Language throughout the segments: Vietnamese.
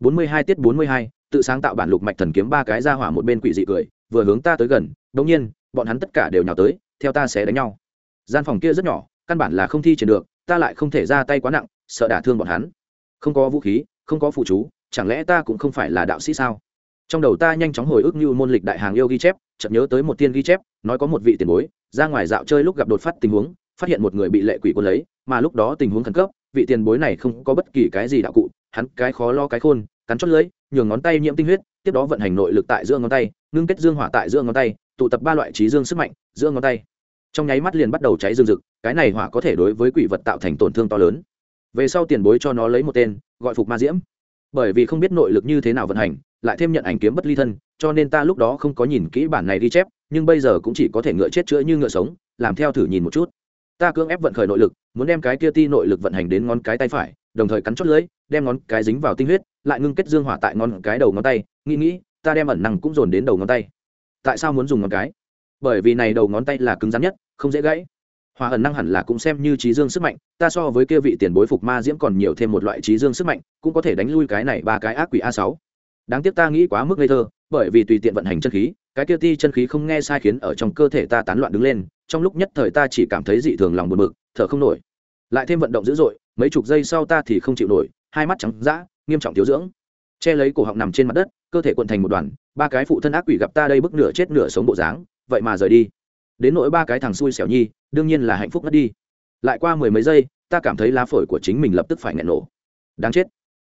bốn mươi hai tiết bốn mươi hai, tự sáng tạo bản lục mạch thần kiếm ba cái ra hỏa một bên quỷ dị cười, vừa hướng ta tới gần, đống nhiên, bọn hắn tất cả đều nhào tới, theo ta sẽ đánh nhau. Gian phòng kia rất nhỏ, căn bản là không thi triển được, ta lại không thể ra tay quá nặng, sợ đả thương bọn hắn. Không có vũ khí, không có phụ chú, chẳng lẽ ta cũng không phải là đạo sĩ sao? Trong đầu ta nhanh chóng hồi ức như môn lịch đại hàng yêu ghi chép, chợt nhớ tới một tiên ghi chép, nói có một vị tiền bối, ra ngoài dạo chơi lúc gặp đột phát tình huống, phát hiện một người bị lệ quỷ quân lấy, mà lúc đó tình huống khẩn cấp vị tiền bối này không có bất kỳ cái gì đạo cụ, hắn cái khó lo cái khôn, cắn chót lưỡi, nhường ngón tay nhiễm tinh huyết, tiếp đó vận hành nội lực tại giữa ngón tay, ngưng kết dương hỏa tại giữa ngón tay, tụ tập ba loại trí dương sức mạnh, giữa ngón tay. Trong nháy mắt liền bắt đầu cháy dương rực, cái này hỏa có thể đối với quỷ vật tạo thành tổn thương to lớn. Về sau tiền bối cho nó lấy một tên, gọi phục ma diễm. Bởi vì không biết nội lực như thế nào vận hành, lại thêm nhận ảnh kiếm bất ly thân, cho nên ta lúc đó không có nhìn kỹ bản này ghi chép, nhưng bây giờ cũng chỉ có thể ngựa chết chữa như ngựa sống, làm theo thử nhìn một chút ta cưỡng ép vận khởi nội lực, muốn đem cái kia ti nội lực vận hành đến ngón cái tay phải, đồng thời cắn chót lưỡi đem ngón cái dính vào tinh huyết, lại ngưng kết dương hỏa tại ngón cái đầu ngón tay. Nghĩ nghĩ, ta đem ẩn năng cũng dồn đến đầu ngón tay. Tại sao muốn dùng ngón cái? Bởi vì này đầu ngón tay là cứng rắn nhất, không dễ gãy. Hòa ẩn năng hẳn là cũng xem như trí dương sức mạnh, ta so với kia vị tiền bối phục ma diễm còn nhiều thêm một loại trí dương sức mạnh, cũng có thể đánh lui cái này ba cái ác quỷ a sáu. Đáng tiếc ta nghĩ quá mức ngây thơ, bởi vì tùy tiện vận hành chân khí, cái kia ti chân khí không nghe sai khiến ở trong cơ thể ta tán loạn đứng lên trong lúc nhất thời ta chỉ cảm thấy dị thường lòng buồn bực, thở không nổi. Lại thêm vận động dữ dội, mấy chục giây sau ta thì không chịu nổi, hai mắt trắng dã, nghiêm trọng thiếu dưỡng. Che lấy cổ họng nằm trên mặt đất, cơ thể cuộn thành một đoàn, ba cái phụ thân ác quỷ gặp ta đây bức nửa chết nửa sống bộ dáng, vậy mà rời đi. Đến nỗi ba cái thằng xui xẻo nhi, đương nhiên là hạnh phúc mất đi. Lại qua mười mấy giây, ta cảm thấy lá phổi của chính mình lập tức phải nghẹn nổ. Đáng chết.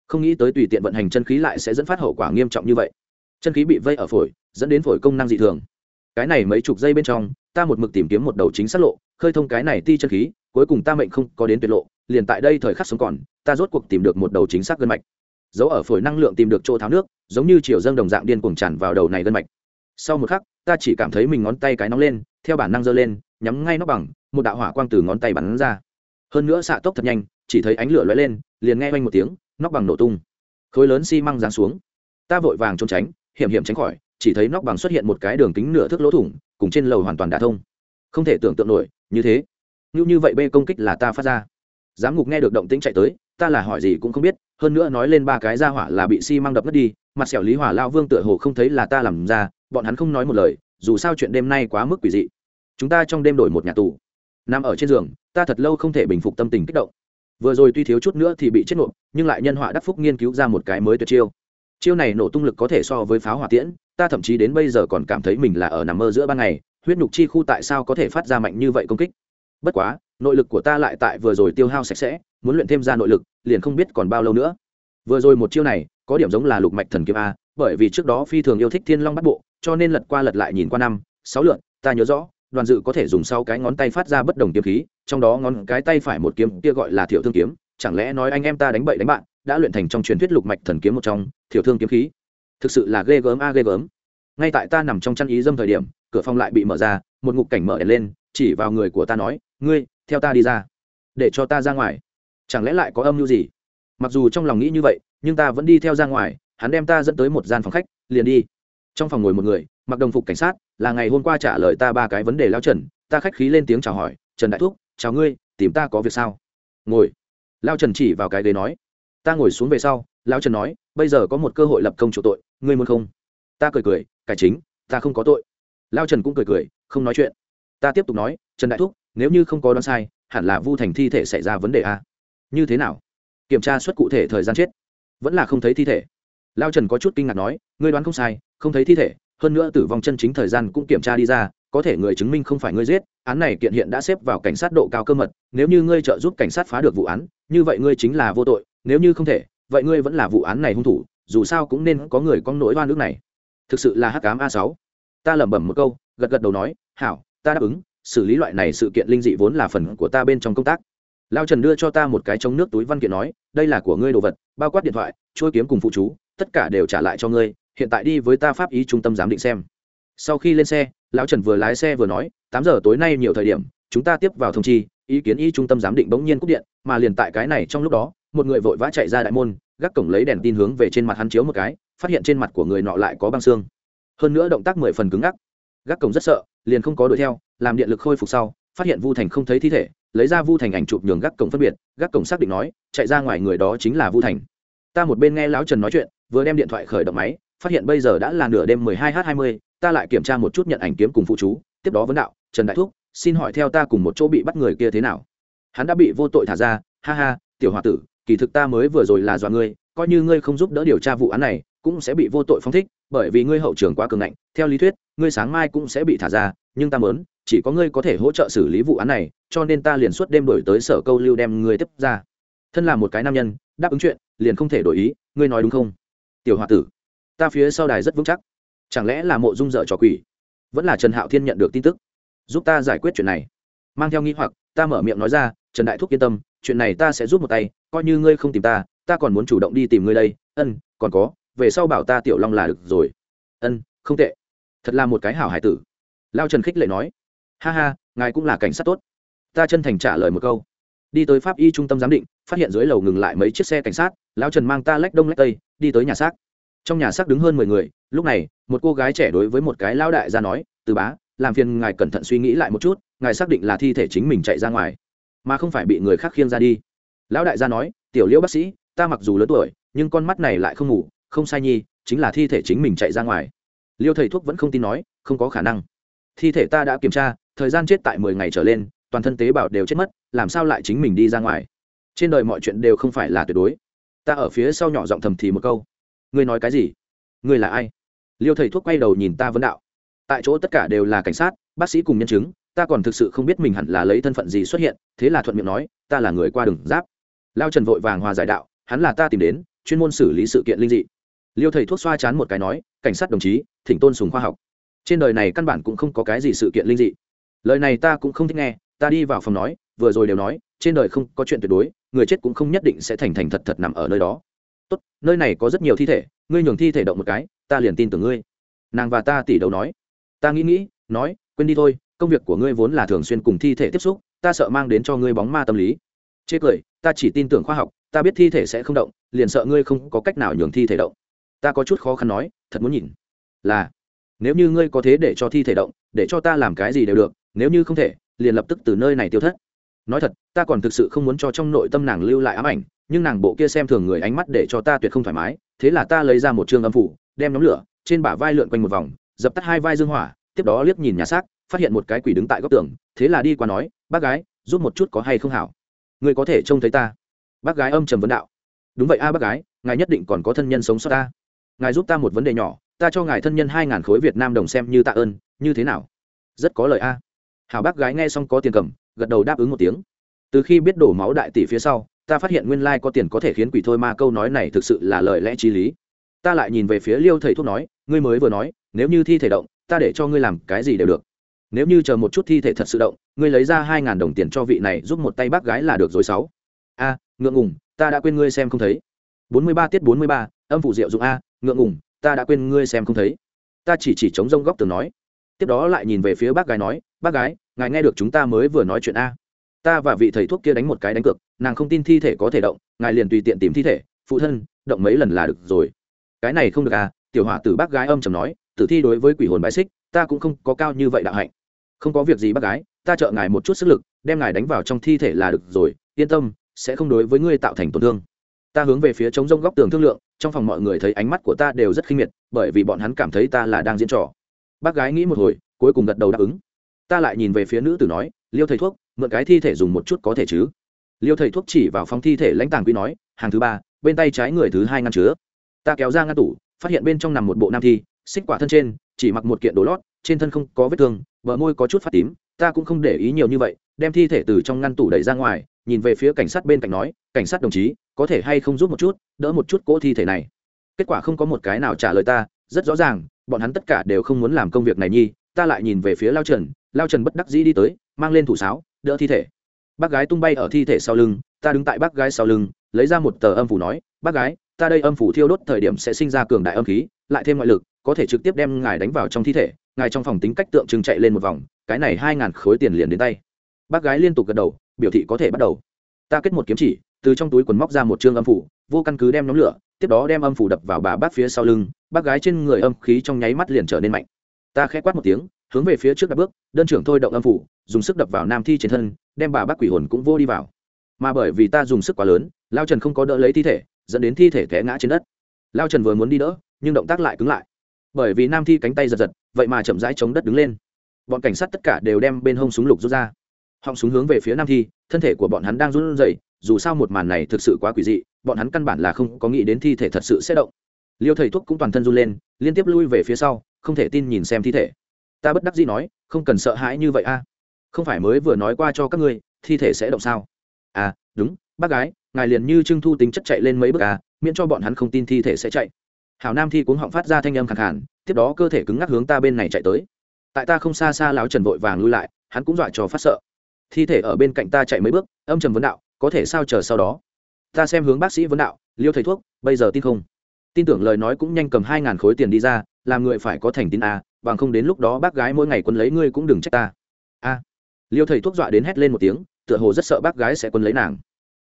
Không nghĩ tới tùy tiện vận hành chân khí lại sẽ dẫn phát hậu quả nghiêm trọng như vậy. Chân khí bị vây ở phổi, dẫn đến phổi công năng dị thường. Cái này mấy chục giây bên trong ta một mực tìm kiếm một đầu chính xác lộ, khơi thông cái này ti chân khí, cuối cùng ta mệnh không có đến tuyệt lộ, liền tại đây thời khắc sống còn, ta rốt cuộc tìm được một đầu chính xác gân mạch. Dấu ở phổi năng lượng tìm được chỗ tháo nước, giống như chiều dâng đồng dạng điên cuồng tràn vào đầu này gân mạch. Sau một khắc, ta chỉ cảm thấy mình ngón tay cái nóng lên, theo bản năng giơ lên, nhắm ngay nó bằng, một đạo hỏa quang từ ngón tay bắn ra. Hơn nữa xạ tốc thật nhanh, chỉ thấy ánh lửa lóe lên, liền nghe oanh một tiếng, nóc bằng nổ tung. Khối lớn xi măng giáng xuống. Ta vội vàng trốn tránh, hiểm hiểm tránh khỏi, chỉ thấy nóc bằng xuất hiện một cái đường kính nửa thước lỗ thủng cùng trên lầu hoàn toàn đả thông. Không thể tưởng tượng nổi, như thế. Như như vậy bê công kích là ta phát ra. Giám ngục nghe được động tĩnh chạy tới, ta là hỏi gì cũng không biết, hơn nữa nói lên ba cái ra hỏa là bị xi mang đập mất đi, mặt sẹo lý hỏa lao vương tựa hồ không thấy là ta làm ra, bọn hắn không nói một lời, dù sao chuyện đêm nay quá mức quỷ dị. Chúng ta trong đêm đổi một nhà tù. Nằm ở trên giường, ta thật lâu không thể bình phục tâm tình kích động. Vừa rồi tuy thiếu chút nữa thì bị chết nộp, nhưng lại nhân họa đắc phúc nghiên cứu ra một cái mới tuyệt chiêu chiêu này nổ tung lực có thể so với pháo hỏa tiễn, ta thậm chí đến bây giờ còn cảm thấy mình là ở nằm mơ giữa ban ngày, huyết nhục chi khu tại sao có thể phát ra mạnh như vậy công kích? Bất quá, nội lực của ta lại tại vừa rồi tiêu hao sạch sẽ, muốn luyện thêm ra nội lực, liền không biết còn bao lâu nữa. Vừa rồi một chiêu này, có điểm giống là lục mạch thần kiếm a, bởi vì trước đó phi thường yêu thích thiên long bắt bộ, cho nên lật qua lật lại nhìn qua năm, sáu lượt ta nhớ rõ, đoàn dự có thể dùng sau cái ngón tay phát ra bất đồng kiếm khí, trong đó ngón cái tay phải một kiếm kia gọi là thiểu thương kiếm, chẳng lẽ nói anh em ta đánh bậy đánh bạn, đã luyện thành trong truyền thuyết lục mạch thần kiếm một trong thiểu thương kiếm khí. Thực sự là ghê gớm a, ghê gớm. Ngay tại ta nằm trong chăn ý dâm thời điểm, cửa phòng lại bị mở ra, một ngục cảnh mở đèn lên, chỉ vào người của ta nói, ngươi, theo ta đi ra, để cho ta ra ngoài. Chẳng lẽ lại có âm mưu gì? Mặc dù trong lòng nghĩ như vậy, nhưng ta vẫn đi theo ra ngoài, hắn đem ta dẫn tới một gian phòng khách, liền đi. Trong phòng ngồi một người, mặc đồng phục cảnh sát, là ngày hôm qua trả lời ta ba cái vấn đề lao trần, ta khách khí lên tiếng chào hỏi, trần đại thúc, chào ngươi, tìm ta có việc sao? Ngồi. Lao trần chỉ vào cái ghế nói. Ta ngồi xuống về sau, lao trần nói bây giờ có một cơ hội lập công chủ tội, ngươi muốn không? Ta cười cười, cải chính, ta không có tội. Lao trần cũng cười cười, không nói chuyện. Ta tiếp tục nói, trần đại thúc, nếu như không có đoán sai, hẳn là vu thành thi thể xảy ra vấn đề a. Như thế nào? Kiểm tra suất cụ thể thời gian chết. Vẫn là không thấy thi thể. Lao trần có chút kinh ngạc nói, ngươi đoán không sai, không thấy thi thể, hơn nữa tử vong chân chính thời gian cũng kiểm tra đi ra, có thể người chứng minh không phải ngươi giết, án này kiện hiện đã xếp vào cảnh sát độ cao cơ mật, nếu như ngươi trợ giúp cảnh sát phá được vụ án, như vậy ngươi chính là vô tội, nếu như không thể vậy ngươi vẫn là vụ án này hung thủ, dù sao cũng nên có người có nỗi oan nước này. Thực sự là hắc cám a sáu. Ta lẩm bẩm một câu, gật gật đầu nói, hảo, ta đáp ứng, xử lý loại này sự kiện linh dị vốn là phần của ta bên trong công tác. Lao trần đưa cho ta một cái chống nước túi văn kiện nói, đây là của ngươi đồ vật, bao quát điện thoại, chuôi kiếm cùng phụ chú, tất cả đều trả lại cho ngươi, hiện tại đi với ta pháp ý trung tâm giám định xem. Sau khi lên xe, lão trần vừa lái xe vừa nói, tám giờ tối nay nhiều thời điểm, chúng ta tiếp vào thông chi, ý kiến y trung tâm giám định bỗng nhiên cúp điện, mà liền tại cái này trong lúc đó một người vội vã chạy ra đại môn, gác cổng lấy đèn tin hướng về trên mặt hắn chiếu một cái, phát hiện trên mặt của người nọ lại có băng xương. Hơn nữa động tác mười phần cứng ngắc. Gác cổng rất sợ, liền không có đuổi theo, làm điện lực khôi phục sau, phát hiện vu thành không thấy thi thể, lấy ra vu thành ảnh chụp nhường gác cổng phân biệt, gác cổng xác định nói, chạy ra ngoài người đó chính là vu thành. Ta một bên nghe lão trần nói chuyện, vừa đem điện thoại khởi động máy, phát hiện bây giờ đã là nửa đêm 12 h 20 ta lại kiểm tra một chút nhận ảnh kiếm cùng phụ chú, tiếp đó vấn đạo, trần đại thúc, xin hỏi theo ta cùng một chỗ bị bắt người kia thế nào? Hắn đã bị vô tội thả ra, ha ha, tiểu h tử kỳ thực ta mới vừa rồi là dọa ngươi, coi như ngươi không giúp đỡ điều tra vụ án này, cũng sẽ bị vô tội phóng thích, bởi vì ngươi hậu trường quá cường ngạnh. Theo lý thuyết, ngươi sáng mai cũng sẽ bị thả ra, nhưng ta mớn chỉ có ngươi có thể hỗ trợ xử lý vụ án này, cho nên ta liền suốt đêm đổi tới sở câu lưu đem ngươi tiếp ra. Thân là một cái nam nhân, đáp ứng chuyện, liền không thể đổi ý, ngươi nói đúng không? Tiểu h tử, ta phía sau đài rất vững chắc. Chẳng lẽ là mộ dung dợ trò quỷ? Vẫn là trần hạo thiên nhận được tin tức. Giúp ta giải quyết chuyện này. Mang theo nghi hoặc, ta mở miệng nói ra, trần đại thúc yên tâm chuyện này ta sẽ giúp một tay, coi như ngươi không tìm ta ta còn muốn chủ động đi tìm ngươi đây. Ân, còn có, về sau bảo ta tiểu long là được rồi. Ân, không tệ. Thật là một cái hảo hải tử. Lao trần khích lệ nói. Ha ha, ngài cũng là cảnh sát tốt. Ta chân thành trả lời một câu. Đi tới pháp y trung tâm giám định, phát hiện dưới lầu ngừng lại mấy chiếc xe cảnh sát. Lao trần mang ta lách đông lách tây, đi tới nhà xác. Trong nhà xác đứng hơn mười người. Lúc này, một cô gái trẻ đối với một cái lao đại ra nói, từ bá, làm phiền ngài cẩn thận suy nghĩ lại một chút, ngài xác định là thi thể chính mình chạy ra ngoài mà không phải bị người khác khiêng ra đi. Lão đại gia nói, tiểu liễu bác sĩ, ta mặc dù lớn tuổi, nhưng con mắt này lại không ngủ, không sai nhi, chính là thi thể chính mình chạy ra ngoài. Liêu thầy thuốc vẫn không tin nói, không có khả năng. Thi thể ta đã kiểm tra, thời gian chết tại mười ngày trở lên, toàn thân tế bào đều chết mất, làm sao lại chính mình đi ra ngoài? Trên đời mọi chuyện đều không phải là tuyệt đối. Ta ở phía sau nhỏ giọng thầm thì một câu, ngươi nói cái gì? Ngươi là ai? Liêu thầy thuốc quay đầu nhìn ta vấn đạo, tại chỗ tất cả đều là cảnh sát, bác sĩ cùng nhân chứng ta còn thực sự không biết mình hẳn là lấy thân phận gì xuất hiện, thế là thuận miệng nói, ta là người qua đường giáp. Lao trần vội vàng hòa giải đạo, hắn là ta tìm đến, chuyên môn xử lý sự kiện linh dị. Liêu thầy thuốc xoa chán một cái nói, cảnh sát đồng chí, thỉnh tôn sùng khoa học. Trên đời này căn bản cũng không có cái gì sự kiện linh dị. Lời này ta cũng không thích nghe, ta đi vào phòng nói, vừa rồi đều nói, trên đời không có chuyện tuyệt đối, người chết cũng không nhất định sẽ thành thành thật thật nằm ở nơi đó. Tốt, nơi này có rất nhiều thi thể, ngươi nhường thi thể động một cái, ta liền tin tưởng ngươi. Nàng và ta tỉ đầu nói. Ta nghĩ nghĩ, nói, quên đi thôi công việc của ngươi vốn là thường xuyên cùng thi thể tiếp xúc, ta sợ mang đến cho ngươi bóng ma tâm lý. Chê cười, ta chỉ tin tưởng khoa học, ta biết thi thể sẽ không động, liền sợ ngươi không có cách nào nhường thi thể động. Ta có chút khó khăn nói, thật muốn nhìn. Là, nếu như ngươi có thế để cho thi thể động, để cho ta làm cái gì đều được, nếu như không thể, liền lập tức từ nơi này tiêu thất. Nói thật, ta còn thực sự không muốn cho trong nội tâm nàng lưu lại ám ảnh, nhưng nàng bộ kia xem thường người ánh mắt để cho ta tuyệt không thoải mái, thế là ta lấy ra một chương âm phủ, đem nhóm lửa, trên bả vai lượn quanh một vòng, dập tắt hai vai dương hỏa, tiếp đó liếc nhìn nhà xác phát hiện một cái quỷ đứng tại góc tường, thế là đi qua nói, bác gái, giúp một chút có hay không hảo? Người có thể trông thấy ta. Bác gái âm trầm vấn đạo, đúng vậy a bác gái, ngài nhất định còn có thân nhân sống sót ta. Ngài giúp ta một vấn đề nhỏ, ta cho ngài thân nhân hai ngàn khối việt nam đồng xem như tạ ơn, như thế nào? Rất có lời a. Hảo bác gái nghe xong có tiền cầm, gật đầu đáp ứng một tiếng. Từ khi biết đổ máu đại tỷ phía sau, ta phát hiện nguyên lai có tiền có thể khiến quỷ thôi ma câu nói này thực sự là lời lẽ t r í lý. Ta lại nhìn về phía liêu thầy thuốc nói, ngươi mới vừa nói, nếu như thi thể động, ta để cho ngươi làm cái gì đều được nếu như chờ một chút thi thể thật sự động, ngươi lấy ra hai ngàn đồng tiền cho vị này, giúp một tay bác gái là được rồi sáu. A, ngượng ngùng, ta đã quên ngươi xem không thấy. Bốn mươi ba tiết bốn mươi ba, âm phủ diệu dụng a, ngượng ngùng, ta đã quên ngươi xem không thấy. Ta chỉ chỉ chống rông góc tường nói. Tiếp đó lại nhìn về phía bác gái nói, bác gái, ngài nghe được chúng ta mới vừa nói chuyện a. Ta và vị thầy thuốc kia đánh một cái đánh cược, nàng không tin thi thể có thể động, ngài liền tùy tiện tìm thi thể, phụ thân, động mấy lần là được rồi. Cái này không được à tiểu hỏa tử bác gái âm chầm nói, tử thi đối với quỷ hồn bài xích, ta cũng không có cao như vậy đạo hạnh không có việc gì bác gái, ta trợ ngài một chút sức lực, đem ngài đánh vào trong thi thể là được rồi, yên tâm, sẽ không đối với ngươi tạo thành tổn thương. Ta hướng về phía trống rông góc tường thương lượng, trong phòng mọi người thấy ánh mắt của ta đều rất khinh miệt, bởi vì bọn hắn cảm thấy ta là đang diễn trò. Bác gái nghĩ một hồi, cuối cùng gật đầu đáp ứng. Ta lại nhìn về phía nữ tử nói, liêu thầy thuốc, mượn cái thi thể dùng một chút có thể chứ? Liêu thầy thuốc chỉ vào phòng thi thể lãnh tàng quý nói, hàng thứ ba, bên tay trái người thứ hai ngăn chứa. Ta kéo ra ngăn tủ, phát hiện bên trong nằm một bộ nam thi, xích quả thân trên, chỉ mặc một kiện đồ lót trên thân không có vết thương, bờ môi có chút phát tím, ta cũng không để ý nhiều như vậy, đem thi thể từ trong ngăn tủ đẩy ra ngoài, nhìn về phía cảnh sát bên cạnh nói, cảnh sát đồng chí, có thể hay không giúp một chút, đỡ một chút cỗ thi thể này? Kết quả không có một cái nào trả lời ta, rất rõ ràng, bọn hắn tất cả đều không muốn làm công việc này nhi, ta lại nhìn về phía lao trần lao trần bất đắc dĩ đi tới, mang lên thủ sáo, đỡ thi thể. Bác gái tung bay ở thi thể sau lưng, ta đứng tại bác gái sau lưng, lấy ra một tờ âm phủ nói, bác gái, ta đây âm phủ thiêu đốt thời điểm sẽ sinh ra cường đại âm khí, lại thêm ngoại lực có thể trực tiếp đem ngài đánh vào trong thi thể, ngài trong phòng tính cách tượng trưng chạy lên một vòng, cái này hai ngàn khối tiền liền đến tay. Bác gái liên tục gật đầu, biểu thị có thể bắt đầu. Ta kết một kiếm chỉ, từ trong túi quần móc ra một chương âm phủ, vô căn cứ đem nhóm lửa, tiếp đó đem âm phủ đập vào bà bác phía sau lưng, bác gái trên người âm khí trong nháy mắt liền trở nên mạnh. Ta khẽ quát một tiếng, hướng về phía trước đặt bước, đơn trưởng thôi động âm phủ, dùng sức đập vào nam thi trên thân, đem bà bác quỷ hồn cũng vô đi vào. Mà bởi vì ta dùng sức quá lớn, lao trần không có đỡ lấy thi thể, dẫn đến thi thể té ngã trên đất. Lao trần vừa muốn đi đỡ, nhưng động tác lại cứng lại bởi vì nam thi cánh tay giật giật, vậy mà chậm rãi chống đất đứng lên. Bọn cảnh sát tất cả đều đem bên hông súng lục rút ra. Họng súng hướng về phía nam thi, thân thể của bọn hắn đang run rẩy, dù sao một màn này thực sự quá quỷ dị, bọn hắn căn bản là không có nghĩ đến thi thể thật sự sẽ động. Liêu thầy thuốc cũng toàn thân run lên, liên tiếp lui về phía sau, không thể tin nhìn xem thi thể. Ta bất đắc dĩ nói, không cần sợ hãi như vậy a. Không phải mới vừa nói qua cho các ngươi, thi thể sẽ động sao? À đúng, bác gái, ngài liền như trưng thu tính chất chạy lên mấy bước à miễn cho bọn hắn không tin thi thể sẽ chạy hảo nam thi cuống họng phát ra thanh âm khẳng hẳn tiếp đó cơ thể cứng ngắc hướng ta bên này chạy tới. Tại ta không xa xa láo trần vội vàng lui lại, hắn cũng dọa cho phát sợ. Thi thể ở bên cạnh ta chạy mấy bước, âm trầm vấn đạo, có thể sao chờ sau đó? Ta xem hướng bác sĩ vấn đạo, liêu thầy thuốc, bây giờ tin không? Tin tưởng lời nói cũng nhanh cầm hai ngàn khối tiền đi ra, làm người phải có thành tín a, bằng không đến lúc đó bác gái mỗi ngày quân lấy ngươi cũng đừng trách ta. A. Liêu thầy thuốc dọa đến hét lên một tiếng, tựa hồ rất sợ bác gái sẽ quân lấy nàng.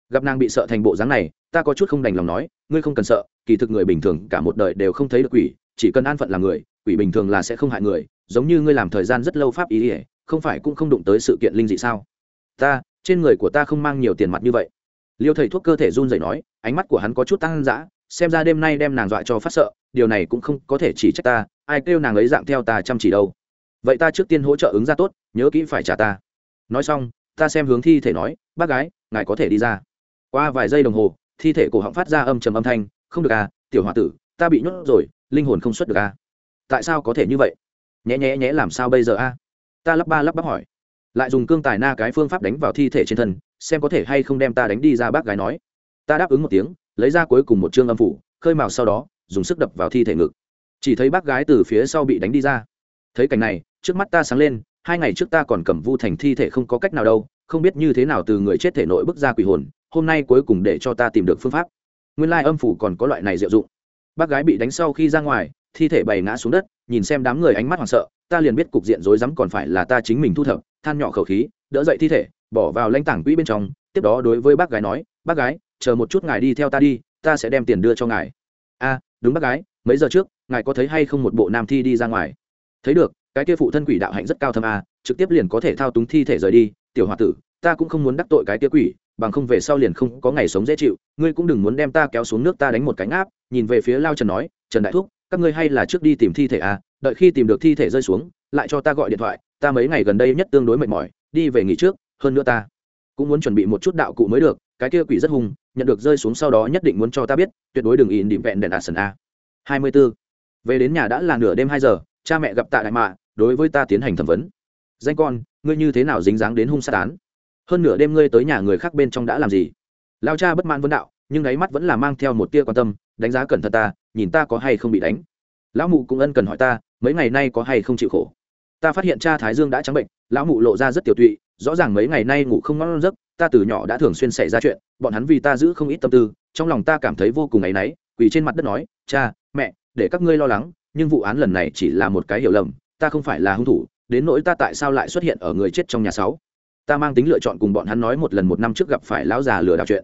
Gặp nàng bị sợ thành bộ dáng này, ta có chút không đành lòng nói, ngươi không cần sợ kỳ thực người bình thường cả một đời đều không thấy được quỷ, chỉ cần an phận làm người, quỷ bình thường là sẽ không hại người, giống như ngươi làm thời gian rất lâu pháp ý ỉa không phải cũng không đụng tới sự kiện linh dị sao? Ta, trên người của ta không mang nhiều tiền mặt như vậy. Liêu thầy thuốc cơ thể run rẩy nói, ánh mắt của hắn có chút tăng dã, xem ra đêm nay đem nàng dọa cho phát sợ, điều này cũng không có thể chỉ trách ta, ai kêu nàng ấy dạng theo ta chăm chỉ đâu. Vậy ta trước tiên hỗ trợ ứng ra tốt, nhớ kỹ phải trả ta. Nói xong, ta xem hướng thi thể nói, bác gái, ngài có thể đi ra. Qua vài giây đồng hồ, thi thể cổ họng phát ra âm trầm âm thanh không được à tiểu h o a tử, ta bị nhốt rồi, linh hồn không xuất được à. Tại sao có thể như vậy? Nhé nhé nhé làm sao bây giờ a ta lắp ba lắp bắp hỏi. Lại dùng cương tài na cái phương pháp đánh vào thi thể trên thân, xem có thể hay không đem ta đánh đi ra bác gái nói. Ta đáp ứng một tiếng, lấy ra cuối cùng một chương âm phủ, khơi mào sau đó, dùng sức đập vào thi thể ngực. Chỉ thấy bác gái từ phía sau bị đánh đi ra. Thấy cảnh này, trước mắt ta sáng lên, hai ngày trước ta còn cầm vu thành thi thể không có cách nào đâu, không biết như thế nào từ người chết thể nội bước ra quỷ hồn, hôm nay cuối cùng để cho ta tìm được phương pháp nguyên lai âm phủ còn có loại này diệu dụng. Bác gái bị đánh sau khi ra ngoài, thi thể bày ngã xuống đất, nhìn xem đám người ánh mắt hoảng sợ, ta liền biết cục diện rối rắm còn phải là ta chính mình thu thập, than nhỏ khẩu khí, đỡ dậy thi thể, bỏ vào lãnh tảng quỹ bên trong, tiếp đó đối với bác gái nói, bác gái, chờ một chút ngài đi theo ta đi, ta sẽ đem tiền đưa cho ngài. A, đúng bác gái, mấy giờ trước, ngài có thấy hay không một bộ nam thi đi ra ngoài? Thấy được, cái kia phụ thân quỷ đạo hạnh rất cao thâm a, trực tiếp liền có thể thao túng thi thể rời đi, tiểu h o a tử, ta cũng không muốn đắc tội cái kia quỷ bằng không về sau liền không có ngày sống dễ chịu, ngươi cũng đừng muốn đem ta kéo xuống nước ta đánh một cánh áp nhìn về phía lao trần nói, trần đại thúc, các ngươi hay là trước đi tìm thi thể à đợi khi tìm được thi thể rơi xuống, lại cho ta gọi điện thoại, ta mấy ngày gần đây nhất tương đối mệt mỏi, đi về nghỉ trước, hơn nữa ta cũng muốn chuẩn bị một chút đạo cụ mới được, cái kia quỷ rất hung, nhận được rơi xuống sau đó nhất định muốn cho ta biết, tuyệt đối đừng ỉn điểm vẹn đèn ạt sần a. Hai mươi b ố về đến nhà đã là nửa đêm hai giờ, cha mẹ gặp tạ đại mạ, đối với ta tiến hành thẩm vấn. Danh con, ngươi như thế nào dính dáng đến hung sát án? Hơn nửa đêm ngươi tới nhà người khác bên trong đã làm gì? Lao cha bất mãn vấn đạo, nhưng đáy mắt vẫn là mang theo một tia quan tâm, đánh giá cẩn thận ta, nhìn ta có hay không bị đánh. Lão mụ cũng ân cần hỏi ta, mấy ngày nay có hay không chịu khổ? Ta phát hiện cha thái dương đã trắng bệnh, lão mụ lộ ra rất tiểu tụy, rõ ràng mấy ngày nay ngủ không ngon giấc, ta từ nhỏ đã thường xuyên xảy ra chuyện, bọn hắn vì ta giữ không ít tâm tư, trong lòng ta cảm thấy vô cùng áy náy, quỳ trên mặt đất nói, cha, mẹ, để các ngươi lo lắng, nhưng vụ án lần này chỉ là một cái hiểu lầm, ta không phải là hung thủ, đến nỗi ta tại sao lại xuất hiện ở người chết trong nhà sáu? Ta mang tính lựa chọn cùng bọn hắn nói một lần một năm trước gặp phải lão già lừa đảo chuyện.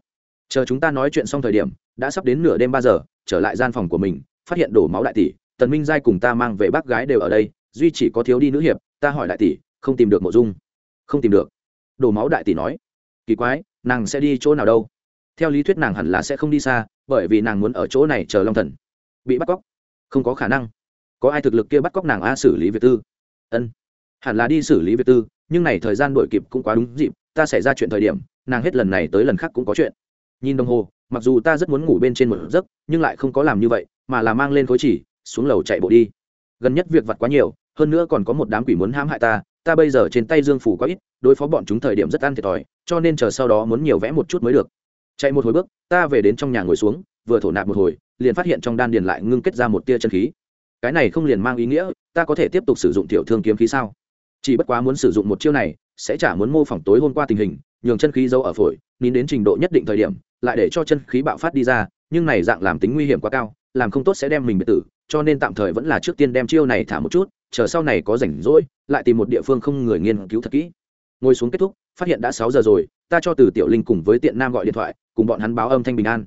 Chờ chúng ta nói chuyện xong thời điểm, đã sắp đến nửa đêm ba giờ, trở lại gian phòng của mình, phát hiện đổ máu đại tỷ, tần minh giai cùng ta mang về bác gái đều ở đây, duy chỉ có thiếu đi nữ hiệp, ta hỏi đại tỷ, không tìm được mộ dung. Không tìm được. Đổ máu đại tỷ nói. Kỳ quái, nàng sẽ đi chỗ nào đâu? Theo lý thuyết nàng hẳn là sẽ không đi xa, bởi vì nàng muốn ở chỗ này chờ long thần. Bị bắt cóc? Không có khả năng. Có ai thực lực kia bắt cóc nàng a xử lý việc tư? Ân hẳn là đi xử lý việc tư, nhưng này thời gian đổi kịp cũng quá đúng dịp, ta xảy ra chuyện thời điểm, nàng hết lần này tới lần khác cũng có chuyện. Nhìn đồng hồ, mặc dù ta rất muốn ngủ bên trên một giấc, nhưng lại không có làm như vậy, mà là mang lên khối chỉ, xuống lầu chạy bộ đi. Gần nhất việc vặt quá nhiều, hơn nữa còn có một đám quỷ muốn hãm hại ta ta bây giờ trên tay dương phủ quá ít, đối phó bọn chúng thời điểm rất ăn thiệt thòi, cho nên chờ sau đó muốn nhiều vẽ một chút mới được. Chạy một hồi bước, ta về đến trong nhà ngồi xuống, vừa thổ nạp một hồi, liền phát hiện trong đan điền lại ngưng kết ra một tia chân khí. Cái này không liền mang ý nghĩa, ta có thể tiếp tục sử dụng tiểu thương kiếm khí sao? Chỉ bất quá muốn sử dụng một chiêu này, sẽ chả muốn mô phỏng tối hôm qua tình hình, nhường chân khí giấu ở phổi, nín đến trình độ nhất định thời điểm, lại để cho chân khí bạo phát đi ra, nhưng này dạng làm tính nguy hiểm quá cao, làm không tốt sẽ đem mình bị tử, cho nên tạm thời vẫn là trước tiên đem chiêu này thả một chút, chờ sau này có rảnh rỗi, lại tìm một địa phương không người nghiên cứu thật kỹ. Ngồi xuống kết thúc, phát hiện đã sáu giờ rồi, ta cho từ tiểu linh cùng với tiện nam gọi điện thoại, cùng bọn hắn báo âm thanh bình an.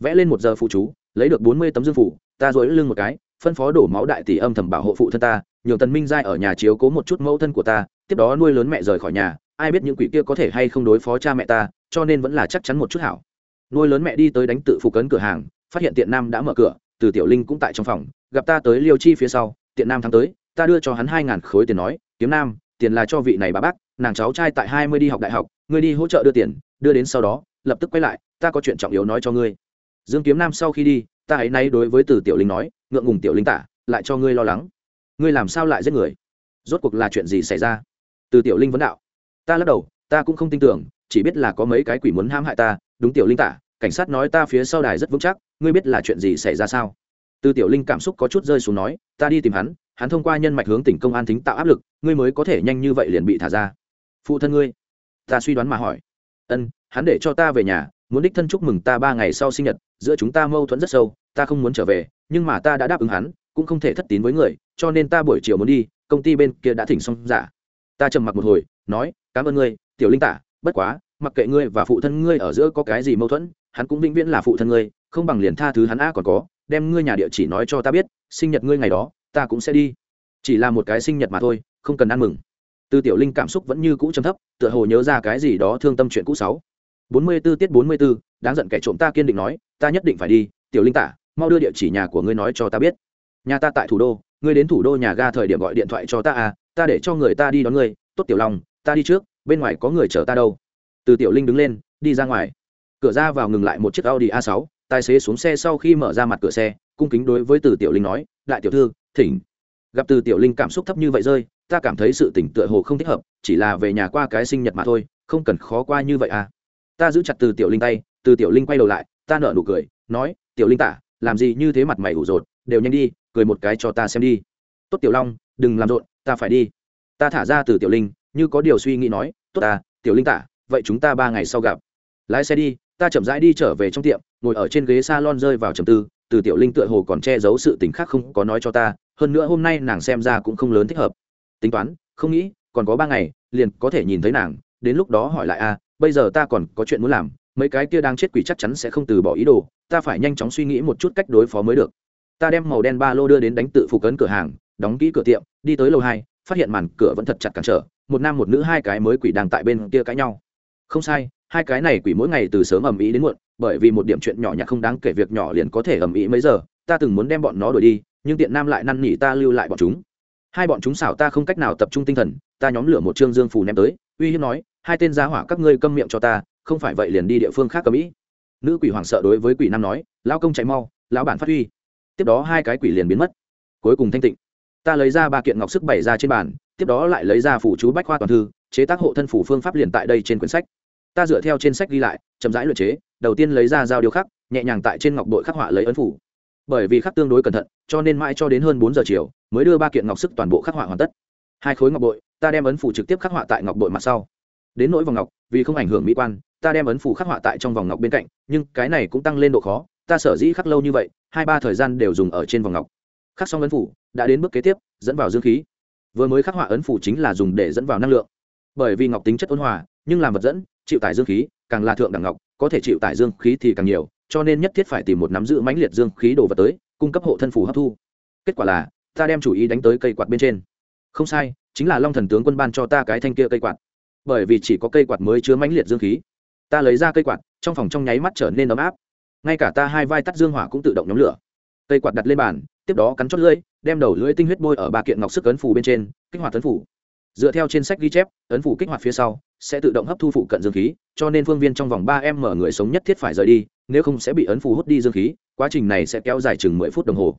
Vẽ lên một giờ phụ chú, lấy được bốn mươi tấm dương phủ, ta dối lưng một cái, phân phó đổ máu đại tỷ âm thầm bảo hộ phụ thân ta nhường tần minh giai ở nhà chiếu cố một chút mẫu thân của ta, tiếp đó nuôi lớn mẹ rời khỏi nhà, ai biết những quỷ kia có thể hay không đối phó cha mẹ ta, cho nên vẫn là chắc chắn một chút hảo. Nuôi lớn mẹ đi tới đánh tự phục cấn cửa hàng, phát hiện tiện nam đã mở cửa, từ tiểu linh cũng tại trong phòng, gặp ta tới liêu chi phía sau, tiện nam thắng tới, ta đưa cho hắn hai ngàn khối tiền nói, kiếm nam, tiền là cho vị này bà bác, nàng cháu trai tại hai mươi đi học đại học, ngươi đi hỗ trợ đưa tiền, đưa đến sau đó, lập tức quay lại, ta có chuyện trọng yếu nói cho ngươi. Dương kiếm nam sau khi đi, ta hãy nay đối với từ tiểu linh nói, ngượng ngùng tiểu linh tả, lại cho ngươi lo lắng ngươi làm sao lại giết người? Rốt cuộc là chuyện gì xảy ra? Từ tiểu linh vấn đạo. Ta lắc đầu, ta cũng không tin tưởng, chỉ biết là có mấy cái quỷ muốn hãm hại ta. Đúng tiểu linh tả, cảnh sát nói ta phía sau đài rất vững chắc, ngươi biết là chuyện gì xảy ra sao? Từ tiểu linh cảm xúc có chút rơi xuống nói, ta đi tìm hắn hắn thông qua nhân mạch hướng tỉnh công an thính tạo áp lực, ngươi mới có thể nhanh như vậy liền bị thả ra. Phụ thân ngươi. Ta suy đoán mà hỏi. Ân, hắn để cho ta về nhà, muốn đích thân chúc mừng ta ba ngày sau sinh nhật, giữa chúng ta mâu thuẫn rất sâu, ta không muốn trở về, nhưng mà ta đã đáp ứng hắn cũng không thể thất tín với người cho nên ta buổi chiều muốn đi công ty bên kia đã thỉnh xong giả. Ta trầm mặc một hồi nói cảm ơn ngươi tiểu linh tả bất quá mặc kệ ngươi và phụ thân ngươi ở giữa có cái gì mâu thuẫn hắn cũng vĩnh viễn là phụ thân ngươi không bằng liền tha thứ hắn a còn có đem ngươi nhà địa chỉ nói cho ta biết sinh nhật ngươi ngày đó ta cũng sẽ đi. Chỉ là một cái sinh nhật mà thôi không cần ăn mừng. Từ tiểu linh cảm xúc vẫn như cũ trầm thấp tựa hồ nhớ ra cái gì đó thương tâm chuyện cũ sáu. Bốn mươi 44 tiết bốn mươi 44, đáng giận kẻ trộm ta kiên định nói ta nhất định phải đi tiểu linh tả mau đưa địa chỉ nhà của ngươi nói cho ta biết nhà ta tại thủ đô, ngươi đến thủ đô nhà ga thời điểm gọi điện thoại cho ta à ta để cho người ta đi đón ngươi. Tốt tiểu long, ta đi trước, bên ngoài có người chở ta đâu. Từ tiểu linh đứng lên, đi ra ngoài. Cửa ra vào ngừng lại một chiếc audi a 6 tài xế xuống xe sau khi mở ra mặt cửa xe, cung kính đối với từ tiểu linh nói, đại tiểu thư, thỉnh. Gặp từ tiểu linh cảm xúc thấp như vậy rơi, ta cảm thấy sự tỉnh tựa hồ không thích hợp, chỉ là về nhà qua cái sinh nhật mà thôi, không cần khó qua như vậy à. Ta giữ chặt từ tiểu linh tay, từ tiểu linh quay đầu lại, ta nở nụ cười, nói, tiểu linh tả, làm gì như thế mặt mày ủ rột, đều nhanh đi cười một cái cho ta xem đi. Tốt tiểu long, đừng làm rộn, ta phải đi. Ta thả ra từ tiểu linh, như có điều suy nghĩ nói, tốt ta, tiểu linh tả, vậy chúng ta ba ngày sau gặp. Lái xe đi, ta chậm rãi đi trở về trong tiệm, ngồi ở trên ghế s a lon rơi vào trầm tư, từ tiểu linh tựa hồ còn che giấu sự tình khác không có nói cho ta, hơn nữa hôm nay nàng xem ra cũng không lớn thích hợp. Tính toán, không nghĩ, còn có ba ngày, liền có thể nhìn thấy nàng, đến lúc đó hỏi lại a, bây giờ ta còn có chuyện muốn làm, mấy cái kia đang chết quỷ chắc chắn sẽ không từ bỏ ý đồ, ta phải nhanh chóng suy nghĩ một chút cách đối phó mới được ta đem màu đen ba lô đưa đến đánh tự phục cấn cửa hàng, đóng kỹ cửa tiệm, đi tới lầu hai, phát hiện màn cửa vẫn thật chặt cản trở, một nam một nữ hai cái mới quỷ đang tại bên kia cãi nhau. Không sai, hai cái này quỷ mỗi ngày từ sớm ầm ĩ đến muộn, bởi vì một điểm chuyện nhỏ nhặt không đáng kể việc nhỏ liền có thể ầm ĩ mấy giờ, ta từng muốn đem bọn nó đuổi đi, nhưng tiện nam lại năn nỉ ta lưu lại bọn chúng. Hai bọn chúng xảo ta không cách nào tập trung tinh thần, ta nhóm lửa một trương dương phù ném tới, uy hiếp nói, hai tên giá hỏa các ngươi câm miệng cho ta, không phải vậy liền đi địa phương khác cầm ĩ nữ quỷ hoảng sợ đối với quỷ nam nói lao công chạy mau, lão bản phát huy tiếp đó hai cái quỷ liền biến mất. Cuối cùng thanh tịnh. Ta lấy ra ba kiện ngọc sức bày ra trên bàn, tiếp đó lại lấy ra phủ chú bách khoa toàn thư, chế tác hộ thân phủ phương pháp liền tại đây trên quyển sách. Ta dựa theo trên sách ghi lại, chậm rãi luyện chế, đầu tiên lấy ra dao điêu khắc, nhẹ nhàng tại trên ngọc bội khắc họa lấy ấn phủ. Bởi vì khắc tương đối cẩn thận, cho nên mãi cho đến hơn bốn giờ chiều, mới đưa ba kiện ngọc sức toàn bộ khắc họa hoàn tất. Hai khối ngọc bội, ta đem ấn phủ trực tiếp khắc họa tại ngọc bội mặt sau. Đến nỗi vòng ngọc, vì không ảnh hưởng mỹ quan, ta đem ấn phủ khắc họa tại trong vòng ngọc bên cạnh, nhưng cái này cũng tăng lên độ khó ta sở dĩ khắc lâu như vậy, hai ba thời gian đều dùng ở trên vòng ngọc. Khắc xong ấn phủ, đã đến bước kế tiếp, dẫn vào dương khí. Vừa mới khắc họa ấn phủ chính là dùng để dẫn vào năng lượng. Bởi vì ngọc tính chất ôn hòa, nhưng làm vật dẫn, chịu tải dương khí, càng là thượng đẳng ngọc, có thể chịu tải dương khí thì càng nhiều, cho nên nhất thiết phải tìm một nắm giữ mãnh liệt dương khí đồ vật tới, cung cấp hộ thân phủ hấp thu. Kết quả là, ta đem chủ ý đánh tới cây quạt bên trên. Không sai, chính là long thần tướng quân ban cho ta cái thanh kia cây quạt. Bởi vì chỉ có cây quạt mới chứa mãnh liệt dương khí. Ta lấy ra cây quạt, trong phòng trong nháy mắt trở nên ấm áp ngay cả ta hai vai tắt dương hỏa cũng tự động nhóm lửa. Cây quạt đặt lên bàn, tiếp đó cắn chót lưỡi, đem đầu lưỡi tinh huyết bôi ở ba kiện ngọc sức ấn phủ bên trên, kích hoạt ấn phủ. Dựa theo trên sách ghi chép, ấn phủ kích hoạt phía sau sẽ tự động hấp thu phụ cận dương khí, cho nên phương viên trong vòng ba em mở người sống nhất thiết phải rời đi, nếu không sẽ bị ấn phủ hút đi dương khí, quá trình này sẽ kéo dài chừng mười phút đồng hồ.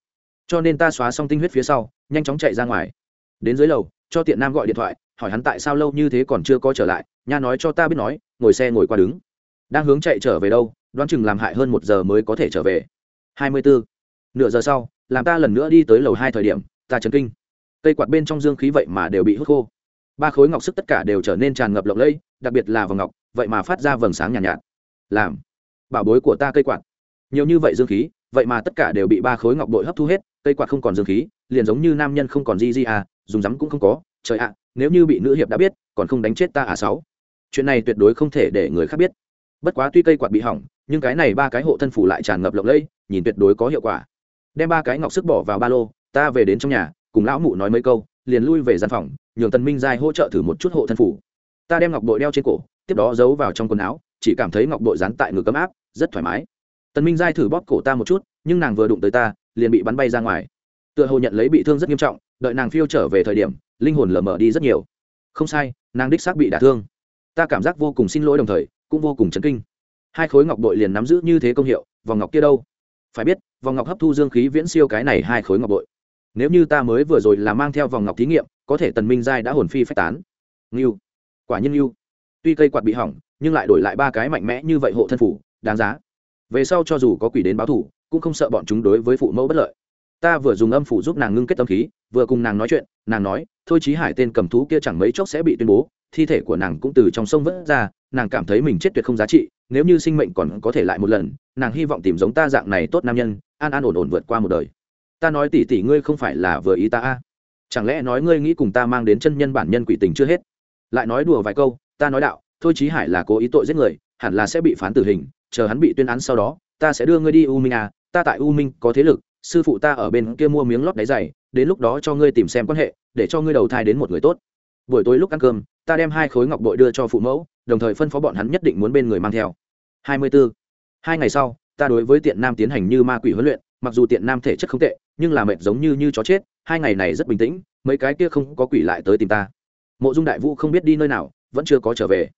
Cho nên ta xóa xong tinh huyết phía sau, nhanh chóng chạy ra ngoài. Đến dưới lầu, cho tiện nam gọi điện thoại, hỏi hắn tại sao lâu như thế còn chưa có trở lại, nha nói cho ta biết nói, ngồi xe ngồi qua đứng. Đang hướng chạy trở về đâu đoán chừng làm hại hơn một giờ mới có thể trở về. Hai mươi bốn nửa giờ sau làm ta lần nữa đi tới lầu hai thời điểm ta chấn kinh. Cây quạt bên trong dương khí vậy mà đều bị hút khô. Ba khối ngọc sức tất cả đều trở nên tràn ngập lộng lẫy đặc biệt là vòng ngọc vậy mà phát ra vầng sáng nhàn nhạt, nhạt. Làm bảo bối của ta cây quạt. Nhiều như vậy dương khí vậy mà tất cả đều bị ba khối ngọc bội hấp thu hết cây quạt không còn dương khí liền giống như nam nhân không còn gì gì à dùng rắm cũng không có. Trời ạ nếu như bị nữ hiệp đã biết còn không đánh chết ta à sáu. Chuyện này tuyệt đối không thể để người khác biết. Bất quá tuy cây quạt bị hỏng nhưng cái này ba cái hộ thân phủ lại tràn ngập lộng lẫy, nhìn tuyệt đối có hiệu quả. Đem ba cái ngọc sức bỏ vào ba lô, ta về đến trong nhà, cùng lão mụ nói mấy câu, liền lui về gian phòng, nhường tần minh giai hỗ trợ thử một chút hộ thân phủ. Ta đem ngọc bội đeo trên cổ, tiếp đó giấu vào trong quần áo, chỉ cảm thấy ngọc bội dán tại ngực ấm áp, rất thoải mái. Tần minh giai thử bóp cổ ta một chút, nhưng nàng vừa đụng tới ta, liền bị bắn bay ra ngoài. Tựa hồ nhận lấy bị thương rất nghiêm trọng, đợi nàng phiêu trở về thời điểm, linh hồn lờ mờ đi rất nhiều. Không sai, nàng đích xác bị đả thương. Ta cảm giác vô cùng xin lỗi đồng thời, cũng vô cùng chấn kinh hai khối ngọc bội liền nắm giữ như thế công hiệu, vòng ngọc kia đâu? Phải biết, vòng ngọc hấp thu dương khí viễn siêu cái này hai khối ngọc bội. Nếu như ta mới vừa rồi là mang theo vòng ngọc thí nghiệm, có thể tần minh giai đã hồn phi phách tán. Ngưu. Quả nhiên ngưu. Tuy cây quạt bị hỏng, nhưng lại đổi lại ba cái mạnh mẽ như vậy hộ thân phủ, đáng giá. Về sau cho dù có quỷ đến báo thủ, cũng không sợ bọn chúng đối với phụ mẫu bất lợi. Ta vừa dùng âm phủ giúp nàng ngưng kết tâm khí, vừa cùng nàng nói chuyện, nàng nói, thôi chí hải tên cầm thú kia chẳng mấy chốc sẽ bị tuyên bố, thi thể của nàng cũng từ trong sông vớt ra nàng cảm thấy mình chết tuyệt không giá trị, nếu như sinh mệnh còn có thể lại một lần, nàng hy vọng tìm giống ta dạng này tốt nam nhân, an an ổn ổn vượt qua một đời. Ta nói tỉ tỉ ngươi không phải là vừa ý ta a. Chẳng lẽ nói ngươi nghĩ cùng ta mang đến chân nhân bản nhân quỷ tình chưa hết? Lại nói đùa vài câu, ta nói đạo, thôi chí hải là cố ý tội giết người, hẳn là sẽ bị phán tử hình, chờ hắn bị tuyên án sau đó, ta sẽ đưa ngươi đi u minh à ta tại u minh có thế lực, sư phụ ta ở bên kia mua miếng lót đáy dày đến lúc đó cho ngươi tìm xem quan hệ, để cho ngươi đầu thai đến một người tốt. Buổi tối lúc ăn cơm ta đem hai khối ngọc bội đưa cho phụ mẫu, đồng thời phân phó bọn hắn nhất định muốn bên người mang theo. Hai mươi bốn hai ngày sau, ta đối với tiện nam tiến hành như ma quỷ huấn luyện, mặc dù tiện nam thể chất không tệ, nhưng là mệt giống như như chó chết, hai ngày này rất bình tĩnh, mấy cái kia không có quỷ lại tới tìm ta. Mộ dung đại vũ không biết đi nơi nào, vẫn chưa có trở về.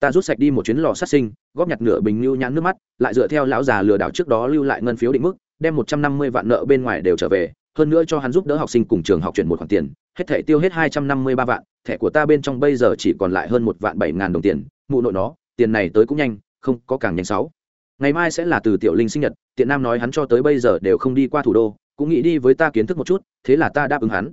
Ta rút sạch đi một chuyến lò sát sinh, góp nhặt nửa bình lưu nhãn nước mắt, lại dựa theo lão già lừa đảo trước đó lưu lại ngân phiếu định mức, đem một trăm năm mươi vạn nợ bên ngoài đều trở về hơn nữa cho hắn giúp đỡ học sinh cùng trường học chuyển một khoản tiền, hết thẻ tiêu hết hai trăm năm mươi ba vạn, thẻ của ta bên trong bây giờ chỉ còn lại hơn một vạn bảy ngàn đồng tiền, mụ nội nó, tiền này tới cũng nhanh, không có càng nhanh sáu. Ngày mai sẽ là từ tiểu linh sinh nhật, tiện nam nói hắn cho tới bây giờ đều không đi qua thủ đô, cũng nghĩ đi với ta kiến thức một chút, thế là ta đáp ứng hắn.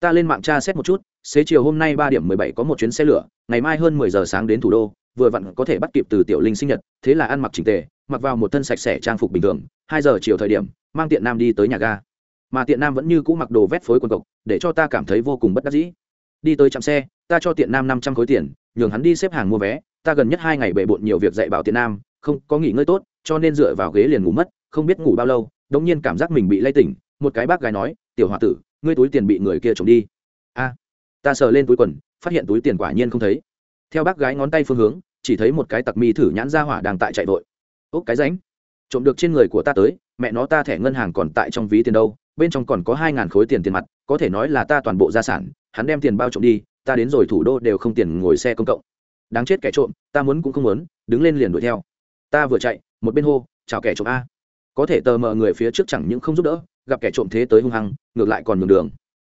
Ta lên mạng tra xét một chút, xế chiều hôm nay ba điểm mười bảy có một chuyến xe lửa, ngày mai hơn mười giờ sáng đến thủ đô, vừa vặn có thể bắt kịp từ tiểu linh sinh nhật, thế là ăn mặc trình tề, mặc vào một thân sạch sẽ trang phục bình thường, hai giờ chiều thời điểm, mang tiện nam đi tới nhà ga mà tiện nam vẫn như cũ mặc đồ vét phối quần cộc, để cho ta cảm thấy vô cùng bất đắc dĩ. Đi tới trạm xe, ta cho tiện nam năm trăm khối tiền, nhường hắn đi xếp hàng mua vé, ta gần nhất hai ngày bề bộn nhiều việc dạy bảo tiện nam, không có nghỉ ngơi tốt, cho nên dựa vào ghế liền ngủ mất, không biết ngủ bao lâu, đống nhiên cảm giác mình bị lay tỉnh, một cái bác gái nói, tiểu h o a tử, ngươi túi tiền bị người kia trộm đi. A, ta sờ lên túi quần, phát hiện túi tiền quả nhiên không thấy. Theo bác gái ngón tay phương hướng, chỉ thấy một cái tặc mi thử nhãn ra hỏa đang tại chạy vội. Ốc cái ránh, trộm được trên người của ta tới, mẹ nó ta thẻ ngân hàng còn tại trong ví tiền đâu bên trong còn có hai ngàn khối tiền tiền mặt, có thể nói là ta toàn bộ gia sản, hắn đem tiền bao trộm đi, ta đến rồi thủ đô đều không tiền ngồi xe công cộng. Đáng chết kẻ trộm, ta muốn cũng không muốn, đứng lên liền đuổi theo. Ta vừa chạy, một bên hô, chào kẻ trộm a. Có thể tờ mờ người phía trước chẳng những không giúp đỡ, gặp kẻ trộm thế tới hung hăng, ngược lại còn nhường đường.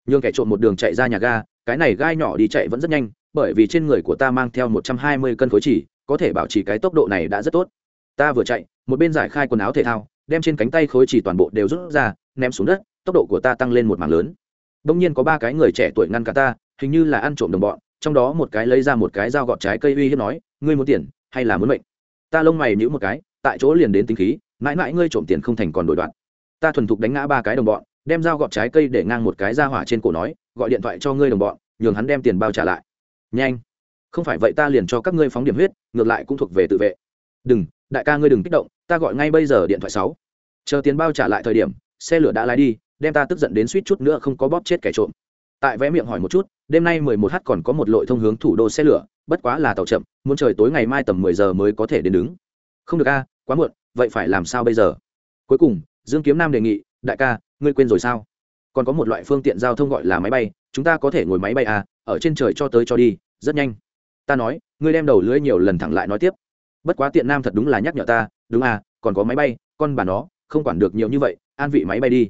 Nhường kẻ trộm một đường chạy ra nhà ga, cái này gai nhỏ đi chạy vẫn rất nhanh, bởi vì trên người của ta mang theo một trăm hai mươi cân khối chỉ, có thể bảo trì cái tốc độ này đã rất tốt. Ta vừa chạy, một bên giải khai quần áo thể thao, đem trên cánh tay khối chỉ toàn bộ đều rút ra, ném xuống đất tốc độ của ta tăng lên một mảng lớn. Đông nhiên có ba cái người trẻ tuổi ngăn cả ta, hình như là ăn trộm đồng bọn, trong đó một cái lấy ra một cái dao gọt trái cây uy hiếp nói, ngươi muốn tiền hay là muốn mệnh? Ta lông mày nhữ một cái, tại chỗ liền đến tính khí, mãi mãi ngươi trộm tiền không thành còn đổi đoạn. Ta thuần thục đánh ngã ba cái đồng bọn, đem dao gọt trái cây để ngang một cái ra hỏa trên cổ nói, gọi điện thoại cho ngươi đồng bọn, nhường hắn đem tiền bao trả lại. Nhanh. Không phải vậy ta liền cho các ngươi phóng điểm huyết, ngược lại cũng thuộc về tự vệ. Đừng, đại ca ngươi đừng kích động, ta gọi ngay bây giờ điện thoại sáu. Chờ tiền bao trả lại thời điểm, xe lửa đã lái đi đem ta tức giận đến suýt chút nữa không có bóp chết kẻ trộm. Tại vé miệng hỏi một chút, đêm nay mười một h còn có một lội thông hướng thủ đô xe lửa, bất quá là tàu chậm, muốn trời tối ngày mai tầm mười giờ mới có thể đến đứng. Không được a, quá muộn, vậy phải làm sao bây giờ? Cuối cùng, dương kiếm nam đề nghị, đại ca, ngươi quên rồi sao? Còn có một loại phương tiện giao thông gọi là máy bay, chúng ta có thể ngồi máy bay à ở trên trời cho tới cho đi, rất nhanh. Ta nói, ngươi đem đầu lưỡi nhiều lần thẳng lại nói tiếp. Bất quá tiện nam thật đúng là nhắc nhở ta, đúng à còn có máy bay, con bà nó, không quản được nhiều như vậy, an vị máy bay đi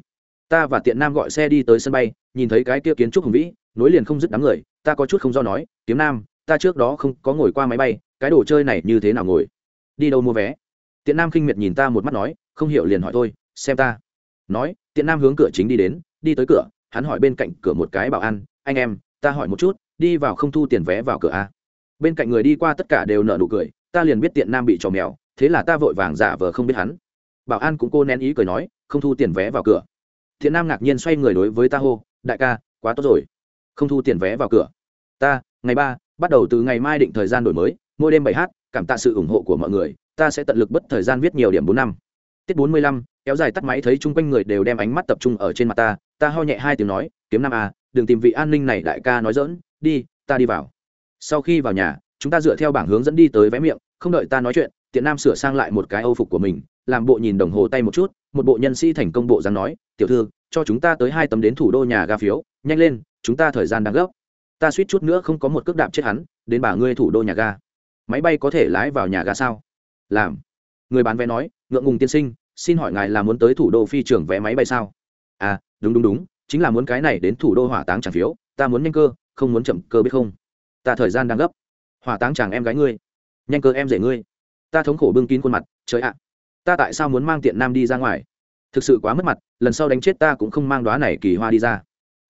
ta và tiện nam gọi xe đi tới sân bay, nhìn thấy cái kia kiến trúc hùng vĩ, nối liền không dứt đám người, ta có chút không do nói, kiếm nam, ta trước đó không có ngồi qua máy bay, cái đồ chơi này như thế nào ngồi? Đi đâu mua vé? Tiện nam khinh miệt nhìn ta một mắt nói, không hiểu liền hỏi thôi, xem ta. Nói, tiện nam hướng cửa chính đi đến, đi tới cửa, hắn hỏi bên cạnh cửa một cái bảo an, anh em, ta hỏi một chút, đi vào không thu tiền vé vào cửa a. Bên cạnh người đi qua tất cả đều nợ nụ cười, ta liền biết tiện nam bị trò mèo, thế là ta vội vàng giả vờ không biết hắn. Bảo an cũng cô nén ý cười nói, không thu tiền vé vào cửa thiện nam ngạc nhiên xoay người đối với ta hô, đại ca, quá tốt rồi. Không thu tiền vé vào cửa. Ta, ngày ba, bắt đầu từ ngày mai định thời gian đổi mới, mỗi đêm bảy h cảm tạ sự ủng hộ của mọi người, ta sẽ tận lực bất thời gian viết nhiều điểm bốn năm. Tiết bốn mươi lăm, kéo dài tắt máy thấy chung quanh người đều đem ánh mắt tập trung ở trên mặt ta ta ho nhẹ hai tiếng nói, kiếm năm a à, đừng tìm vị an ninh này, đại ca nói dỡn đi, ta đi vào. Sau khi vào nhà, chúng ta dựa theo bảng hướng dẫn đi tới vé miệng, không đợi ta nói chuyện, tiện nam sửa sang lại một cái âu phục của mình, làm bộ nhìn đồng hồ tay một chút một bộ nhân sĩ thành công bộ dáng nói, tiểu thư, cho chúng ta tới hai tấm đến thủ đô nhà ga phiếu, nhanh lên, chúng ta thời gian đang gấp. Ta suýt chút nữa không có một cước đạp chết hắn, đến bà ngươi thủ đô nhà ga. Máy bay có thể lái vào nhà ga sao? Làm. Người bán vé nói, ngượng ngùng tiên sinh, xin hỏi ngài là muốn tới thủ đô phi trường vé máy bay sao? À đúng đúng đúng, chính là muốn cái này đến thủ đô hỏa táng chẳng phiếu, ta muốn nhanh cơ, không muốn chậm cơ biết không? Ta thời gian đang gấp. Hỏa táng chàng em gái ngươi, nhanh cơ em rể ngươi. Ta thống khổ bưng kín khuôn mặt, trời ạ ta tại sao muốn mang tiện nam đi ra ngoài? Thực sự quá mất mặt, lần sau đánh chết ta cũng không mang đoá này kỳ hoa đi ra.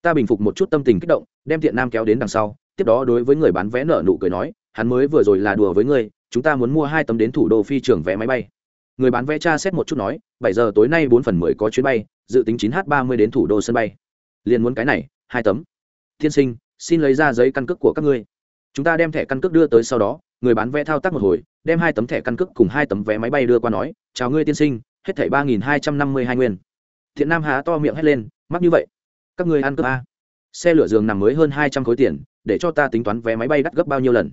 Ta bình phục một chút tâm tình kích động, đem tiện nam kéo đến đằng sau, tiếp đó đối với người bán vé nợ nụ cười nói, hắn mới vừa rồi là đùa với ngươi, chúng ta muốn mua hai tấm đến thủ đô phi trường vé máy bay. Người bán vé tra xét một chút nói, bảy giờ tối nay bốn phần mười có chuyến bay, dự tính chín h ba mươi đến thủ đô sân bay. Liền muốn cái này, hai tấm. Tiên sinh, xin lấy ra giấy căn cước của các ngươi. Chúng ta đem thẻ căn cước đưa tới sau đó, người bán vé thao tác một hồi, đem hai tấm thẻ căn cước cùng hai tấm vé máy bay đưa qua nói chào ngươi tiên sinh, hết thảy ba nghìn hai trăm năm mươi hai nguyên. Thiện nam há to miệng hét lên, mắc như vậy, các ngươi ăn cướp a à? xe lửa giường nằm mới hơn hai trăm khối tiền, để cho ta tính toán vé máy bay đắt gấp bao nhiêu lần?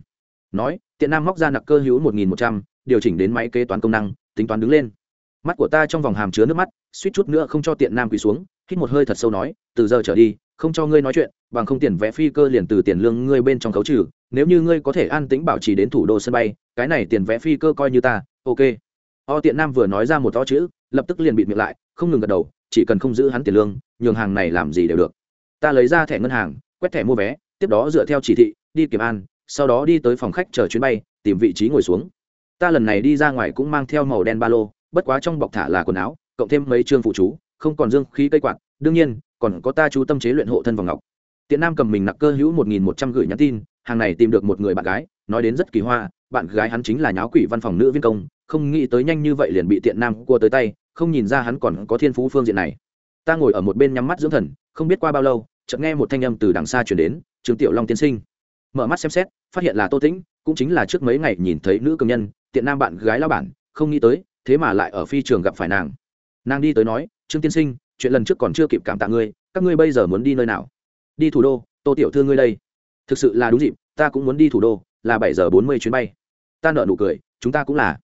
Nói tiện nam móc ra nặc cơ hữu một nghìn một trăm, điều chỉnh đến máy kế toán công năng, tính toán đứng lên. Mắt của ta trong vòng hàm chứa nước mắt, suýt chút nữa không cho tiện nam quỳ xuống, hít một hơi thật sâu nói, từ giờ trở đi, không cho ngươi nói chuyện, bằng không tiền vé phi cơ liền từ tiền lương ngươi bên trong khấu trừ, nếu như ngươi có thể an tĩnh bảo trì đến thủ đô sân bay, cái này tiền vé phi cơ coi như ta, ok o tiện nam vừa nói ra một to chữ, lập tức liền bịt miệng lại, không ngừng gật đầu, chỉ cần không giữ hắn tiền lương, nhường hàng này làm gì đều được. Ta lấy ra thẻ ngân hàng, quét thẻ mua vé, tiếp đó dựa theo chỉ thị, đi kiểm an, sau đó đi tới phòng khách chờ chuyến bay, tìm vị trí ngồi xuống. Ta lần này đi ra ngoài cũng mang theo màu đen ba lô, bất quá trong bọc thả là quần áo, cộng thêm mấy chương phụ chú, không còn dương khí cây quạt, đương nhiên, còn có ta chú tâm chế luyện hộ thân vào ngọc. Tiện nam cầm mình nặc cơ hữu một nghìn một trăm gửi nhắn tin, hàng này tìm được một người bạn gái, nói đến rất kỳ hoa, bạn gái hắn chính là nháo quỷ văn phòng nữ viên công không nghĩ tới nhanh như vậy liền bị tiện nam cua tới tay, không nhìn ra hắn còn có thiên phú phương diện này. Ta ngồi ở một bên nhắm mắt dưỡng thần, không biết qua bao lâu, chợt nghe một thanh âm từ đằng xa chuyển đến, trường tiểu long tiên sinh. Mở mắt xem xét, phát hiện là tô tĩnh, cũng chính là trước mấy ngày nhìn thấy nữ công nhân, tiện nam bạn gái lao bản, không nghĩ tới, thế mà lại ở phi trường gặp phải nàng. Nàng đi tới nói, trương tiên sinh, chuyện lần trước còn chưa kịp cảm tạ ngươi, các ngươi bây giờ muốn đi nơi nào? Đi thủ đô, tô tiểu thư ngươi đây. Thực sự là đúng dịp, ta cũng muốn đi thủ đô, là bảy giờ bốn mươi chuyến bay. Ta nợ nụ cười, chúng ta cũng là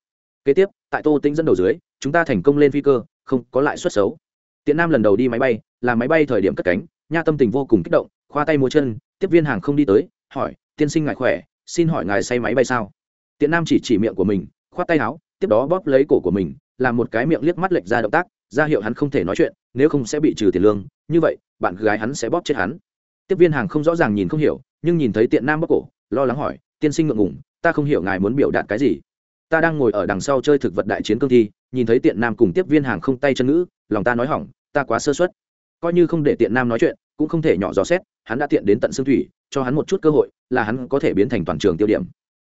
kế tiếp, tại tô tĩnh dẫn đầu dưới, chúng ta thành công lên phi cơ, không có lại suất xấu. Tiện nam lần đầu đi máy bay, là máy bay thời điểm cất cánh, nha tâm tình vô cùng kích động, khoa tay múa chân, tiếp viên hàng không đi tới, hỏi, tiên sinh ngài khỏe, xin hỏi ngài say máy bay sao? Tiện nam chỉ chỉ miệng của mình, khoát tay áo, tiếp đó bóp lấy cổ của mình, làm một cái miệng liếc mắt lệch ra động tác, ra hiệu hắn không thể nói chuyện, nếu không sẽ bị trừ tiền lương, như vậy, bạn gái hắn sẽ bóp chết hắn. Tiếp viên hàng không rõ ràng nhìn không hiểu, nhưng nhìn thấy tiện nam bóp cổ, lo lắng hỏi, tiên sinh ngượng ngùng, ta không hiểu ngài muốn biểu đạt cái gì ta đang ngồi ở đằng sau chơi thực vật đại chiến cương thi, nhìn thấy tiện nam cùng tiếp viên hàng không tay chân ngữ, lòng ta nói hỏng, ta quá sơ suất. Coi như không để tiện nam nói chuyện, cũng không thể nhỏ dò xét, hắn đã tiện đến tận xương thủy, cho hắn một chút cơ hội, là hắn có thể biến thành toàn trường tiêu điểm.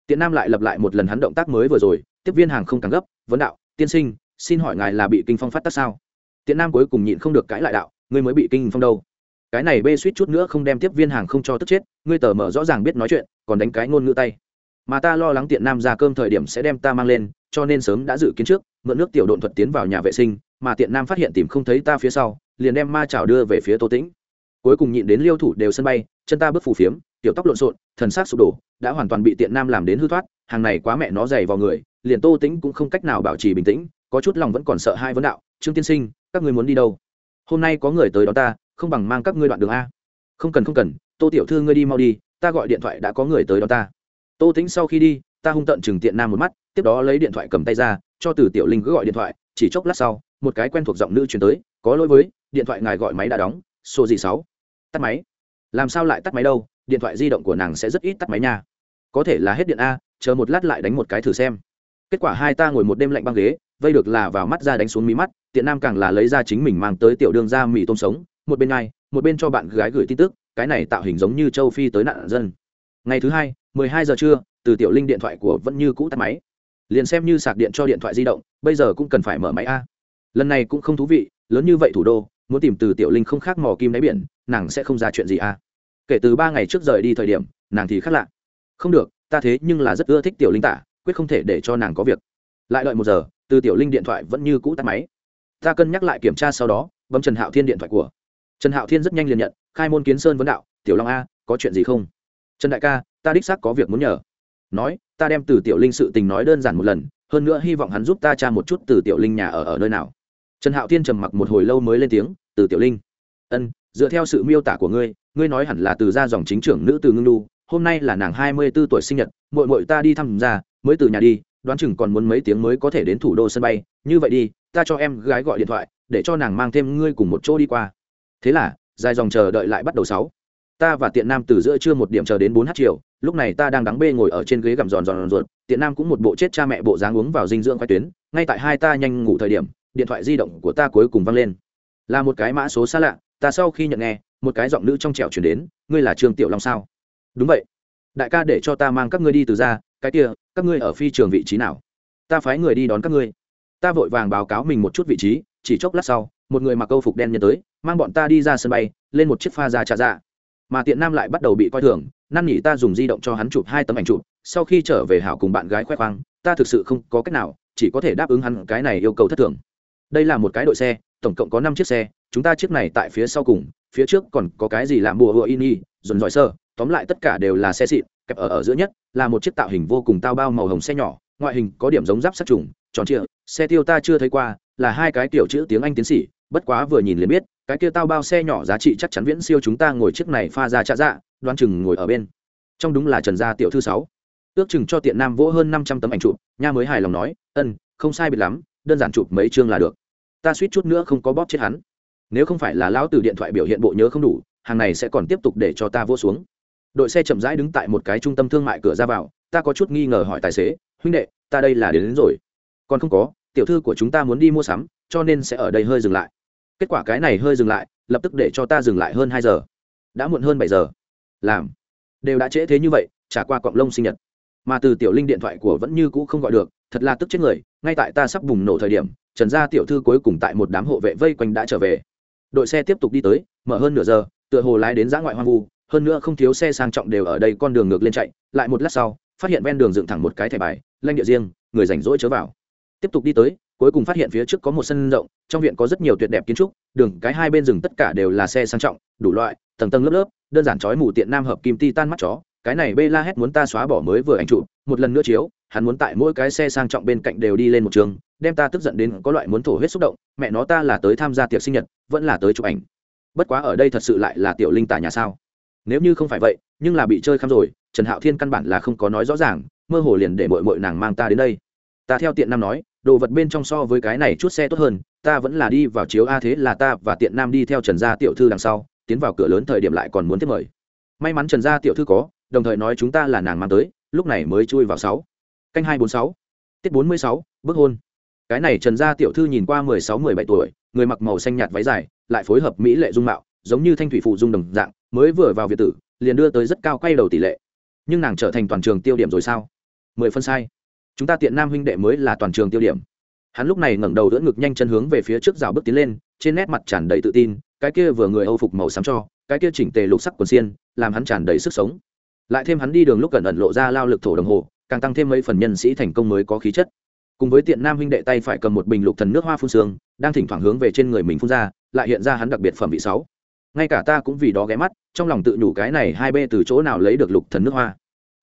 Tiện nam lại lập lại một lần hắn động tác mới vừa rồi, tiếp viên hàng không càng gấp, vấn đạo, tiên sinh, xin hỏi ngài là bị kinh phong phát tác sao? Tiện nam cuối cùng nhịn không được cãi lại đạo, ngươi mới bị kinh phong đâu. Cái này bê suýt chút nữa không đem tiếp viên hàng không cho tức chết, ngươi tờ mở rõ ràng biết nói chuyện, còn đánh cái ngôn ngữ tay mà ta lo lắng tiện nam ra cơm thời điểm sẽ đem ta mang lên, cho nên sớm đã dự kiến trước, mượn nước tiểu độn thuật tiến vào nhà vệ sinh, mà tiện nam phát hiện tìm không thấy ta phía sau, liền đem ma chảo đưa về phía tô tĩnh. Cuối cùng nhịn đến liêu thủ đều sân bay, chân ta bước phù phiếm, tiểu tóc lộn xộn, thần sắc sụp đổ, đã hoàn toàn bị tiện nam làm đến hư thoát, hàng này quá mẹ nó dày vào người, liền tô tĩnh cũng không cách nào bảo trì bình tĩnh, có chút lòng vẫn còn sợ hai vấn đạo, trương tiên sinh, các ngươi muốn đi đâu? Hôm nay có người tới đó ta, không bằng mang các ngươi đoạn đường a. Không cần không cần, tô tiểu thư ngươi đi mau đi, ta gọi điện thoại đã có người tới đó ta tô tĩnh sau khi đi, ta hung tận chừng tiện nam một mắt, tiếp đó lấy điện thoại cầm tay ra, cho từ tiểu linh cứ gọi điện thoại, chỉ chốc lát sau, một cái quen thuộc giọng nữ chuyển tới, có lỗi với, điện thoại ngài gọi máy đã đóng, số gì sáu? Tắt máy. Làm sao lại tắt máy đâu, điện thoại di động của nàng sẽ rất ít tắt máy nha. Có thể là hết điện a, chờ một lát lại đánh một cái thử xem. Kết quả hai ta ngồi một đêm lạnh băng ghế, vây được là vào mắt ra đánh xuống mí mắt, tiện nam càng là lấy ra chính mình mang tới tiểu đường ra mì tôm sống, một bên ngay một bên cho bạn gái gửi tin tức, cái này tạo hình giống như châu phi tới nạn dân. Ngày thứ hai mười hai giờ trưa, từ tiểu linh điện thoại của vẫn như cũ tắt máy. Liền xem như sạc điện cho điện thoại di động, bây giờ cũng cần phải mở máy a. Lần này cũng không thú vị, lớn như vậy thủ đô, muốn tìm từ tiểu linh không khác mò kim đáy biển, nàng sẽ không ra chuyện gì a. Kể từ ba ngày trước rời đi thời điểm, nàng thì khác lạ. Không được, ta thế nhưng là rất ưa thích tiểu linh tả, quyết không thể để cho nàng có việc. Lại đợi một giờ, từ tiểu linh điện thoại vẫn như cũ tắt máy. Ta cân nhắc lại kiểm tra sau đó, bấm trần hạo thiên điện thoại của. Trần hạo thiên rất nhanh liền nhận, khai môn kiến sơn vấn đạo, tiểu long a, có chuyện gì không? Trần đại ca ta đích xác có việc muốn nhờ. Nói, ta đem từ tiểu linh sự tình nói đơn giản một lần, hơn nữa hy vọng hắn giúp ta tra một chút từ tiểu linh nhà ở ở nơi nào. Trần hạo thiên trầm mặc một hồi lâu mới lên tiếng, từ tiểu linh. Ân, dựa theo sự miêu tả của ngươi ngươi nói hẳn là từ gia dòng chính trưởng nữ từ ngưng đu hôm nay là nàng hai mươi b ố tuổi sinh nhật mội mội ta đi thăm ra mới từ nhà đi, đoán chừng còn muốn mấy tiếng mới có thể đến thủ đô sân bay. Như vậy đi, ta cho em gái gọi điện thoại, để cho nàng mang thêm ngươi cùng một chỗ đi qua. Thế là, dài dòng chờ đợi lại bắt đầu sáu ta và tiện nam từ giữa trưa một điểm chờ đến bốn h chiều, lúc này ta đang đắng bê ngồi ở trên ghế gầm giòn giòn ruột, tiện nam cũng một bộ chết cha mẹ bộ dáng uống vào dinh dưỡng khoai tuyến, ngay tại hai ta nhanh ngủ thời điểm, điện thoại di động của ta cuối cùng văng lên. Là một cái mã số xa lạ, ta sau khi nhận nghe, một cái giọng nữ trong trẻo chuyển đến, ngươi là trương tiểu long sao? Đúng vậy. Đại ca để cho ta mang các ngươi đi từ ra, cái kia, các ngươi ở phi trường vị trí nào? Ta phái người đi đón các ngươi. Ta vội vàng báo cáo mình một chút vị trí, chỉ chốc lát sau, một người mặc câu phục đen nhân tới, mang bọn ta đi ra sân bay, lên một chiếc pha ra trà ra mà tiện nam lại bắt đầu bị coi thường, năn nỉ ta dùng di động cho hắn chụp hai tấm ảnh chụp, sau khi trở về hảo cùng bạn gái khoe khoang, ta thực sự không có cách nào, chỉ có thể đáp ứng hắn cái này yêu cầu thất thường. Đây là một cái đội xe, tổng cộng có năm chiếc xe, chúng ta chiếc này tại phía sau cùng, phía trước còn có cái gì làm mùa hựa in y, dồn dọi sơ, tóm lại tất cả đều là xe xịn, kẹp ở ở giữa nhất, là một chiếc tạo hình vô cùng tao bao màu hồng xe nhỏ, ngoại hình có điểm giống giáp sát trùng, tròn trịa, xe tiêu ta chưa thấy qua, là hai cái tiểu chữ tiếng anh tiến sĩ, bất quá vừa nhìn liền biết cái kia tao bao xe nhỏ giá trị chắc chắn viễn siêu chúng ta ngồi chiếc này pha ra trạ dạ đoan chừng ngồi ở bên. Trong đúng là trần gia tiểu thư sáu. Ước chừng cho tiện nam vỗ hơn năm trăm tấm ảnh chụp nha mới hài lòng nói ân không sai biệt lắm đơn giản chụp mấy chương là được. Ta suýt chút nữa không có bóp chết hắn. Nếu không phải là lão từ điện thoại biểu hiện bộ nhớ không đủ hàng này sẽ còn tiếp tục để cho ta vô xuống. Đội xe chậm rãi đứng tại một cái trung tâm thương mại cửa ra vào ta có chút nghi ngờ hỏi tài xế huynh đệ ta đây là đến, đến rồi. Còn không có tiểu thư của chúng ta muốn đi mua sắm cho nên sẽ ở đây hơi dừng lại kết quả cái này hơi dừng lại, lập tức để cho ta dừng lại hơn hai giờ. Đã muộn hơn bảy giờ. Làm. Đều đã trễ thế như vậy, trả qua cọng lông sinh nhật. Mà từ tiểu linh điện thoại của vẫn như cũ không gọi được, thật là tức chết người, ngay tại ta sắp bùng nổ thời điểm, trần gia tiểu thư cuối cùng tại một đám hộ vệ vây quanh đã trở về. Đội xe tiếp tục đi tới, mở hơn nửa giờ, tựa hồ lái đến giã ngoại hoang vu, hơn nữa không thiếu xe sang trọng đều ở đây con đường ngược lên chạy, lại một lát sau, phát hiện ven đường dựng thẳng một cái thẻ bài, lanh địa riêng, người rảnh rỗi chớ vào. Tiếp tục đi tới cuối cùng phát hiện phía trước có một sân rộng, trong viện có rất nhiều tuyệt đẹp kiến trúc, đường cái hai bên rừng tất cả đều là xe sang trọng, đủ loại, tầng tầng lớp lớp, đơn giản chói mù tiện nam hợp kim ti tan mắt chó, cái này bê la hét muốn ta xóa bỏ mới vừa ảnh trụ một lần nữa chiếu, hắn muốn tại mỗi cái xe sang trọng bên cạnh đều đi lên một trường, đem ta tức giận đến có loại muốn thổ huyết xúc động, mẹ nó ta là tới tham gia tiệc sinh nhật, vẫn là tới chụp ảnh. Bất quá ở đây thật sự lại là tiểu linh tả nhà sao? Nếu như không phải vậy, nhưng là bị chơi khăm rồi, trần hạo thiên căn bản là không có nói rõ ràng, mơ hồ liền để mội mội nàng mang ta đến đây. Ta theo tiện nam nói đồ vật bên trong so với cái này chút xe tốt hơn, ta vẫn là đi vào chiếu a thế là ta và tiện nam đi theo trần gia tiểu thư đằng sau, tiến vào cửa lớn thời điểm lại còn muốn tiếp mời. May mắn trần gia tiểu thư có, đồng thời nói chúng ta là nàng mang tới, lúc này mới chui vào sáu. Canh hai bốn sáu. Tiết bốn mươi sáu bức hôn. Cái này trần gia tiểu thư nhìn qua mười sáu, mười bảy tuổi, người mặc màu xanh nhạt váy dài, lại phối hợp mỹ lệ dung mạo, giống như thanh thủy phụ dung đồng dạng, mới vừa vào việt tử, liền đưa tới rất cao quay đầu tỷ lệ. Nhưng nàng trở thành toàn trường tiêu điểm rồi sao? Mười phân sai chúng ta tiện nam huynh đệ mới là toàn trường tiêu điểm. Hắn lúc này ngẩng đầu đỡ ngực nhanh chân hướng về phía trước rào bước tiến lên, trên nét mặt tràn đầy tự tin, cái kia vừa người âu phục màu xám cho, cái kia chỉnh tề lục sắc quần xiên, làm hắn tràn đầy sức sống. Lại thêm hắn đi đường lúc cẩn ẩn lộ ra lao lực thổ đồng hồ, càng tăng thêm mấy phần nhân sĩ thành công mới có khí chất. Cùng với tiện nam huynh đệ tay phải cầm một bình lục thần nước hoa phun sương, đang thỉnh thoảng hướng về trên người mình phun ra, lại hiện ra hắn đặc biệt phẩm vị sáu. Ngay cả ta cũng vì đó ghé mắt, trong lòng tự nhủ cái này hai bê từ chỗ nào lấy được lục thần nước hoa.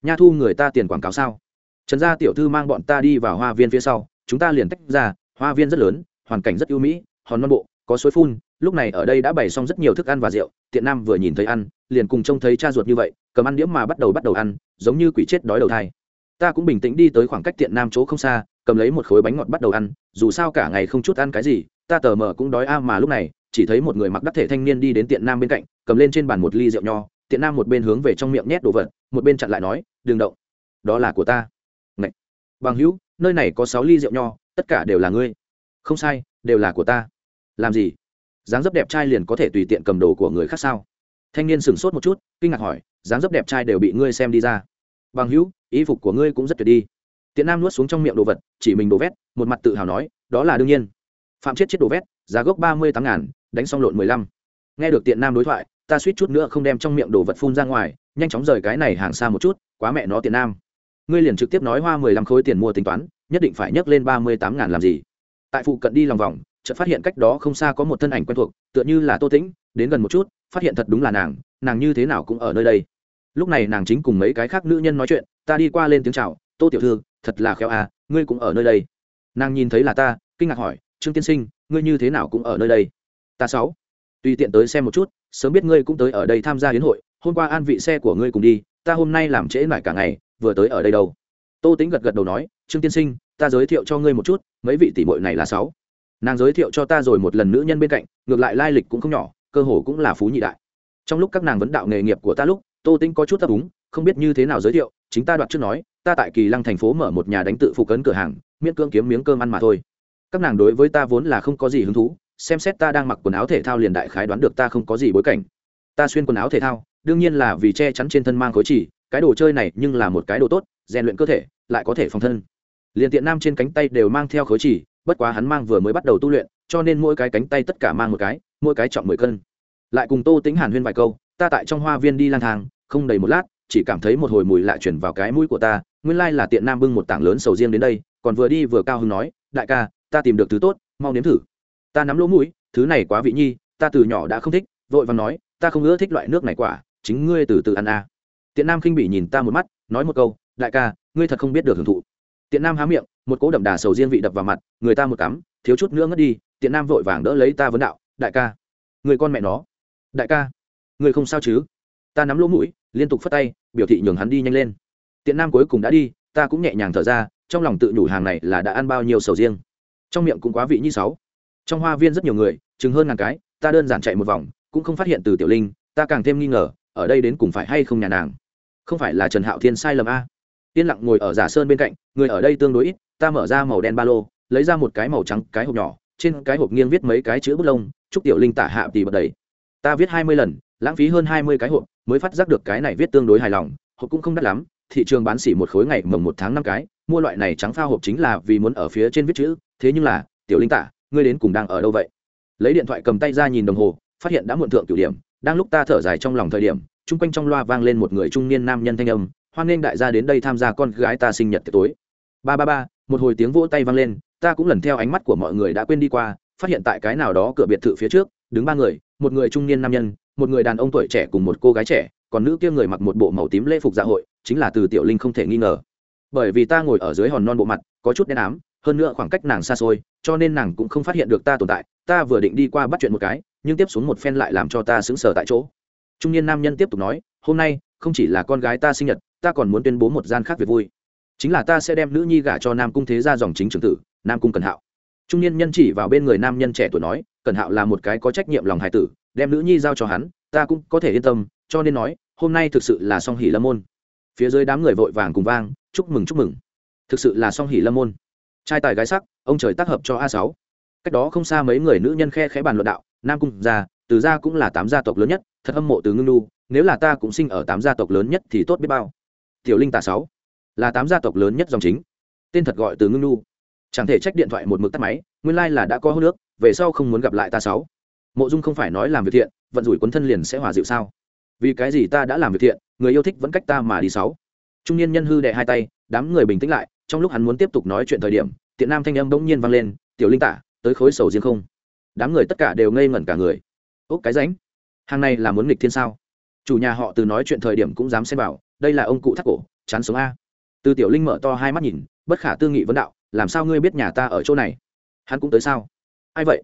Nha thu, người ta tiền quảng cáo sao? Trần gia tiểu thư mang bọn ta đi vào hoa viên phía sau, chúng ta liền tách ra, hoa viên rất lớn, hoàn cảnh rất ưu mỹ, hòn non bộ, có suối phun, lúc này ở đây đã bày xong rất nhiều thức ăn và rượu, tiện nam vừa nhìn thấy ăn, liền cùng trông thấy cha ruột như vậy, cầm ăn đĩu mà bắt đầu bắt đầu ăn, giống như quỷ chết đói đầu thai. Ta cũng bình tĩnh đi tới khoảng cách tiện nam chỗ không xa, cầm lấy một khối bánh ngọt bắt đầu ăn, dù sao cả ngày không chút ăn cái gì, ta tờ mờ cũng đói a mà lúc này, chỉ thấy một người mặc đắc thể thanh niên đi đến tiện nam bên cạnh, cầm lên trên bàn một ly rượu nho, tiện nam một bên hướng về trong miệng nhét đồ vật, một bên chặn lại nói, đừng động, đó là của ta bằng hữu, nơi này có sáu ly rượu nho, tất cả đều là ngươi. Không sai, đều là của ta. Làm gì? Dáng dấp đẹp trai liền có thể tùy tiện cầm đồ của người khác sao? Thanh niên sửng sốt một chút, kinh ngạc hỏi, dáng dấp đẹp trai đều bị ngươi xem đi ra. Bằng hữu ý phục của ngươi cũng rất tuyệt đi. Tiện nam nuốt xuống trong miệng đồ vật, chỉ mình đồ vét, một mặt tự hào nói, đó là đương nhiên. Phạm chết chết đồ vét, giá gốc ba mươi tám ngàn, đánh xong lộn mười lăm. Nghe được tiện nam đối thoại, ta suýt chút nữa không đem trong miệng đồ vật phun ra ngoài, nhanh chóng rời cái này hàng xa một chút, quá mẹ nó tiện nam ngươi liền trực tiếp nói hoa mười lăm khối tiền mua tính toán, nhất định phải nhấc lên ba mươi tám ngàn làm gì? Tại phụ cận đi lòng vòng, chợt phát hiện cách đó không xa có một thân ảnh quen thuộc, tựa như là tô tĩnh, đến gần một chút, phát hiện thật đúng là nàng nàng như thế nào cũng ở nơi đây. Lúc này nàng chính cùng mấy cái khác nữ nhân nói chuyện, ta đi qua lên tiếng chào, tô tiểu thư, thật là khéo à ngươi cũng ở nơi đây. Nàng nhìn thấy là ta, kinh ngạc hỏi, trương tiên sinh, ngươi như thế nào cũng ở nơi đây? Ta sáu. Tùy tiện tới xem một chút, sớm biết ngươi cũng tới ở đây tham gia hiến hội, hôm qua an vị xe của ngươi cùng đi, ta hôm nay làm trễ lại cả ngày vừa tới ở đây đâu? Tô tính gật gật đầu nói, trương tiên sinh, ta giới thiệu cho ngươi một chút, mấy vị tỷ muội này là sáu. Nàng giới thiệu cho ta rồi một lần nữ nhân bên cạnh, ngược lại lai lịch cũng không nhỏ, cơ hồ cũng là phú nhị đại. Trong lúc các nàng vấn đạo nghề nghiệp của ta lúc, tô tính có chút ấp úng, không biết như thế nào giới thiệu, chính ta đoạt trước nói, ta tại kỳ lăng thành phố mở một nhà đánh tự phục cấn cửa hàng, miễn cưỡng kiếm miếng cơm ăn mà thôi. Các nàng đối với ta vốn là không có gì hứng thú, xem xét ta đang mặc quần áo thể thao liền đại khái đoán được ta không có gì bối cảnh. Ta xuyên quần áo thể thao, đương nhiên là vì che chắn trên thân mang khối chỉ cái đồ chơi này nhưng là một cái đồ tốt, rèn luyện cơ thể, lại có thể phòng thân. Liền tiện nam trên cánh tay đều mang theo khối chỉ, bất quá hắn mang vừa mới bắt đầu tu luyện, cho nên mỗi cái cánh tay tất cả mang một cái, mỗi cái trọng mười cân. Lại cùng tô tính hàn huyên vài câu, ta tại trong hoa viên đi lang thang, không đầy một lát, chỉ cảm thấy một hồi mùi lạ chuyển vào cái mũi của ta, nguyên lai là tiện nam bưng một tảng lớn sầu riêng đến đây, còn vừa đi vừa cao hứng nói, đại ca, ta tìm được thứ tốt, mau nếm thử. Ta nắm lỗ mũi, thứ này quá vị nhi, ta từ nhỏ đã không thích. Vội và nói, ta không ưa thích loại nước này quả, chính ngươi từ từ ăn a. à tiện nam khinh bị nhìn ta một mắt, nói một câu, đại ca, ngươi thật không biết được hưởng thụ. Tiện nam há miệng, một cỗ đậm đà sầu riêng vị đập vào mặt, người ta một cắm, thiếu chút nữa ngất đi, tiện nam vội vàng đỡ lấy ta vấn đạo, đại ca, người con mẹ nó. Đại ca, người không sao chứ? Ta nắm lỗ mũi, liên tục phất tay, biểu thị nhường hắn đi nhanh lên. Tiện nam cuối cùng đã đi, ta cũng nhẹ nhàng thở ra, trong lòng tự nhủ hàng này là đã ăn bao nhiêu sầu riêng. Trong miệng cũng quá vị như sáu. Trong hoa viên rất nhiều người, chừng hơn ngàn cái, ta đơn giản chạy một vòng, cũng không phát hiện từ tiểu linh, ta càng thêm nghi ngờ, ở đây đến cùng phải hay không nhà nàng không phải là trần hạo thiên sai lầm a? Yên lặng ngồi ở giả sơn bên cạnh, người ở đây tương đối ít, ta mở ra màu đen ba lô, lấy ra một cái màu trắng, cái hộp nhỏ, trên cái hộp nghiêng viết mấy cái chữ bút lông, chúc tiểu linh tả hạ tì bật đầy. Ta viết hai mươi lần, lãng phí hơn hai mươi cái hộp, mới phát giác được cái này viết tương đối hài lòng, hộp cũng không đắt lắm, thị trường bán xỉ một khối ngày mồng một tháng năm cái, mua loại này trắng pha hộp chính là vì muốn ở phía trên viết chữ, thế nhưng là, tiểu linh tả, ngươi đến cùng đang ở đâu vậy? Lấy điện thoại cầm tay ra nhìn đồng hồ, phát hiện đã muộn thượng cửu điểm, đang lúc ta thở dài trong lòng thời điểm chung quanh trong loa vang lên một người trung niên nam nhân thanh âm, hoan nghênh đại gia đến đây tham gia con gái ta sinh nhật tiệc tối. Ba ba ba, một hồi tiếng vỗ tay vang lên, ta cũng lần theo ánh mắt của mọi người đã quên đi qua, phát hiện tại cái nào đó cửa biệt thự phía trước, đứng ba người, một người trung niên nam nhân, một người đàn ông tuổi trẻ cùng một cô gái trẻ, còn nữ kia người mặc một bộ màu tím lễ phục dạ hội, chính là từ tiểu linh không thể nghi ngờ. Bởi vì ta ngồi ở dưới hòn non bộ mặt, có chút đen ám, hơn nữa khoảng cách nàng xa xôi, cho nên nàng cũng không phát hiện được ta tồn tại, ta vừa định đi qua bắt chuyện một cái, nhưng tiếp xuống một phen lại làm cho ta sững sờ tại chỗ trung niên nam nhân tiếp tục nói, hôm nay, không chỉ là con gái ta sinh nhật, ta còn muốn tuyên bố một gian khác việc vui. Chính là ta sẽ đem nữ nhi gả cho nam cung thế gia dòng chính trưởng tử, nam cung cần hạo. Trung niên nhân chỉ vào bên người nam nhân trẻ tuổi nói, cần hạo là một cái có trách nhiệm lòng hài tử, đem nữ nhi giao cho hắn, ta cũng có thể yên tâm, cho nên nói, hôm nay thực sự là song hỷ lâm môn. Phía dưới đám người vội vàng cùng vang, chúc mừng chúc mừng. Thực sự là song hỷ lâm môn. Trai tài gái sắc, ông trời tác hợp cho a sáu. Cách đó không xa mấy người nữ nhân khe khẽ bàn luận đạo, nam cung gia, từ gia cũng là tám gia tộc lớn nhất thật âm mộ từ ngưng nu nếu là ta cũng sinh ở tám gia tộc lớn nhất thì tốt biết bao. Tiểu linh tà sáu, là tám gia tộc lớn nhất dòng chính. Tên thật gọi từ ngưng nu chẳng thể trách điện thoại một mực tắt máy, nguyên lai là đã có hô nước, về sau không muốn gặp lại ta sáu. Mộ dung không phải nói làm việc thiện, vận rủi quấn thân liền sẽ hòa dịu sao? Vì cái gì ta đã làm việc thiện, người yêu thích vẫn cách ta mà đi sáu. Trung niên nhân hư đệ hai tay, đám người bình tĩnh lại, trong lúc hắn muốn tiếp tục nói chuyện thời điểm, tiện nam thanh âm bỗng nhiên vang lên, tiểu linh tả tới khối sầu riêng không? Đám người tất cả đều ngây ngẩn cả người. Ốc cái ránh hàng này là muốn nghịch thiên sao? Chủ nhà họ từ nói chuyện thời điểm cũng dám xem vào, đây là ông cụ thắt cổ chán sống a. Từ tiểu linh mở to hai mắt nhìn bất khả tư nghị vấn đạo làm sao ngươi biết nhà ta ở chỗ này? Hắn cũng tới sao? Ai vậy?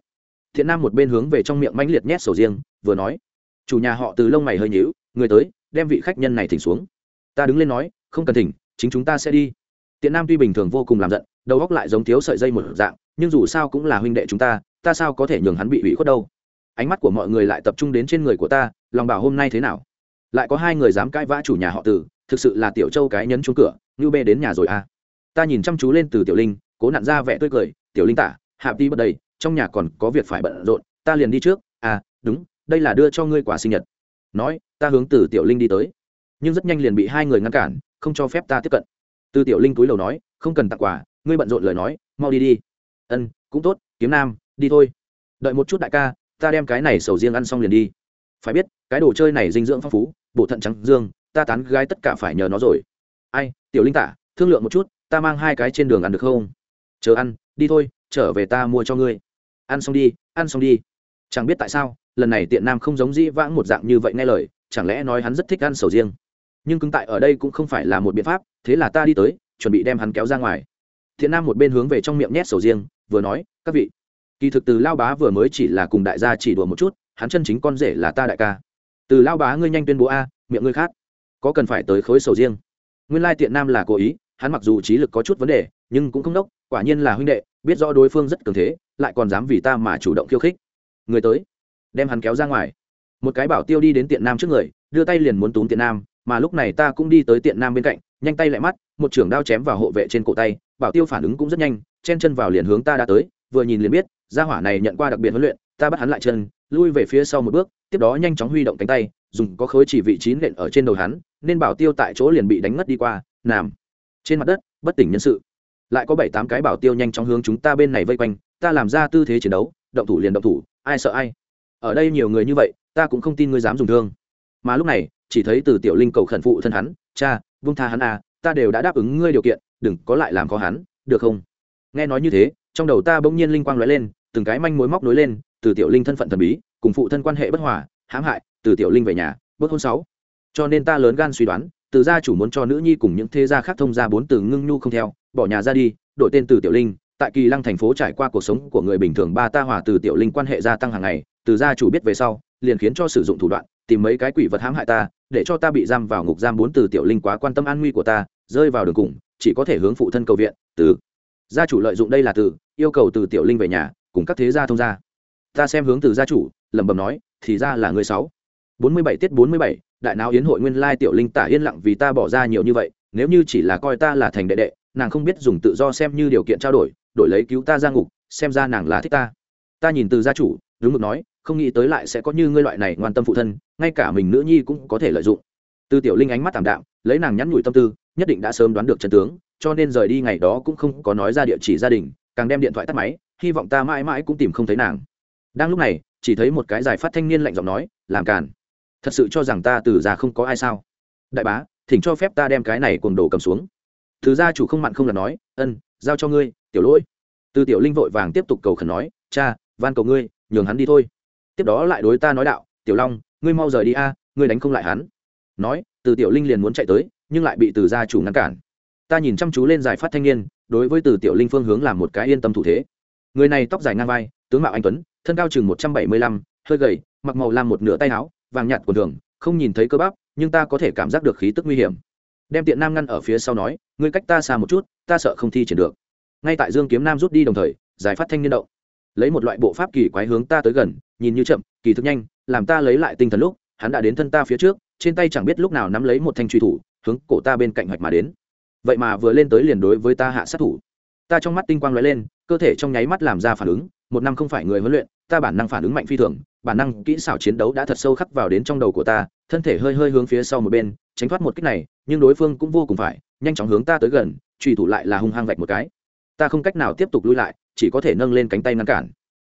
Thiện nam một bên hướng về trong miệng mãnh liệt nhét sầu riêng vừa nói. Chủ nhà họ từ lông mày hơi nhíu người tới đem vị khách nhân này thỉnh xuống. Ta đứng lên nói không cần thỉnh chính chúng ta sẽ đi. Tiện nam tuy bình thường vô cùng làm giận đầu góc lại giống thiếu sợi dây một dạng nhưng dù sao cũng là huynh đệ chúng ta ta sao có thể nhường hắn bị ủy khuất đâu? Ánh mắt của mọi người lại tập trung đến trên người của ta, lòng bảo hôm nay thế nào? Lại có hai người dám cãi vã chủ nhà họ tử thực sự là tiểu châu cái nhấn chuông cửa như bê đến nhà rồi à? Ta nhìn chăm chú lên từ tiểu linh, cố nặn ra vẻ tươi cười, tiểu linh tả, hạ đi bất đầy trong nhà còn có việc phải bận rộn, ta liền đi trước. À đúng, đây là đưa cho ngươi quả sinh nhật. Nói, ta hướng từ tiểu linh đi tới. Nhưng rất nhanh liền bị hai người ngăn cản, không cho phép ta tiếp cận. Từ tiểu linh túi lầu nói, không cần tặng quà, ngươi bận rộn lời nói, mau đi đi. Ân, cũng tốt, kiếm nam, đi thôi. Đợi một chút đại ca ta đem cái này sầu riêng ăn xong liền đi. Phải biết, cái đồ chơi này dinh dưỡng phong phú, bộ thận trắng dương, ta tán gái tất cả phải nhờ nó rồi. Ai, tiểu linh tả thương lượng một chút, ta mang hai cái trên đường ăn được không? Chờ ăn, đi thôi, trở về ta mua cho ngươi. Ăn xong đi, ăn xong đi. Chẳng biết tại sao, lần này tiện nam không giống dĩ vãng một dạng như vậy nghe lời, chẳng lẽ nói hắn rất thích ăn sầu riêng? Nhưng cứng tại ở đây cũng không phải là một biện pháp, thế là ta đi tới, chuẩn bị đem hắn kéo ra ngoài. Thiện nam một bên hướng về trong miệng nhét sầu riêng, vừa nói, các vị kỳ thực từ lao bá vừa mới chỉ là cùng đại gia chỉ đùa một chút, hắn chân chính con rể là ta đại ca. Từ lao bá ngươi nhanh tuyên bố a, miệng ngươi khác. Có cần phải tới khối sầu riêng. Nguyên lai tiện nam là cố ý, hắn mặc dù trí lực có chút vấn đề, nhưng cũng không đốc, quả nhiên là huynh đệ, biết rõ đối phương rất cường thế, lại còn dám vì ta mà chủ động khiêu khích. Người tới. Đem hắn kéo ra ngoài. Một cái bảo tiêu đi đến tiện nam trước người, đưa tay liền muốn túm tiện nam, mà lúc này ta cũng đi tới tiện nam bên cạnh, nhanh tay lại mắt, một trưởng đao chém vào hộ vệ trên cổ tay, bảo tiêu phản ứng cũng rất nhanh, chen chân vào liền hướng ta đã tới, vừa nhìn liền biết gia hỏa này nhận qua đặc biệt huấn luyện, ta bắt hắn lại chân, lui về phía sau một bước, tiếp đó nhanh chóng huy động cánh tay, dùng có khối chỉ vị trí nện ở trên đầu hắn, nên bảo tiêu tại chỗ liền bị đánh ngất đi qua, nằm trên mặt đất, bất tỉnh nhân sự. Lại có bảy tám cái bảo tiêu nhanh chóng hướng chúng ta bên này vây quanh, ta làm ra tư thế chiến đấu, động thủ liền động thủ, ai sợ ai. Ở đây nhiều người như vậy, ta cũng không tin ngươi dám dùng thương. Mà lúc này, chỉ thấy từ tiểu linh cầu khẩn phụ thân hắn, cha vung tha hắn à ta đều đã đáp ứng ngươi điều kiện, đừng có lại làm khó hắn, được không? Nghe nói như thế, trong đầu ta bỗng nhiên linh quang lóe lên từng cái manh mối móc nối lên, từ tiểu linh thân phận thần bí, cùng phụ thân quan hệ bất hòa, hãm hại, từ tiểu linh về nhà, bước hôn sáu. Cho nên ta lớn gan suy đoán, từ gia chủ muốn cho nữ nhi cùng những thế gia khác thông ra bốn từ ngưng nhu không theo, bỏ nhà ra đi, đổi tên từ tiểu linh. Tại kỳ lăng thành phố trải qua cuộc sống của người bình thường ba ta hòa từ tiểu linh quan hệ gia tăng hàng ngày, từ gia chủ biết về sau, liền khiến cho sử dụng thủ đoạn, tìm mấy cái quỷ vật hãm hại ta, để cho ta bị giam vào ngục giam bốn từ tiểu linh quá quan tâm an nguy của ta, rơi vào đường cùng, chỉ có thể hướng phụ thân cầu viện, từ. Gia chủ lợi dụng đây là từ, yêu cầu từ tiểu linh về nhà cùng các thế gia thông gia. Ta xem hướng từ gia chủ, lẩm bẩm nói, thì ra là người sáu. Bốn mươi bảy tiết bốn mươi bảy, đại não yến hội nguyên lai tiểu linh tả yên lặng vì ta bỏ ra nhiều như vậy, nếu như chỉ là coi ta là thành đệ đệ, nàng không biết dùng tự do xem như điều kiện trao đổi đổi lấy cứu ta ra ngục, xem ra nàng là thích ta. Ta nhìn từ gia chủ, đúng mực nói, không nghĩ tới lại sẽ có như ngươi loại này ngoan tâm phụ thân, ngay cả mình nữ nhi cũng có thể lợi dụng. Từ tiểu linh ánh mắt tảm đạm, lấy nàng nhắn nhủi tâm tư, nhất định đã sớm đoán được chân tướng, cho nên rời đi ngày đó cũng không có nói ra địa chỉ gia đình, càng đem điện thoại tắt máy hy vọng ta mãi mãi cũng tìm không thấy nàng. Đang lúc này, chỉ thấy một cái giải phát thanh niên lạnh giọng nói, làm càn. Thật sự cho rằng ta từ già không có ai sao? Đại bá, thỉnh cho phép ta đem cái này cuồng đồ cầm xuống. Thứ gia chủ không mặn không là nói, ân, giao cho ngươi, tiểu lỗi. Từ tiểu linh vội vàng tiếp tục cầu khẩn nói, cha, van cầu ngươi, nhường hắn đi thôi. Tiếp đó lại đối ta nói đạo, tiểu long, ngươi mau rời đi a, ngươi đánh không lại hắn. Nói, từ tiểu linh liền muốn chạy tới, nhưng lại bị từ gia chủ ngăn cản. Ta nhìn chăm chú lên giải phát thanh niên, đối với từ tiểu linh phương hướng làm một cái yên tâm thủ thế người này tóc dài ngang vai, tướng mạo anh tuấn, thân cao chừng một trăm bảy mươi lăm, hơi gầy, mặc màu làm một nửa tay áo, vàng nhạt quần thường, không nhìn thấy cơ bắp, nhưng ta có thể cảm giác được khí tức nguy hiểm. Đem tiện nam ngăn ở phía sau nói, ngươi cách ta xa một chút, ta sợ không thi triển được. Ngay tại dương kiếm nam rút đi đồng thời, giải phát thanh niên động. Lấy một loại bộ pháp kỳ quái hướng ta tới gần, nhìn như chậm, kỳ thực nhanh, làm ta lấy lại tinh thần lúc, hắn đã đến thân ta phía trước, trên tay chẳng biết lúc nào nắm lấy một thanh truy thủ, hướng cổ ta bên cạnh hoạch mà đến. Vậy mà vừa lên tới liền đối với ta hạ sát thủ ta trong mắt tinh quang lóe lên, cơ thể trong nháy mắt làm ra phản ứng, một năm không phải người huấn luyện, ta bản năng phản ứng mạnh phi thường, bản năng kỹ xảo chiến đấu đã thật sâu khắc vào đến trong đầu của ta, thân thể hơi hơi hướng phía sau một bên, tránh thoát một kích này, nhưng đối phương cũng vô cùng phải, nhanh chóng hướng ta tới gần, truy thủ lại là hung hăng vạch một cái. Ta không cách nào tiếp tục lui lại, chỉ có thể nâng lên cánh tay ngăn cản.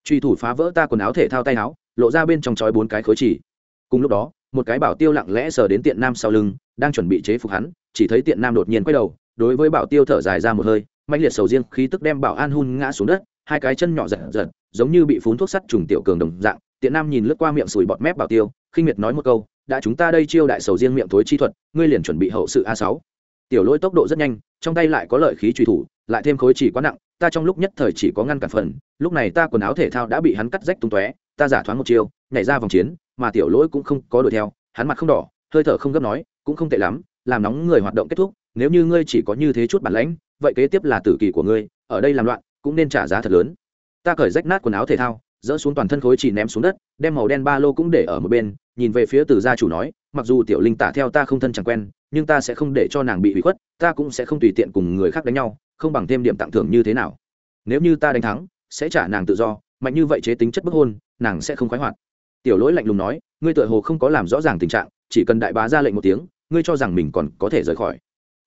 Truy thủ phá vỡ ta quần áo thể thao tay áo, lộ ra bên trong chói bốn cái khối chỉ. Cùng lúc đó, một cái bảo tiêu lặng lẽ sờ đến tiện nam sau lưng, đang chuẩn bị chế phục hắn, chỉ thấy tiện nam đột nhiên quay đầu, đối với bảo tiêu thở dài ra một hơi mạnh liệt sầu riêng, khí tức đem bảo an hun ngã xuống đất, hai cái chân nhỏ giật giật, giống như bị phun thuốc sắt trùng tiểu cường đồng dạng. Tiện nam nhìn lướt qua miệng sùi bọt mép bảo tiêu, khinh miệt nói một câu, đã chúng ta đây chiêu đại sầu riêng miệng thối chi thuật, ngươi liền chuẩn bị hậu sự a sáu. Tiểu lỗi tốc độ rất nhanh, trong tay lại có lợi khí truy thủ, lại thêm khối chỉ quá nặng, ta trong lúc nhất thời chỉ có ngăn cản phần, lúc này ta quần áo thể thao đã bị hắn cắt rách tung tóe, ta giả thoáng một chiêu, nhảy ra vòng chiến, mà tiểu lỗi cũng không có đuổi theo, hắn mặt không đỏ, hơi thở không gấp nói, cũng không tệ lắm, làm nóng người hoạt động kết thúc, nếu như ngươi chỉ có như thế chút bản lãnh vậy kế tiếp là tử kỳ của ngươi, ở đây làm loạn, cũng nên trả giá thật lớn. Ta cởi rách nát quần áo thể thao, dỡ xuống toàn thân khối chỉ ném xuống đất, đem màu đen ba lô cũng để ở một bên, nhìn về phía từ gia chủ nói, mặc dù tiểu linh tả theo ta không thân chẳng quen, nhưng ta sẽ không để cho nàng bị hủy khuất, ta cũng sẽ không tùy tiện cùng người khác đánh nhau, không bằng thêm điểm tặng thưởng như thế nào. Nếu như ta đánh thắng, sẽ trả nàng tự do, mạnh như vậy chế tính chất bức hôn, nàng sẽ không khoái hoạt. Tiểu lỗi lạnh lùng nói, ngươi tựa hồ không có làm rõ ràng tình trạng, chỉ cần đại bá ra lệnh một tiếng, ngươi cho rằng mình còn có thể rời khỏi.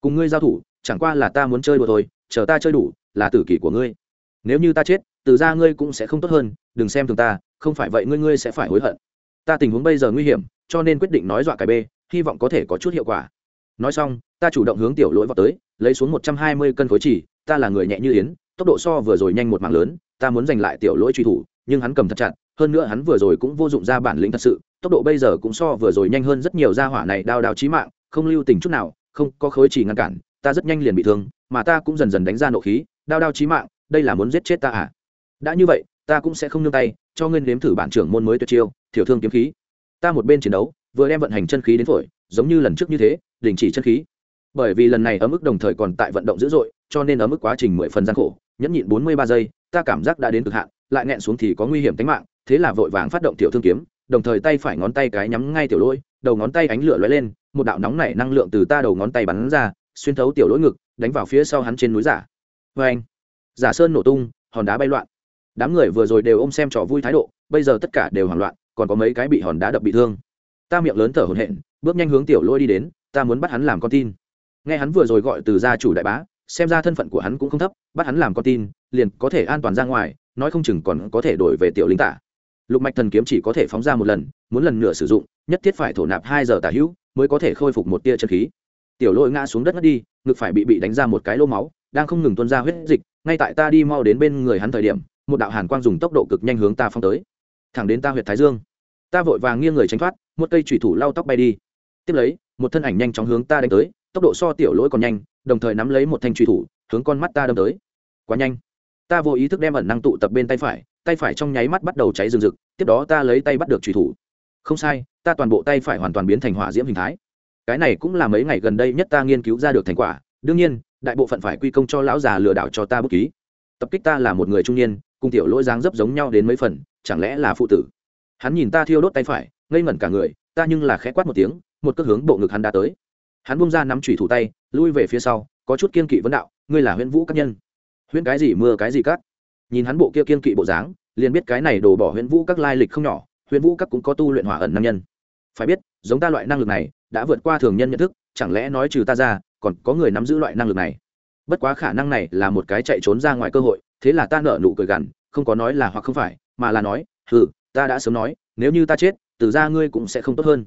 Cùng ngươi giao thủ chẳng qua là ta muốn chơi đùa thôi, chờ ta chơi đủ, là tử kỷ của ngươi. Nếu như ta chết, từ ra ngươi cũng sẽ không tốt hơn, đừng xem thường ta, không phải vậy ngươi ngươi sẽ phải hối hận. Ta tình huống bây giờ nguy hiểm, cho nên quyết định nói dọa cái bê, hy vọng có thể có chút hiệu quả. Nói xong, ta chủ động hướng tiểu lỗi vào tới, lấy xuống một trăm hai mươi cân khối chỉ, ta là người nhẹ như yến, tốc độ so vừa rồi nhanh một mạng lớn, ta muốn giành lại tiểu lỗi truy thủ, nhưng hắn cầm thật chặt, hơn nữa hắn vừa rồi cũng vô dụng ra bản lĩnh thật sự, tốc độ bây giờ cũng so vừa rồi nhanh hơn rất nhiều Ra hỏa này đao đao chí mạng, không lưu tình chút nào, không có khối chỉ ngăn cản ta rất nhanh liền bị thương mà ta cũng dần dần đánh ra nộ khí đao đao chí mạng đây là muốn giết chết ta à? Đã như vậy ta cũng sẽ không nương tay cho ngươi nếm thử bản trưởng môn mới tuyệt chiêu thiểu thương kiếm khí. Ta một bên chiến đấu vừa đem vận hành chân khí đến phổi giống như lần trước như thế đình chỉ chân khí. Bởi vì lần này ở mức đồng thời còn tại vận động dữ dội cho nên ở mức quá trình mười phần gian khổ nhẫn nhịn bốn mươi ba giây ta cảm giác đã đến cực hạn lại nghẹn xuống thì có nguy hiểm tính mạng thế là vội vàng phát động tiểu thương kiếm đồng thời tay phải ngón tay cái nhắm ngay tiểu lôi, đầu ngón tay ánh lửa lóe lên một đạo nóng nảy năng lượng từ ta đầu ngón tay bắn ra xuyên thấu tiểu lỗi ngực, đánh vào phía sau hắn trên núi giả. Vê anh, giả sơn nổ tung, hòn đá bay loạn. Đám người vừa rồi đều ôm xem trò vui thái độ, bây giờ tất cả đều hoảng loạn, còn có mấy cái bị hòn đá đập bị thương. Ta miệng lớn thở hổn hển, bước nhanh hướng tiểu lỗi đi đến, ta muốn bắt hắn làm con tin. Nghe hắn vừa rồi gọi từ gia chủ đại bá, xem ra thân phận của hắn cũng không thấp, bắt hắn làm con tin, liền có thể an toàn ra ngoài, nói không chừng còn có thể đổi về tiểu lính tả. Lục mạch thần kiếm chỉ có thể phóng ra một lần, muốn lần nữa sử dụng, nhất thiết phải thổ nạp hai giờ tả hữu, mới có thể khôi phục một tia chân khí tiểu lôi ngã xuống đất ngất đi, ngực phải bị bị đánh ra một cái lô máu, đang không ngừng tuôn ra huyết dịch, ngay tại ta đi mau đến bên người hắn thời điểm, một đạo hàn quang dùng tốc độ cực nhanh hướng ta phong tới. Thẳng đến ta huyệt thái dương, ta vội vàng nghiêng người tránh thoát, một cây thủy thủ lau tóc bay đi. Tiếp lấy, một thân ảnh nhanh chóng hướng ta đánh tới, tốc độ so tiểu lỗi còn nhanh, đồng thời nắm lấy một thanh truy thủ, hướng con mắt ta đâm tới. Quá nhanh. Ta vô ý thức đem ẩn năng tụ tập bên tay phải tay phải trong nháy mắt bắt đầu cháy rừng rực, tiếp đó ta lấy tay bắt được truy thủ. Không sai, ta toàn bộ tay phải hoàn toàn biến thành hỏa diễm hình thái cái này cũng là mấy ngày gần đây nhất ta nghiên cứu ra được thành quả. Đương nhiên, đại bộ phận phải quy công cho lão già lừa đảo cho ta bút ký. Tập kích ta là một người trung niên, cùng tiểu lỗi dáng dấp giống nhau đến mấy phần, chẳng lẽ là phụ tử? Hắn nhìn ta thiêu đốt tay phải, ngây ngẩn cả người, ta nhưng là khẽ quát một tiếng, một cước hướng bộ ngực hắn đã tới. Hắn bung ra nắm chủy thủ tay, lui về phía sau, có chút kiên kỵ vấn đạo, ngươi là huyễn vũ các nhân? Huyễn cái gì mưa cái gì cắt nhìn hắn bộ kia kiên kỵ bộ dáng, liền biết cái này đổ bỏ huyễn vũ các lai lịch không nhỏ, huyễn vũ các cũng có tu luyện hỏa ẩn nam nhân. Phải biết, giống ta loại năng lực này đã vượt qua thường nhân nhận thức, chẳng lẽ nói trừ ta ra, còn có người nắm giữ loại năng lực này? Bất quá khả năng này là một cái chạy trốn ra ngoài cơ hội, thế là ta nợ nụ cười gằn, không có nói là hoặc không phải, mà là nói ừ ta đã sớm nói, nếu như ta chết, từ ra ngươi cũng sẽ không tốt hơn.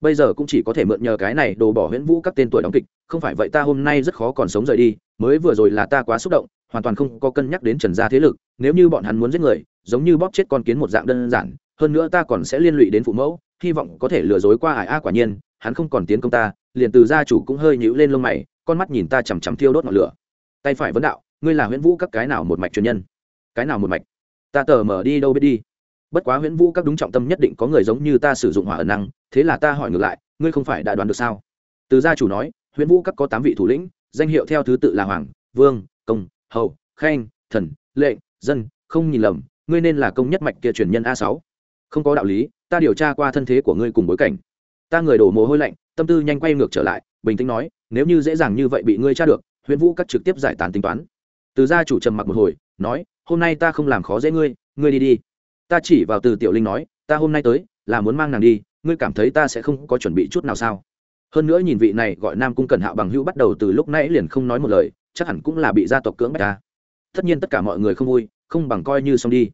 Bây giờ cũng chỉ có thể mượn nhờ cái này đồ bỏ huyễn vũ các tên tuổi đóng kịch, không phải vậy ta hôm nay rất khó còn sống rời đi, mới vừa rồi là ta quá xúc động, hoàn toàn không có cân nhắc đến trần gia thế lực, nếu như bọn hắn muốn giết người, giống như bóp chết con kiến một dạng đơn giản, hơn nữa ta còn sẽ liên lụy đến phụ mẫu, hy vọng có thể lừa dối qua ải a quả nhiên hắn không còn tiến công ta, liền từ gia chủ cũng hơi nhíu lên lông mày, con mắt nhìn ta chằm chằm thiêu đốt ngọn lửa. Tay phải vấn đạo, ngươi là huyễn vũ các cái nào một mạch truyền nhân? Cái nào một mạch? Ta tờ mở đi đâu biết đi. Bất quá huyễn vũ các đúng trọng tâm nhất định có người giống như ta sử dụng hỏa ẩn năng, thế là ta hỏi ngược lại, ngươi không phải đã đoán được sao? Từ gia chủ nói, huyễn vũ các có tám vị thủ lĩnh, danh hiệu theo thứ tự là hoàng, vương, công, hầu, khanh, thần, lệnh, dân, không nhìn lầm, ngươi nên là công nhất mạch kia truyền nhân a sáu. Không có đạo lý, ta điều tra qua thân thế của ngươi cùng bối cảnh ta người đổ mồ hôi lạnh, tâm tư nhanh quay ngược trở lại, bình tĩnh nói, nếu như dễ dàng như vậy bị ngươi tra được huyện vũ các trực tiếp giải tán tính toán. Từ gia chủ trầm mặc một hồi, nói, hôm nay ta không làm khó dễ ngươi ngươi đi đi. Ta chỉ vào từ tiểu linh nói, ta hôm nay tới, là muốn mang nàng đi, ngươi cảm thấy ta sẽ không có chuẩn bị chút nào sao? Hơn nữa nhìn vị này gọi nam cung cẩn hạo bằng hữu bắt đầu từ lúc nãy liền không nói một lời, chắc hẳn cũng là bị gia tộc cưỡng bách ta. Tất nhiên tất cả mọi người không vui, không bằng coi như xong đi.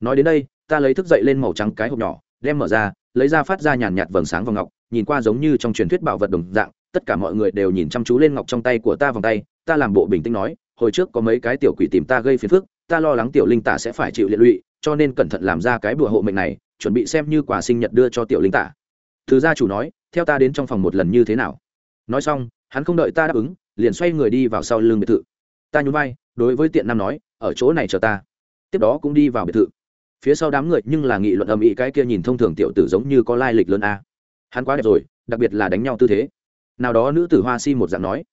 Nói đến đây, ta lấy thức dậy lên màu trắng cái hộp nhỏ, đem mở ra, lấy ra phát ra nhàn nhạt vầng sáng vào ngọc nhìn qua giống như trong truyền thuyết bảo vật đồng dạng, tất cả mọi người đều nhìn chăm chú lên ngọc trong tay của ta vòng tay, ta làm bộ bình tĩnh nói, hồi trước có mấy cái tiểu quỷ tìm ta gây phiền phức, ta lo lắng tiểu linh tả sẽ phải chịu liệt lụy, cho nên cẩn thận làm ra cái bùa hộ mệnh này, chuẩn bị xem như quà sinh nhật đưa cho tiểu linh tả. Thứ gia chủ nói, theo ta đến trong phòng một lần như thế nào? Nói xong, hắn không đợi ta đáp ứng, liền xoay người đi vào sau lưng biệt thự. Ta nhún vai, đối với tiện nam nói, ở chỗ này chờ ta. Tiếp đó cũng đi vào biệt thự. Phía sau đám người nhưng là nghị luận âm ý cái kia nhìn thông thường tiểu tử giống như có lai lịch lớn a hắn quá đẹp rồi, đặc biệt là đánh nhau tư thế. Nào đó nữ tử hoa si một dạng nói.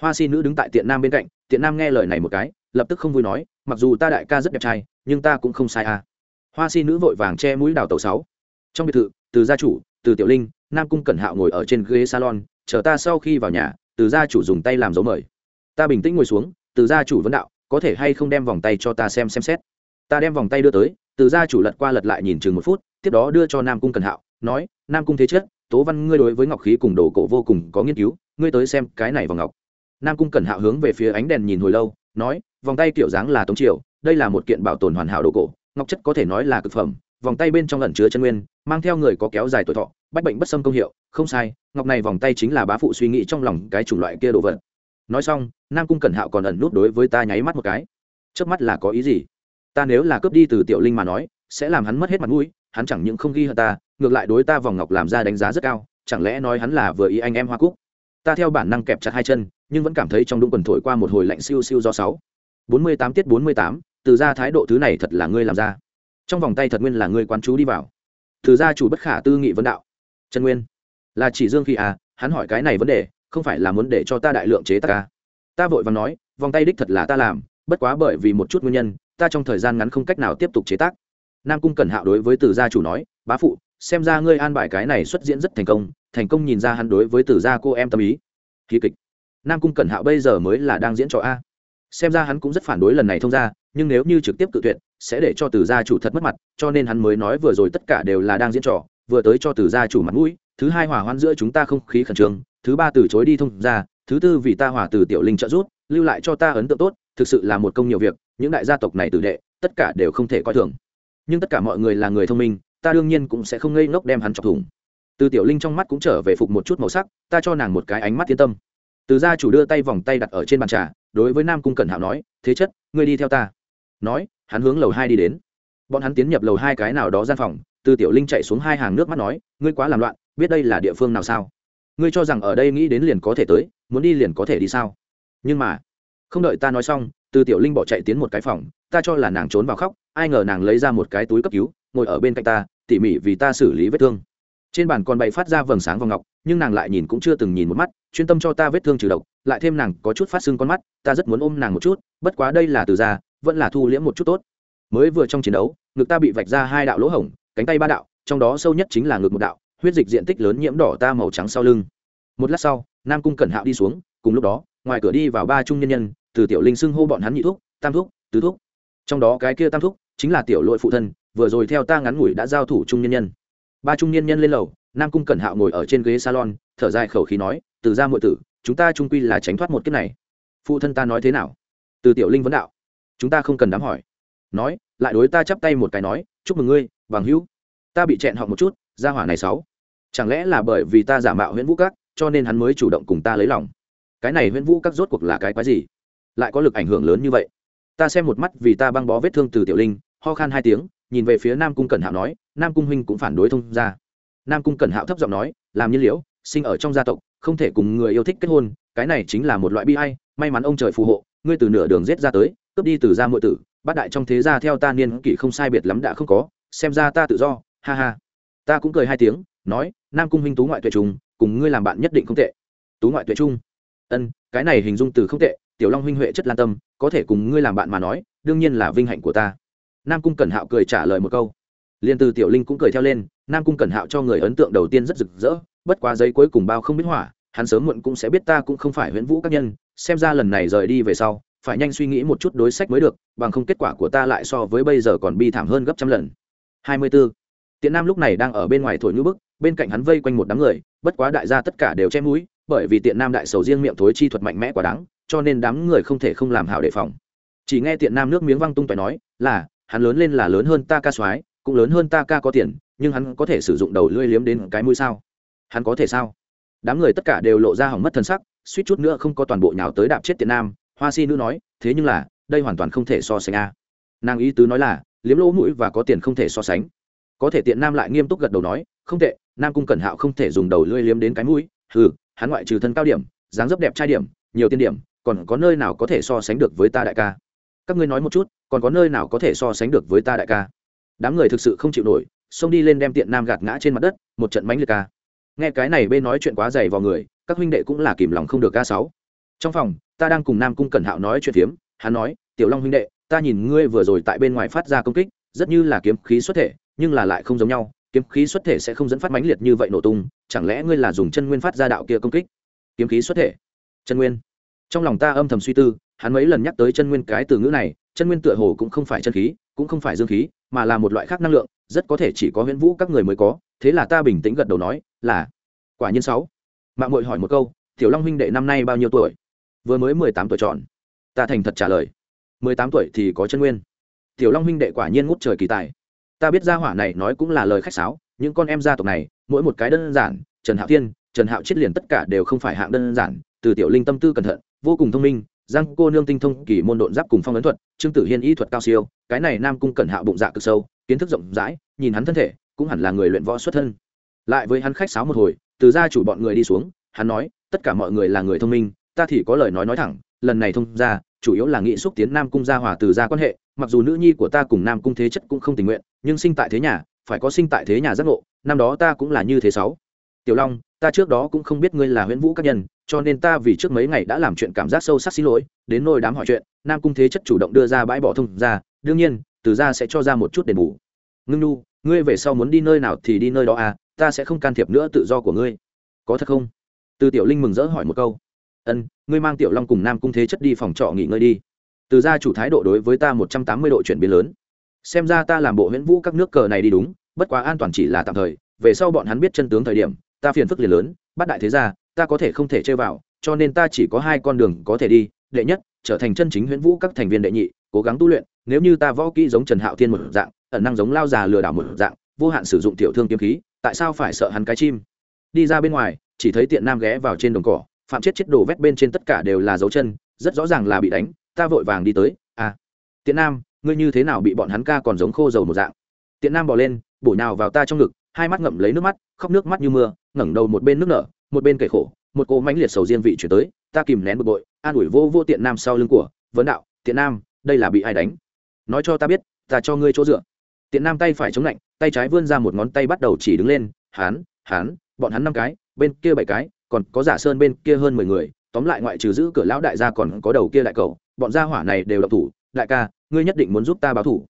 Hoa si nữ đứng tại tiện nam bên cạnh, tiện nam nghe lời này một cái, lập tức không vui nói, mặc dù ta đại ca rất đẹp trai, nhưng ta cũng không sai à? hoa si nữ vội vàng che mũi đào tàu sáu. Trong biệt thự, từ gia chủ, từ tiểu linh, nam cung cẩn hạo ngồi ở trên ghế salon, chờ ta sau khi vào nhà, từ gia chủ dùng tay làm dấu mời. Ta bình tĩnh ngồi xuống, từ gia chủ vấn đạo, có thể hay không đem vòng tay cho ta xem xem xét. Ta đem vòng tay đưa tới, từ gia chủ lật qua lật lại nhìn chừng một phút, tiếp đó đưa cho nam cung cẩn hạo, nói, nam cung thế chết tố văn, ngươi đối với ngọc khí cùng đồ cổ vô cùng có nghiên cứu, ngươi tới xem cái này vào ngọc. Nam cung cẩn hạo hướng về phía ánh đèn nhìn hồi lâu, nói, vòng tay kiểu dáng là tống triều, đây là một kiện bảo tồn hoàn hảo đồ cổ, ngọc chất có thể nói là cực phẩm, vòng tay bên trong ẩn chứa chân nguyên, mang theo người có kéo dài tuổi thọ, bách bệnh bất xâm công hiệu, không sai, ngọc này vòng tay chính là bá phụ suy nghĩ trong lòng cái chủng loại kia đồ vật. Nói xong, nam cung cẩn hạo còn ẩn nút đối với ta nháy mắt một cái. Trước mắt là có ý gì? Ta nếu là cướp đi từ tiểu linh mà nói, sẽ làm hắn mất hết mặt mũi, hắn chẳng những không ghi hận ta ngược lại đối ta vòng ngọc làm ra đánh giá rất cao, chẳng lẽ nói hắn là vừa ý anh em hoa cúc? Ta theo bản năng kẹp chặt hai chân, nhưng vẫn cảm thấy trong đũng quần thổi qua một hồi lạnh siêu siêu do sáu. Bốn mươi tám tiết bốn mươi tám, từ ra thái độ thứ này thật là ngươi làm ra. Trong vòng tay thật nguyên là ngươi quán chú đi vào. Từ gia chủ bất khả tư nghị vấn đạo. Trần nguyên, là chỉ dương khi à hắn hỏi cái này vấn đề, không phải là muốn để cho ta đại lượng chế tác ca ta vội và nói, vòng tay đích thật là ta làm, bất quá bởi vì một chút nguyên nhân, ta trong thời gian ngắn không cách nào tiếp tục chế tác. Nam cung cẩn hạo đối với từ gia chủ nói, bá phụ xem ra ngươi an bài cái này xuất diễn rất thành công thành công nhìn ra hắn đối với từ gia cô em tâm ý. Kỳ kịch. Nam cung cẩn hạo bây giờ mới là đang diễn trò a. Xem ra hắn cũng rất phản đối lần này thông ra nhưng nếu như trực tiếp cự tuyệt, sẽ để cho từ gia chủ thật mất mặt, cho nên hắn mới nói vừa rồi tất cả đều là đang diễn trò, vừa tới cho từ gia chủ mặt mũi, thứ hai hòa hoan giữa chúng ta không khí khẩn trương, thứ ba từ chối đi thông ra thứ tư vì ta hòa từ tiểu linh trợ giúp, lưu lại cho ta ấn tượng tốt, thực sự là một công nhiều việc, những đại gia tộc này tử đệ, tất cả đều không thể coi thường. Nhưng tất cả mọi người là người thông minh ta đương nhiên cũng sẽ không ngây ngốc đem hắn chọc thủng. Từ tiểu linh trong mắt cũng trở về phục một chút màu sắc, ta cho nàng một cái ánh mắt yên tâm. Từ gia chủ đưa tay vòng tay đặt ở trên bàn trà, đối với nam cung cẩn hạo nói, thế chất, ngươi đi theo ta. Nói, hắn hướng lầu hai đi đến. Bọn hắn tiến nhập lầu hai cái nào đó gian phòng, từ tiểu linh chạy xuống hai hàng nước mắt nói, ngươi quá làm loạn, biết đây là địa phương nào sao? Ngươi cho rằng ở đây nghĩ đến liền có thể tới, muốn đi liền có thể đi sao? Nhưng mà, không đợi ta nói xong, từ tiểu linh bỏ chạy tiến một cái phòng, ta cho là nàng trốn vào khóc, ai ngờ nàng lấy ra một cái túi cấp cứu, ngồi ở bên cạnh ta tỉ mỉ vì ta xử lý vết thương. Trên bàn còn bày phát ra vầng sáng vào ngọc, nhưng nàng lại nhìn cũng chưa từng nhìn một mắt, chuyên tâm cho ta vết thương trừ độc, lại thêm nàng có chút phát sưng con mắt, ta rất muốn ôm nàng một chút, bất quá đây là từ ra vẫn là thu liễm một chút tốt. Mới vừa trong chiến đấu, ngực ta bị vạch ra hai đạo lỗ hổng, cánh tay ba đạo, trong đó sâu nhất chính là ngực một đạo, huyết dịch diện tích lớn nhiễm đỏ ta màu trắng sau lưng. Một lát sau, nam cung cẩn hạo đi xuống, cùng lúc đó, ngoài cửa đi vào ba trung nhân nhân, từ tiểu linh xưng hô bọn hắn nhị thuốc tam thuốc tứ thuốc trong đó cái kia tam thuốc chính là tiểu lội phụ thân vừa rồi theo ta ngắn ngủi đã giao thủ trung nhân nhân. Ba trung nhân nhân lên lầu, nam cung cẩn hạo ngồi ở trên ghế salon, thở dài khẩu khí nói, từ ra mọi tử, chúng ta trung quy là tránh thoát một kiếp này. Phụ thân ta nói thế nào? Từ tiểu linh vấn đạo. Chúng ta không cần đám hỏi. Nói, lại đối ta chắp tay một cái nói, chúc mừng ngươi, bằng hữu. Ta bị chẹn họ một chút ra hỏa này sáu chẳng lẽ là bởi vì ta giả mạo nguyễn vũ các, cho nên hắn mới chủ động cùng ta lấy lòng? Cái này nguyễn vũ các rốt cuộc là cái quái gì? Lại có lực ảnh hưởng lớn như vậy. Ta xem một mắt vì ta băng bó vết thương từ tiểu linh, ho khan hai tiếng nhìn về phía nam cung cẩn hạo nói, nam cung huynh cũng phản đối thông ra nam cung cẩn hạo thấp giọng nói, làm nhiên liễu, sinh ở trong gia tộc, không thể cùng người yêu thích kết hôn, cái này chính là một loại bi hay may mắn ông trời phù hộ, ngươi từ nửa đường rết ra tới, cướp đi từ gia muội tử, bát đại trong thế gia theo ta niên kỷ không sai biệt lắm đã không có, xem ra ta tự do, ha ha. Ta cũng cười hai tiếng, nói, nam cung huynh tú ngoại tuệ trung cùng ngươi làm bạn nhất định không tệ. Tú ngoại tuệ trung ân, cái này hình dung từ không tệ, tiểu long huynh huệ chất lan tâm, có thể cùng ngươi làm bạn mà nói, đương nhiên là vinh hạnh của ta nam cung cẩn hạo cười trả lời một câu. Liền từ tiểu linh cũng cười theo lên, nam cung cẩn hạo cho người ấn tượng đầu tiên rất rực rỡ, bất quá giấy cuối cùng bao không biết hỏa hắn sớm muộn cũng sẽ biết ta cũng không phải huyễn vũ các nhân, xem ra lần này rời đi về sau, phải nhanh suy nghĩ một chút đối sách mới được, bằng không kết quả của ta lại so với bây giờ còn bi thảm hơn gấp trăm lần. 24. tiện nam lúc này đang ở bên ngoài thổi ngữ bức, bên cạnh hắn vây quanh một đám người, bất quá đại gia tất cả đều che mũi, bởi vì tiện nam đại sầu riêng miệng thối chi thuật mạnh mẽ quá đáng, cho nên đám người không thể không làm hảo đề phòng. Chỉ nghe tiện nam nước miếng văng tung tỏi nói, là hắn lớn lên là lớn hơn ta ca soái, cũng lớn hơn ta ca có tiền, nhưng hắn có thể sử dụng đầu lưỡi liếm đến cái mũi sao? Hắn có thể sao? Đám người tất cả đều lộ ra hỏng mất thân sắc, suýt chút nữa không có toàn bộ nhào tới đạp chết tiện nam, hoa si nữ nói, thế nhưng là, đây hoàn toàn không thể so sánh a. Nàng ý tứ nói là, liếm lỗ mũi và có tiền không thể so sánh. Có thể tiện nam lại nghiêm túc gật đầu nói, không tệ, nam cung cẩn hạo không thể dùng đầu lưỡi liếm đến cái mũi ừ hắn ngoại trừ thân cao điểm, dáng dấp đẹp trai điểm, nhiều tiên điểm, còn có nơi nào có thể so sánh được với ta đại ca? Các ngươi nói một chút còn có nơi nào có thể so sánh được với ta đại ca? Đám người thực sự không chịu nổi, xông đi lên đem tiện nam gạt ngã trên mặt đất, một trận mánh liệt ca. Nghe cái này bên nói chuyện quá dày vào người, các huynh đệ cũng là kìm lòng không được ca sáu. Trong phòng, ta đang cùng nam cung cẩn hạo nói chuyện phiếm, hắn nói, tiểu long huynh đệ, ta nhìn ngươi vừa rồi tại bên ngoài phát ra công kích, rất như là kiếm khí xuất thể, nhưng là lại không giống nhau, kiếm khí xuất thể sẽ không dẫn phát mãnh liệt như vậy nổ tung, chẳng lẽ ngươi là dùng chân nguyên phát ra đạo kia công kích? Kiếm khí xuất thể. Chân nguyên. Trong lòng ta âm thầm suy tư, hắn mấy lần nhắc tới chân nguyên cái từ ngữ này chân nguyên tựa hồ cũng không phải chân khí, cũng không phải dương khí, mà là một loại khác năng lượng, rất có thể chỉ có huyễn vũ các người mới có. Thế là ta bình tĩnh gật đầu nói, là. Quả nhiên sáu. Mạng mội hỏi một câu, tiểu long huynh đệ năm nay bao nhiêu tuổi? Vừa mới mười tám tuổi chọn ta thành thật trả lời, mười tám tuổi thì có chân nguyên. Tiểu long huynh đệ quả nhiên ngút trời kỳ tài. Ta biết gia hỏa này nói cũng là lời khách sáo, những con em gia tộc này, mỗi một cái đơn giản, trần hạo thiên, trần hạo chết liền tất cả đều không phải hạng đơn giản, từ tiểu linh tâm tư cẩn thận, vô cùng thông minh giang cô nương tinh thông kỳ môn độn giáp cùng phong ấn thuật, trương tử hiên y thuật cao siêu, cái này nam cung cẩn hạo bụng dạ cực sâu, kiến thức rộng rãi, nhìn hắn thân thể, cũng hẳn là người luyện võ xuất thân. Lại với hắn khách sáo một hồi, từ gia chủ bọn người đi xuống, hắn nói, tất cả mọi người là người thông minh, ta thì có lời nói nói thẳng, lần này thông ra chủ yếu là nghị xúc tiến nam cung gia hòa từ gia quan hệ, mặc dù nữ nhi của ta cùng nam cung thế chất cũng không tình nguyện, nhưng sinh tại thế nhà, phải có sinh tại thế nhà giác ngộ, năm đó ta cũng là như thế sáu. Tiểu long ta trước đó cũng không biết ngươi là huyễn vũ các nhân, cho nên ta vì trước mấy ngày đã làm chuyện cảm giác sâu sắc xin lỗi, đến nôi đám hỏi chuyện, nam cung thế chất chủ động đưa ra bãi bỏ thông ra đương nhiên, từ ra sẽ cho ra một chút đền bù. Ngưng nu, ngươi về sau muốn đi nơi nào thì đi nơi đó à ta sẽ không can thiệp nữa tự do của ngươi. Có thật không? Từ tiểu linh mừng rỡ hỏi một câu. Ân, ngươi mang tiểu long cùng nam cung thế chất đi phòng trọ nghỉ ngơi đi. Từ gia chủ thái độ đối với ta một trăm tám mươi độ chuyển biến lớn. Xem ra ta làm bộ huyễn vũ các nước cờ này đi đúng, bất quá an toàn chỉ là tạm thời, về sau bọn hắn biết chân tướng thời điểm ta phiền phức liền lớn, bắt đại thế gia, ta có thể không thể chơi vào, cho nên ta chỉ có hai con đường có thể đi, đệ nhất, trở thành chân chính huyễn vũ các thành viên đệ nhị, cố gắng tu luyện, nếu như ta võ kỹ giống trần hạo thiên một dạng, ẩn năng giống lao già lừa đảo một dạng, vô hạn sử dụng tiểu thương kiếm khí, tại sao phải sợ hắn cái chim? Đi ra bên ngoài, chỉ thấy tiện nam ghé vào trên đồng cỏ, phạm chết chết đổ vét bên trên tất cả đều là dấu chân, rất rõ ràng là bị đánh, ta vội vàng đi tới à tiện nam, ngươi như thế nào bị bọn hắn ca còn giống khô dầu một dạng? Tiện nam bỏ lên bổ nhào vào ta trong ngực, hai mắt ngậm lấy nước mắt, khóc nước mắt như mưa, ngẩng đầu một bên nước nở, một bên kể khổ, một cô mãnh liệt sầu riêng vị chuyển tới, ta kìm nén bực bội, an ủi vô vô tiện nam sau lưng của, vấn đạo, tiện nam, đây là bị ai đánh? Nói cho ta biết, ta cho ngươi chỗ dựa. Tiện nam tay phải chống lạnh, tay trái vươn ra một ngón tay bắt đầu chỉ đứng lên, hán hán, bọn hắn năm cái, bên kia bảy cái, còn có giả sơn bên kia hơn mười người, tóm lại ngoại trừ giữ cửa lão đại gia còn có đầu kia đại cầu bọn gia hỏa này đều độc thủ, đại ca, ngươi nhất định muốn giúp ta báo thủ.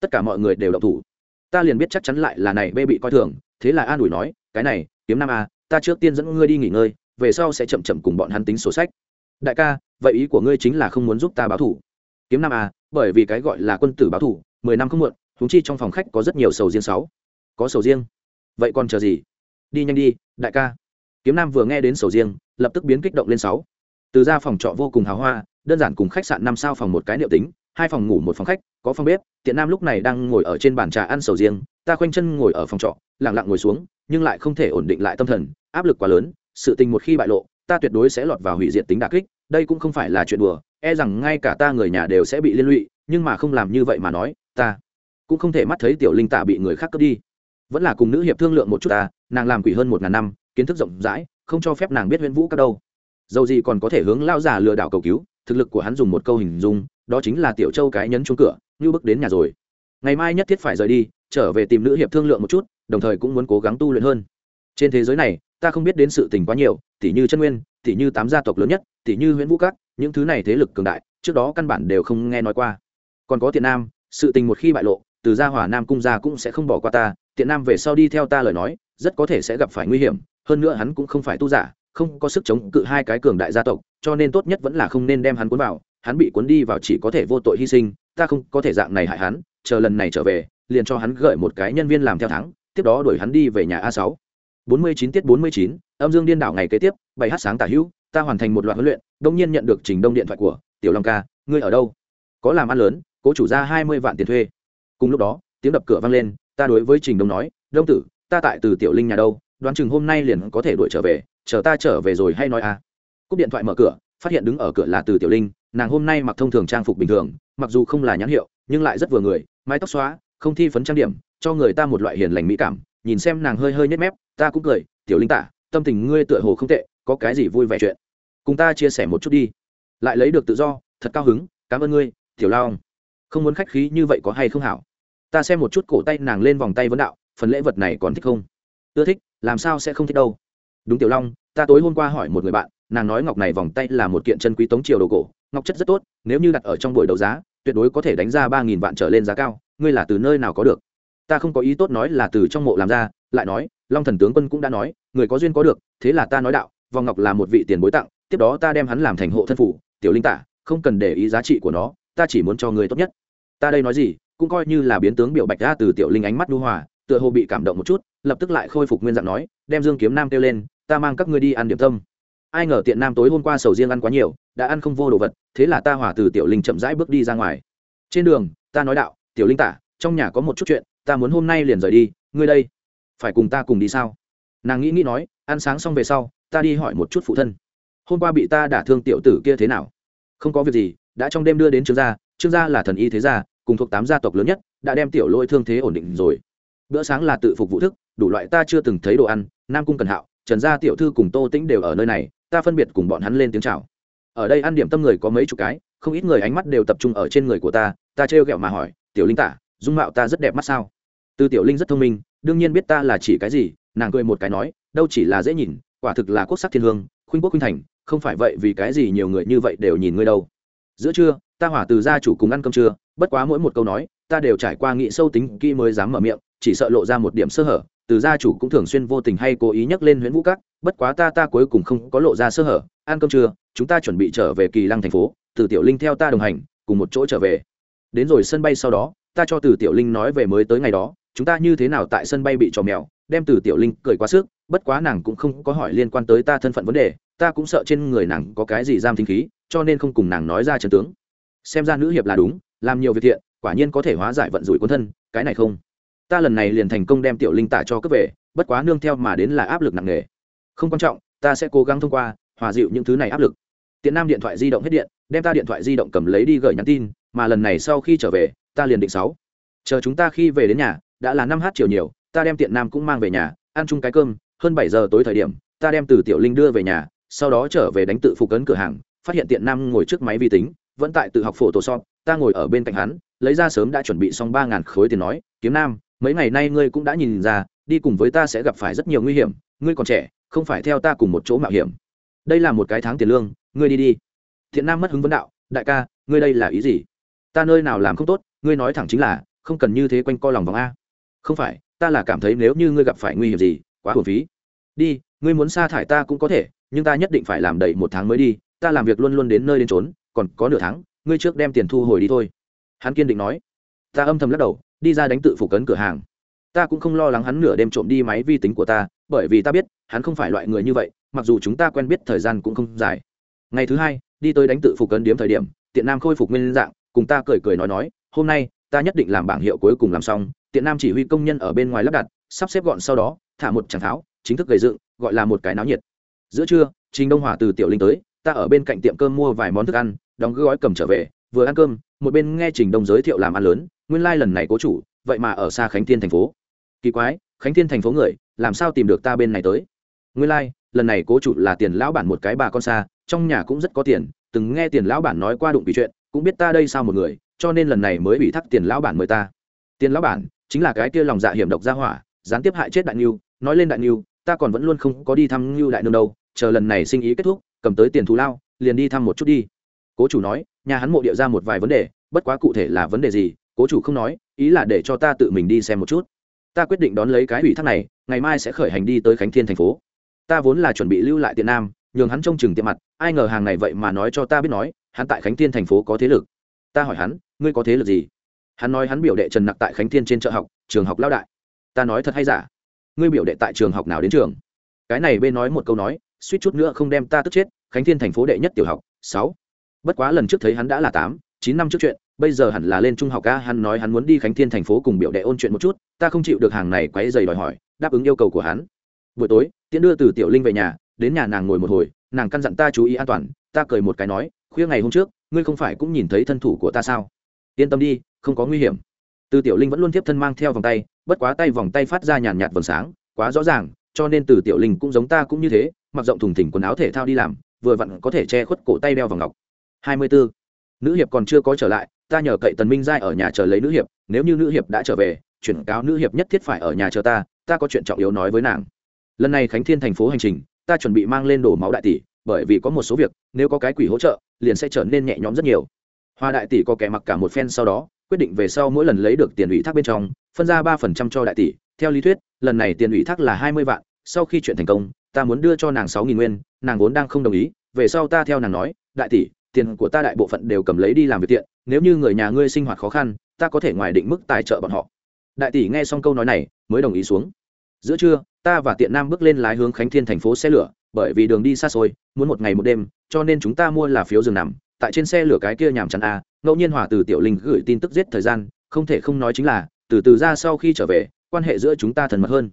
Tất cả mọi người đều độc thủ ta liền biết chắc chắn lại là này bê bị coi thường, thế là an ủi nói, cái này, kiếm nam a ta trước tiên dẫn ngươi đi nghỉ ngơi, về sau sẽ chậm chậm cùng bọn hắn tính sổ sách. Đại ca, vậy ý của ngươi chính là không muốn giúp ta báo thủ kiếm nam a bởi vì cái gọi là quân tử báo thủ mười năm không muộn thúng chi trong phòng khách có rất nhiều sầu riêng sáu. Có sầu riêng? Vậy còn chờ gì? Đi nhanh đi, đại ca. Kiếm nam vừa nghe đến sầu riêng, lập tức biến kích động lên sáu. Từ ra phòng trọ vô cùng hào hoa, đơn giản cùng khách sạn năm sao phòng một cái liệu tính, hai phòng ngủ một phòng khách có phòng bếp, tiện nam lúc này đang ngồi ở trên bàn trà ăn sầu riêng, ta khoanh chân ngồi ở phòng trọ lẳng lặng ngồi xuống, nhưng lại không thể ổn định lại tâm thần, áp lực quá lớn, sự tình một khi bại lộ, ta tuyệt đối sẽ lọt vào hủy diệt tính đà kích, đây cũng không phải là chuyện đùa e rằng ngay cả ta người nhà đều sẽ bị liên lụy, nhưng mà không làm như vậy mà nói, ta cũng không thể mắt thấy tiểu linh tạ bị người khác cướp đi. Vẫn là cùng nữ hiệp thương lượng một chút ta, nàng làm quỷ hơn một ngàn năm, kiến thức rộng rãi, không cho phép nàng biết huyễn vũ các đâu. Dầu gì còn có thể hướng lao già lừa đảo cầu cứu, thực lực của hắn dùng một câu hình dung, đó chính là tiểu châu cái nhấn chuông cửa như bước đến nhà rồi. Ngày mai nhất thiết phải rời đi, trở về tìm nữ hiệp thương lượng một chút, đồng thời cũng muốn cố gắng tu luyện hơn. Trên thế giới này, ta không biết đến sự tình quá nhiều, tỉ như chân nguyên, tỉ như tám gia tộc lớn nhất, tỉ như huyện vũ các, những thứ này thế lực cường đại, trước đó căn bản đều không nghe nói qua. Còn có tiện nam, sự tình một khi bại lộ, từ gia hỏa nam cung gia cũng sẽ không bỏ qua ta tiện nam về sau đi theo ta lời nói, rất có thể sẽ gặp phải nguy hiểm, hơn nữa hắn cũng không phải tu giả, không có sức chống cự hai cái cường đại gia tộc, cho nên tốt nhất vẫn là không nên đem hắn cuốn vào, hắn bị cuốn đi vào chỉ có thể vô tội hy sinh ta không có thể dạng này hại hắn, chờ lần này trở về, liền cho hắn gửi một cái nhân viên làm theo thắng, tiếp đó đuổi hắn đi về nhà a sáu. Bốn mươi chín tiết bốn mươi chín, âm dương điên đảo ngày kế tiếp, bảy h sáng tả hữu, ta hoàn thành một loạt huấn luyện, đông nhiên nhận được trình đông điện thoại của tiểu long ca, ngươi ở đâu? Có làm ăn lớn, cố chủ ra hai mươi vạn tiền thuê. Cùng lúc đó, tiếng đập cửa vang lên, ta đối với trình đông nói, đông tử, ta tại từ tiểu linh nhà đâu, đoán chừng hôm nay liền có thể đuổi trở về, chờ ta trở về rồi hay nói à cúp điện thoại mở cửa, phát hiện đứng ở cửa là từ tiểu linh, nàng hôm nay mặc thông thường trang phục bình thường mặc dù không là nhãn hiệu, nhưng lại rất vừa người, mái tóc xóa, không thi phấn trang điểm, cho người ta một loại hiền lành mỹ cảm, nhìn xem nàng hơi hơi nhếch mép, ta cũng cười, tiểu linh tả, tâm tình ngươi tựa hồ không tệ, có cái gì vui vẻ chuyện? Cùng ta chia sẻ một chút đi. Lại lấy được tự do, thật cao hứng, cảm ơn ngươi, tiểu lao không muốn khách khí như vậy có hay không hảo? Ta xem một chút cổ tay nàng lên vòng tay vấn đạo, phần lễ vật này còn thích không? Ưa thích, làm sao sẽ không thích đâu? Đúng tiểu long, ta tối hôm qua hỏi một người bạn, nàng nói ngọc này vòng tay là một kiện chân quý tống triều đồ cổ, ngọc chất rất tốt, nếu như đặt ở trong buổi đấu giá tuyệt đối có thể đánh ra ba nghìn vạn trở lên giá cao, ngươi là từ nơi nào có được? Ta không có ý tốt nói là từ trong mộ làm ra, lại nói, long thần tướng quân cũng đã nói, người có duyên có được, thế là ta nói đạo, vòng ngọc là một vị tiền bối tặng, tiếp đó ta đem hắn làm thành hộ thân phủ, tiểu linh tả, không cần để ý giá trị của nó, ta chỉ muốn cho người tốt nhất. Ta đây nói gì, cũng coi như là biến tướng biểu bạch ra từ tiểu linh ánh mắt nhu hòa, tựa hồ bị cảm động một chút, lập tức lại khôi phục nguyên dạng nói, đem dương kiếm nam kêu lên, ta mang các ngươi đi ăn điểm tâm ai ngờ tiện nam tối hôm qua sầu riêng ăn quá nhiều, đã ăn không vô đồ vật, thế là ta hỏa từ tiểu linh chậm rãi bước đi ra ngoài. Trên đường, ta nói đạo, tiểu linh tả, trong nhà có một chút chuyện, ta muốn hôm nay liền rời đi, ngươi đây, phải cùng ta cùng đi sao? Nàng nghĩ nghĩ nói, ăn sáng xong về sau, ta đi hỏi một chút phụ thân. Hôm qua bị ta đả thương tiểu tử kia thế nào? Không có việc gì, đã trong đêm đưa đến trương gia trương gia là thần y thế gia, cùng thuộc tám gia tộc lớn nhất, đã đem tiểu lôi thương thế ổn định rồi. Bữa sáng là tự phục vụ thức, đủ loại ta chưa từng thấy đồ ăn, nam cung cần hạo, trần gia tiểu thư cùng tô tĩnh đều ở nơi này ta phân biệt cùng bọn hắn lên tiếng chào. Ở đây ăn điểm tâm người có mấy chục cái, không ít người ánh mắt đều tập trung ở trên người của ta ta trêu ghẹo mà hỏi, tiểu linh tả, dung mạo ta rất đẹp mắt sao? Từ tiểu linh rất thông minh, đương nhiên biết ta là chỉ cái gì, nàng cười một cái nói, đâu chỉ là dễ nhìn, quả thực là quốc sắc thiên hương, khuynh quốc khuynh thành, không phải vậy vì cái gì nhiều người như vậy đều nhìn ngươi đâu. Giữa trưa, ta hỏa từ gia chủ cùng ăn cơm trưa, bất quá mỗi một câu nói, ta đều trải qua nghị sâu tính kỹ mới dám mở miệng, chỉ sợ lộ ra một điểm sơ hở, từ gia chủ cũng thường xuyên vô tình hay cố ý nhắc lên huyễn vũ các bất quá ta ta cuối cùng không có lộ ra sơ hở. Ăn cơm trưa, chúng ta chuẩn bị trở về kỳ lăng thành phố, từ tiểu linh theo ta đồng hành, cùng một chỗ trở về. Đến rồi sân bay sau đó, ta cho từ tiểu linh nói về mới tới ngày đó, chúng ta như thế nào tại sân bay bị trò mèo, đem từ tiểu linh cười quá sức, bất quá nàng cũng không có hỏi liên quan tới ta thân phận vấn đề, ta cũng sợ trên người nàng có cái gì giam thính khí, cho nên không cùng nàng nói ra trần tướng. Xem ra nữ hiệp là đúng, làm nhiều việc thiện, quả nhiên có thể hóa giải vận rủi quân thân, cái này không? Ta lần này liền thành công đem tiểu linh tả cho cấp về, bất quá nương theo mà đến là áp lực nặng nề không quan trọng, ta sẽ cố gắng thông qua, hòa dịu những thứ này áp lực. Tiện nam điện thoại di động hết điện, đem ta điện thoại di động cầm lấy đi gửi nhắn tin, mà lần này sau khi trở về, ta liền định sáu. Chờ chúng ta khi về đến nhà, đã là năm h chiều nhiều, ta đem tiện nam cũng mang về nhà, ăn chung cái cơm, hơn bảy giờ tối thời điểm, ta đem từ tiểu linh đưa về nhà, sau đó trở về đánh tự phục cấn cửa hàng, phát hiện tiện nam ngồi trước máy vi tính, vẫn tại tự học phổ tổ sọt ta ngồi ở bên cạnh hắn, lấy ra sớm đã chuẩn bị xong ba ngàn khối tiền nói, kiếm nam, mấy ngày nay ngươi cũng đã nhìn ra, đi cùng với ta sẽ gặp phải rất nhiều nguy hiểm, ngươi còn trẻ không phải theo ta cùng một chỗ mạo hiểm. Đây là một cái tháng tiền lương, ngươi đi đi. Thiện nam mất hứng vấn đạo, đại ca, ngươi đây là ý gì? Ta nơi nào làm không tốt, ngươi nói thẳng chính là, không cần như thế quanh co lòng vòng a. Không phải, ta là cảm thấy nếu như ngươi gặp phải nguy hiểm gì, quá hồn phí. Đi, ngươi muốn sa thải ta cũng có thể, nhưng ta nhất định phải làm đầy một tháng mới đi, ta làm việc luôn luôn đến nơi đến trốn còn có nửa tháng, ngươi trước đem tiền thu hồi đi thôi. Hắn kiên định nói. Ta âm thầm lắc đầu, đi ra đánh tự phủ cấn cửa hàng ta cũng không lo lắng hắn nửa đêm trộm đi máy vi tính của ta, bởi vì ta biết, hắn không phải loại người như vậy, mặc dù chúng ta quen biết thời gian cũng không dài. Ngày thứ hai, đi tới đánh tự phục cấn điếm thời điểm, tiện nam khôi phục nguyên dạng, cùng ta cười cười nói nói, hôm nay, ta nhất định làm bảng hiệu cuối cùng làm xong. Tiện nam chỉ huy công nhân ở bên ngoài lắp đặt, sắp xếp gọn sau đó, thả một tràng tháo, chính thức gầy dựng, gọi là một cái náo nhiệt. Giữa trưa, trình đông hòa từ tiểu linh tới, ta ở bên cạnh tiệm cơm mua vài món thức ăn, đóng gói cầm trở về, vừa ăn cơm, một bên nghe trình đông giới thiệu làm ăn lớn, nguyên lai、like、lần này cố chủ, vậy mà ở xa khánh thiên thành phố kỳ quái khánh thiên thành phố người làm sao tìm được ta bên này tới? Nguyên lai、like, lần này cố chủ là tiền lão bản một cái bà con xa trong nhà cũng rất có tiền từng nghe tiền lão bản nói qua đụng bị chuyện cũng biết ta đây sao một người cho nên lần này mới bị thắc tiền lão bản mời ta. Tiền lão bản chính là cái kia lòng dạ hiểm độc ra hỏa gián tiếp hại chết đại niu nói lên đại niu ta còn vẫn luôn không có đi thăm niu đại nương đâu chờ lần này sinh ý kết thúc cầm tới tiền thù lao liền đi thăm một chút đi. Cố chủ nói nhà hắn mộ địa ra một vài vấn đề bất quá cụ thể là vấn đề gì cố chủ không nói ý là để cho ta tự mình đi xem một chút ta quyết định đón lấy cái ủy thác này, ngày mai sẽ khởi hành đi tới khánh thiên thành phố. Ta vốn là chuẩn bị lưu lại tiện nam, nhường hắn trông chừng tiệm mặt, ai ngờ hàng này vậy mà nói cho ta biết nói, hắn tại khánh thiên thành phố có thế lực. Ta hỏi hắn, ngươi có thế lực gì? Hắn nói hắn biểu đệ trần nặc tại khánh thiên trên chợ học, trường học lao đại. Ta nói thật hay giả? Ngươi biểu đệ tại trường học nào đến trường? Cái này bên nói một câu nói, suýt chút nữa không đem ta tức chết, khánh thiên thành phố đệ nhất tiểu học, sáu. Bất quá lần trước thấy hắn đã là tám, chín năm trước chuyện bây giờ hẳn là lên trung học ca hắn nói hắn muốn đi khánh thiên thành phố cùng biểu đệ ôn chuyện một chút, ta không chịu được hàng này quáy dày đòi hỏi, đáp ứng yêu cầu của hắn. Buổi tối, tiễn đưa từ tiểu linh về nhà, đến nhà nàng ngồi một hồi, nàng căn dặn ta chú ý an toàn, ta cười một cái nói, khuya ngày hôm trước, ngươi không phải cũng nhìn thấy thân thủ của ta sao? Yên tâm đi, không có nguy hiểm. Từ tiểu linh vẫn luôn tiếp thân mang theo vòng tay, bất quá tay vòng tay phát ra nhàn nhạt vầng sáng, quá rõ ràng, cho nên từ tiểu linh cũng giống ta cũng như thế, mặc rộng thùng thỉnh quần áo thể thao đi làm, vừa vặn có thể che khuất cổ tay đeo vào ngọc. Hai mươi bốn nữ hiệp còn chưa có trở lại ta nhờ cậy tần minh giai ở nhà chờ lấy nữ hiệp, nếu như nữ hiệp đã trở về, chuyển cáo nữ hiệp nhất thiết phải ở nhà chờ ta ta có chuyện trọng yếu nói với nàng. Lần này khánh thiên thành phố hành trình, ta chuẩn bị mang lên đổ máu đại tỷ, bởi vì có một số việc, nếu có cái quỷ hỗ trợ, liền sẽ trở nên nhẹ nhõm rất nhiều. Hoa đại tỷ có kẻ mặc cả một phen sau đó, quyết định về sau mỗi lần lấy được tiền ủy thác bên trong, phân ra ba phần trăm cho đại tỷ. Theo lý thuyết, lần này tiền ủy thác là hai mươi vạn, sau khi chuyện thành công, ta muốn đưa cho nàng sáu nghìn nguyên, nàng vốn đang không đồng ý, về sau ta theo nàng nói, đại tỷ, tiền của ta đại bộ phận đều cầm lấy đi làm việc tiện nếu như người nhà ngươi sinh hoạt khó khăn, ta có thể ngoài định mức tài trợ bọn họ. Đại tỷ nghe xong câu nói này, mới đồng ý xuống. Giữa trưa, ta và tiện nam bước lên lái hướng khánh thiên thành phố xe lửa, bởi vì đường đi xa xôi, muốn một ngày một đêm, cho nên chúng ta mua là phiếu giường nằm, tại trên xe lửa cái kia nhàm chán a ngẫu nhiên hòa từ tiểu linh gửi tin tức giết thời gian, không thể không nói chính là, từ từ ra sau khi trở về, quan hệ giữa chúng ta thân mật hơn.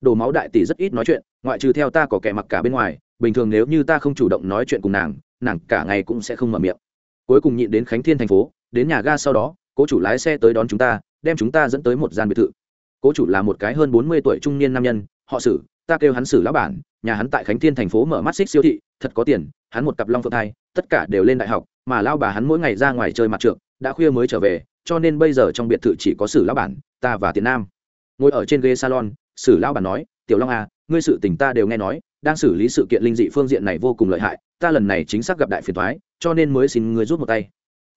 Đồ máu đại tỷ rất ít nói chuyện, ngoại trừ theo ta có kẻ mặc cả bên ngoài, bình thường nếu như ta không chủ động nói chuyện cùng nàng nàng cả ngày cũng sẽ không mở miệng. Cuối cùng nhịn đến khánh thiên thành phố đến nhà ga sau đó, cố chủ lái xe tới đón chúng ta, đem chúng ta dẫn tới một gian biệt thự. Cố chủ là một cái hơn bốn mươi tuổi trung niên nam nhân, họ sử, ta kêu hắn sử lão bản, nhà hắn tại khánh thiên thành phố mở mắt xích siêu thị, thật có tiền, hắn một cặp long phượng thai, tất cả đều lên đại học, mà lao bà hắn mỗi ngày ra ngoài chơi mặt trượng, đã khuya mới trở về, cho nên bây giờ trong biệt thự chỉ có sử lão bản, ta và tiền nam. Ngồi ở trên ghế salon, sử lão bản nói, tiểu long à ngươi sự tình ta đều nghe nói, đang xử lý sự kiện linh dị phương diện này vô cùng lợi hại, ta lần này chính xác gặp đại phiền thoái cho nên mới xin ngươi rút một tay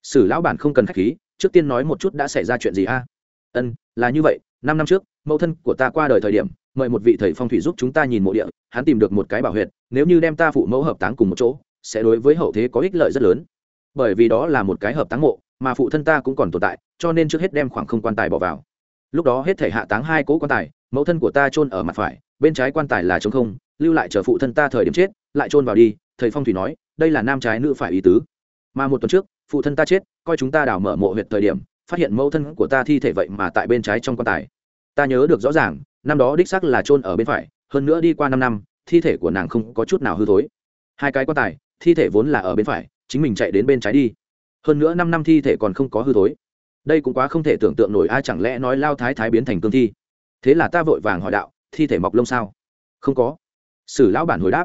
sử lão bản không cần khách khí, trước tiên nói một chút đã xảy ra chuyện gì a? Ân, là như vậy, năm năm trước, mẫu thân của ta qua đời thời điểm, mời một vị thầy phong thủy giúp chúng ta nhìn mộ địa, hắn tìm được một cái bảo huyệt, nếu như đem ta phụ mẫu hợp táng cùng một chỗ, sẽ đối với hậu thế có ích lợi rất lớn. Bởi vì đó là một cái hợp táng mộ, mà phụ thân ta cũng còn tồn tại, cho nên trước hết đem khoảng không quan tài bỏ vào. Lúc đó hết thể hạ táng hai cỗ quan tài, mẫu thân của ta chôn ở mặt phải, bên trái quan tài là trống không, lưu lại chờ phụ thân ta thời điểm chết, lại chôn vào đi, thầy phong thủy nói, đây là nam trái nữ phải ý tứ. Mà một tuần trước phụ thân ta chết, coi chúng ta đào mở mộ huyệt thời điểm, phát hiện mẫu thân của ta thi thể vậy mà tại bên trái trong quan tài. Ta nhớ được rõ ràng, năm đó đích xác là chôn ở bên phải, hơn nữa đi qua năm năm, thi thể của nàng không có chút nào hư thối. Hai cái quan tài, thi thể vốn là ở bên phải, chính mình chạy đến bên trái đi. Hơn nữa năm năm thi thể còn không có hư thối. Đây cũng quá không thể tưởng tượng nổi ai chẳng lẽ nói lao thái thái biến thành cương thi? Thế là ta vội vàng hỏi đạo, thi thể mọc lông sao? Không có. Sử lão bản hồi đáp,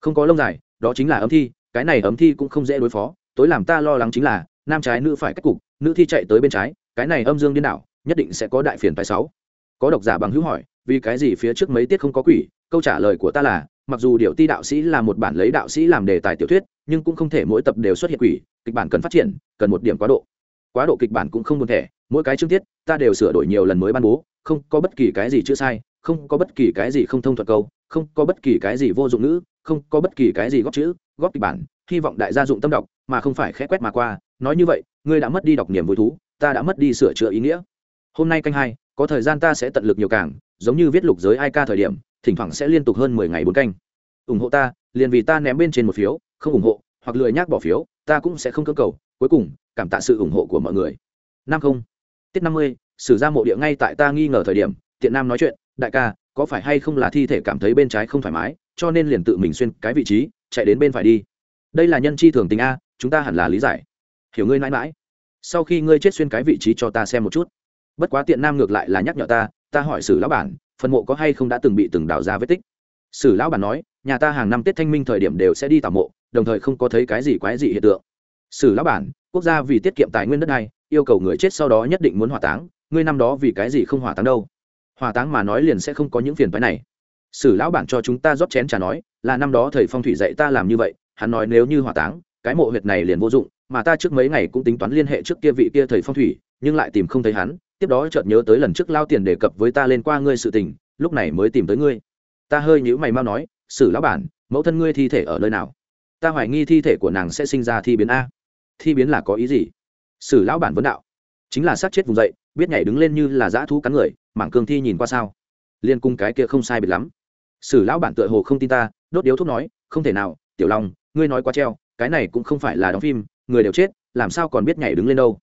không có lông dài, đó chính là ấm thi, cái này ấm thi cũng không dễ đối phó tối làm ta lo lắng chính là, nam trái nữ phải cách cục, nữ thi chạy tới bên trái, cái này âm dương điên đảo, nhất định sẽ có đại phiền phái sáu. Có độc giả bằng hữu hỏi, vì cái gì phía trước mấy tiết không có quỷ, câu trả lời của ta là, mặc dù điệu ti đạo sĩ là một bản lấy đạo sĩ làm đề tài tiểu thuyết, nhưng cũng không thể mỗi tập đều xuất hiện quỷ, kịch bản cần phát triển, cần một điểm quá độ. Quá độ kịch bản cũng không buồn thẻ mỗi cái chương tiết, ta đều sửa đổi nhiều lần mới ban bố, không có bất kỳ cái gì chữ sai, không có bất kỳ cái gì không thông thuật câu, không có bất kỳ cái gì vô dụng ngữ không có bất kỳ cái gì góp chữ, góp kịch bản, hy vọng đại gia dụng tâm đọc, mà không phải khẽ quét mà qua. Nói như vậy, ngươi đã mất đi đọc niềm vui thú, ta đã mất đi sửa chữa ý nghĩa. Hôm nay canh hai, có thời gian ta sẽ tận lực nhiều càng, giống như viết lục giới ai ca thời điểm, thỉnh thoảng sẽ liên tục hơn mười ngày bốn canh. Ủng hộ ta, liền vì ta ném bên trên một phiếu, không ủng hộ, hoặc lười nhác bỏ phiếu, ta cũng sẽ không cơ cầu. Cuối cùng, cảm tạ sự ủng hộ của mọi người. Năm không. Tiết năm mươi, sử ra mộ địa ngay tại ta nghi ngờ thời điểm, tiện nam nói chuyện, đại ca, có phải hay không là thi thể cảm thấy bên trái không thoải mái? Cho nên liền tự mình xuyên cái vị trí, chạy đến bên phải đi. Đây là nhân chi thường tình a, chúng ta hẳn là lý giải. Hiểu ngươi mãi mãi. Sau khi ngươi chết xuyên cái vị trí cho ta xem một chút. Bất quá tiện nam ngược lại là nhắc nhở ta ta hỏi sử lão bản, phần mộ có hay không đã từng bị từng đào ra vết tích? Sử lão bản nói, nhà ta hàng năm tết thanh minh thời điểm đều sẽ đi tảo mộ, đồng thời không có thấy cái gì quái dị hiện tượng. Sử lão bản, quốc gia vì tiết kiệm tài nguyên đất này, yêu cầu người chết sau đó nhất định muốn hỏa táng, ngươi năm đó vì cái gì không hỏa táng đâu? Hỏa táng mà nói liền sẽ không có những phiền phái này sử lão bản cho chúng ta rót chén trà nói, là năm đó thầy phong thủy dạy ta làm như vậy, hắn nói nếu như hỏa táng, cái mộ huyệt này liền vô dụng, mà ta trước mấy ngày cũng tính toán liên hệ trước kia vị kia thầy phong thủy, nhưng lại tìm không thấy hắn, tiếp đó chợt nhớ tới lần trước lao tiền đề cập với ta lên qua ngươi sự tình, lúc này mới tìm tới ngươi. Ta hơi nhữ mày mau nói, sử lão bản, mẫu thân ngươi thi thể ở nơi nào? Ta hoài nghi thi thể của nàng sẽ sinh ra thi biến a. Thi biến là có ý gì? Sử lão bản vấn đạo. Chính là sát chết vùng dậy, biết nhảy đứng lên như là dã thú cắn người, mảng cương thi nhìn qua sao? Liên cung cái kia không sai biệt lắm sử lão bản tựa hồ không tin ta, đốt điếu thuốc nói, không thể nào, tiểu long, ngươi nói quá treo, cái này cũng không phải là đóng phim, người đều chết, làm sao còn biết nhảy đứng lên đâu?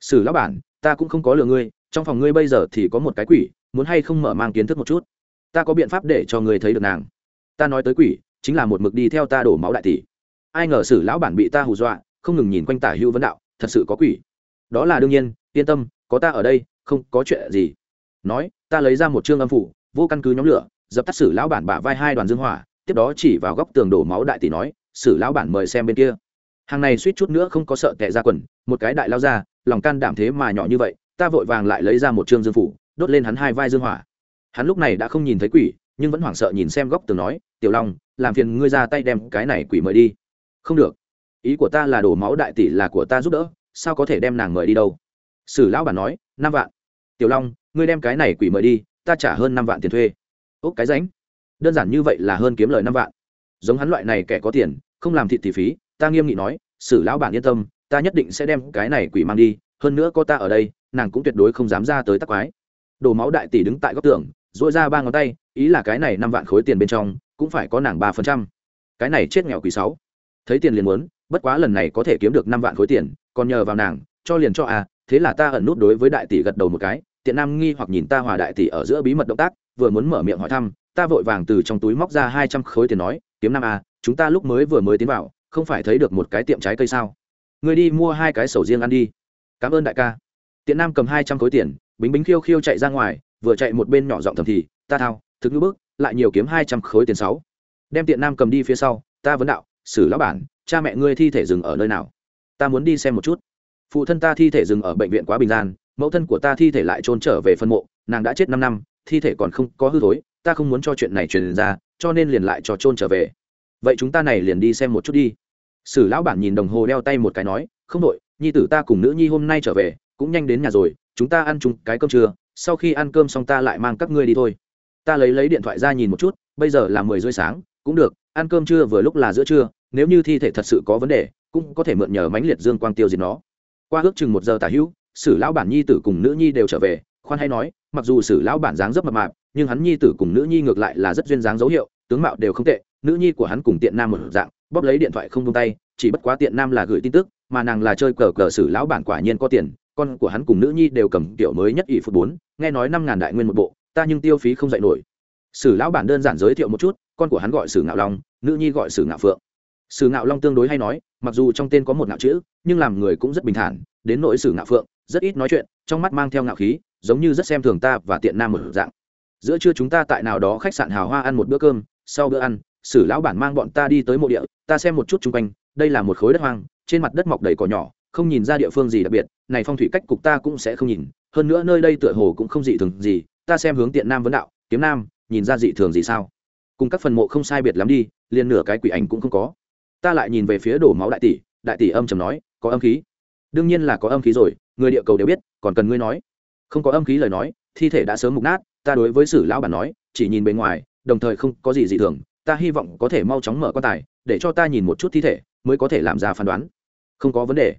Sử lão bản, ta cũng không có lừa ngươi, trong phòng ngươi bây giờ thì có một cái quỷ, muốn hay không mở mang kiến thức một chút? Ta có biện pháp để cho ngươi thấy được nàng. Ta nói tới quỷ, chính là một mực đi theo ta đổ máu đại tỷ. Ai ngờ sử lão bản bị ta hù dọa, không ngừng nhìn quanh tả hữu vấn đạo, thật sự có quỷ. Đó là đương nhiên, yên tâm, có ta ở đây, không có chuyện gì. Nói, ta lấy ra một chương âm phủ, vô căn cứ nhóm lửa dập tắt sử lão bản bả vai hai đoàn dương hỏa, tiếp đó chỉ vào góc tường đổ máu đại tỷ nói, sử lão bản mời xem bên kia. Hàng này suýt chút nữa không có sợ tệ ra quần, một cái đại lao ra, lòng can đảm thế mà nhỏ như vậy, ta vội vàng lại lấy ra một trương dương phủ, đốt lên hắn hai vai dương hỏa. Hắn lúc này đã không nhìn thấy quỷ, nhưng vẫn hoảng sợ nhìn xem góc tường nói, tiểu long, làm phiền ngươi ra tay đem cái này quỷ mời đi. Không được. Ý của ta là đổ máu đại tỷ là của ta giúp đỡ, sao có thể đem nàng mời đi đâu? Sử lão bản nói, năm vạn. Tiểu long, ngươi đem cái này quỷ mời đi, ta trả hơn năm vạn tiền thuê ốc cái ránh. Đơn giản như vậy là hơn kiếm lời năm vạn. Giống hắn loại này kẻ có tiền, không làm thịt thì phí, ta nghiêm nghị nói, sử lão bản yên tâm, ta nhất định sẽ đem cái này quỷ mang đi, hơn nữa có ta ở đây, nàng cũng tuyệt đối không dám ra tới tắc quái. Đổ máu đại tỷ đứng tại góc tường dội ra ba ngón tay, ý là cái này năm vạn khối tiền bên trong, cũng phải có nàng ba phần trăm. Cái này chết nghèo quỷ sáu. Thấy tiền liền muốn, bất quá lần này có thể kiếm được năm vạn khối tiền, còn nhờ vào nàng, cho liền cho à thế là ta ẩn nút đối với đại tỷ gật đầu một cái, tiện nam nghi hoặc nhìn ta hòa đại tỷ ở giữa bí mật động tác vừa muốn mở miệng hỏi thăm, ta vội vàng từ trong túi móc ra hai trăm khối tiền nói, kiếm năm à chúng ta lúc mới vừa mới tiến vào, không phải thấy được một cái tiệm trái cây sao? Người đi mua hai cái sầu riêng ăn đi. Cảm ơn đại ca. Tiện nam cầm hai trăm khối tiền, bính bính khiêu khiêu chạy ra ngoài, vừa chạy một bên nhỏ giọng thầm thì, ta thao, thực ngữ bước lại nhiều kiếm hai trăm khối tiền sáu. Đem tiện nam cầm đi phía sau, ta vấn đạo xử lão bản, cha mẹ ngươi thi thể dừng ở nơi nào? Ta muốn đi xem một chút. Phụ thân ta thi thể dừng ở bệnh viện quá bình gian mẫu thân của ta thi thể lại trôn trở về phân mộ, nàng đã chết năm năm thi thể còn không có hư thối, ta không muốn cho chuyện này truyền ra, cho nên liền lại cho trôn trở về. Vậy chúng ta này liền đi xem một chút đi. Sử lão bản nhìn đồng hồ đeo tay một cái nói, không đội nhi tử ta cùng nữ nhi hôm nay trở về, cũng nhanh đến nhà rồi, chúng ta ăn chung cái cơm trưa, sau khi ăn cơm xong ta lại mang các ngươi đi thôi. Ta lấy lấy điện thoại ra nhìn một chút, bây giờ là mười rưỡi sáng, cũng được, ăn cơm trưa vừa lúc là giữa trưa, nếu như thi thể thật sự có vấn đề, cũng có thể mượn nhờ mánh liệt dương quang tiêu diệt nó. Qua ước chừng một giờ tả hữu, sử lão bản nhi tử cùng nữ nhi đều trở về khoan hay nói, mặc dù sử lão bản dáng rất mập mạp, nhưng hắn nhi tử cùng nữ nhi ngược lại là rất duyên dáng dấu hiệu, tướng mạo đều không tệ, nữ nhi của hắn cùng tiện nam một dạng, bóp lấy điện thoại không tung tay, chỉ bất quá tiện nam là gửi tin tức, mà nàng là chơi cờ cờ sử lão bản quả nhiên có tiền, con của hắn cùng nữ nhi đều cầm kiểu mới nhất ỷ phút bốn, nghe nói năm ngàn đại nguyên một bộ, ta nhưng tiêu phí không dạy nổi. Sử lão bản đơn giản giới thiệu một chút, con của hắn gọi sử ngạo long, nữ nhi gọi sử ngạo phượng. Sử ngạo long tương đối hay nói, mặc dù trong tên có một ngạo chữ, nhưng làm người cũng rất bình thản, đến nỗi sử ngạo phượng, rất ít nói chuyện, trong mắt mang theo ngạo khí giống như rất xem thường ta và tiện nam một dạng. Giữa trưa chúng ta tại nào đó khách sạn hào hoa ăn một bữa cơm, sau bữa ăn, sử lão bản mang bọn ta đi tới mộ địa, ta xem một chút chung quanh, đây là một khối đất hoang, trên mặt đất mọc đầy cỏ nhỏ, không nhìn ra địa phương gì đặc biệt, này phong thủy cách cục ta cũng sẽ không nhìn, hơn nữa nơi đây tựa hồ cũng không dị thường gì, ta xem hướng tiện nam vấn đạo, kiếm nam, nhìn ra dị thường gì sao? Cùng các phần mộ không sai biệt lắm đi, liền nửa cái quỷ ảnh cũng không có. Ta lại nhìn về phía đổ máu đại tỷ đại tỷ âm trầm nói, có âm khí. Đương nhiên là có âm khí rồi, người địa cầu đều biết, còn cần ngươi nói không có âm khí lời nói, thi thể đã sớm mục nát, ta đối với sử lão bản nói, chỉ nhìn bề ngoài, đồng thời không có gì dị thường, ta hy vọng có thể mau chóng mở quan tài, để cho ta nhìn một chút thi thể, mới có thể làm ra phán đoán. Không có vấn đề.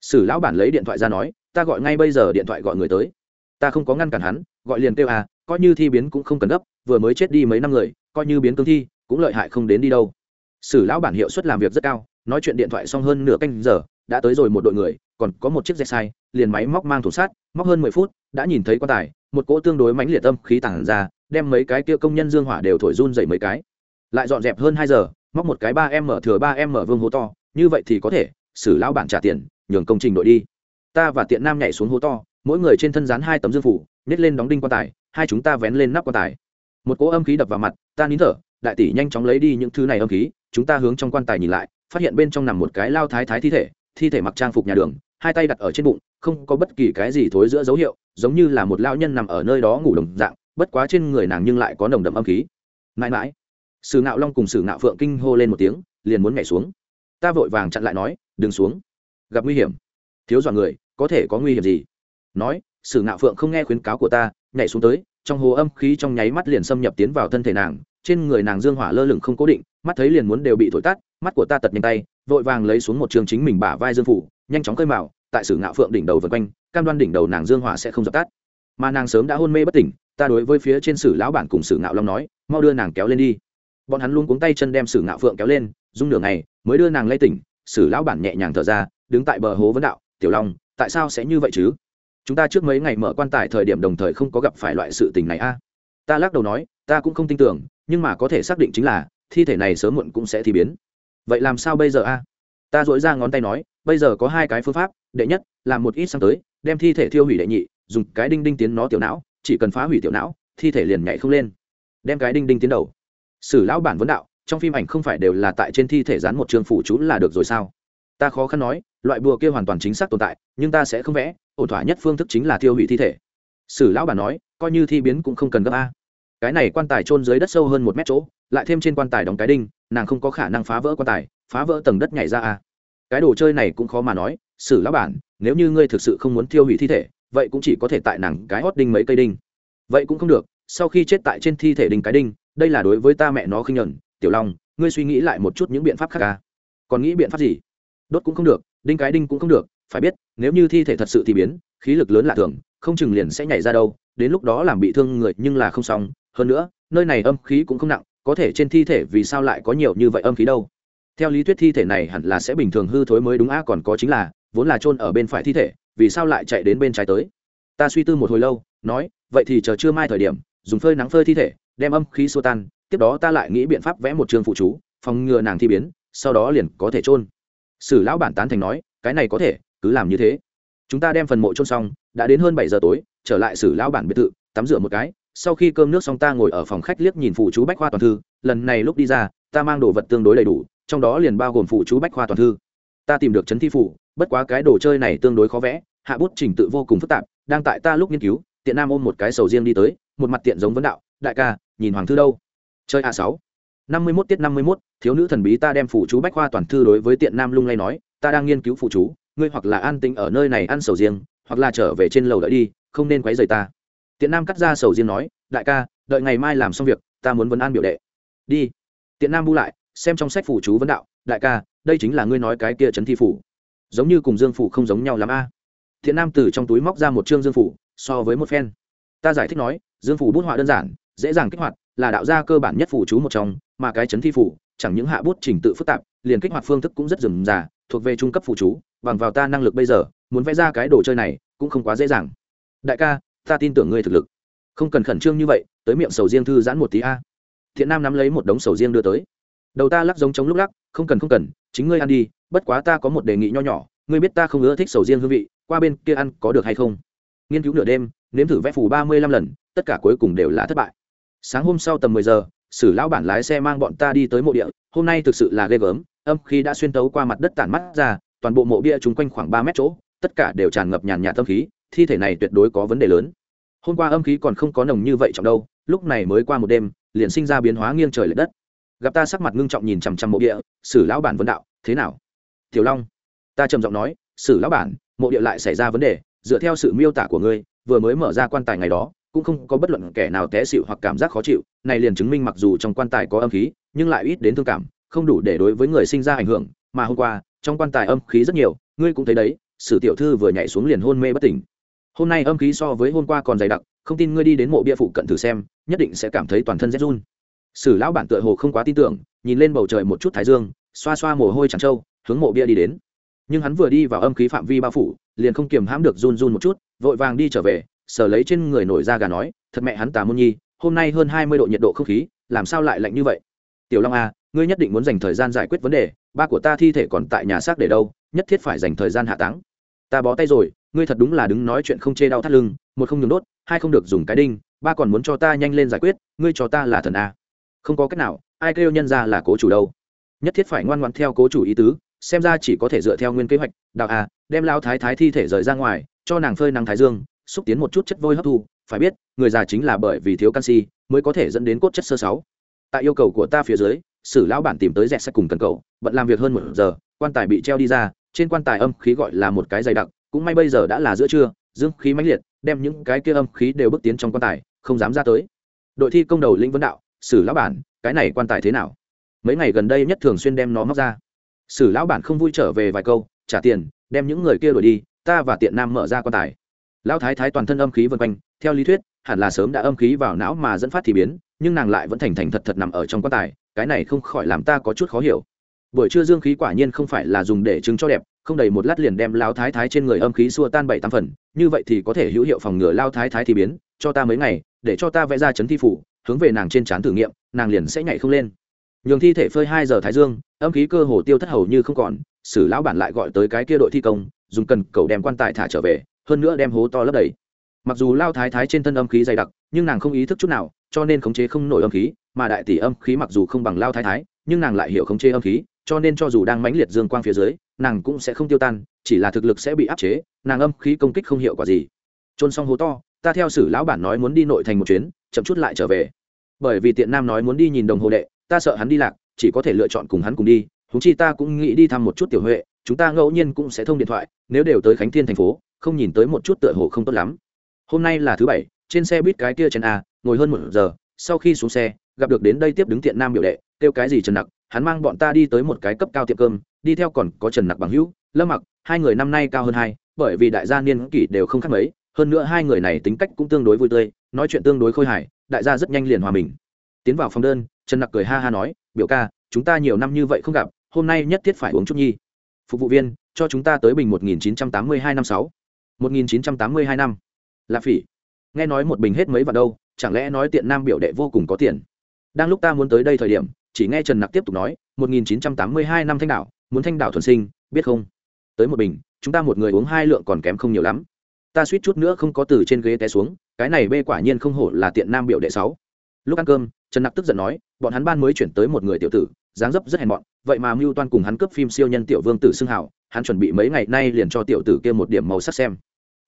Sử lão bản lấy điện thoại ra nói, ta gọi ngay bây giờ điện thoại gọi người tới. Ta không có ngăn cản hắn, gọi liền kêu à coi như thi biến cũng không cần gấp, vừa mới chết đi mấy năm người, coi như biến cương thi, cũng lợi hại không đến đi đâu. Sử lão bản hiệu suất làm việc rất cao, nói chuyện điện thoại xong hơn nửa canh giờ, đã tới rồi một đội người, còn có một chiếc xe sai, liền máy móc mang thủ sát móc hơn mười phút đã nhìn thấy quan tài, một cỗ tương đối mãnh liệt tâm khí tản ra, đem mấy cái kia công nhân dương hỏa đều thổi run dậy mấy cái. Lại dọn dẹp hơn hai giờ, móc một cái ba em mở thừa ba em mở vương hố to, như vậy thì có thể, xử lão bản trả tiền, nhường công trình đội đi. Ta và tiện nam nhảy xuống hố to, mỗi người trên thân dán hai tấm dương phủ, nhét lên đóng đinh quan tài, hai chúng ta vén lên nắp quan tài. Một cỗ âm khí đập vào mặt, ta nín thở, đại tỷ nhanh chóng lấy đi những thứ này âm khí, chúng ta hướng trong quan tài nhìn lại, phát hiện bên trong nằm một cái lao thái thái thi thể thi thể mặc trang phục nhà đường, hai tay đặt ở trên bụng, không có bất kỳ cái gì thối giữa dấu hiệu giống như là một lao nhân nằm ở nơi đó ngủ đồng dạng, bất quá trên người nàng nhưng lại có nồng đậm âm khí. Mãi mãi, sử ngạo long cùng sử ngạo phượng kinh hô lên một tiếng, liền muốn nhảy xuống. Ta vội vàng chặn lại nói, đừng xuống. Gặp nguy hiểm. Thiếu dọa người, có thể có nguy hiểm gì? Nói, sử ngạo phượng không nghe khuyến cáo của ta, nhảy xuống tới, trong hồ âm khí trong nháy mắt liền xâm nhập tiến vào thân thể nàng, trên người nàng dương hỏa lơ lửng không cố định, mắt thấy liền muốn đều bị thổi tắt, mắt của ta tật nhanh tay, vội vàng lấy xuống một trường chính mình bả vai dương phủ, nhanh chóng cơi mạo tại sử ngạo phượng đỉnh đầu vân quanh cam đoan đỉnh đầu nàng dương hỏa sẽ không dập tắt. Mà nàng sớm đã hôn mê bất tỉnh, ta đối với phía trên sử lão bản cùng sử ngạo long nói, mau đưa nàng kéo lên đi. Bọn hắn luôn cuống tay chân đem sử ngạo phượng kéo lên dung nửa ngày mới đưa nàng lay tỉnh, sử lão bản nhẹ nhàng thở ra, đứng tại bờ hố vấn đạo, tiểu long, tại sao sẽ như vậy chứ? Chúng ta trước mấy ngày mở quan tài thời điểm đồng thời không có gặp phải loại sự tình này a. Ta lắc đầu nói, ta cũng không tin tưởng, nhưng mà có thể xác định chính là, thi thể này sớm muộn cũng sẽ thi biến. Vậy làm sao bây giờ a? Ta dội ra ngón tay nói, bây giờ có hai cái phương pháp, đệ nhất là một ít sang tới đem thi thể thiêu hủy đệ nhị, dùng cái đinh đinh tiến nó tiểu não, chỉ cần phá hủy tiểu não, thi thể liền nhảy không lên. Đem cái đinh đinh tiến đầu. Sử lão bản vấn đạo, trong phim ảnh không phải đều là tại trên thi thể dán một trường phủ chú là được rồi sao? Ta khó khăn nói, loại bùa kia hoàn toàn chính xác tồn tại, nhưng ta sẽ không vẽ, ổn thỏa nhất phương thức chính là tiêu hủy thi thể. Sử lão bản nói, coi như thi biến cũng không cần gấp a. Cái này quan tài trôn dưới đất sâu hơn một mét chỗ, lại thêm trên quan tài đóng cái đinh, nàng không có khả năng phá vỡ quan tài, phá vỡ tầng đất nhảy ra a. Cái đồ chơi này cũng khó mà nói sử lão bản nếu như ngươi thực sự không muốn tiêu hủy thi thể vậy cũng chỉ có thể tại nàng cái hót đinh mấy cây đinh. Vậy cũng không được sau khi chết tại trên thi thể đinh cái đinh đây là đối với ta mẹ nó khinh nhẫn. Tiểu long ngươi suy nghĩ lại một chút những biện pháp khác ca còn nghĩ biện pháp gì? Đốt cũng không được đinh cái đinh cũng không được phải biết nếu như thi thể thật sự thì biến khí lực lớn lạ thường không chừng liền sẽ nhảy ra đâu đến lúc đó làm bị thương người nhưng là không xong. Hơn nữa nơi này âm khí cũng không nặng có thể trên thi thể vì sao lại có nhiều như vậy âm khí đâu? Theo lý thuyết thi thể này hẳn là sẽ bình thường hư thối mới đúng a, còn có chính là vốn là chôn ở bên phải thi thể, vì sao lại chạy đến bên trái tới? Ta suy tư một hồi lâu, nói, vậy thì chờ chưa mai thời điểm, dùng phơi nắng phơi thi thể, đem âm khí xua tan, tiếp đó ta lại nghĩ biện pháp vẽ một trường phụ chú, phòng ngừa nàng thi biến, sau đó liền có thể trôn sử lão bản tán thành nói, cái này có thể, cứ làm như thế. Chúng ta đem phần mộ trôn xong, đã đến hơn bảy giờ tối, trở lại sử lão bản biệt thự, tắm rửa một cái, sau khi cơm nước xong ta ngồi ở phòng khách liếc nhìn phụ chú bách khoa toàn thư, lần này lúc đi ra, ta mang đồ vật tương đối đầy đủ, trong đó liền bao gồm phụ chú bách khoa toàn thư. Ta tìm được chấn thi phủ bất quá cái đồ chơi này tương đối khó vẽ, hạ bút trình tự vô cùng phức tạp, đang tại ta lúc nghiên cứu, tiện nam ôm một cái sầu riêng đi tới, một mặt tiện giống vấn đạo, đại ca, nhìn hoàng thư đâu? Chơi a sáu. Năm mươi mốt tiết năm mươi mốt, thiếu nữ thần bí ta đem phụ chú bách khoa toàn thư đối với tiện nam lung lay nói, ta đang nghiên cứu phụ chú, ngươi hoặc là an tính ở nơi này ăn sầu riêng, hoặc là trở về trên lầu đợi đi, không nên quấy rầy ta. Tiện nam cắt ra sầu riêng nói, đại ca, đợi ngày mai làm xong việc, ta muốn vấn an biểu đệ. Đi. Tiện nam bu lại, xem trong sách phủ chú vấn đạo, đại ca, đây chính là ngươi nói cái kia trấn thi phủ giống như cùng dương phủ không giống nhau lắm a. À. thiện nam từ trong túi móc ra một chương dương phủ, so với một phen. Ta giải thích nói, dương phủ bút họa đơn giản, dễ dàng kích hoạt, là đạo gia cơ bản nhất phủ chú một trong, mà cái chấn thi phủ, chẳng những hạ bút trình tự phức tạp, liền kích hoạt phương thức cũng rất rườm rà thuộc về trung cấp phủ chú, bằng vào ta năng lực bây giờ, muốn vẽ ra cái đồ chơi này, cũng không quá dễ dàng. Đại ca, ta tin tưởng ngươi thực lực. Không cần khẩn trương như vậy, tới miệng sầu riêng thư giãn một tí a. Thiện nam nắm lấy một đống sầu riêng đưa tới. Đầu ta lắc giống chống lúc lắc, không cần không cần, chính ngươi ăn đi bất quá ta có một đề nghị nho nhỏ, ngươi biết ta không ưa thích sầu riêng hương vị, qua bên kia ăn có được hay không? Nghiên cứu nửa đêm, nếm thử vẽ phủ ba mươi lăm lần, tất cả cuối cùng đều là thất bại. Sáng hôm sau tầm mười giờ, sử lão bản lái xe mang bọn ta đi tới mộ địa, hôm nay thực sự là ghê gớm, âm khí đã xuyên tấu qua mặt đất tản mắt ra, toàn bộ mộ bia chung quanh khoảng ba mét chỗ, tất cả đều tràn ngập nhàn nhạt tâm khí, thi thể này tuyệt đối có vấn đề lớn. Hôm qua âm khí còn không có nồng như vậy trọng đâu, lúc này mới qua một đêm, liền sinh ra biến hóa nghiêng trời l ệ đất. Gặp ta sắc mặt ngưng trọng nhìn chằm chằm mộ địa, sử lão bản vấn đạo, thế nào? Tiểu long, ta trầm giọng nói, sử lão bản, mộ địa lại xảy ra vấn đề, dựa theo sự miêu tả của ngươi, vừa mới mở ra quan tài ngày đó, cũng không có bất luận kẻ nào té xịu hoặc cảm giác khó chịu, này liền chứng minh mặc dù trong quan tài có âm khí, nhưng lại ít đến thương cảm, không đủ để đối với người sinh ra ảnh hưởng, mà hôm qua, trong quan tài âm khí rất nhiều, ngươi cũng thấy đấy, sử tiểu thư vừa nhảy xuống liền hôn mê bất tỉnh. Hôm nay âm khí so với hôm qua còn dày đặc, không tin ngươi đi đến mộ bia phụ cận thử xem, nhất định sẽ cảm thấy toàn thân rét run. Sử lão bản tựa hồ không quá tin tưởng, nhìn lên bầu trời một chút thái dương, xoa xoa mồ hôi chẳng trâu hướng mộ bia đi đến. Nhưng hắn vừa đi vào âm khí phạm vi bao phủ, liền không kiềm hãm được run run một chút, vội vàng đi trở về sở lấy trên người nổi ra gà nói, thật mẹ hắn tà môn nhi, hôm nay hơn hai mươi độ nhiệt độ không khí, làm sao lại lạnh như vậy? Tiểu long a ngươi nhất định muốn dành thời gian giải quyết vấn đề, ba của ta thi thể còn tại nhà xác để đâu, nhất thiết phải dành thời gian hạ táng. Ta bó tay rồi, ngươi thật đúng là đứng nói chuyện không chê đau thắt lưng, một không nhường đốt, hai không được dùng cái đinh, ba còn muốn cho ta nhanh lên giải quyết, ngươi cho ta là thần a không có cách nào, ai kêu nhân ra là cố chủ đâu. Nhất thiết phải ngoan ngoan theo cố chủ ý tứ xem ra chỉ có thể dựa theo nguyên kế hoạch đạo à đem lao thái thái thi thể rời ra ngoài, cho nàng phơi nắng thái dương, xúc tiến một chút chất vôi hấp thu, phải biết, người già chính là bởi vì thiếu canxi mới có thể dẫn đến cốt chất sơ sáu. Tại yêu cầu của ta phía dưới, sử lão bản tìm tới dẹt sách cùng cần cầu, bận làm việc hơn một giờ, quan tài bị treo đi ra, trên quan tài âm khí gọi là một cái dày đặc, cũng may bây giờ đã là giữa trưa, dương khí mãnh liệt, đem những cái kia âm khí đều bước tiến trong quan tài, không dám ra tới. Đội thi công đầu lĩnh vấn đạo, sử lão bản, cái này quan tài thế nào? Mấy ngày gần đây nhất thường xuyên đem nó móc ra sử lão bản không vui trở về vài câu, trả tiền, đem những người kia đuổi đi, ta và tiện nam mở ra quan tài. Lão thái thái toàn thân âm khí vân quanh, theo lý thuyết, hẳn là sớm đã âm khí vào não mà dẫn phát thì biến, nhưng nàng lại vẫn thành thành thật thật nằm ở trong quan tài, cái này không khỏi làm ta có chút khó hiểu. Buổi trưa dương khí quả nhiên không phải là dùng để chứng cho đẹp, không đầy một lát liền đem lao thái thái trên người âm khí xua tan bảy tám phần, như vậy thì có thể hữu hiệu phòng ngừa lao thái thái thì biến, cho ta mấy ngày, để cho ta vẽ ra chấn thi phủ, hướng về nàng trên trán thử nghiệm, nàng liền sẽ nhảy không lên nhường thi thể phơi hai giờ thái dương, âm khí cơ hồ tiêu thất hầu như không còn, sử lão bản lại gọi tới cái kia đội thi công, dùng cần cầu đem quan tài thả trở về, hơn nữa đem hố to lấp đầy. Mặc dù lao thái thái trên thân âm khí dày đặc, nhưng nàng không ý thức chút nào, cho nên khống chế không nổi âm khí, mà đại tỷ âm khí mặc dù không bằng lao thái thái, nhưng nàng lại hiểu khống chế âm khí, cho nên cho dù đang mãnh liệt dương quang phía dưới, nàng cũng sẽ không tiêu tan, chỉ là thực lực sẽ bị áp chế, nàng âm khí công kích không hiệu quả gì. Trôn xong hố to, ta theo sử lão bản nói muốn đi nội thành một chuyến, chậm chút lại trở về. Bởi vì tiện nam nói muốn đi nhìn đồng hồ đệ ta sợ hắn đi lạc, chỉ có thể lựa chọn cùng hắn cùng đi húng chi ta cũng nghĩ đi thăm một chút tiểu huệ, chúng ta ngẫu nhiên cũng sẽ thông điện thoại, nếu đều tới khánh thiên thành phố, không nhìn tới một chút tựa hồ không tốt lắm. Hôm nay là thứ bảy, trên xe buýt cái kia trần a, ngồi hơn một giờ, sau khi xuống xe, gặp được đến đây tiếp đứng tiện nam biểu đệ, kêu cái gì trần nặc, hắn mang bọn ta đi tới một cái cấp cao tiệm cơm, đi theo còn có trần nặc bằng hữu, lâm mặc, hai người năm nay cao hơn hai, bởi vì đại gia niên kỷ đều không khác mấy, hơn nữa hai người này tính cách cũng tương đối vui tươi, nói chuyện tương đối khôi hài, đại gia rất nhanh liền hòa mình. Tiến vào phòng đơn trần nặc cười ha ha nói, biểu ca, chúng ta nhiều năm như vậy không gặp, hôm nay nhất thiết phải uống chút nhi. Phục vụ viên, cho chúng ta tới bình một nghìn chín trăm tám mươi hai năm sáu. một nghìn chín trăm tám mươi hai năm. Là phỉ, nghe nói một bình hết mấy vào đâu, chẳng lẽ nói tiện nam biểu đệ vô cùng có tiền? Đang lúc ta muốn tới đây thời điểm, chỉ nghe trần nặc tiếp tục nói 1982 năm thanh đảo, muốn thanh đảo thuần sinh, biết không? Tới một bình, chúng ta một người uống hai lượng còn kém không nhiều lắm. Ta suýt chút nữa không có từ trên ghế té xuống, cái này bê quả nhiên không hổ là tiện nam biểu đệ sáu. Lúc ăn cơm, trần nặc tức giận nói bọn hắn ban mới chuyển tới một người tiểu tử, dáng dấp rất hèn mọn, vậy mà mưu toan cùng hắn cướp phim siêu nhân tiểu vương tử xưng hảo hắn chuẩn bị mấy ngày nay liền cho tiểu tử kia một điểm màu sắc xem.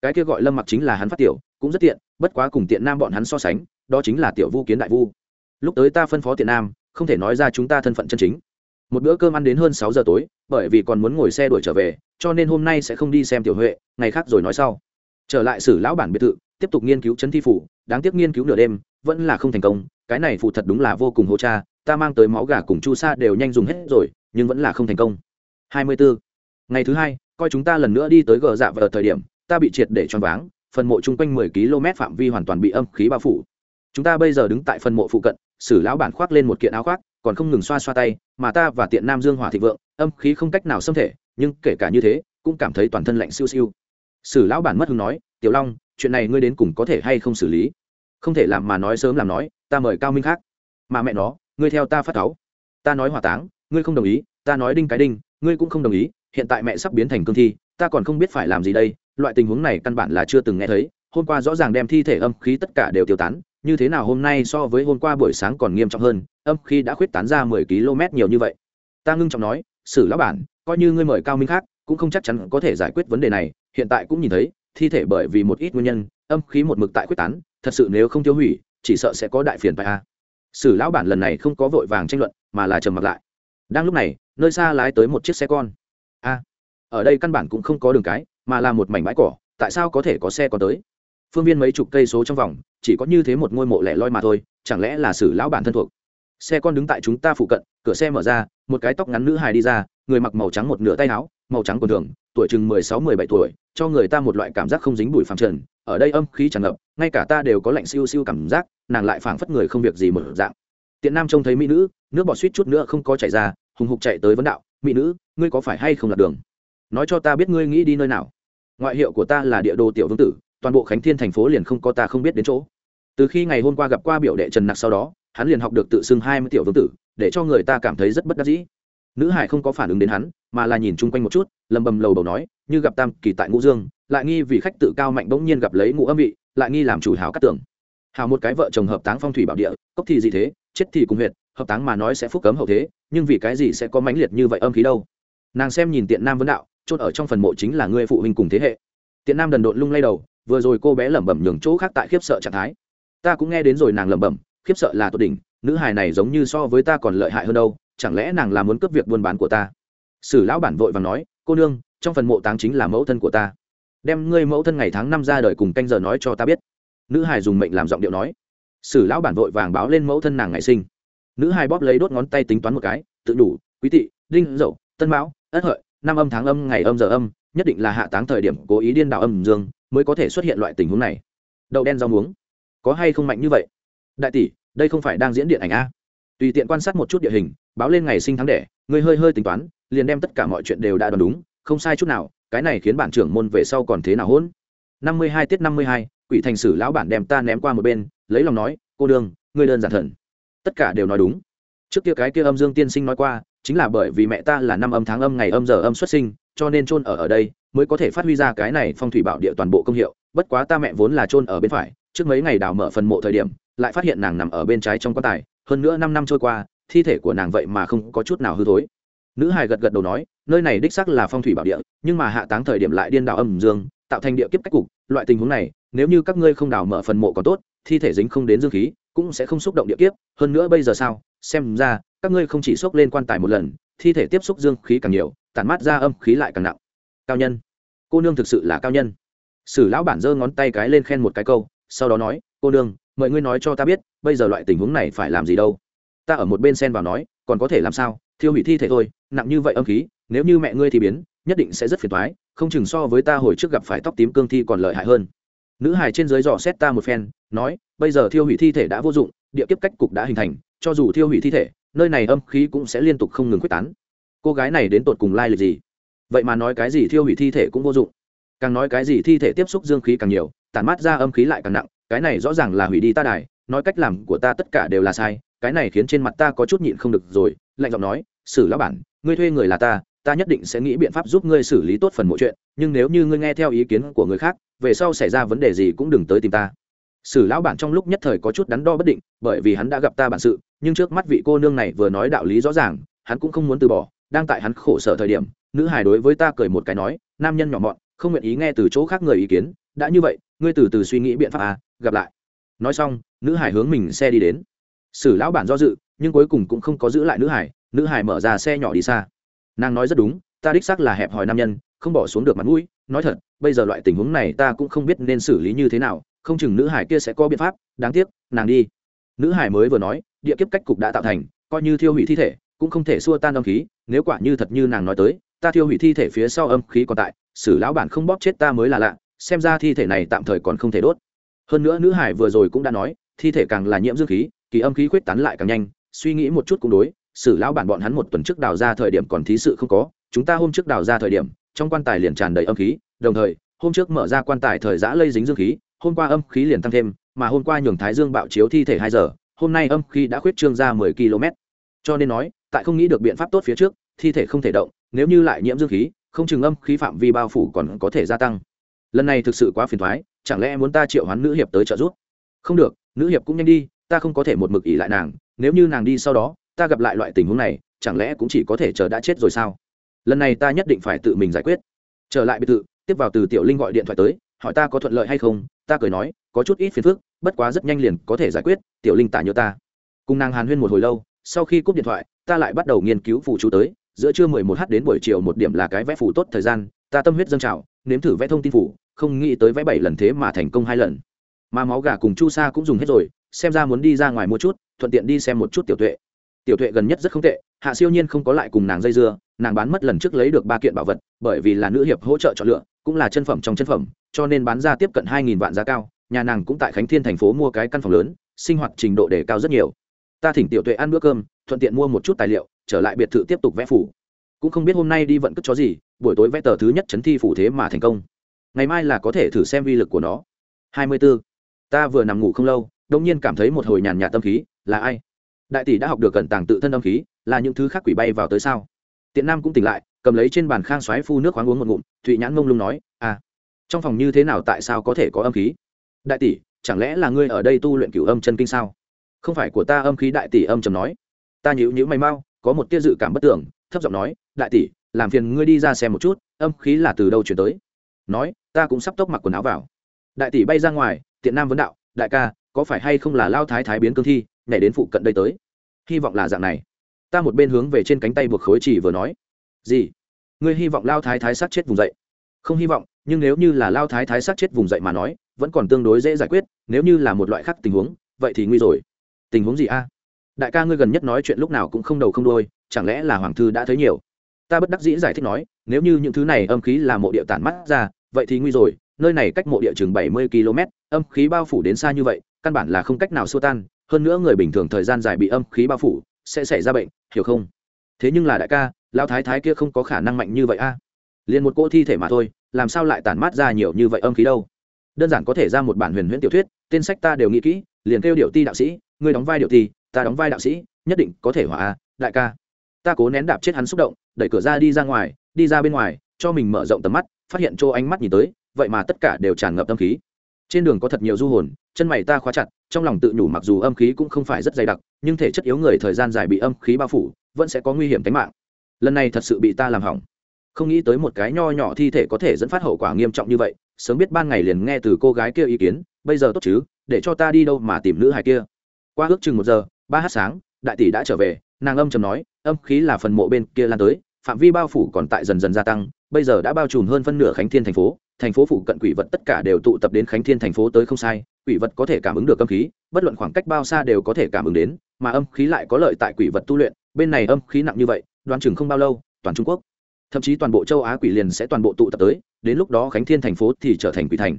Cái kia gọi lâm mặc chính là hắn phát tiểu, cũng rất tiện, bất quá cùng tiện nam bọn hắn so sánh, đó chính là tiểu vu kiến đại vu. Lúc tới ta phân phó tiện nam, không thể nói ra chúng ta thân phận chân chính. Một bữa cơm ăn đến hơn sáu giờ tối, bởi vì còn muốn ngồi xe đuổi trở về, cho nên hôm nay sẽ không đi xem tiểu huệ, ngày khác rồi nói sau. Trở lại sử lão bản biệt thự, tiếp tục nghiên cứu chấn thi phủ, đáng tiếc nghiên cứu nửa đêm vẫn là không thành công, cái này phụ thật đúng là vô cùng hô cha, ta mang tới máu gà cùng chu sa đều nhanh dùng hết rồi, nhưng vẫn là không thành công. 24. ngày thứ hai, coi chúng ta lần nữa đi tới gờ dạ vào thời điểm, ta bị triệt để choáng váng, phần mộ chung quanh 10 km phạm vi hoàn toàn bị âm khí bao phủ. Chúng ta bây giờ đứng tại phần mộ phụ cận, sử lão bản khoác lên một kiện áo khoác, còn không ngừng xoa xoa tay, mà ta và tiện nam dương hỏa thị vượng, âm khí không cách nào xâm thể, nhưng kể cả như thế, cũng cảm thấy toàn thân lạnh siêu siêu. Sử lão bản mất hứng nói, tiểu long, chuyện này ngươi đến cùng có thể hay không xử lý? Không thể làm mà nói sớm làm nói, ta mời cao minh khác. Mà mẹ nó, ngươi theo ta phát cáu. Ta nói hỏa táng, ngươi không đồng ý, ta nói đinh cái đinh, ngươi cũng không đồng ý, hiện tại mẹ sắp biến thành cương thi, ta còn không biết phải làm gì đây. Loại tình huống này căn bản là chưa từng nghe thấy. Hôm qua rõ ràng đem thi thể âm khí tất cả đều tiêu tán, như thế nào hôm nay so với hôm qua buổi sáng còn nghiêm trọng hơn, âm khí đã khuyết tán ra mười km nhiều như vậy. Ta ngưng trọng nói xử lão bản, coi như ngươi mời cao minh khác, cũng không chắc chắn có thể giải quyết vấn đề này. Hiện tại cũng nhìn thấy, thi thể bởi vì một ít nguyên nhân, âm khí một mực tại khuyết tán thật sự nếu không tiêu hủy, chỉ sợ sẽ có đại phiền phải a. Sử lão bản lần này không có vội vàng tranh luận, mà là trầm mặc lại. Đang lúc này, nơi xa lái tới một chiếc xe con. A, ở đây căn bản cũng không có đường cái, mà là một mảnh bãi cỏ, tại sao có thể có xe còn tới? Phương viên mấy chục cây số trong vòng, chỉ có như thế một ngôi mộ lẻ loi mà thôi, chẳng lẽ là sử lão bản thân thuộc? Xe con đứng tại chúng ta phụ cận, cửa xe mở ra, một cái tóc ngắn nữ hài đi ra, người mặc màu trắng một nửa tay áo, màu trắng còn thường, tuổi chừng mười sáu mười bảy tuổi, cho người ta một loại cảm giác không dính bụi phẳng trần, ở đây âm khí tràn ngập ngay cả ta đều có lạnh siêu siêu cảm giác, nàng lại phảng phất người không việc gì một dạng. Tiện nam trông thấy mỹ nữ, nước bọt suýt chút nữa không có chảy ra, hùng hục chạy tới vấn đạo, mỹ nữ, ngươi có phải hay không lạc đường? Nói cho ta biết ngươi nghĩ đi nơi nào. Ngoại hiệu của ta là địa đồ tiểu vương tử, toàn bộ khánh thiên thành phố liền không có ta không biết đến chỗ. Từ khi ngày hôm qua gặp qua biểu đệ trần nặc sau đó, hắn liền học được tự xưng hai mươi tiểu vương tử, để cho người ta cảm thấy rất bất đắc dĩ. Nữ hải không có phản ứng đến hắn, mà là nhìn chung quanh một chút, lầm bầm lầu bầu nói, như gặp tam kỳ tại ngũ dương, lại nghi vì khách tự cao mạnh bỗng nhiên gặp lấy ngũ âm vị lại nghi làm chủ hào cắt tường. Hào một cái vợ chồng hợp táng phong thủy bảo địa, cốc thì gì thế, chết thì cùng huyệt, hợp táng mà nói sẽ phúc cấm hậu thế, nhưng vì cái gì sẽ có mãnh liệt như vậy âm khí đâu? Nàng xem nhìn tiện nam vấn đạo, chốt ở trong phần mộ chính là người phụ huynh cùng thế hệ. Tiện nam đần độn lung lay đầu, vừa rồi cô bé lẩm bẩm nhường chỗ khác tại khiếp sợ trạng thái. Ta cũng nghe đến rồi nàng lẩm bẩm, khiếp sợ là tốt đỉnh, nữ hài này giống như so với ta còn lợi hại hơn đâu, chẳng lẽ nàng là muốn cướp việc buôn bán của ta? Sử lão bản vội và nói, cô nương, trong phần mộ táng chính là mẫu thân của ta đem ngươi mẫu thân ngày tháng năm ra đời cùng canh giờ nói cho ta biết. Nữ hài dùng mệnh làm giọng điệu nói. Sử lão bản vội vàng báo lên mẫu thân nàng ngày sinh. Nữ hài bóp lấy đốt ngón tay tính toán một cái, tự đủ, quý tị, đinh, dậu, tân mão, ất hợi, năm âm tháng âm, ngày âm giờ âm, nhất định là hạ táng thời điểm cố ý điên đạo âm dương mới có thể xuất hiện loại tình huống này. Đậu đen rau muống. Có hay không mạnh như vậy? Đại tỷ, đây không phải đang diễn điện ảnh a? Tùy tiện quan sát một chút địa hình, báo lên ngày sinh tháng đẻ người hơi hơi tính toán, liền đem tất cả mọi chuyện đều đã đoán đúng, không sai chút nào cái này khiến bản trưởng môn về sau còn thế nào hôn năm mươi hai tiết năm mươi hai, quỷ thành sử lão bản đem ta ném qua một bên, lấy lòng nói, cô đương ngươi đơn giản thần. Tất cả đều nói đúng. Trước kia cái kia âm dương tiên sinh nói qua, chính là bởi vì mẹ ta là năm âm tháng âm ngày âm giờ âm xuất sinh, cho nên chôn ở ở đây, mới có thể phát huy ra cái này phong thủy bảo địa toàn bộ công hiệu. Bất quá ta mẹ vốn là chôn ở bên phải, trước mấy ngày đào mở phần mộ thời điểm, lại phát hiện nàng nằm ở bên trái trong quan tài. Hơn nữa năm năm trôi qua, thi thể của nàng vậy mà không có chút nào hư thối nữ hài gật gật đầu nói, nơi này đích sắc là phong thủy bảo địa, nhưng mà hạ táng thời điểm lại điên đảo âm dương, tạo thành địa kiếp cách cục. Loại tình huống này, nếu như các ngươi không đào mở phần mộ còn tốt, thi thể dính không đến dương khí, cũng sẽ không xúc động địa kiếp. Hơn nữa bây giờ sao? Xem ra, các ngươi không chỉ xốc lên quan tài một lần, thi thể tiếp xúc dương khí càng nhiều, tản mát ra âm khí lại càng nặng. Cao nhân. Cô nương thực sự là cao nhân. Sử lão bản giơ ngón tay cái lên khen một cái câu, sau đó nói, cô nương, mời ngươi nói cho ta biết, bây giờ loại tình huống này phải làm gì đâu? Ta ở một bên sen vào nói, còn có thể làm sao? Thiêu hủy thi thể thôi, nặng như vậy âm khí, nếu như mẹ ngươi thì biến, nhất định sẽ rất phiền toái, không chừng so với ta hồi trước gặp phải tóc tím cương thi còn lợi hại hơn. Nữ hài trên dưới dò xét ta một phen, nói, bây giờ thiêu hủy thi thể đã vô dụng, địa kiếp cách cục đã hình thành, cho dù thiêu hủy thi thể, nơi này âm khí cũng sẽ liên tục không ngừng quyết tán. Cô gái này đến tột cùng lai lịch gì? Vậy mà nói cái gì thiêu hủy thi thể cũng vô dụng. Càng nói cái gì thi thể tiếp xúc dương khí càng nhiều, tản mát ra âm khí lại càng nặng, cái này rõ ràng là hủy đi ta đài, nói cách làm của ta tất cả đều là sai cái này khiến trên mặt ta có chút nhịn không được rồi, lạnh giọng nói xử lão bản, ngươi thuê người là ta ta nhất định sẽ nghĩ biện pháp giúp ngươi xử lý tốt phần mọi chuyện, nhưng nếu như ngươi nghe theo ý kiến của người khác, về sau xảy ra vấn đề gì cũng đừng tới tìm ta. Sử lão bản trong lúc nhất thời có chút đắn đo bất định, bởi vì hắn đã gặp ta bản sự, nhưng trước mắt vị cô nương này vừa nói đạo lý rõ ràng, hắn cũng không muốn từ bỏ, đang tại hắn khổ sở thời điểm, nữ hài đối với ta cười một cái nói, nam nhân nhỏ mọn, không nguyện ý nghe từ chỗ khác người ý kiến, đã như vậy, ngươi từ từ suy nghĩ biện pháp à gặp lại. Nói xong, nữ hải hướng mình xe đi đến sử lão bản do dự, nhưng cuối cùng cũng không có giữ lại nữ hải nữ hải mở ra xe nhỏ đi xa. Nàng nói rất đúng, ta đích xác là hẹp hòi nam nhân, không bỏ xuống được mặt mũi. Nói thật, bây giờ loại tình huống này ta cũng không biết nên xử lý như thế nào, không chừng nữ hải kia sẽ có biện pháp, đáng tiếc, nàng đi. Nữ hải mới vừa nói, địa kiếp cách cục đã tạo thành, coi như thiêu hủy thi thể, cũng không thể xua tan âm khí, nếu quả như thật như nàng nói tới, ta thiêu hủy thi thể phía sau âm khí còn tại, sử lão bản không bóp chết ta mới là lạ, xem ra thi thể này tạm thời còn không thể đốt. Hơn nữa nữ hải vừa rồi cũng đã nói, thi thể càng là nhiễm dương khí kỳ âm khí khuyết tán lại càng nhanh, suy nghĩ một chút cũng đối, sử lão bản bọn hắn một tuần trước đào ra thời điểm còn thí sự không có, chúng ta hôm trước đào ra thời điểm, trong quan tài liền tràn đầy âm khí, đồng thời, hôm trước mở ra quan tài thời giã lây dính dương khí, hôm qua âm khí liền tăng thêm, mà hôm qua nhường thái dương bạo chiếu thi thể hai giờ, hôm nay âm khí đã khuyết trương ra mười km. Cho nên nói, tại không nghĩ được biện pháp tốt phía trước, thi thể không thể động, nếu như lại nhiễm dương khí, không chừng âm khí phạm vi bao phủ còn có thể gia tăng. Lần này thực sự quá phiền thoái chẳng lẽ muốn ta triệu hoán nữ hiệp tới trợ giúp? Không được, nữ hiệp cũng nhanh đi ta không có thể một mực ỉ lại nàng, nếu như nàng đi sau đó, ta gặp lại loại tình huống này, chẳng lẽ cũng chỉ có thể chờ đã chết rồi sao? Lần này ta nhất định phải tự mình giải quyết. Trở lại biệt thự, tiếp vào từ tiểu linh gọi điện thoại tới, hỏi ta có thuận lợi hay không, ta cười nói, có chút ít phiền phức, bất quá rất nhanh liền có thể giải quyết, tiểu linh tả nhớ ta. Cùng nàng hàn huyên một hồi lâu, sau khi cúp điện thoại, ta lại bắt đầu nghiên cứu phụ chú tới, giữa trưa mười một h đến buổi chiều một điểm là cái vẽ phủ tốt thời gian, ta tâm huyết dâng trào, nếm thử vẽ thông tin phủ không nghĩ tới vẽ bảy lần thế mà thành công hai lần mà máu gà cùng chu sa cũng dùng hết rồi, xem ra muốn đi ra ngoài mua chút, thuận tiện đi xem một chút tiểu tuệ. Tiểu tuệ gần nhất rất không tệ, hạ siêu nhiên không có lại cùng nàng dây dưa, nàng bán mất lần trước lấy được ba kiện bảo vật, bởi vì là nữ hiệp hỗ trợ chọn lựa, cũng là chân phẩm trong chân phẩm, cho nên bán ra tiếp cận hai nghìn vạn giá cao, nhà nàng cũng tại khánh thiên thành phố mua cái căn phòng lớn, sinh hoạt trình độ đề cao rất nhiều. Ta thỉnh tiểu tuệ ăn bữa cơm, thuận tiện mua một chút tài liệu, trở lại biệt thự tiếp tục vẽ phủ. Cũng không biết hôm nay đi vận cất chó gì, buổi tối vẽ tờ thứ nhất chấn thi phủ thế mà thành công. Ngày mai là có thể thử xem vi lực của nó. Hai mươi 24 ta vừa nằm ngủ không lâu đông nhiên cảm thấy một hồi nhàn nhạt tâm khí, là ai? Đại tỷ đã học được cẩn tàng tự thân âm khí, là những thứ khác quỷ bay vào tới sao? Tiện nam cũng tỉnh lại, cầm lấy trên bàn khang xoáy phu nước khoáng uống một ngụm, thụy nhãn mông lung nói à trong phòng như thế nào tại sao có thể có âm khí? Đại tỷ, chẳng lẽ là ngươi ở đây tu luyện cửu âm chân kinh sao? Không phải của ta âm khí đại tỷ âm trầm nói. Ta nhíu nhíu mày mau, có một tia dự cảm bất tưởng, thấp giọng nói, đại tỷ, làm phiền ngươi đi ra xem một chút, âm khí là từ đâu chuyển tới? Nói, ta cũng sắp tốc mặc quần áo vào. Đại tỷ bay ra ngoài tiện nam vấn đạo, đại ca, có phải hay không là lao thái thái biến cương thi, nhảy đến phụ cận đây tới? Hy vọng là dạng này. Ta một bên hướng về trên cánh tay buộc khối chỉ vừa nói. Gì? Ngươi hy vọng lao thái thái sát chết vùng dậy? Không hy vọng, nhưng nếu như là lao thái thái sát chết vùng dậy mà nói, vẫn còn tương đối dễ giải quyết, nếu như là một loại khác tình huống, vậy thì nguy rồi. Tình huống gì a? Đại ca, ngươi gần nhất nói chuyện lúc nào cũng không đầu không đôi chẳng lẽ là hoàng thư đã thấy nhiều? Ta bất đắc dĩ giải thích nói, nếu như những thứ này âm khí là mộ địa tản mắt ra, vậy thì nguy rồi nơi này cách mộ địa chừng bảy mươi km, âm khí bao phủ đến xa như vậy, căn bản là không cách nào xua tan, hơn nữa người bình thường thời gian dài bị âm khí bao phủ, sẽ xảy ra bệnh, hiểu không? Thế nhưng là đại ca, lão thái thái kia không có khả năng mạnh như vậy a. À? liền một cô thi thể mà thôi, làm sao lại tản mát ra nhiều như vậy âm khí đâu? Đơn giản có thể ra một bản huyền huyễn tiểu thuyết, tên sách ta đều nghĩ kỹ, liền kêu điệu ti đạo sĩ, ngươi đóng vai điệu ti, ta đóng vai đạo sĩ, nhất định có thể hỏa a, đại ca. Ta cố nén đạp chết hắn xúc động, đẩy cửa ra đi ra ngoài, đi ra bên ngoài, cho mình mở rộng tầm mắt, phát hiện chỗ ánh mắt nhìn tới vậy mà tất cả đều tràn ngập âm khí. Trên đường có thật nhiều du hồn, chân mày ta khóa chặt, trong lòng tự nhủ mặc dù âm khí cũng không phải rất dày đặc, nhưng thể chất yếu người thời gian dài bị âm khí bao phủ, vẫn sẽ có nguy hiểm tính mạng. Lần này thật sự bị ta làm hỏng. Không nghĩ tới một cái nho nhỏ thi thể có thể dẫn phát hậu quả nghiêm trọng như vậy, sớm biết ban ngày liền nghe từ cô gái kia ý kiến, bây giờ tốt chứ, để cho ta đi đâu mà tìm nữ hài kia. Qua ước chừng một giờ, ba h sáng, đại tỷ đã trở về, nàng âm chầm nói, âm khí là phần mộ bên kia lan tới, phạm vi bao phủ còn tại dần dần gia tăng, bây giờ đã bao trùm hơn phân nửa khánh thiên thành phố thành phố phụ cận quỷ vật tất cả đều tụ tập đến khánh thiên thành phố tới không sai, quỷ vật có thể cảm ứng được âm khí, bất luận khoảng cách bao xa đều có thể cảm ứng đến, mà âm khí lại có lợi tại quỷ vật tu luyện, bên này âm khí nặng như vậy, đoán chừng không bao lâu, toàn trung quốc. Thậm chí toàn bộ châu á quỷ liền sẽ toàn bộ tụ tập tới, đến lúc đó khánh thiên thành phố thì trở thành quỷ thành.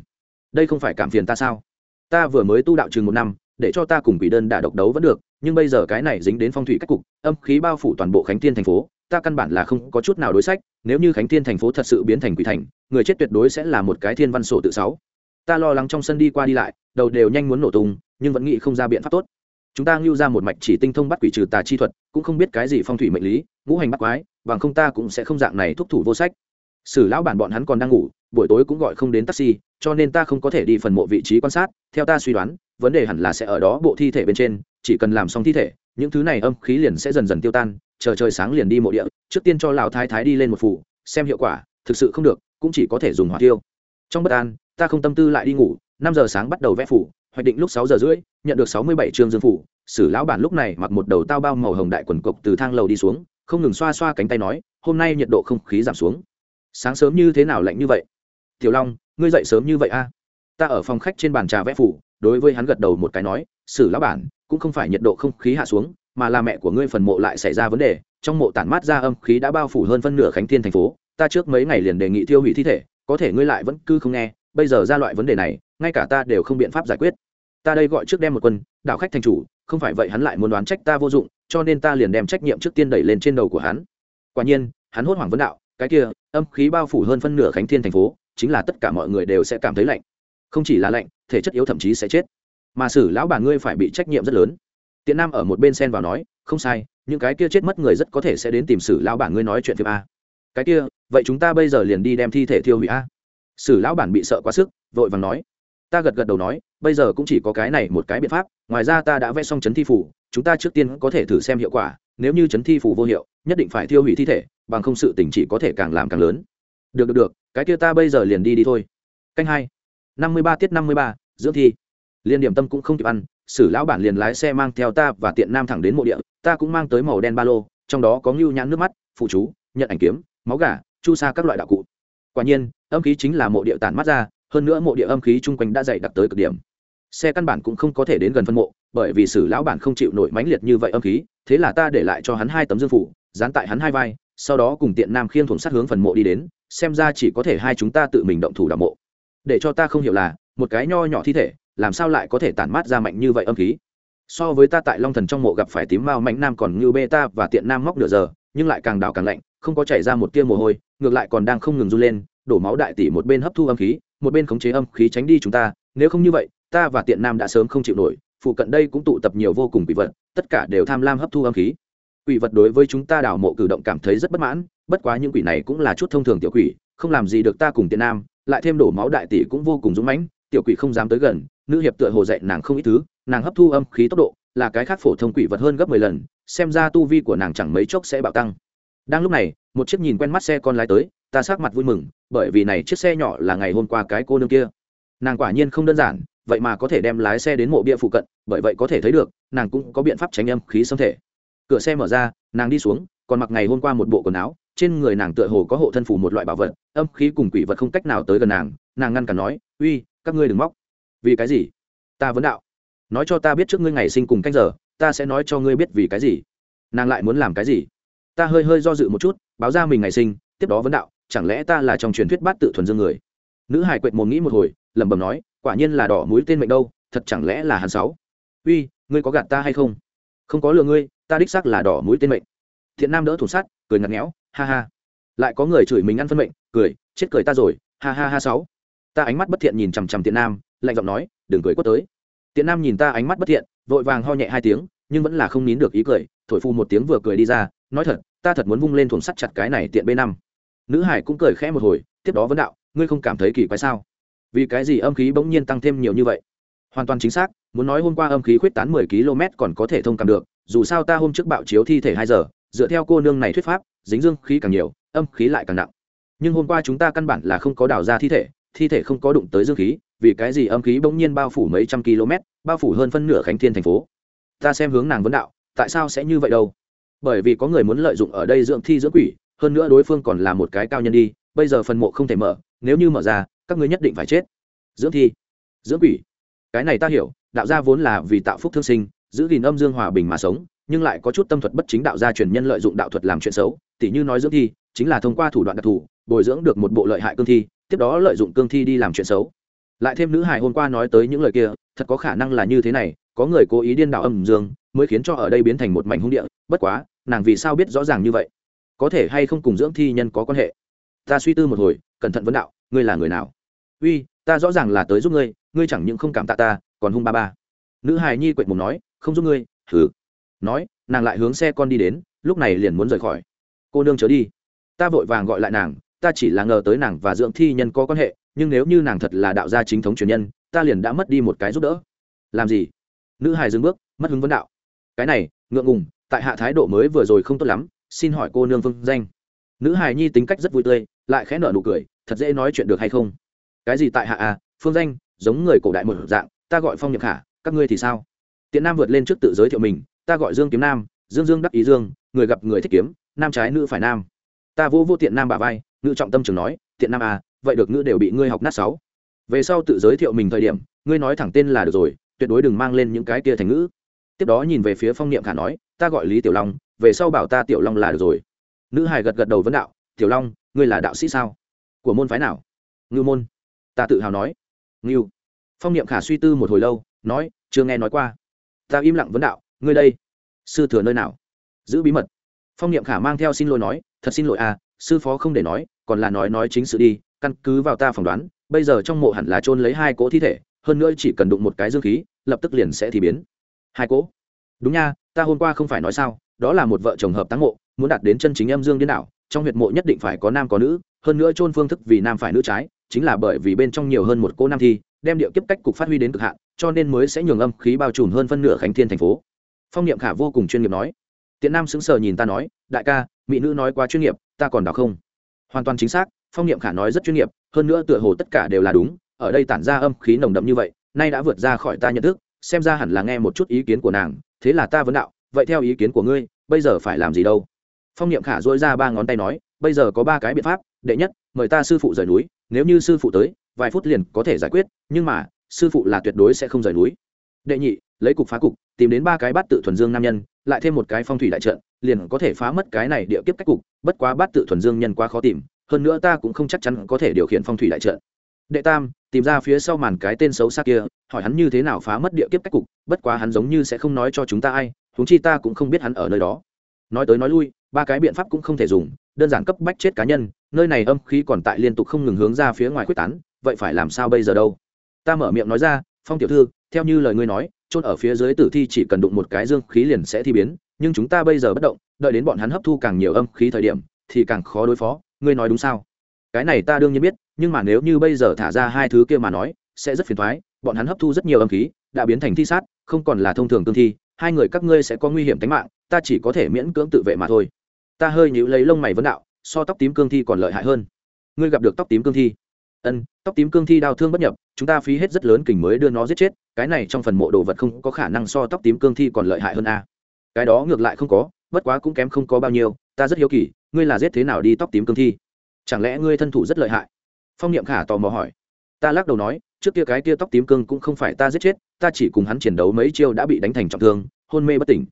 Đây không phải cảm phiền ta sao? Ta vừa mới tu đạo chừng một năm, để cho ta cùng quỷ đơn đả độc đấu vẫn được, nhưng bây giờ cái này dính đến phong thủy cách cục, âm khí bao phủ toàn bộ khánh thiên thành phố, ta căn bản là không có chút nào đối sách, nếu như khánh thiên thành phố thật sự biến thành quỷ thành người chết tuyệt đối sẽ là một cái thiên văn sổ tự sáu. Ta lo lắng trong sân đi qua đi lại, đầu đều nhanh muốn nổ tung, nhưng vẫn nghĩ không ra biện pháp tốt. Chúng ta ngưu ra một mạch chỉ tinh thông bắt quỷ trừ tà chi thuật, cũng không biết cái gì phong thủy mệnh lý, ngũ hành bắt quái, bằng không ta cũng sẽ không dạng này thúc thủ vô sách. Sử lão bản bọn hắn còn đang ngủ, buổi tối cũng gọi không đến taxi, cho nên ta không có thể đi phần mộ vị trí quan sát, theo ta suy đoán, vấn đề hẳn là sẽ ở đó bộ thi thể bên trên, chỉ cần làm xong thi thể, những thứ này âm khí liền sẽ dần dần tiêu tan, chờ trời sáng liền đi mộ địa, trước tiên cho lão thái thái đi lên một phủ, xem hiệu quả, thực sự không được cũng chỉ có thể dùng hỏa tiêu trong bất an, ta không tâm tư lại đi ngủ, năm giờ sáng bắt đầu vẽ phủ, hoạch định lúc sáu giờ rưỡi, nhận được sáu mươi bảy chương dương phủ, sử lão bản lúc này mặc một đầu tao bao màu hồng đại quần cộc từ thang lầu đi xuống, không ngừng xoa xoa cánh tay nói, hôm nay nhiệt độ không khí giảm xuống. Sáng sớm như thế nào lạnh như vậy? Tiểu long, ngươi dậy sớm như vậy a ta ở phòng khách trên bàn trà vẽ phủ, đối với hắn gật đầu một cái nói, sử lão bản, cũng không phải nhiệt độ không khí hạ xuống, mà là mẹ của ngươi phần mộ lại xảy ra vấn đề, trong mộ tản mát ra âm khí đã bao phủ hơn phân nửa khánh thiên thành phố ta trước mấy ngày liền đề nghị tiêu hủy thi thể, có thể ngươi lại vẫn cứ không nghe, bây giờ ra loại vấn đề này, ngay cả ta đều không biện pháp giải quyết. Ta đây gọi trước đem một quân, đạo khách thành chủ, không phải vậy hắn lại muốn đoán trách ta vô dụng, cho nên ta liền đem trách nhiệm trước tiên đẩy lên trên đầu của hắn. Quả nhiên, hắn hốt hoảng vấn đạo, cái kia, âm khí bao phủ hơn phân nửa khánh thiên thành phố, chính là tất cả mọi người đều sẽ cảm thấy lạnh. Không chỉ là lạnh, thể chất yếu thậm chí sẽ chết. Mà xử lão bà ngươi phải bị trách nhiệm rất lớn. Tiện nam ở một bên sen vào nói, không sai, những cái kia chết mất người rất có thể sẽ đến tìm xử lão bản ngươi nói chuyện phim a cái kia, vậy chúng ta bây giờ liền đi đem thi thể thiêu hủy a. Sử lão bản bị sợ quá sức, vội vàng nói. Ta gật gật đầu nói, bây giờ cũng chỉ có cái này một cái biện pháp, ngoài ra ta đã vẽ xong chấn thi phủ, chúng ta trước tiên có thể thử xem hiệu quả, nếu như chấn thi phủ vô hiệu, nhất định phải thiêu hủy thi thể, bằng không sự tình chỉ có thể càng làm càng lớn. Được được được, cái kia ta bây giờ liền đi đi thôi. Canh hai, năm mươi ba tiết năm mươi ba, dưỡng thi. Liên điểm tâm cũng không kịp ăn, sử lão bản liền lái xe mang theo ta và tiện nam thẳng đến mộ địa, ta cũng mang tới màu đen ba lô, trong đó có ngưu nhãn nước mắt, phụ chú, nhận ảnh kiếm máu gà, chu sa các loại đạo cụ. Quả nhiên, âm khí chính là mộ địa tản mắt ra, hơn nữa mộ địa âm khí chung quanh đã dày đặc tới cực điểm. Xe căn bản cũng không có thể đến gần phân mộ, bởi vì sử lão bản không chịu nổi mãnh liệt như vậy âm khí, thế là ta để lại cho hắn hai tấm dương phủ, dán tại hắn hai vai, sau đó cùng tiện nam khiêng thủng sát hướng phần mộ đi đến, xem ra chỉ có thể hai chúng ta tự mình động thủ đ mộ. Để cho ta không hiểu là, một cái nho nhỏ thi thể, làm sao lại có thể tản mát ra mạnh như vậy âm khí? So với ta tại long thần trong mộ gặp phải tím mao mạnh nam còn như bê ta và tiện nam móc nửa giờ, nhưng lại càng đào càng lạnh không có chảy ra một tia mồ hôi, ngược lại còn đang không ngừng run lên, đổ máu đại tỷ một bên hấp thu âm khí, một bên khống chế âm khí tránh đi chúng ta, nếu không như vậy, ta và tiện nam đã sớm không chịu nổi, phụ cận đây cũng tụ tập nhiều vô cùng quỷ vật, tất cả đều tham lam hấp thu âm khí. Quỷ vật đối với chúng ta đảo mộ cử động cảm thấy rất bất mãn, bất quá những quỷ này cũng là chút thông thường tiểu quỷ, không làm gì được ta cùng tiện nam, lại thêm đổ máu đại tỷ cũng vô cùng dũng mãnh, tiểu quỷ không dám tới gần, nữ hiệp tựa hồ dạy nàng không ít thứ, nàng hấp thu âm khí tốc độ là cái khác phổ thông quỷ vật hơn gấp mười lần, xem ra tu vi của nàng chẳng mấy chốc sẽ bạo tăng đang lúc này, một chiếc nhìn quen mắt xe con lái tới, ta sắc mặt vui mừng, bởi vì này chiếc xe nhỏ là ngày hôm qua cái cô nương kia. Nàng quả nhiên không đơn giản, vậy mà có thể đem lái xe đến mộ bia phụ cận, bởi vậy có thể thấy được, nàng cũng có biện pháp tránh âm khí xâm thể. Cửa xe mở ra, nàng đi xuống, còn mặc ngày hôm qua một bộ quần áo, trên người nàng tựa hồ có hộ thân phủ một loại bảo vật, âm khí cùng quỷ vật không cách nào tới gần nàng nàng ngăn cản nói, uy, các ngươi đừng móc. Vì cái gì? Ta vấn đạo. Nói cho ta biết trước ngươi ngày sinh cùng cách giờ, ta sẽ nói cho ngươi biết vì cái gì. Nàng lại muốn làm cái gì? Ta hơi hơi do dự một chút, báo ra mình ngày sinh, tiếp đó vấn đạo, chẳng lẽ ta là trong truyền thuyết bát tự thuần dương người? Nữ hải quệt mồm nghĩ một hồi, lẩm bẩm nói, quả nhiên là đỏ mũi tên mệnh đâu, thật chẳng lẽ là hắn sáu? Uy, ngươi có gạt ta hay không? Không có lừa ngươi, ta đích xác là đỏ mũi tên mệnh. Thiện nam đỡ thủ sát cười ngặt nghẽo, ha ha. Lại có người chửi mình ăn phân mệnh, cười, chết cười ta rồi, ha ha ha sáu. Ta ánh mắt bất thiện nhìn chằm chằm tiện nam, lạnh giọng nói, đừng cười quất tới. Tiện nam nhìn ta ánh mắt bất thiện, vội vàng ho nhẹ hai tiếng, nhưng vẫn là không nín được ý cười, thổi phu một tiếng vừa cười đi ra nói thật, ta thật muốn vung lên thùng sắt chặt cái này tiện b năm. Nữ hải cũng cười khẽ một hồi, tiếp đó vấn đạo, ngươi không cảm thấy kỳ quái sao? Vì cái gì âm khí bỗng nhiên tăng thêm nhiều như vậy? Hoàn toàn chính xác, muốn nói hôm qua âm khí khuyết tán mười km còn có thể thông cảm được, dù sao ta hôm trước bạo chiếu thi thể hai giờ, dựa theo cô nương này thuyết pháp, dính dương khí càng nhiều, âm khí lại càng nặng. Nhưng hôm qua chúng ta căn bản là không có đào ra thi thể thi thể không có đụng tới dương khí, vì cái gì âm khí bỗng nhiên bao phủ mấy trăm km, bao phủ hơn phân nửa khánh thiên thành phố? Ta xem hướng nàng vấn đạo, tại sao sẽ như vậy đâu? Bởi vì có người muốn lợi dụng ở đây dưỡng thi dưỡng quỷ, hơn nữa đối phương còn là một cái cao nhân đi, bây giờ phần mộ không thể mở, nếu như mở ra, các ngươi nhất định phải chết. Dưỡng thi, dưỡng quỷ. Cái này ta hiểu, đạo gia vốn là vì tạo phúc thương sinh, giữ gìn âm dương hòa bình mà sống, nhưng lại có chút tâm thuật bất chính đạo gia truyền nhân lợi dụng đạo thuật làm chuyện xấu, tỉ như nói dưỡng thi, chính là thông qua thủ đoạn đặc thù, bồi dưỡng được một bộ lợi hại cương thi, tiếp đó lợi dụng cương thi đi làm chuyện xấu. Lại thêm nữ hài hôm qua nói tới những lời kia, thật có khả năng là như thế này, có người cố ý điên đạo âm dương, mới khiến cho ở đây biến thành một mảnh hung địa, bất quá nàng vì sao biết rõ ràng như vậy? Có thể hay không cùng dưỡng thi nhân có quan hệ? Ta suy tư một hồi, cẩn thận vấn đạo, ngươi là người nào? Uy, ta rõ ràng là tới giúp ngươi ngươi chẳng những không cảm tạ ta, còn hung ba ba. Nữ hài nhi quệt mùng nói, không giúp ngươi thử nói, nàng lại hướng xe con đi đến, lúc này liền muốn rời khỏi. Cô nương chớ đi. Ta vội vàng gọi lại nàng, ta chỉ là ngờ tới nàng và dưỡng thi nhân có quan hệ, nhưng nếu như nàng thật là đạo gia chính thống truyền nhân, ta liền đã mất đi một cái giúp đỡ. Làm gì? Nữ hài dừng bước, mất hứng vấn đạo. Cái này, ngượng ngùng tại hạ thái độ mới vừa rồi không tốt lắm, xin hỏi cô nương phương danh. Nữ hài nhi tính cách rất vui tươi, lại khẽ nở nụ cười, thật dễ nói chuyện được hay không? Cái gì tại hạ à phương danh, giống người cổ đại một dạng, ta gọi phong nhập khả, các ngươi thì sao? Tiện nam vượt lên trước tự giới thiệu mình, ta gọi dương kiếm nam, dương dương đắc ý dương, người gặp người thích kiếm, nam trái nữ phải nam. Ta vô vô tiện nam bà vai, ngự trọng tâm trường nói, tiện nam à vậy được ngữ đều bị ngươi học nát sáu. Về sau tự giới thiệu mình thời điểm, ngươi nói thẳng tên là được rồi, tuyệt đối đừng mang lên những cái kia thành ngữ. Tiếp đó nhìn về phía phong niệm khả nói ta gọi lý tiểu long, về sau bảo ta tiểu long là được rồi. Nữ hài gật gật đầu vấn đạo, tiểu long, ngươi là đạo sĩ sao? Của môn phái nào? Ngư môn. Ta tự hào nói. Ngưu. Phong niệm khả suy tư một hồi lâu, nói, chưa nghe nói qua. Ta im lặng vấn đạo, ngươi đây, sư thừa nơi nào? Giữ bí mật. Phong niệm khả mang theo xin lỗi nói, thật xin lỗi à sư phó không để nói, còn là nói nói chính sự đi, căn cứ vào ta phỏng đoán, bây giờ trong mộ hẳn là chôn lấy hai cỗ thi thể, hơn nữa chỉ cần đụng một cái dương khí, lập tức liền sẽ thì biến. Hai cỗ đúng nha, ta hôm qua không phải nói sao, đó là một vợ chồng hợp táng mộ, muốn đạt đến chân chính âm dương điên đảo, trong huyệt mộ nhất định phải có nam có nữ, hơn nữa chôn phương thức vì nam phải nữ trái, chính là bởi vì bên trong nhiều hơn một cô nam thi, đem điệu kiếp cách cục phát huy đến cực hạn, cho nên mới sẽ nhường âm khí bao trùm hơn phân nửa khánh thiên thành phố. Phong niệm khả vô cùng chuyên nghiệp nói. Tiện nam sững sờ nhìn ta nói, đại ca, mỹ nữ nói quá chuyên nghiệp, ta còn đào không? Hoàn toàn chính xác, phong niệm khả nói rất chuyên nghiệp, hơn nữa tựa hồ tất cả đều là đúng, ở đây tản ra âm khí nồng đậm như vậy, nay đã vượt ra khỏi ta nhận thức, xem ra hẳn là nghe một chút ý kiến của nàng thế là ta vấn đạo, vậy theo ý kiến của ngươi, bây giờ phải làm gì đâu? Phong niệm khả dỗi ra ba ngón tay nói, bây giờ có ba cái biện pháp, đệ nhất, mời ta sư phụ rời núi, nếu như sư phụ tới, vài phút liền có thể giải quyết, nhưng mà, sư phụ là tuyệt đối sẽ không rời núi. Đệ nhị, lấy cục phá cục, tìm đến ba cái bát tự thuần dương nam nhân, lại thêm một cái phong thủy đại trận, liền có thể phá mất cái này địa kiếp cách cục, bất quá bát tự thuần dương nhân quá khó tìm, hơn nữa ta cũng không chắc chắn có thể điều khiển phong thủy đại trận đệ tam, tìm ra phía sau màn cái tên xấu xa kia, hỏi hắn như thế nào phá mất địa kiếp cách cục, bất quá hắn giống như sẽ không nói cho chúng ta ai, huống chi ta cũng không biết hắn ở nơi đó. Nói tới nói lui, ba cái biện pháp cũng không thể dùng, đơn giản cấp bách chết cá nhân, nơi này âm khí còn tại liên tục không ngừng hướng ra phía ngoài quyết tán, vậy phải làm sao bây giờ đâu? Ta mở miệng nói ra, phong tiểu thư, theo như lời ngươi nói, chôn ở phía dưới tử thi chỉ cần đụng một cái dương khí liền sẽ thi biến, nhưng chúng ta bây giờ bất động, đợi đến bọn hắn hấp thu càng nhiều âm khí thời điểm, thì càng khó đối phó, ngươi nói đúng sao? Cái này ta đương nhiên biết nhưng mà nếu như bây giờ thả ra hai thứ kia mà nói, sẽ rất phiền thoái, bọn hắn hấp thu rất nhiều âm khí, đã biến thành thi sát, không còn là thông thường tương thi, hai người các ngươi sẽ có nguy hiểm tính mạng, ta chỉ có thể miễn cưỡng tự vệ mà thôi. Ta hơi nhíu lấy lông mày vấn đạo, so tóc tím cương thi còn lợi hại hơn. Ngươi gặp được tóc tím cương thi? Ân, tóc tím cương thi đau thương bất nhập, chúng ta phí hết rất lớn kình mới đưa nó giết chết, cái này trong phần mộ đồ vật không có khả năng so tóc tím cương thi còn lợi hại hơn a. Cái đó ngược lại không có, bất quá cũng kém không có bao nhiêu, ta rất hiếu kỳ, ngươi là giết thế nào đi tóc tím cương thi? Chẳng lẽ ngươi thân thủ rất lợi hại? Phong niệm khả tò mò hỏi. Ta lắc đầu nói, trước kia cái kia tóc tím cương cũng không phải ta giết chết, ta chỉ cùng hắn chiến đấu mấy chiêu đã bị đánh thành trọng thương, hôn mê bất tỉnh.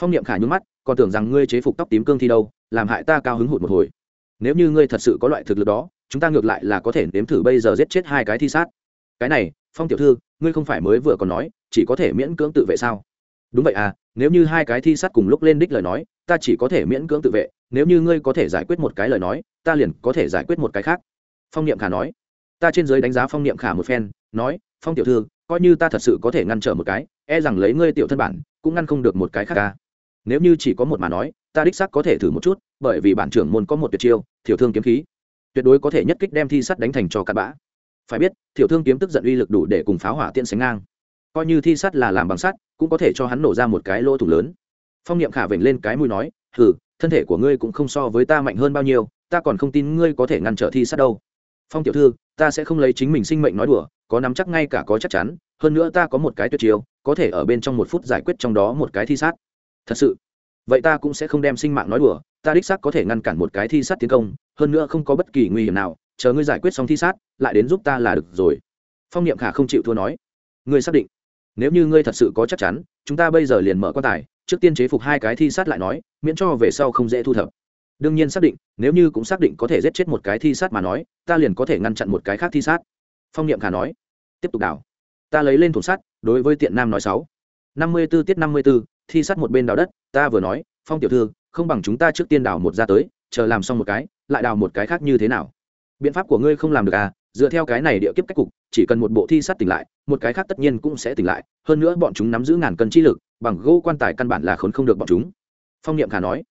Phong niệm khả nhún mắt, còn tưởng rằng ngươi chế phục tóc tím cương thi đâu, làm hại ta cao hứng hụt một hồi. Nếu như ngươi thật sự có loại thực lực đó, chúng ta ngược lại là có thể nếm thử bây giờ giết chết hai cái thi sát. Cái này, phong tiểu thư, ngươi không phải mới vừa còn nói, chỉ có thể miễn cưỡng tự vệ sao? Đúng vậy à nếu như hai cái thi sát cùng lúc lên đích lời nói, ta chỉ có thể miễn cưỡng tự vệ, nếu như ngươi có thể giải quyết một cái lời nói, ta liền có thể giải quyết một cái khác phong niệm khả nói. Ta trên giới đánh giá phong niệm khả một phen, nói, phong tiểu thư, coi như ta thật sự có thể ngăn trở một cái e rằng lấy ngươi tiểu thân bản, cũng ngăn không được một cái khác ca. Nếu như chỉ có một mà nói, ta đích xác có thể thử một chút, bởi vì bản trưởng môn có một tuyệt chiêu, thiểu thương kiếm khí. Tuyệt đối có thể nhất kích đem thi sắt đánh thành cho cặn bã. Phải biết, thiểu thương kiếm tức giận uy lực đủ để cùng pháo hỏa tiện sánh ngang. Coi như thi sắt là làm bằng sắt, cũng có thể cho hắn nổ ra một cái lỗ thủ lớn. Phong niệm khả vểnh lên cái mũi nói, hừ, thân thể của ngươi cũng không so với ta mạnh hơn bao nhiêu, ta còn không tin ngươi có thể ngăn trở thi sắt đâu phong tiểu thư, ta sẽ không lấy chính mình sinh mệnh nói đùa, có nắm chắc ngay cả có chắc chắn, hơn nữa ta có một cái tuyệt chiêu, có thể ở bên trong một phút giải quyết trong đó một cái thi sát. Thật sự. Vậy ta cũng sẽ không đem sinh mạng nói đùa, ta đích xác có thể ngăn cản một cái thi sát tiến công, hơn nữa không có bất kỳ nguy hiểm nào, chờ ngươi giải quyết xong thi sát, lại đến giúp ta là được rồi. Phong niệm khả không chịu thua nói. Ngươi xác định. Nếu như ngươi thật sự có chắc chắn, chúng ta bây giờ liền mở quan tài, trước tiên chế phục hai cái thi sát lại nói, miễn cho về sau không dễ thu thập đương nhiên xác định, nếu như cũng xác định có thể giết chết một cái thi sát mà nói, ta liền có thể ngăn chặn một cái khác thi sát. Phong niệm khả nói. Tiếp tục đào ta lấy lên thùng sắt, đối với tiện nam nói sáu. Năm mươi b ố tiết năm mươi b ố thi sát một bên đào đất, ta vừa nói, phong tiểu thư, không bằng chúng ta trước tiên đào một ra tới, chờ làm xong một cái, lại đào một cái khác như thế nào? Biện pháp của ngươi không làm được à dựa theo cái này địa kiếp cách cục, chỉ cần một bộ thi sát tỉnh lại, một cái khác tất nhiên cũng sẽ tỉnh lại, hơn nữa bọn chúng nắm giữ ngàn cân chi lực, bằng gỗ quan tài căn bản là khốn không được bọn chúng. Phong niệm khả nói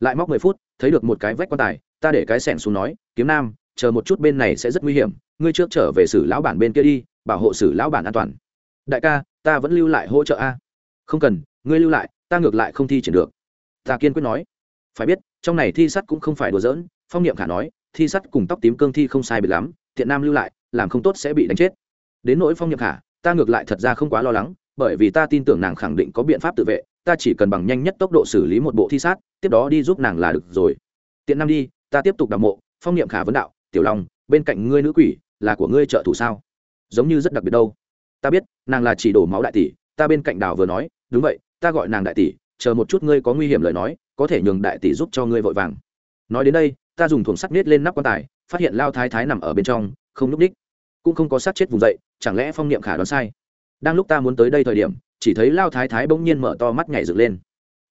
lại móc mười phút, thấy được một cái vách quan tài, ta để cái sẻng xuống nói, kiếm nam, chờ một chút bên này sẽ rất nguy hiểm, ngươi trước trở về xử lão bản bên kia đi, bảo hộ xử lão bản an toàn. Đại ca, ta vẫn lưu lại hỗ trợ a. Không cần, ngươi lưu lại, ta ngược lại không thi triển được. Ta kiên quyết nói. Phải biết, trong này thi sắt cũng không phải đùa giỡn, phong niệm khả nói, thi sắt cùng tóc tím cương thi không sai biệt lắm thiện nam lưu lại, làm không tốt sẽ bị đánh chết. Đến nỗi phong niệm khả, ta ngược lại thật ra không quá lo lắng, bởi vì ta tin tưởng nàng khẳng định có biện pháp tự vệ ta chỉ cần bằng nhanh nhất tốc độ xử lý một bộ thi sát, tiếp đó đi giúp nàng là được rồi. Tiện nam đi, ta tiếp tục đào mộ, phong niệm khả vấn đạo, tiểu long, bên cạnh ngươi nữ quỷ, là của ngươi trợ thủ sao? Giống như rất đặc biệt đâu. Ta biết, nàng là chỉ đổ máu đại tỷ, ta bên cạnh đào vừa nói, đúng vậy, ta gọi nàng đại tỷ, chờ một chút ngươi có nguy hiểm lời nói, có thể nhường đại tỷ giúp cho ngươi vội vàng. Nói đến đây, ta dùng thùng sắt nết lên nắp quan tài, phát hiện lao thái thái nằm ở bên trong, không núp h cũng không có sát chết vùng dậy, chẳng lẽ phong niệm khả đoán sai? Đang lúc ta muốn tới đây thời điểm chỉ thấy lao thái thái bỗng nhiên mở to mắt nhảy dựng lên.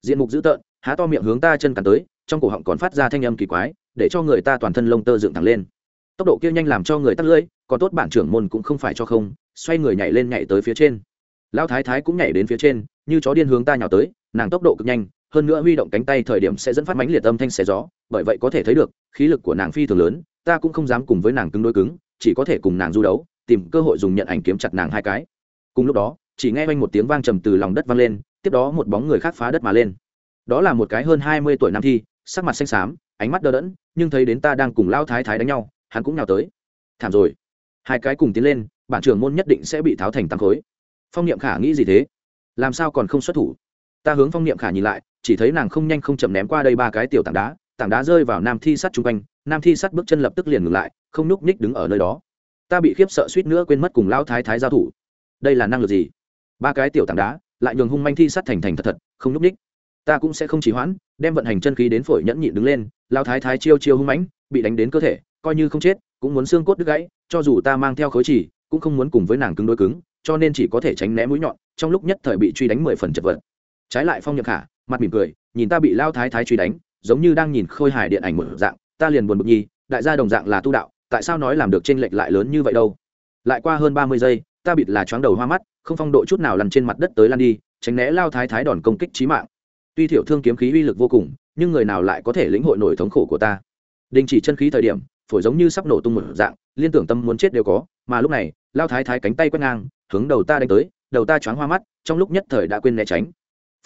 Diện mục dữ tợn, há to miệng hướng ta chân cắn tới, trong cổ họng còn phát ra thanh âm kỳ quái, để cho người ta toàn thân lông tơ dựng thẳng lên. Tốc độ kia nhanh làm cho người tắt lưỡi, còn tốt bản trưởng môn cũng không phải cho không, xoay người nhảy lên nhảy tới phía trên. Lão thái thái cũng nhảy đến phía trên, như chó điên hướng ta nhào tới, nàng tốc độ cực nhanh, hơn nữa huy động cánh tay thời điểm sẽ dẫn phát mánh liệt âm thanh xé gió, bởi vậy có thể thấy được, khí lực của nàng phi thường lớn, ta cũng không dám cùng với nàng cứng đôi cứng, chỉ có thể cùng nàng du đấu, tìm cơ hội dùng nhận ảnh kiếm chặt nàng hai cái. Cùng lúc đó chỉ nghe quanh một tiếng vang trầm từ lòng đất vang lên, tiếp đó một bóng người khác phá đất mà lên. Đó là một cái hơn hai mươi tuổi nam thi, sắc mặt xanh xám, ánh mắt đờ đẫn, nhưng thấy đến ta đang cùng lao thái thái đánh nhau, hắn cũng nhào tới. Thảm rồi. Hai cái cùng tiến lên, bản trưởng môn nhất định sẽ bị tháo thành tăng khối. Phong niệm khả nghĩ gì thế? Làm sao còn không xuất thủ? Ta hướng phong niệm khả nhìn lại, chỉ thấy nàng không nhanh không chậm ném qua đây ba cái tiểu tảng đá tảng đá rơi vào nam thi sắt chung quanh, nam thi sắt bước chân lập tức liền ngừng lại, không nhúc nhích đứng ở nơi đó. Ta bị khiếp sợ suýt nữa quên mất cùng lao thái thái giao thủ. Đây là năng lực gì? Ba cái tiểu tảng đá, lại nhường hung manh thi sắt thành thành thật thật, không núp ních ta cũng sẽ không chỉ hoãn, đem vận hành chân khí đến phổi nhẫn nhịn đứng lên, lao thái thái chiêu chiêu hung mãnh, bị đánh đến cơ thể, coi như không chết, cũng muốn xương cốt đứt gãy, cho dù ta mang theo khối chỉ, cũng không muốn cùng với nàng cứng đối cứng, cho nên chỉ có thể tránh né mũi nhọn, trong lúc nhất thời bị truy đánh mười phần chật vật. Trái lại phong nhậm khả, mặt mỉm cười, nhìn ta bị lao thái thái truy đánh, giống như đang nhìn khôi hài điện ảnh một dạng, ta liền buồn bực nhi đại gia đồng dạng là tu đạo, tại sao nói làm được trên lệch lại lớn như vậy đâu? Lại qua hơn ba mươi giây, ta bịt là choáng đầu hoa mắt không phong độ chút nào lăn trên mặt đất tới lan đi, tránh né lao thái thái đòn công kích trí mạng. Tuy thiểu thương kiếm khí uy lực vô cùng, nhưng người nào lại có thể lĩnh hội nổi thống khổ của ta? Đình chỉ chân khí thời điểm, phổi giống như sắp nổ tung một dạng, liên tưởng tâm muốn chết đều có, mà lúc này, lao thái thái cánh tay quét ngang, hướng đầu ta đánh tới, đầu ta choáng hoa mắt, trong lúc nhất thời đã quên né tránh.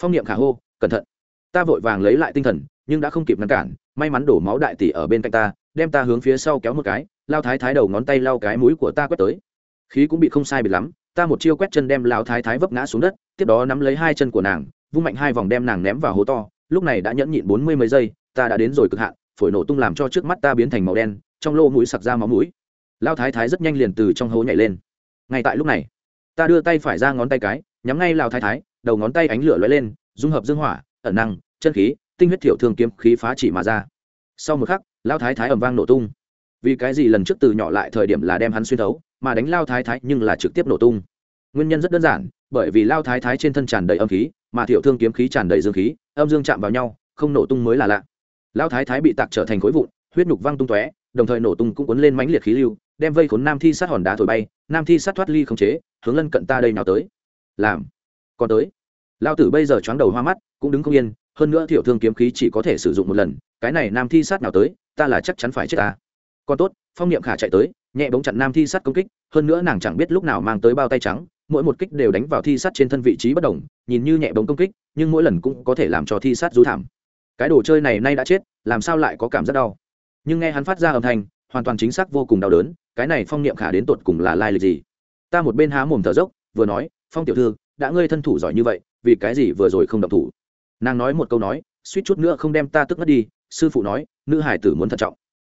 Phong niệm khả hô, cẩn thận. Ta vội vàng lấy lại tinh thần, nhưng đã không kịp ngăn cản, may mắn đổ máu đại tỷ ở bên cạnh ta, đem ta hướng phía sau kéo một cái, lao thái thái đầu ngón tay lao cái mũi của ta quét tới. Khí cũng bị không sai biệt lắm ta một chiêu quét chân đem Lão thái thái vấp ngã xuống đất, tiếp đó nắm lấy hai chân của nàng, vung mạnh hai vòng đem nàng ném vào hố to, lúc này đã nhẫn nhịn bốn mươi mấy giây, ta đã đến rồi cực hạn, phổi nổ tung làm cho trước mắt ta biến thành màu đen, trong lô mũi sặc ra máu mũi. Lão thái thái rất nhanh liền từ trong hố nhảy lên. Ngay tại lúc này, ta đưa tay phải ra ngón tay cái, nhắm ngay Lão thái thái, đầu ngón tay ánh lửa lóe lên, dung hợp dương hỏa, ẩn năng, chân khí, tinh huyết thiểu thương kiếm khí phá chỉ mà ra. Sau một khắc, Lão thái thái ầm vang nổ tung vì cái gì lần trước từ nhỏ lại thời điểm là đem hắn xuyên thấu, mà đánh lao thái thái nhưng là trực tiếp nổ tung. Nguyên nhân rất đơn giản, bởi vì lao thái thái trên thân tràn đầy âm khí, mà thiểu thương kiếm khí tràn đầy dương khí, âm dương chạm vào nhau, không nổ tung mới là lạ. Lao thái thái bị tạc trở thành khối vụn, huyết nhục văng tung tóe, đồng thời nổ tung cũng cuốn lên mãnh liệt khí lưu, đem vây khốn nam thi sát hòn đá thổi bay, nam thi sát thoát ly không chế, hướng lân cận ta đây nào tới. Làm. Còn tới. Lao tử bây giờ choáng đầu hoa mắt, cũng đứng không yên, hơn nữa thiểu thương kiếm khí chỉ có thể sử dụng một lần, cái này nam thi sát nào tới, ta là chắc chắn phải chết ta còn tốt, phong niệm khả chạy tới, nhẹ bóng chặn nam thi sát công kích, hơn nữa nàng chẳng biết lúc nào mang tới bao tay trắng, mỗi một kích đều đánh vào thi sát trên thân vị trí bất đồng, nhìn như nhẹ bóng công kích, nhưng mỗi lần cũng có thể làm cho thi sát rú thảm. Cái đồ chơi này nay đã chết, làm sao lại có cảm giác đau? Nhưng nghe hắn phát ra âm thanh, hoàn toàn chính xác vô cùng đau đớn, cái này phong niệm khả đến tột cùng là lai lịch gì? Ta một bên há mồm thở dốc, vừa nói, phong tiểu thư, đã ngươi thân thủ giỏi như vậy, vì cái gì vừa rồi không động thủ? Nàng nói một câu nói, suýt chút nữa không đem ta tức mất đi, sư phụ nói, nữ hải tử muốn thận trọng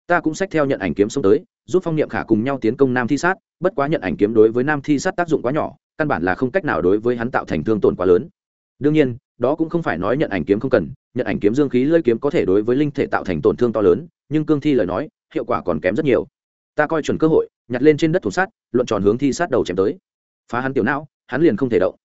ta cũng xách theo nhận ảnh kiếm xông tới, giúp phong niệm khả cùng nhau tiến công nam thi sát, bất quá nhận ảnh kiếm đối với nam thi sát tác dụng quá nhỏ, căn bản là không cách nào đối với hắn tạo thành thương tổn quá lớn. Đương nhiên, đó cũng không phải nói nhận ảnh kiếm không cần, nhận ảnh kiếm dương khí lơi kiếm có thể đối với linh thể tạo thành tổn thương to lớn, nhưng cương thi lời nói, hiệu quả còn kém rất nhiều. Ta coi chuẩn cơ hội, nhặt lên trên đất thủ sát, luận tròn hướng thi sát đầu chém tới. Phá hắn tiểu não, hắn liền không thể động.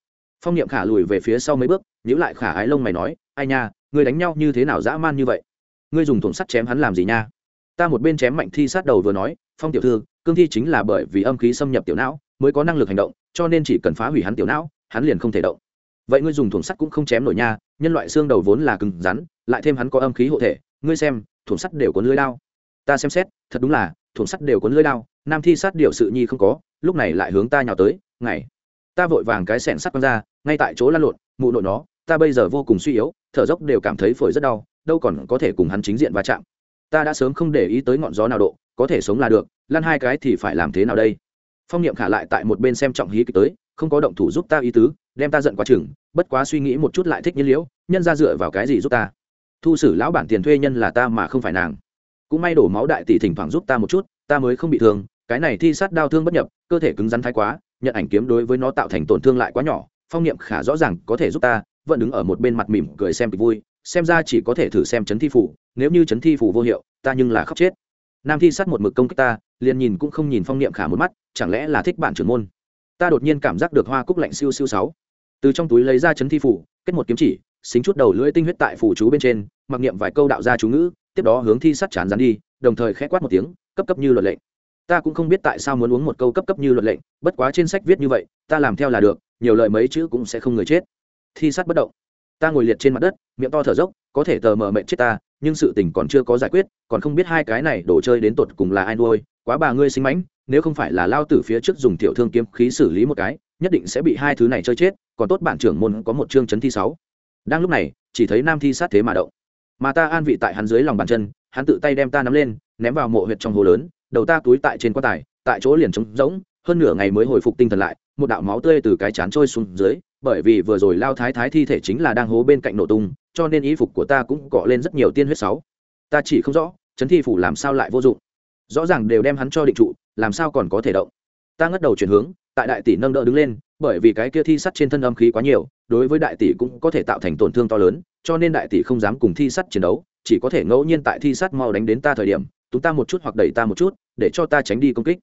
Phong niệm khả lùi về phía sau mấy bước nhữ lại khả ái lông mày nói, ai nha người đánh nhau như thế nào dã man như vậy? Ngươi dùng thùng sắt chém hắn làm gì nha? Ta một bên chém mạnh thi sát đầu vừa nói, phong tiểu thư, cương thi chính là bởi vì âm khí xâm nhập tiểu não mới có năng lực hành động, cho nên chỉ cần phá hủy hắn tiểu não, hắn liền không thể động. Vậy ngươi dùng thủng sắt cũng không chém nổi nha, nhân loại xương đầu vốn là cứng rắn, lại thêm hắn có âm khí hộ thể, ngươi xem thủng sắt đều có lưới lao. Ta xem xét, thật đúng là thủng sắt đều có lưỡi đao nam thi sát điều sự nhi không có, lúc này lại hướng ta nhào tới ngày ta vội vàng cái sẹn sắt quăng ra, ngay tại chỗ lăn lộn, mụ nội nó, ta bây giờ vô cùng suy yếu, thở dốc đều cảm thấy phổi rất đau, đâu còn có thể cùng hắn chính diện va chạm ta đã sớm không để ý tới ngọn gió nào độ, có thể sống là được, lăn hai cái thì phải làm thế nào đây? Phong niệm khả lại tại một bên xem trọng hí kịch tới, không có động thủ giúp ta ý tứ, đem ta giận quá chừng, bất quá suy nghĩ một chút lại thích nhiên liễu, nhân ra dựa vào cái gì giúp ta? Thu xử lão bản tiền thuê nhân là ta mà không phải nàng. Cũng may đổ máu đại tỷ thỉnh thoảng giúp ta một chút, ta mới không bị thương, cái này thi sát đau thương bất nhập, cơ thể cứng rắn thái quá, nhận ảnh kiếm đối với nó tạo thành tổn thương lại quá nhỏ, phong niệm khả rõ ràng có thể giúp ta, vẫn đứng ở một bên mặt mỉm cười xem kịch vui xem ra chỉ có thể thử xem chấn thi phủ, nếu như chấn thi phủ vô hiệu, ta nhưng là khóc chết. Nam thi sát một mực công kích ta, liền nhìn cũng không nhìn phong niệm khả một mắt, chẳng lẽ là thích bản trưởng môn? Ta đột nhiên cảm giác được hoa cúc lạnh siêu siêu sáu. Từ trong túi lấy ra chấn thi phủ, kết một kiếm chỉ, xính chút đầu lưỡi tinh huyết tại phủ chú bên trên, mặc niệm vài câu đạo ra chú ngữ, tiếp đó hướng thi sát chán dán đi, đồng thời khẽ quát một tiếng, cấp cấp như luật lệnh. Ta cũng không biết tại sao muốn uống một câu cấp cấp như luật lệnh, bất quá trên sách viết như vậy, ta làm theo là được, nhiều lời mấy chữ cũng sẽ không người chết. Thi sát bất động ta ngồi liệt trên mặt đất, miệng to thở dốc, có thể tờ mờ mệnh chết ta, nhưng sự tình còn chưa có giải quyết, còn không biết hai cái này đổ chơi đến tột cùng là ai nuôi, quá bà ngươi sinh mãnh, nếu không phải là lao tử phía trước dùng tiểu thương kiếm khí xử lý một cái, nhất định sẽ bị hai thứ này chơi chết, còn tốt bản trưởng môn có một chương chấn thi sáu. Đang lúc này, chỉ thấy nam thi sát thế mà động. Mà ta an vị tại hắn dưới lòng bàn chân, hắn tự tay đem ta nắm lên, ném vào mộ huyệt trong hồ lớn, đầu ta túi tại trên quan tài, tại chỗ liền trống rỗng, hơn nửa ngày mới hồi phục tinh thần lại một đạo máu tươi từ cái chán trôi xuống dưới, bởi vì vừa rồi lao thái thái thi thể chính là đang hố bên cạnh nổ tung, cho nên y phục của ta cũng cọ lên rất nhiều tiên huyết sáu. Ta chỉ không rõ, chấn thi phủ làm sao lại vô dụng. Rõ ràng đều đem hắn cho định trụ, làm sao còn có thể động. Ta ngất đầu chuyển hướng, tại đại tỷ nâng đỡ đứng lên, bởi vì cái kia thi sắt trên thân âm khí quá nhiều, đối với đại tỷ cũng có thể tạo thành tổn thương to lớn, cho nên đại tỷ không dám cùng thi sắt chiến đấu, chỉ có thể ngẫu nhiên tại thi sắt mau đánh đến ta thời điểm, chúng ta một chút hoặc đẩy ta một chút, để cho ta tránh đi công kích.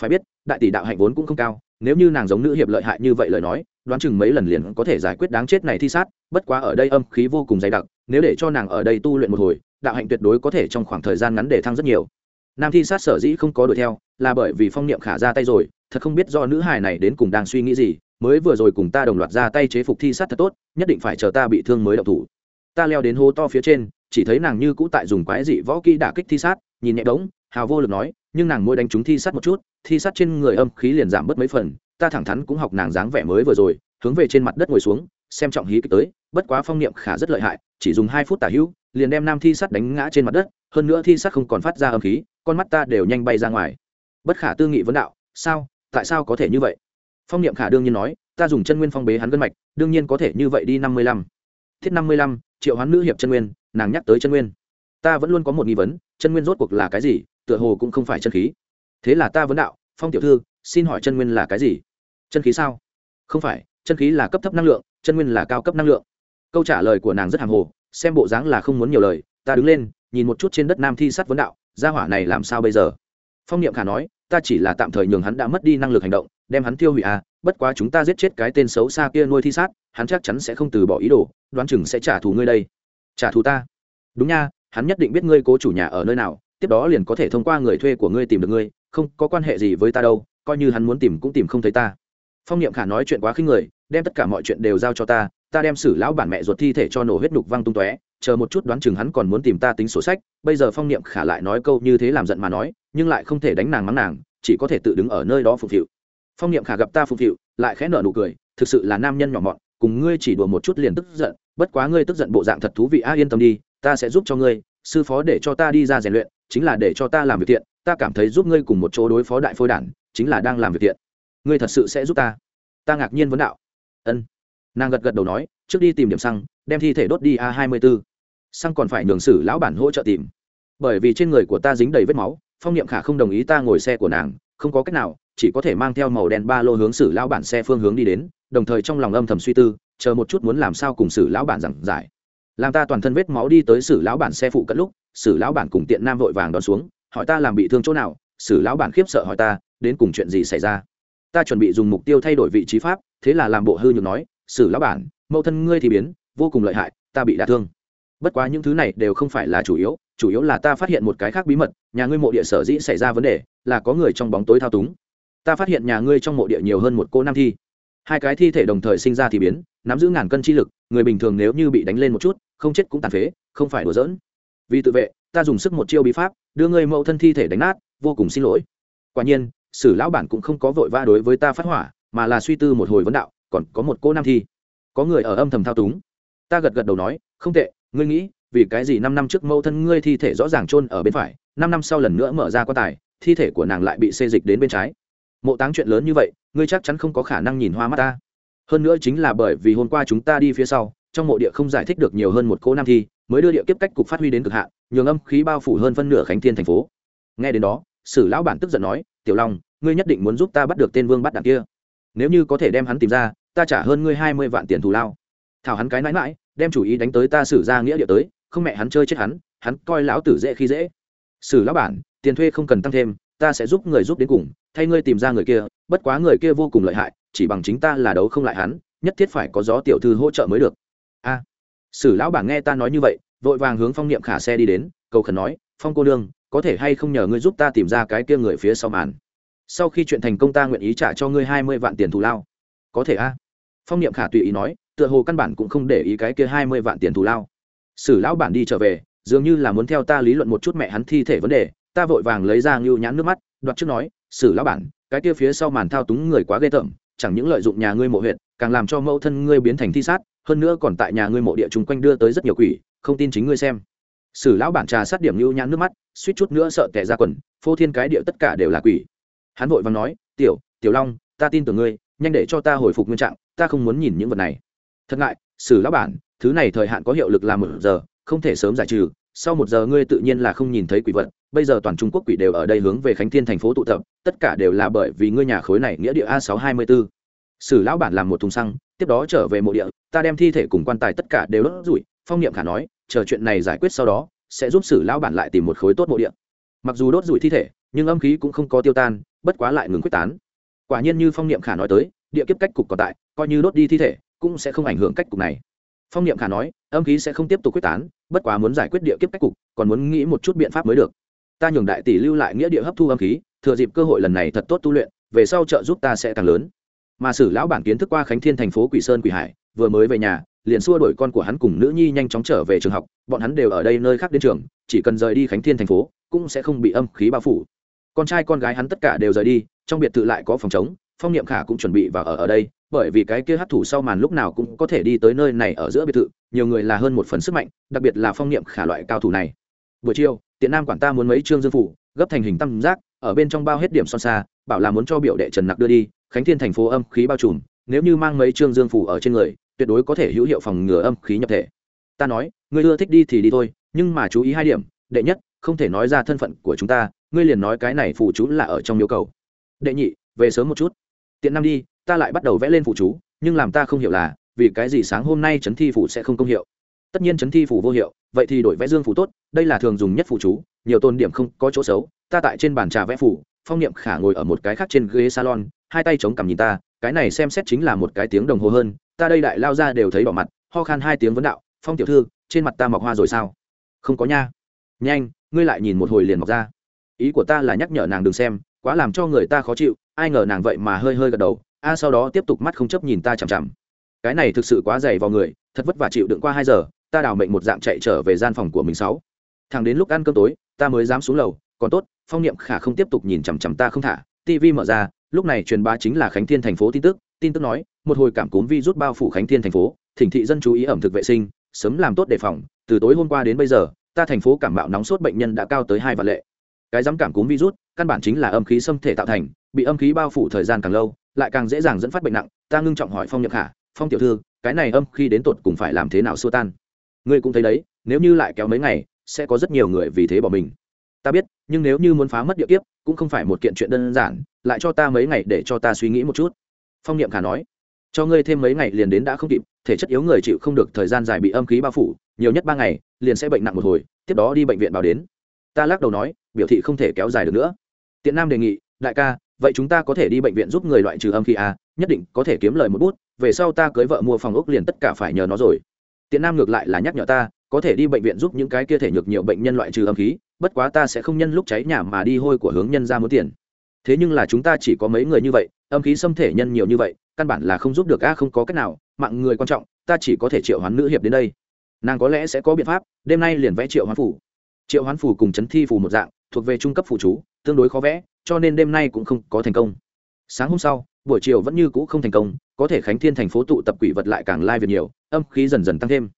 Phải biết, đại tỷ đạo hạnh vốn cũng không cao nếu như nàng giống nữ hiệp lợi hại như vậy lời nói, đoán chừng mấy lần liền có thể giải quyết đáng chết này thi sát, bất quá ở đây âm khí vô cùng dày đặc, nếu để cho nàng ở đây tu luyện một hồi, đạo hạnh tuyệt đối có thể trong khoảng thời gian ngắn để thăng rất nhiều. Nam thi sát sở dĩ không có đuổi theo, là bởi vì phong niệm khả ra tay rồi, thật không biết do nữ hài này đến cùng đang suy nghĩ gì, mới vừa rồi cùng ta đồng loạt ra tay chế phục thi sát thật tốt, nhất định phải chờ ta bị thương mới đậu thủ. Ta leo đến hố to phía trên, chỉ thấy nàng như cũ tại dùng quái dị võ kỹ đả kích thi sát, nhìn nhẹ đống hào vô lực nói, nhưng nàng môi đánh chúng thi sát một chút, thi sát trên người âm khí liền giảm bớt mấy phần, ta thẳng thắn cũng học nàng dáng vẻ mới vừa rồi, hướng về trên mặt đất ngồi xuống, xem trọng hí kịch tới, bất quá phong niệm khả rất lợi hại, chỉ dùng hai phút tả hữu, liền đem nam thi sát đánh ngã trên mặt đất, hơn nữa thi sát không còn phát ra âm khí, con mắt ta đều nhanh bay ra ngoài. Bất khả tư nghị vấn đạo, sao? Tại sao có thể như vậy? Phong niệm khả đương nhiên nói, ta dùng chân nguyên phong bế hắn gân mạch, đương nhiên có thể như vậy đi năm mươi lăm. Thiết năm mươi lăm, triệu hoán nữ hiệp chân nguyên, nàng nhắc tới chân nguyên. Ta vẫn luôn có một nghi vấn, chân nguyên rốt cuộc là cái gì? Tựa hồ cũng không phải chân khí. Thế là ta vấn đạo, phong tiểu thư, xin hỏi chân nguyên là cái gì? Chân khí sao? Không phải, chân khí là cấp thấp năng lượng, chân nguyên là cao cấp năng lượng. Câu trả lời của nàng rất hàng hồ, xem bộ dáng là không muốn nhiều lời, ta đứng lên, nhìn một chút trên đất nam thi sắt vấn đạo, gia hỏa này làm sao bây giờ? Phong niệm khả nói, ta chỉ là tạm thời nhường hắn đã mất đi năng lực hành động, đem hắn tiêu hủy à bất quá chúng ta giết chết cái tên xấu xa kia nuôi thi sát, hắn chắc chắn sẽ không từ bỏ ý đồ, đoán chừng sẽ trả thù ngươi đây. Trả thù ta? Đúng nha, hắn nhất định biết ngươi cố chủ nhà ở nơi nào tiếp đó liền có thể thông qua người thuê của ngươi tìm được ngươi, không có quan hệ gì với ta đâu, coi như hắn muốn tìm cũng tìm không thấy ta. Phong niệm khả nói chuyện quá khinh người, đem tất cả mọi chuyện đều giao cho ta ta đem xử lão bản mẹ ruột thi thể cho nổ huyết đục văng tung tóe, chờ một chút đoán chừng hắn còn muốn tìm ta tính sổ sách, bây giờ phong niệm khả lại nói câu như thế làm giận mà nói, nhưng lại không thể đánh nàng mắng nàng, chỉ có thể tự đứng ở nơi đó phục vụ phong niệm khả gặp ta phục vụ lại khẽ nở nụ cười, thực sự là nam nhân nhỏ mọn, cùng ngươi chỉ đùa một chút liền tức giận, bất quá ngươi tức giận bộ dạng thật thú vị, a, yên tâm đi, ta sẽ giúp cho ngươi, sư phó để cho ta đi ra rèn luyện chính là để cho ta làm việc thiện, ta cảm thấy giúp ngươi cùng một chỗ đối phó đại phôi đản, chính là đang làm việc thiện. Ngươi thật sự sẽ giúp ta? Ta ngạc nhiên vấn đạo. Ân. Nàng gật gật đầu nói, trước đi tìm điểm xăng, đem thi thể đốt đi a hai mươi b ố xăng còn phải nhường xử lão bản hỗ trợ tìm. Bởi vì trên người của ta dính đầy vết máu, phong niệm khả không đồng ý ta ngồi xe của nàng, không có cách nào, chỉ có thể mang theo màu đen ba lô hướng xử lão bản xe phương hướng đi đến, đồng thời trong lòng âm thầm suy tư, chờ một chút muốn làm sao cùng xử lão bản giảng giải. Làm ta toàn thân vết máu đi tới xử lão bản xe phụ cận lúc sử lão bản cùng tiện nam vội vàng đón xuống, hỏi ta làm bị thương chỗ nào, sử lão bản khiếp sợ hỏi ta, đến cùng chuyện gì xảy ra? Ta chuẩn bị dùng mục tiêu thay đổi vị trí pháp, thế là làm bộ hư nhược nói, sử lão bản, mẫu thân ngươi thì biến, vô cùng lợi hại, ta bị đả thương. Bất quá những thứ này đều không phải là chủ yếu chủ yếu là ta phát hiện một cái khác bí mật, nhà ngươi mộ địa sở dĩ xảy ra vấn đề, là có người trong bóng tối thao túng. Ta phát hiện nhà ngươi trong mộ địa nhiều hơn một cô nam thi. Hai cái thi thể đồng thời sinh ra thì biến, nắm giữ ngàn cân chi lực, người bình thường nếu như bị đánh lên một chút, không chết cũng tàn phế, không phải đùa giỡn vì tự vệ, ta dùng sức một chiêu bí pháp, đưa ngươi mẫu thân thi thể đánh nát, vô cùng xin lỗi. Quả nhiên, sử lão bản cũng không có vội vã đối với ta phát hỏa, mà là suy tư một hồi vấn đạo, còn có một cô nam thi. Có người ở âm thầm thao túng. Ta gật gật đầu nói, không tệ, ngươi nghĩ, vì cái gì năm năm trước mẫu thân ngươi thi thể rõ ràng chôn ở bên phải, năm năm sau lần nữa mở ra quan tài, thi thể của nàng lại bị xê dịch đến bên trái. Mộ táng chuyện lớn như vậy, ngươi chắc chắn không có khả năng nhìn hoa mắt ta. Hơn nữa chính là bởi vì hôm qua chúng ta đi phía sau trong mộ địa không giải thích được nhiều hơn một cô nam thi, mới đưa địa kiếp cách cục phát huy đến cực hạn, nhường âm khí bao phủ hơn phân nửa khánh thiên thành phố. Nghe đến đó, sử lão bản tức giận nói, tiểu long, ngươi nhất định muốn giúp ta bắt được tên vương bắt đạn kia. Nếu như có thể đem hắn tìm ra, ta trả hơn ngươi hai mươi vạn tiền thù lao. Thảo hắn cái nãi mãi đem chủ ý đánh tới ta xử ra nghĩa địa tới, không mẹ hắn chơi chết hắn hắn coi lão tử dễ khi dễ. Sử lão bản, tiền thuê không cần tăng thêm, ta sẽ giúp người giúp đến cùng, thay ngươi tìm ra người kia, bất quá người kia vô cùng lợi hại, chỉ bằng chính ta là đấu không lại hắn, nhất thiết phải có gió tiểu thư hỗ trợ mới được a, sử lão bản nghe ta nói như vậy, vội vàng hướng phong niệm khả xe đi đến, cầu khẩn nói, phong cô đương có thể hay không nhờ ngươi giúp ta tìm ra cái kia người phía sau màn. Sau khi chuyện thành công ta nguyện ý trả cho ngươi hai mươi vạn tiền thù lao. Có thể a? Phong niệm khả tùy ý nói, tựa hồ căn bản cũng không để ý cái kia hai mươi vạn tiền thù lao. Sử lão bản đi trở về, dường như là muốn theo ta lý luận một chút mẹ hắn thi thể vấn đề, ta vội vàng lấy ra ngưu nhãn nước mắt, đoạt trước nói, sử lão bản, cái kia phía sau màn thao túng người quá ghê tởm, chẳng những lợi dụng nhà ngươi mộ huyện càng làm cho mẫu thân ngươi biến thành thi sát, hơn nữa còn tại nhà ngươi mộ địa chung quanh đưa tới rất nhiều quỷ, không tin chính ngươi xem. Sử lão bản trà sát điểm lưu nhãn nước mắt, suýt chút nữa sợ tệ ra quần, phô thiên cái địa tất cả đều là quỷ. Hắn vội vàng nói, tiểu tiểu long, ta tin tưởng ngươi, nhanh để cho ta hồi phục nguyên trạng, ta không muốn nhìn những vật này. Thật ngại, sử lão bản, thứ này thời hạn có hiệu lực là một giờ, không thể sớm giải trừ, sau một giờ ngươi tự nhiên là không nhìn thấy quỷ vật, bây giờ toàn trung quốc quỷ đều ở đây hướng về khánh thiên thành phố tụ tập, tất cả đều là bởi vì ngươi nhà khối này, nghĩa địa a sáu hai mươi bốn sử lão bản làm một thùng xăng, tiếp đó trở về mộ địa, ta đem thi thể cùng quan tài tất cả đều đốt rủi, phong niệm khả nói, chờ chuyện này giải quyết sau đó, sẽ giúp sử lão bản lại tìm một khối tốt mộ địa. Mặc dù đốt rủi thi thể, nhưng âm khí cũng không có tiêu tan, bất quá lại ngừng quyết tán. Quả nhiên như phong niệm khả nói tới, địa kiếp cách cục còn tại, coi như đốt đi thi thể, cũng sẽ không ảnh hưởng cách cục này. Phong niệm khả nói, âm khí sẽ không tiếp tục quyết tán, bất quá muốn giải quyết địa kiếp cách cục, còn muốn nghĩ một chút biện pháp mới được. Ta nhường đại tỷ lưu lại nghĩa địa hấp thu âm khí, thừa dịp cơ hội lần này thật tốt tu luyện, về sau trợ giúp ta sẽ càng lớn mà sử lão bản kiến thức qua khánh thiên thành phố quỷ sơn quỷ hải, vừa mới về nhà, liền xua đuổi con của hắn cùng nữ nhi nhanh chóng trở về trường học, bọn hắn đều ở đây nơi khác đến trường, chỉ cần rời đi khánh thiên thành phố, cũng sẽ không bị âm khí bao phủ. Con trai con gái hắn tất cả đều rời đi, trong biệt thự lại có phòng chống phong niệm khả cũng chuẩn bị vào ở ở đây, bởi vì cái kia hấp thủ sau màn lúc nào cũng có thể đi tới nơi này ở giữa biệt thự, nhiều người là hơn một phần sức mạnh, đặc biệt là phong niệm khả loại cao thủ này. Buổi chiều tiện nam quản ta muốn mấy trương dương phủ, gấp thành hình tam giác, ở bên trong bao hết điểm son xa, bảo là muốn cho biểu đệ trần nặc đưa đi khánh thiên thành phố âm khí bao trùm, nếu như mang mấy trương dương phủ ở trên người, tuyệt đối có thể hữu hiệu phòng ngừa âm khí nhập thể. Ta nói, ngươi ưa thích đi thì đi thôi, nhưng mà chú ý hai điểm, đệ nhất, không thể nói ra thân phận của chúng ta, ngươi liền nói cái này phụ chú là ở trong yêu cầu. Đệ nhị, về sớm một chút. Tiện năm đi, ta lại bắt đầu vẽ lên phụ chú, nhưng làm ta không hiểu là, vì cái gì sáng hôm nay chấn thi phủ sẽ không công hiệu? Tất nhiên chấn thi phủ vô hiệu, vậy thì đổi vẽ dương phủ tốt, đây là thường dùng nhất phụ chú, nhiều tôn điểm không có chỗ xấu, ta tại trên bàn trà vẽ phủ, phong niệm khả ngồi ở một cái khác trên ghế salon hai tay chống cằm nhìn ta, cái này xem xét chính là một cái tiếng đồng hồ hơn, ta đây đại lao ra đều thấy bỏ mặt, ho khan hai tiếng vấn đạo, phong tiểu thư, trên mặt ta mọc hoa rồi sao? Không có nha. Nhanh, ngươi lại nhìn một hồi liền mọc ra. Ý của ta là nhắc nhở nàng đừng xem, quá làm cho người ta khó chịu, ai ngờ nàng vậy mà hơi hơi gật đầu, a sau đó tiếp tục mắt không chấp nhìn ta chằm chằm. Cái này thực sự quá dày vào người, thật vất vả chịu đựng qua hai giờ, ta đào mệnh một dạng chạy trở về gian phòng của mình sáu. Thằng đến lúc ăn cơm tối, ta mới dám xuống lầu, còn tốt, phong niệm khả không tiếp tục nhìn chằm chằm ta không thả tv mở ra lúc này truyền bá chính là khánh thiên thành phố tin tức tin tức nói, một hồi cảm cúm virus bao phủ khánh thiên thành phố, thỉnh thị dân chú ý ẩm thực vệ sinh, sớm làm tốt đề phòng, từ tối hôm qua đến bây giờ, ta thành phố cảm mạo nóng sốt bệnh nhân đã cao tới hai vạn lệ. Cái dám cảm cúm virus, căn bản chính là âm khí xâm thể tạo thành, bị âm khí bao phủ thời gian càng lâu, lại càng dễ dàng dẫn phát bệnh nặng, ta ngưng trọng hỏi phong nhật khả, phong tiểu thư, cái này âm khi đến tột cùng phải làm thế nào xua tan? Ngươi cũng thấy đấy, nếu như lại kéo mấy ngày, sẽ có rất nhiều người vì thế bỏ mình. Ta biết, nhưng nếu như muốn phá mất địa kiếp cũng không phải một kiện chuyện đơn giản lại cho ta mấy ngày để cho ta suy nghĩ một chút. Phong niệm khả nói. Cho ngươi thêm mấy ngày liền đến đã không kịp thể chất yếu người chịu không được thời gian dài bị âm khí bao phủ nhiều nhất ba ngày liền sẽ bệnh nặng một hồi tiếp đó đi bệnh viện báo đến. Ta lắc đầu nói biểu thị không thể kéo dài được nữa. Tiện nam đề nghị đại ca vậy chúng ta có thể đi bệnh viện giúp người loại trừ âm khí à, nhất định có thể kiếm lời một bút về sau ta cưới vợ mua phòng ốc liền tất cả phải nhờ nó rồi. Tiện nam ngược lại là nhắc nhở ta có thể đi bệnh viện giúp những cái kia thể nhược nhiều bệnh nhân loại trừ âm khí bất quá ta sẽ không nhân lúc cháy nhà mà đi hôi của hướng nhân ra muốn tiền. Thế nhưng là chúng ta chỉ có mấy người như vậy, âm khí xâm thể nhân nhiều như vậy, căn bản là không giúp được a, không có cách nào, mạng người quan trọng, ta chỉ có thể triệu hoán nữ hiệp đến đây. Nàng có lẽ sẽ có biện pháp, đêm nay liền vẽ triệu hoán phủ. Triệu hoán phủ cùng chấn thi phủ một dạng, thuộc về trung cấp phụ chú, tương đối khó vẽ, cho nên đêm nay cũng không có thành công. Sáng hôm sau, buổi chiều vẫn như cũ không thành công, có thể khánh thiên thành phố tụ tập quỷ vật lại càng lai việc nhiều, âm khí dần dần tăng thêm.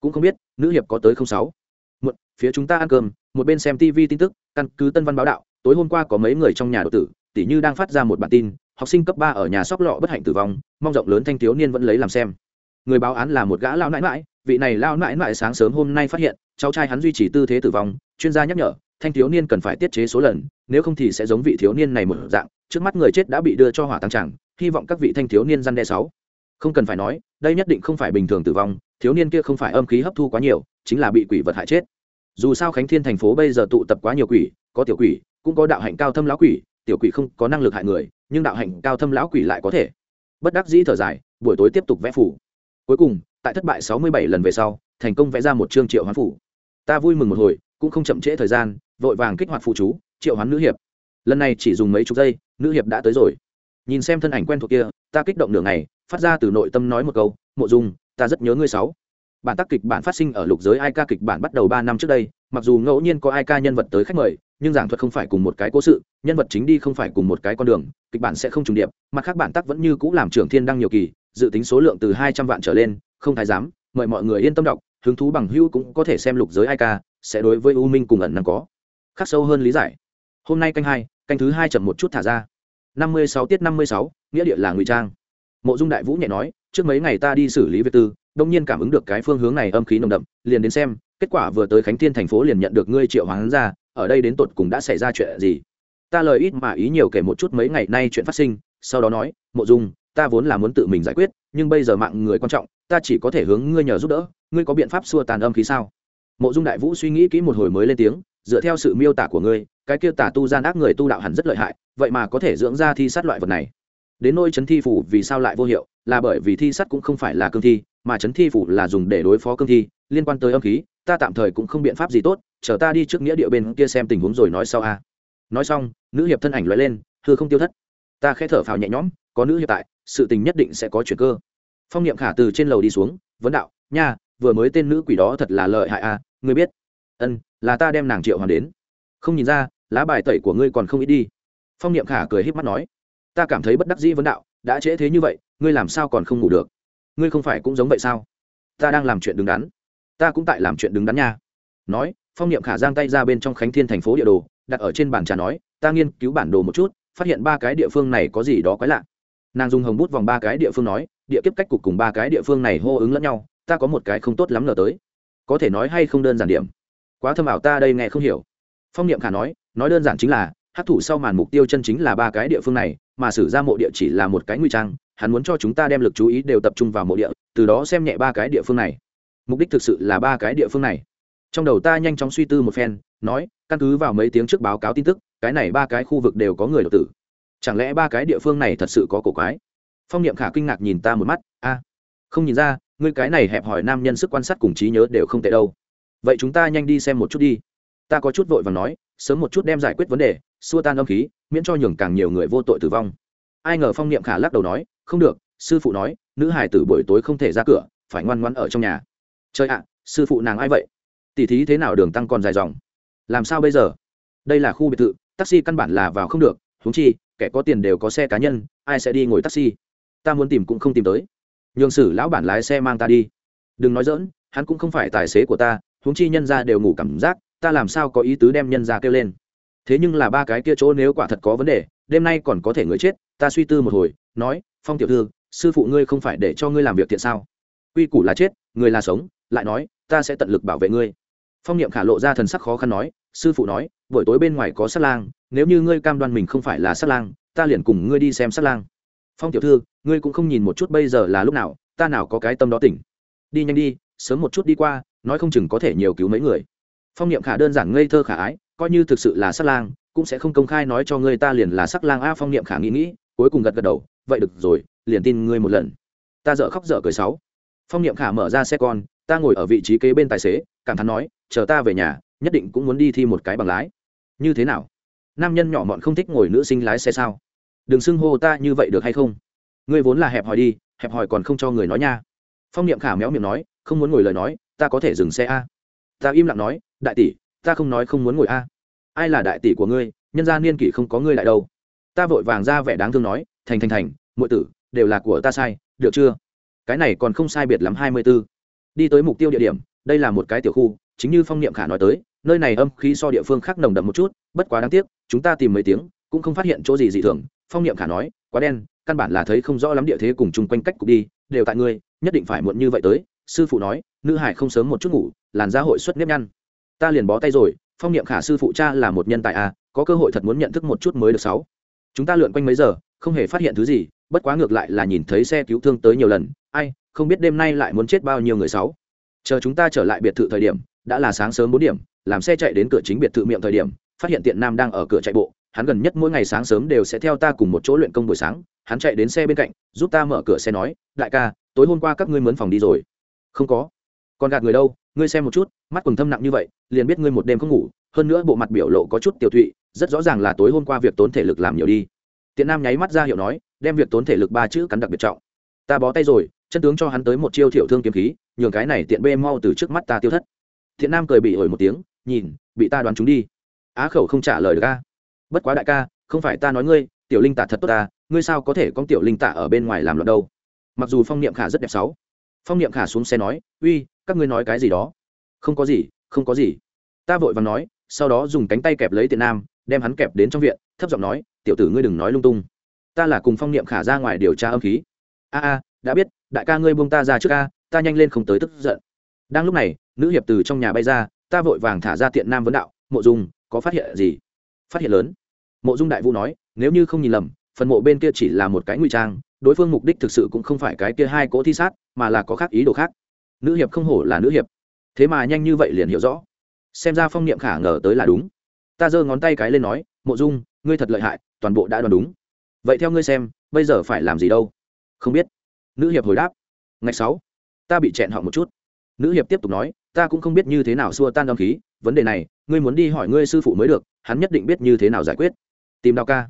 Cũng không biết, nữ hiệp có tới không sáu. Muộn, phía chúng ta ăn cơm một bên xem tv tin tức, căn cứ tân văn báo đạo, tối hôm qua có mấy người trong nhà đột tử tỷ như đang phát ra một bản tin, học sinh cấp ba ở nhà sóc lọ bất hạnh tử vong, mong rộng lớn thanh thiếu niên vẫn lấy làm xem. Người báo án là một gã lao nãi mãi vị này lao nãi mãi sáng sớm hôm nay phát hiện, cháu trai hắn duy trì tư thế tử vong, chuyên gia nhắc nhở, thanh thiếu niên cần phải tiết chế số lần, nếu không thì sẽ giống vị thiếu niên này một dạng, trước mắt người chết đã bị đưa cho hỏa tăng tràng, hy vọng các vị thanh thiếu niên răn đe sáu. Không cần phải nói, đây nhất định không phải bình thường tử vong, thiếu niên kia không phải âm khí hấp thu quá nhiều, chính là bị quỷ vật hại chết dù sao khánh thiên thành phố bây giờ tụ tập quá nhiều quỷ, có tiểu quỷ, cũng có đạo hạnh cao thâm lão quỷ, tiểu quỷ không có năng lực hại người, nhưng đạo hạnh cao thâm lão quỷ lại có thể. Bất đắc dĩ thở dài, buổi tối tiếp tục vẽ phủ. Cuối cùng, tại thất bại sáu mươi bảy lần về sau, thành công vẽ ra một chương triệu hoán phủ. Ta vui mừng một hồi, cũng không chậm trễ thời gian, vội vàng kích hoạt phụ chú, triệu hoán nữ hiệp. Lần này chỉ dùng mấy chục giây, nữ hiệp đã tới rồi. Nhìn xem thân ảnh quen thuộc kia, ta kích động nửa ngày, phát ra từ nội tâm nói một câu, mộ dung, ta rất nhớ ngươi sáu bản tác kịch bản phát sinh ở lục giới ai ca kịch bản bắt đầu ba năm trước đây, mặc dù ngẫu nhiên có ai ca nhân vật tới khách mời, nhưng giảng thuật không phải cùng một cái cố sự, nhân vật chính đi không phải cùng một cái con đường, kịch bản sẽ không trùng điệp, mặt khác bản tác vẫn như cũ làm trưởng thiên đăng nhiều kỳ, dự tính số lượng từ hai trăm vạn trở lên, không thái giám, mời mọi người yên tâm đọc, hứng thú bằng hữu cũng có thể xem lục giới ai ca, sẽ đối với u minh cùng ẩn năng có. Khắc sâu hơn lý giải. Hôm nay canh hai, canh thứ hai chậm một chút thả ra. Năm mươi sáu tiết năm mươi sáu, nghĩa địa là ngụy trang. Mộ dung đại vũ nhẹ nói trước mấy ngày ta đi xử lý việc tư, đông nhiên cảm ứng được cái phương hướng này âm khí nồng đậm, liền đến xem, kết quả vừa tới khánh thiên thành phố liền nhận được ngươi triệu hoán ra, ở đây đến tột cùng đã xảy ra chuyện gì. Ta lời ít mà ý nhiều kể một chút mấy ngày nay chuyện phát sinh, sau đó nói, mộ dung, ta vốn là muốn tự mình giải quyết, nhưng bây giờ mạng người quan trọng, ta chỉ có thể hướng ngươi nhờ giúp đỡ, ngươi có biện pháp xua tàn âm khí sao? Mộ dung đại vũ suy nghĩ kỹ một hồi mới lên tiếng, dựa theo sự miêu tả của ngươi, cái kia tả tu gian ác người tu đạo hẳn rất lợi hại, vậy mà có thể dưỡng ra thi sát loại vật này đến nôi chấn thi phủ vì sao lại vô hiệu, là bởi vì thi sắt cũng không phải là cương thi, mà chấn thi phủ là dùng để đối phó cương thi, liên quan tới âm khí, ta tạm thời cũng không biện pháp gì tốt, chờ ta đi trước nghĩa địa bên kia xem tình huống rồi nói sau a. Nói xong, nữ hiệp thân ảnh loại lên thưa không tiêu thất. Ta khẽ thở phào nhẹ nhõm, có nữ hiệp tại, sự tình nhất định sẽ có chuyện cơ. Phong niệm khả từ trên lầu đi xuống, vấn đạo, nha, vừa mới tên nữ quỷ đó thật là lợi hại a, ngươi biết? Ân, là ta đem nàng triệu hoàng đến. Không nhìn ra, lá bài tẩy của ngươi còn không ít đi. Phong niệm khả cười h í p mắt nói ta cảm thấy bất đắc dĩ vấn đạo, đã trễ thế như vậy, ngươi làm sao còn không ngủ được? Ngươi không phải cũng giống vậy sao? Ta đang làm chuyện đứng đắn. Ta cũng tại làm chuyện đứng đắn nha. Nói, phong niệm khả giang tay ra bên trong khánh thiên thành phố địa đồ, đặt ở trên bàn trà nói, ta nghiên cứu bản đồ một chút, phát hiện ba cái địa phương này có gì đó quái lạ. Nàng dùng hồng bút vòng ba cái địa phương nói, địa kiếp cách cục cùng ba cái địa phương này hô ứng lẫn nhau, ta có một cái không tốt lắm ngờ tới. Có thể nói hay không đơn giản điểm? Quá thâm ảo ta đây nghe không hiểu. Phong niệm khả nói nói đơn giản chính là hát thủ sau màn mục tiêu chân chính là ba cái địa phương này, mà sử ra mộ địa chỉ là một cái nguy trang, hắn muốn cho chúng ta đem lực chú ý đều tập trung vào mộ địa, từ đó xem nhẹ ba cái địa phương này. Mục đích thực sự là ba cái địa phương này. Trong đầu ta nhanh chóng suy tư một phen, nói, căn cứ vào mấy tiếng trước báo cáo tin tức, cái này ba cái khu vực đều có người đột tử. Chẳng lẽ ba cái địa phương này thật sự có cổ quái? Phong niệm khả kinh ngạc nhìn ta một mắt, a, không nhìn ra, ngươi cái này hẹp hỏi nam nhân sức quan sát cùng trí nhớ đều không tệ đâu. Vậy chúng ta nhanh đi xem một chút đi. Ta có chút vội và nói sớm một chút đem giải quyết vấn đề, xua tan âm khí, miễn cho nhường càng nhiều người vô tội tử vong. Ai ngờ phong niệm khả lắc đầu nói, không được, sư phụ nói, nữ hải tử buổi tối không thể ra cửa, phải ngoan ngoãn ở trong nhà. Trời ạ, sư phụ nàng ai vậy? Tỉ thí thế nào đường tăng còn dài dòng? Làm sao bây giờ? Đây là khu biệt thự, taxi căn bản là vào không được húng chi, kẻ có tiền đều có xe cá nhân, ai sẽ đi ngồi taxi? Ta muốn tìm cũng không tìm tới. Nhường sử lão bản lái xe mang ta đi. Đừng nói dỡn hắn cũng không phải tài xế của ta, huống chi nhân ra đều ngủ cảm giác ta làm sao có ý tứ đem nhân ra kêu lên? Thế nhưng là ba cái kia chỗ nếu quả thật có vấn đề, đêm nay còn có thể người chết, ta suy tư một hồi, nói, phong tiểu thư, sư phụ ngươi không phải để cho ngươi làm việc thiện sao? Quy củ là chết, người là sống, lại nói, ta sẽ tận lực bảo vệ ngươi. Phong niệm khả lộ ra thần sắc khó khăn nói, sư phụ nói, buổi tối bên ngoài có sát lang, nếu như ngươi cam đoan mình không phải là sát lang, ta liền cùng ngươi đi xem sát lang. Phong tiểu thư, ngươi cũng không nhìn một chút bây giờ là lúc nào, ta nào có cái tâm đó tỉnh. Đi nhanh đi, sớm một chút đi qua, nói không chừng có thể nhiều cứu mấy người phong niệm khả đơn giản ngây thơ khả ái, coi như thực sự là sắc lang, cũng sẽ không công khai nói cho ngươi ta liền là sắc lang a. Phong niệm khả nghĩ nghĩ, cuối cùng gật gật đầu, vậy được rồi, liền tin ngươi một lần. Ta dợ khóc dở cười sáu. Phong niệm khả mở ra xe con, ta ngồi ở vị trí kế bên tài xế, cảm thán nói, chờ ta về nhà, nhất định cũng muốn đi thi một cái bằng lái. Như thế nào? Nam nhân nhỏ mọn không thích ngồi nữ sinh lái xe sao? Đừng xưng hô ta như vậy được hay không? Ngươi vốn là hẹp hòi đi, hẹp hòi còn không cho người nói nha. Phong niệm khả méo miệng nói, không muốn ngồi lời nói, ta có thể dừng xe a ta im lặng nói, đại tỷ, ta không nói không muốn ngồi a. Ai là đại tỷ của ngươi? Nhân gia niên kỷ không có ngươi lại đâu. Ta vội vàng ra vẻ đáng thương nói, thành thành thành, muội tử, đều là của ta sai, được chưa? Cái này còn không sai biệt lắm hai mươi 24. đi tới mục tiêu địa điểm, đây là một cái tiểu khu, chính như phong niệm khả nói tới, nơi này âm khí so địa phương khác nồng đậm một chút, bất quá đáng tiếc, chúng ta tìm mấy tiếng, cũng không phát hiện chỗ gì dị thường. Phong niệm khả nói, quá đen, căn bản là thấy không rõ lắm địa thế cùng chung quanh cách cục đi, đều tại ngươi, nhất định phải muộn như vậy tới. Sư phụ nói, nữ hải không sớm một chút ngủ làn da hội xuất nếp nhăn. Ta liền bó tay rồi phong niệm khả sư phụ cha là một nhân tài à, có cơ hội thật muốn nhận thức một chút mới được sáu. Chúng ta lượn quanh mấy giờ không hề phát hiện thứ gì bất quá ngược lại là nhìn thấy xe cứu thương tới nhiều lần. Ai không biết đêm nay lại muốn chết bao nhiêu người sáu. Chờ chúng ta trở lại biệt thự thời điểm đã là sáng sớm bốn điểm làm xe chạy đến cửa chính biệt thự miệng thời điểm phát hiện tiện nam đang ở cửa chạy bộ hắn gần nhất mỗi ngày sáng sớm đều sẽ theo ta cùng một chỗ luyện công buổi sáng hắn chạy đến xe bên cạnh giúp ta mở cửa xe nói đại ca tối hôm qua các ngươi mướn phòng đi rồi. Không có còn gạt người đâu, ngươi xem một chút, mắt quần thâm nặng như vậy, liền biết ngươi một đêm không ngủ, hơn nữa bộ mặt biểu lộ có chút tiểu thụy, rất rõ ràng là tối hôm qua việc tốn thể lực làm nhiều đi. Tiện nam nháy mắt ra hiệu nói, đem việc tốn thể lực ba chữ cắn đặc biệt trọng. Ta bó tay rồi, chân tướng cho hắn tới một chiêu thiểu thương kiếm khí, nhường cái này tiện bê mau từ trước mắt ta tiêu thất. Thiện nam cười bị ổi một tiếng, nhìn, bị ta đoán chúng đi. Á khẩu không trả lời được ca bất quá đại ca, không phải ta nói ngươi, tiểu linh tả thật tốt ta, ngươi sao có thể con tiểu linh tả ở bên ngoài làm loạn đâu. Mặc dù phong niệm khả rất đẹp sáu phong niệm khả xuống xe nói, uy các ngươi nói cái gì đó? Không có gì, không có gì. Ta vội vàng nói, sau đó dùng cánh tay kẹp lấy tiện nam, đem hắn kẹp đến trong viện, thấp giọng nói, tiểu tử ngươi đừng nói lung tung. Ta là cùng phong niệm khả ra ngoài điều tra âm khí. A a, đã biết, đại ca ngươi buông ta ra trước ca ta nhanh lên không tới tức giận. Đang lúc này, nữ hiệp từ trong nhà bay ra, ta vội vàng thả ra tiện nam vấn đạo, mộ dung, có phát hiện gì? Phát hiện lớn. Mộ dung đại vũ nói, nếu như không nhìn lầm, phần mộ bên kia chỉ là một cái ngụy trang, đối phương mục đích thực sự cũng không phải cái kia hai cỗ thi sát, mà là có khác ý đồ khác nữ hiệp không hổ là nữ hiệp. Thế mà nhanh như vậy liền hiểu rõ. Xem ra phong niệm khả ngờ tới là đúng. Ta giơ ngón tay cái lên nói, mộ dung, ngươi thật lợi hại, toàn bộ đã đoán đúng. Vậy theo ngươi xem, bây giờ phải làm gì đâu? Không biết. Nữ hiệp hồi đáp. Ngày sáu, ta bị chẹn họ một chút. Nữ hiệp tiếp tục nói, ta cũng không biết như thế nào xua tan đ khí, vấn đề này, ngươi muốn đi hỏi ngươi sư phụ mới được, hắn nhất định biết như thế nào giải quyết. Tìm đào ca.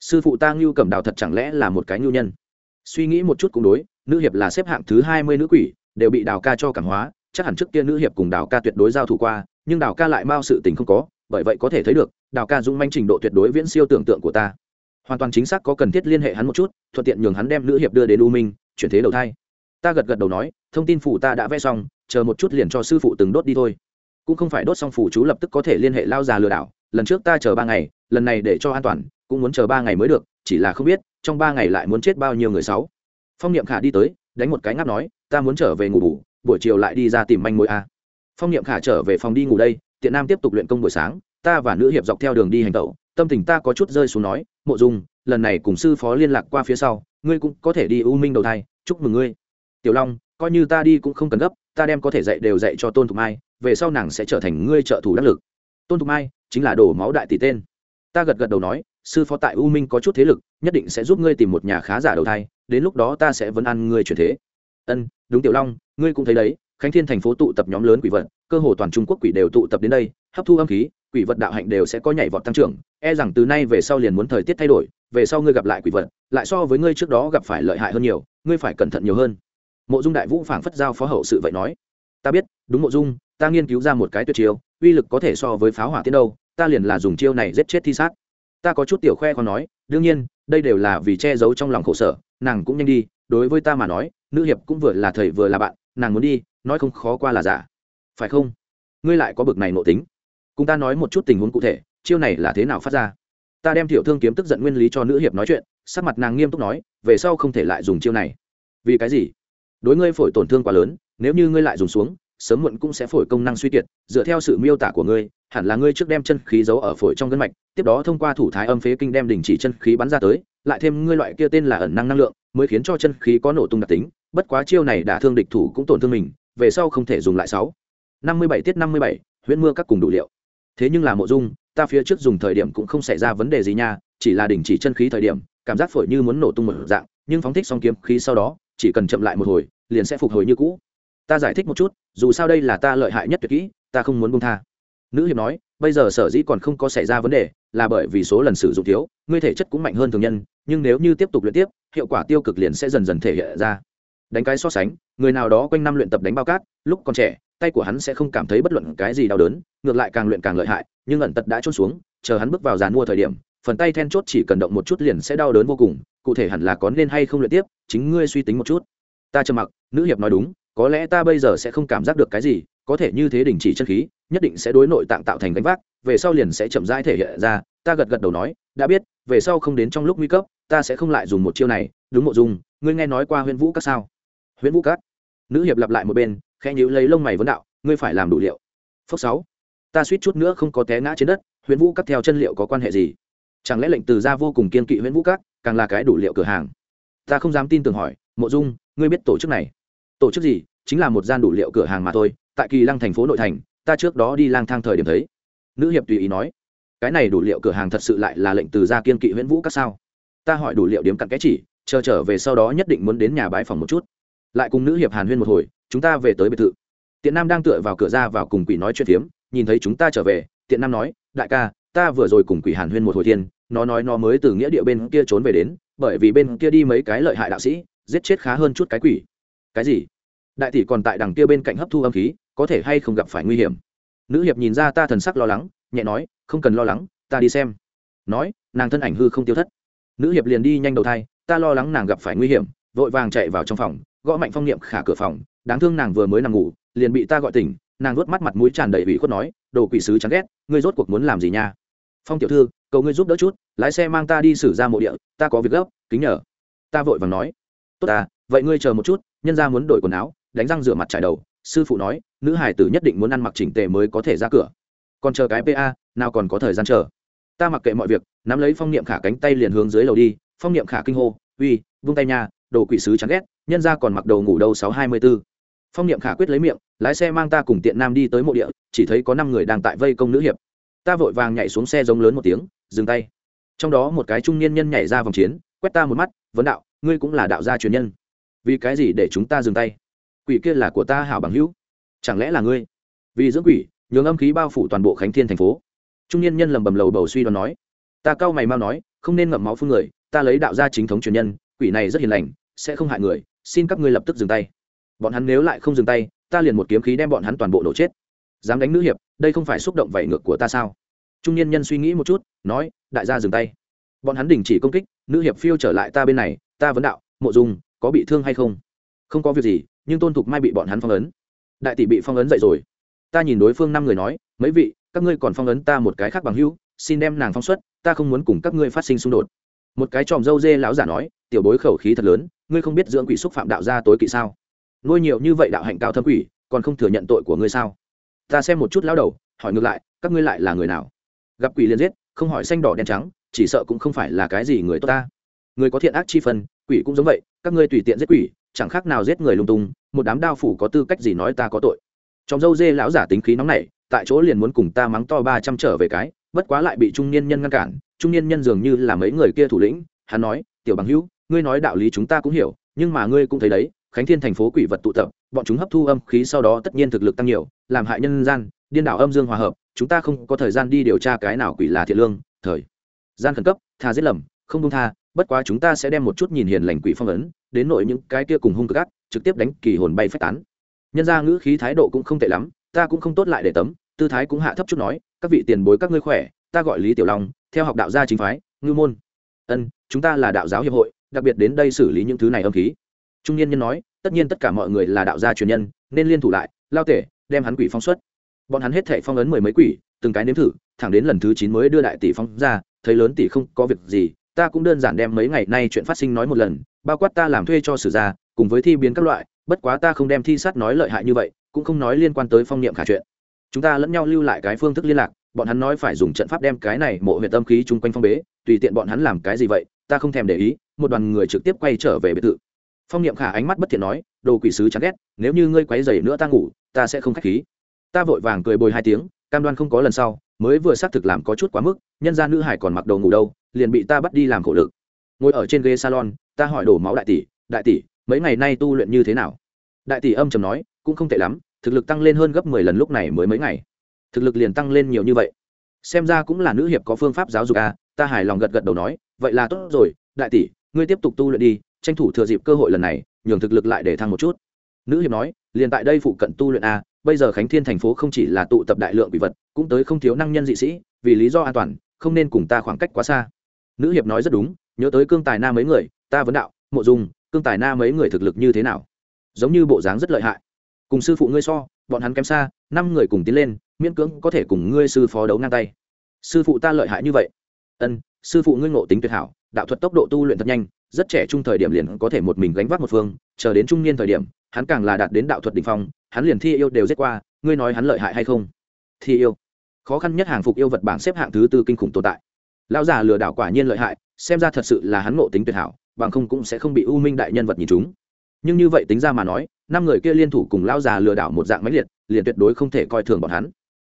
Sư phụ ta ngưu cầm đào thật chẳng lẽ là một cái ngưu nhân? Suy nghĩ một chút cũng đối, nữ hiệp là xếp hạng thứ hai mươi nữ quỷ đều bị đào ca cho cảm hóa, chắc hẳn trước kia nữ hiệp cùng đào ca tuyệt đối giao thủ qua, nhưng đào ca lại mao sự tình không có, bởi vậy có thể thấy được, đào ca dũng manh trình độ tuyệt đối viễn siêu tưởng tượng của ta. Hoàn toàn chính xác có cần thiết liên hệ hắn một chút, thuận tiện nhường hắn đem nữ hiệp đưa đến u minh, chuyển thế đầu thai. Ta gật gật đầu nói, thông tin phủ ta đã vẽ xong, chờ một chút liền cho sư phụ từng đốt đi thôi. Cũng không phải đốt xong phủ chú lập tức có thể liên hệ lao già lừa đảo, lần trước ta chờ ba ngày, lần này để cho an toàn, cũng muốn chờ ba ngày mới được, chỉ là không biết, trong ba ngày lại muốn chết bao nhiêu người sáu. Phong niệm khả đi tới, đánh một cái ngáp nói ta muốn trở về ngủ bù, buổi chiều lại đi ra tìm manh mối a. Phong niệm khả trở về phòng đi ngủ đây, tiện nam tiếp tục luyện công buổi sáng, ta và nữ hiệp dọc theo đường đi hành tẩu, tâm tình ta có chút rơi xuống nói, mộ dung, lần này cùng sư phó liên lạc qua phía sau, ngươi cũng có thể đi u minh đầu thai, chúc mừng ngươi. Tiểu long, coi như ta đi cũng không cần gấp, ta đem có thể dạy đều dạy cho tôn thục mai, về sau nàng sẽ trở thành ngươi trợ thủ đắc lực. Tôn thục mai, chính là đổ máu đại tỷ tên. Ta gật gật đầu nói, sư phó tại u minh có chút thế lực, nhất định sẽ giúp ngươi tìm một nhà khá giả đầu thai, đến lúc đó ta sẽ vẫn ăn ngươi chuyển thế ân, đúng tiểu long, ngươi cũng thấy đấy, khánh thiên thành phố tụ tập nhóm lớn quỷ vật, cơ hồ toàn trung quốc quỷ đều tụ tập đến đây, hấp thu âm khí, quỷ vật đạo hạnh đều sẽ có nhảy vọt tăng trưởng e rằng từ nay về sau liền muốn thời tiết thay đổi, về sau ngươi gặp lại quỷ vật, lại so với ngươi trước đó gặp phải lợi hại hơn nhiều, ngươi phải cẩn thận nhiều hơn. Mộ dung đại vũ phảng phất giao phó hậu sự vậy nói. Ta biết, đúng mộ dung, ta nghiên cứu ra một cái tuyệt chiêu, uy lực có thể so với pháo hỏa tiến đâu, ta liền là dùng chiêu này giết chết thi sát. Ta có chút tiểu khoe còn nói, đương nhiên, đây đều là vì che giấu trong lòng khổ sở, nàng cũng nhanh đi, đối với ta mà nói nữ hiệp cũng vừa là thầy vừa là bạn, nàng muốn đi, nói không khó qua là giả. Phải không? Ngươi lại có bực này nộ tính. Cùng ta nói một chút tình huống cụ thể, chiêu này là thế nào phát ra? Ta đem tiểu thương kiếm tức giận nguyên lý cho nữ hiệp nói chuyện, sắc mặt nàng nghiêm túc nói, về sau không thể lại dùng chiêu này. Vì cái gì? Đối ngươi phổi tổn thương quá lớn, nếu như ngươi lại dùng xuống, sớm muộn cũng sẽ phổi công năng suy kiệt, dựa theo sự miêu tả của ngươi, hẳn là ngươi trước đem chân khí giấu ở phổi trong gân mạch, tiếp đó thông qua thủ thái âm phế kinh đem đình chỉ chân khí bắn ra tới, lại thêm ngươi loại kia tên là ẩn năng năng lượng mới khiến cho chân khí có nổ tung đặc tính, bất quá chiêu này đã thương địch thủ cũng tổn thương mình, về sau không thể dùng lại sáu. Năm mươi bảy tiết năm mươi bảy, huyễn mưa các cùng đủ liệu. Thế nhưng là mộ dung, ta phía trước dùng thời điểm cũng không xảy ra vấn đề gì nha, chỉ là đình chỉ chân khí thời điểm, cảm giác phổi như muốn nổ tung một dạng, nhưng phóng thích xong kiếm khí sau đó, chỉ cần chậm lại một hồi, liền sẽ phục hồi như cũ. Ta giải thích một chút, dù sao đây là ta lợi hại nhất tuyệt kỹ, ta không muốn buông tha. Nữ hiệp nói, bây giờ sở dĩ còn không có xảy ra vấn đề, là bởi vì số lần sử dụng thiếu, ngươi thể chất cũng mạnh hơn thường nhân nhưng nếu như tiếp tục luyện tiếp, hiệu quả tiêu cực liền sẽ dần dần thể hiện ra. Đánh cái so sánh, người nào đó quanh năm luyện tập đánh bao cát, lúc còn trẻ, tay của hắn sẽ không cảm thấy bất luận cái gì đau đớn, ngược lại càng luyện càng lợi hại, nhưng ẩn tật đã trôn xuống, chờ hắn bước vào giàn mua thời điểm, phần tay then chốt chỉ cần động một chút liền sẽ đau đớn vô cùng, cụ thể hẳn là có nên hay không luyện tiếp, chính ngươi suy tính một chút. Ta trầm mặc, nữ hiệp nói đúng, có lẽ ta bây giờ sẽ không cảm giác được cái gì, có thể như thế đình chỉ chân khí, nhất định sẽ đối nội tạng tạo thành gánh vác, về sau liền sẽ chậm rãi thể hiện ra, ta gật gật đầu nói đã biết, về sau không đến trong lúc nguy cấp, ta sẽ không lại dùng một chiêu này. Đúng mộ dung, ngươi nghe nói qua huyễn vũ các sao? Huyễn vũ các. Nữ hiệp lặp lại một bên, khẽ nhíu lấy lông mày vấn đạo, ngươi phải làm đủ liệu. Phước sáu. Ta suýt chút nữa không có té ngã trên đất, huyễn vũ các theo chân liệu có quan hệ gì? Chẳng lẽ lệnh từ gia vô cùng kiên kỵ huyễn vũ các, càng là cái đủ liệu cửa hàng? Ta không dám tin tưởng hỏi, mộ dung, ngươi biết tổ chức này? Tổ chức gì? Chính là một gian đủ liệu cửa hàng mà thôi, tại kỳ lăng thành phố nội thành, ta trước đó đi lang thang thời điểm thấy. Nữ hiệp tùy ý nói cái này đủ liệu cửa hàng thật sự lại là lệnh từ gia kiên kỵ huyễn vũ các sao? Ta hỏi đủ liệu điếm cặn cái chỉ, chờ trở về sau đó nhất định muốn đến nhà bãi phòng một chút. Lại cùng nữ hiệp hàn huyên một hồi, chúng ta về tới biệt thự. Tiện nam đang tựa vào cửa ra vào cùng quỷ nói chuyện phiếm, nhìn thấy chúng ta trở về, tiện nam nói, đại ca, ta vừa rồi cùng quỷ hàn huyên một hồi thiên, nó nói nó mới từ nghĩa địa bên kia trốn về đến, bởi vì bên kia đi mấy cái lợi hại đạo sĩ, giết chết khá hơn chút cái quỷ. Cái gì? Đại tỷ còn tại đằng kia bên cạnh hấp thu âm khí, có thể hay không gặp phải nguy hiểm? Nữ hiệp nhìn ra ta thần sắc lo lắng nhẹ nói, không cần lo lắng, ta đi xem. Nói, nàng thân ảnh hư không tiêu thất. Nữ hiệp liền đi nhanh đầu thai, ta lo lắng nàng gặp phải nguy hiểm, vội vàng chạy vào trong phòng, gõ mạnh phong niệm khả cửa phòng, đáng thương nàng vừa mới nằm ngủ, liền bị ta gọi tỉnh, nàng vuốt mắt mặt mũi tràn đầy ủy khuất nói, đồ quỷ sứ chán ghét, ngươi rốt cuộc muốn làm gì nha? Phong tiểu thư, cầu ngươi giúp đỡ chút, lái xe mang ta đi xử ra mộ địa, ta có việc gấp, kính nhờ. Ta vội vàng nói, tốt ta vậy ngươi chờ một chút, nhân ra muốn đổi quần áo, đánh răng rửa mặt trải đầu. Sư phụ nói, nữ hải tử nhất định muốn ăn mặc chỉnh tề mới có thể ra cửa còn chờ cái pa nào còn có thời gian chờ. Ta mặc kệ mọi việc, nắm lấy phong niệm khả cánh tay liền hướng dưới lầu đi. Phong niệm khả kinh hô, uy, vung tay nha, đồ quỷ sứ chán ghét, nhân ra còn mặc đầu ngủ đâu sáu hai mươi b ố phong niệm khả quyết lấy miệng, lái xe mang ta cùng tiện nam đi tới mộ địa, chỉ thấy có năm người đang tại vây công nữ hiệp. Ta vội vàng nhảy xuống xe giống lớn một tiếng, dừng tay. Trong đó một cái trung niên nhân nhảy ra vòng chiến, quét ta một mắt, vấn đạo, ngươi cũng là đạo gia truyền nhân. Vì cái gì để chúng ta dừng tay? Quỷ kia là của ta hảo bằng hữu. Chẳng lẽ là ngươi? Vì dưỡng quỷ nhường âm khí bao phủ toàn bộ khánh thiên thành phố. Trung niên nhân lầm bầm lầu bầu suy đoán nói, ta cau mày mau nói, không nên ngậm máu phương người, ta lấy đạo gia chính thống truyền nhân, quỷ này rất hiền lành, sẽ không hại người, xin các ngươi lập tức dừng tay. Bọn hắn nếu lại không dừng tay, ta liền một kiếm khí đem bọn hắn toàn bộ nổ chết. Dám đánh nữ hiệp, đây không phải xúc động vảy ngược của ta sao? Trung niên nhân suy nghĩ một chút, nói, đại gia dừng tay. Bọn hắn đình chỉ công kích, nữ hiệp phiêu trở lại ta bên này, ta vấn đạo, mộ dung, có bị thương hay không? Không có việc gì, nhưng tôn thục mai bị bọn hắn phong ấn. Đại tỷ bị phong ấn dậy rồi ta nhìn đối phương năm người nói, mấy vị, các ngươi còn phong ấn ta một cái khác bằng hữu, xin đem nàng phong xuất, ta không muốn cùng các ngươi phát sinh xung đột. Một cái tròm dâu dê lão giả nói, tiểu bối khẩu khí thật lớn, ngươi không biết dưỡng quỷ xúc phạm đạo gia tối kỵ sao? Nuôi nhiều như vậy đạo hạnh cao thâm quỷ, còn không thừa nhận tội của ngươi sao? Ta xem một chút lão đầu, hỏi ngược lại, các ngươi lại là người nào? Gặp quỷ liền giết, không hỏi xanh đỏ đen trắng, chỉ sợ cũng không phải là cái gì người tốt ta. Người có thiện ác chi phân, quỷ cũng giống vậy, các ngươi tùy tiện giết quỷ, chẳng khác nào giết người lung tung, một đám đao phủ có tư cách gì nói ta có tội? Trong dâu dê lão giả tính khí nóng nảy, tại chỗ liền muốn cùng ta mắng to ba trăm trở về cái, bất quá lại bị trung niên nhân ngăn cản. Trung niên nhân dường như là mấy người kia thủ lĩnh, hắn nói, tiểu bằng hữu, ngươi nói đạo lý chúng ta cũng hiểu, nhưng mà ngươi cũng thấy đấy, khánh thiên thành phố quỷ vật tụ tập, bọn chúng hấp thu âm khí sau đó tất nhiên thực lực tăng nhiều, làm hại nhân gian, điên đảo âm dương hòa hợp, chúng ta không có thời gian đi điều tra cái nào quỷ là thiện lương, thời gian khẩn cấp, tha giết lầm, không đông tha, bất quá chúng ta sẽ đem một chút nhìn hiền lành quỷ phong ấn, đến nội những cái kia cùng hung cực ác, trực tiếp đánh kỳ hồn bay phách tán nhân ra ngữ khí thái độ cũng không tệ lắm, ta cũng không tốt lại để tấm, tư thái cũng hạ thấp chút nói, các vị tiền bối các ngươi khỏe, ta gọi lý tiểu long, theo học đạo gia chính phái ngư môn. Ân, chúng ta là đạo giáo hiệp hội, đặc biệt đến đây xử lý những thứ này âm khí. Trung niên nhân nói, tất nhiên tất cả mọi người là đạo gia truyền nhân, nên liên thủ lại, lao tể, đem hắn quỷ phong xuất. Bọn hắn hết thể phong ấn mười mấy quỷ, từng cái nếm thử, thẳng đến lần thứ chín mới đưa đại tỷ phong ra, thấy lớn tỷ không có việc gì, ta cũng đơn giản đem mấy ngày nay chuyện phát sinh nói một lần, bao quát ta làm thuê cho sử gia, cùng với thi biến các loại bất quá ta không đem thi sát nói lợi hại như vậy, cũng không nói liên quan tới phong niệm khả chuyện. Chúng ta lẫn nhau lưu lại cái phương thức liên lạc, bọn hắn nói phải dùng trận pháp đem cái này mộ huyện tâm khí chung quanh phong bế, tùy tiện bọn hắn làm cái gì vậy, ta không thèm để ý, một đoàn người trực tiếp quay trở về biệt thự. Phong niệm khả ánh mắt bất thiện nói, đồ quỷ sứ chán ghét, nếu như ngươi quấy dày nữa ta ngủ, ta sẽ không k h á c h khí. Ta vội vàng cười bồi hai tiếng, cam đoan không có lần sau, mới vừa xác thực làm có chút quá mức, nhân ra nữ hải còn mặc đồ ngủ đâu, liền bị ta bắt đi làm khổ lực. Ngồi ở trên ghế salon, ta hỏi đổ máu đại tỷ đại tỷ mấy ngày nay tu luyện như thế nào? Đại tỷ âm trầm nói, cũng không tệ lắm, thực lực tăng lên hơn gấp mười lần lúc này mới mấy ngày. Thực lực liền tăng lên nhiều như vậy. Xem ra cũng là nữ hiệp có phương pháp giáo dục à ta hài lòng gật gật đầu nói, vậy là tốt rồi, đại tỷ, ngươi tiếp tục tu luyện đi, tranh thủ thừa dịp cơ hội lần này, nhường thực lực lại để thăng một chút. Nữ hiệp nói, liền tại đây phụ cận tu luyện a bây giờ khánh thiên thành phố không chỉ là tụ tập đại lượng quỷ vật, cũng tới không thiếu năng nhân dị sĩ, vì lý do an toàn, không nên cùng ta khoảng cách quá xa. Nữ hiệp nói rất đúng, nhớ tới cương tài na mấy người, ta vấn đạo, mộ dung cương tài na mấy người thực lực như thế nào? Giống như bộ dáng rất lợi hại. Cùng sư phụ ngươi so, bọn hắn kém xa, năm người cùng tiến lên, miễn cưỡng có thể cùng ngươi sư phó đấu ngang tay. Sư phụ ta lợi hại như vậy. Ân, sư phụ ngươi ngộ tính tuyệt hảo, đạo thuật tốc độ tu luyện thật nhanh, rất trẻ trung thời điểm liền có thể một mình gánh vác một phương, chờ đến trung niên thời điểm, hắn càng là đạt đến đạo thuật đ ỉ n h phong, hắn liền thi yêu đều giết qua, ngươi nói hắn lợi hại hay không? Thi yêu. Khó khăn nhất hàng phục yêu vật bảng xếp hạng thứ tư kinh khủng tồn tại. Lão già lừa đảo quả nhiên lợi hại, xem ra thật sự là hắn ngộ tính tuyệt hảo bằng không cũng sẽ không bị u minh đại nhân vật nhìn chúng nhưng như vậy tính ra mà nói, năm người kia liên thủ cùng lão già lừa đảo một dạng máy liệt, liền tuyệt đối không thể coi thường bọn hắn.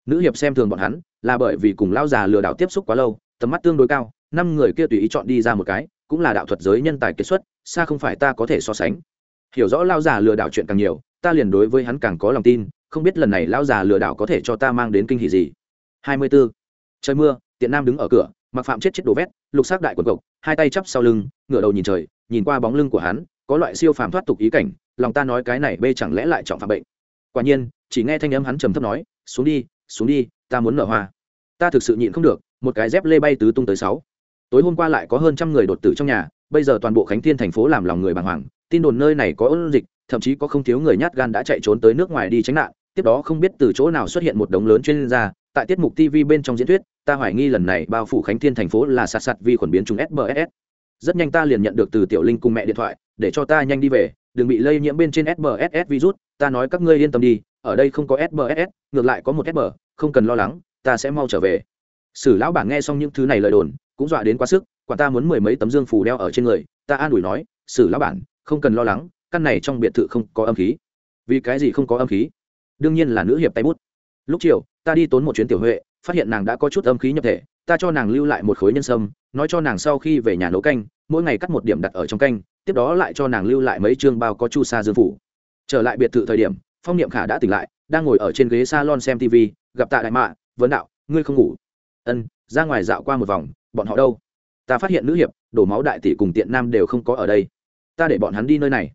Nữ hiệp xem thường bọn hắn, là bởi vì cùng lão già lừa đảo tiếp xúc quá lâu, tầm mắt tương đối cao, năm người kia tùy ý chọn đi ra một cái, cũng là đạo thuật giới nhân tài kết xuất, xa không phải ta có thể so sánh. Hiểu rõ lao già lừa đảo chuyện càng nhiều, ta liền đối với hắn càng có lòng tin, không biết lần này lao già lừa đảo có thể cho ta mang đến kinh hỷ gì. Hai mươi 24. trời mưa, tiện nam đứng ở cửa mặc phạm chết chết đổ vét, lục xác đại quần cộc, hai tay chắp sau lưng, ngửa đầu nhìn trời, nhìn qua bóng lưng của hắn, có loại siêu phàm thoát tục ý cảnh, lòng ta nói cái này bê chẳng lẽ lại trọng phạm bệnh. Quả nhiên, chỉ nghe thanh âm hắn trầm thấp nói, xuống đi xuống đi, ta muốn nở hoa. Ta thực sự nhịn không được, một cái dép lê bay tứ tung tới sáu. Tối hôm qua lại có hơn trăm người đột tử trong nhà, bây giờ toàn bộ khánh thiên thành phố làm lòng người bàng hoàng, tin đồn nơi này có ôn dịch, thậm chí có không thiếu người nhát gan đã chạy trốn tới nước ngoài đi tránh nạn, tiếp đó không biết từ chỗ nào xuất hiện một đống lớn chuyên gia, tại tiết mục tv bên trong diễn thuyết ta hoài nghi lần này bao phủ khánh thiên thành phố là sạt sạt vi khuẩn biến chủng SBS. rất nhanh ta liền nhận được từ tiểu linh cùng mẹ điện thoại, để cho ta nhanh đi về, đừng bị lây nhiễm bên trên sbss virus, ta nói các ngươi yên tâm đi, ở đây không có sbss ngược lại có một sb không cần lo lắng, ta sẽ mau trở về. Sử lão bảng nghe xong những thứ này lời đồn, cũng dọa đến quá sức, quả ta muốn mười mấy tấm dương phủ đeo ở trên người, ta an ủi nói, sử lão bản, không cần lo lắng, căn này trong biệt thự không có âm khí. Vì cái gì không có âm khí? Đương nhiên là nữ hiệp tay bút. Lúc chiều, ta đi tốn một chuyến tiểu huệ phát hiện nàng đã có chút âm khí nhập thể, ta cho nàng lưu lại một khối nhân sâm, nói cho nàng sau khi về nhà nấu canh, mỗi ngày cắt một điểm đặt ở trong canh, tiếp đó lại cho nàng lưu lại mấy chương bao có chu sa dương phủ. Trở lại biệt thự thời điểm, phong niệm khả đã tỉnh lại, đang ngồi ở trên ghế salon xem tv gặp tạ đại mạ, vấn đạo, ngươi không ngủ? Ân, ra ngoài dạo qua một vòng, bọn họ đâu? Ta phát hiện nữ hiệp, đổ máu đại tỷ cùng tiện nam đều không có ở đây. Ta để bọn hắn đi nơi này.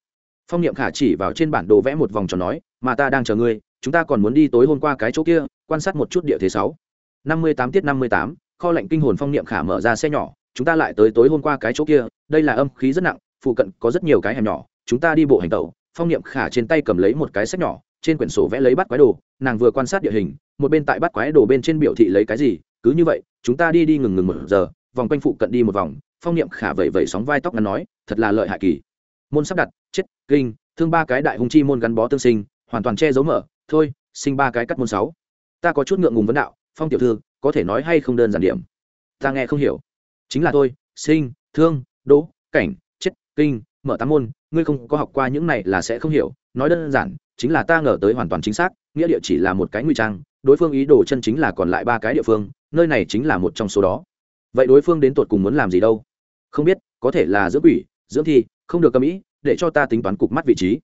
Phong niệm khả chỉ vào trên bản đồ vẽ một vòng tròn nói, mà ta đang chờ ngươi, chúng ta còn muốn đi tối hôm qua cái chỗ kia, quan sát một chút địa thế sáu năm mươi tám tiết năm mươi tám, kho lạnh kinh hồn phong niệm khả mở ra xe nhỏ, chúng ta lại tới tối hôm qua cái chỗ kia, đây là âm khí rất nặng, phụ cận có rất nhiều cái hẻm nhỏ, chúng ta đi bộ hành tẩu, phong niệm khả trên tay cầm lấy một cái sách nhỏ, trên quyển sổ vẽ lấy bắt quái đồ, nàng vừa quan sát địa hình, một bên tại bắt quái đồ bên trên biểu thị lấy cái gì, cứ như vậy, chúng ta đi đi ngừng ngừng một giờ, vòng quanh phụ cận đi một vòng, phong niệm khả vẩy vẩy sóng vai tóc ngắn nói, thật là lợi hại kỳ. Môn sắp đặt, chết, kinh, thương ba cái đại hung chi môn gắn bó tương sinh, hoàn toàn che giấu mở, thôi, sinh ba cái cắt môn sáu. Ta có chút ngượng ngùng vấn đạo phong tiểu thư có thể nói hay không đơn giản điểm? Ta nghe không hiểu. Chính là tôi, sinh thương đỗ cảnh chết kinh mở tám môn ngươi không có học qua những này là sẽ không hiểu. Nói đơn giản chính là ta ngờ tới hoàn toàn chính xác nghĩa địa chỉ là một cái nguy trang đối phương ý đồ chân chính là còn lại ba cái địa phương nơi này chính là một trong số đó. Vậy đối phương đến tột cùng muốn làm gì đâu? Không biết có thể là dưỡng ủy, dưỡng thi không được cầm ý để cho ta tính toán cục mắt vị trí.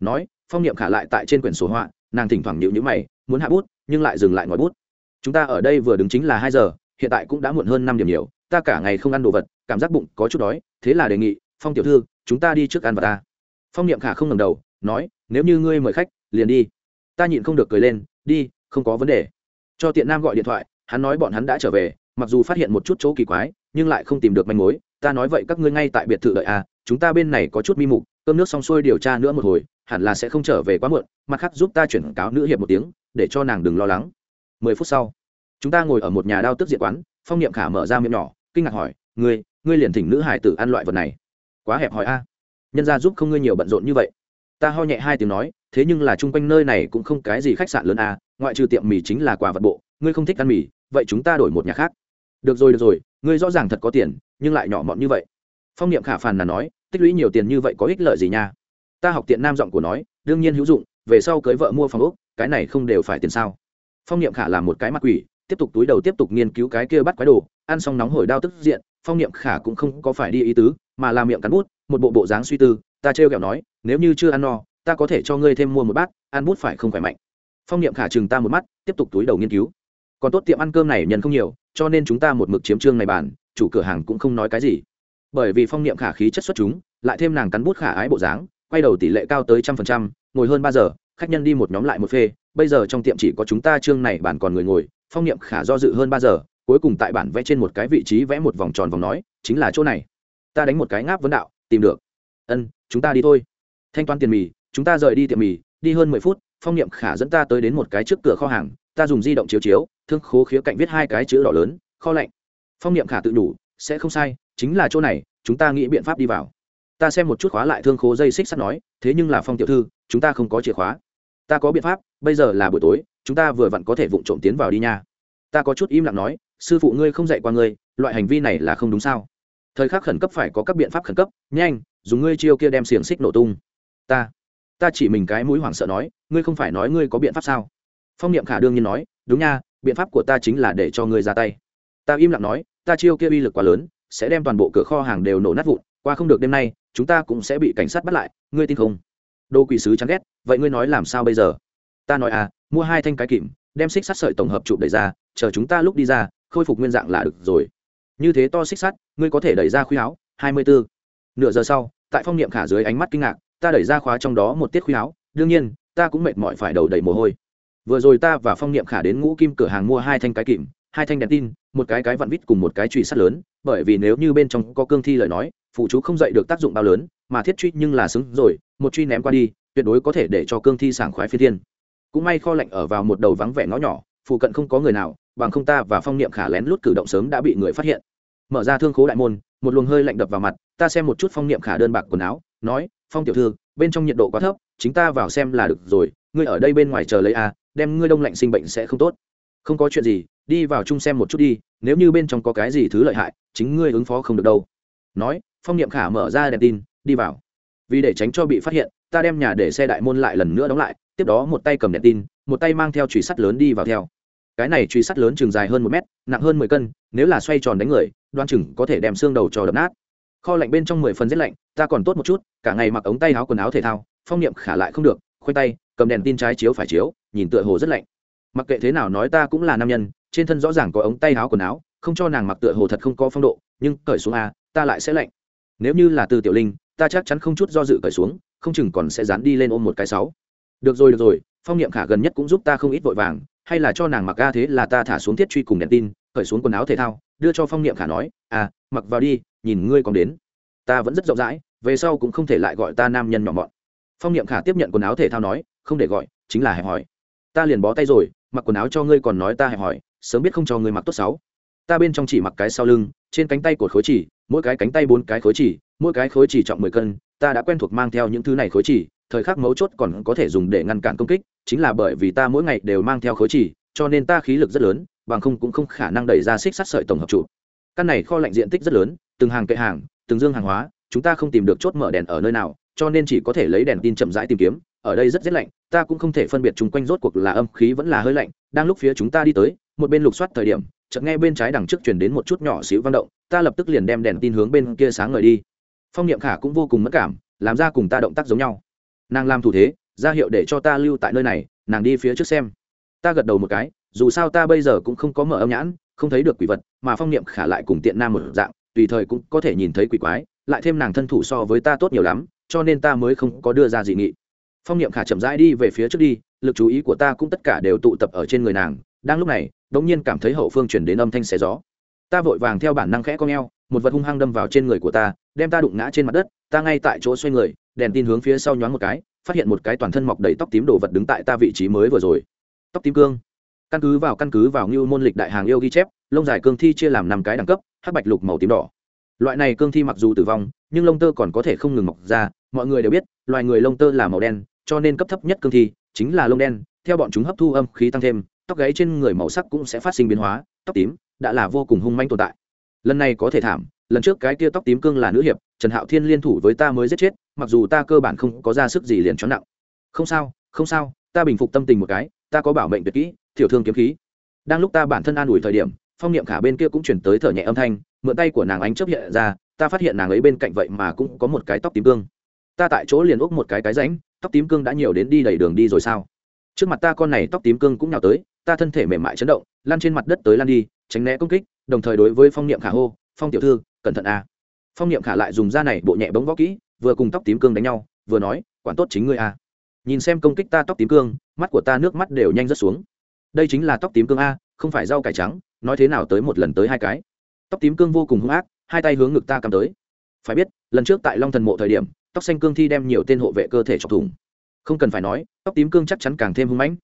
Nói phong niệm khả lại tại trên quyển sổ họa nàng thỉnh thoảng nhịu nhữ mày muốn hạ bút nhưng lại dừng lại ngoài bút chúng ta ở đây vừa đứng chính là hai giờ, hiện tại cũng đã muộn hơn năm điểm nhiều, ta cả ngày không ăn đồ vật, cảm giác bụng có chút đói, thế là đề nghị, phong tiểu thư, chúng ta đi trước ăn vào ta. Phong niệm khả không ngầm đầu, nói, nếu như ngươi mời khách, liền đi. Ta nhịn không được cười lên, đi, không có vấn đề. Cho tiện nam gọi điện thoại, hắn nói bọn hắn đã trở về, mặc dù phát hiện một chút chỗ kỳ quái, nhưng lại không tìm được manh mối, ta nói vậy các ngươi ngay tại biệt thự đợi à chúng ta bên này có chút mi mục, cơm nước xong xuôi điều tra nữa một hồi, hẳn là sẽ không trở về quá muộn, mặt khác giúp ta chuyển cáo nữ hiệp một tiếng, để cho nàng đừng lo lắng mười phút sau, chúng ta ngồi ở một nhà đao tức diện quán, phong niệm khả mở ra miệng nhỏ, kinh ngạc hỏi, ngươi ngươi liền thỉnh nữ hải tử ăn loại vật này? Quá hẹp hỏi a. Nhân ra giúp không ngươi nhiều bận rộn như vậy. Ta ho nhẹ hai tiếng nói, thế nhưng là chung quanh nơi này cũng không cái gì khách sạn lớn a, ngoại trừ tiệm mì chính là quà vật bộ, ngươi không thích ăn mì, vậy chúng ta đổi một nhà khác. Được rồi được rồi, ngươi rõ ràng thật có tiền, nhưng lại nhỏ mọn như vậy. Phong niệm khả phàn là nói, tích lũy nhiều tiền như vậy có ích lợi gì nha? Ta học tiện nam giọng của nói, đương nhiên hữu dụng, về sau cưới vợ mua phòng ốc, cái này không đều phải tiền sao? Phong niệm khả làm một cái mặt quỷ, tiếp tục túi đầu tiếp tục nghiên cứu cái kia bắt quái đồ, ăn xong nóng hổi đau tức diện, phong niệm khả cũng không có phải đi ý tứ, mà làm miệng cắn bút, một bộ bộ dáng suy tư, ta trêu kẹo nói, nếu như chưa ăn no, ta có thể cho ngươi thêm mua một bát, ăn bút phải không khỏe mạnh. Phong niệm khả chừng ta một mắt, tiếp tục túi đầu nghiên cứu. Còn tốt tiệm ăn cơm này nhân không nhiều, cho nên chúng ta một mực chiếm trương này bàn, chủ cửa hàng cũng không nói cái gì. Bởi vì phong niệm khả khí chất xuất chúng, lại thêm nàng cắn bút khả ái bộ dáng, quay đầu tỷ lệ cao tới trăm phần trăm, ngồi hơn ba giờ, khách nhân đi một nhóm lại một phê bây giờ trong tiệm chỉ có chúng ta trương này bản còn người ngồi, phong niệm khả do dự hơn ba giờ, cuối cùng tại bản vẽ trên một cái vị trí vẽ một vòng tròn vòng nói, chính là chỗ này. Ta đánh một cái ngáp vấn đạo, tìm được. Ân, chúng ta đi thôi. Thanh toán tiền mì, chúng ta rời đi tiệm mì, đi hơn mười phút, phong niệm khả dẫn ta tới đến một cái trước cửa kho hàng, ta dùng di động chiếu chiếu, thương khố khía cạnh viết hai cái chữ đỏ lớn, kho lạnh. Phong niệm khả tự đủ sẽ không sai, chính là chỗ này, chúng ta nghĩ biện pháp đi vào. Ta xem một chút khóa lại thương khố dây xích sắt nói, thế nhưng là phong tiểu thư, chúng ta không có chìa khóa. Ta có biện pháp bây giờ là buổi tối, chúng ta vừa vặn có thể vụng trộm tiến vào đi nha. Ta có chút im lặng nói, sư phụ ngươi không dạy qua ngươi, loại hành vi này là không đúng sao? Thời khắc khẩn cấp phải có các biện pháp khẩn cấp, nhanh, dùng ngươi chiêu kia đem xiềng xích nổ tung. Ta ta chỉ mình cái mũi hoảng sợ nói, ngươi không phải nói ngươi có biện pháp sao? Phong niệm khả đương nhiên nói, đúng nha, biện pháp của ta chính là để cho ngươi ra tay. Ta im lặng nói, ta chiêu kia uy lực quá lớn, sẽ đem toàn bộ cửa kho hàng đều nổ nát vụn, qua không được đêm nay, chúng ta cũng sẽ bị cảnh sát bắt lại, ngươi tin không? Đô quỷ sứ chán ghét, vậy ngươi nói làm sao bây giờ? Ta nói à mua hai thanh cái kìm, đem xích sắt sợi tổng hợp chụp đẩy ra, chờ chúng ta lúc đi ra, khôi phục nguyên dạng là được rồi. Như thế to xích sắt, ngươi có thể đẩy ra khuy áo, hai mươi bốn nửa giờ sau, tại phong niệm khả dưới ánh mắt kinh ngạc, ta đẩy ra khóa trong đó một tiết khuy áo, đương nhiên, ta cũng mệt mỏi phải đầu đầy mồ hôi. Vừa rồi ta và phong niệm khả đến ngũ kim cửa hàng mua hai thanh cái kìm, hai thanh đèn tin, một cái cái vặn vít cùng một cái truy sắt lớn, bởi vì nếu như bên trong có cương thi lời nói, phụ chú không dậy được tác dụng bao lớn, mà thiết truy nhưng là xứng rồi, một truy ném qua đi, tuyệt đối có thể để cho cương thi sảng khoái phi thiên cũng may kho lạnh ở vào một đầu vắng vẻ ngõ nhỏ, phụ cận không có người nào, bằng không ta và phong niệm khả lén lút cử động sớm đã bị người phát hiện. Mở ra thương khố đại môn, một luồng hơi lạnh đập vào mặt, ta xem một chút phong niệm khả đơn bạc quần áo, nói, phong tiểu thư, bên trong nhiệt độ quá thấp, chính ta vào xem là được rồi, ngươi ở đây bên ngoài chờ lấy a đem ngươi đông lạnh sinh bệnh sẽ không tốt. Không có chuyện gì, đi vào chung xem một chút đi, nếu như bên trong có cái gì thứ lợi hại, chính ngươi ứng phó không được đâu. Nói, phong niệm khả mở ra đèn tin, đi vào. Vì để tránh cho bị phát hiện, ta đem nhà để xe đại môn lại lần nữa đóng lại tiếp đó một tay cầm đèn tin, một tay mang theo truy sắt lớn đi vào theo. Cái này truy sắt lớn chừng dài hơn một mét, nặng hơn mười cân, nếu là xoay tròn đánh người, đoan chừng có thể đem xương đầu trò đập nát. Kho lạnh bên trong mười phần rét lạnh, ta còn tốt một chút, cả ngày mặc ống tay áo quần áo thể thao, phong niệm khả lại không được, khoanh tay, cầm đèn tin trái chiếu phải chiếu, nhìn tựa hồ rất lạnh. Mặc kệ thế nào nói ta cũng là nam nhân, trên thân rõ ràng có ống tay áo quần áo, không cho nàng mặc tựa hồ thật không có phong độ, nhưng cởi xuống a ta lại sẽ lạnh. Nếu như là từ tiểu linh, ta chắc chắn không chút do dự cởi xuống, không chừng còn sẽ dán đi lên ôm một cái sáu được rồi được rồi, phong niệm khả gần nhất cũng giúp ta không ít vội vàng, hay là cho nàng mặc ga thế là ta thả xuống thiết truy cùng đèn tin, cởi xuống quần áo thể thao, đưa cho phong niệm khả nói à mặc vào đi, nhìn ngươi còn đến. Ta vẫn rất rộng rãi, về sau cũng không thể lại gọi ta nam nhân nhỏ mọn. Phong niệm khả tiếp nhận quần áo thể thao nói, không để gọi, chính là hẹp hỏi ta liền bó tay rồi, mặc quần áo cho ngươi còn nói ta hẹp hỏi sớm biết không cho ngươi mặc tốt sáu ta bên trong chỉ mặc cái sau lưng, trên cánh tay cột khối chỉ, mỗi cái cánh tay bốn cái khối chỉ, mỗi cái khối chỉ trọng mười cân, ta đã quen thuộc mang theo những thứ này khối chỉ thời khắc mấu chốt còn có thể dùng để ngăn cản công kích, chính là bởi vì ta mỗi ngày đều mang theo khối chỉ cho nên ta khí lực rất lớn, bằng không cũng không khả năng đẩy ra xích sắt sợi tổng hợp trụ. Căn này kho lạnh diện tích rất lớn, từng hàng kệ hàng, từng dương hàng hóa, chúng ta không tìm được chốt mở đèn ở nơi nào, cho nên chỉ có thể lấy đèn tin chậm rãi tìm kiếm, ở đây rất rét lạnh, ta cũng không thể phân biệt chung quanh rốt cuộc là âm khí vẫn là hơi lạnh, đang lúc phía chúng ta đi tới, một bên lục soát thời điểm, chợt nghe bên trái đằng trước chuyển đến một chút nhỏ xíu vang động, ta lập tức liền đem đèn tin hướng bên kia sáng ngời đi. Phong niệm khả cũng vô cùng mất cảm, làm ra cùng ta động tác giống nhau nàng làm thủ thế, ra hiệu để cho ta lưu tại nơi này, nàng đi phía trước xem. Ta gật đầu một cái, dù sao ta bây giờ cũng không có mở âm nhãn, không thấy được quỷ vật, mà phong niệm khả lại cùng tiện nam một dạng, tùy thời cũng có thể nhìn thấy quỷ quái, lại thêm nàng thân thủ so với ta tốt nhiều lắm, cho nên ta mới không có đưa ra dị nghị. Phong niệm khả chậm rãi đi về phía trước đi, lực chú ý của ta cũng tất cả đều tụ tập ở trên người nàng, đang lúc này đ ỗ n g nhiên cảm thấy hậu phương chuyển đến âm thanh xé gió. Ta vội vàng theo bản năng khẽ con g một vật hung hăng đâm vào trên người của ta, đem ta đụng ngã trên mặt đất, ta ngay tại chỗ xoay người đèn tin hướng phía sau nhoáng một cái, phát hiện một cái toàn thân mọc đầy tóc tím đồ vật đứng tại ta vị trí mới vừa rồi. Tóc tím cương. Căn cứ vào, căn cứ vào ngưu môn lịch đại hàng yêu ghi chép, lông dài cương thi chia làm năm cái đẳng cấp, hắc bạch lục màu tím đỏ. Loại này cương thi mặc dù tử vong, nhưng lông tơ còn có thể không ngừng mọc ra, mọi người đều biết, loài người lông tơ là màu đen, cho nên cấp thấp nhất cương thi chính là lông đen. Theo bọn chúng hấp thu âm khí tăng thêm, tóc gáy trên người màu sắc cũng sẽ phát sinh biến hóa, tóc tím đã là vô cùng hung manh tồn tại. Lần này có thể thảm, lần trước cái kia tóc tím cương là nữ hiệp, trần hạo thiên liên thủ với ta mới giết chết mặc dù ta cơ bản không có ra sức gì liền chóng nặng. Không sao không sao, ta bình phục tâm tình một cái, ta có bảo mệnh tuyệt kỹ, thiểu thương kiếm khí. Đang lúc ta bản thân an ủi thời điểm, phong niệm khả bên kia cũng chuyển tới thở nhẹ âm thanh, mượn tay của nàng ánh chấp hiện ra, ta phát hiện nàng ấy bên cạnh vậy mà cũng có một cái tóc tím cương. Ta tại chỗ liền úp một cái cái ránh tóc tím cương đã nhiều đến đi đầy đường đi rồi sao? Trước mặt ta con này tóc tím cương cũng nhào tới, ta thân thể mềm mại chấn động, lăn trên mặt đất tới lăn đi, tránh né công kích, đồng thời đối với phong niệm khả hô, phong tiểu thư, cẩn thận a phong niệm khả lại dùng da này bộ nhẹ bóng võ kỹ vừa cùng tóc tím cương đánh nhau, vừa nói, quản tốt chính ngươi a. Nhìn xem công kích ta tóc tím cương, mắt của ta nước mắt đều nhanh rớt xuống. Đây chính là tóc tím cương a, không phải rau cải trắng, nói thế nào tới một lần tới hai cái. Tóc tím cương vô cùng hung ác, hai tay hướng ngực ta cầm tới. Phải biết, lần trước tại long thần mộ thời điểm, tóc xanh cương thi đem nhiều tên hộ vệ cơ thể chọc thủng. Không cần phải nói, tóc tím cương chắc chắn càng thêm hung mãnh.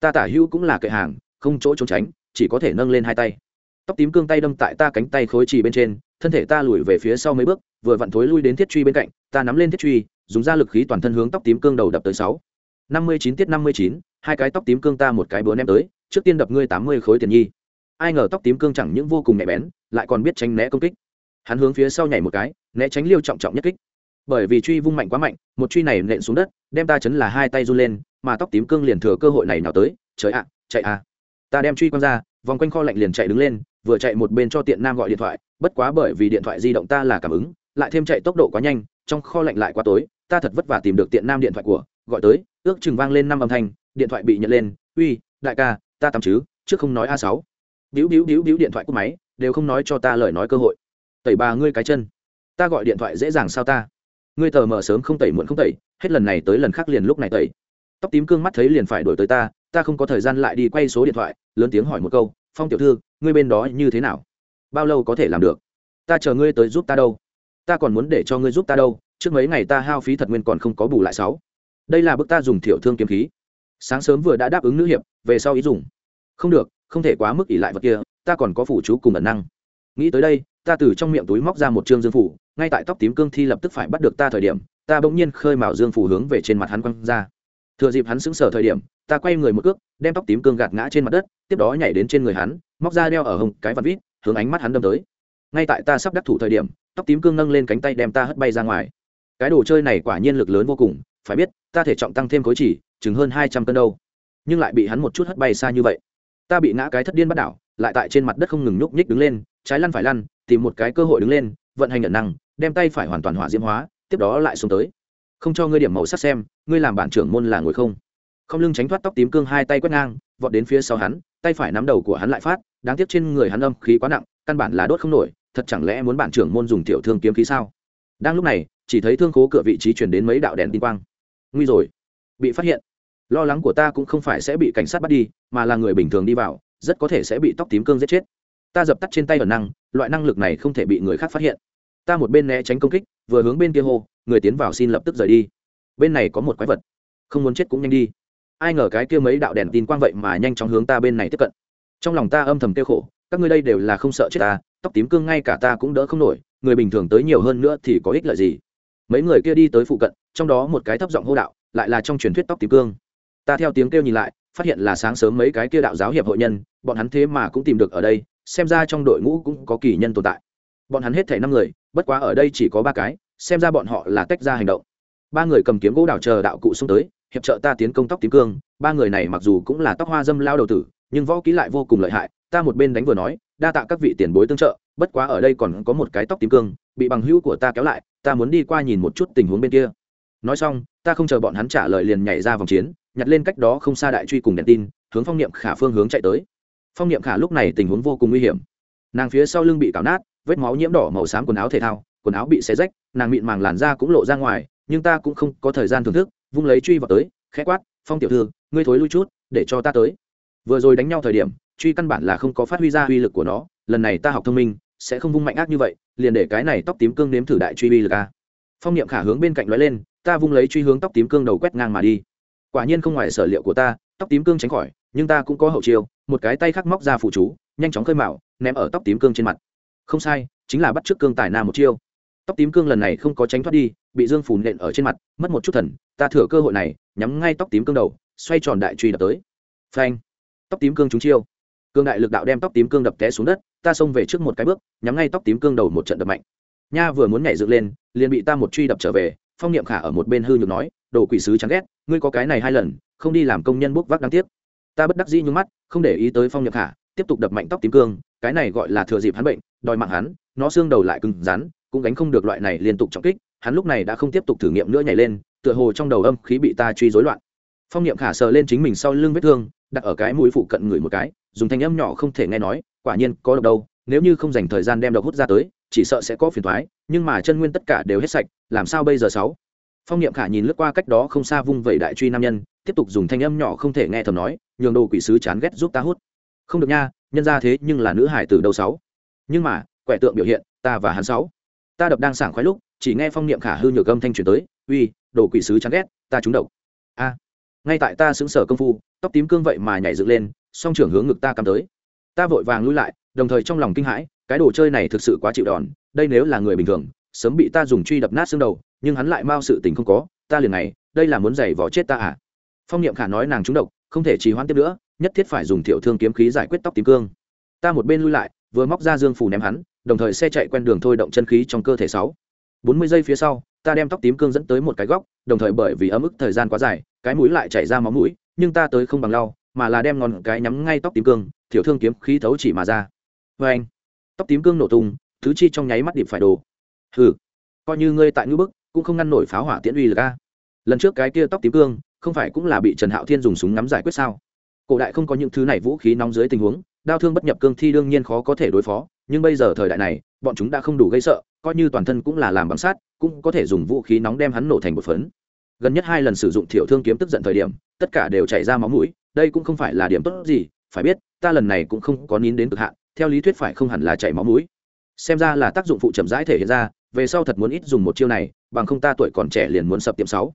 Ta tả hữu cũng là kệ hàng, không chỗ trốn tránh, chỉ có thể nâng lên hai tay. Tóc tím cương tay đâm tại ta cánh tay khối trì bên trên, thân thể ta lùi về phía sau mấy bước, vừa vặn thối lui đến thiết truy bên cạnh ta nắm lên thiết truy, dùng ra lực khí toàn thân hướng tóc tím cương đầu đập tới sáu. Năm mươi chín tiết năm mươi chín, hai cái tóc tím cương ta một cái búa ném tới, trước tiên đập ngươi tám mươi khối tiền nhi. Ai ngờ tóc tím cương chẳng những vô cùng nhạy bén, lại còn biết tránh né công kích. Hắn hướng phía sau nhảy một cái, né tránh liêu trọng trọng nhất kích. Bởi vì truy vung mạnh quá mạnh, một truy này nện xuống đất, đem ta chấn là hai tay run lên, mà tóc tím cương liền thừa cơ hội này nào tới, trời ạ, chạy à. Ta đem truy quăng ra, vòng quanh kho lạnh liền chạy đứng lên, vừa chạy một bên cho tiện nam gọi điện thoại, bất quá bởi vì điện thoại di động ta là cảm ứng, lại thêm chạy tốc độ quá nhanh trong kho lạnh lại quá tối, ta thật vất vả tìm được tiện nam điện thoại của, gọi tới, ước chừng vang lên năm âm thanh, điện thoại bị nhận lên, uy, đại ca, ta tắm chứ, trước không nói a sáu. Biếu biếu biếu biếu điện thoại của máy, đều không nói cho ta lời nói cơ hội. Tẩy bà ngươi cái chân, ta gọi điện thoại dễ dàng sao ta? Ngươi tờ mờ sớm không tẩy muộn không tẩy, hết lần này tới lần khác liền lúc này tẩy. Tóc tím cương mắt thấy liền phải đổi tới ta ta không có thời gian lại đi quay số điện thoại, lớn tiếng hỏi một câu, phong tiểu thư, ngươi bên đó như thế nào? Bao lâu có thể làm được? Ta chờ ngươi tới giúp ta đâu ta còn muốn để cho ngươi giúp ta đâu, trước mấy ngày ta hao phí thật nguyên còn không có bù lại sáu. Đây là bức ta dùng thiểu thương kiếm khí. Sáng sớm vừa đã đáp ứng nữ hiệp, về sau ý dùng. Không được, không thể quá mức ỷ lại vật kia, ta còn có phủ chú cùng ẩn năng. Nghĩ tới đây, ta từ trong miệng túi móc ra một trương dương phủ, ngay tại tóc tím cương thi lập tức phải bắt được ta thời điểm, ta bỗng nhiên khơi mào dương phủ hướng về trên mặt hắn quăng ra. Thừa dịp hắn xứng sở thời điểm, ta quay người một cước, đem tóc tím cương gạt ngã trên mặt đất, tiếp đó nhảy đến trên người hắn, móc ra đeo ở hông cái vặt vít, hướng ánh mắt hắn đâm tới ngay tại ta sắp đắc thủ thời điểm, tóc tím cương nâng lên cánh tay đem ta hất bay ra ngoài. Cái đồ chơi này quả nhiên lực lớn vô cùng, phải biết, ta thể trọng tăng thêm khối chỉ, chừng hơn hai trăm cân đâu. Nhưng lại bị hắn một chút hất bay xa như vậy. Ta bị ngã cái thất điên bắt đảo, lại tại trên mặt đất không ngừng nhúc nhích đứng lên, trái lăn phải lăn, tìm một cái cơ hội đứng lên, vận hành nhận năng, đem tay phải hoàn toàn hỏa diễm hóa, tiếp đó lại xuống tới. Không cho ngươi điểm màu sắc xem, ngươi làm bản trưởng môn là ngồi không? Không lưng tránh thoát tóc tím cương hai tay quét ngang, vọt đến phía sau hắn, tay phải nắm đầu của hắn lại phát, đáng tiếc trên người hắn âm khí quá nặng, căn bản là đốt không nổi thật chẳng lẽ muốn bản trưởng môn dùng tiểu thương kiếm khí sao? Đang lúc này, chỉ thấy thương khố cửa vị trí chuyển đến mấy đạo đèn tin quang. Nguy rồi. Bị phát hiện. Lo lắng của ta cũng không phải sẽ bị cảnh sát bắt đi, mà là người bình thường đi vào, rất có thể sẽ bị tóc tím cương giết chết. Ta dập tắt trên tay ở năng, loại năng lực này không thể bị người khác phát hiện. Ta một bên né tránh công kích, vừa hướng bên kia hô, người tiến vào xin lập tức rời đi. Bên này có một quái vật. Không muốn chết cũng nhanh đi. Ai ngờ cái kia mấy đạo đèn tin quang vậy mà nhanh chóng hướng ta bên này tiếp cận. Trong lòng ta âm thầm kêu khổ, các ngươi đây đều là không sợ chết ta tóc tím cương ngay cả ta cũng đỡ không nổi, người bình thường tới nhiều hơn nữa thì có ích lợi gì? Mấy người kia đi tới phụ cận, trong đó một cái thấp giọng hô đạo, lại là trong truyền thuyết tóc tím cương. Ta theo tiếng kêu nhìn lại, phát hiện là sáng sớm mấy cái kia đạo giáo hiệp hội nhân, bọn hắn thế mà cũng tìm được ở đây, xem ra trong đội ngũ cũng có kỳ nhân tồn tại. Bọn hắn hết thể năm người, bất quá ở đây chỉ có ba cái, xem ra bọn họ là tách ra hành động. Ba người cầm kiếm gỗ đào chờ đạo cụ xông tới, hiệp trợ ta tiến công tóc tím cương. Ba người này mặc dù cũng là tóc hoa dâm lao đầu tử, nhưng võ ký lại vô cùng lợi hại. Ta một bên đánh vừa nói đa tạ các vị tiền bối tương trợ, bất quá ở đây còn có một cái tóc tím cương, bị bằng hữu của ta kéo lại, ta muốn đi qua nhìn một chút tình huống bên kia. Nói xong, ta không chờ bọn hắn trả lời liền nhảy ra vòng chiến, nhặt lên cách đó không xa đại truy cùng đèn tin, hướng phong niệm khả phương hướng chạy tới. Phong niệm khả lúc này tình huống vô cùng nguy hiểm. Nàng phía sau lưng bị cào nát, vết máu nhiễm đỏ màu xám quần áo thể thao, quần áo bị xé rách, nàng mịn màng làn da cũng lộ ra ngoài, nhưng ta cũng không có thời gian thưởng thức, vung lấy truy vào tới, khẽ quát, phong tiểu thư, ngươi thối lui chút, để cho ta tới. Vừa rồi đánh nhau thời điểm truy căn bản là không có phát huy ra uy lực của nó, lần này ta học thông minh, sẽ không vung mạnh ác như vậy, liền để cái này tóc tím cương nếm thử đại truy uy lực a. Phong niệm khả hướng bên cạnh lóe lên, ta vung lấy truy hướng tóc tím cương đầu quét ngang mà đi. Quả nhiên không ngoài sở liệu của ta, tóc tím cương tránh khỏi, nhưng ta cũng có hậu chiêu, một cái tay khắc móc ra phụ chú, nhanh chóng khơi mạo, ném ở tóc tím cương trên mặt. Không sai, chính là bắt t r ư ớ c cương tài nam một chiêu. Tóc tím cương lần này không có tránh thoát đi, bị dương phủ nện ở trên mặt, mất một chút thần, ta thừa cơ hội này, nhắm ngay tóc tím cương đầu, xoay tròn đại truy đập tới. Phanh. Tóc tím cương trúng chiêu cương đại lực đạo đem tóc tím cương đập té xuống đất, ta xông về trước một cái bước, nhắm ngay tóc tím cương đầu một trận đập mạnh. Nha vừa muốn nhảy dựng lên, liền bị ta một truy đập trở về, phong niệm khả ở một bên hư nhược nói, đồ quỷ sứ chán ghét, ngươi có cái này hai lần, không đi làm công nhân bốc vác đáng tiếc. Ta bất đắc dĩ nhúng mắt, không để ý tới phong niệm khả, tiếp tục đập mạnh tóc tím cương, cái này gọi là thừa dịp hắn bệnh, đòi mạng hắn, nó xương đầu lại cứng rắn, cũng gánh không được loại này liên tục trọng kích, hắn lúc này đã không tiếp tục thử nghiệm nữa nhảy lên, tựa hồ trong đầu âm khí bị ta truy rối loạn phong niệm khả sờ lên chính mình sau lưng vết thương, đặt ở cái mũi phụ cận người một cái, dùng thanh âm nhỏ không thể nghe nói, quả nhiên có độc đâu, nếu như không dành thời gian đem độc hút ra tới, chỉ sợ sẽ có phiền thoái nhưng mà chân nguyên tất cả đều hết sạch, làm sao bây giờ sáu? Phong niệm khả nhìn lướt qua cách đó không xa vung vẩy đại truy nam nhân, tiếp tục dùng thanh âm nhỏ không thể nghe thầm nói, nhường đồ quỷ sứ chán ghét giúp ta hút. Không được nha, nhân ra thế nhưng là nữ hải từ đầu sáu? Nhưng mà, quẻ tượng biểu hiện, ta và hắn sáu. Ta đập đang sảng khoái lúc, chỉ nghe phong niệm khả hư nhược âm thanh truyền tới, uy, đồ quỷ sứ chán ghét, ta trúng độc. A ngay tại ta xứng sở công phu, tóc tím cương vậy mà nhảy dựng lên, song trưởng hướng ngực ta cắm tới. Ta vội vàng lui lại, đồng thời trong lòng kinh hãi, cái đồ chơi này thực sự quá chịu đòn, đây nếu là người bình thường, sớm bị ta dùng truy đập nát xương đầu, nhưng hắn lại mau sự tình không có, ta liền này, đây là muốn giày vỏ chết ta à? Phong niệm khả nói nàng trúng độc, không thể trì hoãn tiếp nữa, nhất thiết phải dùng thiệu thương kiếm khí giải quyết tóc tím cương. Ta một bên lui lại, vừa móc ra dương phủ ném hắn, đồng thời xe chạy quen đường thôi động chân khí trong cơ thể sáu. Bốn mươi giây phía sau, ta đem tóc tím cương dẫn tới một cái góc, đồng thời bởi vì ấm ức thời gian quá dài cái mũi lại chảy ra máu mũi, nhưng ta tới không bằng lau, mà là đem ngọn cái nhắm ngay tóc tím cương thiểu thương kiếm khí thấu chỉ mà ra. Vê anh, tóc tím cương nổ tung, thứ chi trong nháy mắt điệp phải đồ. Hừ, coi như ngươi tại ngữ bức, cũng không ngăn nổi pháo hỏa tiễn uy lực a. Lần trước cái kia tóc tím cương, không phải cũng là bị trần hạo thiên dùng súng ngắm giải quyết sao? Cổ đại không có những thứ này vũ khí nóng dưới tình huống, đao thương bất nhập cương thi đương nhiên khó có thể đối phó, nhưng bây giờ thời đại này, bọn chúng đã không đủ gây sợ, coi như toàn thân cũng là làm bằng sát cũng có thể dùng vũ khí nóng đem hắn nổ thành một phấn gần nhất hai lần sử dụng thiểu thương kiếm tức giận thời điểm, tất cả đều chảy ra máu mũi, đây cũng không phải là điểm tốt gì, phải biết, ta lần này cũng không có nín đến cực hạn, theo lý thuyết phải không hẳn là chảy máu mũi. Xem ra là tác dụng phụ chậm rãi thể hiện ra, về sau thật muốn ít dùng một chiêu này, bằng không ta tuổi còn trẻ liền muốn sập tiệm sáu.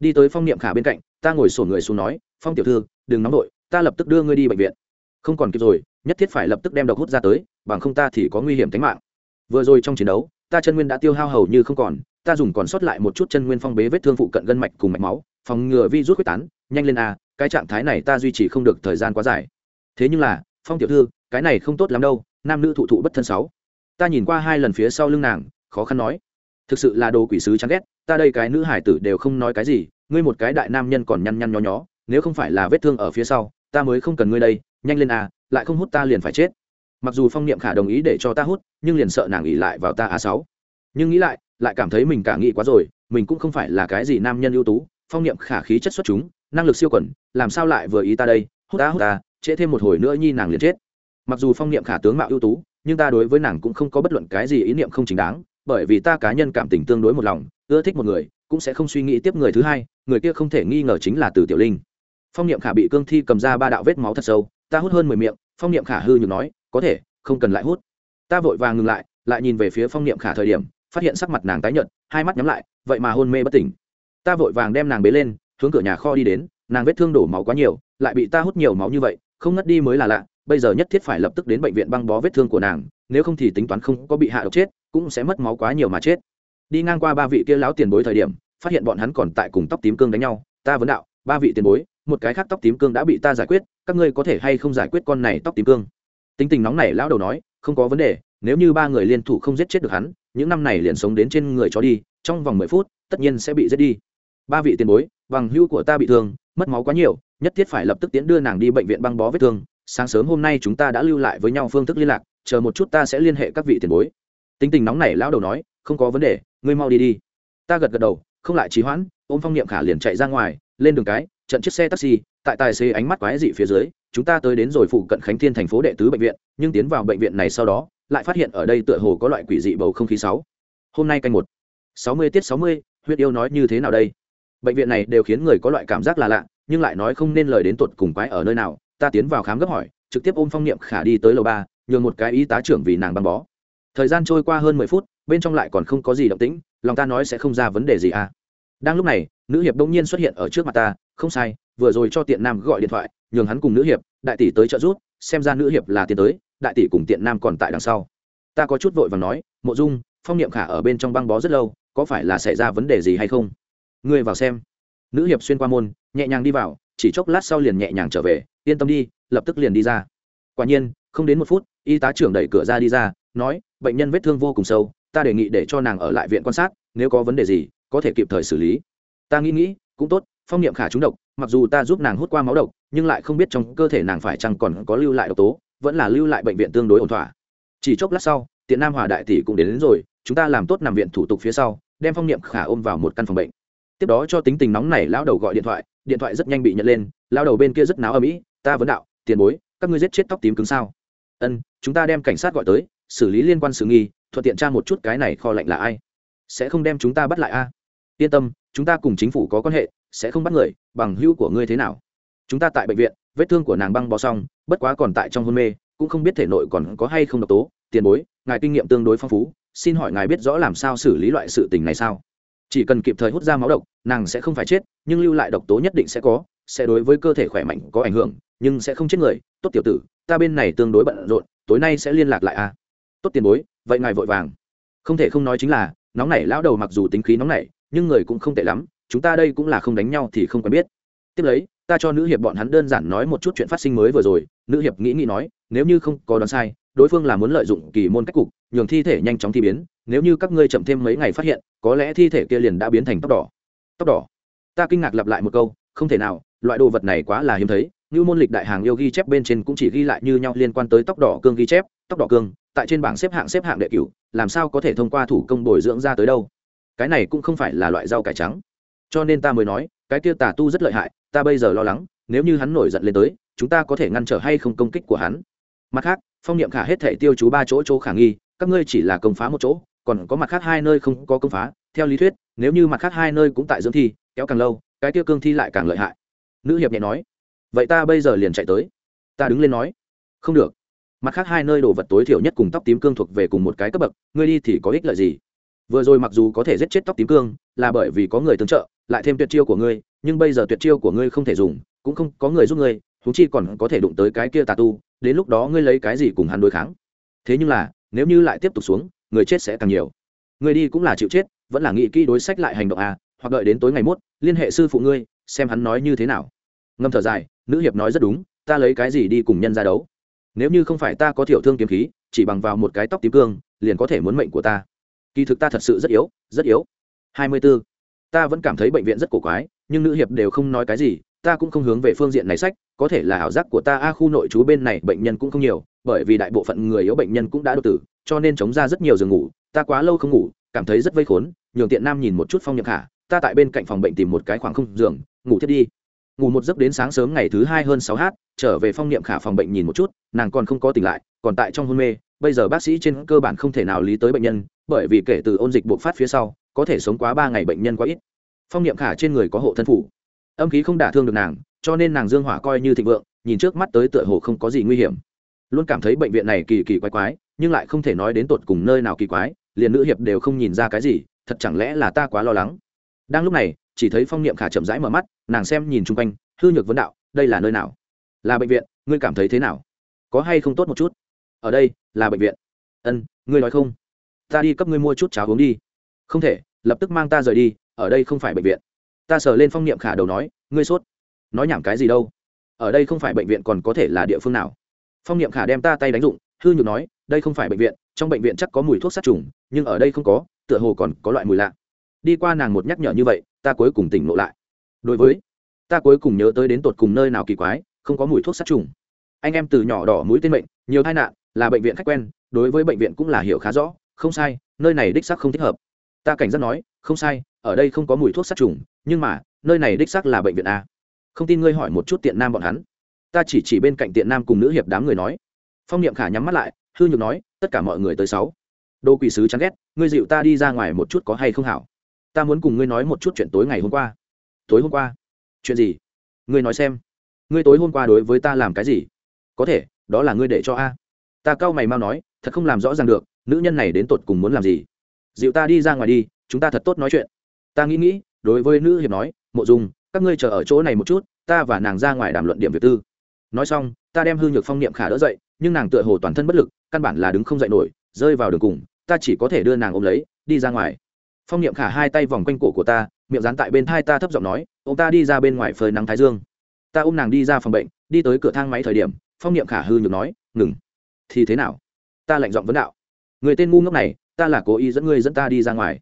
Đi tới phong niệm khả bên cạnh, ta ngồi sổ người xuống nói, phong tiểu thư, đừng nóng đội ta lập tức đưa ngươi đi bệnh viện. Không còn kịp rồi, nhất thiết phải lập tức đem độc hút ra tới, bằng không ta thì có nguy hiểm tính mạng. Vừa rồi trong chiến đấu, ta chân nguyên đã tiêu hao hầu như không còn ta dùng còn sót lại một chút chân nguyên phong bế vết thương phụ cận gân mạch cùng mạch máu, phòng ngừa vi rút quyết tán, nhanh lên a, cái trạng thái này ta duy trì không được thời gian quá dài. Thế nhưng là, phong tiểu thư, cái này không tốt lắm đâu, nam nữ thụ thụ bất thân sáu. Ta nhìn qua hai lần phía sau lưng nàng, khó khăn nói. Thực sự là đồ quỷ sứ chán ghét, ta đây cái nữ hải tử đều không nói cái gì, ngươi một cái đại nam nhân còn nhăn nhăn nhó nhó, nếu không phải là vết thương ở phía sau, ta mới không cần ngươi đây, nhanh lên a, lại không hút ta liền phải chết. Mặc dù phong niệm khả đồng ý để cho ta hút, nhưng liền sợ nàng ỉ lại vào ta a sáu. Nhưng nghĩ lại lại cảm thấy mình cả nghĩ quá rồi, mình cũng không phải là cái gì nam nhân ưu tú, phong niệm khả khí chất xuất chúng, năng lực siêu quẩn, làm sao lại vừa ý ta đây, hút ta hút ta, trễ thêm một hồi nữa nhi nàng liền chết. Mặc dù phong niệm khả tướng mạo ưu tú, nhưng ta đối với nàng cũng không có bất luận cái gì ý niệm không chính đáng, bởi vì ta cá nhân cảm tình tương đối một lòng, ưa thích một người, cũng sẽ không suy nghĩ tiếp người thứ hai, người kia không thể nghi ngờ chính là từ tiểu linh. Phong niệm khả bị cương thi cầm ra ba đạo vết máu thật sâu, ta hút hơn mười miệng, phong niệm khả hư nhược nói, có thể, không cần lại hút. Ta vội vàng ngừng lại lại nhìn về phía phong niệm khả thời điểm phát hiện sắc mặt nàng tái nhợt, hai mắt nhắm lại, vậy mà hôn mê bất tỉnh. Ta vội vàng đem nàng bế lên, hướng cửa nhà kho đi đến, nàng vết thương đổ máu quá nhiều, lại bị ta hút nhiều máu như vậy, không ngất đi mới là lạ, bây giờ nhất thiết phải lập tức đến bệnh viện băng bó vết thương của nàng, nếu không thì tính toán không có bị hạ độc chết, cũng sẽ mất máu quá nhiều mà chết. Đi ngang qua ba vị kia lão tiền bối thời điểm, phát hiện bọn hắn còn tại cùng tóc tím cương đánh nhau, ta vấn đạo, ba vị tiền bối, một cái khác tóc tím cương đã bị ta giải quyết, các ngươi có thể hay không giải quyết con này tóc tím cương? Tính tình nóng này lão đầu nói, không có vấn đề, nếu như ba người liên thủ không giết chết được hắn những năm này liền sống đến trên người chó đi, trong vòng mười phút, tất nhiên sẽ bị giết đi. Ba vị tiền bối, bằng hữu của ta bị thương, mất máu quá nhiều, nhất thiết phải lập tức tiến đưa nàng đi bệnh viện băng bó vết thương. Sáng sớm hôm nay chúng ta đã lưu lại với nhau phương thức liên lạc, chờ một chút ta sẽ liên hệ các vị tiền bối. Tính tình nóng này lão đầu nói, không có vấn đề, ngươi mau đi đi. Ta gật gật đầu, không lại trì hoãn, ôm phong niệm khả liền chạy ra ngoài, lên đường cái, trận chiếc xe taxi, tại tài xế ánh mắt quái dị phía dưới, chúng ta tới đến rồi phụ cận khánh thiên thành phố đệ tứ bệnh viện, nhưng tiến vào bệnh viện này sau đó lại phát hiện ở đây tựa hồ có loại quỷ dị bầu không khí sáu. Hôm nay canh một. Sáu mươi tiết sáu mươi, huyết yêu nói như thế nào đây? Bệnh viện này đều khiến người có loại cảm giác là lạ, nhưng lại nói không nên lời đến tột cùng quái ở nơi nào. Ta tiến vào khám gấp hỏi, trực tiếp ôm phong niệm khả đi tới lầu ba, nhường một cái y tá trưởng vì nàng băng bó. Thời gian trôi qua hơn mười phút, bên trong lại còn không có gì động tĩnh, lòng ta nói sẽ không ra vấn đề gì à. Đang lúc này, nữ hiệp đông nhiên xuất hiện ở trước mặt ta, không sai, vừa rồi cho tiện nam gọi điện thoại, nhường hắn cùng nữ hiệp, đại tỷ tới trợ giúp, xem ra nữ hiệp là tiến tới đại tỷ cùng tiện nam còn tại đằng sau. Ta có chút vội và nói, mộ dung, phong niệm khả ở bên trong băng bó rất lâu, có phải là xảy ra vấn đề gì hay không? Ngươi vào xem. Nữ hiệp xuyên qua môn, nhẹ nhàng đi vào, chỉ chốc lát sau liền nhẹ nhàng trở về, yên tâm đi, lập tức liền đi ra. Quả nhiên, không đến một phút, y tá trưởng đẩy cửa ra đi ra, nói, bệnh nhân vết thương vô cùng sâu, ta đề nghị để cho nàng ở lại viện quan sát, nếu có vấn đề gì, có thể kịp thời xử lý. Ta nghĩ nghĩ, cũng tốt, phong niệm khả trúng độc, mặc dù ta giúp nàng hút qua máu độc, nhưng lại không biết trong cơ thể nàng phải chăng còn có lưu lại độc tố vẫn là lưu lại bệnh viện tương đối ổn thỏa. Chỉ chốc lát sau tiện nam hòa đại tỷ cũng đến, đến rồi chúng ta làm tốt nằm viện thủ tục phía sau đem phong niệm khả ôm vào một căn phòng bệnh. Tiếp đó cho tính tình nóng này lão đầu gọi điện thoại điện thoại rất nhanh bị nhận lên lão đầu bên kia rất náo ở mỹ ta vấn đạo tiền bối các ngươi giết chết tóc tím cứng sao? Ân chúng ta đem cảnh sát gọi tới xử lý liên quan xử nghi thuận tiện tra một chút cái này kho lạnh là ai. Sẽ không đem chúng ta bắt lại a? Yên tâm chúng ta cùng chính phủ có quan hệ sẽ không bắt người bằng hữu của ngươi thế nào? Chúng ta tại bệnh viện vết thương của nàng băng bó xong, bất quá còn tại trong hôn mê, cũng không biết thể nội còn có hay không độc tố, tiền bối, ngài kinh nghiệm tương đối phong phú, xin hỏi ngài biết rõ làm sao xử lý loại sự tình này sao? Chỉ cần kịp thời hút ra máu độc, nàng sẽ không phải chết, nhưng lưu lại độc tố nhất định sẽ có, sẽ đối với cơ thể khỏe mạnh có ảnh hưởng, nhưng sẽ không chết người. Tốt tiểu tử, ta bên này tương đối bận rộn, tối nay sẽ liên lạc lại a tốt tiền bối, vậy ngài vội vàng. Không thể không nói chính là, nóng nảy, lão đầu mặc dù tính khí nóng nảy, nhưng người cũng không tệ lắm, chúng ta đây cũng là không đánh nhau thì không quen biết. Tiếp lấy ta cho nữ hiệp bọn hắn đơn giản nói một chút chuyện phát sinh mới vừa rồi. Nữ hiệp nghĩ nghĩ nói, nếu như không có đoán sai, đối phương là muốn lợi dụng kỳ môn cách cục, nhường thi thể nhanh chóng thi biến. Nếu như các ngươi chậm thêm mấy ngày phát hiện, có lẽ thi thể kia liền đã biến thành tóc đỏ. Tóc đỏ? Ta kinh ngạc lặp lại một câu, không thể nào, loại đồ vật này quá là hiếm thấy. Như môn lịch đại hàng yêu ghi chép bên trên cũng chỉ ghi lại như nhau liên quan tới tóc đỏ cương ghi chép, tóc đỏ cương, tại trên bảng xếp hạng xếp hạng đệ cửu, làm sao có thể thông qua thủ công bồi dưỡng ra tới đâu? Cái này cũng không phải là loại rau cải trắng. Cho nên ta mới nói, cái kia tà tu rất lợi hại ta bây giờ lo lắng, nếu như hắn nổi giận lên tới, chúng ta có thể ngăn trở hay không công kích của hắn. Mặt khác, phong niệm khả hết thể tiêu chú ba chỗ chỗ khả nghi, các ngươi chỉ là công phá một chỗ, còn có mặt khác hai nơi không có công phá. Theo lý thuyết, nếu như mặt khác hai nơi cũng tại dưỡng thi, kéo càng lâu, cái tiêu cương thi lại càng lợi hại. Nữ hiệp nhẹ nói, vậy ta bây giờ liền chạy tới. Ta đứng lên nói, không được. Mặt khác hai nơi đồ vật tối thiểu nhất cùng tóc tím cương thuộc về cùng một cái cấp bậc, ngươi đi thì có ích lợi gì? Vừa rồi mặc dù có thể giết chết tóc tím cương, là bởi vì có người tương trợ, lại thêm tuyệt chiêu của ngươi, nhưng bây giờ tuyệt chiêu của ngươi không thể dùng, cũng không có người giúp ngươi húng chi còn có thể đụng tới cái kia tà tu, đến lúc đó ngươi lấy cái gì cùng hắn đối kháng? Thế nhưng là, nếu như lại tiếp tục xuống, người chết sẽ càng nhiều. Người đi cũng là chịu chết, vẫn là nghĩ kỹ đối sách lại hành động à hoặc đợi đến tối ngày mốt, liên hệ sư phụ ngươi, xem hắn nói như thế nào. Ngâm thở dài, nữ hiệp nói rất đúng, ta lấy cái gì đi cùng nhân ra đấu? Nếu như không phải ta có thiểu thương kiếm khí, chỉ bằng vào một cái tóc tím cương, liền có thể muốn mệnh của ta kỳ thực ta thật sự rất yếu rất yếu. Hai mươi b ố ta vẫn cảm thấy bệnh viện rất cổ quái, nhưng nữ hiệp đều không nói cái gì, ta cũng không hướng về phương diện này sách, có thể là ảo giác của ta a khu nội trú bên này bệnh nhân cũng không nhiều, bởi vì đại bộ phận người yếu bệnh nhân cũng đã đột tử, cho nên chống ra rất nhiều giường ngủ, ta quá lâu không ngủ, cảm thấy rất vây khốn, nhường tiện nam nhìn một chút phong nhập khả, ta tại bên cạnh phòng bệnh tìm một cái khoảng không giường, ngủ thiết đi. Ngủ một giấc đến sáng sớm ngày thứ hai hơn sáu h, trở về phong niệm khả phòng bệnh nhìn một chút, nàng còn không có tỉnh lại, còn tại trong hôn mê, bây giờ bác sĩ trên cơ bản không thể nào lý tới bệnh nhân bởi vì kể từ ôn dịch bộc phát phía sau, có thể sống quá ba ngày bệnh nhân quá ít. Phong niệm khả trên người có hộ thân phủ. Âm khí không đả thương được nàng, cho nên nàng dương hỏa coi như thịnh vượng, nhìn trước mắt tới tựa hồ không có gì nguy hiểm. Luôn cảm thấy bệnh viện này kỳ kỳ quái quái, nhưng lại không thể nói đến tột cùng nơi nào kỳ quái, liền nữ hiệp đều không nhìn ra cái gì, thật chẳng lẽ là ta quá lo lắng. Đang lúc này, chỉ thấy phong niệm khả chậm rãi mở mắt, nàng xem nhìn chung quanh, hư nhược vấn đạo, đây là nơi nào? Là bệnh viện, ngươi cảm thấy thế nào? Có hay không tốt một chút? Ở đây, là bệnh viện. Ân, ngươi nói không? Ta đi cấp ngươi mua chút cháo uống đi. Không thể, lập tức mang ta rời đi, ở đây không phải bệnh viện. Ta sờ lên phong niệm khả đầu nói, ngươi sốt. Nói nhảm cái gì đâu? Ở đây không phải bệnh viện còn có thể là địa phương nào? Phong niệm khả đem ta tay đánh dụng, hư nhược nói, đây không phải bệnh viện, trong bệnh viện chắc có mùi thuốc sát trùng, nhưng ở đây không có, tựa hồ còn có loại mùi lạ. Đi qua nàng một nhắc nhở như vậy, ta cuối cùng tỉnh lộ lại. Đối với, ta cuối cùng nhớ tới đến tột cùng nơi nào kỳ quái, không có mùi thuốc sát trùng. Anh em từ nhỏ đỏ mũi tên bệnh nhiều tai nạn, là bệnh viện khách quen, đối với bệnh viện cũng là hiểu khá rõ không sai, nơi này đích xác không thích hợp. Ta cảnh giác nói, không sai, ở đây không có mùi thuốc sát trùng, nhưng mà, nơi này đích xác là bệnh viện a. Không tin ngươi hỏi một chút tiện nam bọn hắn. Ta chỉ chỉ bên cạnh tiện nam cùng nữ hiệp đám người nói. Phong niệm khả nhắm mắt lại, hư nhược nói, tất cả mọi người tới sáu. Đô quỷ sứ chán ghét, ngươi dịu ta đi ra ngoài một chút có hay không hảo? Ta muốn cùng ngươi nói một chút chuyện tối ngày hôm qua. Tối hôm qua? Chuyện gì? Ngươi nói xem. Ngươi tối hôm qua đối với ta làm cái gì? Có thể, đó là ngươi để cho a. Ta cau mày mau nói, thật không làm rõ ràng được nữ nhân này đến tột cùng muốn làm gì? Dịu ta đi ra ngoài đi, chúng ta thật tốt nói chuyện. Ta nghĩ nghĩ, đối với nữ hiệp nói, mộ dung, các ngươi chờ ở chỗ này một chút, ta và nàng ra ngoài đàm luận điểm việc tư. Nói xong, ta đem hư nhược phong niệm khả đỡ dậy, nhưng nàng tựa hồ toàn thân bất lực, căn bản là đứng không dậy nổi, rơi vào đường cùng, ta chỉ có thể đưa nàng ôm lấy, đi ra ngoài. Phong niệm khả hai tay vòng quanh cổ của ta, miệng dán tại bên thai ta thấp giọng nói ông ta đi ra bên ngoài phơi nắng thái dương. Ta ôm nàng đi ra phòng bệnh, đi tới cửa thang máy thời điểm, phong niệm khả hư nhược nói, ngừng. Thì thế nào? Ta lạnh giọng vấn đạo người tên ngu ngốc này, ta là cố ý dẫn ngươi dẫn ta đi ra ngoài.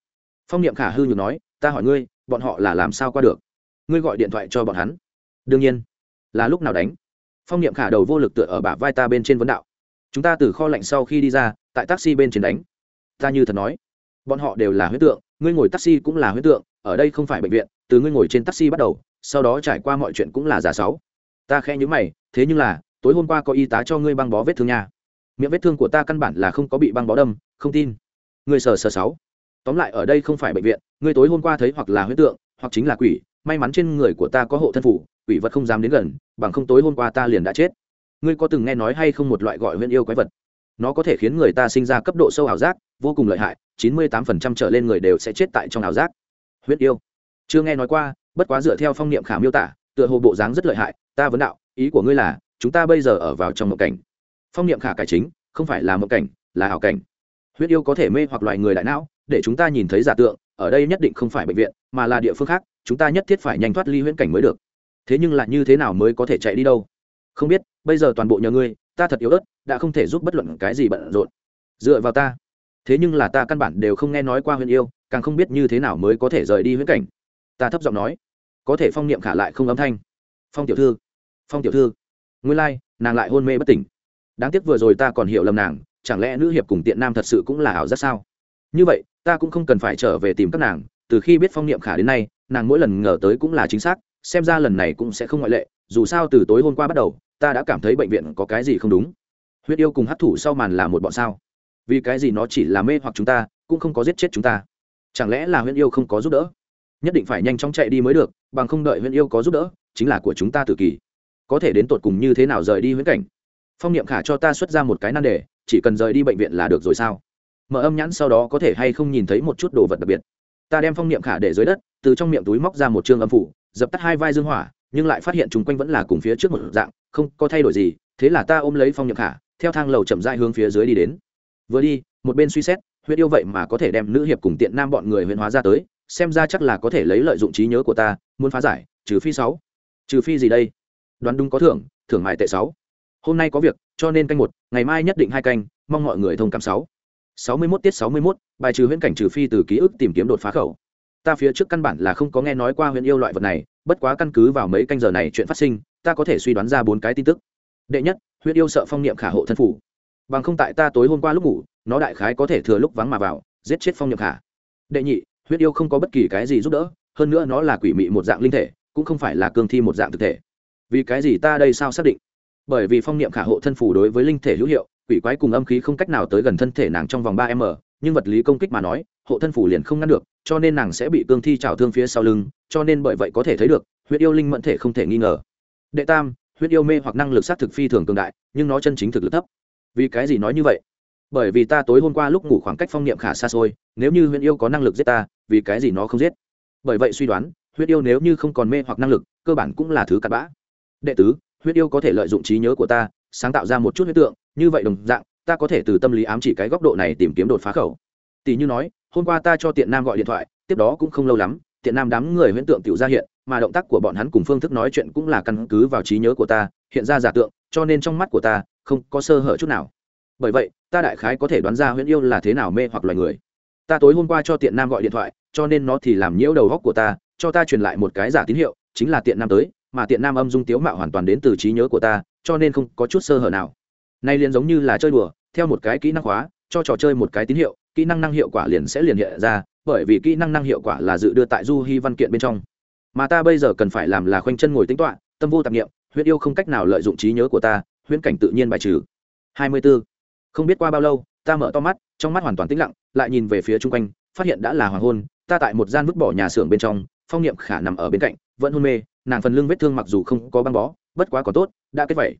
Phong niệm khả hư nhược nói, ta hỏi ngươi, bọn họ là làm sao qua được? Ngươi gọi điện thoại cho bọn hắn. Đương nhiên. Là lúc nào đánh? Phong niệm khả đầu vô lực tựa ở bả vai ta bên trên vấn đạo. Chúng ta từ kho lạnh sau khi đi ra, tại taxi bên trên đánh. Ta như thật nói. Bọn họ đều là huyết tượng, ngươi ngồi taxi cũng là huyết tượng, ở đây không phải bệnh viện, từ ngươi ngồi trên taxi bắt đầu, sau đó trải qua mọi chuyện cũng là giả sáu. Ta khẽ nhớ mày, thế nhưng là, tối hôm qua có y tá cho ngươi băng bó vết thương nha miệng vết thương của ta căn bản là không có bị băng bó đâm, không tin. Người sờ sờ sáu. Tóm lại ở đây không phải bệnh viện, ngươi tối hôm qua thấy hoặc là huyết tượng, hoặc chính là quỷ, may mắn trên người của ta có hộ thân phủ, quỷ vật không dám đến gần, bằng không tối hôm qua ta liền đã chết. Ngươi có từng nghe nói hay không một loại gọi huyễn yêu quái vật? Nó có thể khiến người ta sinh ra cấp độ sâu ảo giác, vô cùng lợi hại, chín mươi tám phần trăm trở lên người đều sẽ chết tại trong ảo giác. Huyễn yêu. Chưa nghe nói qua, bất quá dựa theo phong niệm khả miêu tả, tựa hồ bộ dáng rất lợi hại, ta vấn đạo, ý của ngươi là, chúng ta bây giờ ở vào trong một cảnh phong niệm khả cải chính không phải là mộng cảnh là ảo cảnh. Huyết yêu có thể mê hoặc loại người đại não để chúng ta nhìn thấy giả tượng ở đây nhất định không phải bệnh viện mà là địa phương khác chúng ta nhất thiết phải nhanh thoát ly huyễn cảnh mới được. Thế nhưng là như thế nào mới có thể chạy đi đâu? Không biết bây giờ toàn bộ nhờ ngươi ta thật yếu ớt đã không thể giúp bất luận cái gì bận rộn. Dựa vào ta. Thế nhưng là ta căn bản đều không nghe nói qua huyễn yêu càng không biết như thế nào mới có thể rời đi huyễn cảnh. Ta thấp giọng nói. Có thể phong niệm khả lại không âm thanh. Phong tiểu thư. Phong tiểu thư. Nguyên lai、like, nàng lại hôn mê bất tỉnh đáng tiếc vừa rồi ta còn hiểu lầm nàng, chẳng lẽ nữ hiệp cùng tiện nam thật sự cũng là ảo giác sao? Như vậy, ta cũng không cần phải trở về tìm các nàng, từ khi biết phong niệm khả đến nay, nàng mỗi lần ngờ tới cũng là chính xác, xem ra lần này cũng sẽ không ngoại lệ, dù sao từ tối hôm qua bắt đầu, ta đã cảm thấy bệnh viện có cái gì không đúng. Huyết yêu cùng hấp thủ sau màn là một bọn sao? Vì cái gì nó chỉ là mê hoặc chúng ta, cũng không có giết chết chúng ta? Chẳng lẽ là huyết yêu không có giúp đỡ? Nhất định phải nhanh chóng chạy đi mới được, bằng không đợi huyết yêu có giúp đỡ, chính là của chúng ta tự kỳ có thể đến tột cùng như thế nào rời đi huyễn cảnh? Phong niệm khả cho ta xuất ra một cái nan đề, chỉ cần rời đi bệnh viện là được rồi sao? Mở âm nhãn sau đó có thể hay không nhìn thấy một chút đồ vật đặc biệt. Ta đem phong niệm khả để dưới đất, từ trong miệng túi móc ra một chương âm phủ, dập tắt hai vai dương hỏa, nhưng lại phát hiện chung quanh vẫn là cùng phía trước một dạng, không có thay đổi gì, thế là ta ôm lấy phong niệm khả, theo thang lầu chậm dại hướng phía dưới đi đến. Vừa đi, một bên suy xét, huyết yêu vậy mà có thể đem nữ hiệp cùng tiện nam bọn người huyễn hóa ra tới, xem ra chắc là có thể lấy lợi dụng trí nhớ của ta, muốn phá giải, trừ phi sáu. Trừ phi gì đây? Đoán đúng có thưởng thưởng mại tệ sáu hôm nay có việc, cho nên canh một, ngày mai nhất định hai canh, mong mọi người thông cảm sáu. Sáu mươi mốt tiết sáu mươi mốt, bài trừ huyễn cảnh trừ phi từ ký ức tìm kiếm đột phá khẩu. Ta phía trước căn bản là không có nghe nói qua huyễn yêu loại vật này, bất quá căn cứ vào mấy canh giờ này chuyện phát sinh, ta có thể suy đoán ra bốn cái tin tức. Đệ nhất, huyễn yêu sợ phong niệm khả hộ thân phủ. Bằng không tại ta tối hôm qua lúc ngủ, nó đại khái có thể thừa lúc vắng mà vào, giết chết phong niệm khả. Đệ nhị, Huyễn yêu không có bất kỳ cái gì giúp đỡ, hơn nữa nó là quỷ mị một dạng linh thể, cũng không phải là cương thi một dạng thực thể. Vì cái gì ta đây sao xác định? Bởi vì phong niệm khả hộ thân phủ đối với linh thể hữu hiệu, quỷ quái cùng âm khí không cách nào tới gần thân thể nàng trong vòng ba m, nhưng vật lý công kích mà nói, hộ thân phủ liền không ngăn được, cho nên nàng sẽ bị cương thi trào thương phía sau lưng, cho nên bởi vậy có thể thấy được, huyết yêu linh mẫn thể không thể nghi ngờ. Đệ tam, huyết yêu mê hoặc năng lực xác thực phi thường cường đại, nhưng nó chân chính thực lực thấp. Vì cái gì nói như vậy? Bởi vì ta tối hôm qua lúc ngủ khoảng cách phong niệm khả xa xôi, nếu như huyết yêu có năng lực giết ta, vì cái gì nó không giết? Bởi vậy suy đoán, huyết yêu nếu như không còn mê hoặc năng lực, cơ bản cũng là thứ cặn bã. Đệ tứ huyết yêu có thể lợi dụng trí nhớ của ta, sáng tạo ra một chút huyết tượng, như vậy đồng dạng, ta có thể từ tâm lý ám chỉ cái góc độ này tìm kiếm đột phá khẩu. Tỷ như nói, hôm qua ta cho tiện nam gọi điện thoại, tiếp đó cũng không lâu lắm, tiện nam đám người huyễn tượng tự ra hiện, mà động tác của bọn hắn cùng phương thức nói chuyện cũng là căn cứ vào trí nhớ của ta, hiện ra giả tượng, cho nên trong mắt của ta, không có sơ hở chút nào. Bởi vậy, ta đại khái có thể đoán ra huyễn yêu là thế nào mê hoặc loài người. Ta tối hôm qua cho tiện nam gọi điện thoại, cho nên nó thì làm nhiễu đầu góc của ta, cho ta truyền lại một cái giả tín hiệu, chính là tiện nam tới mà tiện nam âm dung tiếu mạo hoàn toàn đến từ trí nhớ của ta, cho nên không có chút sơ hở nào. Nay liền giống như là chơi đùa, theo một cái kỹ năng khóa cho trò chơi một cái tín hiệu, kỹ năng năng hiệu quả liền sẽ liền hiện ra, bởi vì kỹ năng năng hiệu quả là dự đưa tại du hy văn kiện bên trong. Mà ta bây giờ cần phải làm là khoanh chân ngồi tính toạ tâm vô tạp nghiệm huyết yêu không cách nào lợi dụng trí nhớ của ta, huyễn cảnh tự nhiên bài trừ. Hai mươi 24. không biết qua bao lâu, ta mở to mắt, trong mắt hoàn toàn tĩnh lặng, lại nhìn về phía chung quanh, phát hiện đã là hoàng hôn, ta tại một gian vứt bỏ nhà xưởng bên trong phong niệm khả nằm ở bên cạnh, vẫn hôn mê, nàng phần lưng vết thương mặc dù không có băng bó, bất quá còn tốt, đã kết vẩy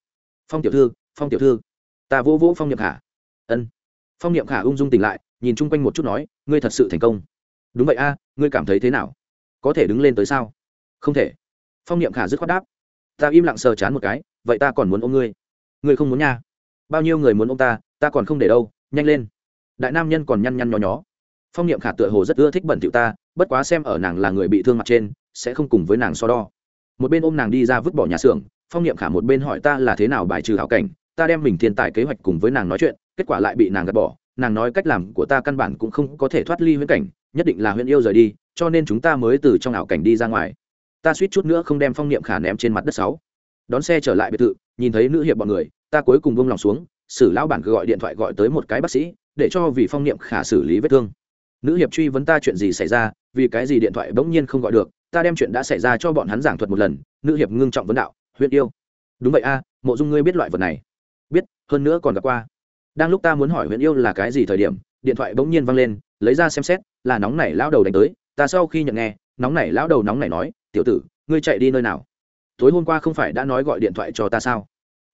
phong tiểu thư, phong tiểu thư. Ta vỗ vỗ phong niệm khả. Ân. Phong niệm khả ung dung tỉnh lại, nhìn chung quanh một chút nói, ngươi thật sự thành công. Đúng vậy a, ngươi cảm thấy thế nào? Có thể đứng lên tới sao? Không thể. Phong niệm khả dứt khoát đáp. Ta im lặng sờ chán một cái, vậy ta còn muốn ôm ngươi. Ngươi không muốn nha. Bao nhiêu người muốn ôm ta ta còn không để đâu, nhanh lên. Đại nam nhân còn nhăn nhăn nhó nhó. Phong niệm khả tựa hồ rất ưa thích bẩn thiệu ta bất quá xem ở nàng là người bị thương mặt trên, sẽ không cùng với nàng so đo. Một bên ôm nàng đi ra vứt bỏ nhà xưởng, phong niệm khả một bên hỏi ta là thế nào bài trừ hảo cảnh, ta đem mình thiên tài kế hoạch cùng với nàng nói chuyện, kết quả lại bị nàng gạt bỏ. Nàng nói cách làm của ta căn bản cũng không có thể thoát ly huyễn cảnh, nhất định là huyễn yêu rời đi, cho nên chúng ta mới từ trong ảo cảnh đi ra ngoài. Ta suýt chút nữa không đem phong niệm khả ném trên mặt đất sáu. Đón xe trở lại biệt thự, nhìn thấy nữ hiệp bọn người, ta cuối cùng vung lòng xuống, sử lão bản cứ gọi điện thoại gọi tới một cái bác sĩ, để cho vì phong niệm khả xử lý vết thương nữ hiệp truy vấn ta chuyện gì xảy ra, vì cái gì điện thoại bỗng nhiên không gọi được, ta đem chuyện đã xảy ra cho bọn hắn giảng thuật một lần, nữ hiệp ngưng trọng vấn đạo huyện yêu. Đúng vậy a, mộ dung ngươi biết loại vật này. Biết, hơn nữa còn gặp qua. Đang lúc ta muốn hỏi huyện yêu là cái gì thời điểm, điện thoại bỗng nhiên văng lên, lấy ra xem xét, là nóng nảy lão đầu đánh tới, ta sau khi nhận nghe, nóng nảy lão đầu nóng nảy nói, tiểu tử, ngươi chạy đi nơi nào? Tối hôm qua không phải đã nói gọi điện thoại cho ta sao?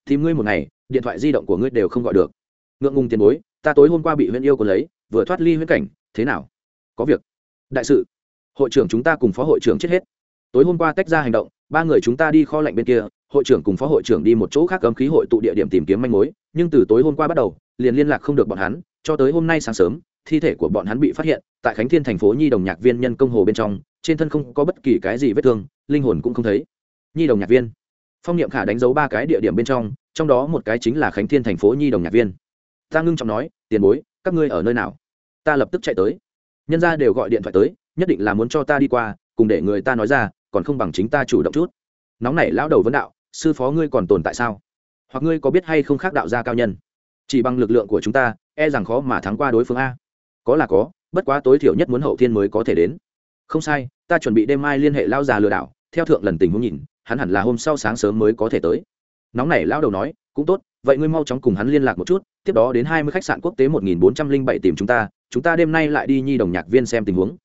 Tìm ngươi một ngày, điện thoại di động của ngươi đều không gọi được. Ngượng ngùng tiền bối, ta tối hôm qua bị huyễn yêu còn lấy, vừa thoát ly huyết cảnh thế nào? Có việc. Đại sự. Hội trưởng chúng ta cùng phó hội trưởng chết hết. Tối hôm qua tách ra hành động, ba người chúng ta đi kho lạnh bên kia, hội trưởng cùng phó hội trưởng đi một chỗ khác cấm khí hội tụ địa điểm tìm kiếm manh mối, nhưng từ tối hôm qua bắt đầu, liền liên lạc không được bọn hắn, cho tới hôm nay sáng sớm, thi thể của bọn hắn bị phát hiện, tại khánh thiên thành phố nhi đồng nhạc viên nhân công hồ bên trong, trên thân không có bất kỳ cái gì vết thương, linh hồn cũng không thấy. Nhi đồng nhạc viên. Phong niệm khả đánh dấu ba cái địa điểm bên trong trong đó một cái chính là khánh thiên thành phố nhi đồng nhạc viên. Ta ngưng trọng nói, tiền bối, các ngươi ở nơi nào? Ta lập tức chạy tới. Nhân ra đều gọi điện thoại tới, nhất định là muốn cho ta đi qua, cùng để người ta nói ra, còn không bằng chính ta chủ động chút. Nóng nảy lão đầu vấn đạo, sư phó ngươi còn tồn tại sao? Hoặc ngươi có biết hay không khác đạo gia cao nhân? Chỉ bằng lực lượng của chúng ta e rằng khó mà thắng qua đối phương a. Có là có, bất quá tối thiểu nhất muốn hậu thiên mới có thể đến. Không sai, ta chuẩn bị đêm mai liên hệ lao già lừa đảo, theo thượng lần tình huống nhìn, hắn hẳn là hôm sau sáng sớm mới có thể tới. Nóng nảy lao đầu nói, cũng tốt, vậy ngươi mau chóng cùng hắn liên lạc một chút, tiếp đó đến hai mươi khách sạn quốc tế một nghìn bốn trăm linh bảy tìm chúng ta chúng ta đêm nay lại đi nhi đồng nhạc viên xem tình huống.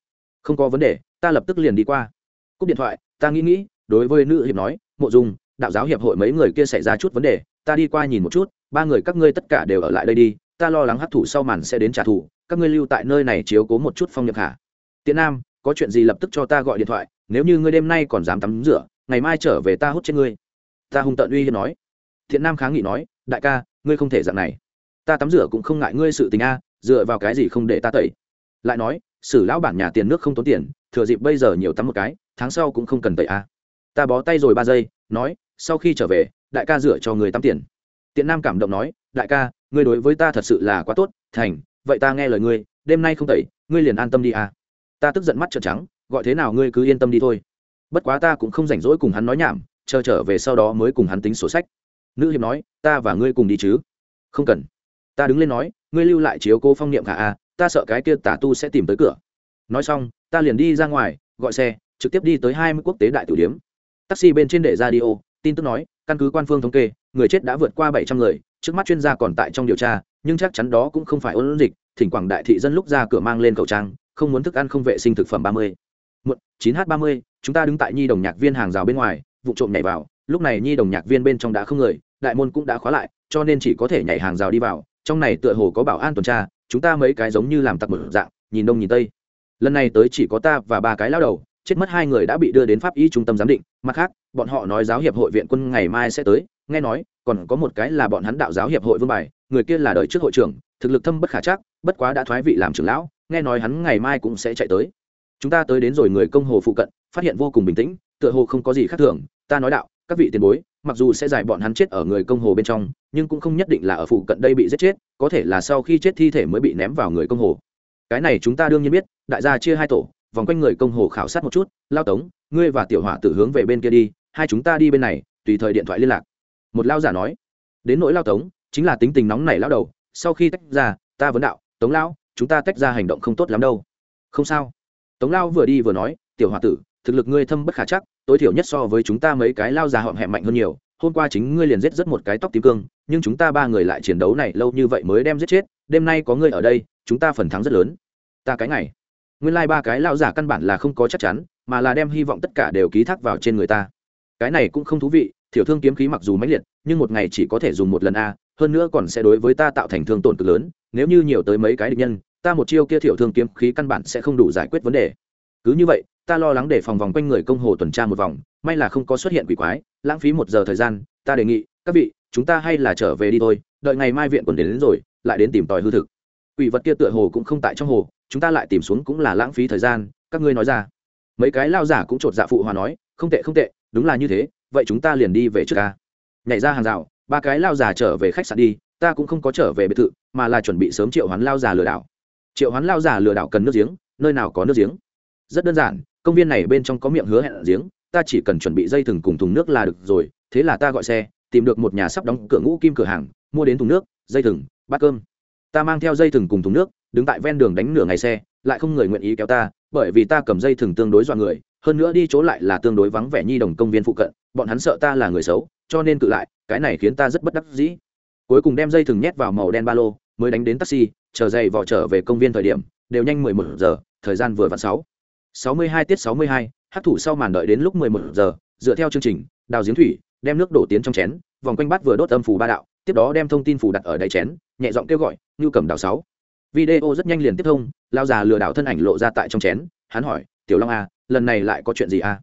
Không có vấn đề, ta lập tức liền đi qua. Cúp điện thoại, ta nghĩ nghĩ, đối với nữ hiệp nói, mộ dung, đạo giáo hiệp hội mấy người kia xảy ra chút vấn đề, ta đi qua nhìn một chút, ba người các ngươi tất cả đều ở lại đây đi, ta lo lắng hấp thụ sau màn sẽ đến trả thù, các ngươi lưu tại nơi này chiếu cố một chút phong nhập hạ tiện nam, có chuyện gì lập tức cho ta gọi điện thoại, nếu như ngươi đêm nay còn dám tắm rửa, ngày mai trở về ta hút trên ngươi. Ta hung tận uy hiếp nói. Thiện nam kháng nghị nói, đại ca, ngươi không thể dạng này. Ta tắm rửa cũng không ngại ngươi sự tình a dựa vào cái gì không để ta tẩy? Lại nói, sử lão bản nhà tiền nước không tốn tiền, thừa dịp bây giờ nhiều tắm một cái, tháng sau cũng không cần tẩy a ta bó tay rồi ba giây, nói, sau khi trở về, đại ca rửa cho người tắm tiền. Tiện nam cảm động nói, đại ca, ngươi đối với ta thật sự là quá tốt, thành, vậy ta nghe lời ngươi, đêm nay không tẩy, ngươi liền an tâm đi à. Ta tức giận mắt trợn trắng, gọi thế nào ngươi cứ yên tâm đi thôi. Bất quá ta cũng không rảnh rỗi cùng hắn nói nhảm, chờ trở về sau đó mới cùng hắn tính sổ sách. Nữ hiệp nói, ta và ngươi cùng đi chứ? Không cần. Ta đứng lên nói ngươi lưu lại chiếu cô phong niệm khả a à, ta sợ cái kia tả tu sẽ tìm tới cửa. Nói xong ta liền đi ra ngoài gọi xe trực tiếp đi tới hai mươi quốc tế đại tử điếm taxi bên trên để ra đi ô tin tức nói căn cứ quan phương thống kê người chết đã vượt qua bảy trăm người trước mắt chuyên gia còn tại trong điều tra nhưng chắc chắn đó cũng không phải ôn dịch thỉnh quảng đại thị dân lúc ra cửa mang lên khẩu trang không muốn thức ăn không vệ sinh thực phẩm ba mươi. Một chín h ba mươi chúng ta đứng tại nhi đồng nhạc viên hàng rào bên ngoài vụ trộm nhảy vào lúc này nhi đồng nhạc viên bên trong đã không người đại môn cũng đã khóa lại cho nên chỉ có thể nhảy hàng rào đi vào trong này tựa hồ có bảo an tuần tra, chúng ta mấy cái giống như làm tặc một dạng, nhìn đông nhìn tây. Lần này tới chỉ có ta và ba cái lao đầu, chết mất hai người đã bị đưa đến pháp y trung tâm giám định, mặt khác, bọn họ nói giáo hiệp hội viện quân ngày mai sẽ tới, nghe nói, còn có một cái là bọn hắn đạo giáo hiệp hội vương bài, người kia là đời trước hội trưởng, thực lực thâm bất khả chắc, bất quá đã thoái vị làm trưởng lão, nghe nói hắn ngày mai cũng sẽ chạy tới. Chúng ta tới đến rồi người công hồ phụ cận, phát hiện vô cùng bình tĩnh, tựa hồ không có gì khác thường, ta nói đạo, các vị tiền bối mặc dù sẽ giải bọn hắn chết ở người công hồ bên trong, nhưng cũng không nhất định là ở phụ cận đây bị giết chết, có thể là sau khi chết thi thể mới bị ném vào người công hồ. Cái này chúng ta đương nhiên biết, đại gia chia hai tổ, vòng quanh người công hồ khảo sát một chút, lao tống, ngươi và tiểu hỏa tử hướng về bên kia đi, hai chúng ta đi bên này, tùy thời điện thoại liên lạc. Một lao giả nói. Đến nỗi lao tống, chính là tính tình nóng nảy lao đầu, sau khi tách ra, ta vấn đạo, tống lão, chúng ta tách ra hành động không tốt lắm đâu. Không sao. Tống lao vừa đi vừa nói, tiểu h o a tử, thực lực ngươi thâm bất khả chắc tối thiểu nhất so với chúng ta mấy cái lao già họm hẹm mạnh hơn nhiều hôm qua chính ngươi liền giết rất một cái tóc tím cương nhưng chúng ta ba người lại chiến đấu này lâu như vậy mới đem giết chết đêm nay có ngươi ở đây chúng ta phần thắng rất lớn. Ta cái này, nguyên lai、like、ba cái lao giả căn bản là không có chắc chắn mà là đem hy vọng tất cả đều ký thác vào trên người ta. Cái này cũng không thú vị thiểu thương kiếm khí mặc dù mãnh liệt nhưng một ngày chỉ có thể dùng một lần a hơn nữa còn sẽ đối với ta tạo thành thương tổn cực lớn nếu như nhiều tới mấy cái địch nhân ta một chiêu kia thiểu thương kiếm khí căn bản sẽ không đủ giải quyết vấn đề. Cứ như vậy ta lo lắng để phòng vòng quanh người công hồ tuần tra một vòng may là không có xuất hiện quỷ quái lãng phí một giờ thời gian ta đề nghị các vị chúng ta hay là trở về đi thôi đợi ngày mai viện còn đến, đến rồi lại đến tìm tòi hư thực. Quỷ vật kia tựa hồ cũng không tại trong hồ chúng ta lại tìm xuống cũng là lãng phí thời gian các ngươi nói ra. Mấy cái lao giả cũng chột dạ phụ hòa nói không tệ không tệ đúng là như thế vậy chúng ta liền đi về trước ca. Nhảy ra hàng rào ba cái lao giả trở về khách sạn đi ta cũng không có trở về biệt thự mà là chuẩn bị sớm triệu hoán lao giả lừa đảo. Triệu hoán lao giả lừa đảo cần nước giếng nơi nào có nước giếng? Rất đơn giản công viên này bên trong có miệng hứa hẹn giếng, ta chỉ cần chuẩn bị dây thừng cùng thùng nước là được rồi, thế là ta gọi xe, tìm được một nhà sắp đóng cửa ngũ kim cửa hàng, mua đến thùng nước, dây thừng, bát cơm. Ta mang theo dây thừng cùng thùng nước, đứng tại ven đường đánh nửa ngày xe, lại không người nguyện ý kéo ta, bởi vì ta cầm dây thừng tương đối dọa người, hơn nữa đi chỗ lại là tương đối vắng vẻ nhi đồng công viên phụ cận, bọn hắn sợ ta là người xấu, cho nên cự lại, cái này khiến ta rất bất đắc dĩ. Cuối cùng đem dây thừng nhét vào màu đen ba lô, mới đánh đến taxi, chờ dày vò trở về công viên thời điểm, đều nhanh mười một giờ, thời gian vừa vặn sáu sáu mươi hai tiết sáu mươi hai thủ sau màn đợi đến lúc mười một giờ, dựa theo chương trình, đào giếng thủy, đem nước đổ tiến trong chén, vòng quanh bát vừa đốt âm phủ ba đạo, tiếp đó đem thông tin phủ đặt ở đáy chén, nhẹ giọng kêu gọi "Nưu cầm đào sáu. Video rất nhanh liền tiếp thông lao già lừa đảo thân ảnh lộ ra tại trong chén, hắn hỏi, tiểu long a lần này lại có chuyện gì a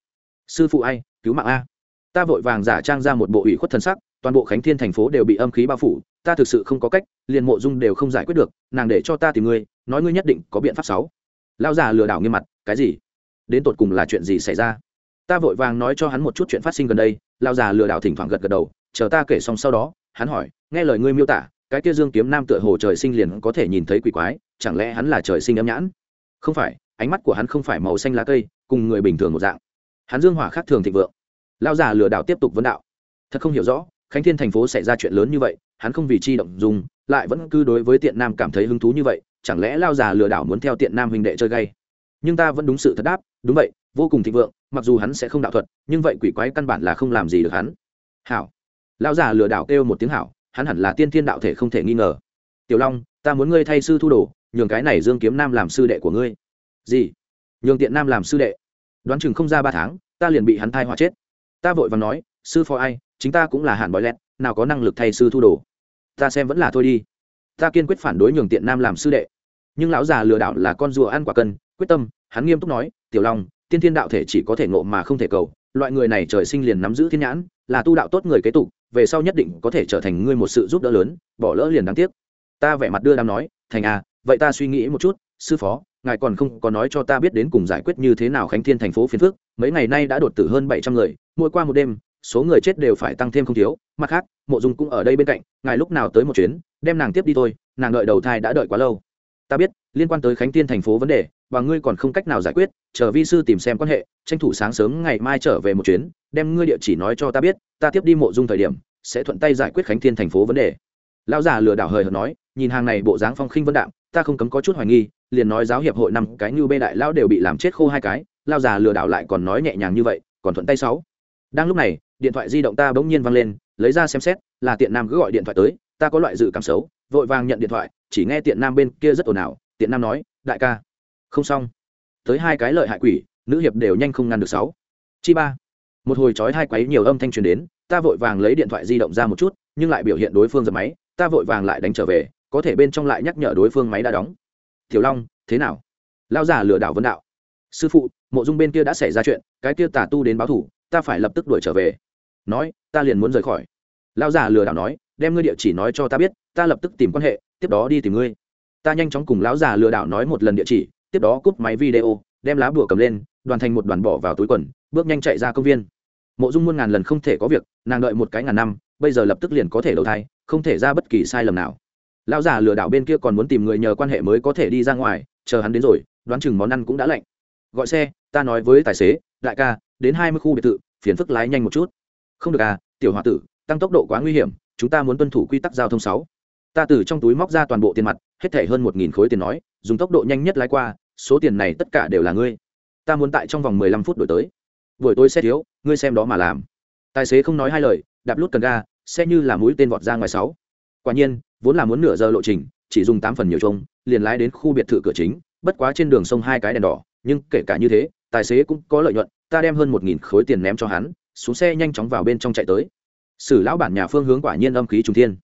sư phụ ai, cứu mạng a. Ta vội vàng giả trang ra một bộ ủy khuất thân sắc, toàn bộ khánh thiên thành phố đều bị âm khí bao phủ, ta thực sự không có cách, liền mộ dung đều không giải quyết được, nàng để cho ta tìm ngươi, nói ngươi nhất định có biện pháp sáu. Lao già lừa đảo nghiêm mặt cái gì? Đến tột cùng là chuyện gì xảy ra? Ta vội vàng nói cho hắn một chút chuyện phát sinh gần đây lao già lừa đảo thỉnh thoảng gật gật đầu, chờ ta kể xong sau đó, hắn hỏi, nghe lời ngươi miêu tả, cái kia dương kiếm nam tựa hồ trời sinh liền có thể nhìn thấy quỷ quái, chẳng lẽ hắn là trời sinh âm nhãn? Không phải, ánh mắt của hắn không phải màu xanh lá cây, cùng người bình thường một dạng. Hắn dương hỏa khác thường thịnh vượng. Lao già lừa đảo tiếp tục vấn đạo. Thật không hiểu rõ, khánh thiên thành phố xảy ra chuyện lớn như vậy, hắn không vì chi động dùng, lại vẫn cứ đối với tiện nam cảm thấy hứng thú như vậy, chẳng lẽ lao già lừa đảo muốn theo tiện nam huynh đệ chơi gay? Nhưng ta vẫn đúng sự thật đáp, đúng vậy, vô cùng thịnh vượng, mặc dù hắn sẽ không đạo thuật, nhưng vậy quỷ quái căn bản là không làm gì được hắn. Hảo. Lão già lừa đảo kêu một tiếng hảo, hắn hẳn là tiên thiên đạo thể không thể nghi ngờ. Tiểu long, ta muốn ngươi thay sư thu đồ, nhường cái này dương kiếm nam làm sư đệ của ngươi. Gì? Nhường tiện nam làm sư đệ. Đoán chừng không ra ba tháng, ta liền bị hắn thai họa chết. Ta vội và nói, sư phó ai, chính ta cũng là hạn bói lẹt, nào có năng lực thay sư thu đồ. Ta xem vẫn là thôi đi. Ta kiên quyết phản đối nhường tiện nam làm sư đệ. Nhưng lão già lừa đảo là con rùa ăn quả cân quyết tâm, hắn nghiêm túc nói, tiểu long, tiên thiên đạo thể chỉ có thể ngộ mà không thể cầu, loại người này trời sinh liền nắm giữ thiên nhãn, là tu đạo tốt người kế tục, về sau nhất định có thể trở thành ngươi một sự giúp đỡ lớn, bỏ lỡ liền đáng tiếc. Ta vẻ mặt đưa đám nói, thành à vậy ta suy nghĩ một chút, sư phó, ngài còn không có nói cho ta biết đến cùng giải quyết như thế nào khánh thiên thành phố phiên phước mấy ngày nay đã đột tử hơn bảy trăm người, mỗi qua một đêm, số người chết đều phải tăng thêm không thiếu, mặt khác, mộ dung cũng ở đây bên cạnh, ngài lúc nào tới một chuyến, đem nàng tiếp đi thôi, nàng đợi đầu thai đã đợi quá lâu. Ta biết, liên quan tới khánh tiên thành phố vấn đề và ngươi còn không cách nào giải quyết, chờ vi sư tìm xem quan hệ, tranh thủ sáng sớm ngày mai trở về một chuyến, đem ngươi địa chỉ nói cho ta biết, ta tiếp đi mộ dung thời điểm, sẽ thuận tay giải quyết khánh thiên thành phố vấn đề. Lão già lừa đảo hời hợt nói, nhìn hàng này bộ dáng phong khinh vân đạm, ta không cấm có chút hoài nghi, liền nói giáo hiệp hội năm cái như bê đại lão đều bị làm chết khô hai cái lao già lừa đảo lại còn nói nhẹ nhàng như vậy, còn thuận tay sáu. Đang lúc này, điện thoại di động ta bỗng nhiên văng lên, lấy ra xem xét, là tiện nam cứ gọi điện thoại tới, ta có loại dự cảm xấu, vội vàng nhận điện thoại, chỉ nghe tiện nam bên kia rất ồn ào, tiện nam nói, đại ca không xong. Tới hai cái lợi hại quỷ, nữ hiệp đều nhanh không ngăn được sáu. Chi ba. Một hồi chói hai quấy nhiều âm thanh truyền đến, ta vội vàng lấy điện thoại di động ra một chút, nhưng lại biểu hiện đối phương giật máy, ta vội vàng lại đánh trở về, có thể bên trong lại nhắc nhở đối phương máy đã đóng. Tiểu long, thế nào? Lao giả lừa đảo vân đạo. Sư phụ, mộ dung bên kia đã xảy ra chuyện, cái kia tà tu đến báo thủ, ta phải lập tức đuổi trở về. Nói, ta liền muốn rời khỏi. Lao giả lừa đảo nói, đem ngươi địa chỉ nói cho ta biết, ta lập tức tìm quan hệ, tiếp đó đi tìm ngươi. Ta nhanh chóng cùng lão già lừa đảo nói một lần địa chỉ tiếp đó cúp máy video, đem lá bùa cầm lên, đoàn thành một đoàn bỏ vào túi quần, bước nhanh chạy ra công viên. Mộ dung muôn ngàn lần không thể có việc, nàng đợi một cái ngàn năm, bây giờ lập tức liền có thể đầu thai, không thể ra bất kỳ sai lầm nào. Lão già lừa đảo bên kia còn muốn tìm người nhờ quan hệ mới có thể đi ra ngoài, chờ hắn đến rồi, đoán chừng món ăn cũng đã lạnh. Gọi xe, ta nói với tài xế, đại ca, đến hai mươi khu biệt thự, phiền phức lái nhanh một chút. Không được à tiểu h o a tử, tăng tốc độ quá nguy hiểm, chúng ta muốn tuân thủ quy tắc giao thông sáu ta từ trong túi móc ra toàn bộ tiền mặt, hết thể hơn một nghìn khối tiền nói, dùng tốc độ nhanh nhất lái qua, số tiền này tất cả đều là ngươi. Ta muốn tại trong vòng mười lăm phút đổi tới. Buổi tối xe thiếu, ngươi xem đó mà làm. Tài xế không nói hai lời, đạp lút cần ga, xe như là mũi tên vọt ra ngoài sáu. Quả nhiên, vốn là muốn nửa giờ lộ trình, chỉ dùng tám phần nhiều trông, liền lái đến khu biệt thự cửa chính, bất quá trên đường sông hai cái đèn đỏ, nhưng kể cả như thế, tài xế cũng có lợi nhuận, ta đem hơn một nghìn khối tiền ném cho hắn, xuống xe nhanh chóng vào bên trong chạy tới. Sử lão bản nhà phương hướng quả nhiên âm khí trung thiên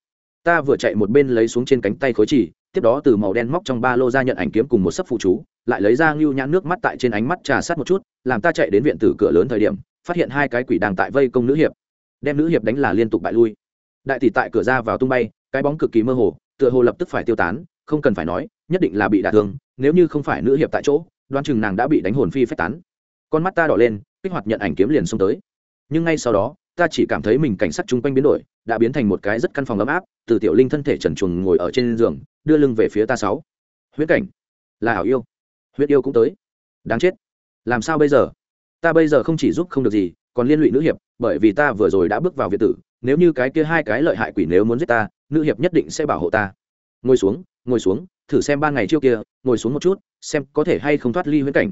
ta vừa chạy một bên lấy xuống trên cánh tay khối chỉ, tiếp đó từ màu đen móc trong ba lô ra nhận ảnh kiếm cùng một sấp phụ chú, lại lấy ra ngưu nhãn nước mắt tại trên ánh mắt trà sát một chút, làm ta chạy đến viện tử cửa lớn thời điểm, phát hiện hai cái quỷ đang tại vây công nữ hiệp. Đem nữ hiệp đánh là liên tục bại lui. Đại tỷ tại cửa ra vào tung bay, cái bóng cực kỳ mơ hồ, tựa hồ lập tức phải tiêu tán, không cần phải nói, nhất định là bị đả thương, nếu như không phải nữ hiệp tại chỗ, đoán chừng nàng đã bị đánh hồn phi phách tán. Con mắt ta đỏ lên, kích hoạt nhận ảnh kiếm liền xông tới. Nhưng ngay sau đó ta chỉ cảm thấy mình cảnh sát chung quanh biến đổi, đã biến thành một cái rất căn phòng ấm áp, từ tiểu linh thân thể trần truồng ngồi ở trên giường, đưa lưng về phía ta sáu. Huyết cảnh. Là ảo yêu. Huyết yêu cũng tới. Đáng chết. Làm sao bây giờ? Ta bây giờ không chỉ giúp không được gì, còn liên lụy nữ hiệp, bởi vì ta vừa rồi đã bước vào việt tử, nếu như cái kia hai cái lợi hại quỷ nếu muốn giết ta, nữ hiệp nhất định sẽ bảo hộ ta. Ngồi xuống ngồi xuống, thử xem ba ngày trước kia, ngồi xuống một chút, xem có thể hay không thoát ly huyễn cảnh.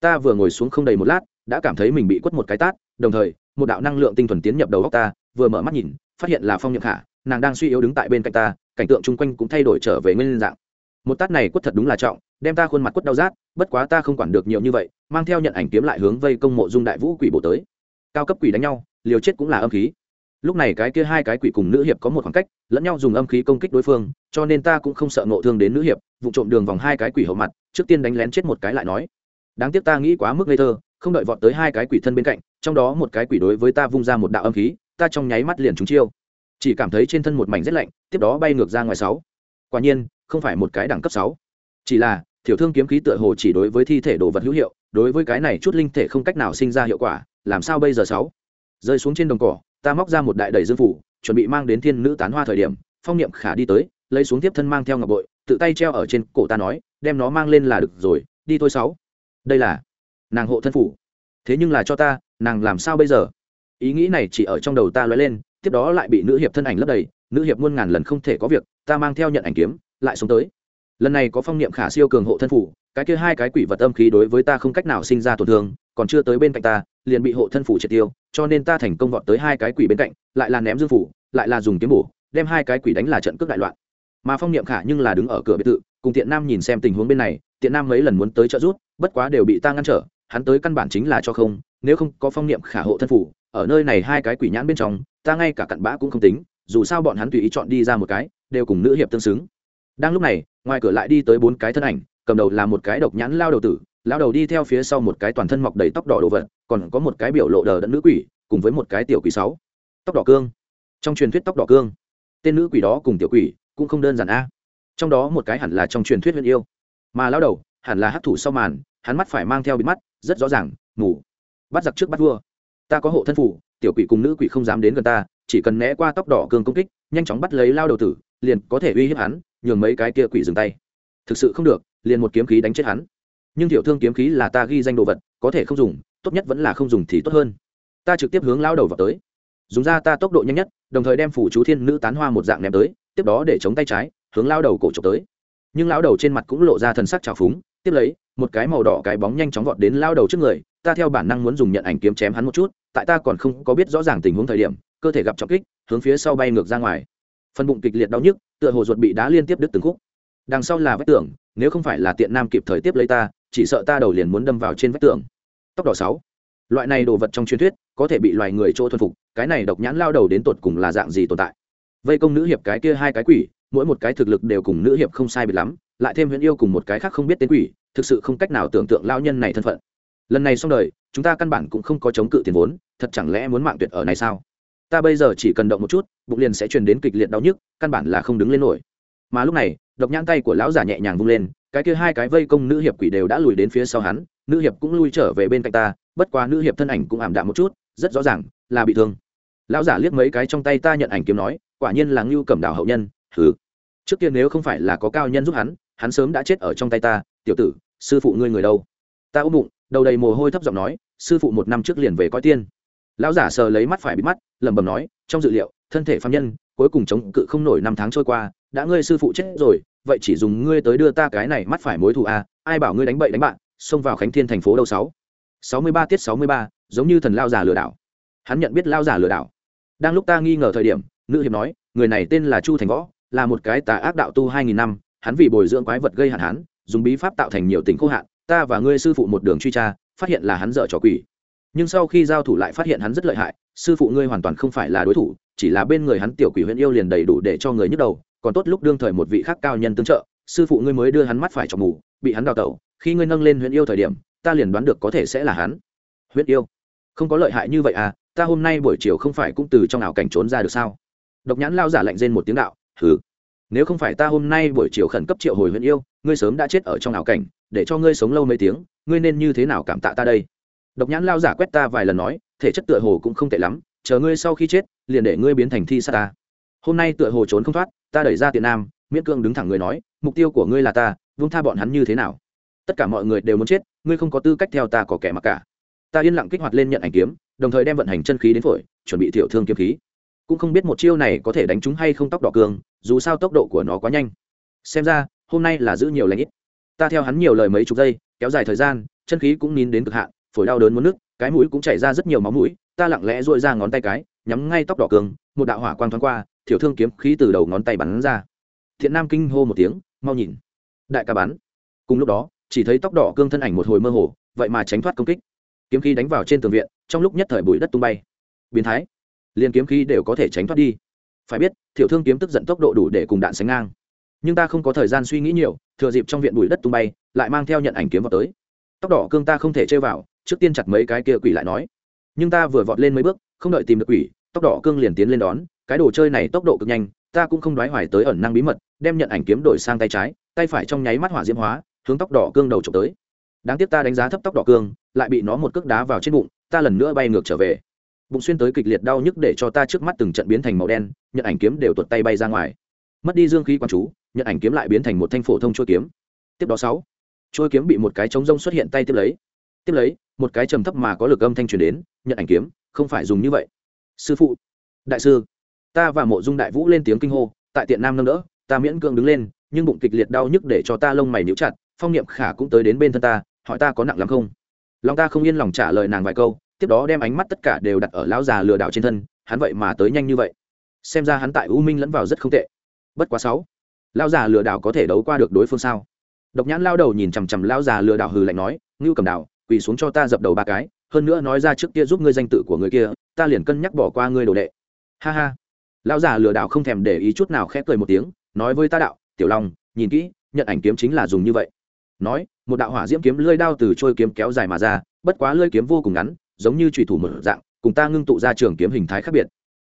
Ta vừa ngồi xuống không đầy một lát, đã cảm thấy mình bị quất một cái tát, đồng thời một đạo năng lượng tinh thuần tiến nhập đầu góc ta, vừa mở mắt nhìn, phát hiện là phong nhậm khả, nàng đang suy yếu đứng tại bên cạnh ta, cảnh tượng chung quanh cũng thay đổi trở về nguyên dạng. Một tát này quất thật đúng là trọng, đem ta khuôn mặt quất đau rát, bất quá ta không quản được nhiều như vậy, mang theo nhận ảnh kiếm lại hướng vây công mộ dung đại vũ quỷ bộ tới. Cao cấp quỷ đánh nhau, liều chết cũng là âm khí. Lúc này cái kia hai cái quỷ cùng nữ hiệp có một khoảng cách, lẫn nhau dùng âm khí công kích đối phương, cho nên ta cũng không sợ ngộ thương đến nữ hiệp, vụ trộm đường vòng hai cái quỷ hậu mặt, trước tiên đánh lén chết một cái lại nói. Đáng tiếc ta nghĩ quá mức ngây thơ không đợi vọt tới hai cái quỷ thân bên cạnh, trong đó một cái quỷ đối với ta vung ra một đạo âm khí, ta trong nháy mắt liền trúng chiêu. Chỉ cảm thấy trên thân một mảnh rét lạnh, tiếp đó bay ngược ra ngoài sáu. Quả nhiên, không phải một cái đẳng cấp sáu. Chỉ là, thiểu thương kiếm khí tựa hồ chỉ đối với thi thể đồ vật hữu hiệu, đối với cái này chút linh thể không cách nào sinh ra hiệu quả, làm sao bây giờ sáu? Rơi xuống trên đồng cỏ, ta móc ra một đại đầy dương phủ, chuẩn bị mang đến thiên nữ tán hoa thời điểm, phong niệm khả đi tới, lấy xuống tiếp thân mang theo ngọc bội, tự tay treo ở trên cổ ta nói, đem nó mang lên là được rồi, đi thôi sáu. Đây là nàng hộ thân phủ. Thế nhưng là cho ta, nàng làm sao bây giờ? Ý nghĩ này chỉ ở trong đầu ta lóe lên, tiếp đó lại bị nữ hiệp thân ảnh lấp đầy, nữ hiệp muôn ngàn lần không thể có việc, ta mang theo nhận ảnh kiếm, lại xuống tới. Lần này có phong niệm khả siêu cường hộ thân phủ, cái kia hai cái quỷ vật âm khí đối với ta không cách nào sinh ra tổn thương, còn chưa tới bên cạnh ta, liền bị hộ thân phủ triệt tiêu, cho nên ta thành công vọt tới hai cái quỷ bên cạnh, lại là ném dương phủ, lại là dùng kiếm bổ, đem hai cái quỷ đánh là trận cướp đại loạn. Mà phong niệm khả nhưng là đứng ở cửa biệt thự, cùng tiện nam nhìn xem tình huống bên này, tiện nam mấy lần muốn tới trợ giúp, bất quá đều bị ta ngăn trở hắn tới căn bản chính là cho không, nếu không có phong niệm khả hộ thân phủ, ở nơi này hai cái quỷ nhãn bên trong, ta ngay cả cặn bã cũng không tính, dù sao bọn hắn tùy ý chọn đi ra một cái, đều cùng nữ hiệp tương xứng. Đang lúc này, ngoài cửa lại đi tới bốn cái thân ảnh, cầm đầu là một cái độc nhãn lao đầu tử, lao đầu đi theo phía sau một cái toàn thân mọc đầy tóc đỏ đồ vật, còn có một cái biểu lộ đờ đẫn nữ quỷ, cùng với một cái tiểu quỷ sáu. Tóc đỏ cương. Trong truyền thuyết tóc đỏ cương, tên nữ quỷ đó cùng tiểu quỷ cũng không đơn giản a. Trong đó một cái hẳn là trong truyền thuyết huyền yêu, mà lao đầu hẳn là hấp thủ sau màn hắn mắt phải mang theo bịt mắt, rất rõ ràng ngủ bắt giặc trước bắt vua. Ta có hộ thân phủ tiểu quỷ cùng nữ quỷ không dám đến gần ta, chỉ cần né qua tóc đỏ cương công kích, nhanh chóng bắt lấy lao đầu tử, liền có thể uy hiếp hắn, nhường mấy cái kia quỷ dừng tay. Thực sự không được, liền một kiếm khí đánh chết hắn. Nhưng tiểu thương kiếm khí là ta ghi danh đồ vật, có thể không dùng, tốt nhất vẫn là không dùng thì tốt hơn. Ta trực tiếp hướng lao đầu vào tới. Dùng ra ta tốc độ nhanh nhất, đồng thời đem phủ chú thiên nữ tán hoa một dạng ném tới, tiếp đó để chống tay trái, hướng lao đầu cổ trộm tới. Nhưng lao đầu trên mặt cũng lộ ra thần sắc trào phúng, tiếp lấy một cái màu đỏ cái bóng nhanh chóng vọt đến lao đầu trước người, ta theo bản năng muốn dùng nhận ảnh kiếm chém hắn một chút, tại ta còn không có biết rõ ràng tình huống thời điểm, cơ thể gặp trọng kích, hướng phía sau bay ngược ra ngoài. Phần bụng kịch liệt đau nhức, tựa hồ ruột bị đá liên tiếp đứt từng khúc. Đằng sau là vách tường, nếu không phải là tiện nam kịp thời tiếp lấy ta, chỉ sợ ta đầu liền muốn đâm vào trên vách tường. Tóc đỏ sáu. Loại này đồ vật trong truyền thuyết, có thể bị loài người chỗ thuần phục, cái này độc nhãn lao đầu đến tột cùng là dạng gì tồn tại? Vây công nữ hiệp cái kia hai cái quỷ, mỗi một cái thực lực đều cùng nữ hiệp không sai biệt lắm lại thêm huyễn yêu cùng một cái khác không biết tên quỷ, thực sự không cách nào tưởng tượng lao nhân này thân phận. Lần này xong đời, chúng ta căn bản cũng không có chống cự tiền vốn, thật chẳng lẽ muốn mạng tuyệt ở này sao? Ta bây giờ chỉ cần động một chút, bụng liền sẽ truyền đến kịch liệt đau nhức, căn bản là không đứng lên nổi. Mà lúc này, độc nhãn tay của lão giả nhẹ nhàng vung lên, cái kia hai cái vây công nữ hiệp quỷ đều đã lùi đến phía sau hắn, nữ hiệp cũng lui trở về bên cạnh ta, bất quá nữ hiệp thân ảnh cũng ảm đạm một chút, rất rõ ràng là bị thương. Lão giả liếc mấy cái trong tay ta nhận ảnh kiếm nói, quả nhiên là ngưu cẩm đảo hậu nhân thứ trước kia nếu không phải là có cao nhân giúp hắn hắn sớm đã chết ở trong tay ta tiểu tử sư phụ ngươi người đâu? Ta ôm bụng đầu đầy mồ hôi thấp giọng nói sư phụ một năm trước liền về coi tiên. Lão giả sờ lấy mắt phải bị mắt lẩm bẩm nói trong dự liệu thân thể phạm nhân cuối cùng chống cự không nổi năm tháng trôi qua đã ngươi sư phụ chết rồi vậy chỉ dùng ngươi tới đưa ta cái này mắt phải mối thù a à, ai bảo ngươi đánh bậy đánh bạn xông vào khánh thiên thành phố đâu sáu? Sáu mươi ba tiết sáu mươi ba giống như thần lao giả lừa đảo. Hắn nhận biết lao giả lừa đảo. Đang lúc ta nghi ngờ thời điểm nữ hiệp nói người này tên là chu thành võ là một cái tà ác đạo tu hai nghìn năm hắn vì bồi dưỡng quái vật gây hạn hán, dùng bí pháp tạo thành nhiều tình khô hạn, ta và ngươi sư phụ một đường truy tra, phát hiện là hắn dở trò quỷ. Nhưng sau khi giao thủ lại phát hiện hắn rất lợi hại, sư phụ ngươi hoàn toàn không phải là đối thủ, chỉ là bên người hắn tiểu quỷ huyện yêu liền đầy đủ để cho người nhức đầu, còn tốt lúc đương thời một vị khác cao nhân tương trợ, sư phụ ngươi mới đưa hắn mắt phải trong ngủ bị hắn đào tẩu, khi ngươi nâng lên huyện yêu thời điểm, ta liền đoán được có thể sẽ là hắn. Huyện yêu? Không có lợi hại như vậy à ta hôm nay buổi chiều không phải cũng từ trong ảo cảnh trốn ra được sao? Độc nhãn lao giả lạnh rên một tiếng đạo, hừ nếu không phải ta hôm nay buổi chiều khẩn cấp triệu hồi huyện yêu, ngươi sớm đã chết ở trong ảo cảnh, để cho ngươi sống lâu mấy tiếng, ngươi nên như thế nào cảm tạ ta đây? Độc nhãn lao giả quét ta vài lần nói, thể chất tựa hồ cũng không tệ lắm, chờ ngươi sau khi chết, liền để ngươi biến thành thi sa ta. Hôm nay tựa hồ trốn không thoát, ta đẩy ra tiện nam, miễn cương đứng thẳng người nói, mục tiêu của ngươi là ta, vung tha bọn hắn như thế nào? Tất cả mọi người đều muốn chết, ngươi không có tư cách theo ta có kẻ mặc cả. Ta yên lặng kích hoạt lên nhận ảnh kiếm, đồng thời đem vận hành chân khí đến phổi, chuẩn bị thiểu thương kiếm khí cũng không biết một chiêu này có thể đánh trúng hay không tóc đỏ cường, dù sao tốc độ của nó quá nhanh. Xem ra, hôm nay là giữ nhiều lãnh ít. Ta theo hắn nhiều lời mấy chục giây, kéo dài thời gian, chân khí cũng nín đến cực hạn, phổi đau đớn muốn nước cái mũi cũng chảy ra rất nhiều máu mũi, ta lặng lẽ dội ra ngón tay cái, nhắm ngay tóc đỏ cường, một đạo hỏa quang thoáng qua, thiểu thương kiếm khí từ đầu ngón tay bắn ra. Thiện nam kinh hô một tiếng, mau nhìn. Đại ca bắn. Cùng lúc đó, chỉ thấy tóc đỏ cương thân ảnh một hồi mơ hồ, vậy mà tránh thoát công kích. Kiếm khí đánh vào trên tường viện, trong lúc nhất thời bụi đất tung bay. Biến thái liền kiếm khí đều có thể tránh thoát đi. Phải biết, thiểu thương kiếm tức giận tốc độ đủ để cùng đạn sánh ngang. Nhưng ta không có thời gian suy nghĩ nhiều, thừa dịp trong viện bụi đất tung bay, lại mang theo nhận ảnh kiếm vào tới. Tóc đỏ cương ta không thể chơi vào, trước tiên chặt mấy cái kia quỷ lại nói. Nhưng ta vừa vọt lên mấy bước, không đợi tìm được quỷ, tóc đỏ cương liền tiến lên đón. Cái đồ chơi này tốc độ cực nhanh, ta cũng không đoái hoài tới ẩn năng bí mật, đem nhận ảnh kiếm đổi sang tay trái, tay phải trong nháy mắt hỏa diễm hóa, hướng tóc đỏ cương đầu trộm tới. Đáng tiếc ta đánh giá thấp tóc đỏ cương, lại bị nó một cước đá vào trên bụng, ta lần nữa bay ngược trở về bụng xuyên tới kịch liệt đau nhức để cho ta trước mắt từng trận biến thành màu đen nhận ảnh kiếm đều tuột tay bay ra ngoài. Mất đi dương khí quan chú nhận ảnh kiếm lại biến thành một thanh phổ thông trôi kiếm. Tiếp đó sáu trôi kiếm bị một cái trống rông xuất hiện tay tiếp lấy. Tiếp lấy, một cái trầm thấp mà có lực âm thanh truyền đến nhận ảnh kiếm, không phải dùng như vậy. Sư phụ, đại sư, ta và mộ dung đại vũ lên tiếng kinh hô, tại tiện nam nâng đỡ, ta miễn cưỡng đứng lên, nhưng bụng kịch liệt đau nhức để cho ta lông mày níu chặt, phong niệm khả cũng tới đến bên thân ta, hỏi ta có nặng lắm không? Lòng ta không yên lòng trả lời nàng vài câu tiếp đó đem ánh mắt tất cả đều đặt ở lão già lừa đảo trên thân, hắn vậy mà tới nhanh như vậy. Xem ra hắn tại u minh lẫn vào rất không tệ. Bất quá sáu, lão già lừa đảo có thể đấu qua được đối phương sao? Độc nhãn lao đầu nhìn chằm chằm lão già lừa đảo hừ lạnh nói, ngưu cầm đảo quỳ xuống cho ta dập đầu ba cái, hơn nữa nói ra trước kia giúp ngươi danh tự của người kia, ta liền cân nhắc bỏ qua ngươi đồ đệ. Ha ha. Lão già lừa đảo không thèm để ý chút nào khẽ cười một tiếng, nói với ta đạo, tiểu long, nhìn kỹ, nhận ảnh kiếm chính là dùng như vậy. Nói, một đạo hỏa diễm kiếm lưỡi đao từ trôi kiếm kéo dài mà ra, bất quá lưỡi kiếm vô cùng ngắn giống như trùy thủ mở dạng, cùng ta ngưng tụ ra trường kiếm hình thái khác biệt.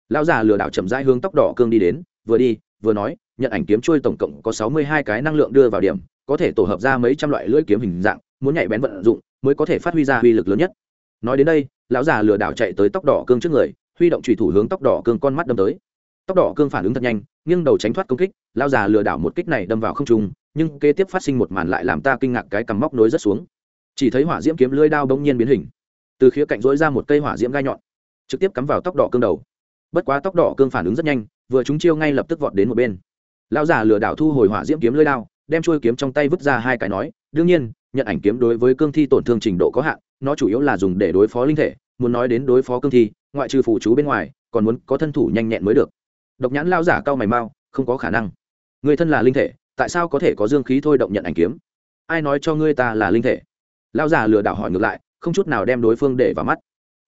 Lão già lừa đảo chậm rãi hướng tóc đỏ cương đi đến, vừa đi, vừa nói, nhận ảnh kiếm trôi tổng cộng có sáu mươi hai cái năng lượng đưa vào điểm, có thể tổ hợp ra mấy trăm loại lưỡi kiếm hình dạng, muốn nhạy bén vận dụng, mới có thể phát huy ra uy lực lớn nhất. Nói đến đây, lão già lừa đảo chạy tới tóc đỏ cương trước người, huy động trùy thủ hướng tóc đỏ cương con mắt đâm tới. Tóc đỏ cương phản ứng thật nhanh, nghiêng đầu tránh thoát công kích, lão già lừa đảo một kích này đâm vào không trung, nhưng kế tiếp phát sinh một màn lại làm ta kinh ngạc cái cằm móc nối rất xuống. Chỉ thấy hỏa diễm kiếm lưỡi đao bỗng nhiên biến hình từ khía cạnh rỗi ra một cây hỏa diễm gai nhọn, trực tiếp cắm vào tóc đỏ cương đầu. Bất quá tóc đỏ cương phản ứng rất nhanh, vừa chúng chiêu ngay lập tức vọt đến một bên. Lão giả lừa đảo thu hồi hỏa diễm kiếm lưỡi lao đem trôi kiếm trong tay vứt ra hai cái nói, đương nhiên, nhận ảnh kiếm đối với cương thi tổn thương trình độ có hạn, nó chủ yếu là dùng để đối phó linh thể, muốn nói đến đối phó cương thi, ngoại trừ phụ chú bên ngoài, còn muốn có thân thủ nhanh nhẹn mới được. Độc nhãn lao giả cao mày mau, không có khả năng. Người thân là linh thể, tại sao có thể có dương khí thôi động nhận ảnh kiếm? Ai nói cho ngươi ta là linh thể? Lao giả lừa đảo hỏi ngược lại không chút nào đem đối phương để vào mắt.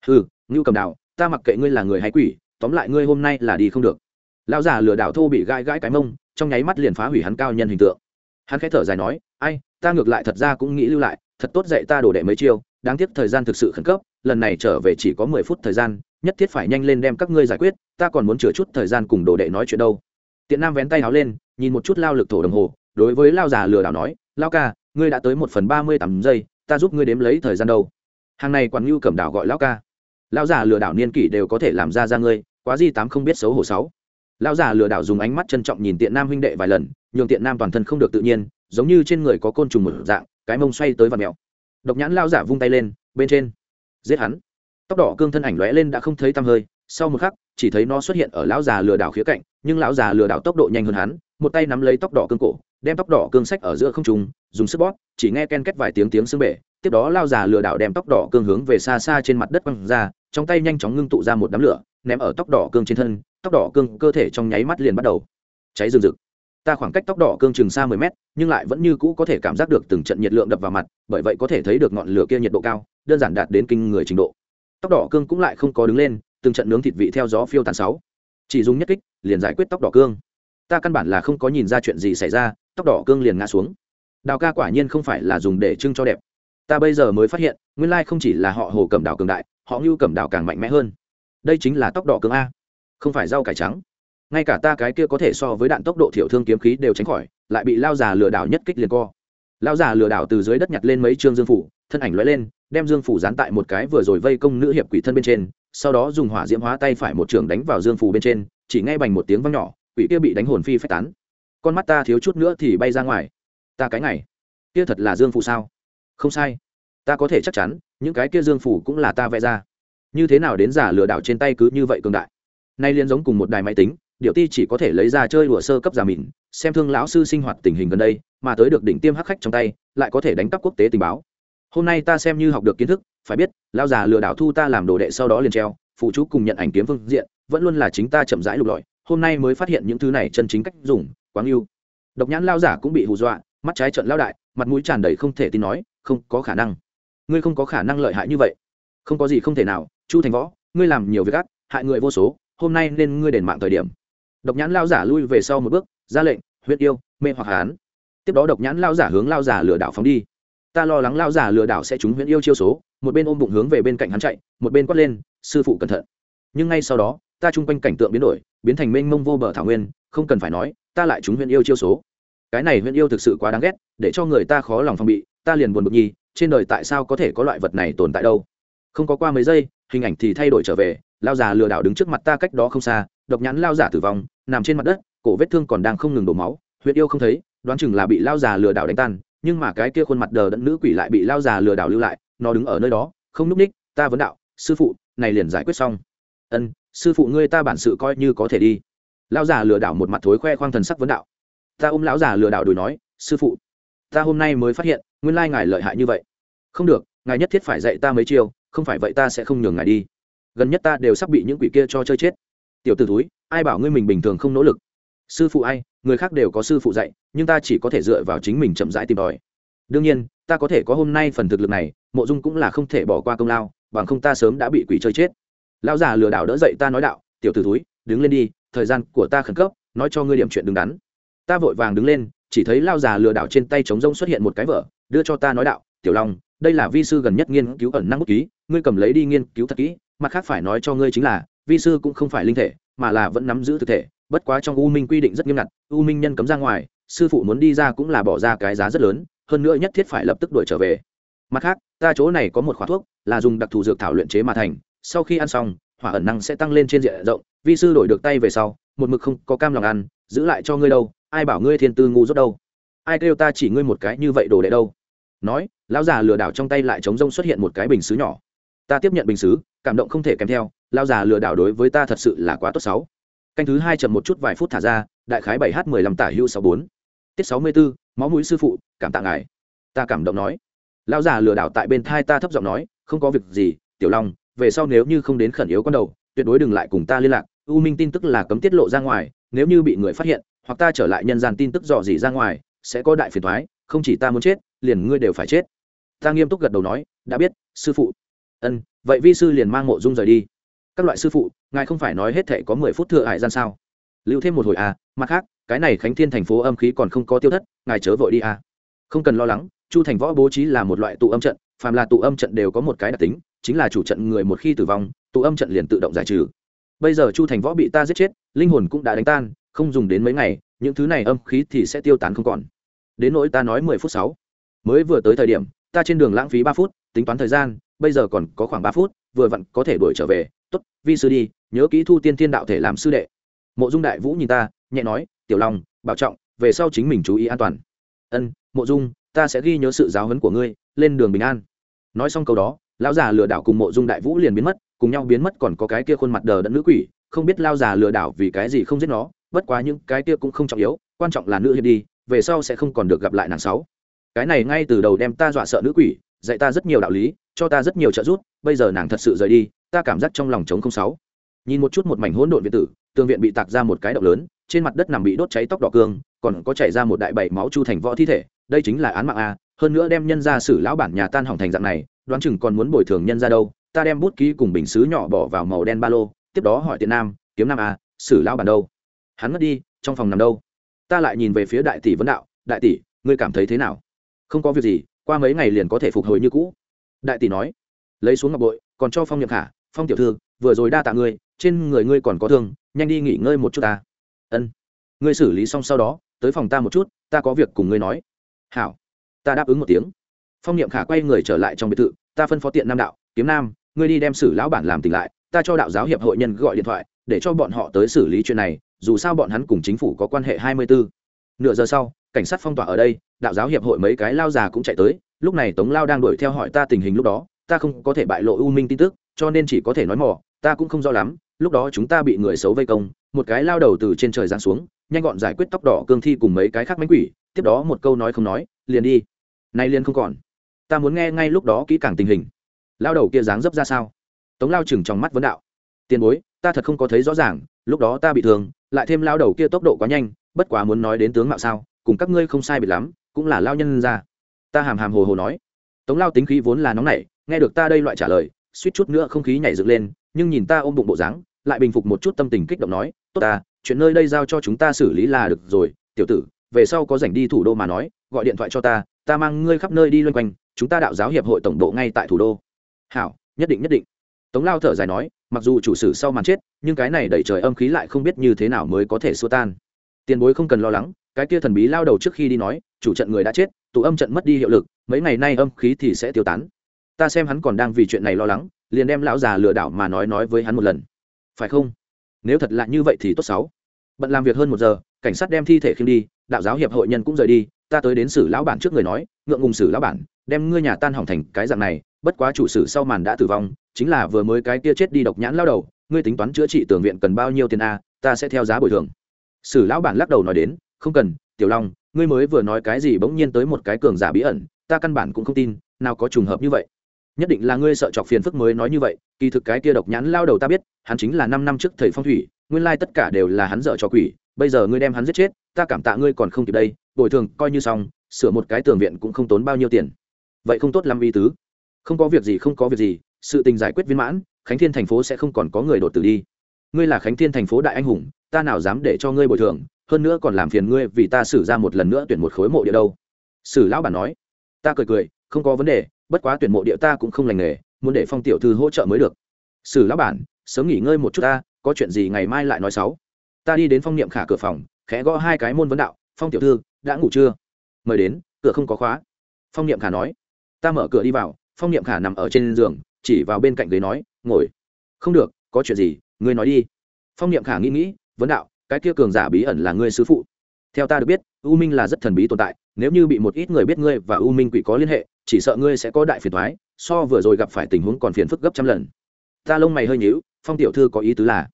Ừ ngưu cầm đào, ta mặc kệ ngươi là người hay quỷ, tóm lại ngươi hôm nay là đi không được. Lão già lừa đảo thô bị gai gãi cái mông, trong nháy mắt liền phá hủy hắn cao nhân hình tượng. Hắn khẽ thở dài nói, ai, ta ngược lại thật ra cũng nghĩ lưu lại, thật tốt dạy ta đổ đệ mấy chiêu, đáng tiếc thời gian thực sự khẩn cấp, lần này trở về chỉ có mười phút thời gian, nhất thiết phải nhanh lên đem các ngươi giải quyết, ta còn muốn chừa chút thời gian cùng đồ đệ nói chuyện đâu. Tiện nam vén tay áo lên, nhìn một chút lao lực thổ đồng hồ, đối với lao già lừa đảo nói, lao ca, ngươi đã tới một phần ba mươi tám giây, ta giúp ngươi đếm lấy thời gian đâu hàng này quản ngưu cẩm đảo gọi lão ca. Lão già lừa đảo niên kỷ đều có thể làm ra ra ngươi, quá di tám không biết xấu hổ sáu. Lão già lừa đảo dùng ánh mắt trân trọng nhìn tiện nam huynh đệ vài lần, nhường tiện nam toàn thân không được tự nhiên, giống như trên người có côn trùng một dạng, cái mông xoay tới và mèo độc nhãn lao giả vung tay lên, bên trên, giết hắn. Tóc đỏ cương thân ảnh lóe lên đã không thấy tăm hơi, sau một khắc, chỉ thấy nó xuất hiện ở lão già lừa đảo khía cạnh, nhưng lão già lừa đảo tốc độ nhanh hơn hắn, một tay nắm lấy tóc đỏ cương cổ, đem tóc đỏ cương sách ở giữa không trung, dùng sức bóp, chỉ nghe ken kết vài tiếng tiếng xương bể tiếp đó lao già lừa đảo đem tóc đỏ cương hướng về xa xa trên mặt đất quăng ra, trong tay nhanh chóng ngưng tụ ra một đám lửa, ném ở tóc đỏ cương trên thân, tóc đỏ cương cơ thể trong nháy mắt liền bắt đầu cháy rừng rực. Ta khoảng cách tóc đỏ cương chừng xa mười mét, nhưng lại vẫn như cũ có thể cảm giác được từng trận nhiệt lượng đập vào mặt, bởi vậy có thể thấy được ngọn lửa kia nhiệt độ cao, đơn giản đạt đến kinh người trình độ. Tóc đỏ cương cũng lại không có đứng lên, từng trận nướng thịt vị theo gió phiêu tàn sáu. Chỉ dùng nhất kích, liền giải quyết tóc đỏ cương. Ta căn bản là không có nhìn ra chuyện gì xảy ra, tóc đỏ cương liền ngã xuống. Đào ca quả nhiên không phải là dùng để trưng cho đẹp ta bây giờ mới phát hiện, nguyên lai không chỉ là họ hồ cầm đào cường đại, họ ngưu cầm đào càng mạnh mẽ hơn. Đây chính là tóc đỏ cường a. Không phải rau cải trắng. Ngay cả ta cái kia có thể so với đạn tốc độ thiểu thương kiếm khí đều tránh khỏi, lại bị lao già lừa đảo nhất kích liền co. Lao già lừa đảo từ dưới đất nhặt lên mấy chương dương phủ, thân ảnh lóe lên, đem dương phủ dán tại một cái vừa rồi vây công nữ hiệp quỷ thân bên trên, sau đó dùng hỏa diễm hóa tay phải một trường đánh vào dương phủ bên trên, chỉ ngay bành một tiếng văng nhỏ, quỷ kia bị đánh hồn phi phách tán. Con mắt ta thiếu chút nữa thì bay ra ngoài. Ta cái này, kia thật là dương phủ sao? Không sai. Ta có thể chắc chắn, những cái kia dương phủ cũng là ta vẽ ra. Như thế nào đến giả lừa đảo trên tay cứ như vậy cường đại. Nay liên giống cùng một đài máy tính, điệu ti chỉ có thể lấy ra chơi đùa sơ cấp giả mìn, xem thương lão sư sinh hoạt tình hình gần đây, mà tới được đỉnh tiêm hắc khách trong tay, lại có thể đánh cắp quốc tế tình báo. Hôm nay ta xem như học được kiến thức, phải biết lao già lừa đảo thu ta làm đồ đệ sau đó liền treo, phụ chú cùng nhận ảnh kiếm phương diện, vẫn luôn là chính ta chậm rãi lục lọi, hôm nay mới phát hiện những thứ này chân chính cách dùng quáng yêu độc nhãn lao giả cũng bị hù dọa, mắt trái trận lao đại, mặt mũi tràn đầy không thể tin nói không có khả năng. Ngươi không có khả năng lợi hại như vậy. Không có gì không thể nào. Chu thành võ, ngươi làm nhiều việc ác, hại người vô số, hôm nay nên ngươi đền mạng thời điểm. Độc nhãn lao giả lui về sau một bước, ra lệnh, huyết yêu, mê hoặc hán. Tiếp đó độc nhãn lao giả hướng lao giả lừa đảo phóng đi. Ta lo lắng lao giả lừa đảo sẽ trúng huyễn yêu chiêu số, một bên ôm bụng hướng về bên cạnh hắn chạy, một bên quát lên, sư phụ cẩn thận. Nhưng ngay sau đó, ta chung quanh cảnh tượng biến đổi, biến thành mênh mông vô bờ thảo nguyên, không cần phải nói, ta lại trúng huyễn yêu chiêu số. Cái này huyễn yêu thực sự quá đáng ghét, để cho người ta khó lòng phòng bị ta liền buồn bực nhi trên đời tại sao có thể có loại vật này tồn tại đâu? Không có qua mấy giây, hình ảnh thì thay đổi trở về, lao già lừa đảo đứng trước mặt ta cách đó không xa, độc nhãn lao giả tử vong, nằm trên mặt đất, cổ vết thương còn đang không ngừng đổ máu huyện yêu không thấy, đoán chừng là bị lao già lừa đảo đánh tan, nhưng mà cái kia khuôn mặt đờ đẫn nữ quỷ lại bị lao già lừa đảo lưu lại, nó đứng ở nơi đó, không núp ních, ta vấn đạo, sư phụ, này liền giải quyết xong. Ân, sư phụ ngươi ta bản sự coi như có thể đi. Lao già lừa đảo một mặt thối khoe khoang thần sắc vấn đạo. Ta ôm lão già lừa đảo đùi nói, sư phụ ta hôm nay mới phát hiện, nguyên lai ngài lợi hại như vậy. Không được, ngài nhất thiết phải dạy ta mấy chiêu, không phải vậy ta sẽ không nhường ngài đi. Gần nhất ta đều sắp bị những quỷ kia cho chơi chết. Tiểu t ử túi ai bảo ngươi mình bình thường không nỗ lực? Sư phụ ai, người khác đều có sư phụ dạy, nhưng ta chỉ có thể dựa vào chính mình chậm rãi tìm tòi. Đương nhiên, ta có thể có hôm nay phần thực lực này, mộ dung cũng là không thể bỏ qua công lao, bằng không ta sớm đã bị quỷ chơi chết. Lão già lừa đảo đỡ dậy ta nói đạo, tiểu t ử túi đứng lên đi, thời gian của ta khẩn cấp, nói cho ngươi điểm chuyện đứng đắn. Ta vội vàng đứng lên chỉ thấy lao già lừa đảo trên tay trống rông xuất hiện một cái vở, đưa cho ta nói đạo, tiểu long, đây là vi sư gần nhất nghiên cứu ẩn năng bút ký, ngươi cầm lấy đi nghiên cứu thật kỹ, mặt khác phải nói cho ngươi chính là, vi sư cũng không phải linh thể, mà là vẫn nắm giữ thực thể, bất quá trong u minh quy định rất nghiêm ngặt, u minh nhân cấm ra ngoài, sư phụ muốn đi ra cũng là bỏ ra cái giá rất lớn, hơn nữa nhất thiết phải lập tức đuổi trở về. Mặt khác, ta chỗ này có một khóa thuốc, là dùng đặc thù dược thảo luyện chế mà thành, sau khi ăn xong, hỏa ẩn năng sẽ tăng lên trên diện rộng, vi sư đổi được tay về sau, một mực không có cam lòng ăn, giữ lại cho ngươi đâu ai bảo ngươi thiên tư ngu dốt đâu? Ai kêu ta chỉ ngươi một cái như vậy đồ đệ đâu? Nói, lão già lừa đảo trong tay lại chống rông xuất hiện một cái bình xứ nhỏ. Ta tiếp nhận bình xứ, cảm động không thể kèm theo, Lão già lừa đảo đối với ta thật sự là quá tốt sáu canh thứ hai chậm một chút vài phút thả ra, đại khái bảy h mười lăm tả hưu sáu bốn. Tiết sáu mươi bốn máu mũi sư phụ, cảm tạ ngài. Ta cảm động nói. Lão già lừa đảo tại bên thai ta thấp giọng nói, không có việc gì, tiểu long, về sau nếu như không đến khẩn yếu con đầu, tuyệt đối đừng lại cùng ta liên lạc. U minh tin tức là cấm tiết lộ ra ngoài, nếu như bị người phát hiện hoặc ta trở lại nhân gian tin tức dò dỉ ra ngoài, sẽ có đại phiền thoái, không chỉ ta muốn chết, liền ngươi đều phải chết. Ta nghiêm túc gật đầu nói, đã biết, sư phụ. Ân, vậy vi sư liền mang mộ dung rời đi. Các loại sư phụ, ngài không phải nói hết thệ có mười phút thừa hại gian sao? Lưu thêm một hồi à mặt khác, cái này khánh thiên thành phố âm khí còn không có tiêu thất, ngài chớ vội đi à. Không cần lo lắng, chu thành võ bố trí là một loại tụ âm trận, phàm là tụ âm trận đều có một cái đặc tính, chính là chủ trận người một khi tử vong, tụ âm trận liền tự động giải trừ. Bây giờ chu thành võ bị ta giết chết, linh hồn cũng đã đánh tan không dùng đến mấy ngày, những thứ này âm khí thì sẽ tiêu tán không còn. Đến nỗi ta nói mười phút sáu. Mới vừa tới thời điểm, ta trên đường lãng phí ba phút, tính toán thời gian, bây giờ còn có khoảng ba phút, vừa vặn có thể đuổi trở về. Tốt, vi sư đi, nhớ kỹ thu tiên thiên đạo thể làm sư đệ. Mộ dung đại vũ nhìn ta, nhẹ nói, tiểu long, bảo trọng, về sau chính mình chú ý an toàn. Ân, mộ dung, ta sẽ ghi nhớ sự giáo huấn của ngươi, lên đường bình an. Nói xong câu đó, lão già lừa đảo cùng mộ dung đại vũ liền biến mất, cùng nhau biến mất còn có cái kia khuôn mặt đờ đẫn nữ quỷ, không biết lao già lừa đảo vì cái gì không giết nó bất quá những cái kia cũng không trọng yếu, quan trọng là nữ hiệp đi, về sau sẽ không còn được gặp lại nàng sáu. Cái này ngay từ đầu đem ta dọa sợ nữ quỷ, dạy ta rất nhiều đạo lý, cho ta rất nhiều trợ giúp, bây giờ nàng thật sự rời đi, ta cảm giác trong lòng trống không sáu. Nhìn một chút một mảnh hỗn độn viện tử, tường viện bị tạc ra một cái động lớn, trên mặt đất nằm bị đốt cháy tóc đỏ cương, còn có chảy ra một đại bảy máu chu thành võ thi thể, đây chính là án mạng a, hơn nữa đem nhân ra xử lão bản nhà tan hỏng thành dạng này, đoán chừng còn muốn bồi thường nhân ra đâu, ta đem bút ký cùng bình xứ nhỏ bỏ vào màu đen ba lô, tiếp đó hỏi tiện nam, kiếm nam a, xử lão bản đâu? Hắn mất đi, trong phòng nằm đâu? Ta lại nhìn về phía đại tỷ vấn đạo, đại tỷ, ngươi cảm thấy thế nào? Không có việc gì, qua mấy ngày liền có thể phục hồi như cũ. Đại tỷ nói, lấy xuống ngọc bội, còn cho phong nhậm khả phong tiểu thư, vừa rồi đa tạ ngươi, trên người ngươi còn có thương, nhanh đi nghỉ ngơi một chút ta. Ân, ngươi xử lý xong sau đó, tới phòng ta một chút, ta có việc cùng ngươi nói. Hảo. Ta đáp ứng một tiếng. Phong niệm khả quay người trở lại trong biệt thự, ta phân phó tiện nam đạo, kiếm nam, ngươi đi đem xử lão bản làm tỉnh lại, ta cho đạo giáo hiệp hội nhân gọi điện thoại để cho bọn họ tới xử lý chuyện này, dù sao bọn hắn cùng chính phủ có quan hệ hai mươi bốn nửa giờ sau, cảnh sát phong tỏa ở đây, đạo giáo hiệp hội mấy cái lao già cũng chạy tới, lúc này tống lao đang đuổi theo hỏi ta tình hình lúc đó, ta không có thể bại lộ u minh tin tức, cho nên chỉ có thể nói mò, ta cũng không rõ lắm, lúc đó chúng ta bị người xấu vây công, một cái lao đầu từ trên trời giáng xuống, nhanh gọn giải quyết tóc đỏ cương thi cùng mấy cái khác mánh quỷ, tiếp đó một câu nói không nói, liền đi. Nay liền không còn. Ta muốn nghe ngay lúc đó kỹ càng tình hình. Lao đầu kia dáng dấp ra sao? Tống lao chừng trong mắt vấn đạo. Tiền bối ta thật không có thấy rõ ràng, lúc đó ta bị thương, lại thêm lao đầu kia tốc độ quá nhanh, bất quá muốn nói đến tướng mạo sao, cùng các ngươi không sai biệt lắm, cũng là lao nhân ra. Ta hàm hàm hồ hồ nói. Tống lao tính khí vốn là nóng nảy, nghe được ta đây loại trả lời, suýt chút nữa không khí nhảy dựng lên, nhưng nhìn ta ôm bụng bộ dáng, lại bình phục một chút tâm tình kích động nói, tốt ta, chuyện nơi đây giao cho chúng ta xử lý là được rồi, tiểu tử, về sau có rảnh đi thủ đô mà nói, gọi điện thoại cho ta ta mang ngươi khắp nơi đi loanh quanh, chúng ta đạo giáo hiệp hội tổng độ ngay tại thủ đô. Hảo, nhất định nhất định. Tống lao thở dài nói mặc dù chủ sử sau màn chết, nhưng cái này đẩy trời âm khí lại không biết như thế nào mới có thể xua tan. Tiền bối không cần lo lắng, cái kia thần bí lao đầu trước khi đi nói, chủ trận người đã chết, tụ âm trận mất đi hiệu lực, mấy ngày nay âm khí thì sẽ tiêu tán. Ta xem hắn còn đang vì chuyện này lo lắng, liền đem lão già lừa đảo mà nói nói với hắn một lần. Phải không? Nếu thật là như vậy thì tốt xấu. Bận làm việc hơn một giờ, cảnh sát đem thi thể khiêm đi, đạo giáo hiệp hội nhân cũng rời đi, ta tới đến sử lão bản trước người nói, ngượng ngùng sử lão bản, đem ngươi nhà tan hỏng thành cái dạng này bất quá chủ sử sau màn đã tử vong, chính là vừa mới cái kia chết đi độc nhãn lao đầu, ngươi tính toán chữa trị tưởng viện cần bao nhiêu tiền a, ta sẽ theo giá bồi thường. Sử lão bản lắc đầu nói đến, không cần, tiểu long, ngươi mới vừa nói cái gì bỗng nhiên tới một cái cường giả bí ẩn, ta căn bản cũng không tin, nào có trùng hợp như vậy. Nhất định là ngươi sợ chọc phiền phức mới nói như vậy, kỳ thực cái kia độc nhãn lao đầu ta biết, hắn chính là năm năm trước thầy phong thủy, nguyên lai tất cả đều là hắn dở cho quỷ, bây giờ ngươi đem hắn giết chết, ta cảm tạ ngươi còn không kịp đây, bồi thường coi như xong, sửa một cái tường viện cũng không tốn bao nhiêu tiền. Vậy không tốt lắm y tứ không có việc gì, không có việc gì, sự tình giải quyết viên mãn, khánh thiên thành phố sẽ không còn có người đột tử đi. Ngươi là khánh thiên thành phố đại anh hùng, ta nào dám để cho ngươi bồi thường, hơn nữa còn làm phiền ngươi vì ta xử ra một lần nữa tuyển một khối mộ địa đâu. Sử lão bản nói. Ta cười cười, không có vấn đề, bất quá tuyển mộ địa ta cũng không lành nghề, muốn để phong tiểu thư hỗ trợ mới được. Sử lão bản, sớm nghỉ ngơi một chút ta, có chuyện gì ngày mai lại nói sáu. Ta đi đến phong niệm khả cửa phòng, khẽ gõ hai cái môn vấn đạo, phong tiểu thư, đã ngủ chưa? Mời đến, cửa không có khóa. Phong niệm khả nói. Ta mở cửa đi vào phong niệm khả nằm ở trên giường, chỉ vào bên cạnh ghế nói, ngồi. Không được, có chuyện gì, ngươi nói đi. Phong niệm khả nghĩ nghĩ, vấn đạo, cái kia cường giả bí ẩn là ngươi sứ phụ. Theo ta được biết, u minh là rất thần bí tồn tại, nếu như bị một ít người biết ngươi và u minh quỷ có liên hệ, chỉ sợ ngươi sẽ có đại phiền thoái so vừa rồi gặp phải tình huống còn phiền phức gấp trăm lần. Ta lông mày hơi nhíu, phong tiểu thư có ý tứ là?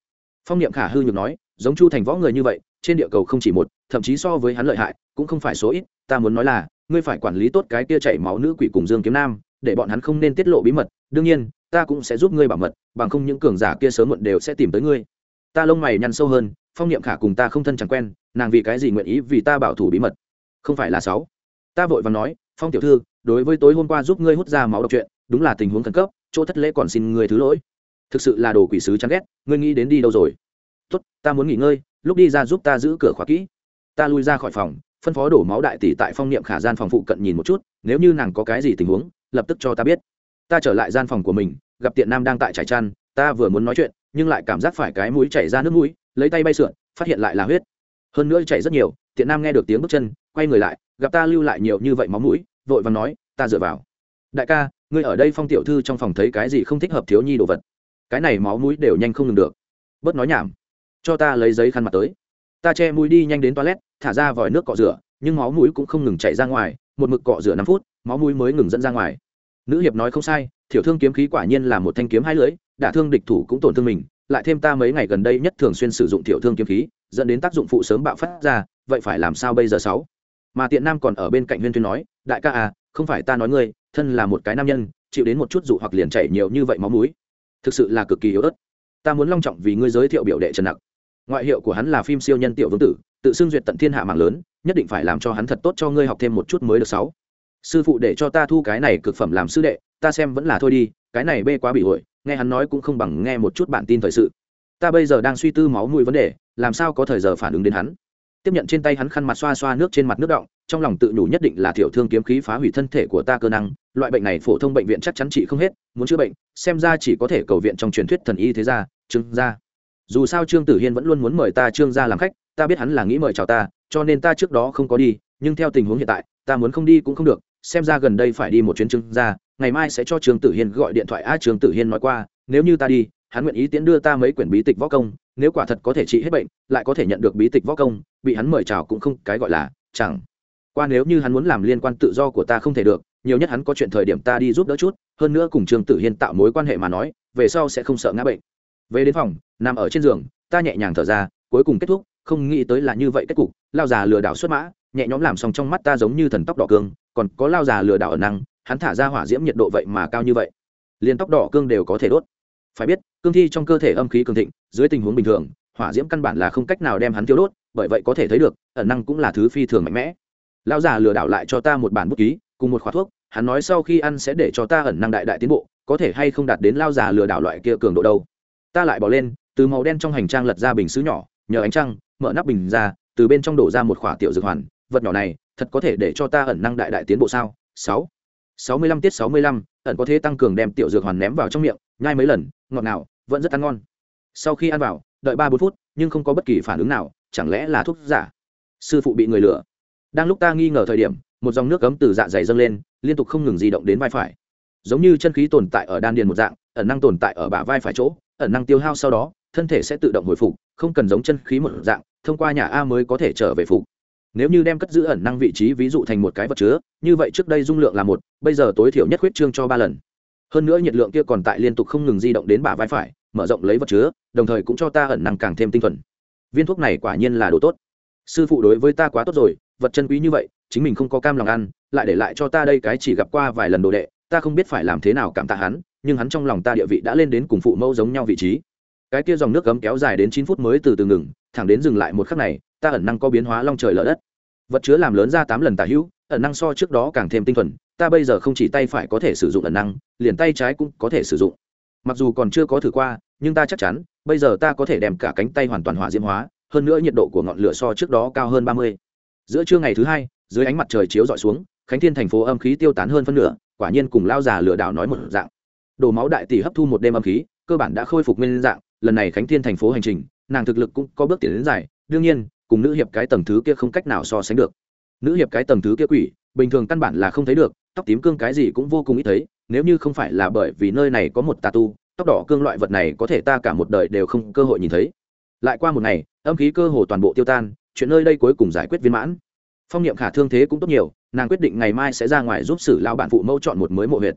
Phong niệm khả hư nhược nói, giống chu thành võ người như vậy, trên địa cầu không chỉ một, thậm chí so với hắn lợi hại, cũng không phải số ít, ta muốn nói là, ngươi phải quản lý tốt cái kia chảy máu nữ quỷ cùng dương kiếm nam để bọn hắn không nên tiết lộ bí mật, đương nhiên, ta cũng sẽ giúp ngươi bảo mật, bằng không những cường giả kia sớm muộn đều sẽ tìm tới ngươi. Ta lông mày nhăn sâu hơn, phong niệm khả cùng ta không thân chẳng quen, nàng vì cái gì nguyện ý vì ta bảo thủ bí mật? Không phải là sáu. Ta vội và nói, phong tiểu thư, đối với tối hôm qua giúp ngươi hút ra máu độc chuyện, đúng là tình huống khẩn cấp, chỗ thất lễ còn xin ngươi thứ lỗi. Thực sự là đồ quỷ sứ chán ghét, ngươi nghĩ đến đi đâu rồi? Tốt, ta muốn nghỉ ngơi, lúc đi ra giúp ta giữ cửa khóa kỹ. Ta lui ra khỏi phòng, phân phó đổ máu đại tỷ tại phong niệm khả gian phòng phụ cận nhìn một chút, nếu như nàng có cái gì tình huống lập tức cho ta biết. Ta trở lại gian phòng của mình, gặp tiện nam đang tại trải chăn, ta vừa muốn nói chuyện, nhưng lại cảm giác phải cái mũi chảy ra nước mũi, lấy tay bay sượn, phát hiện lại là huyết. Hơn nữa chảy rất nhiều, tiện nam nghe được tiếng bước chân, quay người lại, gặp ta lưu lại nhiều như vậy máu mũi, vội và nói, ta dựa vào. Đại ca, ngươi ở đây phong tiểu thư trong phòng thấy cái gì không thích hợp thiếu nhi đồ vật? Cái này máu mũi đều nhanh không ngừng được. Bớt nói nhảm. Cho ta lấy giấy khăn mặt tới. Ta che mũi đi nhanh đến toilet, thả ra vòi nước cọ rửa, nhưng máu mũi cũng không ngừng chảy ra ngoài, một mực cọ rửa năm phút máu mũi mới ngừng dẫn ra ngoài. Nữ hiệp nói không sai, thiểu thương kiếm khí quả nhiên là một thanh kiếm hai lưỡi, đả thương địch thủ cũng tổn thương mình, lại thêm ta mấy ngày gần đây nhất thường xuyên sử dụng thiểu thương kiếm khí, dẫn đến tác dụng phụ sớm bạo phát ra, vậy phải làm sao bây giờ sáu? Mà tiện nam còn ở bên cạnh huyên tuyên nói, đại ca à không phải ta nói ngươi, thân là một cái nam nhân, chịu đến một chút dụ hoặc liền chảy nhiều như vậy máu mũi. Thực sự là cực kỳ yếu ớt. Ta muốn long trọng vì ngươi giới thiệu biểu đệ trần nặc. Ngoại hiệu của hắn là phim siêu nhân tiểu vương tử, tự xưng duyệt tận thiên hạ mạng lớn, nhất định phải làm cho hắn thật tốt cho ngươi học thêm một chút mới được sáu sư phụ để cho ta thu cái này cực phẩm làm sư đệ, ta xem vẫn là thôi đi, cái này bê quá bị hội nghe hắn nói cũng không bằng nghe một chút bản tin thời sự. Ta bây giờ đang suy tư máu mũi vấn đề, làm sao có thời giờ phản ứng đến hắn. Tiếp nhận trên tay hắn khăn mặt xoa xoa nước trên mặt nước động trong lòng tự nhủ nhất định là thiểu thương kiếm khí phá hủy thân thể của ta cơ năng, loại bệnh này phổ thông bệnh viện chắc chắn trị không hết, muốn chữa bệnh, xem ra chỉ có thể cầu viện trong truyền thuyết thần y thế gia, trương gia. Dù sao trương tử hiên vẫn luôn muốn mời ta trương gia làm khách, ta biết hắn là nghĩ mời chào ta, cho nên ta trước đó không có đi, nhưng theo tình huống hiện tại, ta muốn không đi cũng không được xem ra gần đây phải đi một chuyến trương gia, ngày mai sẽ cho trương tử hiên gọi điện thoại. A, trương tử hiên nói qua, nếu như ta đi, hắn nguyện ý tiến đưa ta mấy quyển bí tịch võ công, nếu quả thật có thể trị hết bệnh, lại có thể nhận được bí tịch võ công, bị hắn mời chào cũng không cái gọi là, chẳng qua nếu như hắn muốn làm liên quan tự do của ta không thể được, nhiều nhất hắn có chuyện thời điểm ta đi giúp đỡ chút, hơn nữa cùng trương tử hiên tạo mối quan hệ mà nói, về sau sẽ không sợ ngã bệnh. Về đến phòng, nằm ở trên giường, ta nhẹ nhàng thở ra, cuối cùng kết thúc, không nghĩ tới là như vậy kết cục, lao già lừa đảo xuất mã, nhẹ nhõm làm xong trong mắt ta giống như thần tóc đỏ cương còn có lao già lừa đảo ở năng, hắn thả ra hỏa diễm nhiệt độ vậy mà cao như vậy. Liền tóc đỏ cương đều có thể đốt. Phải biết, cương thi trong cơ thể âm khí cường thịnh, dưới tình huống bình thường, hỏa diễm căn bản là không cách nào đem hắn tiêu đốt, bởi vậy có thể thấy được, ẩn năng cũng là thứ phi thường mạnh mẽ. Lão già lừa đảo lại cho ta một bản bút ký, cùng một khóa thuốc, hắn nói sau khi ăn sẽ để cho ta ẩn năng đại đại tiến bộ, có thể hay không đạt đến lao già lừa đảo loại kia cường độ đâu. Ta lại bỏ lên, từ màu đen trong hành trang lật ra bình xứ nhỏ, nhờ ánh trăng, mở nắp bình ra, từ bên trong đổ ra một khỏa tiểu dược hoàn, vật nhỏ này thật có thể để cho ta ẩn năng đại đại tiến bộ sao? Sáu. Sáu mươi lăm tiết sáu mươi lăm, ẩn có thể tăng cường đem tiểu dược hoàn ném vào trong miệng, nhai mấy lần, ngọt ngào, vẫn rất ăn ngon. Sau khi ăn vào, đợi ba bốn phút, nhưng không có bất kỳ phản ứng nào, chẳng lẽ là thuốc giả? Sư phụ bị người lừa. Đang lúc ta nghi ngờ thời điểm, một dòng nước cấm từ dạ dày dâng lên, liên tục không ngừng di động đến vai phải. Giống như chân khí tồn tại ở đan điền một dạng, ẩn năng tồn tại ở bả vai phải chỗ, ẩn năng tiêu hao sau đó, thân thể sẽ tự động hồi phục, không cần giống chân khí một dạng, thông qua nhà a mới có thể trở về phục nếu như đem cất giữ ẩn năng vị trí ví dụ thành một cái vật chứa, như vậy trước đây dung lượng là một, bây giờ tối thiểu nhất huyết trương cho ba lần. Hơn nữa nhiệt lượng kia còn tại liên tục không ngừng di động đến bả vai phải, mở rộng lấy vật chứa, đồng thời cũng cho ta ẩn năng càng thêm tinh thuần. Viên thuốc này quả nhiên là đồ tốt. Sư phụ đối với ta quá tốt rồi, vật chân quý như vậy, chính mình không có cam lòng ăn, lại để lại cho ta đây cái chỉ gặp qua vài lần đồ đệ, ta không biết phải làm thế nào cảm tạ hắn, nhưng hắn trong lòng ta địa vị đã lên đến cùng phụ mẫu giống nhau vị trí. Cái kia dòng nước cấm kéo dài đến chín phút mới từ từ ngừng, thẳng đến dừng lại một khắc này ta ẩn năng có biến hóa long trời lở đất. Vật chứa làm lớn ra tám lần tả hữu, ẩn năng so trước đó càng thêm tinh thuần, ta bây giờ không chỉ tay phải có thể sử dụng ẩn năng, liền tay trái cũng có thể sử dụng. Mặc dù còn chưa có thử qua, nhưng ta chắc chắn, bây giờ ta có thể đem cả cánh tay hoàn toàn hỏa diễm hóa, hơn nữa nhiệt độ của ngọn lửa so trước đó cao hơn ba mươi. Giữa trưa ngày thứ hai, dưới ánh mặt trời chiếu d ọ i xuống, khánh thiên thành phố âm khí tiêu tán hơn phân nửa, quả nhiên cùng lao già lừa đảo nói một dạng. Đổ máu đại tỷ hấp thu một đêm âm khí, cơ bản đã khôi phục nguyên dạng, lần này khánh thiên thành phố hành trình, nàng thực lực cũng có bước tiến đến dài, đương nhiên cùng nữ hiệp cái tầng thứ kia không cách nào so sánh được. Nữ hiệp cái tầng thứ kia quỷ, bình thường căn bản là không thấy được, tóc tím cương cái gì cũng vô cùng ít thấy, nếu như không phải là bởi vì nơi này có một tà tu, tóc đỏ cương loại vật này có thể ta cả một đời đều không cơ hội nhìn thấy. Lại qua một ngày, âm khí cơ hồ toàn bộ tiêu tan, chuyện nơi đây cuối cùng giải quyết viên mãn. Phong niệm khả thương thế cũng tốt nhiều, nàng quyết định ngày mai sẽ ra ngoài giúp sử lao bạn phụ mẫu chọn một mới mộ huyệt.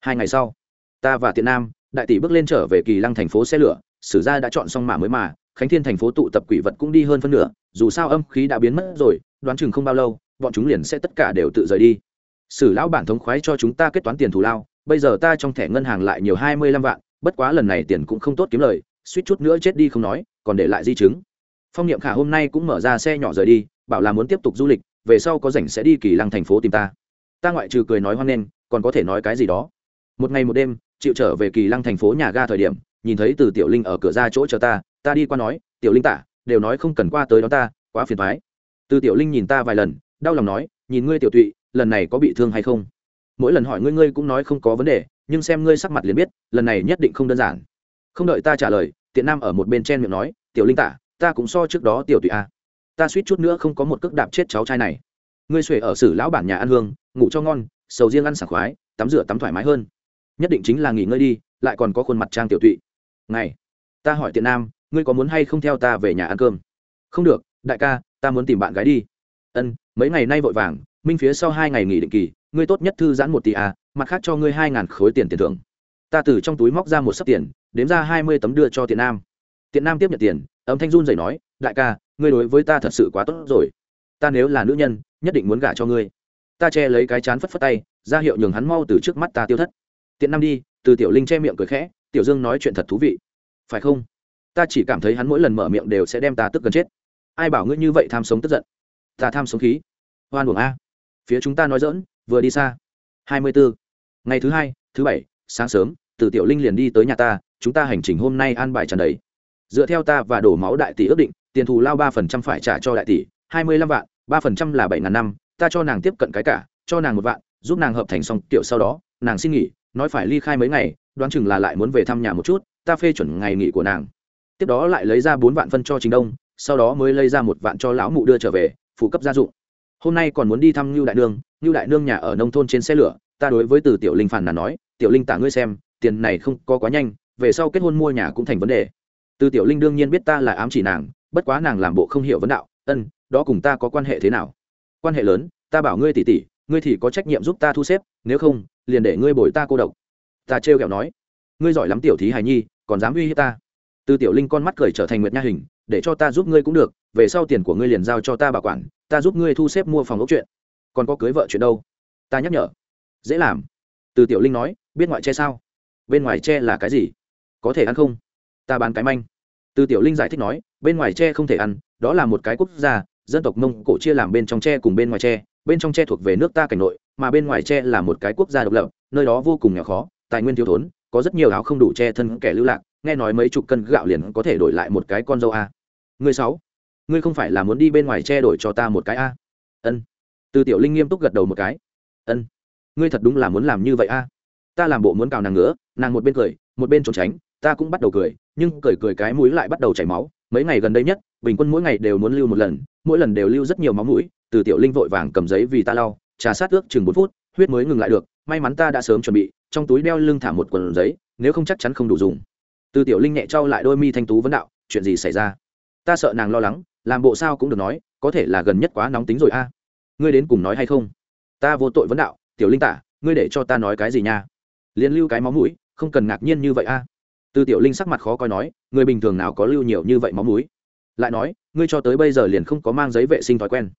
Hai ngày sau, ta và tiện nam, đại tỷ bước lên trở về kỳ lăng thành phố xe lửa, sử gia đã chọn xong mã mới mà khánh thiên thành phố tụ tập quỷ vật cũng đi hơn phân nửa, dù sao âm khí đã biến mất rồi, đoán chừng không bao lâu, bọn chúng liền sẽ tất cả đều tự rời đi. Sử lão bản thống khoái cho chúng ta kết toán tiền thù lao, bây giờ ta trong thẻ ngân hàng lại nhiều hai mươi lăm vạn, bất quá lần này tiền cũng không tốt kiếm lời, suýt chút nữa chết đi không nói, còn để lại di chứng. Phong niệm khả hôm nay cũng mở ra xe nhỏ rời đi, bảo là muốn tiếp tục du lịch, về sau có rảnh sẽ đi kỳ lăng thành phố tìm ta. Ta ngoại trừ cười nói hoan nghênh, còn có thể nói cái gì đó. Một ngày một đêm chịu trở về kỳ lăng thành phố nhà ga thời điểm, nhìn thấy từ tiểu linh ở cửa ra chỗ chờ ta ta đi qua nói, tiểu linh tả, đều nói không cần qua tới đó ta, quá phiền thoái. Từ tiểu linh nhìn ta vài lần, đau lòng nói, nhìn ngươi tiểu tụy, lần này có bị thương hay không? Mỗi lần hỏi ngươi ngươi cũng nói không có vấn đề, nhưng xem ngươi sắc mặt liền biết, lần này nhất định không đơn giản. Không đợi ta trả lời, tiện nam ở một bên chen miệng nói, tiểu linh tả, ta cũng so trước đó tiểu tụy a ta suýt chút nữa không có một cước đạp chết cháu trai này. Ngươi xuể ở xử lão bản nhà ăn hương, ngủ cho ngon, sầu riêng ăn sảng khoái, tắm rửa tắm thoải mái hơn. Nhất định chính là nghỉ ngơi đi, lại còn có khuôn mặt trang tiểu tụy. Này, ta hỏi tiện nam ngươi có muốn hay không theo ta về nhà ăn cơm? Không được, đại ca, ta muốn tìm bạn gái đi. Ân, mấy ngày nay vội vàng, minh phía sau hai ngày nghỉ định kỳ, ngươi tốt nhất thư giãn một tỷ à mặt khác cho ngươi hai ngàn khối tiền tiền thưởng. Ta từ trong túi móc ra một sấp tiền, đếm ra hai mươi tấm đưa cho tiện nam. Tiện nam tiếp nhận tiền, âm thanh run rẩy nói, đại ca, ngươi đối với ta thật sự quá tốt rồi. Ta nếu là nữ nhân, nhất định muốn gả cho ngươi. Ta che lấy cái chán phất phất tay, ra hiệu nhường hắn mau từ trước mắt ta tiêu thất. Tiện nam đi, từ tiểu linh che miệng cười khẽ, tiểu dương nói chuyện thật thú vị. Phải không? Ta chỉ cảm thấy hắn mỗi lần mở miệng đều sẽ đem ta tức gần chết. Ai bảo ngươi như vậy tham sống tức giận? Ta tham sống khí. Hoan uổng a. Phía chúng ta nói dỡn vừa đi xa. Hai mươi bốn ngày thứ hai, thứ bảy, sáng sớm, từ tiểu linh liền đi tới nhà ta, chúng ta hành trình hôm nay an bài tràn đầy. Dựa theo ta và đổ máu đại tỷ ước định, tiền thù lao ba phần trăm phải trả cho đại tỷ, hai mươi lăm vạn, ba phần trăm là bảy ngàn năm, ta cho nàng tiếp cận cái cả, cho nàng một vạn, giúp nàng hợp thành xong tiểu sau đó, nàng xin nghỉ, nói phải ly khai mấy ngày, đoán chừng là lại muốn về thăm nhà một chút, ta phê chuẩn ngày nghỉ của nàng tiếp đó lại lấy ra bốn vạn phân cho chính đông, sau đó mới lấy ra một vạn cho lão mụ đưa trở về, phụ cấp gia dụng. Hôm nay còn muốn đi thăm ngưu đại nương, ngưu đại nương nhà ở nông thôn trên xe lửa, ta đối với từ tiểu linh phản là nói, tiểu linh tả ngươi xem, tiền này không có quá nhanh, về sau kết hôn mua nhà cũng thành vấn đề. Từ tiểu linh đương nhiên biết ta là ám chỉ nàng, bất quá nàng làm bộ không hiểu vấn đạo, ân, đó cùng ta có quan hệ thế nào? Quan hệ lớn, ta bảo ngươi tỉ tỉ, ngươi thì có trách nhiệm giúp ta thu xếp, nếu không, liền để ngươi bồi ta cô độc. Ta trêu kẹo nói, ngươi giỏi lắm tiểu thí hài nhi, còn dám uy hiếp ta? Từ tiểu linh con mắt cười trở thành nguyệt nha hình, để cho ta giúp ngươi cũng được, về sau tiền của ngươi liền giao cho ta bảo quản, ta giúp ngươi thu xếp mua phòng ốc chuyện. Còn có cưới vợ chuyện đâu? Ta nhắc nhở. Dễ làm. Từ tiểu linh nói, biết ngoại che sao? Bên ngoài che là cái gì? Có thể ăn không? Ta bán cái manh. Từ tiểu linh giải thích nói, bên ngoài tre không thể ăn, đó là một cái quốc gia, dân tộc mông cổ chia làm bên trong tre cùng bên ngoài tre bên trong tre thuộc về nước ta cảnh nội, mà bên ngoài tre là một cái quốc gia độc lập, nơi đó vô cùng nghèo khó, tài nguyên thiếu thốn có rất nhiều áo không đủ che thân kẻ lưu lạc, nghe nói mấy chục cân gạo liền có thể đổi lại một cái con dâu a. Người sáu, ngươi không phải là muốn đi bên ngoài che đổi cho ta một cái a? Ân. Từ tiểu linh nghiêm túc gật đầu một cái. Ân. Ngươi thật đúng là muốn làm như vậy a? Ta làm bộ muốn cào nàng nữa nàng một bên cười, một bên trốn tránh, ta cũng bắt đầu cười, nhưng cười cười cái mũi lại bắt đầu chảy máu. Mấy ngày gần đây nhất, bình quân mỗi ngày đều muốn lưu một lần, mỗi lần đều lưu rất nhiều máu mũi. Từ tiểu linh vội vàng cầm giấy vì ta lau, trà sát ước chừng bốn phút, huyết mới ngừng lại được, may mắn ta đã sớm chuẩn bị trong túi đeo lưng thả một quần giấy, nếu không chắc chắn không đủ dùng. Từ tiểu linh nhẹ trao lại đôi mi thanh tú vấn đạo, chuyện gì xảy ra? Ta sợ nàng lo lắng, làm bộ sao cũng được nói, có thể là gần nhất quá nóng tính rồi a. Ngươi đến cùng nói hay không? Ta vô tội vấn đạo, tiểu linh tả, ngươi để cho ta nói cái gì nha? Liền lưu cái máu mũi, không cần ngạc nhiên như vậy a. Từ tiểu linh sắc mặt khó coi nói, người bình thường nào có lưu nhiều như vậy máu mũi? Lại nói, ngươi cho tới bây giờ liền không có mang giấy vệ sinh thói quen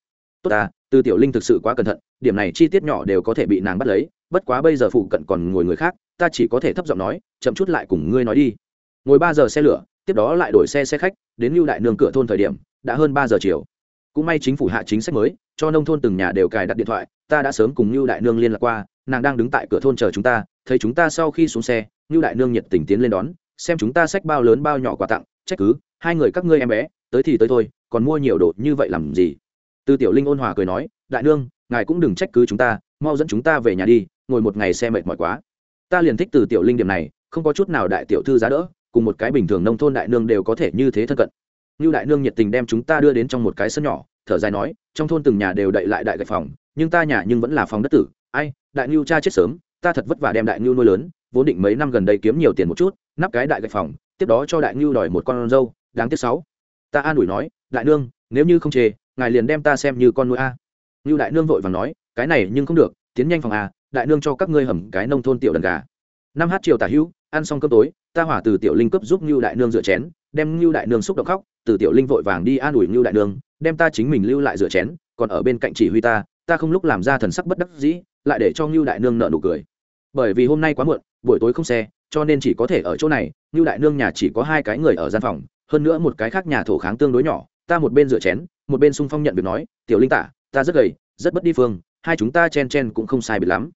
tốt à từ tiểu linh thực sự quá cẩn thận, điểm này chi tiết nhỏ đều có thể bị nàng bắt lấy, bất quá bây giờ phụ cận còn ngồi người khác, ta chỉ có thể thấp giọng nói, chậm chút lại cùng ngươi nói đi. Ngồi ba giờ xe lửa, tiếp đó lại đổi xe xe khách, đến lưu đại nương cửa thôn thời điểm, đã hơn ba giờ chiều. Cũng may chính phủ hạ chính sách mới, cho nông thôn từng nhà đều cài đặt điện thoại, ta đã sớm cùng lưu đại nương liên lạc qua, nàng đang đứng tại cửa thôn chờ chúng ta, thấy chúng ta sau khi xuống xe, lưu đại nương nhiệt tình tiến lên đón, xem chúng ta sách bao lớn bao nhỏ quà tặng, trách cứ, hai người các ngươi em bé, tới thì tới thôi, còn mua nhiều đồ như vậy làm gì? Tư tiểu linh ôn hòa cười nói, đại nương, ngài cũng đừng trách cứ chúng ta, mau dẫn chúng ta về nhà đi, ngồi một ngày xe mệt mỏi quá. Ta liền thích từ tiểu linh điểm này, không có chút nào đại tiểu thư giá đỡ, cùng một cái bình thường nông thôn đại nương đều có thể như thế thân cận. Như đại nương nhiệt tình đem chúng ta đưa đến trong một cái sân nhỏ, thở dài nói, trong thôn từng nhà đều đậy lại đại gạch phòng, nhưng ta nhà nhưng vẫn là phòng đất tử. Ai, đại ngưu cha chết sớm, ta thật vất vả đem đại ngưu nuôi lớn, vốn định mấy năm gần đây kiếm nhiều tiền một chút, nắp cái đại gạch phòng, tiếp đó cho đại ngưu đòi một con dâu, đáng tiếc sáu. Ta an ủi nói, đại nương, nếu như không chê ngài liền đem ta xem như con nuôi a. Như đại nương vội vàng nói, cái này nhưng không được, tiến nhanh phòng a, đại nương cho các ngươi hầm cái nông thôn tiểu đần gà. Năm h chiều tả hữu, ăn xong cơm tối, ta hỏa từ tiểu linh cấp giúp như đại nương rửa chén, đem như đại nương xúc động khóc, từ tiểu linh vội vàng đi an ủi như đại nương, đem ta chính mình lưu lại rửa chén, còn ở bên cạnh chỉ huy ta ta không lúc làm ra thần sắc bất đắc dĩ, lại để cho như đại nương nợ nụ cười. Bởi vì hôm nay quá muộn, buổi tối không xe, cho nên chỉ có thể ở chỗ này như đại nương nhà chỉ có hai cái người ở gian phòng, hơn nữa một cái khác nhà thổ kháng tương đối nhỏ, ta một bên rửa chén một bên sung phong nhận việc nói, tiểu linh tả, ta rất gầy, rất bất đi phương, hai chúng ta chen chen cũng không sai biệt lắm.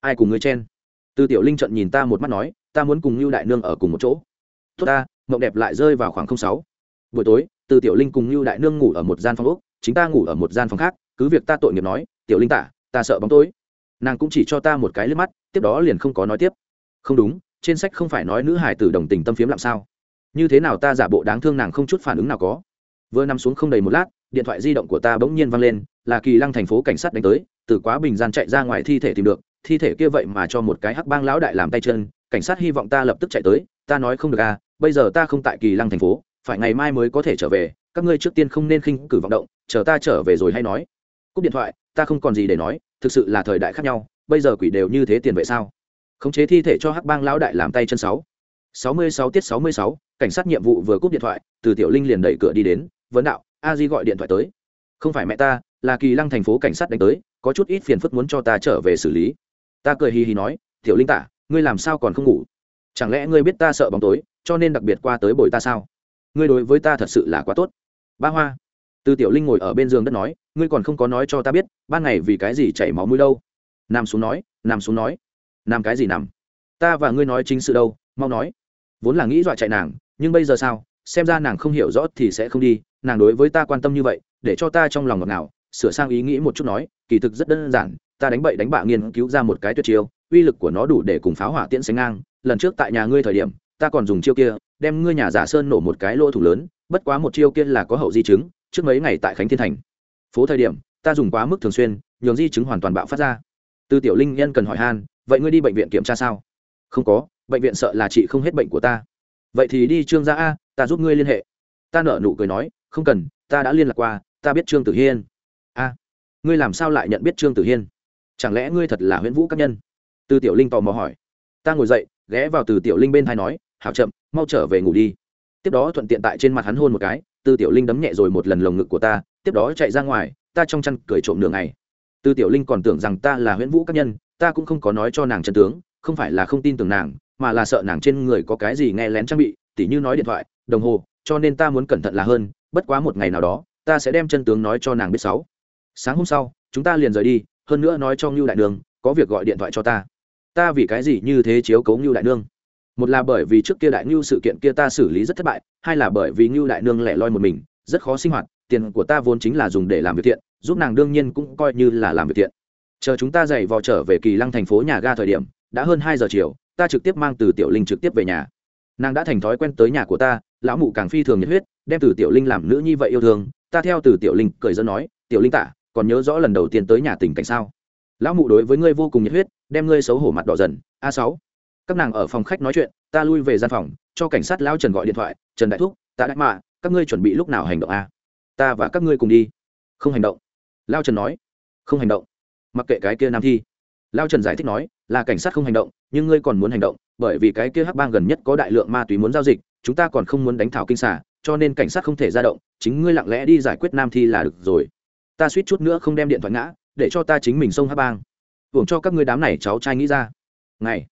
Ai cùng ngươi chen? Từ tiểu linh trận nhìn ta một mắt nói, ta muốn cùng lưu đại nương ở cùng một chỗ. Tốt ta, mộng đẹp lại rơi vào khoảng không sáu. Buổi tối, từ tiểu linh cùng lưu đại nương ngủ ở một gian phòng úc chính ta ngủ ở một gian phòng khác, cứ việc ta tội nghiệp nói, tiểu linh tả, ta sợ bóng tối. Nàng cũng chỉ cho ta một cái liếc mắt, tiếp đó liền không có nói tiếp. Không đúng, trên sách không phải nói nữ hải tử đồng tình tâm phiếm làm sao? Như thế nào ta giả bộ đáng thương nàng không chút phản ứng nào có? Vừa nằm xuống không đầy một lát điện thoại di động của ta bỗng nhiên văng lên, là kỳ lăng thành phố cảnh sát đánh tới, từ quá bình gian chạy ra ngoài thi thể tìm được, thi thể kia vậy mà cho một cái hắc bang lão đại làm tay chân, cảnh sát hy vọng ta lập tức chạy tới, ta nói không được à bây giờ ta không tại kỳ lăng thành phố, phải ngày mai mới có thể trở về, các ngươi trước tiên không nên khinh cử vọng động, chờ ta trở về rồi hay nói. Cúp điện thoại, ta không còn gì để nói, thực sự là thời đại khác nhau, bây giờ quỷ đều như thế tiền vệ sao? Khống chế thi thể cho hắc bang lão đại làm tay chân sáu. Sáu mươi sáu tiết sáu mươi sáu, cảnh sát nhiệm vụ vừa cúp điện thoại, từ tiểu linh liền đẩy cửa đi đến, vấn đạo a di gọi điện thoại tới. Không phải mẹ ta, là kỳ lăng thành phố cảnh sát đánh tới, có chút ít phiền phức muốn cho ta trở về xử lý. Ta cười hì hì nói, tiểu linh tả, ngươi làm sao còn không ngủ? Chẳng lẽ ngươi biết ta sợ bóng tối, cho nên đặc biệt qua tới bồi ta sao? Ngươi đối với ta thật sự là quá tốt. Ba hoa. Từ tiểu linh ngồi ở bên giường đất nói, ngươi còn không có nói cho ta biết, ban ngày vì cái gì chảy máu mũi đâu? Nằm xuống nói nằm xuống nói. Nằm cái gì nằm? Ta và ngươi nói chính sự đâu, mau nói. Vốn là nghĩ dọa chạy nàng, nhưng bây giờ sao? Xem ra nàng không hiểu rõ thì sẽ không đi nàng đối với ta quan tâm như vậy, để cho ta trong lòng ngọt ngào, sửa sang ý nghĩ một chút nói, kỳ thực rất đơn giản, ta đánh bậy đánh bạ nghiên cứu ra một cái tuyệt chiêu, uy lực của nó đủ để cùng pháo hỏa tiễn sánh ngang, lần trước tại nhà ngươi thời điểm, ta còn dùng chiêu kia, đem ngươi nhà giả sơn nổ một cái lỗ thủ lớn, bất quá một chiêu kia là có hậu di chứng, trước mấy ngày tại khánh thiên thành. Phố thời điểm, ta dùng quá mức thường xuyên, nhường di chứng hoàn toàn bạo phát ra. Từ tiểu linh nhân cần hỏi han, vậy ngươi đi bệnh viện kiểm tra sao? Không có, bệnh viện sợ là chị không hết bệnh của ta. Vậy thì đi trương gia a, ta giúp ngươi liên hệ. Ta nở nụ cười nói không cần, ta đã liên lạc qua, ta biết trương tử hiên. A, ngươi làm sao lại nhận biết trương tử hiên? Chẳng lẽ ngươi thật là huyễn vũ các nhân? Từ tiểu linh tò mò hỏi. Ta ngồi dậy, ghé vào từ tiểu linh bên thai nói, hảo chậm, mau trở về ngủ đi. Tiếp đó thuận tiện tại trên mặt hắn hôn một cái, từ tiểu linh đấm nhẹ rồi một lần lồng ngực của ta, tiếp đó chạy ra ngoài, ta trong chăn cười trộm đường này từ tiểu linh còn tưởng rằng ta là huyễn vũ các nhân, ta cũng không có nói cho nàng chân tướng, không phải là không tin tưởng nàng, mà là sợ nàng trên người có cái gì nghe lén trang bị, tỉ như nói điện thoại, đồng hồ, cho nên ta muốn cẩn thận là hơn bất quá một ngày nào đó, ta sẽ đem chân tướng nói cho nàng biết sáu. Sáng hôm sau, chúng ta liền rời đi, hơn nữa nói cho ngưu đại nương, có việc gọi điện thoại cho ta. Ta vì cái gì như thế chiếu cấu ngưu đại nương? Một là bởi vì trước kia đại ngưu sự kiện kia ta xử lý rất thất bại, hai là bởi vì ngưu đại nương lẻ loi một mình, rất khó sinh hoạt, tiền của ta vốn chính là dùng để làm việc thiện, giúp nàng đương nhiên cũng coi như là làm việc thiện. Chờ chúng ta dậy vò trở về kỳ lăng thành phố nhà ga thời điểm, đã hơn hai giờ chiều, ta trực tiếp mang từ tiểu linh trực tiếp về nhà. Nàng đã thành thói quen tới nhà của ta, lão mụ càng phi thường nhiệt huyết đem từ tiểu linh làm nữ như vậy yêu thương, ta theo từ tiểu linh cười dân nói, tiểu linh tả, còn nhớ rõ lần đầu tiên tới nhà tình cảnh sao? Lão mụ đối với ngươi vô cùng nhiệt huyết, đem ngươi xấu hổ mặt đỏ dần. A sáu. Các nàng ở phòng khách nói chuyện, ta lui về gian phòng, cho cảnh sát lão trần gọi điện thoại, trần đại thúc, ta đại mạ, các ngươi chuẩn bị lúc nào hành động a? Ta và các ngươi cùng đi. Không hành động. Lao trần nói. Không hành động. Mặc kệ cái kia nam thi. Lao trần giải thích nói, là cảnh sát không hành động, nhưng ngươi còn muốn hành động, bởi vì cái kia hắc bang gần nhất có đại lượng ma túy muốn giao dịch, chúng ta còn không muốn đánh thảo kinh xả cho nên cảnh sát không thể ra động, chính ngươi lặng lẽ đi giải quyết nam thi là được rồi. Ta suýt chút nữa không đem điện thoại ngã, để cho ta chính mình xông hát bang. Hưởng cho các ngươi đám này cháu trai nghĩ ra. Ngày,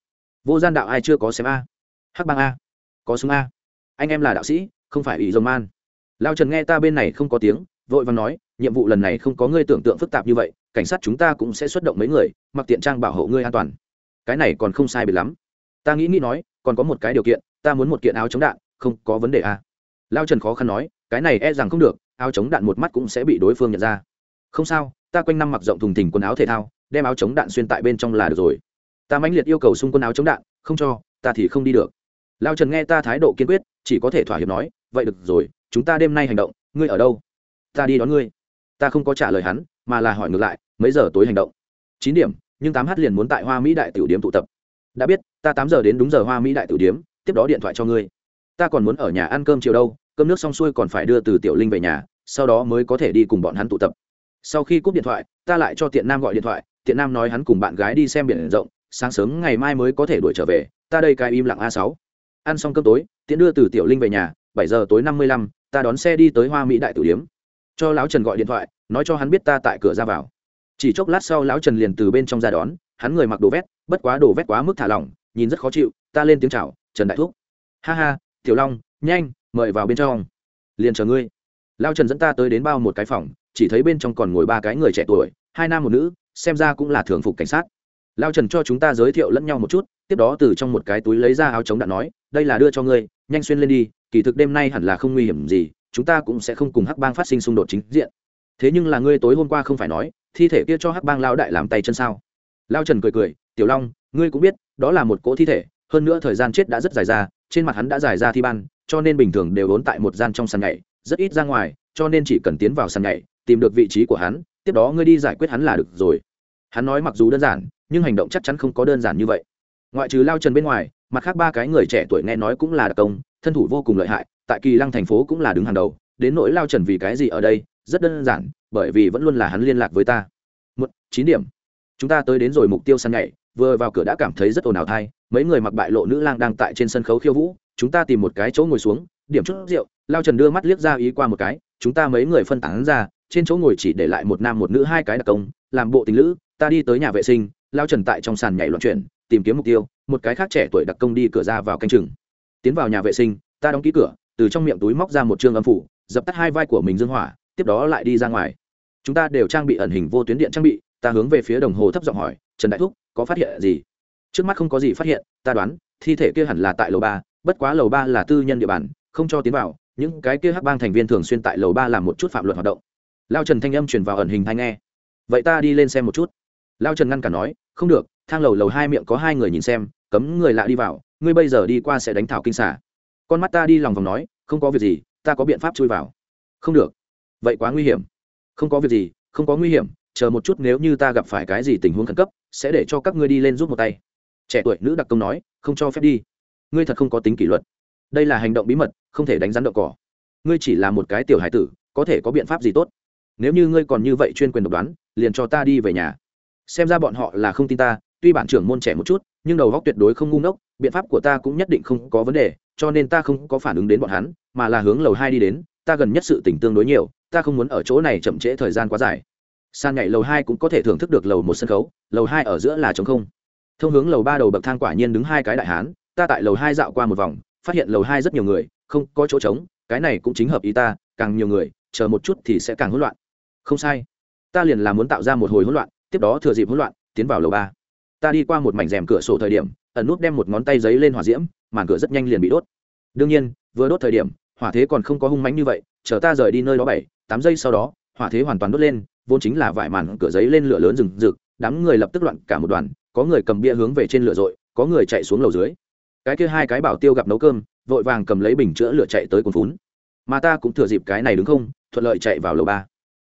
vô gian đạo ai chưa có xem a? Hắc bang a. Có súng a. Anh em là đạo sĩ, không phải ủy dòng man. Lao trần nghe ta bên này không có tiếng, vội và nói, nhiệm vụ lần này không có ngươi tưởng tượng phức tạp như vậy, cảnh sát chúng ta cũng sẽ xuất động mấy người, mặc tiện trang bảo hộ ngươi an toàn. Cái này còn không sai biệt lắm. Ta nghĩ nghĩ nói, còn có một cái điều kiện, ta muốn một kiện áo chống đạn, không có vấn đề à lao trần khó khăn nói, cái này e rằng không được, áo chống đạn một mắt cũng sẽ bị đối phương nhận ra. Không sao, ta quanh năm mặc rộng thùng thình quần áo thể thao, đem áo chống đạn xuyên tại bên trong là được rồi. Ta mãnh liệt yêu cầu xung quân áo chống đạn, không cho, ta thì không đi được. Lao trần nghe ta thái độ kiên quyết, chỉ có thể thỏa hiệp nói, vậy được rồi, chúng ta đêm nay hành động, ngươi ở đâu? Ta đi đón ngươi. Ta không có trả lời hắn, mà là hỏi ngược lại, mấy giờ tối hành động? Chín điểm, nhưng tám h liền muốn tại hoa mỹ đại tiểu điếm tụ tập. Đã biết, ta tám giờ đến đúng giờ hoa mỹ đại tiểu điếm, tiếp đó điện thoại cho ngươi ta còn muốn ở nhà ăn cơm chiều đâu, cơm nước xong xuôi còn phải đưa từ tiểu linh về nhà, sau đó mới có thể đi cùng bọn hắn tụ tập. Sau khi cúp điện thoại, ta lại cho tiện nam gọi điện thoại, tiện nam nói hắn cùng bạn gái đi xem biển rộng, sáng sớm ngày mai mới có thể đuổi trở về, ta đây cai im lặng a sáu. Ăn xong cơm tối, tiện đưa từ tiểu linh về nhà, bảy giờ tối năm mươi lăm, ta đón xe đi tới hoa mỹ đại tử điếm. Cho lão trần gọi điện thoại, nói cho hắn biết ta tại cửa ra vào. Chỉ chốc lát sau lão trần liền từ bên trong ra đón, hắn người mặc đồ vét, bất quá đồ vét quá mức thả lỏng, nhìn rất khó chịu, ta lên tiếng chào, trần đại thúc. Ha ha tiểu long, nhanh, mời vào bên trong. Liền chờ ngươi. Lao trần dẫn ta tới đến bao một cái phòng, chỉ thấy bên trong còn ngồi ba cái người trẻ tuổi, hai nam một nữ, xem ra cũng là thường phục cảnh sát. Lao trần cho chúng ta giới thiệu lẫn nhau một chút, tiếp đó từ trong một cái túi lấy ra áo chống đạn nói, đây là đưa cho ngươi, nhanh xuyên lên đi, kỳ thực đêm nay hẳn là không nguy hiểm gì, chúng ta cũng sẽ không cùng hắc bang phát sinh xung đột chính diện. Thế nhưng là ngươi tối hôm qua không phải nói, thi thể kia cho hắc bang lao đại làm tay chân sao? Lao trần cười cười, tiểu long, ngươi cũng biết, đó là một cỗ thi thể hơn nữa thời gian chết đã rất dài ra, trên mặt hắn đã dài ra thi ban, cho nên bình thường đều ốn tại một gian trong sàn nhảy, rất ít ra ngoài, cho nên chỉ cần tiến vào sàn nhảy, tìm được vị trí của hắn, tiếp đó ngươi đi giải quyết hắn là được rồi. Hắn nói mặc dù đơn giản, nhưng hành động chắc chắn không có đơn giản như vậy. Ngoại trừ lao trần bên ngoài, mặt khác ba cái người trẻ tuổi nghe nói cũng là đặc công, thân thủ vô cùng lợi hại, tại kỳ lăng thành phố cũng là đứng hàng đầu, đến nỗi lao trần vì cái gì ở đây, rất đơn giản, bởi vì vẫn luôn là hắn liên lạc với ta. Một, chín điểm. Chúng ta tới đến rồi mục tiêu săn nhảy vừa vào cửa đã cảm thấy rất ồn ào thai, mấy người mặc bại lộ nữ lang đang tại trên sân khấu khiêu vũ, chúng ta tìm một cái chỗ ngồi xuống, điểm chút rượu, lao trần đưa mắt liếc ra ý qua một cái, chúng ta mấy người phân tán ra, trên chỗ ngồi chỉ để lại một nam một nữ hai cái đặc công, làm bộ tình lữ, ta đi tới nhà vệ sinh, lao trần tại trong sàn nhảy loạn chuyển, tìm kiếm mục tiêu, một cái khác trẻ tuổi đặc công đi cửa ra vào canh chừng. Tiến vào nhà vệ sinh, ta đóng ký cửa, từ trong miệng túi móc ra một chương âm phủ, dập tắt hai vai của mình dương hỏa, tiếp đó lại đi ra ngoài. Chúng ta đều trang bị ẩn hình vô tuyến điện trang bị, ta hướng về phía đồng hồ thấp giọng hỏi, trần đại thúc có phát hiện gì? Trước mắt không có gì phát hiện, ta đoán, thi thể kia hẳn là tại lầu ba, bất quá lầu ba là tư nhân địa bàn, không cho tiến vào, những cái kia hắc bang thành viên thường xuyên tại lầu ba làm một chút phạm luật hoạt động. Lao trần thanh âm truyền vào ẩn hình thanh nghe. Vậy ta đi lên xem một chút. Lao trần ngăn cả nói, không được, thang lầu lầu hai miệng có hai người nhìn xem, cấm người lạ đi vào, ngươi bây giờ đi qua sẽ đánh thảo kinh xả con mắt ta đi lòng vòng nói, không có việc gì, ta có biện pháp chui vào. Không được. Vậy quá nguy hiểm. Không có việc gì, không có nguy hiểm chờ một chút nếu như ta gặp phải cái gì tình huống khẩn cấp, sẽ để cho các ngươi đi lên giúp một tay. Trẻ tuổi nữ đặc công nói, không cho phép đi. Ngươi thật không có tính kỷ luật. Đây là hành động bí mật, không thể đánh rắn đậu cỏ. Ngươi chỉ là một cái tiểu hải tử, có thể có biện pháp gì tốt? Nếu như ngươi còn như vậy chuyên quyền độc đoán, liền cho ta đi về nhà. Xem ra bọn họ là không tin ta, tuy bản trưởng môn trẻ một chút, nhưng đầu góc tuyệt đối không ngu ngốc, biện pháp của ta cũng nhất định không có vấn đề, cho nên ta không có phản ứng đến bọn hắn, mà là hướng lầu hai đi đến, ta gần nhất sự tỉnh tương đối nhiều, ta không muốn ở chỗ này chậm trễ thời gian quá dài san nhảy lầu hai cũng có thể thưởng thức được lầu một sân khấu, lầu hai ở giữa là trống không. Thông hướng lầu ba đầu bậc thang quả nhiên đứng hai cái đại hán, ta tại lầu hai dạo qua một vòng, phát hiện lầu hai rất nhiều người, không có chỗ trống, cái này cũng chính hợp ý ta, càng nhiều người, chờ một chút thì sẽ càng hỗn loạn. Không sai. Ta liền là muốn tạo ra một hồi hỗn loạn, tiếp đó thừa dịp hỗn loạn, tiến vào lầu ba. Ta đi qua một mảnh rèm cửa sổ thời điểm, ẩn nút đem một ngón tay giấy lên hỏa diễm, màn cửa rất nhanh liền bị đốt. Đương nhiên, vừa đốt thời điểm, hỏa thế còn không có hung mánh như vậy, chờ ta rời đi nơi đó bảy, tám giây sau đó, hỏa thế hoàn toàn đốt lên vốn chính là vải màn cửa giấy lên lửa lớn rừng rực, đám người lập tức loạn cả một đoàn, có người cầm bia hướng về trên lửa dội có người chạy xuống lầu dưới. Cái kia hai cái bảo tiêu gặp nấu cơm, vội vàng cầm lấy bình chữa lửa chạy tới cồn phún. Mà ta cũng thừa dịp cái này đứng không, thuận lợi chạy vào lầu ba.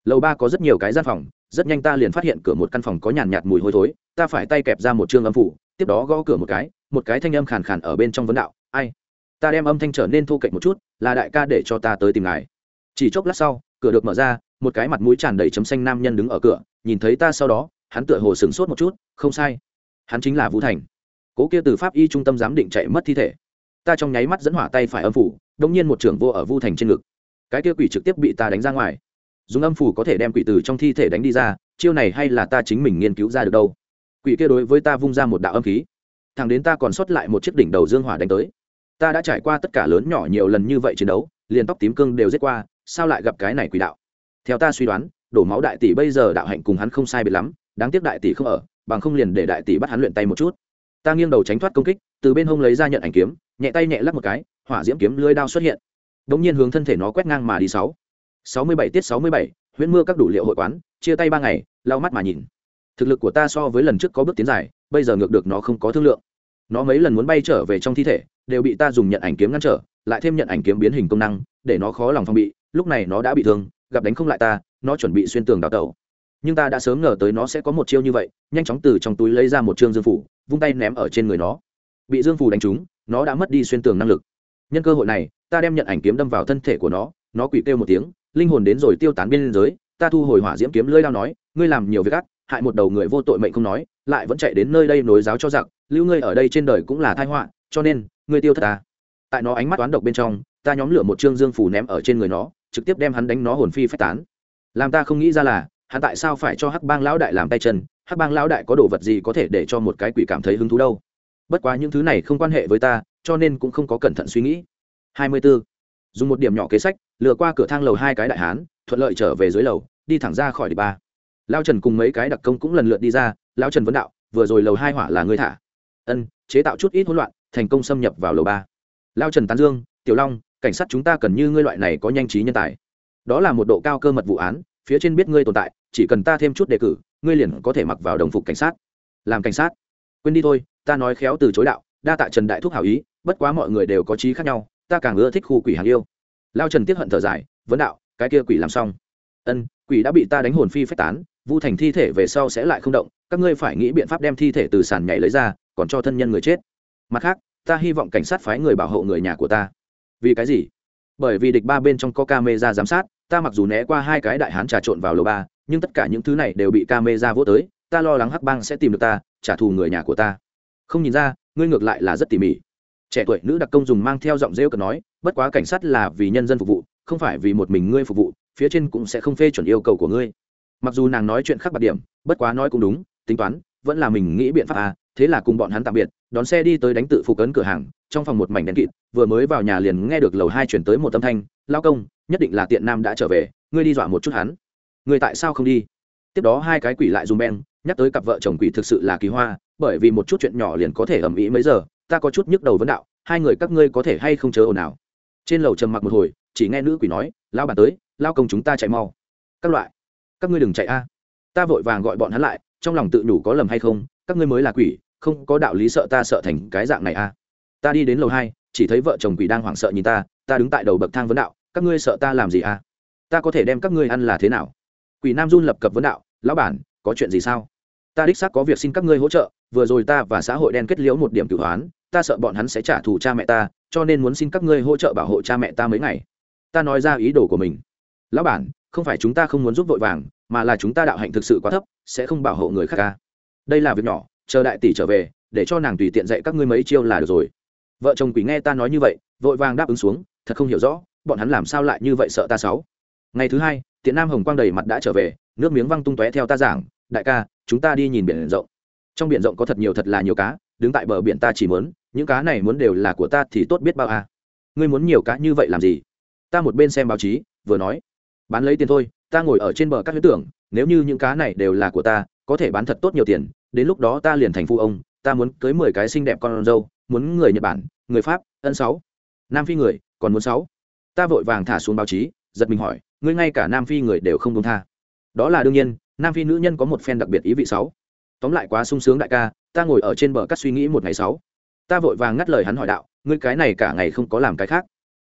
Lầu ba có rất nhiều cái gian phòng, rất nhanh ta liền phát hiện cửa một căn phòng có nhàn nhạt mùi hôi thối, ta phải tay kẹp ra một chương âm phủ, tiếp đó gõ cửa một cái một cái thanh âm khàn khàn ở bên trong vấn đạo, ai? Ta đem âm thanh trở nên thô kệch một chút, là đại ca để cho ta tới tìm ngài. Chỉ chốc lát sau, cửa được mở ra một cái mặt mũi tràn đầy chấm xanh nam nhân đứng ở cửa, nhìn thấy ta sau đó, hắn tựa hồ sửng sốt một chút, không sai. Hắn chính là vũ thành. Cố kia từ pháp y trung tâm giám định chạy mất thi thể. Ta trong nháy mắt dẫn hỏa tay phải âm phủ đông nhiên một trưởng vô ở vu thành trên ngực. Cái kia quỷ trực tiếp bị ta đánh ra ngoài. Dùng âm phủ có thể đem quỷ từ trong thi thể đánh đi ra, chiêu này hay là ta chính mình nghiên cứu ra được đâu? Quỷ kia đối với ta vung ra một đạo âm khí. Thằng đến ta còn sót lại một chiếc đỉnh đầu dương hỏa đánh tới. Ta đã trải qua tất cả lớn nhỏ nhiều lần như vậy chiến đấu, liền tóc tím cương đều giết qua, sao lại gặp cái này quỷ đạo? Theo ta suy đoán, đổ máu đại tỷ bây giờ đạo hạnh cùng hắn không sai biệt lắm, đáng tiếc đại tỷ không ở, bằng không liền để đại tỷ bắt hắn luyện tay một chút. Ta nghiêng đầu tránh thoát công kích, từ bên hông lấy ra nhận ảnh kiếm, nhẹ tay nhẹ lắc một cái, hỏa diễm kiếm lưới đao xuất hiện. Đ ỗ n g nhiên hướng thân thể nó quét ngang mà đi sáu. Sáu mươi bảy tiết sáu mươi bảy, huyễn mưa các đủ liệu hội quán, chia tay ba ngày, lau mắt mà nhìn. Thực lực của ta so với lần trước có bước tiến dài, bây giờ ngược được nó không có thương lượng. Nó mấy lần muốn bay trở về trong thi thể, đều bị ta dùng nhận ảnh kiếm ngăn trở, lại thêm nhận ảnh kiếm biến hình công năng, để nó khó lòng phong bị, lúc này nó đã bị thương gặp đánh không lại ta, nó chuẩn bị xuyên tường đào tẩu. Nhưng ta đã sớm ngờ tới nó sẽ có một chiêu như vậy, nhanh chóng từ trong túi lấy ra một chương dương phủ, vung tay ném ở trên người nó. Bị dương phủ đánh trúng, nó đã mất đi xuyên tường năng lực. Nhân cơ hội này, ta đem nhận ảnh kiếm đâm vào thân thể của nó nó quỷ kêu một tiếng, linh hồn đến rồi tiêu tán bên giới ta thu hồi hỏa diễm kiếm lưỡi lao nói, ngươi làm nhiều việc ác, hại một đầu người vô tội mệnh không nói, lại vẫn chạy đến nơi đây nối giáo cho giặc, lưu ngươi ở đây trên đời cũng là tai họa, cho nên, ngươi tiêu thật ta. Tại nó ánh mắt toán độc bên trong, ta nhóm lửa một chương dương phủ ném ở trên người nó trực tiếp đem hắn đánh nó hồn phi phách tán. Làm ta không nghĩ ra là, hắn tại sao phải cho hắc bang lão đại làm tay chân? Hắc bang lão đại có đồ vật gì có thể để cho một cái quỷ cảm thấy hứng thú đâu? Bất quá những thứ này không quan hệ với ta, cho nên cũng không có cẩn thận suy nghĩ. Hai mươi 24. dùng một điểm nhỏ kế sách, lừa qua cửa thang lầu hai cái đại hán, thuận lợi trở về dưới lầu, đi thẳng ra khỏi đi ba. Lao trần cùng mấy cái đặc công cũng lần lượt đi ra lao trần vấn đạo, vừa rồi lầu hai hỏa là ngươi thả. Ân, chế tạo chút ít hỗn loạn, thành công xâm nhập vào lầu ba. Lao trần tán dương, tiểu long cảnh sát chúng ta cần như ngươi loại này có nhanh trí nhân tài. Đó là một độ cao cơ mật vụ án, phía trên biết ngươi tồn tại, chỉ cần ta thêm chút đề cử, ngươi liền có thể mặc vào đồng phục cảnh sát. Làm cảnh sát. Quên đi thôi, ta nói khéo từ chối đạo, đa tạ trần đại thúc hảo ý, bất quá mọi người đều có trí khác nhau, ta càng ưa thích khu quỷ hàng yêu. Lao trần tiếp hận thở dài, vấn đạo, cái kia quỷ làm xong. Ân, quỷ đã bị ta đánh hồn phi phách tán, vu thành thi thể về sau sẽ lại không động, các ngươi phải nghĩ biện pháp đem thi thể từ sàn nhảy lấy ra, còn cho thân nhân người chết. Mặt khác, ta hy vọng cảnh sát phái người bảo hộ người nhà của ta vì cái gì? Bởi vì địch ba bên trong có camera giám sát, ta mặc dù né qua hai cái đại hán trà trộn vào lầu ba, nhưng tất cả những thứ này đều bị camera vỗ tới, ta lo lắng hắc bang sẽ tìm được ta, trả thù người nhà của ta. Không nhìn ra, ngươi ngược lại là rất tỉ mỉ. Trẻ tuổi nữ đặc công dùng mang theo giọng rêu cần nói, bất quá cảnh sát là vì nhân dân phục vụ, không phải vì một mình ngươi phục vụ, phía trên cũng sẽ không phê chuẩn yêu cầu của ngươi. Mặc dù nàng nói chuyện khác bạc điểm, bất quá nói cũng đúng, tính toán, vẫn là mình nghĩ biện pháp à thế là cùng bọn hắn tạm biệt, đón xe đi tới đánh tự phục ấn cửa hàng trong phòng một mảnh đen kịt, vừa mới vào nhà liền nghe được lầu hai chuyển tới một âm thanh lao công, nhất định là tiện nam đã trở về, ngươi đi dọa một chút hắn. Ngươi tại sao không đi? Tiếp đó hai cái quỷ lại dùng beng, nhắc tới cặp vợ chồng quỷ thực sự là kỳ hoa, bởi vì một chút chuyện nhỏ liền có thể ầm ĩ mấy giờ, ta có chút nhức đầu vấn đạo, hai người các ngươi có thể hay không chớ ồn ào? Trên lầu trầm mặc một hồi, chỉ nghe nữ quỷ nói lao bàn tới lao công chúng ta chạy mau. Các loại, các ngươi đừng chạy a. Ta vội vàng gọi bọn hắn lại, trong lòng tự nhủ có lầm hay không, các ngươi mới là quỷ, không có đạo lý sợ ta sợ thành cái dạng này a ta đi đến lầu hai, chỉ thấy vợ chồng quỷ đang hoảng sợ nhìn ta ta đứng tại đầu bậc thang vấn đạo, các ngươi sợ ta làm gì a ta có thể đem các ngươi ăn là thế nào? Quỷ nam run lập cập vấn đạo, lão bản, có chuyện gì sao? Ta đích xác có việc xin các ngươi hỗ trợ, vừa rồi ta và xã hội đen kết liễu một điểm cửu hoán, ta sợ bọn hắn sẽ trả thù cha mẹ ta, cho nên muốn xin các ngươi hỗ trợ bảo hộ cha mẹ ta mấy ngày. Ta nói ra ý đồ của mình. Lão bản, không phải chúng ta không muốn giúp vội vàng, mà là chúng ta đạo hạnh thực sự quá thấp, sẽ không bảo hộ người khác ca đây là việc nhỏ, chờ đại tỷ trở về, để cho nàng tùy tiện dạy các ngươi mấy chiêu là được rồi vợ chồng quỷ nghe ta nói như vậy, vội vàng đáp ứng xuống, thật không hiểu rõ, bọn hắn làm sao lại như vậy sợ ta sáu? Ngày thứ hai tiện nam hồng quang đầy mặt đã trở về, nước miếng văng tung tóe theo ta giảng, đại ca, chúng ta đi nhìn biển rộng. Trong biển rộng có thật nhiều thật là nhiều cá, đứng tại bờ biển ta chỉ muốn, những cá này muốn đều là của ta thì tốt biết bao à. ngươi muốn nhiều cá như vậy làm gì? Ta một bên xem báo chí, vừa nói, bán lấy tiền thôi, ta ngồi ở trên bờ các huyết tưởng, nếu như những cá này đều là của ta, có thể bán thật tốt nhiều tiền, đến lúc đó ta liền thành phu ông, ta muốn cưới mười cái xinh đẹp con dâu muốn người nhật bản, người pháp, ân sáu. Nam phi người, còn muốn sáu. Ta vội vàng thả xuống báo chí, giật mình hỏi, ngươi ngay cả nam phi người đều không đúng tha. Đó là đương nhiên, nam phi nữ nhân có một phen đặc biệt ý vị sáu. Tóm lại quá sung sướng đại ca, ta ngồi ở trên bờ cắt suy nghĩ một ngày sáu. Ta vội vàng ngắt lời hắn hỏi đạo, ngươi cái này cả ngày không có làm cái khác.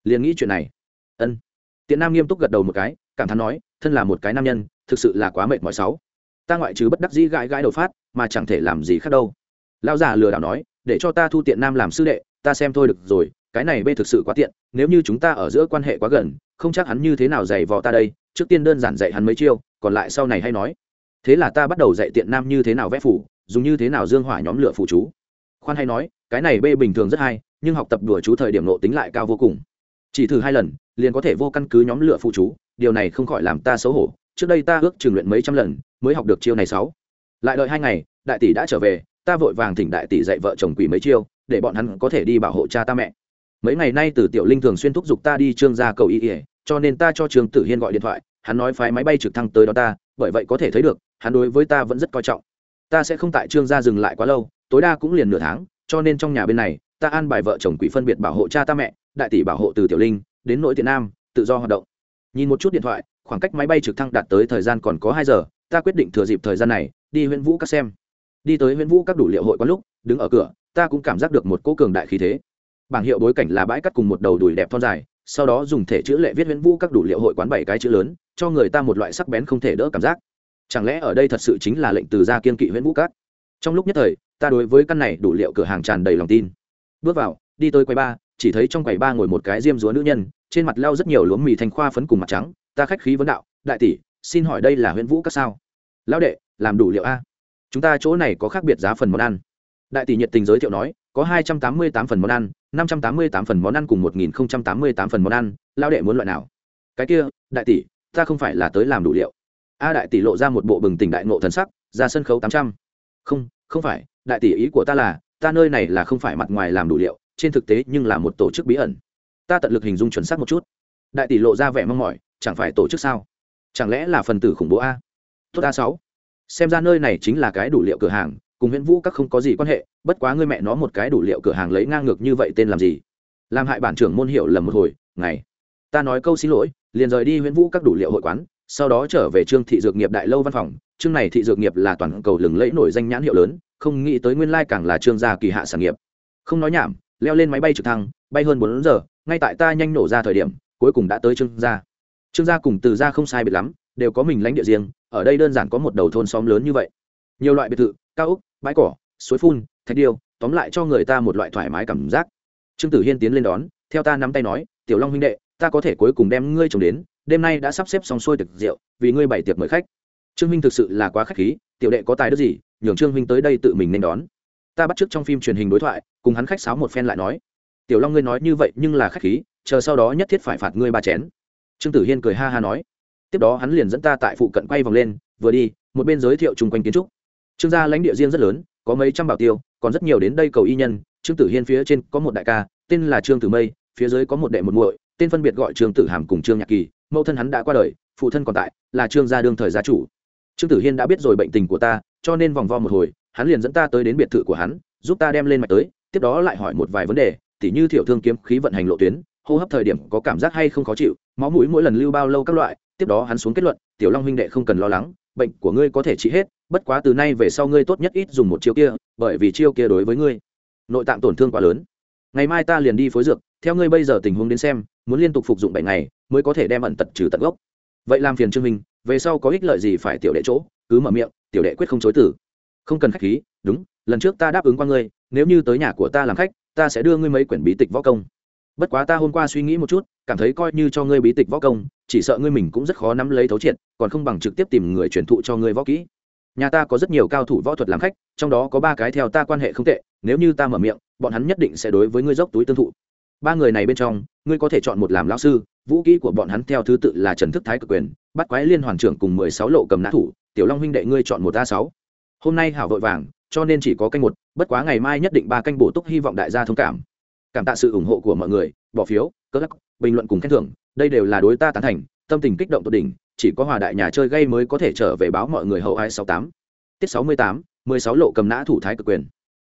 Liền nghĩ chuyện này. Ân. Tiện nam nghiêm túc gật đầu một cái, cảm thán nói, thân là một cái nam nhân, thực sự là quá mệt mỏi sáu. Ta ngoại trừ bất đắc dĩ gãi gãi đầu phát, mà chẳng thể làm gì khác đâu. Lão già lừa đảo nói để cho ta thu tiện nam làm sư đệ, ta xem thôi được rồi, cái này bê thực sự quá tiện, nếu như chúng ta ở giữa quan hệ quá gần, không chắc hắn như thế nào dạy vò ta đây, trước tiên đơn giản dạy hắn mấy chiêu, còn lại sau này hay nói. Thế là ta bắt đầu dạy tiện nam như thế nào vẽ phủ, dùng như thế nào dương hỏa nhóm lửa phụ chú. Khoan hay nói, cái này bê bình thường rất hay, nhưng học tập đùa chú thời điểm nộ tính lại cao vô cùng. Chỉ thử hai lần, liền có thể vô căn cứ nhóm lửa phụ chú, điều này không khỏi làm ta xấu hổ. Trước đây ta ước trường luyện mấy trăm lần, mới học được chiêu này sáu. Lại đợi hai ngày, đại tỷ đã trở về ta vội vàng thỉnh đại tỷ dạy vợ chồng quỷ mấy chiêu, để bọn hắn có thể đi bảo hộ cha ta mẹ. Mấy ngày nay từ tiểu linh thường xuyên thúc giục ta đi trương gia cầu y ỉa cho nên ta cho trương tử hiên gọi điện thoại, hắn nói phái máy bay trực thăng tới đó ta, bởi vậy có thể thấy được, hắn đối với ta vẫn rất coi trọng. Ta sẽ không tại trương gia dừng lại quá lâu, tối đa cũng liền nửa tháng, cho nên trong nhà bên này, ta an bài vợ chồng quỷ phân biệt bảo hộ cha ta mẹ, đại tỷ bảo hộ từ tiểu linh, đến nội tiện nam, tự do hoạt động. Nhìn một chút điện thoại, khoảng cách máy bay trực thăng đạt tới thời gian còn có hai giờ, ta quyết định thừa dịp thời gian này, đi huyện vũ các xem đi tới huyện vũ các đủ liệu hội có lúc, đứng ở cửa, ta cũng cảm giác được một cỗ cường đại khí thế. Bảng hiệu bối cảnh là bãi cắt cùng một đầu đùi đẹp thon dài, sau đó dùng thể chữ lệ viết huyện vũ các đủ liệu hội quán bảy cái chữ lớn, cho người ta một loại sắc bén không thể đỡ cảm giác. Chẳng lẽ ở đây thật sự chính là lệnh từ gia kiên kỵ huyện vũ các? Trong lúc nhất thời, ta đối với căn này đủ liệu cửa hàng tràn đầy lòng tin. Bước vào, đi tới quầy ba, chỉ thấy trong quầy ba ngồi một cái diêm dúa nữ nhân, trên mặt lao rất nhiều lúa mì thành khoa phấn cùng mặt trắng. Ta khách khí vấn đạo, đại tỷ, xin hỏi đây là huyện vũ các sao? Lão đệ, làm đủ liệu a chúng ta chỗ này có khác biệt giá phần món ăn. Đại tỷ nhiệt tình giới thiệu nói, có hai trăm tám mươi tám phần món ăn, năm trăm tám mươi tám phần món ăn cùng một nghìn tám mươi tám phần món ăn lao đệ muốn loại nào? Cái kia, đại tỷ, ta không phải là tới làm đủ liệu. A đại tỷ lộ ra một bộ bừng tỉnh đại ngộ thần sắc, ra sân khấu tám trăm. Không không phải, đại tỷ ý của ta là, ta nơi này là không phải mặt ngoài làm đủ liệu, trên thực tế nhưng là một tổ chức bí ẩn. Ta tận lực hình dung chuẩn xác một chút. Đại tỷ lộ ra vẻ mong mỏi, chẳng phải tổ chức sao? Chẳng lẽ là phần tử khủng bố a? Tốt a sáu xem ra nơi này chính là cái đủ liệu cửa hàng, cùng nguyễn vũ các không có gì quan hệ, bất quá ngươi mẹ nó một cái đủ liệu cửa hàng lấy ngang ngược như vậy tên làm gì? Làm hại bản trưởng môn hiệu lầm một hồi, ngày. Ta nói câu xin lỗi, liền rời đi nguyễn vũ các đủ liệu hội quán, sau đó trở về trương thị dược nghiệp đại lâu văn phòng. Trương này thị dược nghiệp là toàn cầu lừng lẫy nổi danh nhãn hiệu lớn, không nghĩ tới nguyên lai càng là trương gia kỳ hạ sản nghiệp. Không nói nhảm, leo lên máy bay trực thăng, bay hơn bốn giờ, ngay tại ta nhanh nổ ra thời điểm, cuối cùng đã tới trương gia. Trương gia cùng từ gia không sai biệt lắm, đều có mình lãnh địa riêng ở đây đơn giản có một đầu thôn xóm lớn như vậy. Nhiều loại biệt thự, cao ốc, bãi cỏ, suối phun, thạch điêu, tóm lại cho người ta một loại thoải mái cảm giác. Trương tử hiên tiến lên đón, theo ta nắm tay nói, tiểu long huynh đệ, ta có thể cuối cùng đem ngươi chồng đến, đêm nay đã sắp xếp xong xuôi thực rượu, vì ngươi bày tiệc mời khách. Trương huynh thực sự là quá khách khí, tiểu đệ có tài đức gì, nhường trương huynh tới đây tự mình nên đón. Ta bắt t trong phim truyền hình đối thoại, cùng hắn khách sáo một phen lại nói, tiểu long ngươi nói như vậy nhưng là khách khí, chờ sau đó nhất thiết phải phạt ngươi ba chén. Trương tử hiên cười ha ha nói tiếp đó hắn liền dẫn ta tại phụ cận quay vòng lên, vừa đi, một bên giới thiệu chung quanh kiến trúc. Trương gia lãnh địa riêng rất lớn, có mấy trăm bảo tiêu, còn rất nhiều đến đây cầu y nhân. Trương tử hiên phía trên có một đại ca, tên là trương tử mây, phía dưới có một đệ một muội, tên phân biệt gọi trương tử hàm cùng trương nhạc kỳ. Mẫu thân hắn đã qua đời, phụ thân còn tại, là trương gia đương thời gia chủ. Trương tử hiên đã biết rồi bệnh tình của ta, cho nên vòng vo một hồi, hắn liền dẫn ta tới đến biệt thự của hắn, giúp ta đem lên mạch tới, tiếp đó lại hỏi một vài vấn đề, tỉ như thiểu thương kiếm khí vận hành lộ tuyến, hô hấp thời điểm có cảm giác hay không khó chịu, máu mũi mỗi lần lưu bao lâu các loại tiếp đó hắn xuống kết luận, tiểu long huynh đệ không cần lo lắng, bệnh của ngươi có thể trị hết, bất quá từ nay về sau ngươi tốt nhất ít dùng một chiêu kia, bởi vì chiêu kia đối với ngươi, nội tạng tổn thương quá lớn. Ngày mai ta liền đi phối dược, theo ngươi bây giờ tình huống đến xem, muốn liên tục phục dụng bảy ngày, mới có thể đem ẩn tật trừ tận gốc. Vậy làm phiền trương minh về sau có ích lợi gì phải tiểu đệ chỗ, cứ mở miệng, tiểu đệ quyết không chối tử không cần khách khí, đúng, lần trước ta đáp ứng qua ngươi, nếu như tới nhà của ta làm khách, ta sẽ đưa ngươi mấy quyển bí tịch võ công. Bất quá ta hôm qua suy nghĩ một chút, cảm thấy coi như cho ngươi bí tịch võ công chỉ sợ ngươi mình cũng rất khó nắm lấy thấu triệt, còn không bằng trực tiếp tìm người truyền thụ cho ngươi võ kỹ. Nhà ta có rất nhiều cao thủ võ thuật làm khách, trong đó có ba cái theo ta quan hệ không tệ, nếu như ta mở miệng, bọn hắn nhất định sẽ đối với ngươi dốc túi tương thụ. Ba người này bên trong, ngươi có thể chọn một làm lão sư, vũ kỹ của bọn hắn theo thứ tự là trần thức thái cực quyền bắt quái liên hoàn trưởng cùng mười sáu lộ cầm nã thủ, tiểu long huynh đệ ngươi chọn một a sáu. Hôm nay hảo vội vàng, cho nên chỉ có canh một, bất quá ngày mai nhất định ba canh bổ túc hy vọng đại gia thông cảm. Cảm tạ sự ủng hộ của mọi người, bỏ phiếu, cơ lắc, bình luận cùng khen thưởng đây đều là đối ta tán thành, tâm tình kích động tột đỉnh, chỉ có hòa đại nhà chơi gây mới có thể trở về báo mọi người hậu hai sáu tám. Tiết sáu mươi tám, mười sáu lộ cầm nã thủ thái cực quyền.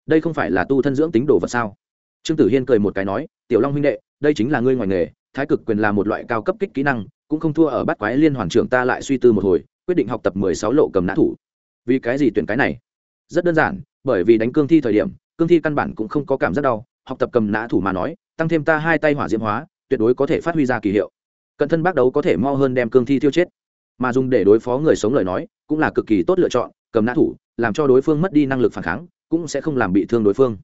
Đây không phải là tu thân dưỡng tính đồ vật sao? Trương tử hiên cười một cái nói, tiểu long huynh đệ, đây chính là ngươi ngoài nghề, thái cực quyền là một loại cao cấp kích kỹ năng, cũng không thua ở bắt quái liên hoàn trưởng ta lại suy tư một hồi, quyết định học tập mười sáu lộ cầm nã thủ. Vì cái gì tuyển cái này? Rất đơn giản, bởi vì đánh cương thi thời điểm, cương thi căn bản cũng không có cảm giác đau, học tập cầm nã thủ mà nói, tăng thêm ta hai tay hỏa diễm hóa tuyệt đối có thể phát huy ra kỳ hiệu. Cận thân bác đấu có thể mo hơn đem cương thi tiêu chết. Mà dùng để đối phó người sống lời nói, cũng là cực kỳ tốt lựa chọn, cầm nã thủ, làm cho đối phương mất đi năng lực phản kháng, cũng sẽ không làm bị thương đối phương.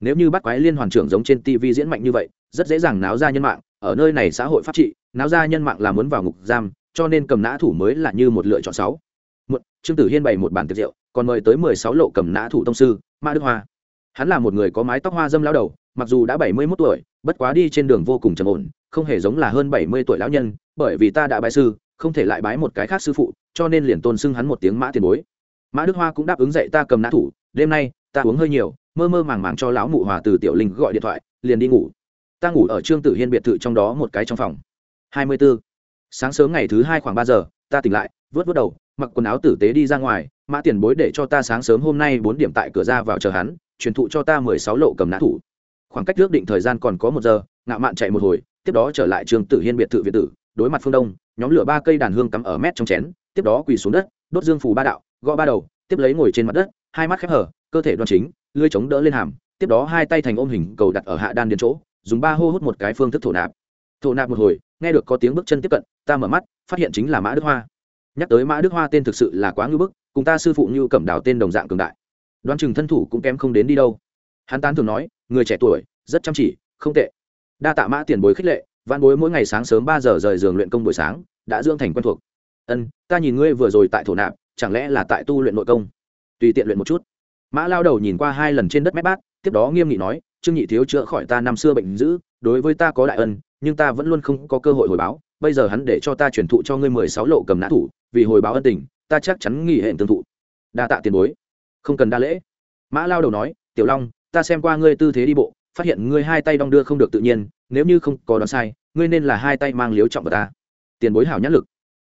Nếu như bắt quái liên hoàn trưởng giống trên tv diễn mạnh như vậy, rất dễ dàng náo ra nhân mạng, ở nơi này xã hội pháp trị, náo ra nhân mạng là muốn vào ngục giam, cho nên cầm nã thủ mới là như một lựa chọn sáu. Một, trương tử hiên bày một bản tiệc rượu, còn mời tới mười sáu lộ cầm nã thủ tông sư, ma đức hoa. Hắn là một người có mái tóc hoa dâm lao đầu mặc dù đã bảy mươi 71 tuổi, bất quá đi trên đường vô cùng trầm ổn, không hề giống là hơn bảy mươi tuổi lão nhân, bởi vì ta đã bái sư, không thể lại bái một cái khác sư phụ, cho nên liền tôn xưng hắn một tiếng mã tiền bối. Mã đức hoa cũng đáp ứng dạy ta cầm nã thủ, đêm nay, ta uống hơi nhiều, mơ mơ màng màng cho lão mụ hòa từ tiểu linh gọi điện thoại, liền đi ngủ. Ta ngủ ở trương tử hiên biệt thự trong đó một cái trong phòng. hai mươi 24. sáng sớm ngày thứ hai khoảng ba giờ, ta tỉnh lại, vớt vớt đầu, mặc quần áo tử tế đi ra ngoài, mã tiền bối để cho ta sáng sớm hôm nay bốn điểm tại cửa ra vào chờ hắn, truyền thụ cho ta mười sáu lộ cầm nã thủ khoảng cách ước định thời gian còn có một giờ, ngạo mạn chạy một hồi, tiếp đó trở lại trường tử hiên biệt thự việt tử, đối mặt phương đông, nhóm lửa ba cây đàn hương cắm ở mét trong chén, tiếp đó quỳ xuống đất, đốt dương phù ba đạo, gõ ba đầu, tiếp lấy ngồi trên mặt đất, hai mắt khép hở, cơ thể đoan chính lưới chống đỡ lên hàm, tiếp đó hai tay thành ôm hình cầu đặt ở hạ đan điền chỗ, dùng ba hô hút một cái phương thức thổ nạp. Thổ nạp một hồi, nghe được có tiếng bước chân tiếp cận, ta mở mắt, phát hiện chính là mã đức hoa. Nhắc tới mã đức hoa tên thực sự là quá ngưỡng bức, cùng ta sư phụ như cẩm đào tên đồng dạng cường đại. Đoan chừng thân thủ cũng kém không đến đi đâu. Hắn tán thường nói người trẻ tuổi, rất chăm chỉ, không tệ. Đa tạ mã tiền bối khích lệ văn bối mỗi ngày sáng sớm ba giờ rời giường luyện công buổi sáng, đã dưỡng thành quen thuộc. Ân, ta nhìn ngươi vừa rồi tại thổ nạp, chẳng lẽ là tại tu luyện nội công? Tùy tiện luyện một chút. Mã lao đầu nhìn qua hai lần trên đất mép bát, tiếp đó nghiêm nghị nói, trương nhị thiếu chữa khỏi ta năm xưa bệnh dữ, đối với ta có đại ân, nhưng ta vẫn luôn không có cơ hội hồi báo, bây giờ hắn để cho ta chuyển thụ cho ngươi mười sáu lộ cầm nã thủ, vì hồi báo ân tình, ta chắc chắn nghỉ hẹn tương thụ. Đa tạ tiền bối. Không cần đa lễ. Mã lao đầu nói, tiểu long ta xem qua ngươi tư thế đi bộ, phát hiện ngươi hai tay đong đưa không được tự nhiên, nếu như không có đoán sai, ngươi nên là hai tay mang liếu trọng vào ta. Tiền bối hảo nhãn lực.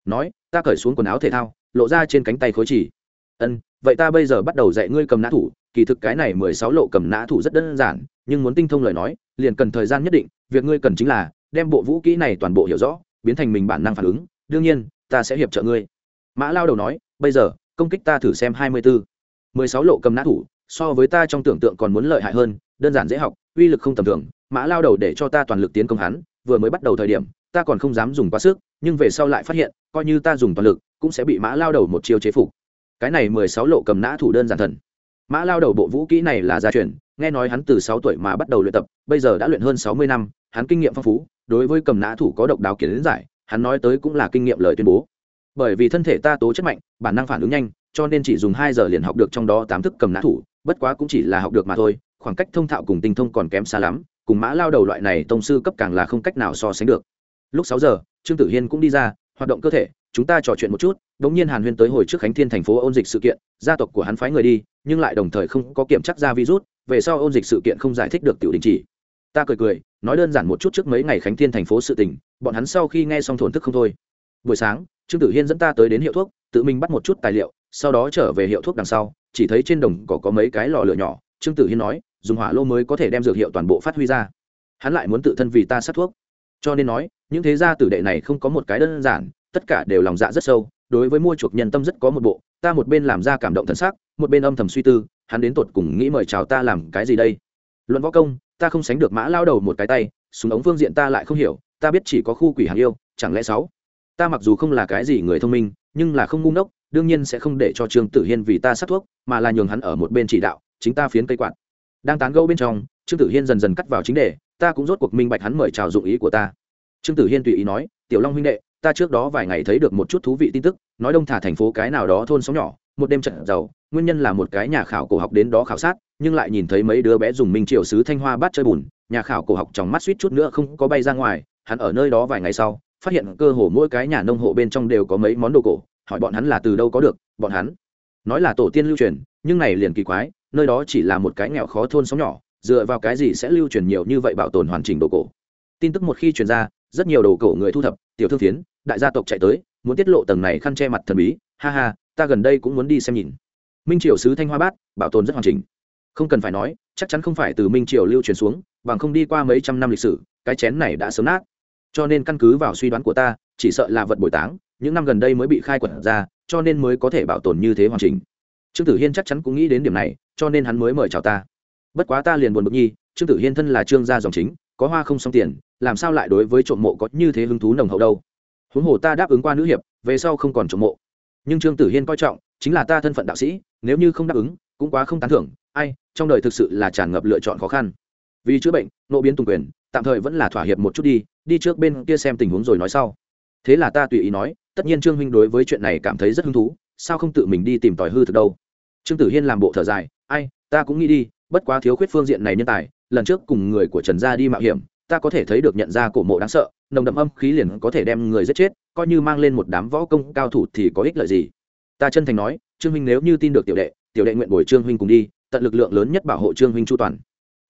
Nói, ta cởi xuống quần áo thể thao, lộ ra trên cánh tay khối chỉ. Ân, vậy ta bây giờ bắt đầu dạy ngươi cầm nã thủ, kỳ thực cái này mười sáu lộ cầm nã thủ rất đơn giản, nhưng muốn tinh thông lời nói, liền cần thời gian nhất định, việc ngươi cần chính là, đem bộ vũ kỹ này toàn bộ hiểu rõ, biến thành mình bản năng phản ứng, đương nhiên, ta sẽ hiệp trợ ngươi. Mã lao đầu nói, bây giờ, công kích ta thử xem hai mươi bốn mười sáu lộ cầm nã thủ so với ta trong tưởng tượng còn muốn lợi hại hơn, đơn giản dễ học, uy lực không tầm thường, mã lao đầu để cho ta toàn lực tiến công hắn, vừa mới bắt đầu thời điểm, ta còn không dám dùng quá sức, nhưng về sau lại phát hiện, coi như ta dùng toàn lực, cũng sẽ bị mã lao đầu một chiêu chế phục. Cái này mười sáu lộ cầm nã thủ đơn giản thần. Mã lao đầu bộ vũ kỹ này là gia truyền, nghe nói hắn từ sáu tuổi mà bắt đầu luyện tập, bây giờ đã luyện hơn sáu mươi năm, hắn kinh nghiệm phong phú, đối với cầm nã thủ có độc đáo kiến giải, hắn nói tới cũng là kinh nghiệm lời tuyên bố. Bởi vì thân thể ta tố chất mạnh, bản năng phản ứng nhanh cho nên chỉ dùng hai giờ liền học được trong đó tám thức cầm nã thủ, bất quá cũng chỉ là học được mà thôi, khoảng cách thông thạo cùng tinh thông còn kém xa lắm, cùng mã lao đầu loại này tông sư cấp càng là không cách nào so sánh được. Lúc sáu giờ, trương tử hiên cũng đi ra, hoạt động cơ thể, chúng ta trò chuyện một chút đ ỗ n g nhiên hàn huyên tới hồi trước khánh thiên thành phố ôn dịch sự kiện, gia tộc của hắn phái người đi, nhưng lại đồng thời không có kiểm chắc ra virus, về sau ôn dịch sự kiện không giải thích được tiểu đình chỉ. Ta cười cười, nói đơn giản một chút trước mấy ngày khánh thiên thành phố sự tình, bọn hắn sau khi nghe xong thổn thức không thôi. Buổi sáng, trương tử hiên dẫn ta tới đến hiệu thuốc tự mình bắt một chút tài liệu, sau đó trở về hiệu thuốc đằng sau, chỉ thấy trên đồng cỏ có mấy cái lò lửa nhỏ, trương tử hiên nói, dùng hỏa lô mới có thể đem dược hiệu toàn bộ phát huy ra. Hắn lại muốn tự thân vì ta sát thuốc. Cho nên nói, những thế gia tử đệ này không có một cái đơn giản, tất cả đều lòng dạ rất sâu, đối với mua chuộc nhân tâm rất có một bộ, ta một bên làm ra cảm động thân xác một bên âm thầm suy tư, hắn đến tột cùng nghĩ mời chào ta làm cái gì đây? Luận võ công, ta không sánh được mã lao đầu một cái tay, súng ống phương diện ta lại không hiểu, ta biết chỉ có khu quỷ hàng yêu, chẳng lẽ sáu? Ta mặc dù không là cái gì người thông minh, nhưng là không ngu ngốc, đương nhiên sẽ không để cho trương tử hiên vì ta sát thuốc, mà là nhường hắn ở một bên chỉ đạo, chính ta phiến cây quạt. Đang tán gẫu bên trong, trương tử hiên dần dần cắt vào chính đề, ta cũng rốt cuộc minh bạch hắn mời chào dụng ý của ta. Trương tử hiên tùy ý nói, tiểu long huynh đệ, ta trước đó vài ngày thấy được một chút thú vị tin tức, nói đông thả thành phố cái nào đó thôn sóng nhỏ, một đêm trận giàu, nguyên nhân là một cái nhà khảo cổ học đến đó khảo sát, nhưng lại nhìn thấy mấy đứa bé dùng minh triều sứ thanh hoa bát chơi bùn, nhà khảo cổ học trong mắt suýt chút nữa không có bay ra ngoài, hắn ở nơi đó vài ngày sau phát hiện cơ hồ mỗi cái nhà nông hộ bên trong đều có mấy món đồ cổ, hỏi bọn hắn là từ đâu có được, bọn hắn nói là tổ tiên lưu truyền, nhưng này liền kỳ quái, nơi đó chỉ là một cái nghèo khó thôn sống nhỏ, dựa vào cái gì sẽ lưu truyền nhiều như vậy bảo tồn hoàn chỉnh đồ cổ? Tin tức một khi truyền ra, rất nhiều đồ cổ người thu thập, tiểu thương phiến, đại gia tộc chạy tới, muốn tiết lộ tầng này khăn che mặt thần bí, ha ha, ta gần đây cũng muốn đi xem nhìn. Minh triều sứ thanh hoa bát, bảo tồn rất hoàn chỉnh. Không cần phải nói, chắc chắn không phải từ minh triều lưu truyền xuống, bằng không đi qua mấy trăm năm lịch sử, cái chén này đã sớm nát cho nên căn cứ vào suy đoán của ta, chỉ sợ là vật bồi táng, những năm gần đây mới bị khai quật ra, cho nên mới có thể bảo tồn như thế hoàn chỉnh. Trương tử hiên chắc chắn cũng nghĩ đến điểm này, cho nên hắn mới mời chào ta. Bất quá ta liền buồn bực nhi, trương tử hiên thân là trương gia dòng chính, có hoa không xong tiền, làm sao lại đối với trộm mộ có như thế hứng thú nồng hậu đâu? Huống hồ ta đáp ứng qua nữ hiệp, về sau không còn trộm mộ. Nhưng trương tử hiên coi trọng, chính là ta thân phận đạo sĩ, nếu như không đáp ứng, cũng quá không tán thưởng, ai, trong đời thực sự là tràn ngập lựa chọn khó khăn. Vì chữa bệnh, nộ biến tùng quyền, tạm thời vẫn là thỏa hiệp một chút đi đi trước bên kia xem tình huống rồi nói sau. Thế là ta tùy ý nói, tất nhiên trương huynh đối với chuyện này cảm thấy rất hứng thú, sao không tự mình đi tìm tòi hư thực đâu? Trương tử hiên làm bộ thở dài, ai, ta cũng nghĩ đi, bất quá thiếu khuyết phương diện này nhân tài, lần trước cùng người của trần gia đi mạo hiểm, ta có thể thấy được nhận ra cổ mộ đáng sợ, nồng đậm âm khí liền có thể đem người giết chết, coi như mang lên một đám võ công cao thủ thì có ích lợi gì? Ta chân thành nói, trương huynh nếu như tin được tiểu đệ tiểu đệ nguyện bồi trương huynh cùng đi, tận lực lượng lớn nhất bảo hộ trương huynh chu toàn.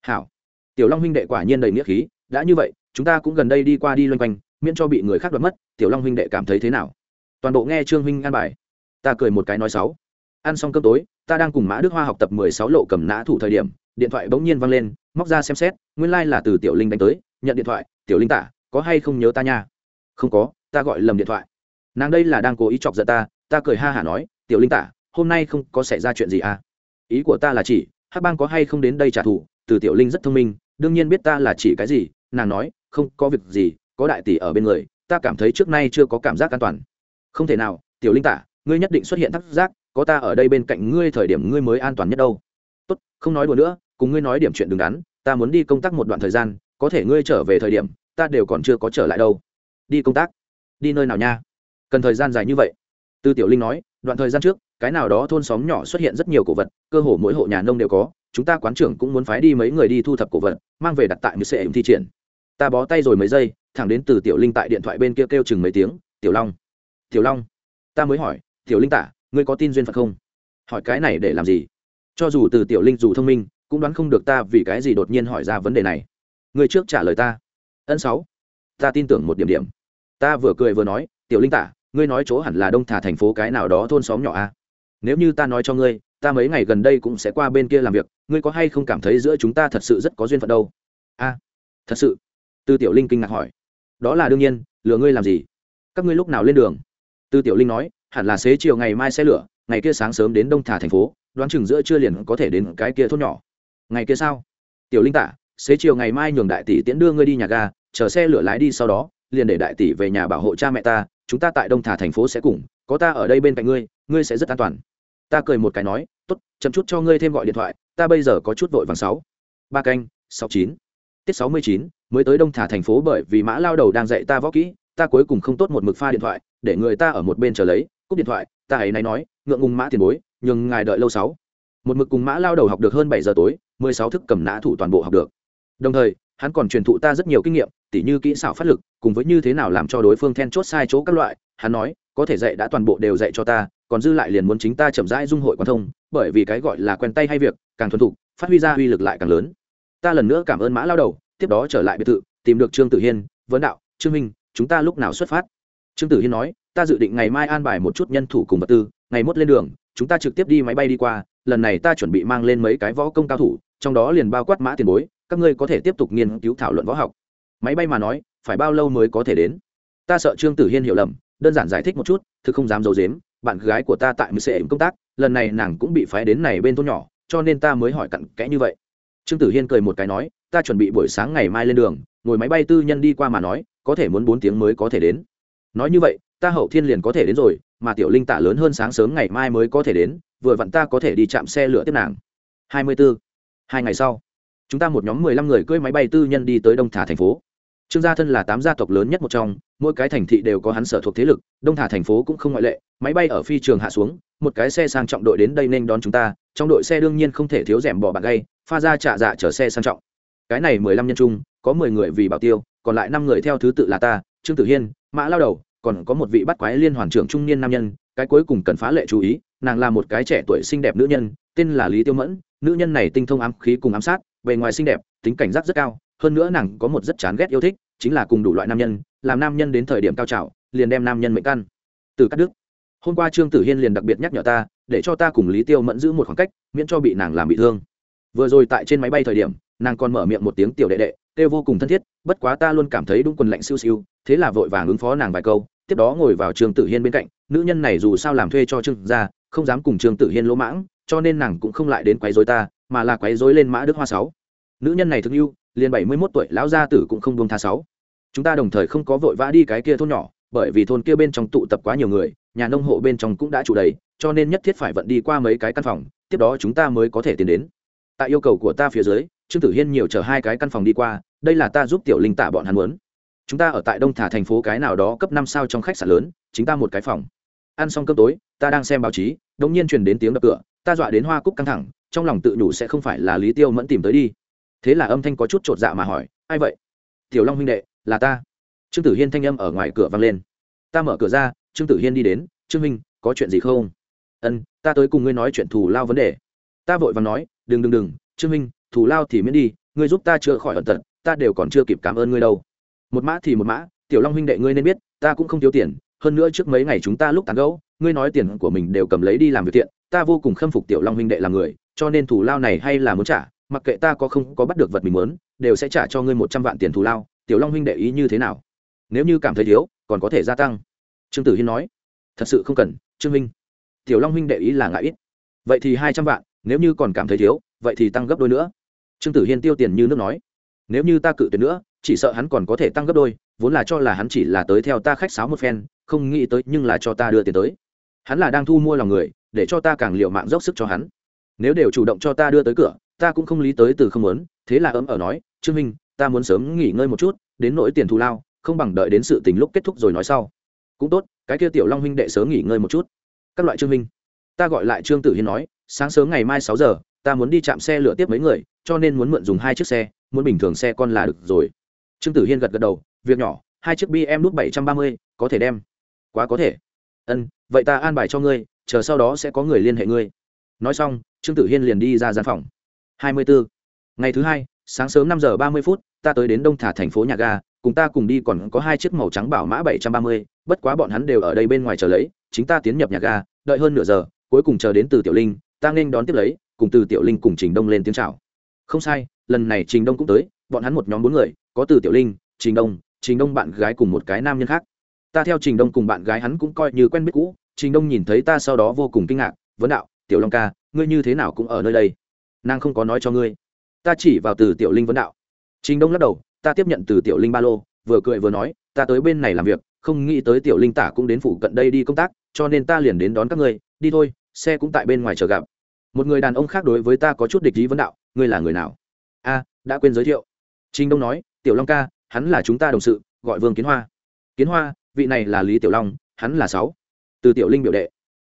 Hảo. Tiểu long huynh đệ quả nhiên đầy nghĩa khí đã như vậy, chúng ta cũng gần đây đi qua đi loanh quanh, miễn cho bị người khác đoạt mất, tiểu long huynh đệ cảm thấy thế nào? Toàn bộ nghe trương huynh an bài. Ta cười một cái nói sáu. Ăn xong cơm tối, ta đang cùng mã đức hoa học tập mười sáu lộ cầm nã thủ thời điểm, điện thoại bỗng nhiên văng lên, móc ra xem xét, nguyên lai、like、là từ tiểu linh đánh tới, nhận điện thoại, tiểu linh tả, có hay không nhớ ta nha? Không có, ta gọi lầm điện thoại. Nàng đây là đang cố ý chọc giận ta ta cười ha hả nói, tiểu linh tả, hôm nay không có xảy ra chuyện gì à? Ý của ta là chỉ, hắc bang có hay không đến đây trả thù, từ tiểu linh rất thông minh, đương nhiên biết ta là chỉ cái gì nàng nói, không, có việc gì, có đại tỷ ở bên người, ta cảm thấy trước nay chưa có cảm giác an toàn. Không thể nào, tiểu linh tả, ngươi nhất định xuất hiện thắc giác, có ta ở đây bên cạnh ngươi thời điểm ngươi mới an toàn nhất đâu. Tốt, không nói đùa nữa, cùng ngươi nói điểm chuyện đứng đắn, ta muốn đi công tác một đoạn thời gian, có thể ngươi trở về thời điểm, ta đều còn chưa có trở lại đâu. Đi công tác? Đi nơi nào nha? Cần thời gian dài như vậy. Tư tiểu linh nói, đoạn thời gian trước, cái nào đó thôn xóm nhỏ xuất hiện rất nhiều cổ vật, cơ hồ mỗi hộ nhà nông đều có chúng ta quán trưởng cũng muốn phái đi mấy người đi thu thập cổ vật, mang về đặt tại một xe thi triển. Ta bó tay rồi mấy giây, thẳng đến từ tiểu linh tại điện thoại bên kia kêu chừng mấy tiếng, tiểu long tiểu long. Ta mới hỏi, tiểu linh tả, ngươi có tin duyên phật không? Hỏi cái này để làm gì? Cho dù từ tiểu linh dù thông minh, cũng đoán không được ta vì cái gì đột nhiên hỏi ra vấn đề này. Ngươi trước trả lời ta. Ân sáu. Ta tin tưởng một điểm điểm. Ta vừa cười vừa nói, tiểu linh tả, ngươi nói chỗ hẳn là đông thả thành phố cái nào đó thôn xóm nhỏ a. À? nếu như ta nói cho ngươi ta mấy ngày gần đây cũng sẽ qua bên kia làm việc, ngươi có hay không cảm thấy giữa chúng ta thật sự rất có duyên phận đâu? A, thật sự? Tư tiểu linh kinh ngạc hỏi. Đó là đương nhiên, lừa ngươi làm gì? Các ngươi lúc nào lên đường? Tư tiểu linh nói, hẳn là xế chiều ngày mai xe lửa, ngày kia sáng sớm đến đông thả thành phố, đoán chừng giữa trưa liền có thể đến cái kia thôn nhỏ. Ngày kia sao? Tiểu linh tả, xế chiều ngày mai nhường đại tỷ tiễn đưa ngươi đi nhà ga, chờ xe lửa lái đi sau đó, liền để đại tỷ về nhà bảo hộ cha mẹ ta, chúng ta tại đông thả thành phố sẽ cùng, có ta ở đây bên cạnh ngươi ngươi sẽ rất an toàn. Ta cười một cái nói tốt, chậm chút cho ngươi thêm gọi điện thoại, ta bây giờ có chút vội vàng sáu. Ba canh, sáu chín. Tiết sáu mươi chín, mới tới đông thả thành phố bởi vì mã lao đầu đang dạy ta võ kỹ, ta cuối cùng không tốt một mực pha điện thoại, để người ta ở một bên chờ lấy, cúp điện thoại, ta ấy náy nói, ngượng ngùng mã tiền bối nhưng ngài đợi lâu sáu. Một mực cùng mã lao đầu học được hơn bảy giờ tối, mười sáu thức cầm nã thủ toàn bộ học được. Đồng thời, hắn còn truyền thụ ta rất nhiều kinh nghiệm, tỉ như kỹ xảo phát lực, cùng với như thế nào làm cho đối phương then chốt sai chỗ các loại, hắn nói, có thể dạy đã toàn bộ đều dạy cho ta, còn dư lại liền muốn chính ta chậm rãi dung hội quan thông bởi vì cái gọi là quen tay hay việc, càng thuần thục, phát huy ra uy lực lại càng lớn. Ta lần nữa cảm ơn mã lao đầu, tiếp đó trở lại biệt thự, tìm được trương tử hiên, vấn đạo, trương minh, chúng ta lúc nào xuất phát? Trương tử hiên nói, ta dự định ngày mai an bài một chút nhân thủ cùng vật tư, ngày mốt lên đường, chúng ta trực tiếp đi máy bay đi qua, lần này ta chuẩn bị mang lên mấy cái võ công cao thủ, trong đó liền bao quát mã tiền bối, các ngươi có thể tiếp tục nghiên cứu thảo luận võ học. Máy bay mà nói, phải bao lâu mới có thể đến? Ta sợ trương tử hiên hiểu lầm, đơn giản giải thích một chút, thực không dám d i ấ u dếm bạn gái của ta tại mười sệ công tác, lần này nàng cũng bị phái đến này bên thôn nhỏ, cho nên ta mới hỏi cặn kẽ như vậy. Trương tử hiên cười một cái nói, ta chuẩn bị buổi sáng ngày mai lên đường, ngồi máy bay tư nhân đi qua mà nói, có thể muốn bốn tiếng mới có thể đến. Nói như vậy, ta hậu thiên liền có thể đến rồi, mà tiểu linh tạ lớn hơn sáng sớm ngày mai mới có thể đến, vừa vặn ta có thể đi chạm xe lửa tiếp nàng. Hai mươi bốn hai ngày sau, chúng ta một nhóm mười lăm người cưỡi máy bay tư nhân đi tới đông thả thành phố trương gia thân là tám gia tộc lớn nhất một trong, mỗi cái thành thị đều có hắn sở thuộc thế lực, đông thả thành phố cũng không ngoại lệ, máy bay ở phi trường hạ xuống, một cái xe sang trọng đội đến đây nên đón chúng ta, trong đội xe đương nhiên không thể thiếu rẻm bỏ bạc gay, pha ra trả dạ chở xe sang trọng. Cái này mười lăm nhân chung có mười người vì bảo tiêu, còn lại năm người theo thứ tự là ta, trương tử hiên, mã lao đầu, còn có một vị bắt quái liên hoàn trưởng trung niên nam nhân, cái cuối cùng cần phá lệ chú ý, nàng là một cái trẻ tuổi xinh đẹp nữ nhân, tên là lý tiêu mẫn, nữ nhân này tinh thông ám khí cùng ám sát, bề ngoài xinh đẹp, tính cảnh giác rất cao, hơn nữa nàng có một rất chán ghét yêu thích chính là cùng đủ loại nam nhân, làm nam nhân đến thời điểm cao trào, liền đem nam nhân mệnh căn. Từ cắt đức, hôm qua trương tử hiên liền đặc biệt nhắc nhở ta, để cho ta cùng lý tiêu mẫn giữ một khoảng cách, miễn cho bị nàng làm bị thương. Vừa rồi tại trên máy bay thời điểm, nàng còn mở miệng một tiếng tiểu đệ đệ, kêu vô cùng thân thiết, bất quá ta luôn cảm thấy đúng quần lạnh siêu siêu, thế là vội vàng ứng phó nàng vài câu, tiếp đó ngồi vào trương tử hiên bên cạnh, nữ nhân này dù sao làm thuê cho trương gia, không dám cùng trương tử hiên lỗ mãng, cho nên nàng cũng không lại đến quấy rối ta, mà là quấy rối lên mã đức hoa sáu. Nữ nhân này thực yêu liền bảy mươi 71 tuổi lão gia tử cũng không buông tha sáu. Chúng ta đồng thời không có vội vã đi cái kia thôn nhỏ, bởi vì thôn kia bên trong tụ tập quá nhiều người, nhà nông hộ bên trong cũng đã trụ đầy, cho nên nhất thiết phải vận đi qua mấy cái căn phòng, tiếp đó chúng ta mới có thể tiến đến. Tại yêu cầu của ta phía dưới, trương tử hiên nhiều chở hai cái căn phòng đi qua, đây là ta giúp tiểu linh tạ bọn hắn muốn. Chúng ta ở tại đông thả thành phố cái nào đó cấp năm sao trong khách sạn lớn, chính ta một cái phòng. Ăn xong cơm tối, ta đang xem báo chí, đột nhiên truyền đến tiếng đập cửa, ta dọa đến hoa cúc căng thẳng, trong lòng tự nhủ sẽ không phải là lý tiêu mẫn tìm tới đi thế là âm thanh có chút chột dạ mà hỏi, ai vậy? Tiểu long huynh đệ, là ta. Trương tử hiên thanh âm ở ngoài cửa vang lên. Ta mở cửa ra, trương tử hiên đi đến, trương minh có chuyện gì không? Ân, ta tới cùng ngươi nói chuyện thù lao vấn đề. Ta vội và nói, đừng đừng đừng, trương minh thù lao thì miễn đi, ngươi giúp ta chữa khỏi ẩn tật, ta đều còn chưa kịp cảm ơn ngươi đâu. Một mã thì một mã, tiểu long huynh đệ ngươi nên biết, ta cũng không thiếu tiền, hơn nữa trước mấy ngày chúng ta lúc tán gẫu, ngươi nói tiền của mình đều cầm lấy đi làm việc tiện ta vô cùng khâm phục tiểu long huynh đệ làm người, cho nên thù lao này hay là muốn trả mặc kệ ta có không có bắt được vật mình muốn, đều sẽ trả cho ngươi một trăm vạn tiền thù lao, tiểu long huynh đệ ý như thế nào? Nếu như cảm thấy thiếu, còn có thể gia tăng. Trương tử hiên nói. Thật sự không cần, trương minh tiểu long huynh đệ ý là ngại ít. Vậy thì hai trăm vạn, nếu như còn cảm thấy thiếu, vậy thì tăng gấp đôi nữa. Trương tử hiên tiêu tiền như nước nói. Nếu như ta cự tuyệt nữa, chỉ sợ hắn còn có thể tăng gấp đôi, vốn là cho là hắn chỉ là tới theo ta khách sáo một phen, không nghĩ tới nhưng là cho ta đưa tiền tới. Hắn là đang thu mua lòng người, để cho ta càng liệu mạng dốc sức cho hắn. Nếu đều chủ động cho ta đưa tới cửa ta cũng không lý tới từ không muốn, thế là ấm ở nói, trương minh, ta muốn sớm nghỉ ngơi một chút, đến nỗi tiền thù lao, không bằng đợi đến sự tình lúc kết thúc rồi nói sau. Cũng tốt, cái kia tiểu long huynh đệ sớm nghỉ ngơi một chút. Các loại trương minh. Ta gọi lại trương tử hiên nói, sáng sớm ngày mai sáu giờ, ta muốn đi chạm xe lửa tiếp mấy người, cho nên muốn mượn dùng hai chiếc xe, muốn bình thường xe con là được rồi. Trương tử hiên gật gật đầu, việc nhỏ, hai chiếc bm nút bảy trăm ba mươi, có thể đem. Quá có thể. Ân, vậy ta an bài cho ngươi, chờ sau đó sẽ có người liên hệ ngươi. Nói xong, trương tử hiên liền đi ra gian phòng hai mươi bốn ngày thứ hai, sáng sớm năm giờ ba mươi phút, ta tới đến đông thả thành phố nhà ga, cùng ta cùng đi còn có hai chiếc màu trắng bảo mã bảy trăm ba mươi, bất quá bọn hắn đều ở đây bên ngoài chờ lấy, chính ta tiến nhập nhà ga, đợi hơn nửa giờ, cuối cùng chờ đến từ tiểu linh, ta nên đón tiếp lấy, cùng từ tiểu linh cùng trình đông lên tiếng chào. Không sai, lần này trình đông cũng tới, bọn hắn một nhóm bốn người, có từ tiểu linh, trình đông trình đông bạn gái cùng một cái nam nhân khác. Ta theo trình đông cùng bạn gái hắn cũng coi như quen biết cũ, trình đông nhìn thấy ta sau đó vô cùng kinh ngạc, vấn đạo, tiểu long ca, ngươi như thế nào cũng ở nơi đây? Nàng không có nói cho ngươi. Ta chỉ vào từ tiểu linh vấn đạo. Trình đông lắc đầu, ta tiếp nhận từ tiểu linh ba lô, vừa cười vừa nói, ta tới bên này làm việc, không nghĩ tới tiểu linh tả cũng đến phủ cận đây đi công tác, cho nên ta liền đến đón các ngươi, đi thôi, xe cũng tại bên ngoài chờ gặp. Một người đàn ông khác đối với ta có chút địch ý vấn đạo, ngươi là người nào? A, đã quên giới thiệu. Trình đông nói, tiểu long ca, hắn là chúng ta đồng sự, gọi vương kiến hoa. Kiến hoa, vị này là lý tiểu long, hắn là sáu. Từ tiểu linh biểu đệ.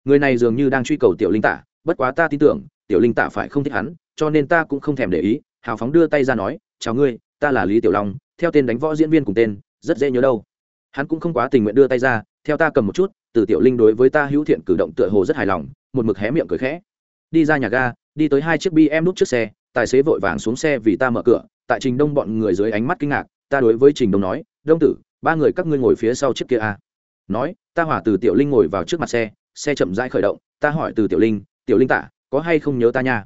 Người này dường như đang truy cầu tiểu linh tả, bất quá ta tin tưởng, tiểu linh tả phải không thích hắn cho nên ta cũng không thèm để ý, hào phóng đưa tay ra nói, chào ngươi, ta là lý tiểu long, theo tên đánh võ diễn viên cùng tên, rất dễ nhớ đâu. Hắn cũng không quá tình nguyện đưa tay ra, theo ta cầm một chút, từ tiểu linh đối với ta hữu thiện cử động tựa hồ rất hài lòng, một mực hé miệng cười khẽ. Đi ra nhà ga, đi tới hai chiếc bm núp trước xe, tài xế vội vàng xuống xe vì ta mở cửa, tại trình đông bọn người dưới ánh mắt kinh ngạc, ta đối với trình đông nói, đông tử, ba người các ngươi ngồi phía sau chiếc kia a à. nói, ta hỏa từ tiểu linh ngồi vào trước mặt xe xe chậm rãi khởi động, ta hỏi từ tiểu linh tiểu linh tả, có hay không nhớ ta nha?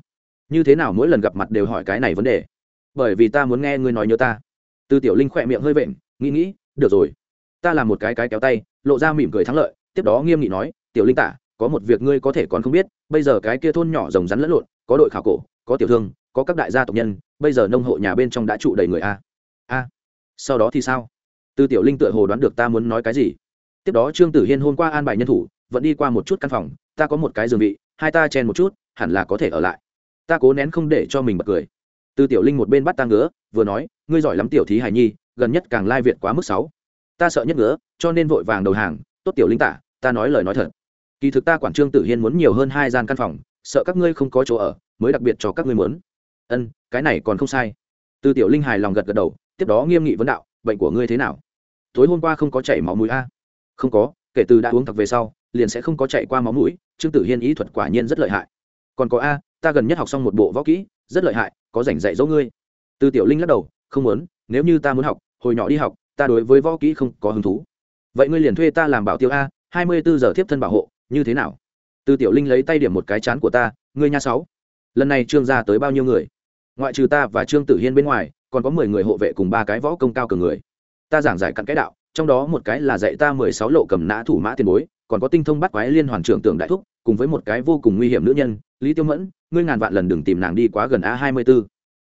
Như thế nào mỗi lần gặp mặt đều hỏi cái này vấn đề? Bởi vì ta muốn nghe ngươi nói nhớ ta. Tư tiểu linh khỏe miệng hơi vện, nghĩ nghĩ, được rồi, ta làm một cái cái kéo tay. Lộ ra mỉm cười thắng lợi, tiếp đó nghiêm nghị nói, tiểu linh tả, có một việc ngươi có thể còn không biết, bây giờ cái kia thôn nhỏ rồng rắn lẫn lộn, có đội khảo cổ, có tiểu thương, có các đại gia tộc nhân, bây giờ nông hộ nhà bên trong đã trụ đầy người a. A, sau đó thì sao? Tư tiểu linh tựa hồ đoán được ta muốn nói cái gì. Tiếp đó trương tử hiên hôm qua an bài nhân thủ, vẫn đi qua một chút căn phòng, ta có một cái giường vị, hai ta chen một chút, hẳn là có thể ở lại ta cố nén không để cho mình bật cười. Từ tiểu linh một bên bắt ta ngứa, vừa nói, ngươi giỏi lắm tiểu thí hài nhi, gần nhất càng lai việt quá mức sáu ta sợ nhất ngứa, cho nên vội vàng đầu hàng, tốt tiểu linh tả, ta nói lời nói thật. Kỳ thực ta quản trương tử hiên muốn nhiều hơn hai gian căn phòng, sợ các ngươi không có chỗ ở, mới đặc biệt cho các ngươi muốn. Ân, cái này còn không sai. Từ tiểu linh hài lòng gật gật đầu, tiếp đó nghiêm nghị vấn đạo, bệnh của ngươi thế nào? Tối hôm qua không có chảy máu mũi a. Không có, kể từ đã uống thật về sau, liền sẽ không có chạy qua máu mũi, trương tử hiên ý thuật quả nhiên rất lợi hại. Còn có a ta gần nhất học xong một bộ võ kỹ, rất lợi hại, có rảnh dạy dỗ ngươi. Từ tiểu linh lắc đầu, không muốn, nếu như ta muốn học, hồi nhỏ đi học, ta đối với võ kỹ không có hứng thú. Vậy ngươi liền thuê ta làm bảo tiêu a, hai mươi bốn giờ tiếp thân bảo hộ, như thế nào? Từ tiểu linh lấy tay điểm một cái chán của ta, ngươi nha sáu. Lần này trương gia tới bao nhiêu người? Ngoại trừ ta và trương tử hiên bên ngoài, còn có mười người hộ vệ cùng ba cái võ công cao cường người. Ta giảng giải cặn cái đạo, trong đó một cái là dạy ta mười sáu lộ cầm nã thủ mã tiền bối, còn có tinh thông bắt quái liên hoàn trưởng tưởng đại thúc cùng với một cái vô cùng nguy hiểm nữ nhân, lý tiêu mẫn, ngươi ngàn vạn lần đừng tìm nàng đi quá gần a hai mươi b ố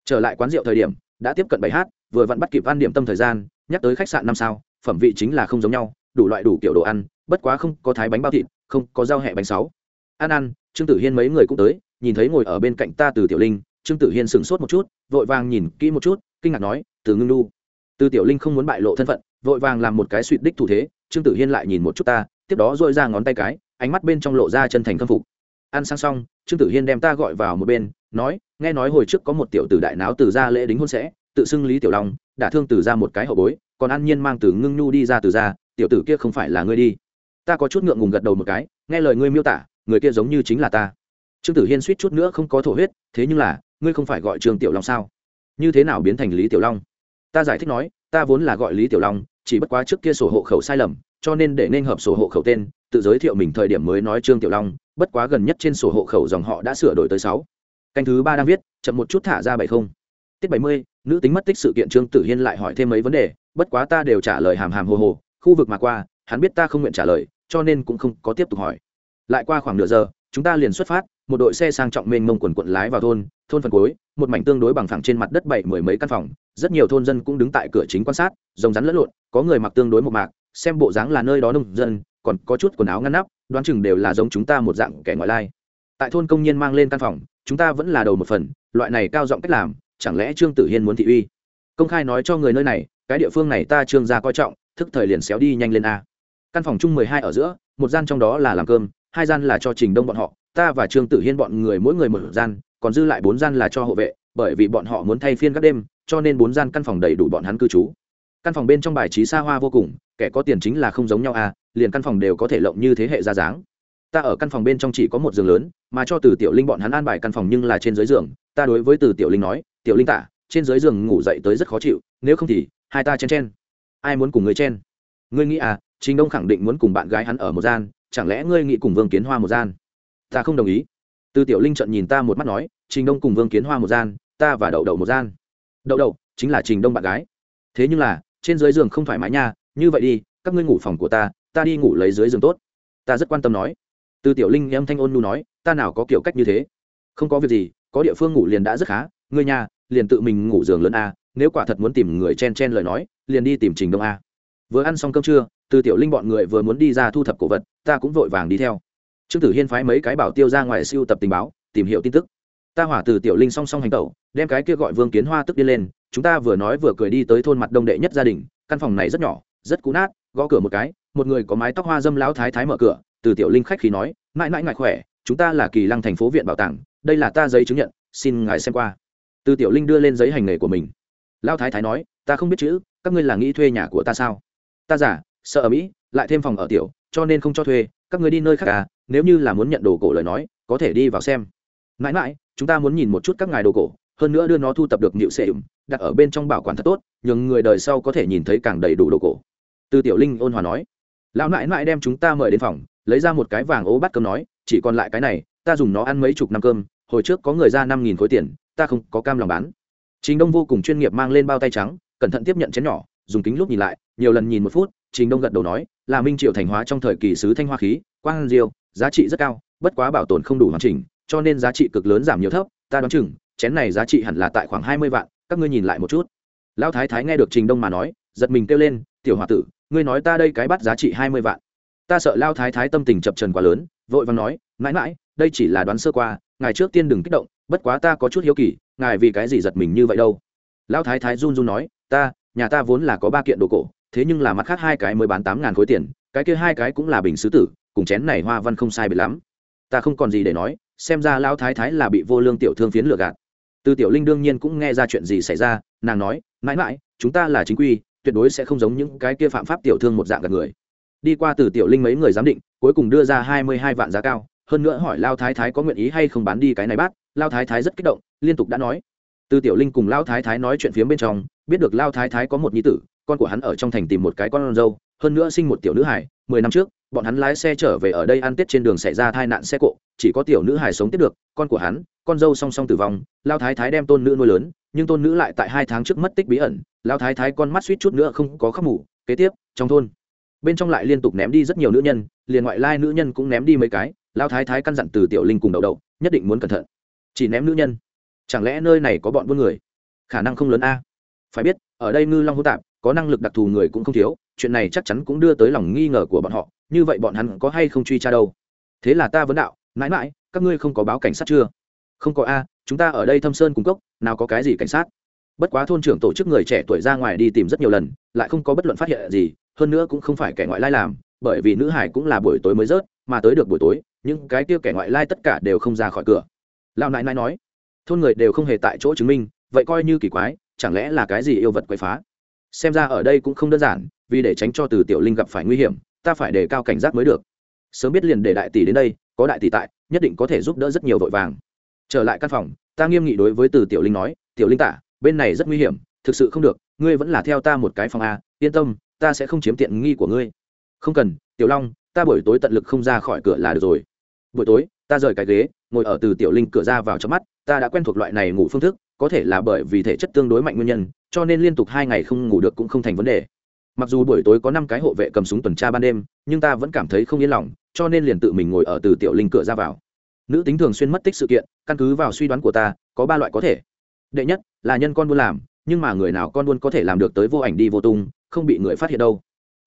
trở lại quán rượu thời điểm, đã tiếp cận bảy h vừa vặn bắt kịp ăn điểm tâm thời gian, nhắc tới khách sạn năm sao, phẩm vị chính là không giống nhau, đủ loại đủ kiểu đồ ăn, bất quá không có thái bánh bao thịt, không có rau hẹ bánh sáu. Ăn ăn trương tử hiên mấy người cũng tới, nhìn thấy ngồi ở bên cạnh ta từ tiểu linh, trương tử hiên sửng sốt một chút, vội vàng nhìn kỹ một chút, kinh ngạc nói, từ ngưng nu từ tiểu linh không muốn bại lộ thân phận, vội vàng làm một cái suỵt đích thủ thế, trương tử hiên lại nhìn một chút ta tiếp đó dội ra ngón tay cái, ánh mắt bên trong lộ ra chân thành khâm phục. Ăn sang xong, trương tử hiên đem ta gọi vào một bên, nói, nghe nói hồi trước có một tiểu tử đại náo từ ra lễ đính hôn sẽ, tự xưng lý tiểu long, đã thương từ ra một cái hậu bối, còn an nhiên mang từ ngưng nhu đi ra từ ra tiểu tử kia không phải là ngươi đi. Ta có chút ngượng ngùng gật đầu một cái, nghe lời ngươi miêu tả, người kia giống như chính là ta. Trương tử hiên suýt chút nữa không có thổ huyết, thế nhưng là, ngươi không phải gọi trương tiểu long sao? Như thế nào biến thành lý tiểu long? Ta giải thích nói, ta vốn là gọi lý tiểu long, chỉ bất quá trước kia sổ hộ khẩu sai lầm cho nên để nên hợp sổ hộ khẩu tên, tự giới thiệu mình thời điểm mới nói trương tiểu long, bất quá gần nhất trên sổ hộ khẩu dòng họ đã sửa đổi tới sáu. Canh thứ ba đang viết, chậm một chút thả ra bảy không. Tiết bảy mươi, nữ tính mất tích sự kiện trương tử hiên lại hỏi thêm mấy vấn đề, bất quá ta đều trả lời hàm hàm hồ hồ, khu vực mà qua, hắn biết ta không nguyện trả lời, cho nên cũng không có tiếp tục hỏi. Lại qua khoảng nửa giờ, chúng ta liền xuất phát, một đội xe sang trọng mênh mông quần quận lái vào thôn thôn phần cuối, một mảnh tương đối bằng phẳng trên mặt đất bảy mười mấy căn phòng, rất nhiều thôn dân cũng đứng tại cửa chính quan sát, rồng rắn lẫn lộn, có người mặc tương đối một mạc xem bộ dáng là nơi đó nông dân, còn có chút quần áo ngăn nắp, đoán chừng đều là giống chúng ta một dạng kẻ ngoại lai. Tại thôn công nhân mang lên căn phòng, chúng ta vẫn là đầu một phần, loại này cao giọng cách làm, chẳng lẽ trương tử hiên muốn thị uy? Công khai nói cho người nơi này, cái địa phương này ta trương gia coi trọng, thức thời liền xéo đi nhanh lên a. Căn phòng chung mười hai ở giữa, một gian trong đó là làm cơm, hai gian là cho trình đông bọn họ, ta và trương tử hiên bọn người mỗi người một gian, còn dư lại bốn gian là cho hộ vệ, bởi vì bọn họ muốn thay phiên các đêm, cho nên bốn gian căn phòng đầy đủ bọn hắn cư trú căn phòng bên trong bài trí xa hoa vô cùng, kẻ có tiền chính là không giống nhau à liền căn phòng đều có thể lộng như thế hệ ra dáng. Ta ở căn phòng bên trong chỉ có một giường lớn, mà cho từ tiểu linh bọn hắn an bài căn phòng nhưng là trên dưới giường. Ta đối với từ tiểu linh nói, tiểu linh tả, trên dưới giường ngủ dậy tới rất khó chịu, nếu không thì, hai ta chen chen. Ai muốn cùng người chen? Ngươi nghĩ à trình đông khẳng định muốn cùng bạn gái hắn ở một gian, chẳng lẽ ngươi nghĩ cùng vương kiến hoa một gian? Ta không đồng ý. Từ tiểu linh trận nhìn ta một mắt nói, trình đông cùng vương kiến hoa một gian, ta và đậu đậu một gian. Đậu đậu, chính là trình đông bạn gái. Thế nhưng là trên dưới giường không thoải mái nha, như vậy đi, các ngươi ngủ phòng của ta ta đi ngủ lấy dưới giường tốt. Ta rất quan tâm nói. Từ tiểu linh em thanh ôn nu nói, ta nào có kiểu cách như thế. Không có việc gì, có địa phương ngủ liền đã rất khá. Ngươi nhà, liền tự mình ngủ giường lớn a, nếu quả thật muốn tìm người chen chen lời nói, liền đi tìm trình đông a. Vừa ăn xong cơm trưa, từ tiểu linh bọn người vừa muốn đi ra thu thập cổ vật, ta cũng vội vàng đi theo. Trương tử hiên phái mấy cái bảo tiêu ra ngoài siêu tập tình báo, tìm hiểu tin tức. Ta hỏa từ tiểu linh song song hành tẩu, đem cái kia gọi vương kiến hoa tức đi lên chúng ta vừa nói vừa cười đi tới thôn mặt đông đệ nhất gia đình, căn phòng này rất nhỏ, rất cũ nát, gõ cửa một cái, một người có mái tóc hoa dâm lão thái thái mở cửa, từ tiểu linh khách khí nói, mãi mãi ngại khỏe, chúng ta là kỳ lăng thành phố viện bảo tàng, đây là ta giấy chứng nhận, xin ngài xem qua. Từ tiểu linh đưa lên giấy hành nghề của mình. Lão thái thái nói, ta không biết chữ, các ngươi là nghĩ thuê nhà của ta sao? Ta giả sợ ở mỹ, lại thêm phòng ở tiểu, cho nên không cho thuê, các ngươi đi nơi khác à nếu như là muốn nhận đồ cổ lời nói, có thể đi vào xem. Mãi mãi, chúng ta muốn nhìn một chút các ngài đồ cổ hơn nữa đưa nó thu tập được nhịu ủng đặt ở bên trong bảo quản thật tốt nhưng người đời sau có thể nhìn thấy càng đầy đủ đồ cổ. Từ tiểu linh ôn hòa nói, lão nãi nãi đem chúng ta mời đến phòng, lấy ra một cái vàng ố bắt cơm nói, chỉ còn lại cái này, ta dùng nó ăn mấy chục năm cơm, hồi trước có người ra năm nghìn khối tiền, ta không có cam lòng bán. Trình đông vô cùng chuyên nghiệp mang lên bao tay trắng, cẩn thận tiếp nhận chén nhỏ, dùng kính lúc nhìn lại, nhiều lần nhìn một phút, trình đông gật đầu nói, là minh triệu thành hóa trong thời kỳ sứ thanh hoa khí, quang diêu, giá trị rất cao, bất quá bảo tồn không đủ hoàn chỉnh, cho nên giá trị cực lớn giảm nhiều thấp, ta đoán chừng chén này giá trị hẳn là tại khoảng hai mươi vạn, các ngươi nhìn lại một chút. Lão thái thái nghe được trình đông mà nói, giật mình kêu lên, tiểu h tử, ngươi nói ta đây cái bắt giá trị hai mươi vạn. Ta sợ lao thái thái tâm tình chập trần quá lớn, vội vàng nói, mãi mãi, đây chỉ là đoán sơ qua, ngài trước tiên đừng kích động, bất quá ta có chút hiếu kỳ, ngài vì cái gì giật mình như vậy đâu? Lão thái thái run run nói, ta, nhà ta vốn là có ba kiện đồ cổ, thế nhưng là mặt khác hai cái mới bán tám ngàn khối tiền, cái kia hai cái cũng là bình sứ tử, cùng chén này hoa văn không sai biệt lắm. Ta không còn gì để nói, xem ra lão thái thái là bị vô lương tiểu thương phiến lừa gạt từ tiểu linh đương nhiên cũng nghe ra chuyện gì xảy ra, nàng nói, mãi mãi, chúng ta là chính quy, tuyệt đối sẽ không giống những cái kia phạm pháp tiểu thương một dạng gạt người. Đi qua từ tiểu linh mấy người giám định, cuối cùng đưa ra hai mươi hai vạn giá cao. Hơn nữa hỏi lao thái thái có nguyện ý hay không bán đi cái này bát, lao thái thái rất kích động, liên tục đã nói. Từ tiểu linh cùng lao thái thái nói chuyện phía bên trong, biết được lao thái thái có một nhi tử, con của hắn ở trong thành tìm một cái con dâu, hơn nữa sinh một tiểu nữ hải mười năm trước bọn hắn lái xe trở về ở đây ăn tết trên đường xảy ra tai nạn xe cộ, chỉ có tiểu nữ hài sống tiếp được, con của hắn, con dâu song song tử vong, lao thái thái đem tôn nữ nuôi lớn, nhưng tôn nữ lại tại hai tháng trước mất tích bí ẩn, lao thái thái con mắt suýt chút nữa không có khóc mủ kế tiếp, trong thôn, bên trong lại liên tục ném đi rất nhiều nữ nhân, liền ngoại lai nữ nhân cũng ném đi mấy cái, lao thái thái căn dặn từ tiểu linh cùng đậu đậu, nhất định muốn cẩn thận. Chỉ ném nữ nhân. Chẳng lẽ nơi này có bọn buôn người? Khả năng không lớn a phải biết, ở đây ngư long hô tạp, có năng lực đặc thù người cũng không thiếu, chuyện này chắc chắn cũng đưa tới lòng nghi ngờ của bọn họ, như vậy bọn hắn có hay không truy tra đâu? Thế là ta vấn đạo, mãi mãi, các ngươi không có báo cảnh sát chưa? Không có a, chúng ta ở đây thâm sơn cung cấp nào có cái gì cảnh sát? Bất quá thôn trưởng tổ chức người trẻ tuổi ra ngoài đi tìm rất nhiều lần, lại không có bất luận phát hiện gì, hơn nữa cũng không phải kẻ ngoại lai làm, bởi vì nữ hải cũng là buổi tối mới rớt, mà tới được buổi tối, những cái kia kẻ ngoại lai tất cả đều không ra khỏi cửa. Lão nãi nãi nói, thôn người đều không hề tại chỗ chứng minh, vậy coi như kỳ quái chẳng lẽ là cái gì yêu vật quậy phá? Xem ra ở đây cũng không đơn giản, vì để tránh cho từ tiểu linh gặp phải nguy hiểm, ta phải đề cao cảnh giác mới được. Sớm biết liền để đại tỷ đến đây, có đại tỷ tại, nhất định có thể giúp đỡ rất nhiều vội vàng. Trở lại căn phòng, ta nghiêm nghị đối với từ tiểu linh nói, tiểu linh tả, bên này rất nguy hiểm, thực sự không được, ngươi vẫn là theo ta một cái phòng a, yên tâm, ta sẽ không chiếm tiện nghi của ngươi. Không cần, tiểu long, ta buổi tối tận lực không ra khỏi cửa là được rồi. Buổi tối, ta rời cái ghế, ngồi ở từ tiểu linh cửa ra vào trong mắt, ta đã quen thuộc loại này ngủ phương thức có thể là bởi vì thể chất tương đối mạnh nguyên nhân, cho nên liên tục hai ngày không ngủ được cũng không thành vấn đề. Mặc dù buổi tối có năm cái hộ vệ cầm súng tuần tra ban đêm, nhưng ta vẫn cảm thấy không yên lòng, cho nên liền tự mình ngồi ở từ tiểu linh cửa ra vào. Nữ tính thường xuyên mất tích sự kiện, căn cứ vào suy đoán của ta, có ba loại có thể. Đệ nhất, là nhân con buôn làm, nhưng mà người nào con buôn có thể làm được tới vô ảnh đi vô tung, không bị người phát hiện đâu.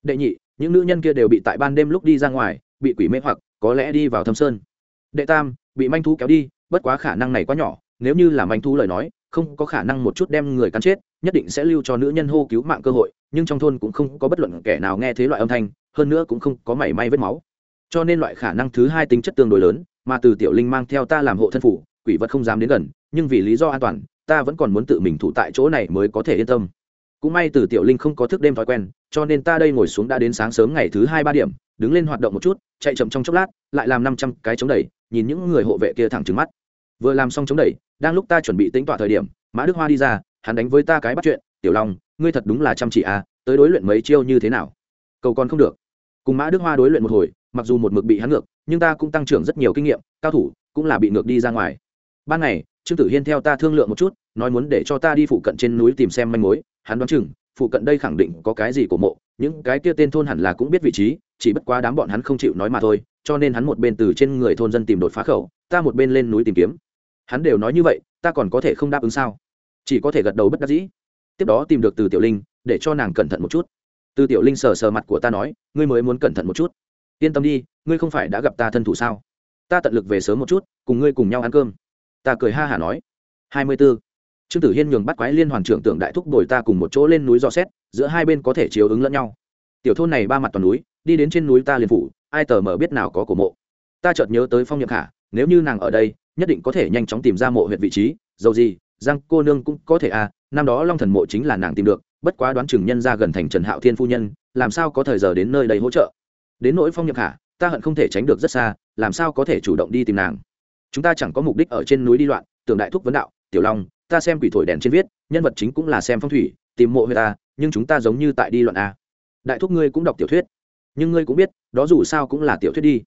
Đệ nhị, những nữ nhân kia đều bị tại ban đêm lúc đi ra ngoài, bị quỷ mê hoặc, có lẽ đi vào thâm sơn. Đệ tam, bị manh thú kéo đi, bất quá khả năng này quá nhỏ, nếu như là manh thú lời nói không có khả năng một chút đem người cắn chết, nhất định sẽ lưu cho nữ nhân hô cứu mạng cơ hội, nhưng trong thôn cũng không có bất luận kẻ nào nghe thấy loại âm thanh, hơn nữa cũng không có mảy may vết máu. Cho nên loại khả năng thứ hai tính chất tương đối lớn, mà từ tiểu linh mang theo ta làm hộ thân phủ, quỷ vật không dám đến gần, nhưng vì lý do an toàn, ta vẫn còn muốn tự mình thủ tại chỗ này mới có thể yên tâm. Cũng may từ tiểu linh không có thức đêm thói quen, cho nên ta đây ngồi xuống đã đến sáng sớm ngày thứ hai ba điểm, đứng lên hoạt động một chút, chạy chậm trong chốc lát, lại làm năm trăm cái chống đẩy, nhìn những người hộ vệ kia thẳng trứng mắt vừa làm xong chống đẩy, đang lúc ta chuẩn bị tính tọa thời điểm, mã đức hoa đi ra, hắn đánh với ta cái bắt chuyện, tiểu long, ngươi thật đúng là chăm chỉ à tới đối luyện mấy chiêu như thế nào? Cầu còn không được. Cùng mã đức hoa đối luyện một hồi, mặc dù một mực bị hắn ngược, nhưng ta cũng tăng trưởng rất nhiều kinh nghiệm, cao thủ cũng là bị ngược đi ra ngoài. Ban ngày, trương tử hiên theo ta thương lượng một chút, nói muốn để cho ta đi phụ cận trên núi tìm xem manh mối, hắn đoán chừng, phụ cận đây khẳng định có cái gì của mộ, những cái kia tên thôn hẳn là cũng biết vị trí, chỉ bất quá đám bọn hắn không chịu nói mà thôi, cho nên hắn một bên từ trên người thôn dân tìm đột phá khẩu, ta một bên lên núi tìm kiếm hắn đều nói như vậy, ta còn có thể không đáp ứng sao? Chỉ có thể gật đầu bất đắc dĩ. Tiếp đó tìm được từ tiểu linh, để cho nàng cẩn thận một chút. Từ tiểu linh sờ sờ mặt của ta nói, ngươi mới muốn cẩn thận một chút. Yên tâm đi, ngươi không phải đã gặp ta thân thủ sao? Ta tận lực về sớm một chút, cùng ngươi cùng nhau ăn cơm. Ta cười ha hả nói. Hai mươi b ố trương tử hiên nhường bắt quái liên hoàn trưởng tưởng đại thúc đổi ta cùng một chỗ lên núi dò xét, giữa hai bên có thể chiếu ứng lẫn nhau. Tiểu thôn này ba mặt toàn núi, đi đến trên núi ta liền phủ, ai tờ mờ biết nào có cổ mộ. Ta chợt nhớ tới phong nhậm khả, nếu như nàng ở đây nhất định có thể nhanh chóng tìm ra mộ huyện vị trí, dầu gì, giang cô nương cũng có thể à năm đó long thần mộ chính là nàng tìm được, bất quá đoán chừng nhân ra gần thành trần hạo thiên phu nhân, làm sao có thời giờ đến nơi đây hỗ trợ? Đến nỗi phong nhập hạ ta hận không thể tránh được rất xa, làm sao có thể chủ động đi tìm nàng? Chúng ta chẳng có mục đích ở trên núi đi loạn, tưởng đại thúc vấn đạo, tiểu long, ta xem quỷ thổi đèn trên viết, nhân vật chính cũng là xem phong thủy, tìm mộ huyết ta à, nhưng chúng ta giống như tại đi loạn a đại thúc ngươi cũng đọc tiểu thuyết, nhưng ngươi cũng biết, đó dù sao cũng là tiểu thuyết đi.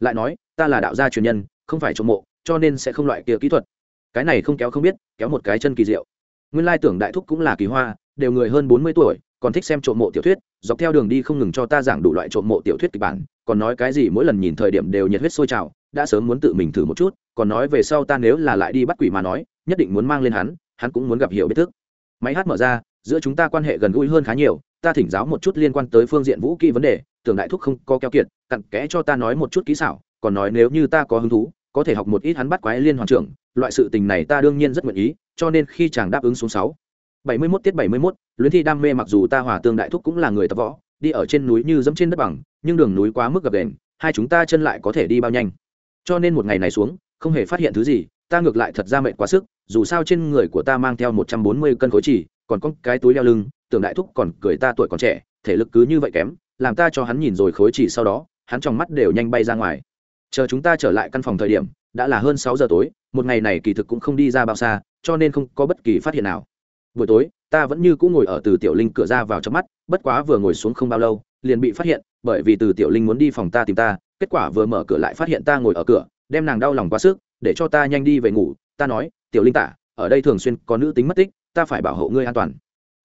Lại nói, ta là đạo gia truyền nhân, không phải trộm mộ cho nên sẽ không loại kia kỹ thuật. Cái này không kéo không biết, kéo một cái chân kỳ diệu. Nguyên lai tưởng đại thúc cũng là kỳ hoa, đều người hơn bốn mươi tuổi, còn thích xem trộm mộ tiểu thuyết, dọc theo đường đi không ngừng cho ta giảng đủ loại trộm mộ tiểu thuyết kịch bản, còn nói cái gì mỗi lần nhìn thời điểm đều nhiệt huyết sôi trào, đã sớm muốn tự mình thử một chút, còn nói về sau ta nếu là lại đi bắt quỷ mà nói, nhất định muốn mang lên hắn hắn cũng muốn gặp hiểu biết thức. Máy hát mở ra, giữa chúng ta quan hệ gần gũi hơn khá nhiều, ta thỉnh giáo một chút liên quan tới phương diện vũ kỹ vấn đề, tưởng đại thúc không có keo kiệt, cặn kẽ cho ta nói một chút kỹ xảo, còn nói nếu như ta có hứng thú có thể học một ít hắn bắt quái liên hoàn trưởng loại sự tình này ta đương nhiên rất nguyện ý cho nên khi chàng đáp ứng xuống sáu bảy mươi 71 tiết bảy mươi 71, luyến thi đam mê mặc dù ta hòa tương đại thúc cũng là người tập võ đi ở trên núi như dẫm trên đất bằng nhưng đường núi quá mức gập ghềnh hai chúng ta chân lại có thể đi bao nhanh. Cho nên một ngày này xuống không hề phát hiện thứ gì ta ngược lại thật ra mệt quá sức dù sao trên người của ta mang theo một trăm bốn mươi cân khối chỉ còn có cái túi đeo lưng tưởng đại thúc còn cười ta tuổi còn trẻ thể lực cứ như vậy kém làm ta cho hắn nhìn rồi khối chỉ sau đó hắn trong mắt đều nhanh bay ra ngoài chờ chúng ta trở lại căn phòng thời điểm, đã là hơn sáu giờ tối, một ngày này kỳ thực cũng không đi ra bao xa, cho nên không có bất kỳ phát hiện nào. Buổi tối, ta vẫn như cũng ngồi ở từ tiểu linh cửa ra vào trong mắt, bất quá vừa ngồi xuống không bao lâu, liền bị phát hiện, bởi vì từ tiểu linh muốn đi phòng ta tìm ta, kết quả vừa mở cửa lại phát hiện ta ngồi ở cửa, đem nàng đau lòng quá sức, để cho ta nhanh đi về ngủ. Ta nói, tiểu linh tả, ở đây thường xuyên có nữ tính mất tích, ta phải bảo hộ ngươi an toàn.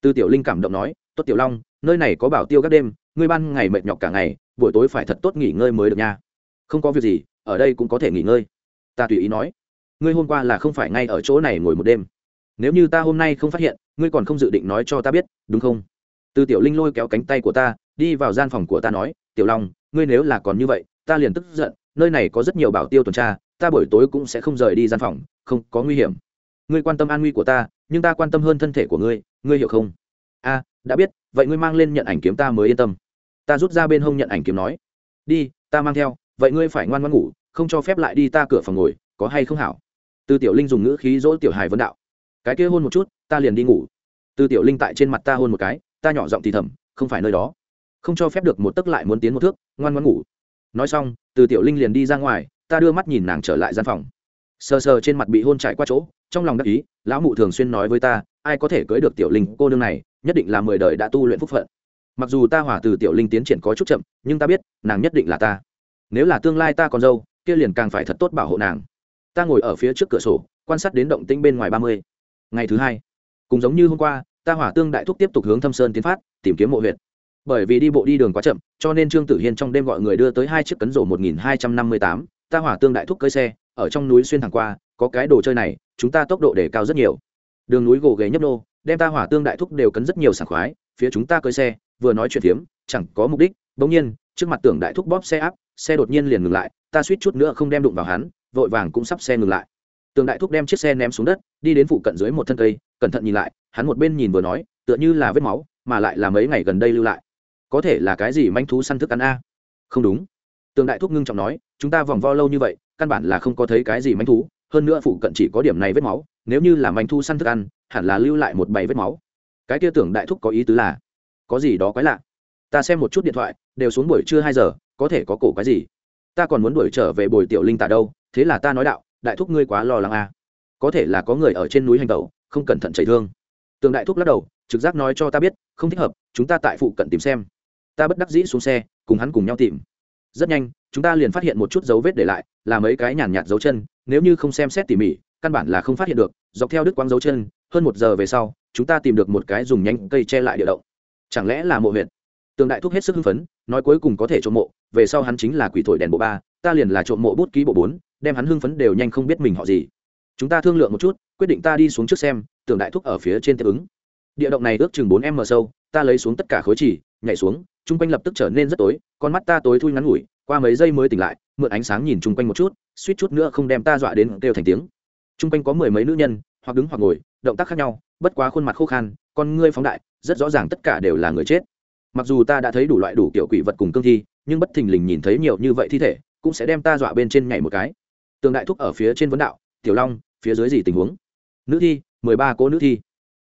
Từ tiểu linh cảm động nói, tốt tiểu long, nơi này có bảo tiêu các đêm, ngươi ban ngày mệt nhọc cả ngày, buổi tối phải thật tốt nghỉ ngơi mới được nha không có việc gì, ở đây cũng có thể nghỉ ngơi. Ta tùy ý nói. Ngươi hôm qua là không phải ngay ở chỗ này ngồi một đêm. Nếu như ta hôm nay không phát hiện, ngươi còn không dự định nói cho ta biết, đúng không? Từ tiểu linh lôi kéo cánh tay của ta, đi vào gian phòng của ta nói, tiểu long, ngươi nếu là còn như vậy, ta liền tức giận, nơi này có rất nhiều bảo tiêu tuần tra, ta buổi tối cũng sẽ không rời đi gian phòng, không có nguy hiểm. Ngươi quan tâm an nguy của ta, nhưng ta quan tâm hơn thân thể của ngươi ngươi hiểu không? A, đã biết, vậy ngươi mang lên nhận ảnh kiếm ta mới yên tâm. Ta rút ra bên hông nhận ảnh kiếm nói, đi, ta mang theo vậy ngươi phải ngoan ngoan ngủ, không cho phép lại đi ta cửa phòng ngồi, có hay không hảo? Từ tiểu linh dùng ngữ khí dỗ tiểu hài vấn đạo. Cái kia hôn một chút, ta liền đi ngủ. Từ tiểu linh tại trên mặt ta hôn một cái, ta nhỏ giọng thì thầm, không phải nơi đó. Không cho phép được một tấc lại muốn tiến một thước, ngoan ngoan ngủ. Nói xong, từ tiểu linh liền đi ra ngoài, ta đưa mắt nhìn nàng trở lại gian phòng. Sờ sờ trên mặt bị hôn trải qua chỗ, trong lòng đắc ý, lão mụ thường xuyên nói với ta, ai có thể cưới được tiểu linh, cô nương này, nhất định là mười đời đã tu luyện phúc phận. Mặc dù ta hỏa từ tiểu linh tiến triển có chút chậm, nhưng ta biết, nàng nhất định là ta nếu là tương lai ta còn dâu, kia liền càng phải thật tốt bảo hộ nàng. Ta ngồi ở phía trước cửa sổ, quan sát đến động tĩnh bên ngoài ba mươi. Ngày thứ hai cùng giống như hôm qua, ta hỏa tương đại thúc tiếp tục hướng thâm sơn tiến phát, tìm kiếm mộ huyệt. Bởi vì đi bộ đi đường quá chậm, cho nên trương tử hiên trong đêm gọi người đưa tới hai chiếc cấn rổ một nghìn hai trăm năm mươi tám, ta hỏa tương đại thúc cơi xe, ở trong núi xuyên thẳng qua, có cái đồ chơi này, chúng ta tốc độ để cao rất nhiều. Đường núi gồ ghề nhấp nô, đem ta hỏa tương đại thúc đều cấn rất nhiều sảng khoái, phía chúng ta cơi xe, vừa nói chuyện phiếm, chẳng có mục đích, bỗng nhiên, trước mặt tưởng đại thúc bóp xe áp xe đột nhiên liền ngừng lại, ta suýt chút nữa không đem đụng vào hắn, vội vàng cũng sắp xe ngừng lại. Tường đại thúc đem chiếc xe ném xuống đất, đi đến phụ cận dưới một thân cây, cẩn thận nhìn lại, hắn một bên nhìn vừa nói, tựa như là vết máu, mà lại là mấy ngày gần đây lưu lại. Có thể là cái gì manh thú săn thức ăn a? Không đúng. Tường đại thúc ngưng trọng nói, chúng ta vòng vo lâu như vậy, căn bản là không có thấy cái gì manh thú, hơn nữa phụ cận chỉ có điểm này vết máu, nếu như là manh thú săn thức ăn, hẳn là lưu lại một bầy vết máu. Cái kia tưởng đại thúc có ý tứ là, có gì đó quái lạ. Ta xem một chút điện thoại, đều xuống buổi trưa hai giờ có thể có cổ cái gì? Ta còn muốn đuổi trở về bồi tiểu linh tả đâu, thế là ta nói đạo, đại thúc ngươi quá lo lắng à. có thể là có người ở trên núi hành tẩu, không cẩn thận chảy thương. Tường đại thúc lắc đầu, trực giác nói cho ta biết, không thích hợp, chúng ta tại phụ cận tìm xem. Ta bất đắc dĩ xuống xe, cùng hắn cùng nhau tìm. Rất nhanh, chúng ta liền phát hiện một chút dấu vết để lại, là mấy cái nhàn nhạt dấu chân, nếu như không xem xét tỉ mỉ, căn bản là không phát hiện được, dọc theo đứt quang dấu chân, hơn một giờ về sau, chúng ta tìm được một cái dùng nhánh cây che lại địa động. Chẳng lẽ là mộ huyện tường đại thúc hết sức hưng phấn, nói cuối cùng có thể trộm mộ, về sau hắn chính là quỷ thổi đèn bộ ba, ta liền là trộm mộ bút ký bộ bốn, đem hắn hưng phấn đều nhanh không biết mình họ gì. Chúng ta thương lượng một chút, quyết định ta đi xuống trước xem, tường đại thúc ở phía trên tiếp ứng. Địa động này ước chừng bốn m sâu, ta lấy xuống tất cả khối chỉ, nhảy xuống, chung quanh lập tức trở nên rất tối, con mắt ta tối thui ngắn ngủi, qua mấy giây mới tỉnh lại, mượn ánh sáng nhìn chung quanh một chút, suýt chút nữa không đem ta dọa đến kêu thành tiếng. Chung quanh có mười mấy nữ nhân, hoặc đứng hoặc ngồi, động tác khác nhau, bất quá khuôn mặt khô khan, con ngươi phóng đại, rất rõ ràng tất cả đều là người chết mặc dù ta đã thấy đủ loại đủ kiểu quỷ vật cùng cương thi, nhưng bất thình lình nhìn thấy nhiều như vậy thi thể, cũng sẽ đem ta dọa bên trên nhảy một cái. Tường đại thúc ở phía trên vấn đạo, tiểu long, phía dưới gì tình huống? Nữ thi, mười ba cô nữ thi.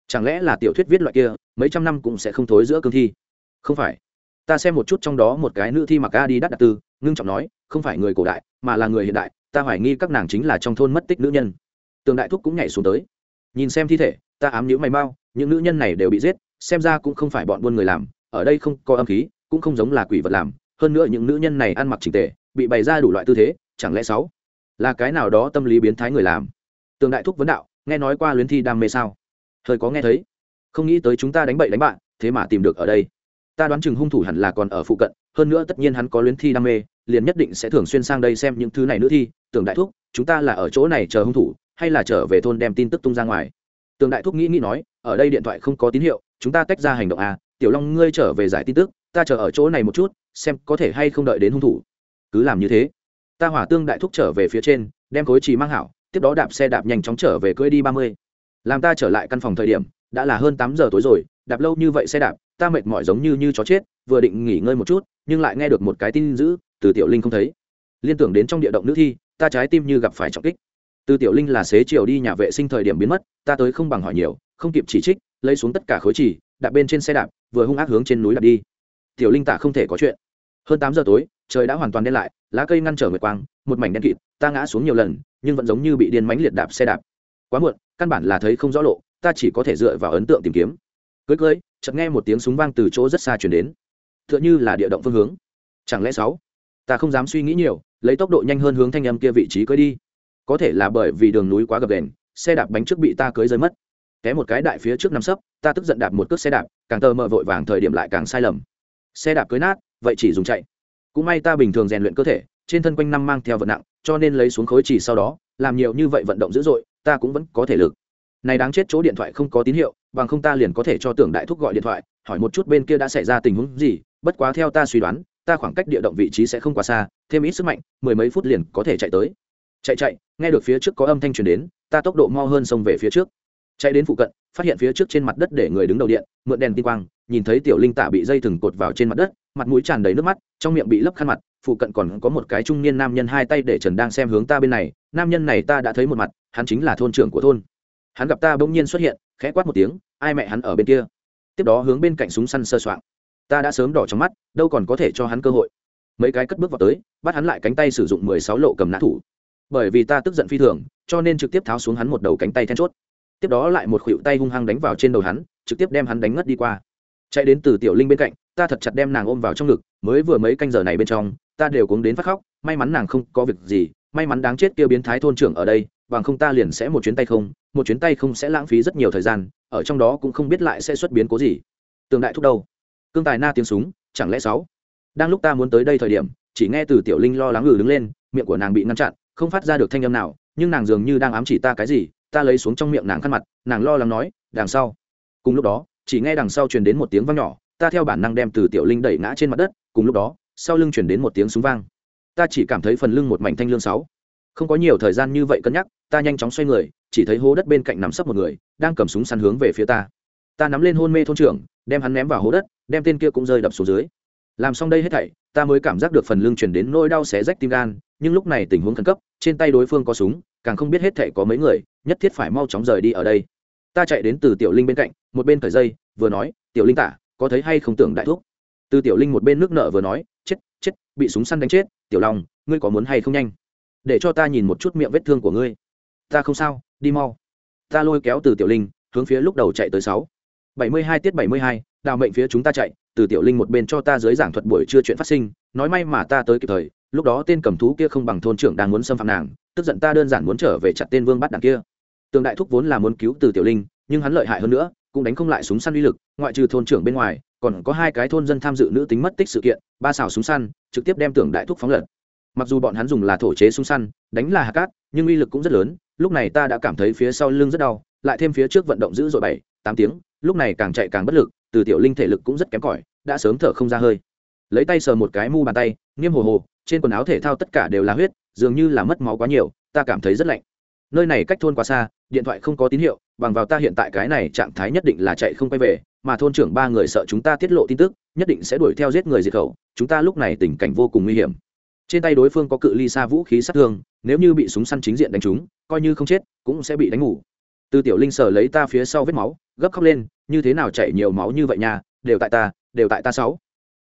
Chẳng lẽ là tiểu thuyết viết loại kia, mấy trăm năm cũng sẽ không thối giữa cương thi? Không phải. Ta xem một chút trong đó một cái nữ thi mặc a đi đắt đặc tư, ngưng trọng nói, không phải người cổ đại, mà là người hiện đại, ta hoài nghi các nàng chính là trong thôn mất tích nữ nhân. Tường đại thúc cũng nhảy xuống tới. Nhìn xem thi thể, ta ám nhữ mày mau, những nữ nhân này đều bị giết, xem ra cũng không phải bọn buôn người làm ở đây không có âm khí, cũng không giống là quỷ vật làm, hơn nữa những nữ nhân này ăn mặc trình tề, bị bày ra đủ loại tư thế, chẳng lẽ sáu là cái nào đó tâm lý biến thái người làm? Tường đại thúc vấn đạo, nghe nói qua luyến thi đam mê sao? Thời có nghe thấy. Không nghĩ tới chúng ta đánh bậy đánh bạn, thế mà tìm được ở đây. Ta đoán chừng hung thủ hẳn là còn ở phụ cận, hơn nữa tất nhiên hắn có luyến thi đam mê, liền nhất định sẽ thường xuyên sang đây xem những thứ này nữa thi. Tưởng đại thúc, chúng ta là ở chỗ này chờ hung thủ, hay là trở về thôn đem tin tức tung ra ngoài? Tường đại thúc nghĩ nghĩ nói, ở đây điện thoại không có tín hiệu, chúng ta tách ra hành động à tiểu long, ngươi trở về giải tin tức, ta chờ ở chỗ này một chút, xem có thể hay không đợi đến hung thủ. Cứ làm như thế. Ta hỏa tương đại thúc trở về phía trên, đem khối trì mang hảo, tiếp đó đạp xe đạp nhanh chóng trở về cưỡi đi ba mươi. Làm ta trở lại căn phòng thời điểm, đã là hơn tám giờ tối rồi, đạp lâu như vậy xe đạp, ta mệt mỏi giống như như chó chết, vừa định nghỉ ngơi một chút, nhưng lại nghe được một cái tin dữ từ tiểu linh không thấy. Liên tưởng đến trong địa động nữ thi, ta trái tim như gặp phải trọng kích. Từ tiểu linh là xế chiều đi nhà vệ sinh thời điểm biến mất, ta tới không bằng hỏi nhiều, không kịp chỉ trích, lấy xuống tất cả khối chỉ đạp bên trên xe đạp vừa hung ác hướng trên núi đạp đi. Tiểu linh Tả không thể có chuyện. Hơn tám giờ tối, trời đã hoàn toàn đen lại, lá cây ngăn trở nguyệt quang, một mảnh đen kịt, ta ngã xuống nhiều lần, nhưng vẫn giống như bị điên mánh liệt đạp xe đạp. Quá muộn, căn bản là thấy không rõ lộ, ta chỉ có thể dựa vào ấn tượng tìm kiếm. Cưới cưới chợt nghe một tiếng súng vang từ chỗ rất xa chuyển đến. T h ư ợ n h ư là địa động phương hướng. Chẳng lẽ sáu? Ta không dám suy nghĩ nhiều, lấy tốc độ nhanh hơn hướng thanh âm kia vị trí cưới đi. Có thể là bởi vì đường núi quá gập đền xe đạp bánh trước bị ta cưới rơi mất té một cái đại phía trước năm sấp, ta tức giận đạp một cước xe đạp, càng tờ mờ vội vàng thời điểm lại càng sai lầm. Xe đạp cưới nát, vậy chỉ dùng chạy. Cũng may ta bình thường rèn luyện cơ thể, trên thân quanh năm mang theo vật nặng, cho nên lấy xuống khối chỉ sau đó, làm nhiều như vậy vận động dữ dội, ta cũng vẫn có thể lực. Này đáng chết chỗ điện thoại không có tín hiệu, bằng không ta liền có thể cho tưởng đại thúc gọi điện thoại, hỏi một chút bên kia đã xảy ra tình huống gì, bất quá theo ta suy đoán, ta khoảng cách địa động vị trí sẽ không quá xa, thêm ít sức mạnh, mười mấy phút liền có thể chạy tới. Chạy chạy, nghe được phía trước có âm thanh truyền đến, ta tốc độ mo hơn sông về phía trước chạy đến phụ cận, phát hiện phía trước trên mặt đất để người đứng đầu điện, mượn đèn tinh quang, nhìn thấy tiểu linh tả bị dây thừng cột vào trên mặt đất, mặt mũi tràn đầy nước mắt, trong miệng bị lấp khăn mặt, phụ cận còn có một cái trung niên nam nhân hai tay để trần đang xem hướng ta bên này, nam nhân này ta đã thấy một mặt, hắn chính là thôn trưởng của thôn. Hắn gặp ta bỗng nhiên xuất hiện, khẽ quát một tiếng, ai mẹ hắn ở bên kia? Tiếp đó hướng bên cạnh súng săn sơ soạng ta đã sớm đỏ trong mắt, đâu còn có thể cho hắn cơ hội. Mấy cái cất bước vào tới, bắt hắn lại cánh tay sử dụng mười sáu lộ cầm nã thủ. Bởi vì ta tức giận phi thường, cho nên trực tiếp tháo xuống hắn một đầu cánh tay then chốt tiếp đó lại một khuỷu tay hung hăng đánh vào trên đầu hắn, trực tiếp đem hắn đánh ngất đi qua. Chạy đến từ tiểu linh bên cạnh, ta thật chặt đem nàng ôm vào trong ngực, mới vừa mấy canh giờ này bên trong, ta đều cuống đến phát khóc, may mắn nàng không có việc gì, may mắn đáng chết kia biến thái thôn trưởng ở đây, bằng không ta liền sẽ một chuyến tay không, một chuyến tay không sẽ lãng phí rất nhiều thời gian, ở trong đó cũng không biết lại sẽ xuất biến cố gì. Tường đại thúc đâu? Cương tài na tiếng súng, chẳng lẽ sáu? Đang lúc ta muốn tới đây thời điểm, chỉ nghe từ tiểu linh lo lắng ngừ đứng lên, miệng của nàng bị ngăn chặn, không phát ra được thanh âm nào, nhưng nàng dường như đang ám chỉ ta cái gì ta lấy xuống trong miệng nàng khăn mặt, nàng lo lắng nói, đằng sau. Cùng lúc đó, chỉ nghe đằng sau truyền đến một tiếng vang nhỏ, ta theo bản năng đem từ tiểu linh đẩy ngã trên mặt đất, cùng lúc đó, sau lưng truyền đến một tiếng súng vang. Ta chỉ cảm thấy phần lưng một mảnh thanh lương sáu. Không có nhiều thời gian như vậy cân nhắc, ta nhanh chóng xoay người, chỉ thấy hố đất bên cạnh nằm sấp một người, đang cầm súng săn hướng về phía ta. Ta nắm lên hôn mê thôn trưởng, đem hắn ném vào hố đất, đem tên kia cũng rơi đập xuống dưới. Làm xong đây hết thảy, ta mới cảm giác được phần lưng chuyển đến nỗi đau xé rách tim gan, nhưng lúc này tình huống khẩn cấp, trên tay đối phương có súng, càng không biết hết thảy có mấy người nhất thiết phải mau chóng rời đi ở đây. Ta chạy đến từ tiểu linh bên cạnh, một bên cởi dây, vừa nói, tiểu linh tả, có thấy hay không tưởng đại thuốc từ tiểu linh một bên nước nợ vừa nói, chết chết, bị súng săn đánh chết, tiểu long, ngươi có muốn hay không nhanh? Để cho ta nhìn một chút miệng vết thương của ngươi. Ta không sao, đi mau. Ta lôi kéo từ tiểu linh, hướng phía lúc đầu chạy tới sáu. Bảy mươi hai tiết bảy mươi hai, đào mệnh phía chúng ta chạy, từ tiểu linh một bên cho ta dưới giảng thuật buổi trưa chuyện phát sinh, nói may mà ta tới kịp thời, lúc đó tên cầm thú kia không bằng thôn trưởng đang muốn xâm phạm nàng, tức giận ta đơn giản muốn trở về chặt tên vương bắt đằng kia tường đại thúc vốn là muốn cứu từ tiểu linh, nhưng hắn lợi hại hơn nữa, cũng đánh không lại súng săn uy lực, ngoại trừ thôn trưởng bên ngoài, còn có hai cái thôn dân tham dự nữ tính mất tích sự kiện, ba xào súng săn, trực tiếp đem tưởng đại thúc phóng lật. Mặc dù bọn hắn dùng là thổ chế súng săn, đánh là hạt cát, nhưng uy lực cũng rất lớn, lúc này ta đã cảm thấy phía sau lưng rất đau, lại thêm phía trước vận động dữ dội bảy, tám tiếng, lúc này càng chạy càng bất lực, từ tiểu linh thể lực cũng rất kém cỏi, đã sớm thở không ra hơi. Lấy tay sờ một cái mu bàn tay, nghiêm hồ hồ, trên quần áo thể thao tất cả đều là huyết, dường như là mất máu quá nhiều, ta cảm thấy rất lạnh nơi này cách thôn quá xa, điện thoại không có tín hiệu, bằng vào ta hiện tại cái này trạng thái nhất định là chạy không quay về, mà thôn trưởng ba người sợ chúng ta tiết lộ tin tức, nhất định sẽ đuổi theo giết người diệt khẩu, chúng ta lúc này tình cảnh vô cùng nguy hiểm. Trên tay đối phương có cự ly xa vũ khí sát thương, nếu như bị súng săn chính diện đánh trúng, coi như không chết, cũng sẽ bị đánh ngủ. Từ tiểu linh sờ lấy ta phía sau vết máu, gấp khóc lên, như thế nào chảy nhiều máu như vậy nha, đều tại ta, đều tại ta sáu.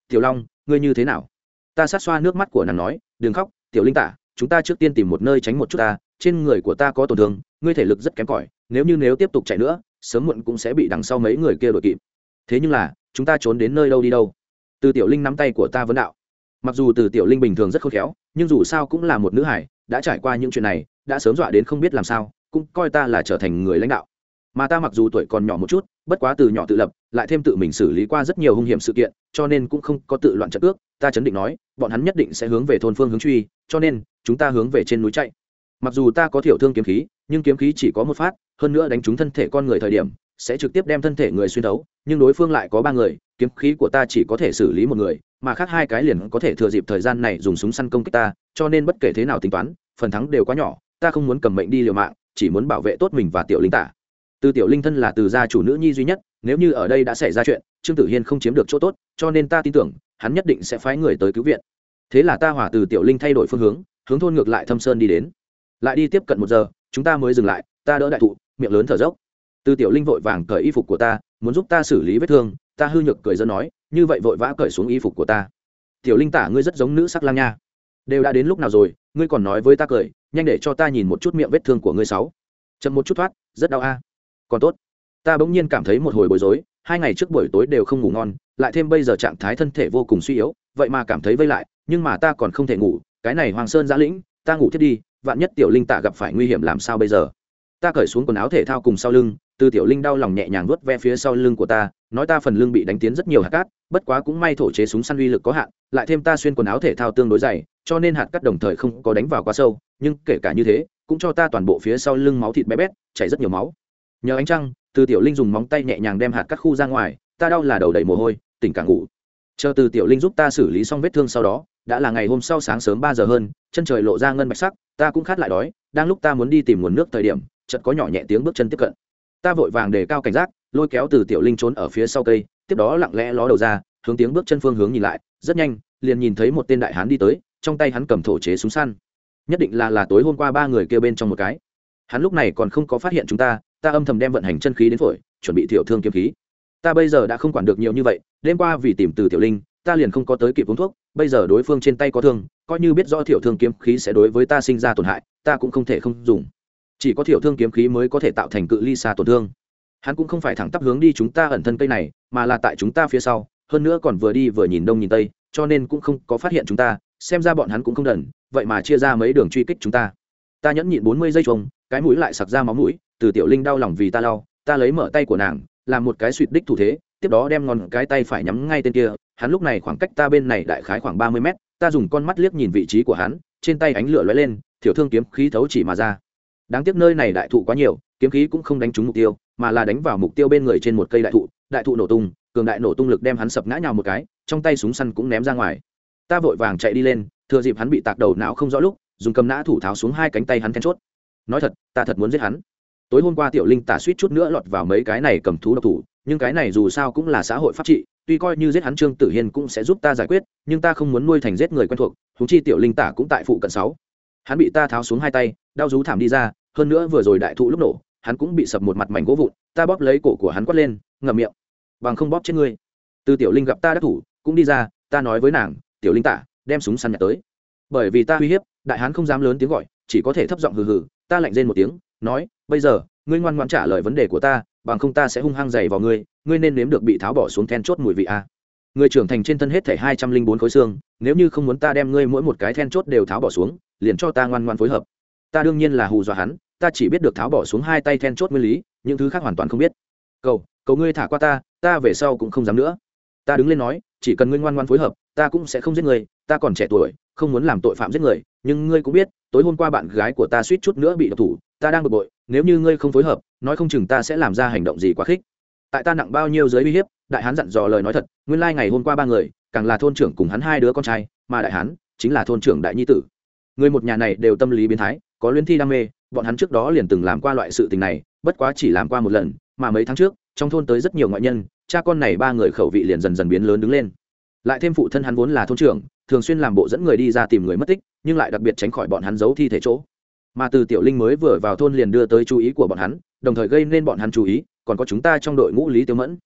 Tiểu long, ngươi như thế nào? Ta sát xoa nước mắt của nàng nói, đừng khóc, tiểu linh tả chúng ta trước tiên tìm một nơi tránh một chút ta, trên người của ta có tổn thương, ngươi thể lực rất kém cỏi, nếu như nếu tiếp tục chạy nữa, sớm muộn cũng sẽ bị đằng sau mấy người kia đuổi kịp. Thế nhưng là, chúng ta trốn đến nơi đâu đi đâu? Từ tiểu linh nắm tay của ta vấn đạo. Mặc dù từ tiểu linh bình thường rất khôn khéo, nhưng dù sao cũng là một nữ hải, đã trải qua những chuyện này, đã sớm dọa đến không biết làm sao, cũng coi ta là trở thành người lãnh đạo. Mà ta mặc dù tuổi còn nhỏ một chút, bất quá từ nhỏ tự lập, lại thêm tự mình xử lý qua rất nhiều hung hiểm sự kiện, cho nên cũng không có tự loạn trận ước, ta chấn định nói, bọn hắn nhất định sẽ hướng về thôn phương hướng truy, cho nên chúng ta hướng về trên núi chạy. Mặc dù ta có thiểu thương kiếm khí, nhưng kiếm khí chỉ có một phát, hơn nữa đánh trúng thân thể con người thời điểm, sẽ trực tiếp đem thân thể người xuyên thấu, nhưng đối phương lại có ba người, kiếm khí của ta chỉ có thể xử lý một người, mà khác hai cái liền có thể thừa dịp thời gian này dùng súng săn công kích ta, cho nên bất kể thế nào tính toán, phần thắng đều quá nhỏ, ta không muốn cầm mệnh đi liều mạng, chỉ muốn bảo vệ tốt mình và tiểu linh tả. Từ tiểu linh thân là từ gia chủ nữ nhi duy nhất, nếu như ở đây đã xảy ra chuyện, trương tử hiên không chiếm được chỗ tốt, cho nên ta tin tưởng, hắn nhất định sẽ phái người tới cứu viện. Thế là ta hỏa từ tiểu linh thay đổi phương hướng hướng thôn ngược lại thâm sơn đi đến. Lại đi tiếp cận một giờ, chúng ta mới dừng lại, ta đỡ đại thụ, miệng lớn thở dốc. Từ tiểu linh vội vàng cởi y phục của ta, muốn giúp ta xử lý vết thương, ta hư nhược cười dân nói, như vậy vội vã cởi xuống y phục của ta. Tiểu linh tả ngươi rất giống nữ sắc lang nha. Đều đã đến lúc nào rồi, ngươi còn nói với ta cười, nhanh để cho ta nhìn một chút miệng vết thương của ngươi sáu. Chậm một chút thoát, rất đau a. Còn tốt. Ta bỗng nhiên cảm thấy một hồi bối rối, hai ngày trước buổi tối đều không ngủ ngon, lại thêm bây giờ trạng thái thân thể vô cùng suy yếu, vậy mà cảm thấy vây lại, nhưng mà ta còn không thể ngủ cái này hoàng sơn giã lĩnh, ta ngủ thiết đi, vạn nhất tiểu linh tạ gặp phải nguy hiểm làm sao bây giờ? Ta cởi xuống quần áo thể thao cùng sau lưng, từ tiểu linh đau lòng nhẹ nhàng vuốt ve phía sau lưng của ta, nói ta phần lưng bị đánh tiến rất nhiều hạt cát, bất quá cũng may thổ chế súng săn uy lực có hạn, lại thêm ta xuyên quần áo thể thao tương đối dày, cho nên hạt cát đồng thời không có đánh vào quá sâu, nhưng kể cả như thế, cũng cho ta toàn bộ phía sau lưng máu thịt bé bét, chảy rất nhiều máu. Nhờ ánh trăng, từ tiểu linh dùng móng tay nhẹ nhàng đem hạt cát khu ra ngoài, ta đau là đầu đầy mồ hôi, tỉnh cả ngủ. Chờ từ tiểu linh giúp ta xử lý xong vết thương sau đó đã là ngày hôm sau sáng sớm ba giờ hơn, chân trời lộ ra ngân bạch sắc, ta cũng khát lại đói, đang lúc ta muốn đi tìm nguồn nước thời điểm, chợt có nhỏ nhẹ tiếng bước chân tiếp cận. Ta vội vàng đề cao cảnh giác, lôi kéo từ tiểu linh trốn ở phía sau cây, tiếp đó lặng lẽ ló đầu ra, hướng tiếng bước chân phương hướng nhìn lại, rất nhanh, liền nhìn thấy một tên đại hán đi tới, trong tay hắn cầm thổ chế súng săn. Nhất định là là tối hôm qua ba người kia bên trong một cái. Hắn lúc này còn không có phát hiện chúng ta ta âm thầm đem vận hành chân khí đến phổi, chuẩn bị tiểu thương kiếm khí. Ta bây giờ đã không quản được nhiều như vậy, đêm qua vì tìm từ tiểu linh ta liền không có tới kịp uống thuốc, bây giờ đối phương trên tay có thương, coi như biết rõ thiểu thương kiếm khí sẽ đối với ta sinh ra tổn hại, ta cũng không thể không dùng. Chỉ có thiểu thương kiếm khí mới có thể tạo thành cự ly xa tổn thương. Hắn cũng không phải thẳng tắp hướng đi chúng ta ẩn thân cây này, mà là tại chúng ta phía sau, hơn nữa còn vừa đi vừa nhìn đông nhìn tây, cho nên cũng không có phát hiện chúng ta, xem ra bọn hắn cũng không đần, vậy mà chia ra mấy đường truy kích chúng ta. Ta nhẫn nhịn bốn mươi giây trông cái mũi lại sặc ra máu mũi, từ tiểu linh đau lòng vì ta lau, ta lấy mở tay của nàng, làm một cái suỵt đích thủ thế tiếp đó đem ngón cái tay phải nhắm ngay tên kia, hắn lúc này khoảng cách ta bên này đại khái khoảng ba mươi mét, ta dùng con mắt liếc nhìn vị trí của hắn, trên tay ánh lửa lóe lên, thiểu thương kiếm khí thấu chỉ mà ra. Đáng tiếc nơi này đại thụ quá nhiều, kiếm khí cũng không đánh trúng mục tiêu, mà là đánh vào mục tiêu bên người trên một cây đại thụ đại thụ nổ tung, cường đại nổ tung lực đem hắn sập ngã nhào một cái, trong tay súng săn cũng ném ra ngoài. Ta vội vàng chạy đi lên, thừa dịp hắn bị tạc đầu não không rõ lúc, dùng cầm nã thủ tháo xuống hai cánh tay hắn then chốt. Nói thật, ta thật muốn giết hắn. Tối hôm qua tiểu linh tả suýt chút nữa lọt vào mấy cái này cầm thú độc thủ nhưng cái này dù sao cũng là xã hội pháp trị, tuy coi như giết hắn trương tử hiên cũng sẽ giúp ta giải quyết, nhưng ta không muốn nuôi thành giết người quen thuộc thú chi tiểu linh tả cũng tại phụ cận sáu. Hắn bị ta tháo xuống hai tay, đau rú thảm đi ra, hơn nữa vừa rồi đại thụ lúc nổ, hắn cũng bị sập một mặt mảnh gỗ vụn, ta bóp lấy cổ của hắn quát lên, ngậm miệng. Bằng không bóp chết ngươi. Từ tiểu linh gặp ta đắc thủ, cũng đi ra, ta nói với nàng, tiểu linh tả, đem súng săn nhặt tới. Bởi vì ta uy hiếp, đại hán không dám lớn tiếng gọi, chỉ có thể thấp giọng hừ hừ, ta lạnh rên một tiếng, nói, bây giờ, ngươi ngoan ngoãn trả lời vấn đề của ta bằng không ta sẽ hung hăng dày vào ngươi ngươi nên nếm được bị tháo bỏ xuống then chốt mùi vị a. Người trưởng thành trên thân hết thể hai trăm linh bốn khối xương, nếu như không muốn ta đem ngươi mỗi một cái then chốt đều tháo bỏ xuống, liền cho ta ngoan ngoan phối hợp. Ta đương nhiên là hù dọa hắn, ta chỉ biết được tháo bỏ xuống hai tay then chốt nguyên lý, những thứ khác hoàn toàn không biết. Cầu cầu ngươi thả qua ta ta về sau cũng không dám nữa. Ta đứng lên nói, chỉ cần ngươi ngoan ngoan phối hợp, ta cũng sẽ không giết người, ta còn trẻ tuổi, không muốn làm tội phạm giết người, nhưng ngươi cũng biết, tối hôm qua bạn gái của ta suýt chút nữa bị độc thủ, ta đang bực bội, nếu như ngươi không phối hợp nói không chừng ta sẽ làm ra hành động gì quá khích. Tại ta nặng bao nhiêu giới uy hiếp, đại hán dặn dò lời nói thật, nguyên lai、like、ngày hôm qua ba người, càng là thôn trưởng cùng hắn hai đứa con trai, mà đại hán chính là thôn trưởng đại nhi tử. Người một nhà này đều tâm lý biến thái, có luyến thi đam mê, bọn hắn trước đó liền từng làm qua loại sự tình này, bất quá chỉ làm qua một lần, mà mấy tháng trước, trong thôn tới rất nhiều ngoại nhân, cha con này ba người khẩu vị liền dần dần biến lớn đứng lên. Lại thêm phụ thân hắn vốn là thôn trưởng, thường xuyên làm bộ dẫn người đi ra tìm người mất tích, nhưng lại đặc biệt tránh khỏi bọn hắn giấu thi thể chỗ. Mà từ tiểu linh mới vừa vào thôn liền đưa tới chú ý của bọn hắn đồng thời gây nên bọn hắn chú ý, còn có chúng ta trong đội ngũ lý tiêu mẫn.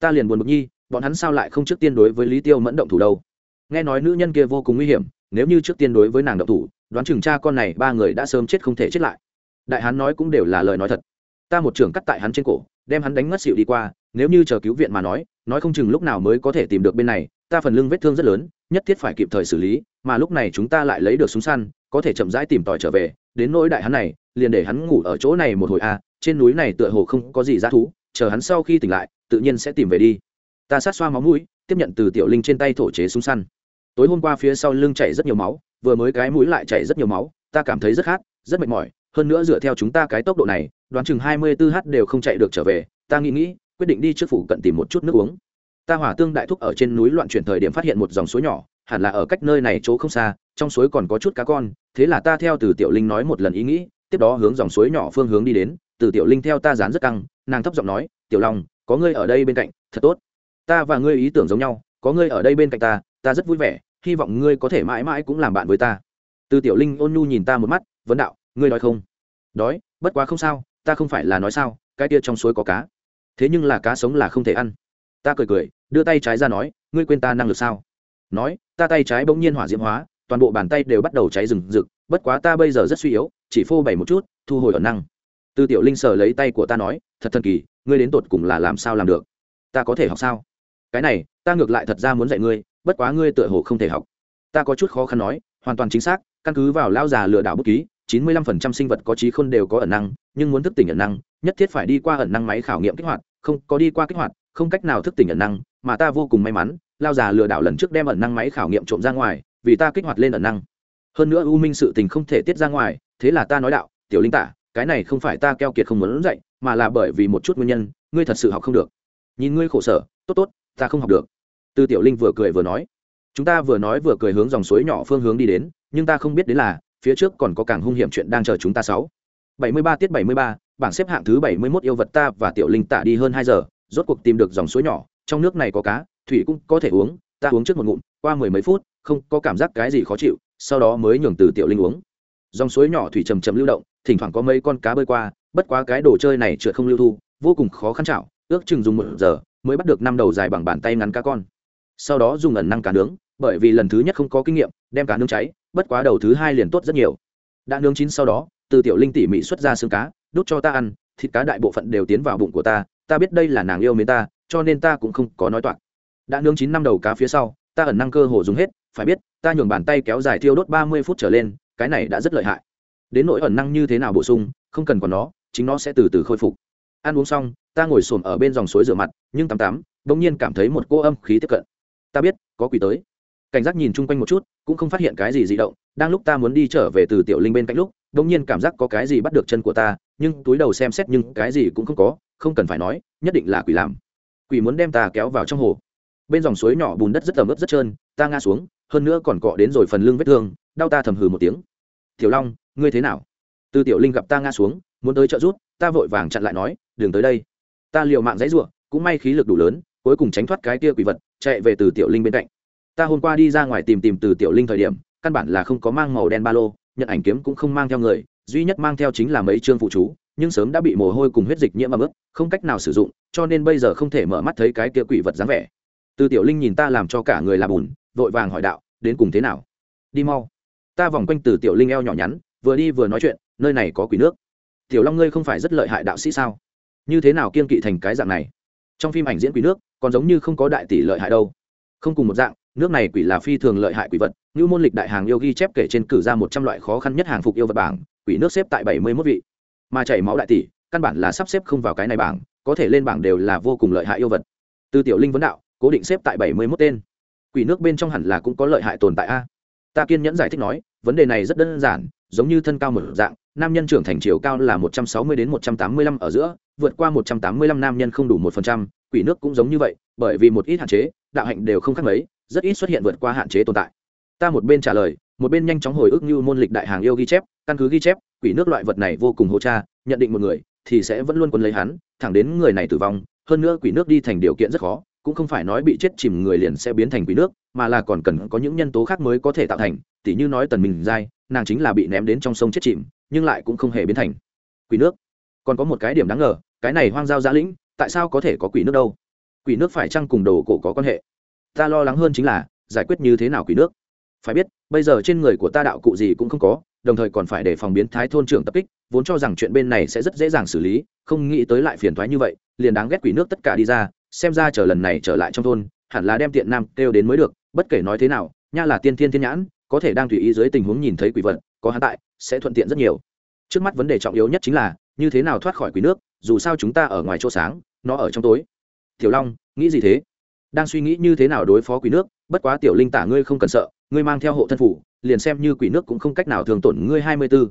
Ta liền buồn bực nhi, bọn hắn sao lại không trước tiên đối với lý tiêu mẫn động thủ đâu? Nghe nói nữ nhân kia vô cùng nguy hiểm, nếu như trước tiên đối với nàng động thủ, đoán chừng cha con này ba người đã sớm chết không thể chết lại. Đại hán nói cũng đều là lời nói thật. Ta một trưởng cắt tại hắn trên cổ, đem hắn đánh ngất xịu đi qua, nếu như chờ cứu viện mà nói nói không chừng lúc nào mới có thể tìm được bên này, ta phần lưng vết thương rất lớn, nhất thiết phải kịp thời xử lý, mà lúc này chúng ta lại lấy được súng săn, có thể chậm rãi tìm tòi trở về đến nỗi đại hắn này liền để hắn ngủ ở chỗ này một hồi a à, trên núi này tựa hồ không có gì g thú chờ hắn sau khi tỉnh lại tự nhiên sẽ tìm về đi. Ta sát xoa máu mũi tiếp nhận từ tiểu linh trên tay thổ chế súng săn. Tối hôm qua phía sau lưng chảy rất nhiều máu vừa mới cái mũi lại chảy rất nhiều máu ta cảm thấy rất khát rất mệt mỏi hơn nữa dựa theo chúng ta cái tốc độ này đoán chừng hai mươi 24 h đều không chạy được trở về ta nghĩ nghĩ quyết định đi trước phủ cận tìm một chút nước uống ta hỏa tương đại thúc ở trên núi loạn chuyển thời điểm phát hiện một dòng suối nhỏ, hẳn là ở cách nơi này chỗ không xa, trong suối còn có chút cá con, thế là ta theo từ tiểu linh nói một lần ý nghĩ, tiếp đó hướng dòng suối nhỏ phương hướng đi đến, từ tiểu linh theo ta dán rất căng, nàng thấp giọng nói, tiểu long, có ngươi ở đây bên cạnh, thật tốt. Ta và ngươi ý tưởng giống nhau, có ngươi ở đây bên cạnh ta ta rất vui vẻ, hy vọng ngươi có thể mãi mãi cũng làm bạn với ta. Từ tiểu linh ôn nhu nhìn ta một mắt, vấn đạo, ngươi nói không? Đói, bất quá không sao, ta không phải là nói sao, cái kia trong suối có cá. Thế nhưng là cá sống là không thể ăn ta cười cười, đưa tay trái ra nói, ngươi quên ta năng lực sao? Nói, ta tay trái bỗng nhiên hỏa diễm hóa, toàn bộ bàn tay đều bắt đầu cháy rừng rực, bất quá ta bây giờ rất suy yếu, chỉ phô bày một chút, thu hồi ẩn năng. Tư tiểu linh sờ lấy tay của ta nói, thật thần kỳ, ngươi đến tột cùng là làm sao làm được? Ta có thể học sao? Cái này, ta ngược lại thật ra muốn dạy ngươi, bất quá ngươi tựa hồ không thể học. Ta có chút khó khăn nói, hoàn toàn chính xác, căn cứ vào lao già lừa đảo bút ký, chín mươi lăm phần trăm sinh vật có trí khôn đều có ẩn năng, nhưng muốn thức tỉnh ẩn năng, nhất thiết phải đi qua ẩn năng máy khảo nghiệm kích hoạt, không có đi qua kích hoạt không cách nào thức tỉnh ẩn năng, mà ta vô cùng may mắn, lao già lừa đảo lần trước đem ẩn năng máy khảo nghiệm trộm ra ngoài, vì ta kích hoạt lên ẩn năng. Hơn nữa u minh sự tình không thể tiết ra ngoài, thế là ta nói đạo, tiểu linh tả, cái này không phải ta keo kiệt không muốn dạy, mà là bởi vì một chút nguyên nhân, ngươi thật sự học không được. Nhìn ngươi khổ sở, tốt tốt, ta không học được. Tư tiểu linh vừa cười vừa nói. Chúng ta vừa nói vừa cười hướng dòng suối nhỏ phương hướng đi đến, nhưng ta không biết đến là, phía trước còn có càng hung hiểm chuyện đang chờ chúng ta sáu. Bảy mươi ba tiết bảy mươi ba, bảng xếp hạng thứ bảy mươi 71 yêu vật ta và tiểu linh tả đi hơn hai giờ rốt cuộc tìm được dòng suối nhỏ, trong nước này có cá, thủy cũng có thể uống, ta uống trước một ngụm, qua mười mấy phút, không có cảm giác cái gì khó chịu, sau đó mới nhường từ tiểu linh uống. Dòng suối nhỏ thủy trầm trầm lưu động, thỉnh thoảng có mấy con cá bơi qua, bất quá cái đồ chơi này trượt không lưu thu, vô cùng khó khăn chảo ước chừng dùng một giờ mới bắt được năm đầu dài bằng bàn tay ngắn cá con. Sau đó dùng ẩn năng cá nướng, bởi vì lần thứ nhất không có kinh nghiệm, đem cá nướng cháy, bất quá đầu thứ hai liền tốt rất nhiều. Đã nướng chín sau đó, từ tiểu linh tỉ mỉ xuất ra xương cá, đút cho ta ăn thịt cá đại bộ phận đều tiến vào bụng của ta ta biết đây là nàng yêu mến ta, cho nên ta cũng không có nói toạc. Đã nướng chín năm đầu cá phía sau, ta ẩn năng cơ hồ dùng hết, phải biết, ta nhường bàn tay kéo dài thiêu đốt ba mươi phút trở lên, cái này đã rất lợi hại. Đến nỗi ẩn năng như thế nào bổ sung, không cần còn nó, chính nó sẽ từ từ khôi phục. Ăn uống xong, ta ngồi xổm ở bên dòng suối rửa mặt, nhưng tắm tắm g nhiên cảm thấy một cô âm khí tiếp cận. Ta biết, có quỷ tới. Cảnh giác nhìn chung quanh một chút, cũng không phát hiện cái gì di động, đang lúc ta muốn đi trở về từ tiểu linh bên cạnh lúc bỗng nhiên cảm giác có cái gì bắt được chân của ta, nhưng túi đầu xem xét nhưng cái gì cũng không có, không cần phải nói, nhất định là quỷ làm. Quỷ muốn đem ta kéo vào trong hồ. Bên dòng suối nhỏ bùn đất rất ẩm ướt rất trơn, ta ngã xuống, hơn nữa còn cọ đến rồi phần lưng vết thương, đau ta thầm hừ một tiếng. Tiểu long, ngươi thế nào? Từ tiểu linh gặp ta ngã xuống, muốn tới trợ rút, ta vội vàng chặn lại nói, đừng tới đây. Ta liều mạng dãy ruộng cũng may khí lực đủ lớn, cuối cùng tránh thoát cái kia quỷ vật, chạy về từ tiểu linh bên cạnh. Ta hôm qua đi ra ngoài tìm tìm từ tiểu linh thời điểm, căn bản là không có mang màu đen ba lô nhận ảnh kiếm cũng không mang theo người duy nhất mang theo chính là mấy chương phụ chú nhưng sớm đã bị mồ hôi cùng huyết dịch nhiễm ấm ướt, không cách nào sử dụng cho nên bây giờ không thể mở mắt thấy cái kia quỷ vật dáng vẻ. Từ tiểu linh nhìn ta làm cho cả người làm bùn vội vàng hỏi đạo đến cùng thế nào? Đi mau. Ta vòng quanh từ tiểu linh eo nhỏ nhắn vừa đi vừa nói chuyện nơi này có quỷ nước. Tiểu long ngươi không phải rất lợi hại đạo sĩ sao? Như thế nào kiên kỵ thành cái dạng này? Trong phim ảnh diễn quỷ nước còn giống như không có đại tỷ lợi hại đâu. Không cùng một dạng nước này quỷ là phi thường lợi hại quỷ vật, như môn lịch đại hàng yêu ghi chép kể trên cử ra một trăm loại khó khăn nhất hàng phục yêu vật bảng, quỷ nước xếp tại bảy mươi mốt vị. Mà chảy máu đại tỷ, căn bản là sắp xếp không vào cái này bảng, có thể lên bảng đều là vô cùng lợi hại yêu vật. Từ tiểu linh vấn đạo, cố định xếp tại bảy mươi mốt tên. Quỷ nước bên trong hẳn là cũng có lợi hại tồn tại a. Ta kiên nhẫn giải thích nói, vấn đề này rất đơn giản, giống như thân cao một dạng, nam nhân trưởng thành chiều cao là một trăm sáu mươi đến một trăm tám mươi lăm ở giữa, vượt qua một trăm tám mươi lăm nam nhân không đủ một phần trăm, quỷ nước cũng giống như vậy, bởi vì một ít hạn chế, đạo hạnh đều không khác mấy rất ít xuất hiện vượt qua hạn chế tồn tại. Ta một bên trả lời, một bên nhanh chóng hồi ức như môn lịch đại hàng yêu ghi chép, căn cứ ghi chép, quỷ nước loại vật này vô cùng hô cha, nhận định một người thì sẽ vẫn luôn quân lấy hắn, thẳng đến người này tử vong, hơn nữa quỷ nước đi thành điều kiện rất khó, cũng không phải nói bị chết chìm người liền sẽ biến thành quỷ nước, mà là còn cần có những nhân tố khác mới có thể tạo thành, tỉ như nói tần mình dai, nàng chính là bị ném đến trong sông chết chìm, nhưng lại cũng không hề biến thành quỷ nước. Còn có một cái điểm đáng ngờ, cái này hoang giao giã lĩnh, tại sao có thể có quỷ nước đâu? Quỷ nước phải chăng cùng đồ cổ có quan hệ? Ta lo lắng hơn chính là, giải quyết như thế nào quỷ nước? Phải biết, bây giờ trên người của ta đạo cụ gì cũng không có, đồng thời còn phải để phòng biến thái thôn trưởng tập kích, vốn cho rằng chuyện bên này sẽ rất dễ dàng xử lý, không nghĩ tới lại phiền thoái như vậy, liền đáng ghét quỷ nước tất cả đi ra, xem ra chờ lần này trở lại trong thôn, hẳn là đem tiện nam kêu đến mới được, bất kể nói thế nào, nha là tiên thiên thiên nhãn, có thể đang tùy ý dưới tình huống nhìn thấy quỷ vật, có hắn tại, sẽ thuận tiện rất nhiều. Trước mắt vấn đề trọng yếu nhất chính là, như thế nào thoát khỏi quỷ nước, dù sao chúng ta ở ngoài chỗ sáng, nó ở trong tối. Tiểu long, nghĩ gì thế? Đang suy nghĩ như thế nào đối phó quỷ nước, bất quá tiểu linh tả ngươi không cần sợ, ngươi mang theo hộ thân phủ, liền xem như quỷ nước cũng không cách nào thường tổn ngươi hai mươi b ố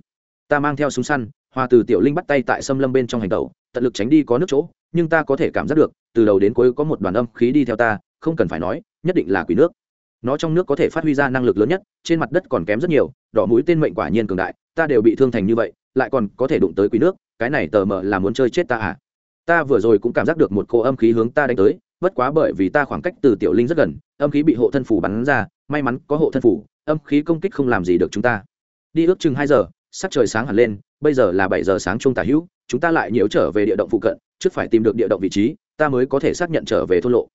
ta mang theo súng săn, hòa từ tiểu linh bắt tay tại xâm lâm bên trong hành tàu tận lực tránh đi có nước chỗ, nhưng ta có thể cảm giác được, từ đầu đến cuối có một đoàn âm khí đi theo ta, không cần phải nói, nhất định là quỷ nước. Nó trong nước có thể phát huy ra năng lực lớn nhất, trên mặt đất còn kém rất nhiều, đỏ mũi tên mệnh quả nhiên cường đại, ta đều bị thương thành như vậy, lại còn có thể đụng tới quỷ nước, cái này tờ mờ là muốn chơi chết ta à? Ta vừa rồi cũng cảm giác được một cô âm khí hướng ta đánh tới bất quá bởi vì ta khoảng cách từ tiểu linh rất gần, âm khí bị hộ thân phủ bắn ra, may mắn có hộ thân phủ, âm khí công kích không làm gì được chúng ta. Đi ước chừng hai giờ, sắc trời sáng hẳn lên, bây giờ là bảy giờ sáng trung tả hữu, chúng ta lại nhiễu trở về địa động phụ cận, trước phải tìm được địa động vị trí, ta mới có thể xác nhận trở về thôn lộ.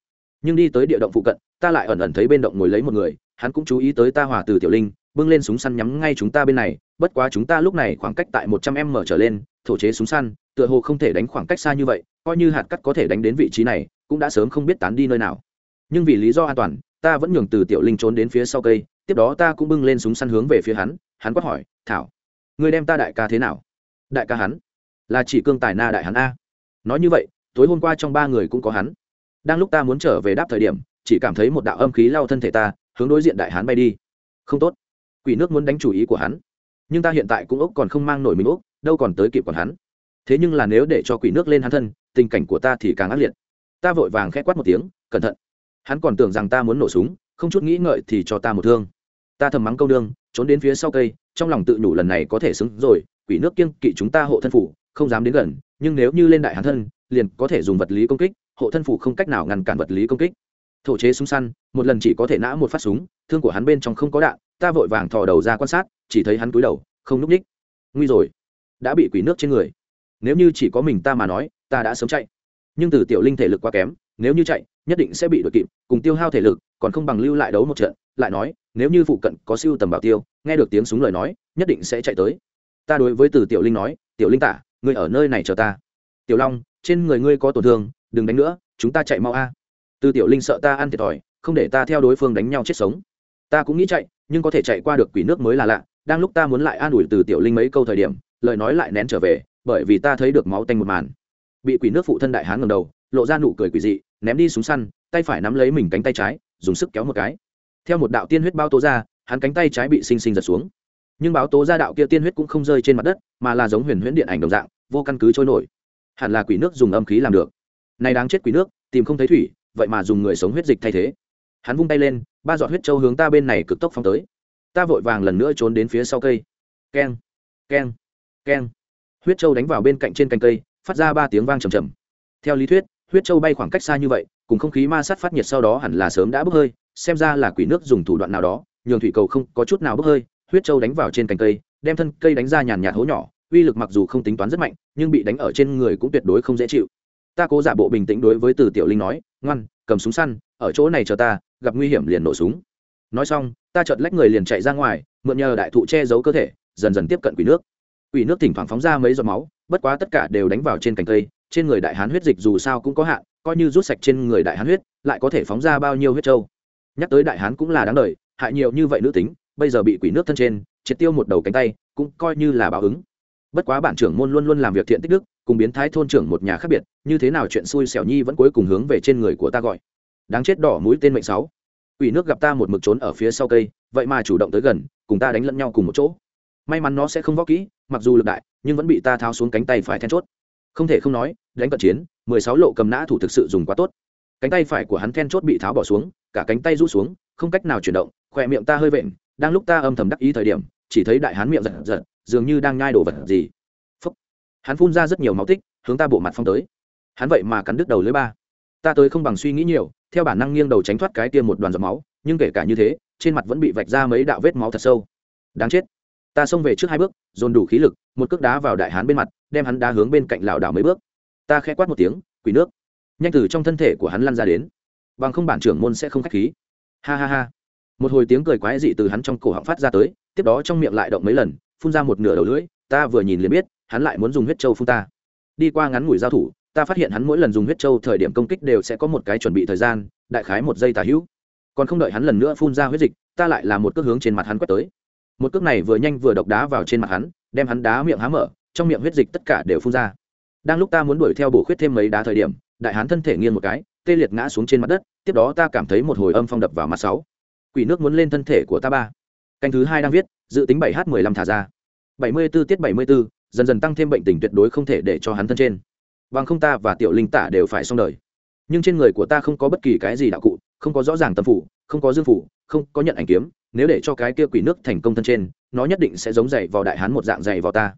Nhưng đi tới địa động phụ cận, ta lại ẩn ẩn thấy bên động ngồi lấy một người, hắn cũng chú ý tới ta hòa từ tiểu linh, bưng lên súng săn nhắm ngay chúng ta bên này, bất quá chúng ta lúc này khoảng cách tại một trăm m trở lên, thổ chế súng săn, tựa hồ không thể đánh khoảng cách xa như vậy, coi như hạt cắt có thể đánh đến vị trí này cũng đã sớm không biết tán đi nơi nào. Nhưng vì lý do an toàn, ta vẫn nhường từ tiểu linh trốn đến phía sau cây, tiếp đó ta cũng bưng lên súng săn hướng về phía hắn hắn quát hỏi, thảo người đem ta đại ca thế nào? Đại ca hắn? Là chỉ cương tài na đại hắn a. Nói như vậy, tối hôm qua trong ba người cũng có hắn. Đang lúc ta muốn trở về đáp thời điểm, chỉ cảm thấy một đạo âm khí lao thân thể ta, hướng đối diện đại hắn bay đi. Không tốt. Quỷ nước muốn đánh chủ ý của hắn. Nhưng ta hiện tại cũng ốc còn không mang nổi mình ốc, đâu còn tới kịp còn hắn. Thế nhưng là nếu để cho quỷ nước lên hắn thân, tình cảnh của ta thì càng ác liệt ta vội vàng khẽ quát một tiếng, cẩn thận! Hắn còn tưởng rằng ta muốn nổ súng, không chút nghĩ ngợi thì cho ta một thương. Ta thầm mắng câu nương, trốn đến phía sau cây, trong lòng tự nhủ lần này có thể xứng rồi, quỷ nước kiêng kỵ chúng ta hộ thân phủ, không dám đến gần, nhưng nếu như lên đại hắn thân, liền có thể dùng vật lý công kích, hộ thân phủ không cách nào ngăn cản vật lý công kích. Thổ chế súng săn, một lần chỉ có thể nã một phát súng, thương của hắn bên trong không có đạn, ta vội vàng thò đầu ra quan sát, chỉ thấy hắn cúi đầu, không núp ních. Nguy rồi, đã bị quỷ nước trên người. Nếu như chỉ có mình ta mà nói, ta đã sớm chạy nhưng từ tiểu linh thể lực quá kém, nếu như chạy, nhất định sẽ bị đuổi kịp, cùng tiêu hao thể lực, còn không bằng lưu lại đấu một trận, lại nói, nếu như phụ cận có siêu tầm bảo tiêu, nghe được tiếng súng lời nói, nhất định sẽ chạy tới. Ta đối với từ tiểu linh nói, tiểu linh tả, ngươi ở nơi này chờ ta. Tiểu long, trên người ngươi có tổn thương, đừng đánh nữa, chúng ta chạy mau a. Từ tiểu linh sợ ta ăn thiệt thòi, không để ta theo đối phương đánh nhau chết sống. Ta cũng nghĩ chạy, nhưng có thể chạy qua được quỷ nước mới là lạ, đang lúc ta muốn lại an ủi từ tiểu linh mấy câu thời điểm, lời nói lại nén trở về, bởi vì ta thấy được máu tanh một màn bị quỷ nước phụ thân đại hán ngầm đầu, lộ ra nụ cười quỷ dị, ném đi súng săn, tay phải nắm lấy mình cánh tay trái, dùng sức kéo một cái. Theo một đạo tiên huyết bao tố ra, hắn cánh tay trái bị xinh xinh giật xuống. Nhưng báo tố ra đạo kia tiên huyết cũng không rơi trên mặt đất, mà là giống huyền huyễn điện ảnh đồng dạng, vô căn cứ trôi nổi. Hẳn là quỷ nước dùng âm khí làm được. Này đáng chết quỷ nước, tìm không thấy thủy, vậy mà dùng người sống huyết dịch thay thế. Hắn vung tay lên, ba giọt huyết trâu hướng ta bên này cực tốc phong tới. Ta vội vàng lần nữa trốn đến phía sau cây. Keng keng keng. Huyết trâu đánh vào bên cạnh trên cành cây phát ra ba tiếng vang trầm trầm. Theo lý thuyết, huyết châu bay khoảng cách xa như vậy, cùng không khí ma sát phát nhiệt sau đó hẳn là sớm đã bốc hơi, xem ra là quỷ nước dùng thủ đoạn nào đó, nhường thủy cầu không có chút nào bốc hơi, huyết châu đánh vào trên cành cây, đem thân cây đánh ra nhàn nhạt hố nhỏ, uy lực mặc dù không tính toán rất mạnh, nhưng bị đánh ở trên người cũng tuyệt đối không dễ chịu. Ta cố giả bộ bình tĩnh đối với từ tiểu linh nói, ngoan, cầm súng săn, ở chỗ này chờ ta, gặp nguy hiểm liền nổ súng. Nói xong, ta chợt lách người liền chạy ra ngoài, mượn nhờ đại thụ che giấu cơ thể, dần dần tiếp cận quỷ nước. Quỷ nước thỉnh thoảng phóng ra mấy giọt máu bất quá tất cả đều đánh vào trên cành cây, trên người đại hán huyết dịch dù sao cũng có hạn, coi như rút sạch trên người đại hán huyết, lại có thể phóng ra bao nhiêu huyết trâu nhắc tới đại hán cũng là đáng đời, hại nhiều như vậy nữ tính, bây giờ bị quỷ nước thân trên, triệt tiêu một đầu cánh tay, cũng coi như là báo ứng. Bất quá bản trưởng môn luôn luôn làm việc thiện tích đức, cùng biến thái thôn trưởng một nhà khác biệt, như thế nào chuyện xui xẻo nhi vẫn cuối cùng hướng về trên người của ta gọi. Đáng chết đỏ mũi tên mệnh sáu. Quỷ nước gặp ta một mực trốn ở phía sau cây, vậy mà chủ động tới gần, cùng ta đánh lẫn nhau cùng một chỗ may mắn nó sẽ không võ kỹ, mặc dù lực đại, nhưng vẫn bị ta tháo xuống cánh tay phải then chốt. Không thể không nói, đánh cận chiến, mười sáu lộ cầm nã thủ thực sự dùng quá tốt. Cánh tay phải của hắn then chốt bị tháo bỏ xuống, cả cánh tay rút xuống, không cách nào chuyển động, khỏe miệng ta hơi vện, đang lúc ta âm thầm đắc ý thời điểm, chỉ thấy đại hán miệng giật giật, dường như đang nhai đồ vật gì. Phúc. hắn phun ra rất nhiều máu tích, hướng ta bộ mặt phong tới. Hắn vậy mà cắn đứt đầu lưới ba. Ta tới không bằng suy nghĩ nhiều, theo bản năng nghiêng đầu tránh thoát cái tiêm một đoàn giọt máu, nhưng kể cả như thế, trên mặt vẫn bị vạch ra mấy đạo vết máu thật sâu. Đáng chết ta xông về trước hai bước, dồn đủ khí lực, một cước đá vào đại hán bên mặt, đem hắn đá hướng bên cạnh lảo đảo mấy bước. Ta khẽ quát một tiếng, quỷ nước. Nhanh từ trong thân thể của hắn lăn ra đến. Bằng không bản trưởng môn sẽ không khách khí. Ha ha ha. Một hồi tiếng cười quái dị từ hắn trong cổ họng phát ra tới, tiếp đó trong miệng lại động mấy lần, phun ra một nửa đầu lưỡi, ta vừa nhìn liền biết, hắn lại muốn dùng huyết trâu phun ta. Đi qua ngắn ngủi giao thủ, ta phát hiện hắn mỗi lần dùng huyết trâu thời điểm công kích đều sẽ có một cái chuẩn bị thời gian, đại khái một giây tà hữu. Còn không đợi hắn lần nữa phun ra huyết dịch, ta lại là một cước hướng trên mặt hắn quét tới một cước này vừa nhanh vừa độc đá vào trên mặt hắn, đem hắn đá miệng há mở, trong miệng huyết dịch tất cả đều phun ra. Đang lúc ta muốn đuổi theo bổ khuyết thêm mấy đá thời điểm, đại hán thân thể nghiêng một cái, tê liệt ngã xuống trên mặt đất, tiếp đó ta cảm thấy một hồi âm phong đập vào mặt sáu. Quỷ nước muốn lên thân thể của ta ba. Canh thứ hai đang viết, dự tính bảy h mười lăm thả ra. Bảy mươi b ố tiết bảy mươi b ố dần dần tăng thêm bệnh tình tuyệt đối không thể để cho hắn thân trên. Bằng không ta và tiểu linh tả đều phải xong đời. Nhưng trên người của ta không có bất kỳ cái gì đạo cụ, không có rõ ràng tâm phủ, không có dương phủ, không có nhận ảnh kiếm nếu để cho cái kia quỷ nước thành công thân trên, nó nhất định sẽ giống dày vào đại hán một dạng dày vào ta.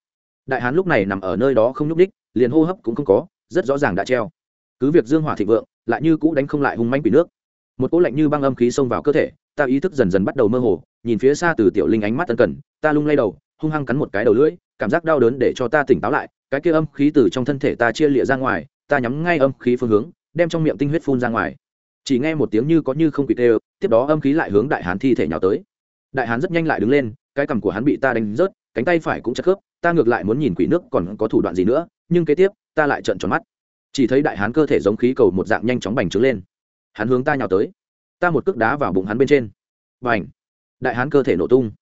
Đại hán lúc này nằm ở nơi đó không nhúc đích liền hô hấp cũng không có, rất rõ ràng đã treo. Cứ việc dương hỏa thịnh vượng lại như cũ đánh không lại hung manh quỷ nước. Một cỗ lạnh như băng âm khí xông vào cơ thể, ta ý thức dần dần bắt đầu mơ hồ, nhìn phía xa từ tiểu linh ánh mắt tân cần, ta lung lay đầu, hung hăng cắn một cái đầu lưỡi, cảm giác đau đớn để cho ta tỉnh táo lại, cái kia âm khí từ trong thân thể ta chia lịa ra ngoài, ta nhắm ngay âm khí phương hướng, đem trong miệng tinh huyết phun ra ngoài chỉ nghe một tiếng như có như không quỷ tê tiếp đó âm khí lại hướng đại hán thi thể nhào tới. Đại hán rất nhanh lại đứng lên, cái cằm của hắn bị ta đánh rớt, cánh tay phải cũng chặt khớp, ta ngược lại muốn nhìn quỷ nước còn có thủ đoạn gì nữa, nhưng kế tiếp, ta lại trợn tròn mắt. Chỉ thấy đại hán cơ thể giống khí cầu một dạng nhanh chóng bành trướng lên. Hắn hướng ta nhào tới. Ta một cước đá vào bụng hắn bên trên. Bành! Đại hán cơ thể nổ tung.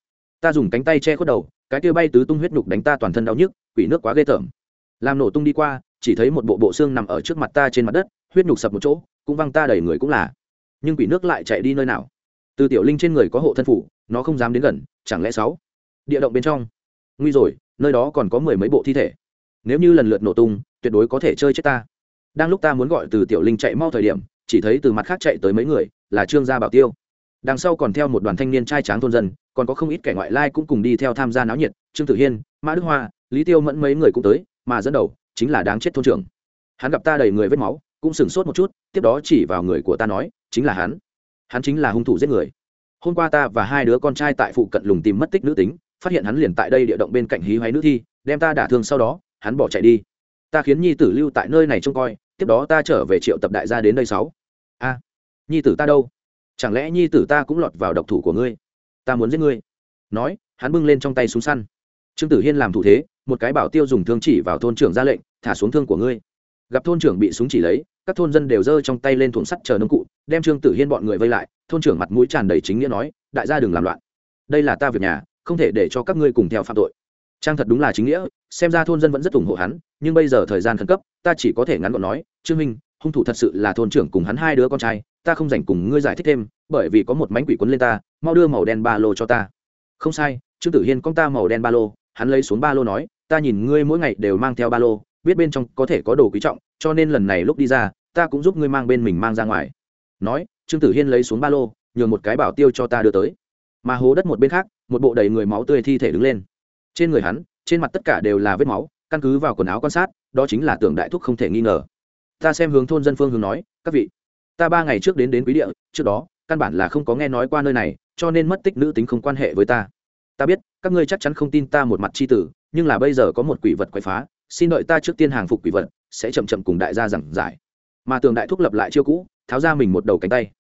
Ta dùng cánh tay che khuất đầu, cái kia bay tứ tung huyết nhục đánh ta toàn thân đau nhức, quỷ nước quá ghê tởm. Làm nổ tung đi qua, chỉ thấy một bộ bộ xương nằm ở trước mặt ta trên mặt đất, huyết nhục sập một chỗ cũng văng ta đầy người cũng là. Nhưng quỷ nước lại chạy đi nơi nào? Từ tiểu linh trên người có hộ thân phủ, nó không dám đến gần, chẳng lẽ sáu? Địa động bên trong. Nguy rồi, nơi đó còn có mười mấy bộ thi thể. Nếu như lần lượt nổ tung, tuyệt đối có thể chơi chết ta. Đang lúc ta muốn gọi từ tiểu linh chạy mau thời điểm, chỉ thấy từ mặt khác chạy tới mấy người, là trương gia bảo tiêu. Đằng sau còn theo một đoàn thanh niên trai tráng thôn dân, còn có không ít kẻ ngoại lai cũng cùng đi theo tham gia náo nhiệt, trương tử hiên, mã đức hoa, lý tiêu mẫn mấy người cũng tới, mà dẫn đầu chính là đáng chết thôn trưởng. Hắn gặp ta đầy người vết máu cũng sửng sốt một chút, tiếp đó chỉ vào người của ta nói, chính là hắn. Hắn chính là hung thủ giết người. Hôm qua ta và hai đứa con trai tại phụ cận lùng tìm mất tích nữ tính, phát hiện hắn liền tại đây địa động bên cạnh hí hoáy nữ thi, đem ta đả thương sau đó, hắn bỏ chạy đi. Ta khiến nhi tử lưu tại nơi này trông coi, tiếp đó ta trở về triệu tập đại gia đến đây sáu. A, nhi tử ta đâu? Chẳng lẽ nhi tử ta cũng lọt vào độc thủ của ngươi? Ta muốn giết ngươi. Nói, hắn bưng lên trong tay súng săn. Trương tử hiên làm thủ thế, một cái bảo tiêu dùng thương chỉ vào thôn trưởng ra lệnh, thả xuống thương của ngươi gặp thôn trưởng bị súng chỉ lấy, các thôn dân đều giơ trong tay lên thùng sắt chờ nông cụ, đem trương tử hiên bọn người vây lại, thôn trưởng mặt mũi tràn đầy chính nghĩa nói, đại gia đừng làm loạn. Đây là ta việc nhà, không thể để cho các ngươi cùng theo phạm tội. Trang thật đúng là chính nghĩa, xem ra thôn dân vẫn rất ủng hộ hắn, nhưng bây giờ thời gian khẩn cấp, ta chỉ có thể ngắn gọn nói, trương minh, hung thủ thật sự là thôn trưởng cùng hắn hai đứa con trai, ta không dành cùng ngươi giải thích thêm, bởi vì có một mánh quỷ quấn lên ta, mau đưa màu đen ba lô cho ta. Không sai, trương tử hiên con ta màu đen ba lô. Hắn lấy xuống ba lô nói, ta nhìn ngươi mỗi ngày đều mang theo ba lô biết bên trong có thể có đồ quý trọng, cho nên lần này lúc đi ra, ta cũng giúp ngươi mang bên mình mang ra ngoài. Nói, trương tử hiên lấy xuống ba lô, nhường một cái bảo tiêu cho ta đưa tới. Mà hố đất một bên khác, một bộ đầy người máu tươi thi thể đứng lên. Trên người hắn, trên mặt tất cả đều là vết máu, căn cứ vào quần áo quan sát, đó chính là tưởng đại thúc không thể nghi ngờ. Ta xem hướng thôn dân phương hướng nói, các vị, ta ba ngày trước đến đến quý địa, trước đó, căn bản là không có nghe nói qua nơi này, cho nên mất tích nữ tính không quan hệ với ta. Ta biết, các ngươi chắc chắn không tin ta một mặt c h i tử, nhưng là bây giờ có một quỷ vật quậy phá xin đợi ta trước tiên hàng phục quỷ vật, sẽ chậm chậm cùng đại gia giảng giải. Mà tường đại thúc lập lại chiêu cũ, tháo ra mình một đầu cánh tay.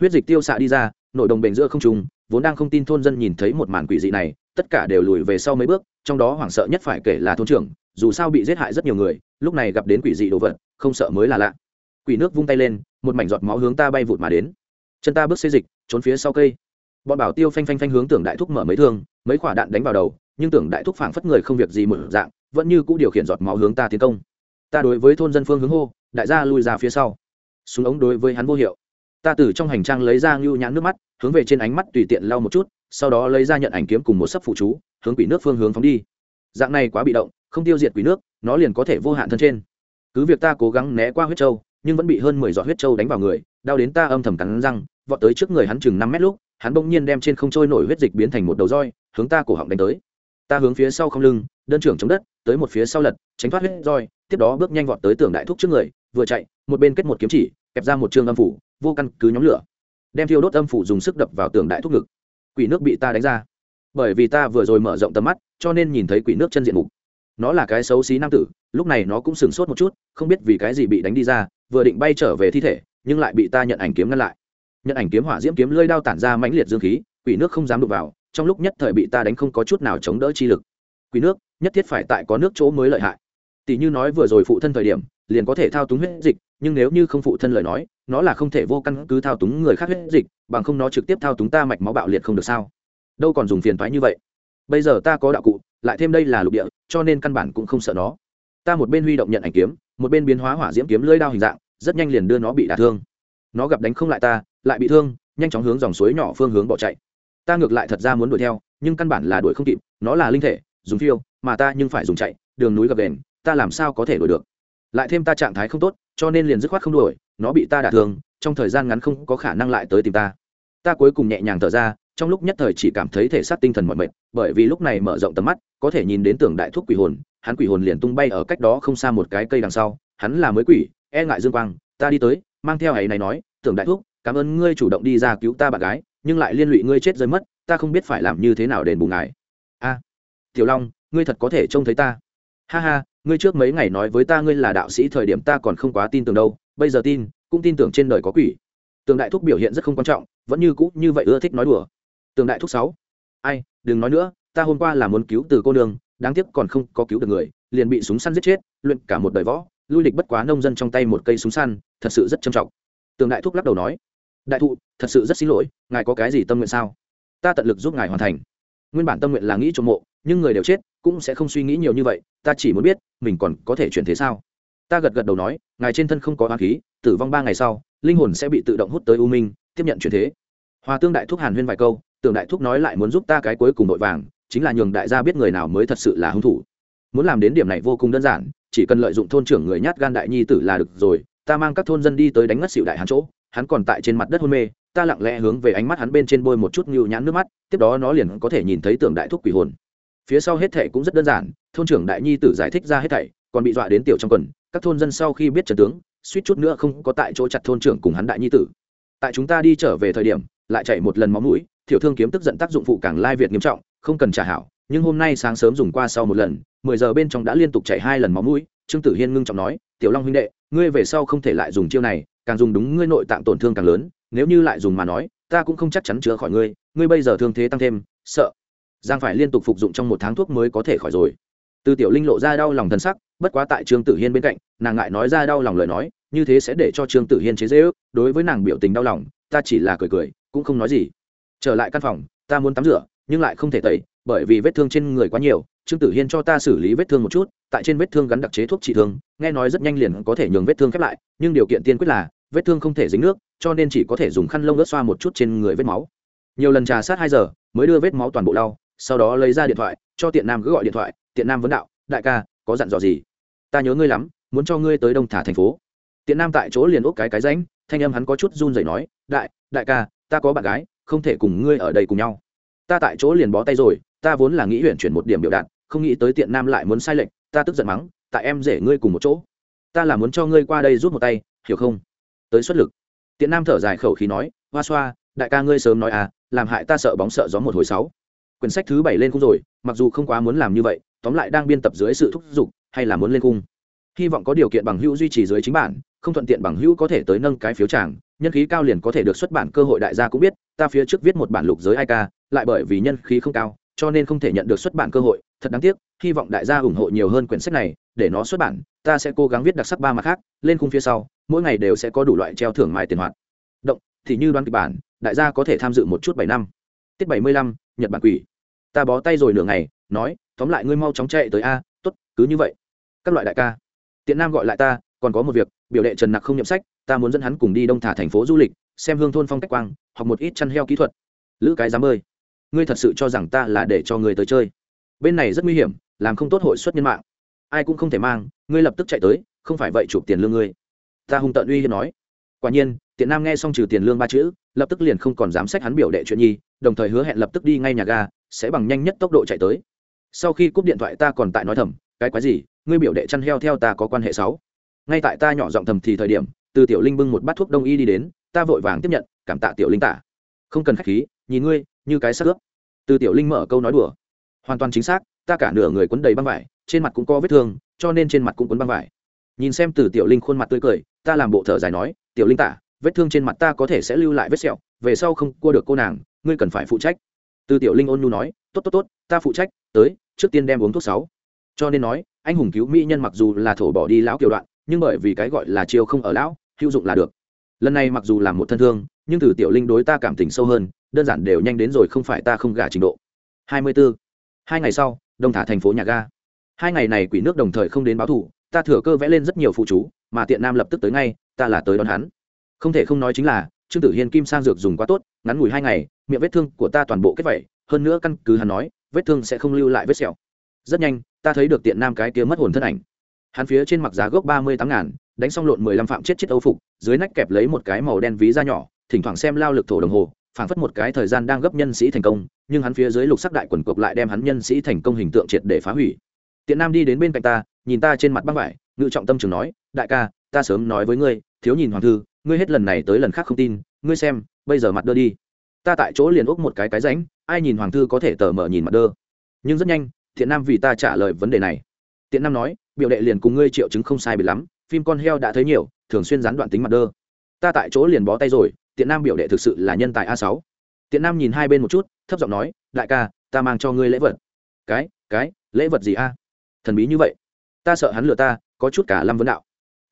Huyết dịch tiêu xạ đi ra, nội đồng bền giữa không trùng vốn đang không tin thôn dân nhìn thấy một màn quỷ dị này, tất cả đều lùi về sau mấy bước, trong đó hoảng sợ nhất phải kể là thôn trưởng, dù sao bị giết hại rất nhiều người, lúc này gặp đến quỷ dị đồ vật, không sợ mới là lạ. Quỷ nước vung tay lên, một mảnh giọt máu hướng ta bay vụt mà đến. Chân ta bước xê dịch, trốn phía sau cây. Bọn bảo tiêu phanh phanh phanh hướng tưởng đại thúc mở mấy thương, mấy quả đạn đánh vào đầu, nhưng tưởng đại thúc phảng phất người không việc gì một dạng vẫn như cũ điều khiển giọt máu hướng ta tiến công. Ta đối với thôn dân phương hướng hô, đại gia lui ra phía sau. Súng ống đối với hắn vô hiệu. Ta từ trong hành trang lấy ra ngưu nhãn nước mắt, hướng về trên ánh mắt tùy tiện lau một chút, sau đó lấy ra nhận ảnh kiếm cùng một sấp phụ chú, hướng quỷ nước phương hướng phóng đi. Dạng này quá bị động, không tiêu diệt quỷ nước, nó liền có thể vô hạn thân trên. Cứ việc ta cố gắng né qua huyết trâu, nhưng vẫn bị hơn mười giọt huyết trâu đánh vào người, đau đến ta âm thầm cắn răng, vọt tới trước người hắn chừng năm mét lúc, hắn bỗng nhiên đem trên không trôi nổi huyết dịch biến thành một đầu roi, hướng ta cổ họng đánh tới. Ta hướng phía sau không lưng đơn trưởng chống đất, tới một phía sau lật, tránh thoát huyết roi, tiếp đó bước nhanh vọt tới tường đại thúc trước người, vừa chạy, một bên kết một kiếm chỉ, kẹp ra một trường âm phủ, vô căn cứ nhóm lửa. Đem thiêu đốt âm phủ dùng sức đập vào tường đại thúc ngực. Quỷ nước bị ta đánh ra. Bởi vì ta vừa rồi mở rộng tầm mắt, cho nên nhìn thấy quỷ nước chân diện mục. Nó là cái xấu xí nam tử, lúc này nó cũng sửng sốt một chút, không biết vì cái gì bị đánh đi ra, vừa định bay trở về thi thể, nhưng lại bị ta nhận ảnh kiếm ngăn lại. Nhận ảnh kiếm hỏa diễm kiếm lơi đao tản ra mãnh liệt dương khí, quỷ nước không dám đụng vào, trong lúc nhất thời bị ta đánh không có chút nào chống đỡ chi lực. Quỷ nước nhất thiết phải tại có nước chỗ mới lợi hại. Tỷ như nói vừa rồi phụ thân thời điểm, liền có thể thao túng huyết dịch, nhưng nếu như không phụ thân lời nói, nó là không thể vô căn cứ thao túng người khác huyết dịch, bằng không nó trực tiếp thao túng ta mạch máu bạo liệt không được sao? Đâu còn dùng phiền thoái như vậy. Bây giờ ta có đạo cụ, lại thêm đây là lục địa, cho nên căn bản cũng không sợ nó. Ta một bên huy động nhận ảnh kiếm, một bên biến hóa hỏa diễm kiếm lưỡi đao hình dạng, rất nhanh liền đưa nó bị đả thương. Nó gặp đánh không lại ta, lại bị thương, nhanh chóng hướng dòng suối nhỏ phương hướng bỏ chạy. Ta ngược lại thật ra muốn đuổi theo, nhưng căn bản là đuổi không kịp, nó là linh thể dùng phiêu, mà ta nhưng phải dùng chạy, đường núi gập đền, ta làm sao có thể đuổi được? Lại thêm ta trạng thái không tốt, cho nên liền dứt khoát không đuổi, nó bị ta đả thương, trong thời gian ngắn không có khả năng lại tới tìm ta. Ta cuối cùng nhẹ nhàng thở ra, trong lúc nhất thời chỉ cảm thấy thể xác tinh thần mọi mệt, bởi vì lúc này mở rộng tầm mắt, có thể nhìn đến tưởng đại thuốc quỷ hồn, hắn quỷ hồn liền tung bay ở cách đó không xa một cái cây đằng sau, hắn là mới quỷ e ngại dương quang, ta đi tới, mang theo ấy này nói tưởng đại thuốc cảm ơn ngươi chủ động đi ra cứu ta bạn gái, nhưng lại liên lụy ngươi chết rơi mất, ta không biết phải làm như thế nào đền bù ngài. A tiểu long, ngươi thật có thể trông thấy ta. Ha ha, ngươi trước mấy ngày nói với ta ngươi là đạo sĩ, thời điểm ta còn không quá tin tưởng đâu, bây giờ tin, cũng tin tưởng trên đời có quỷ. Tường đại thúc biểu hiện rất không quan trọng, vẫn như cũ như vậy ưa thích nói đùa. Tường đại thúc sáu. Ai, đừng nói nữa, ta hôm qua là muốn cứu từ cô nương, đáng tiếc còn không có cứu được người, liền bị súng săn giết chết, luyện cả một đời võ, lui lịch bất quá nông dân trong tay một cây súng săn, thật sự rất trầm trọng. Tường đại thúc lắc đầu nói, đại thụ, thật sự rất xin lỗi, ngài có cái gì tâm nguyện sao? Ta tận lực giúp ngài hoàn thành. Nguyên bản tâm nguyện là nghĩ trộm mộ nhưng người đều chết, cũng sẽ không suy nghĩ nhiều như vậy, ta chỉ muốn biết, mình còn có thể chuyển thế sao? Ta gật gật đầu nói, ngài trên thân không có hoa khí, tử vong ba ngày sau, linh hồn sẽ bị tự động hút tới u minh, tiếp nhận chuyển thế. Hòa tương đại thúc hàn huyên vài câu, tưởng đại thúc nói lại muốn giúp ta cái cuối cùng nội vàng, chính là nhường đại gia biết người nào mới thật sự là hung thủ. Muốn làm đến điểm này vô cùng đơn giản, chỉ cần lợi dụng thôn trưởng người nhát gan đại nhi tử là được rồi, ta mang các thôn dân đi tới đánh ngất xịu đại hắn chỗ, hắn còn tại trên mặt đất hôn mê, ta lặng lẽ hướng về ánh mắt hắn bên trên bôi một chút ngưu nhãn nước mắt, tiếp đó nó liền có thể nhìn thấy tưởng đại thúc quỷ hồn phía sau hết thảy cũng rất đơn giản, thôn trưởng đại nhi tử giải thích ra hết thảy, còn bị dọa đến tiểu trong quần, các thôn dân sau khi biết trận tướng, suýt chút nữa không có tại chỗ chặt thôn trưởng cùng hắn đại nhi tử. Tại chúng ta đi trở về thời điểm, lại chạy một lần máu mũi thiểu thương kiếm tức giận tác dụng phụ càng lai việt nghiêm trọng, không cần trả hảo, nhưng hôm nay sáng sớm dùng qua sau một lần, mười giờ bên trong đã liên tục chạy hai lần máu mũi, trương tử hiên ngưng trọng nói, tiểu long huynh đệ, ngươi về sau không thể lại dùng chiêu này, càng dùng đúng ngươi nội tạng tổn thương càng lớn, nếu như lại dùng mà nói, ta cũng không chắc chắn chữa khỏi ngươi ngươi bây giờ thương thế tăng thêm, sợ giang phải liên tục phục dụng trong một tháng thuốc mới có thể khỏi rồi. Từ tiểu linh lộ ra đau lòng thân sắc, bất quá tại trương tử hiên bên cạnh, nàng ngại nói ra đau lòng lời nói, như thế sẽ để cho trương tử hiên chế dễ ước đối với nàng biểu tình đau lòng, ta chỉ là cười cười, cũng không nói gì. Trở lại căn phòng, ta muốn tắm rửa, nhưng lại không thể tẩy, bởi vì vết thương trên người quá nhiều, trương tử hiên cho ta xử lý vết thương một chút, tại trên vết thương gắn đặc chế thuốc trị thương, nghe nói rất nhanh liền có thể nhường vết thương khép lại, nhưng điều kiện tiên quyết là, vết thương không thể dính nước, cho nên chỉ có thể dùng khăn lông ướt xoa một chút trên người vết máu. Nhiều lần trà sát hai giờ, mới đưa vết máu toàn bộ lau sau đó lấy ra điện thoại, cho tiện nam cứ gọi điện thoại, tiện nam vấn đạo, đại ca, có dặn dò gì? Ta nhớ ngươi lắm, muốn cho ngươi tới đông thả thành phố. Tiện nam tại chỗ liền úp cái cái ránh thanh âm hắn có chút run rẩy nói, đại đại ca, ta có bạn gái, không thể cùng ngươi ở đây cùng nhau. Ta tại chỗ liền bó tay rồi, ta vốn là nghĩ huyện chuyển một điểm biểu đạt, không nghĩ tới tiện nam lại muốn sai lệnh ta tức giận mắng, tại em rể ngươi cùng một chỗ. Ta là muốn cho ngươi qua đây rút một tay, hiểu không? Tới xuất lực. Tiện nam thở dài khẩu khí nói, hoa xoa, đại ca ngươi sớm nói à làm hại ta sợ bóng sợ gió một hồi sáu quyển sách thứ bảy lên cung rồi, mặc dù không quá muốn làm như vậy, tóm lại đang biên tập dưới sự thúc giục, hay là muốn lên cung hy vọng có điều kiện bằng hữu duy trì dưới chính bản, không thuận tiện bằng hữu có thể tới nâng cái phiếu tràng, nhân khí cao liền có thể được xuất bản cơ hội đại gia cũng biết, ta phía trước viết một bản lục giới ai ca, lại bởi vì nhân khí không cao, cho nên không thể nhận được xuất bản cơ hội, thật đáng tiếc, hy vọng đại gia ủng hộ nhiều hơn quyển sách này, để nó xuất bản, ta sẽ cố gắng viết đặc sắc ba mặt khác, lên khung phía sau, mỗi ngày đều sẽ có đủ loại treo thưởng mài tiền hoạt. Động, thì như đoán kịch bản, đại gia có thể tham dự một chút bảy năm. Tiết bảy mươi lăm nhật bản quỷ. Ta bó tay rồi nửa ngày, nói, tóm lại ngươi mau chóng chạy tới a t ố t cứ như vậy. Các loại đại ca. Tiện nam gọi lại ta, còn có một việc, biểu đệ trần nặc không nhậm sách, ta muốn dẫn hắn cùng đi đông thả thành phố du lịch, xem hương thôn phong cách quang, học một ít chăn heo kỹ thuật. Lữ cái dám ơi, ngươi thật sự cho rằng ta là để cho người tới chơi? Bên này rất nguy hiểm, làm không tốt hội xuất nhân mạng. Ai cũng không thể mang, ngươi lập tức chạy tới, không phải vậy chụp tiền lương ngươi. Ta hung tận uy hiếp nói. Quả nhiên tiện nam nghe xong trừ tiền lương ba chữ, lập tức liền không còn dám sách hắn biểu đệ chuyện nhi, đồng thời hứa hẹn lập tức đi ngay nhà ga, sẽ bằng nhanh nhất tốc độ chạy tới. Sau khi cúp điện thoại ta còn tại nói thầm, cái quái gì? Ngươi biểu đệ chăn heo theo ta có quan hệ sáu ngay tại ta nhỏ giọng thầm thì thời điểm, từ tiểu linh bưng một bát thuốc đông y đi đến, ta vội vàng tiếp nhận, cảm tạ tiểu linh tả. Không cần khách khí, nhìn ngươi, như cái xác ướp. Từ tiểu linh mở câu nói đùa. Hoàn toàn chính xác, ta cả nửa người quấn đầy băng vải, trên mặt cũng có vết thương, cho nên trên mặt cũng quấn băng vải. Nhìn xem từ tiểu linh khuôn mặt tươi cười, ta làm bộ thở dài nói, tiểu linh tả vết thương trên mặt ta có thể sẽ lưu lại vết sẹo, về sau không cua được cô nàng, ngươi cần phải phụ trách. Từ tiểu linh ôn nhu nói, tốt tốt tốt, ta phụ trách, tới, trước tiên đem uống thuốc sáu. Cho nên nói, anh hùng cứu mỹ nhân mặc dù là thổ bỏ đi lão kiểu đoạn, nhưng bởi vì cái gọi là chiêu không ở lão, hữu dụng là được. Lần này mặc dù là một thân thương, nhưng từ tiểu linh đối ta cảm tình sâu hơn, đơn giản đều nhanh đến rồi không phải ta không gả trình độ. Hai mươi 24. hai ngày sau, đông thả thành phố nhà ga. Hai ngày này quỷ nước đồng thời không đến báo thủ, ta thừa cơ vẽ lên rất nhiều phụ chú, mà tiện nam lập tức tới ngay, ta là tới đón hắn không thể không nói chính là, trương tử hiên kim sang dược dùng quá tốt, ngắn ngủi hai ngày, miệng vết thương của ta toàn bộ kết vẩy hơn nữa căn cứ hắn nói, vết thương sẽ không lưu lại vết sẹo. Rất nhanh, ta thấy được tiện nam cái kia mất hồn thân ảnh. Hắn phía trên mặc giá gốc ba mươi tám ngàn, đánh xong lộn mười lăm phạm chết chết âu phục, dưới nách kẹp lấy một cái màu đen ví da nhỏ, thỉnh thoảng xem lao lực thổ đồng hồ, phảng phất một cái thời gian đang gấp nhân sĩ thành công, nhưng hắn phía dưới lục sắc đại quần cộc lại đem hắn nhân sĩ thành công hình tượng triệt để phá hủy. Tiện nam đi đến bên cạnh ta, nhìn ta trên mặt băng vải, ngự trọng tâm trường nói, đại ca, ta sớm nói với ngươi, thiếu nhìn hoàng thư ngươi hết lần này tới lần khác không tin, ngươi xem, bây giờ mặt đơ đi. Ta tại chỗ liền úc một cái cái ránh, ai nhìn hoàng thư có thể tờ mở nhìn mặt đơ. Nhưng rất nhanh, thiện nam vì ta trả lời vấn đề này. Tiện nam nói, biểu đệ liền cùng ngươi triệu chứng không sai bị lắm, phim con heo đã thấy nhiều, thường xuyên gián đoạn tính mặt đơ. Ta tại chỗ liền bó tay rồi tiện nam biểu đệ thực sự là nhân tài a sáu. Tiện nam nhìn hai bên một chút, thấp giọng nói, đại ca, ta mang cho ngươi lễ vật. Cái cái, lễ vật gì a? Thần bí như vậy. Ta sợ hắn lừa ta, có chút cả lâm vấn đạo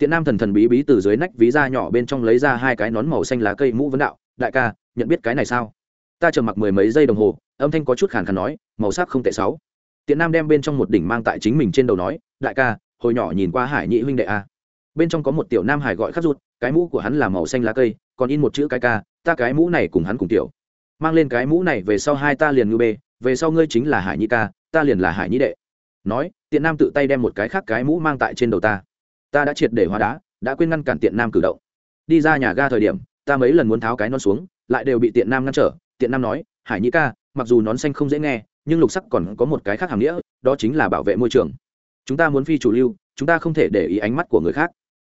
tiện nam thần thần bí bí từ dưới nách ví da nhỏ bên trong lấy ra hai cái nón màu xanh lá cây mũ vấn đạo, đại ca, nhận biết cái này sao? Ta chờ mặc mười mấy giây đồng hồ, âm thanh có chút khàn khàn nói, màu sắc không tệ sáu. Tiện nam đem bên trong một đỉnh mang tại chính mình trên đầu nói, đại ca, hồi nhỏ nhìn qua hải nhị huynh đệ a. Bên trong có một tiểu nam hải gọi khắc rụt cái mũ của hắn là màu xanh lá cây, còn in một chữ cái ca, ta cái mũ này cùng hắn cùng tiểu. Mang lên cái mũ này về sau hai ta liền ngư bê, về sau ngươi chính là hải nhi ca, ta liền là hải nhi đệ. Nói, tiện nam tự tay đem một cái khác cái mũ mang tại trên đầu ta ta đã triệt để hóa đá, đã quên ngăn cản tiện nam cử động. Đi ra nhà ga thời điểm, ta mấy lần muốn tháo cái non xuống, lại đều bị tiện nam ngăn trở. Tiện nam nói, hải nhi ca, mặc dù nón xanh không dễ nghe, nhưng lục sắc còn có một cái khác hàm nghĩa, đó chính là bảo vệ môi trường. Chúng ta muốn phi chủ lưu, chúng ta không thể để ý ánh mắt của người khác.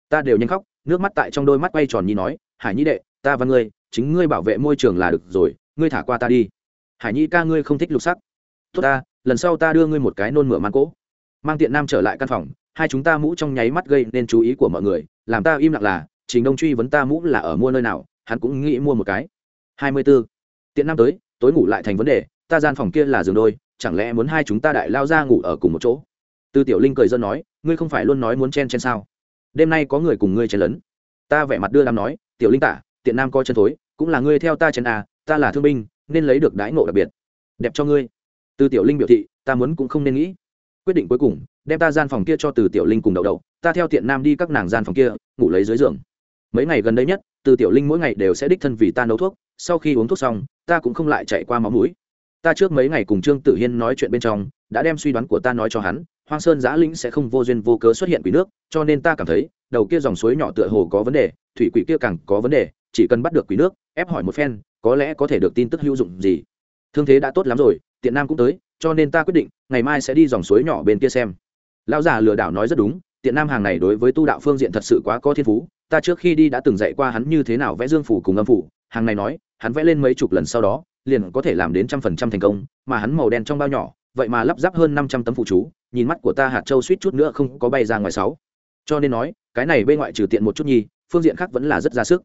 Ta đều nhanh khóc, nước mắt tại trong đôi mắt quay tròn nhi nói, hải nhi đệ, ta và ngươi, chính ngươi bảo vệ môi trường là được rồi, ngươi thả qua ta đi. Hải nhi ca, ngươi không thích lục sắc. Tốt ta, lần sau ta đưa ngươi một cái nôn mửa mang cỗ mang tiện nam trở lại căn phòng hai chúng ta mũ trong nháy mắt gây nên chú ý của mọi người, làm ta im lặng là, trình đông truy vấn ta mũ là ở mua nơi nào, hắn cũng nghĩ mua một cái. Hai mươi b ố tiện nam tới, tối ngủ lại thành vấn đề, ta gian phòng kia là giường đôi, chẳng lẽ muốn hai chúng ta đại lao ra ngủ ở cùng một chỗ? Tư tiểu linh cười dân nói, ngươi không phải luôn nói muốn chen chen sao? Đêm nay có người cùng ngươi chen lấn. Ta vẻ mặt đưa đam nói, tiểu linh tả, tiện nam coi chân thối, cũng là ngươi theo ta chen à ta là thương binh, nên lấy được đãi ngộ đặc biệt. Đẹp cho ngươi. Tư tiểu linh biểu thị, ta muốn cũng không nên nghĩ quyết định cuối cùng, đem ta gian phòng kia cho từ tiểu linh cùng đậu đậu, ta theo tiện nam đi các nàng gian phòng kia, ngủ lấy dưới giường. Mấy ngày gần đây nhất, từ tiểu linh mỗi ngày đều sẽ đích thân vì ta nấu thuốc, sau khi uống thuốc xong, ta cũng không lại chạy qua máu mũi. Ta trước mấy ngày cùng trương tử hiên nói chuyện bên trong, đã đem suy đoán của ta nói cho hắn, hoang sơn giã lĩnh sẽ không vô duyên vô cớ xuất hiện quỷ nước, cho nên ta cảm thấy, đầu kia dòng suối nhỏ tựa hồ có vấn đề, thủy quỷ kia càng có vấn đề, chỉ cần bắt được quỷ nước, ép hỏi một phen, có lẽ có thể được tin tức hữu dụng gì. Thương thế đã tốt lắm rồi tiện nam cũng tới, cho nên ta quyết định, ngày mai sẽ đi dòng suối nhỏ bên kia xem. Lão già lừa đảo nói rất đúng, tiện nam hàng này đối với tu đạo phương diện thật sự quá có thiên phú, ta trước khi đi đã từng dạy qua hắn như thế nào vẽ dương phủ cùng âm phủ, hàng này nói, hắn vẽ lên mấy chục lần sau đó, liền có thể làm đến trăm phần trăm thành công, mà hắn màu đen trong bao nhỏ, vậy mà lắp ráp hơn năm trăm tấm phụ chú, nhìn mắt của ta hạt châu suýt chút nữa không có bay ra ngoài sáu. Cho nên nói, cái này bên ngoại trừ tiện một chút nhi phương diện khác vẫn là rất ra sức.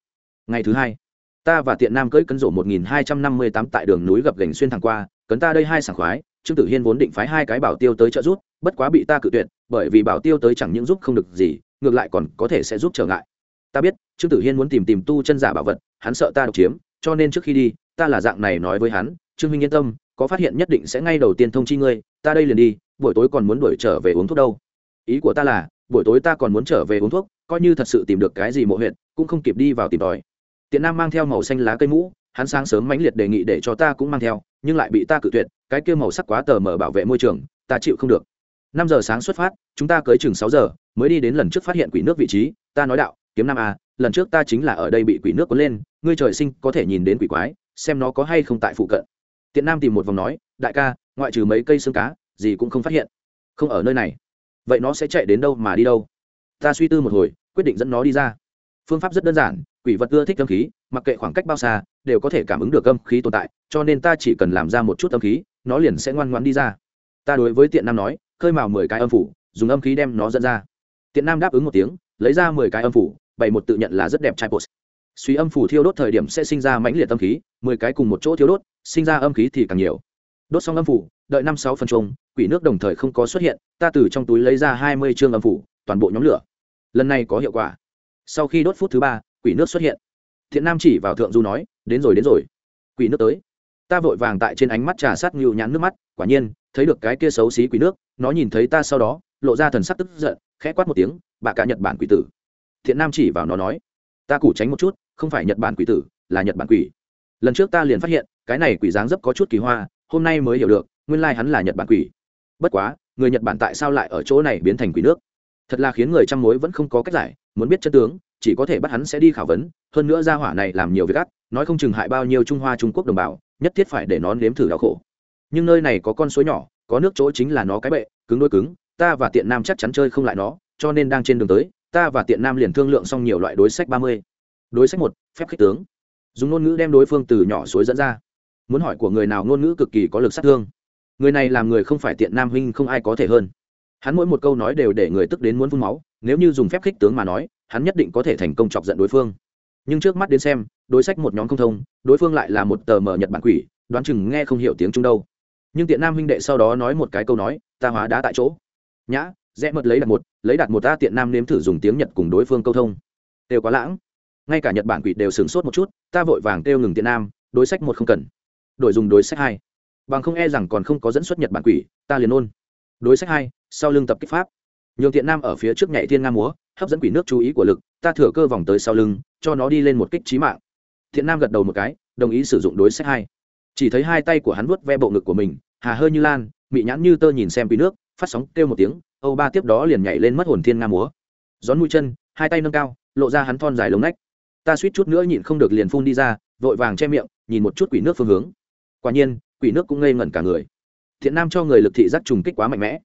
Ngày thứ hai, ta và tiện nam cưỡi cấn rổ một nghìn hai trăm năm mươi tám tại đường núi gập gành xuyên thẳng qua cấn ta đây hai sảng khoái, trương tử hiên vốn định phái hai cái bảo tiêu tới trợ giúp, bất quá bị ta cự tuyệt, bởi vì bảo tiêu tới chẳng những giúp không được gì, ngược lại còn có thể sẽ giúp trở ngại. Ta biết, trương tử hiên muốn tìm tìm tu chân giả bảo vật, hắn sợ ta độc chiếm, cho nên trước khi đi, ta là dạng này nói với hắn, trương huynh yên tâm, có phát hiện nhất định sẽ ngay đầu tiên thông chi ngươi, ta đây liền đi, buổi tối còn muốn đuổi trở về uống thuốc đâu. Ý của ta là, buổi tối ta còn muốn trở về uống thuốc, coi như thật sự tìm được cái gì mộ huyện cũng không kịp đi vào tìm tòi. Tiện nam mang theo màu xanh lá cây mũ hắn sáng sớm mãnh liệt đề nghị để cho ta cũng mang theo, nhưng lại bị ta cự tuyệt, cái kia màu sắc quá tờ mở bảo vệ môi trường, ta chịu không được. Năm giờ sáng xuất phát, chúng ta cưới chừng sáu giờ, mới đi đến lần trước phát hiện quỷ nước vị trí, ta nói đạo, kiếm nam a lần trước ta chính là ở đây bị quỷ nước cuốn lên, ngươi trời sinh có thể nhìn đến quỷ quái, xem nó có hay không tại phụ cận. Tiện nam tìm một vòng nói, đại ca, ngoại trừ mấy cây xương cá, gì cũng không phát hiện. Không ở nơi này. Vậy nó sẽ chạy đến đâu mà đi đâu? Ta suy tư một hồi, quyết định dẫn nó đi ra. Phương pháp rất đơn giản quỷ vật ưa thích âm khí, mặc kệ khoảng cách bao xa, đều có thể cảm ứng được âm khí tồn tại, cho nên ta chỉ cần làm ra một chút âm khí, nó liền sẽ ngoan ngoan đi ra. Ta đối với tiện nam nói, khơi mào mười cái âm phủ, dùng âm khí đem nó dẫn ra. Tiện nam đáp ứng một tiếng, lấy ra mười cái âm phủ, bày một tự nhận là rất đẹp trai post suy âm phủ thiêu đốt thời điểm sẽ sinh ra mãnh liệt âm khí, mười cái cùng một chỗ thiêu đốt, sinh ra âm khí thì càng nhiều. Đốt xong âm phủ, đợi năm sáu phân trùng quỷ nước đồng thời không có xuất hiện, ta từ trong túi lấy ra hai mươi chương âm phủ, toàn bộ nhóm lửa. Lần này có hiệu quả. Sau khi đốt phút thứ ba quỷ nước xuất hiện. Thiện nam chỉ vào thượng du nói, đến rồi đến rồi. Quỷ nước tới. Ta vội vàng tại trên ánh mắt trà sát ngưu nhãn nước mắt, quả nhiên, thấy được cái kia xấu xí quỷ nước, nó nhìn thấy ta sau đó, lộ ra thần sắc tức giận, khẽ quát một tiếng, bà cả nhật bản quỷ tử. Thiện nam chỉ vào nó nói, ta củ tránh một chút, không phải nhật bản quỷ tử, là nhật bản quỷ. Lần trước ta liền phát hiện, cái này quỷ dáng dấp có chút kỳ hoa, hôm nay mới hiểu được, nguyên lai hắn là nhật bản quỷ. Bất quá, người nhật bản tại sao lại ở chỗ này biến thành quỷ nước? Thật là khiến người trăm mối vẫn không có cách giải, muốn biết chân tướng chỉ có thể bắt hắn sẽ đi khảo vấn, hơn nữa gia hỏa này làm nhiều việc ác, nói không chừng hại bao nhiêu trung hoa trung quốc đồng bào, nhất thiết phải để nó nếm thử đau khổ. Nhưng nơi này có con suối nhỏ, có nước chỗ chính là nó cái bệ, cứng đôi cứng, ta và tiện nam chắc chắn chơi không lại nó, cho nên đang trên đường tới, ta và tiện nam liền thương lượng xong nhiều loại đối sách ba mươi. Đối sách một, phép khích tướng. Dùng ngôn ngữ đem đối phương từ nhỏ suối dẫn ra. Muốn hỏi của người nào ngôn ngữ cực kỳ có lực sát thương. Người này làm người không phải tiện nam huynh không ai có thể hơn. Hắn mỗi một câu nói đều để người tức đến muốn phun máu, nếu như dùng phép khích tướng mà nói hắn nhất định có thể thành công chọc giận đối phương. Nhưng trước mắt đến xem, đối sách một nhóm không thông, đối phương lại là một tờ mở nhật bản quỷ, đoán chừng nghe không hiểu tiếng trung đâu. Nhưng tiện nam huynh đệ sau đó nói một cái câu nói, ta hóa đá tại chỗ. Nhã, rẽ mật lấy đặt một, lấy đặt một ta tiện nam nếm thử dùng tiếng nhật cùng đối phương câu thông. Đều quá lãng. Ngay cả nhật bản quỷ đều sửng sốt một chút, ta vội vàng kêu ngừng tiện nam, đối sách một không cần. Đổi dùng đối sách hai. Bằng không e rằng còn không có dẫn xuất nhật bản quỷ, ta liền ôn. Đối sách hai, sau lưng tập kích pháp nhường thiện nam ở phía trước nhảy thiên nga múa, hấp dẫn quỷ nước chú ý của lực, ta thừa cơ vòng tới sau lưng, cho nó đi lên một kích trí mạng. Thiện nam gật đầu một cái, đồng ý sử dụng đối sách hai. Chỉ thấy hai tay của hắn vuốt ve bộ ngực của mình, hà hơi như lan, mị nhãn như tơ nhìn xem quỷ nước, phát sóng kêu một tiếng, âu ba tiếp đó liền nhảy lên mất hồn thiên nga múa. Gión mũi chân, hai tay nâng cao, lộ ra hắn thon dài lống nách. Ta suýt chút nữa nhịn không được liền phun đi ra, vội vàng che miệng, nhìn một chút quỷ nước phương hướng. Quả nhiên, quỷ nước cũng ngây ngẩn cả người. Thiện nam cho người lực thị giác trùng kích quá mạnh mẽ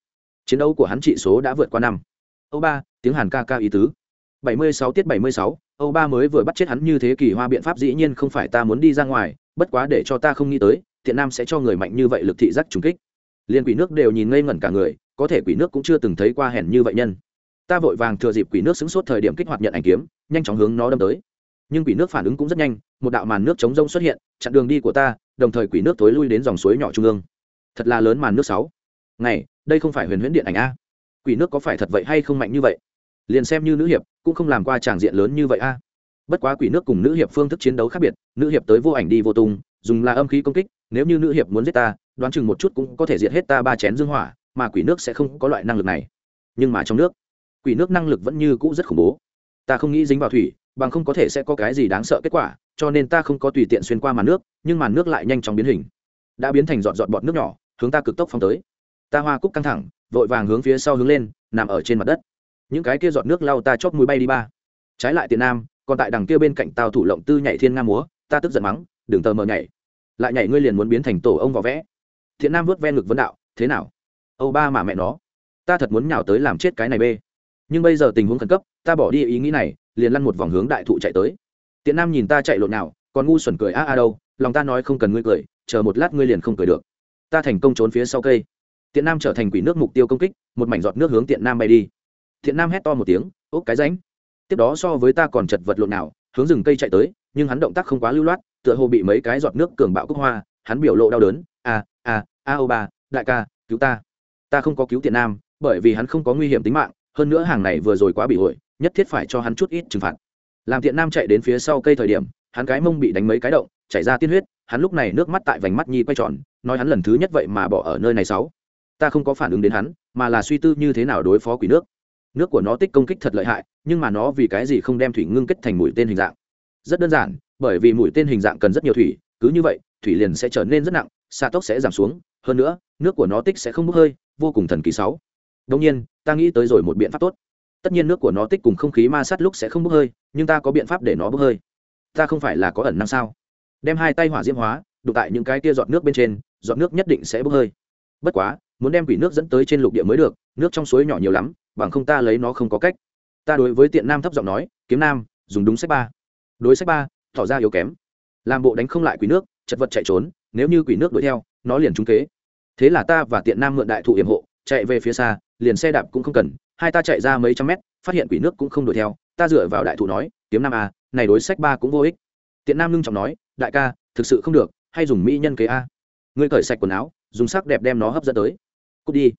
chiến đấu của hắn trị số đã vượt qua năm. Âu ba, tiếng hàn ca ca ý tứ. Bảy mươi sáu tiết bảy mươi sáu, âu ba mới vừa bắt chết hắn như thế kỳ hoa biện pháp dĩ nhiên không phải ta muốn đi ra ngoài, bất quá để cho ta không nghĩ tới, thiện nam sẽ cho người mạnh như vậy lực thị giác trùng kích. Liên quỷ nước đều nhìn ngây ngẩn cả người, có thể quỷ nước cũng chưa từng thấy qua hèn như vậy nhân. Ta vội vàng thừa dịp quỷ nước xứng suốt thời điểm kích hoạt nhận ảnh kiếm, nhanh chóng hướng nó đâm tới. Nhưng quỷ nước phản ứng cũng rất nhanh, một đạo màn nước chống rông xuất hiện, chặn đường đi của ta, đồng thời quỷ nước tối lui đến dòng suối nhỏ trung ương. Thật là lớn màn nước sáu. Ngày đây không phải huyền huyễn điện ảnh a? Quỷ nước có phải thật vậy hay không mạnh như vậy? Liền xem như nữ hiệp, cũng không làm qua tràng diện lớn như vậy a. Bất quá quỷ nước cùng nữ hiệp phương thức chiến đấu khác biệt, nữ hiệp tới vô ảnh đi vô tung, dùng là âm khí công kích, nếu như nữ hiệp muốn giết ta, đoán chừng một chút cũng có thể diệt hết ta ba chén dương hỏa, mà quỷ nước sẽ không có loại năng lực này. Nhưng mà trong nước, quỷ nước năng lực vẫn như cũ rất khủng bố. Ta không nghĩ dính vào thủy, bằng không có thể sẽ có cái gì đáng sợ kết quả, cho nên ta không có tùy tiện xuyên qua màn nước, nhưng màn nước lại nhanh chóng biến hình. Đã biến thành dọn dọn bọt nước nhỏ, hướng ta cực tốc phong tới ta hoa cúc căng thẳng, vội vàng hướng phía sau hướng lên, nằm ở trên mặt đất. Những cái kia giọt nước lau ta chót mũi bay đi ba. Trái lại tiền nam, còn tại đằng kia bên cạnh tàu thủ lộng tư nhảy thiên nga múa, ta tức giận mắng, đừng tờ mờ nhảy. Lại nhảy ngươi liền muốn biến thành tổ ông vỏ vẽ. Thiện nam vớt ven ngực vấn đạo, thế nào? Âu ba mà mẹ nó. Ta thật muốn nhào tới làm chết cái này bê. Nhưng bây giờ tình huống khẩn cấp, ta bỏ đi ý nghĩ này, liền lăn một vòng hướng đại thụ chạy tới. Tiện nam nhìn ta chạy lộn nào, còn ngu xuẩn cười a a đâu, lòng ta nói không cần ngươi cười, chờ một lát ngươi liền không cười được. Ta thành công trốn phía sau cây tiện nam trở thành quỷ nước mục tiêu công kích, một mảnh giọt nước hướng tiện nam bay đi. Tiện nam hét to một tiếng úp cái ránh. Tiếp đó so với ta còn chật vật lộn nào, hướng rừng cây chạy tới, nhưng hắn động tác không quá lưu loát, tựa hồ bị mấy cái giọt nước cường bạo cúc hoa, hắn biểu lộ đau đớn, a a a, ô ba, đại ca, cứu ta. Ta không có cứu tiện nam, bởi vì hắn không có nguy hiểm tính mạng, hơn nữa hàng này vừa rồi quá bị hội, nhất thiết phải cho hắn chút ít trừng phạt. Làm tiện nam chạy đến phía sau cây thời điểm, hắn cái mông bị đánh mấy cái động, chảy ra tiên huyết, hắn lúc này nước mắt tại vành mắt nhi quay tròn, nói hắn lần thứ nhất vậy mà bỏ ở nơi này sáu ta không có phản ứng đến hắn, mà là suy tư như thế nào đối phó quỷ nước. Nước của nó tích công kích thật lợi hại, nhưng mà nó vì cái gì không đem thủy ngưng kết thành mũi tên hình dạng? Rất đơn giản, bởi vì mũi tên hình dạng cần rất nhiều thủy, cứ như vậy, thủy liền sẽ trở nên rất nặng xa tốc sẽ giảm xuống, hơn nữa, nước của nó tích sẽ không bốc hơi, vô cùng thần kỳ sáu. Đông nhiên, ta nghĩ tới rồi một biện pháp tốt. Tất nhiên nước của nó tích cùng không khí ma sát lúc sẽ không bốc hơi, nhưng ta có biện pháp để nó bốc hơi. Ta không phải là có ẩn năng sao? Đem hai tay hỏa diễm hóa, đụng tại những cái tia giọt nước bên trên, giọt nước nhất định sẽ bốc hơi. Bất quá muốn đem quỷ nước dẫn tới trên lục địa mới được, nước trong suối nhỏ nhiều lắm, bằng không ta lấy nó không có cách. Ta đối với tiện nam thấp giọng nói, kiếm nam, dùng đúng sách ba. Đối sách ba, tỏ ra yếu kém. Làm bộ đánh không lại quỷ nước, chật vật chạy trốn, nếu như quỷ nước đuổi theo, nó liền trúng kế. Thế là ta và tiện nam mượn đại thụ hiểm hộ, chạy về phía xa, liền xe đạp cũng không cần, hai ta chạy ra mấy trăm mét, phát hiện quỷ nước cũng không đuổi theo, ta dựa vào đại thụ nói, kiếm nam a này đối sách ba cũng vô ích. Tiện nam lưng trọng nói, đại ca, thực sự không được, hay dùng mỹ nhân kế a. Ngươi cởi sạch quần áo, dùng sắc đẹp đem nó hấp dẫn tới cút đi.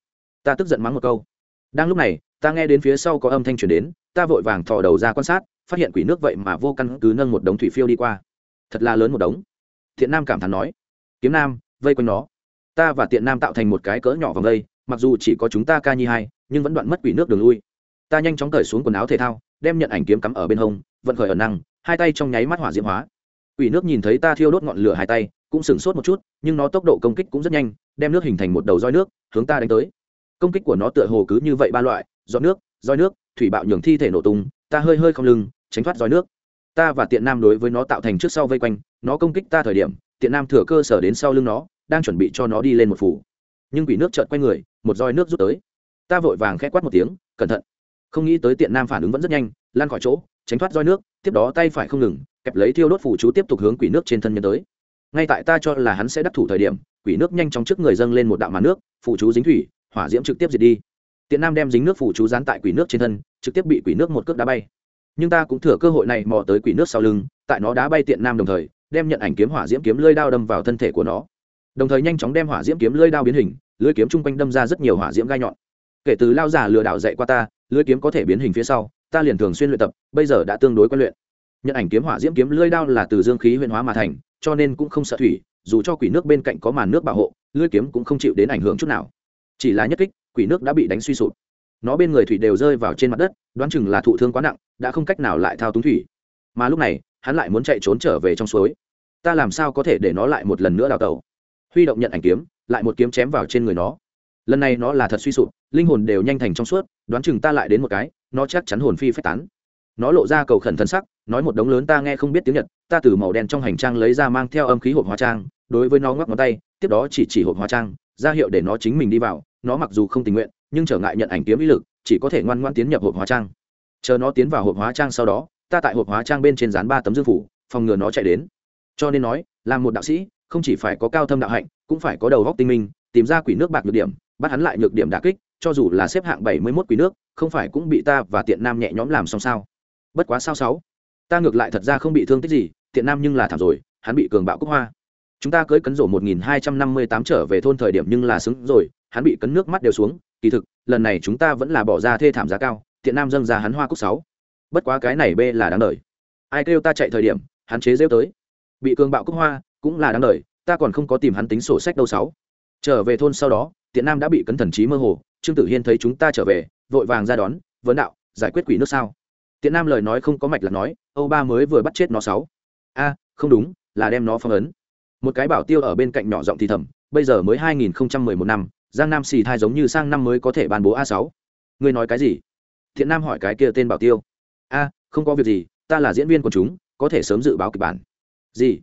Ta tức giận mắng một câu. Đang lúc này, ta nghe đến phía sau có âm thanh chuyển đến, ta vội vàng thò đầu ra quan sát, phát hiện quỷ nước vậy mà vô căn cứ nâng một đống thủy phiêu đi qua. Thật là lớn một đống. Thiện nam cảm thán nói, kiếm nam, vây quanh nó. Ta và tiện nam tạo thành một cái cỡ nhỏ vòng vây mặc dù chỉ có chúng ta ca nhi hai, nhưng vẫn đoạn mất quỷ nước đường lui. Ta nhanh chóng cởi xuống quần áo thể thao, đem nhận ảnh kiếm cắm ở bên hông, vận khởi ở năng, hai tay trong nháy mắt hỏa diễm hóa. Quỷ nước nhìn thấy ta thiêu đốt ngọn lửa hai tay, cũng sửng sốt một chút, nhưng nó tốc độ công kích cũng rất nhanh đem nước hình thành một đầu roi nước, hướng ta đánh tới. Công kích của nó tựa hồ cứ như vậy ba loại, giọt nước, roi nước, thủy bạo nhường thi thể nổ tung, ta hơi hơi không lưng, tránh thoát roi nước. Ta và tiện nam đối với nó tạo thành trước sau vây quanh, nó công kích ta thời điểm, tiện nam thừa cơ sở đến sau lưng nó, đang chuẩn bị cho nó đi lên một phủ. Nhưng quỷ nước chợt quay người, một roi nước rút tới. Ta vội vàng khẽ quát một tiếng, cẩn thận. Không nghĩ tới tiện nam phản ứng vẫn rất nhanh, lan khỏi chỗ, tránh thoát roi nước, tiếp đó tay phải không ngừng, kẹp lấy thiêu đốt phủ chú tiếp tục hướng quỷ nước trên thân nhân tới ngay tại ta cho là hắn sẽ đắc thủ thời điểm, quỷ nước nhanh chóng trước người dâng lên một đạo màn nước phụ chú dính thủy, hỏa diễm trực tiếp diệt đi. Tiện nam đem dính nước phụ chú dán tại quỷ nước trên thân, trực tiếp bị quỷ nước một cước đá bay. Nhưng ta cũng thừa cơ hội này mò tới quỷ nước sau lưng, tại nó đá bay tiện nam đồng thời, đem nhận ảnh kiếm hỏa diễm kiếm lưỡi đao đâm vào thân thể của nó. Đồng thời nhanh chóng đem hỏa diễm kiếm lưỡi đao biến hình lưỡi kiếm chung quanh đâm ra rất nhiều hỏa diễm gai nhọn. Kể từ lao giả lừa đảo dạy qua ta lưỡi kiếm có thể biến hình phía sau, ta liền thường xuyên luyện tập, bây giờ đã tương đối quen luyện. Nhận ảnh kiếm hỏa diễm kiếm lưỡi đao là từ dương khí huyền hóa mà thành cho nên cũng không sợ thủy, dù cho quỷ nước bên cạnh có màn nước bảo hộ lưỡi kiếm cũng không chịu đến ảnh hưởng chút nào. Chỉ là nhất kích, quỷ nước đã bị đánh suy sụp. Nó bên người thủy đều rơi vào trên mặt đất, đoán chừng là thụ thương quá nặng, đã không cách nào lại thao túng thủy. Mà lúc này, hắn lại muốn chạy trốn trở về trong suối. Ta làm sao có thể để nó lại một lần nữa đào tẩu? Huy động nhận ảnh kiếm, lại một kiếm chém vào trên người nó. Lần này nó là thật suy sụp, linh hồn đều nhanh thành trong suốt, đoán chừng ta lại đến một cái, nó chắc chắn hồn phi phách tán. Nó lộ ra cầu khẩn thân sắc nói một đống lớn ta nghe không biết tiếng nhật, ta từ màu đen trong hành trang lấy ra mang theo âm khí hộp hóa trang, đối với nó ngoắc ngón tay, tiếp đó chỉ chỉ hộp hóa trang, ra hiệu để nó chính mình đi vào, nó mặc dù không tình nguyện, nhưng trở ngại nhận ảnh kiếm ý lực, chỉ có thể ngoan ngoan tiến nhập hộp hóa trang. Chờ nó tiến vào hộp hóa trang sau đó, ta tại hộp hóa trang bên trên dán ba tấm dương phủ, phòng ngừa nó chạy đến. Cho nên nói làm một đạo sĩ, không chỉ phải có cao thâm đạo hạnh, cũng phải có đầu góc tinh minh, tìm ra quỷ nước bạc nhược điểm, bắt hắn lại nhược điểm đà kích, cho dù là xếp hạng bảy mươi mốt quỷ nước, không phải cũng bị ta và tiện nam nhẹ nhõm làm xong sao? Bất quá sao sáu? Ta ngược lại thật ra không bị thương tích gì, tiện nam nhưng là thảm rồi, hắn bị cường bạo cúc hoa. Chúng ta cưới cấn rổ một nghìn hai trăm năm mươi tám trở về thôn thời điểm nhưng là xứng rồi, hắn bị cấn nước mắt đều xuống, kỳ thực, lần này chúng ta vẫn là bỏ ra thê thảm giá cao, tiện nam dâng ra hắn hoa cúc sáu. Bất quá cái này b là đáng đời. Ai kêu ta chạy thời điểm, hắn chế rêu tới. Bị cường bạo cúc hoa, cũng là đáng đời, ta còn không có tìm hắn tính sổ sách đâu sáu. Trở về thôn sau đó, tiện nam đã bị cấn thần trí mơ hồ, trương tử hiên thấy chúng ta trở về, vội vàng ra đón, vấn đạo, giải quyết quỷ nước sao? Tiện nam lời nói không có mạch là nói, âu ba mới vừa bắt chết nó sáu. A, không đúng, là đem nó phong ấn. Một cái bảo tiêu ở bên cạnh nhỏ giọng thì thầm, bây giờ mới hai nghìn một năm, giang nam xì thai giống như sang năm mới có thể ban bố a sáu. Ngươi nói cái gì? Thiện nam hỏi cái kia tên bảo tiêu. A, không có việc gì, ta là diễn viên của chúng, có thể sớm dự báo kịch bản. Gì?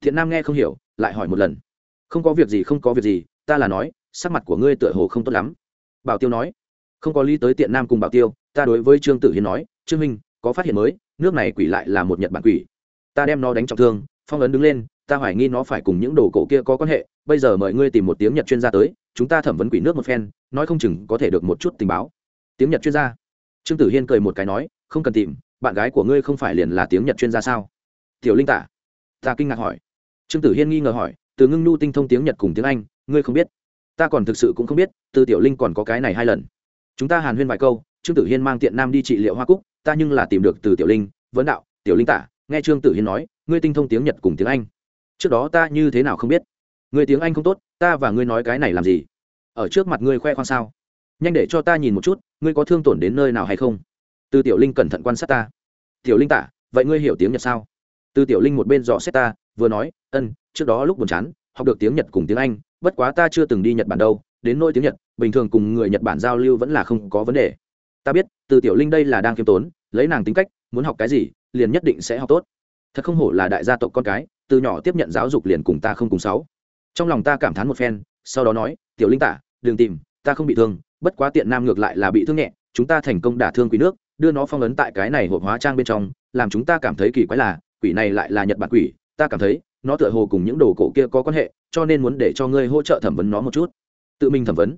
Thiện nam nghe không hiểu, lại hỏi một lần. Không có việc gì, không có việc gì, ta là nói, sắc mặt của ngươi tựa hồ không tốt lắm. Bảo tiêu nói. Không có lý tới tiện nam cùng bảo tiêu, ta đối với trương tử hiến nói trương minh, có phát hiện mới, nước này quỷ lại là một nhật bản quỷ. Ta đem nó đánh trọng thương, phong ấn đứng lên, ta hoài nghi nó phải cùng những đồ cổ kia có quan hệ, bây giờ mời ngươi tìm một tiếng nhật chuyên gia tới, chúng ta thẩm vấn quỷ nước một phen, nói không chừng có thể được một chút tình báo. Tiếng nhật chuyên gia. Trương tử hiên cười một cái nói, không cần tìm, bạn gái của ngươi không phải liền là tiếng nhật chuyên gia sao? Tiểu linh tả. Ta kinh ngạc hỏi. Trương tử hiên nghi ngờ hỏi, từ ngưng nhu tinh thông tiếng nhật cùng tiếng anh, ngươi không biết. Ta còn thực sự cũng không biết, từ tiểu linh còn có cái này hai lần. Chúng ta hàn huyên vài câu trương tử hiên mang tiện nam đi trị liệu hoa cúc, ta nhưng là tìm được từ tiểu linh, vấn đạo, tiểu linh tả, nghe trương tử hiên nói, ngươi tinh thông tiếng nhật cùng tiếng anh. Trước đó ta như thế nào không biết? Ngươi tiếng anh không tốt, ta và ngươi nói cái này làm gì? Ở trước mặt ngươi khoe khoang sao? Nhanh để cho ta nhìn một chút, ngươi có thương tổn đến nơi nào hay không? Từ tiểu linh cẩn thận quan sát ta. Tiểu linh tả, vậy ngươi hiểu tiếng nhật sao? Từ tiểu linh một bên dò xét ta, vừa nói, ân, trước đó lúc buồn chán, học được tiếng nhật cùng tiếng anh, bất quá ta chưa từng đi nhật bản đâu, đến nỗi tiếng nhật, bình thường cùng người nhật bản giao lưu vẫn là không có vấn đề ta biết, từ tiểu linh đây là đang k i ê m tốn, lấy nàng tính cách, muốn học cái gì, liền nhất định sẽ học tốt. Thật không hổ là đại gia tộc con cái, từ nhỏ tiếp nhận giáo dục liền cùng ta không cùng sáu. Trong lòng ta cảm thán một phen, sau đó nói, tiểu linh tả, đừng tìm, ta không bị thương, bất quá tiện nam ngược lại là bị thương nhẹ, chúng ta thành công đả thương quỷ nước, đưa nó phong ấn tại cái này hộp hóa trang bên trong, làm chúng ta cảm thấy kỳ quái là, quỷ này lại là nhật bản quỷ, ta cảm thấy, nó tựa hồ cùng những đồ cổ kia có quan hệ, cho nên muốn để cho ngươi hỗ trợ thẩm vấn nó một chút. Tự mình thẩm vấn.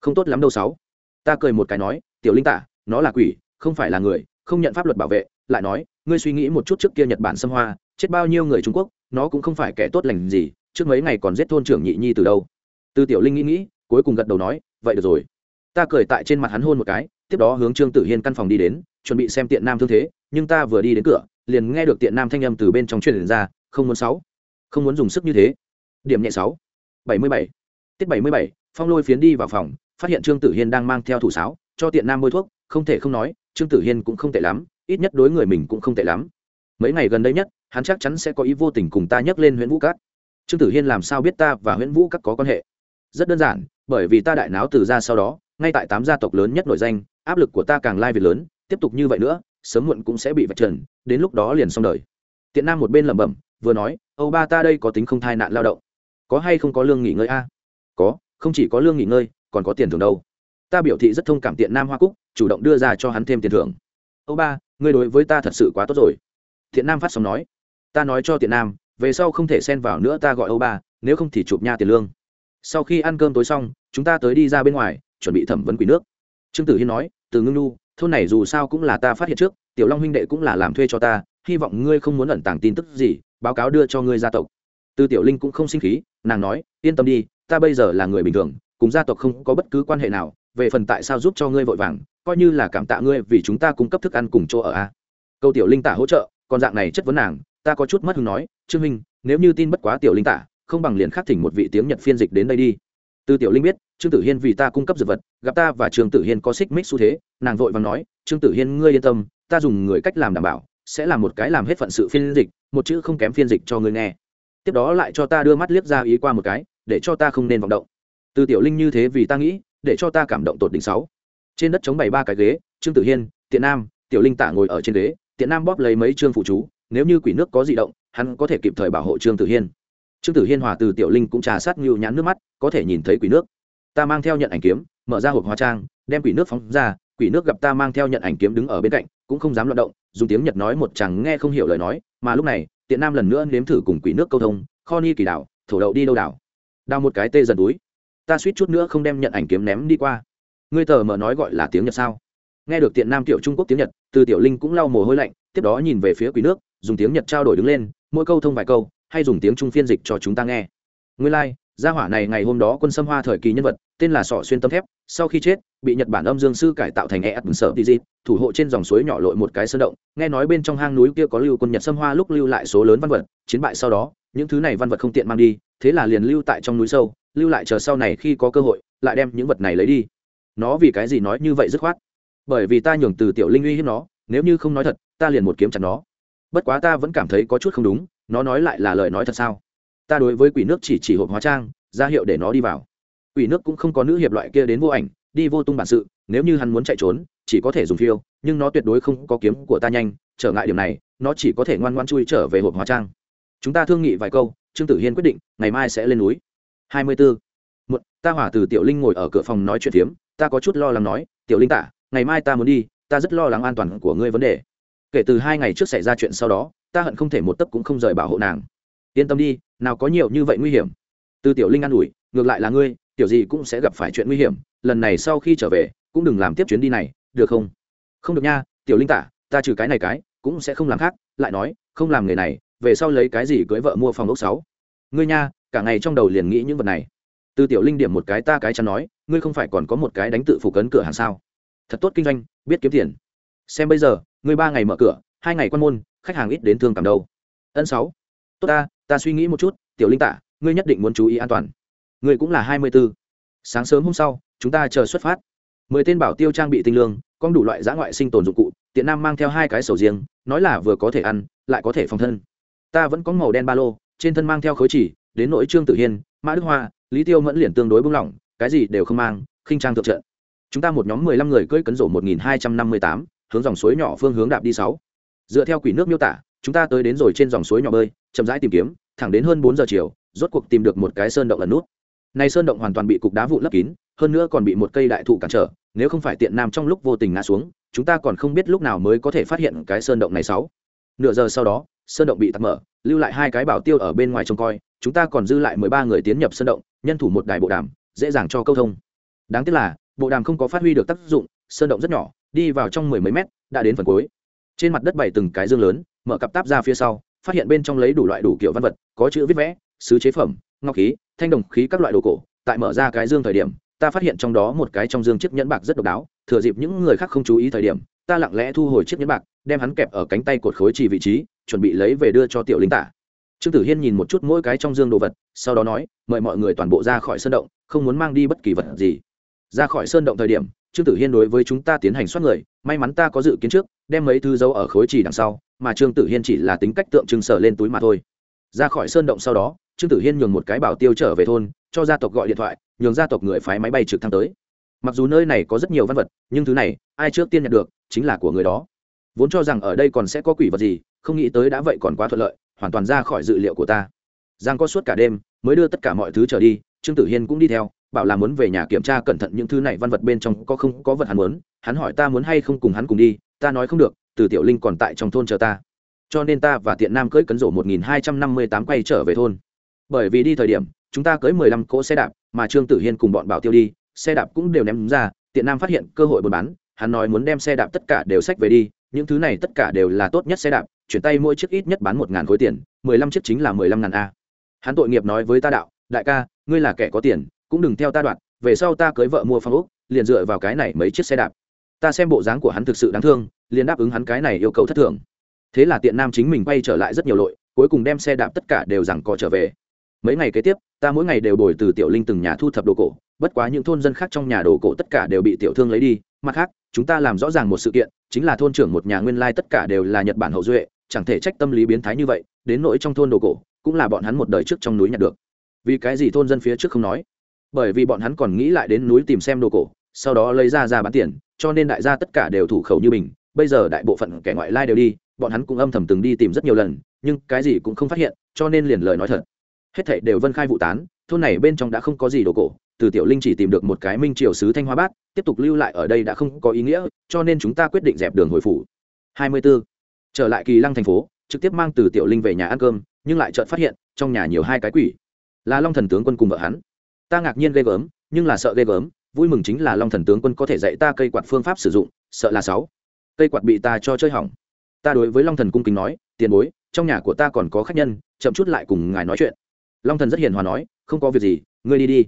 Không tốt lắm đâu, sáu. Ta cười một cái nói tiểu linh tả, nó là quỷ, không phải là người, không nhận pháp luật bảo vệ, lại nói, ngươi suy nghĩ một chút trước kia nhật bản xâm hoa, chết bao nhiêu người trung quốc, nó cũng không phải kẻ tốt lành gì, trước mấy ngày còn giết thôn trưởng nhị nhi từ đâu. Từ tiểu linh nghĩ nghĩ, cuối cùng gật đầu nói, vậy được rồi. Ta cười tại trên mặt hắn hôn một cái, tiếp đó hướng trương tử hiên căn phòng đi đến, chuẩn bị xem tiện nam thương thế, nhưng ta vừa đi đến cửa, liền nghe được tiện nam thanh âm từ bên trong truyền ra, không muốn sáu, không muốn dùng sức như thế. Điểm nhẹ sáu, bảy mươi bảy, tiết bảy mươi bảy, phong lôi phiến đi vào phòng, phát hiện trương tử hiên đang mang theo thủ sáo cho tiện nam bôi thuốc, không thể không nói, trương tử hiên cũng không tệ lắm, ít nhất đối người mình cũng không tệ lắm. Mấy ngày gần đây nhất, hắn chắc chắn sẽ có ý vô tình cùng ta nhắc lên huyện vũ cát trương tử hiên làm sao biết ta và huyện vũ cát có quan hệ? Rất đơn giản, bởi vì ta đại náo từ ra sau đó, ngay tại tám gia tộc lớn nhất nổi danh, áp lực của ta càng lai việc lớn, tiếp tục như vậy nữa, sớm muộn cũng sẽ bị vạch trần, đến lúc đó liền xong đời. Tiện nam một bên lẩm bẩm, vừa nói, âu ba ta đây có tính không thai nạn lao động. Có hay không có lương nghỉ ngơi a? Có, không chỉ có lương nghỉ ngơi, còn có tiền thưởng đâu ta biểu thị rất thông cảm tiện nam hoa cúc, chủ động đưa ra cho hắn thêm tiền thưởng. Âu ba, ngươi đối với ta thật sự quá tốt rồi. Thiện nam phát sóng nói. Ta nói cho tiện nam, về sau không thể xen vào nữa ta gọi âu ba, nếu không thì chụp nha tiền lương. Sau khi ăn cơm tối xong, chúng ta tới đi ra bên ngoài, chuẩn bị thẩm vấn quỷ nước. Trương tử hiên nói, từ ngưng lu thôn này dù sao cũng là ta phát hiện trước, tiểu long huynh đệ cũng là làm thuê cho ta, hy vọng ngươi không muốn ẩn tàng tin tức gì, báo cáo đưa cho ngươi gia tộc. Từ tiểu linh cũng không sinh khí, nàng nói, yên tâm đi, ta bây giờ là người bình thường, cùng gia tộc không có bất cứ quan hệ nào về phần tại sao giúp cho ngươi vội vàng, coi như là cảm tạ ngươi vì chúng ta cung cấp thức ăn cùng chỗ ở a. À? Câu tiểu linh tả hỗ trợ, còn dạng này chất vấn nàng, ta có chút mất hứng nói, trương minh nếu như tin bất quá tiểu linh tả, không bằng liền khắc thỉnh một vị tiếng nhật phiên dịch đến đây đi. Từ tiểu linh biết, trương tử hiên vì ta cung cấp dược vật, gặp ta và trương tử hiên có xích mích xu thế, nàng vội và nói, trương tử hiên, ngươi yên tâm, ta dùng người cách làm đảm bảo, sẽ là một cái làm hết phận sự phiên dịch, một chữ không kém phiên dịch cho ngươi nghe. Tiếp đó lại cho ta đưa mắt liếc ra ý qua một cái, để cho ta không nên vọng động. Từ tiểu linh như thế vì ta nghĩ để cho ta cảm động tột đỉnh sáu. Trên đất chống bày ba cái ghế, trương tử hiên, tiện nam, tiểu linh tả ngồi ở trên ghế, tiện nam bóp lấy mấy trương phụ chú, nếu như quỷ nước có di động, hắn có thể kịp thời bảo hộ trương tử hiên. Trương tử hiên hòa từ tiểu linh cũng trà sát ngưu nhãn nước mắt, có thể nhìn thấy quỷ nước. Ta mang theo nhận ảnh kiếm, mở ra hộp hóa trang, đem quỷ nước phóng ra, quỷ nước gặp ta mang theo nhận ảnh kiếm đứng ở bên cạnh, cũng không dám loạt động, dùng tiếng nhật nói một chàng nghe không hiểu lời nói, mà lúc này, tiện nam lần nữa nếm thử cùng quỷ nước câu thông, kho ni kỳ đảo, thổ đậu đi đâu đảo. Đào một cái tê dần túi ta suýt chút nữa không đem nhận ảnh kiếm ném đi qua. Ngươi tờ mở nói gọi là tiếng nhật sao? Nghe được tiện nam tiểu trung quốc tiếng nhật từ tiểu linh cũng lau mồ hôi lạnh tiếp đó nhìn về phía quỷ nước dùng tiếng nhật trao đổi đứng lên mỗi câu thông vài câu hay dùng tiếng trung phiên dịch cho chúng ta nghe. Nguyên lai、like, gia hỏa này ngày hôm đó quân xâm hoa thời kỳ nhân vật tên là sọ xuyên tâm thép sau khi chết bị nhật bản âm dương sư cải tạo thành e ắt sở tị thủ hộ trên dòng suối nhỏ lội một cái sơn động nghe nói bên trong hang núi kia có lưu quân nhật xâm hoa lúc lưu lại số lớn văn vật chiến bại sau đó những thứ này văn vật không tiện mang đi thế là liền lưu tại trong núi sâu lưu lại chờ sau này khi có cơ hội, lại đem những vật này lấy đi. Nó vì cái gì nói như vậy dứt khoát? Bởi vì ta nhường từ tiểu linh uy hiếp nó, nếu như không nói thật, ta liền một kiếm chặt nó. Bất quá ta vẫn cảm thấy có chút không đúng, nó nói lại là lời nói thật sao? Ta đối với quỷ nước chỉ chỉ hộp hóa trang, ra hiệu để nó đi vào. Quỷ nước cũng không có nữ hiệp loại kia đến vô ảnh, đi vô tung bản sự, nếu như hắn muốn chạy trốn, chỉ có thể dùng phiêu, nhưng nó tuyệt đối không có kiếm của ta nhanh, trở ngại điểm này, nó chỉ có thể ngoan ngoan chui trở về hộp hóa trang. Chúng ta thương nghị vài câu, trương tử hiên quyết định, ngày mai sẽ lên núi hai mươi bốn một, ta hỏa từ tiểu linh ngồi ở cửa phòng nói chuyện phiếm, ta có chút lo lắng nói, tiểu linh tả, ngày mai ta muốn đi, ta rất lo lắng an toàn của ngươi vấn đề. Kể từ hai ngày trước xảy ra chuyện sau đó, ta hận không thể một tấc cũng không rời bảo hộ nàng. Yên tâm đi, nào có nhiều như vậy nguy hiểm. Từ tiểu linh an ủi, ngược lại là ngươi, tiểu gì cũng sẽ gặp phải chuyện nguy hiểm, lần này sau khi trở về, cũng đừng làm tiếp chuyến đi này, được không? Không được nha, tiểu linh tả, ta trừ cái này cái, cũng sẽ không làm khác. Lại nói, không làm nghề này, về sau lấy cái gì cưới vợ mua phòng ốc sáu? Ngươi nha cả ngày trong đầu liền nghĩ những vật này. Từ tiểu linh điểm một cái ta cái chắn nói ngươi không phải còn có một cái đánh tự phục cấn cửa hàng sao? Thật tốt kinh doanh biết kiếm tiền. Xem bây giờ ngươi ba ngày mở cửa hai ngày quan môn khách hàng ít đến thương cảm đâu. Ân sáu. Tốt ta ta suy nghĩ một chút tiểu linh tạ, ngươi nhất định muốn chú ý an toàn. Ngươi cũng là hai mươi b ố sáng sớm hôm sau chúng ta chờ xuất phát. Mười tên bảo tiêu trang bị tinh lương con đủ loại giã ngoại sinh tồn dụng cụ tiện nam mang theo hai cái sầu riêng nói là vừa có thể ăn lại có thể phòng thân. Ta vẫn có màu đen ba lô trên thân mang theo khối chỉ đến nội trương tự hiên, mã đức hoa, lý tiêu mẫn liền tương đối bung lỏng cái gì đều không mang, khinh trang thượng trận. Chúng ta một nhóm mười lăm người cưỡi cấn rổ một nghìn hai trăm năm mươi tám, hướng dòng suối nhỏ phương hướng đạp đi sáu. Dựa theo quỷ nước miêu tả, chúng ta tới đến rồi trên dòng suối nhỏ bơi, chậm rãi tìm kiếm, thẳng đến hơn bốn giờ chiều, rốt cuộc tìm được một cái sơn động ẩn nút. Này sơn động hoàn toàn bị cục đá vụn lấp kín, hơn nữa còn bị một cây đại thụ cản trở, nếu không phải tiện nam trong lúc vô tình ngã xuống, chúng ta còn không biết lúc nào mới có thể phát hiện cái sơn động này sáu. Nửa giờ sau đó, sơn động bị tắt mở lưu lại hai cái bảo tiêu ở bên ngoài trông coi, chúng ta còn dư lại mười ba người tiến nhập sơn động, nhân thủ một đài bộ đàm, dễ dàng cho câu thông. Đáng tiếc là, bộ đàm không có phát huy được tác dụng sơn động rất nhỏ, đi vào trong mười mấy mét, đã đến phần cuối. Trên mặt đất bày từng cái dương lớn, mở cặp táp ra phía sau, phát hiện bên trong lấy đủ loại đủ kiểu văn vật, có chữ viết vẽ, sứ chế phẩm, ngọc khí, thanh đồng khí các loại đồ cổ, tại mở ra cái dương thời điểm ta phát hiện trong đó một cái trong dương chiếc nhẫn bạc rất độc đáo, thừa dịp những người khác không chú ý thời điểm, ta lặng lẽ thu hồi chiếc nhẫn bạc, đem hắn kẹp ở cánh tay cột khối chỉ vị trí, chuẩn bị lấy về đưa cho tiểu lính tả. Trương tử hiên nhìn một chút mỗi cái trong dương đồ vật, sau đó nói, mời mọi người toàn bộ ra khỏi sơn động, không muốn mang đi bất kỳ vật gì. Ra khỏi sơn động thời điểm, trương tử hiên đối với chúng ta tiến hành soát người, may mắn ta có dự kiến trước, đem mấy thứ dấu ở khối chỉ đằng sau, mà trương tử hiên chỉ là tính cách tượng trưng sở lên túi mà thôi. Ra khỏi sơn động sau đó trương tử hiên nhường một cái bảo tiêu trở về thôn, cho gia tộc gọi điện thoại, nhường gia tộc người phái máy bay trực thăng tới. Mặc dù nơi này có rất nhiều văn vật, nhưng thứ này, ai trước tiên nhận được, chính là của người đó. Vốn cho rằng ở đây còn sẽ có quỷ vật gì, không nghĩ tới đã vậy còn quá thuận lợi, hoàn toàn ra khỏi dự liệu của ta. Giang có suốt cả đêm, mới đưa tất cả mọi thứ trở đi, trương tử hiên cũng đi theo, bảo là muốn về nhà kiểm tra cẩn thận những thứ này văn vật bên trong có không có vật hắn muốn, hắn hỏi ta muốn hay không cùng hắn cùng đi, ta nói không được, từ tiểu linh còn tại trong thôn chờ ta. Cho nên ta và tiện nam cưỡi cấn rổ một nghìn hai trăm năm mươi tám quay trở về thôn bởi vì đi thời điểm, chúng ta cưỡi mười lăm cỗ xe đạp, mà trương tử hiên cùng bọn bảo tiêu đi, xe đạp cũng đều ném ra, tiện nam phát hiện cơ hội buôn bán, hắn nói muốn đem xe đạp tất cả đều sách về đi, những thứ này tất cả đều là tốt nhất xe đạp, chuyển tay mỗi chiếc ít nhất bán một ngàn khối tiền, mười lăm chiếc chính là mười lăm ngàn a. Hắn tội nghiệp nói với ta đạo, đại ca, ngươi là kẻ có tiền, cũng đừng theo ta đoạn, về sau ta cưới vợ mua phong úc liền dựa vào cái này mấy chiếc xe đạp. Ta xem bộ dáng của hắn thực sự đáng thương, liền đáp ứng hắn cái này yêu cầu thất thường. Thế là tiện nam chính mình quay trở lại rất nhiều lội, cuối cùng đem xe đạp tất cả đều rằng cò trở về mấy ngày kế tiếp, ta mỗi ngày đều bồi từ tiểu linh từng nhà thu thập đồ cổ, bất quá những thôn dân khác trong nhà đồ cổ tất cả đều bị tiểu thương lấy đi. Mặt khác, chúng ta làm rõ ràng một sự kiện, chính là thôn trưởng một nhà nguyên lai tất cả đều là nhật bản hậu duệ, chẳng thể trách tâm lý biến thái như vậy, đến nỗi trong thôn đồ cổ, cũng là bọn hắn một đời trước trong núi nhặt được. Vì cái gì thôn dân phía trước không nói? Bởi vì bọn hắn còn nghĩ lại đến núi tìm xem đồ cổ, sau đó lấy ra ra bán tiền, cho nên đại gia tất cả đều thủ khẩu như mình. Bây giờ đại bộ phận kẻ ngoại lai đều đi, bọn hắn cũng âm thầm từng đi tìm rất nhiều lần, nhưng cái gì cũng không phát hiện, cho nên liền lời nói thật hết thảy đều vân khai vụ tán, thôn này bên trong đã không có gì đồ cổ, từ tiểu linh chỉ tìm được một cái minh triều sứ thanh hoa bát, tiếp tục lưu lại ở đây đã không có ý nghĩa, cho nên chúng ta quyết định dẹp đường hồi phủ. 24. trở lại kỳ lăng thành phố, trực tiếp mang từ tiểu linh về nhà ăn cơm, nhưng lại chợt phát hiện, trong nhà nhiều hai cái quỷ. Là long thần tướng quân cùng vợ hắn. Ta ngạc nhiên ghê gớm, nhưng là sợ ghê gớm, vui mừng chính là long thần tướng quân có thể dạy ta cây quạt phương pháp sử dụng, sợ là sáu. Cây quạt bị ta cho chơi hỏng. Ta đối với long thần cung kính nói, tiền bối, trong nhà của ta còn có khách nhân, chậm chút lại cùng ngài nói chuyện long thần rất hiền hòa nói, không có việc gì, ngươi đi đi.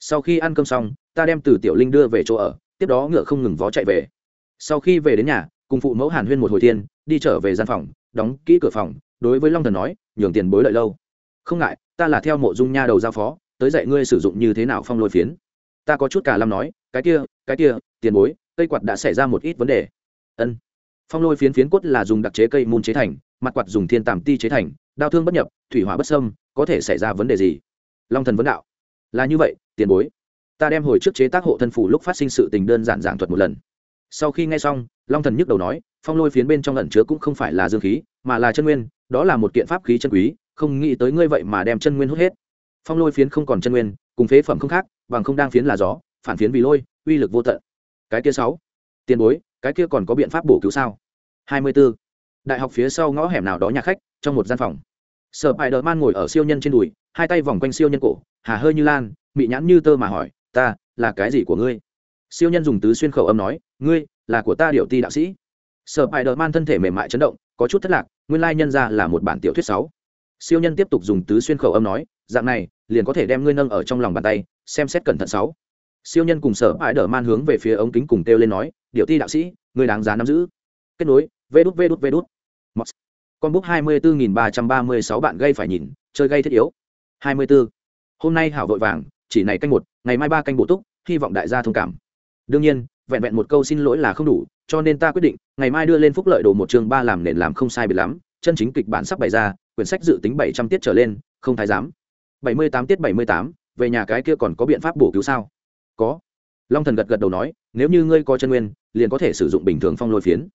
Sau khi ăn cơm xong, ta đem từ tiểu linh đưa về chỗ ở, tiếp đó ngựa không ngừng vó chạy về. Sau khi về đến nhà, cùng phụ mẫu hàn huyên một hồi thiên, đi trở về gian phòng, đóng kỹ cửa phòng, đối với long thần nói, nhường tiền bối lợi lâu. Không ngại, ta là theo mộ dung nha đầu giao phó, tới dạy ngươi sử dụng như thế nào phong lôi phiến. Ta có chút cả lâm nói, cái kia cái kia, tiền bối, cây quạt đã xảy ra một ít vấn đề. Ân. Phong lôi phiến phiến cốt là dùng đặc chế cây môn chế thành mặt quạt dùng thiên tàm ti chế thành, đao thương bất nhập, thủy hỏa bất sâm có thể xảy ra vấn đề gì? Long thần vấn đạo. Là như vậy, tiền bối. Ta đem hồi trước chế tác hộ thân phủ lúc phát sinh sự tình đơn giản giảng thuật một lần. Sau khi nghe xong, long thần nhức đầu nói, phong lôi phiến bên trong lẩn chứa cũng không phải là dương khí, mà là chân nguyên, đó là một kiện pháp khí chân quý, không nghĩ tới ngươi vậy mà đem chân nguyên hút hết. Phong lôi phiến không còn chân nguyên, cùng phế phẩm không khác, bằng không đang phiến là gió, phản phiến vì lôi, uy lực vô tận. Cái kia sáu. Tiền bối, cái kia còn có biện pháp bổ cứu sao? Hai mươi 24 đại học phía sau ngõ hẻm nào đó nhà khách, trong một gian phòng. Sở bài đờ man ngồi ở siêu nhân trên đùi, hai tay vòng quanh siêu nhân cổ, hà hơi như lan bị nhãn như tơ mà hỏi, ta là cái gì của ngươi? Siêu nhân dùng tứ xuyên khẩu âm nói, ngươi là của ta điệu ti đạo sĩ. Sở bài đờ man thân thể mềm mại chấn động, có chút thất lạc, nguyên lai nhân ra là một bản tiểu thuyết sáu. Siêu nhân tiếp tục dùng tứ xuyên khẩu âm nói, dạng này, liền có thể đem ngươi nâng ở trong lòng bàn tay, xem xét cẩn thận sáu. Siêu nhân cùng sở bãi đờ man hướng về phía ống kính cùng kêu lên nói điệu ti đạo sĩ người đáng giá nắm giữ. Kết nối, vê đút vê đút vê đút con bút hai mươi bốn nghìn ba trăm ba mươi sáu bạn gây phải nhìn, chơi gây thiết yếu. Hai mươi bốn hôm nay hảo vội vàng, chỉ này canh một, ngày mai ba canh bổ túc, hy vọng đại gia thông cảm. Đương nhiên, vẹn vẹn một câu xin lỗi là không đủ, cho nên ta quyết định, ngày mai đưa lên phúc lợi đồ một chương ba làm nền làm không sai biệt lắm, chân chính kịch bản sắp bày ra, quyển sách dự tính bảy trăm tiết trở lên, không thái giám. Bảy mươi tám tiết bảy mươi tám, về nhà cái kia còn có biện pháp bổ cứu sao? Có. Long thần gật gật đầu nói, nếu như ngươi có chân nguyên, liền có thể sử dụng bình thường phong lôi phiến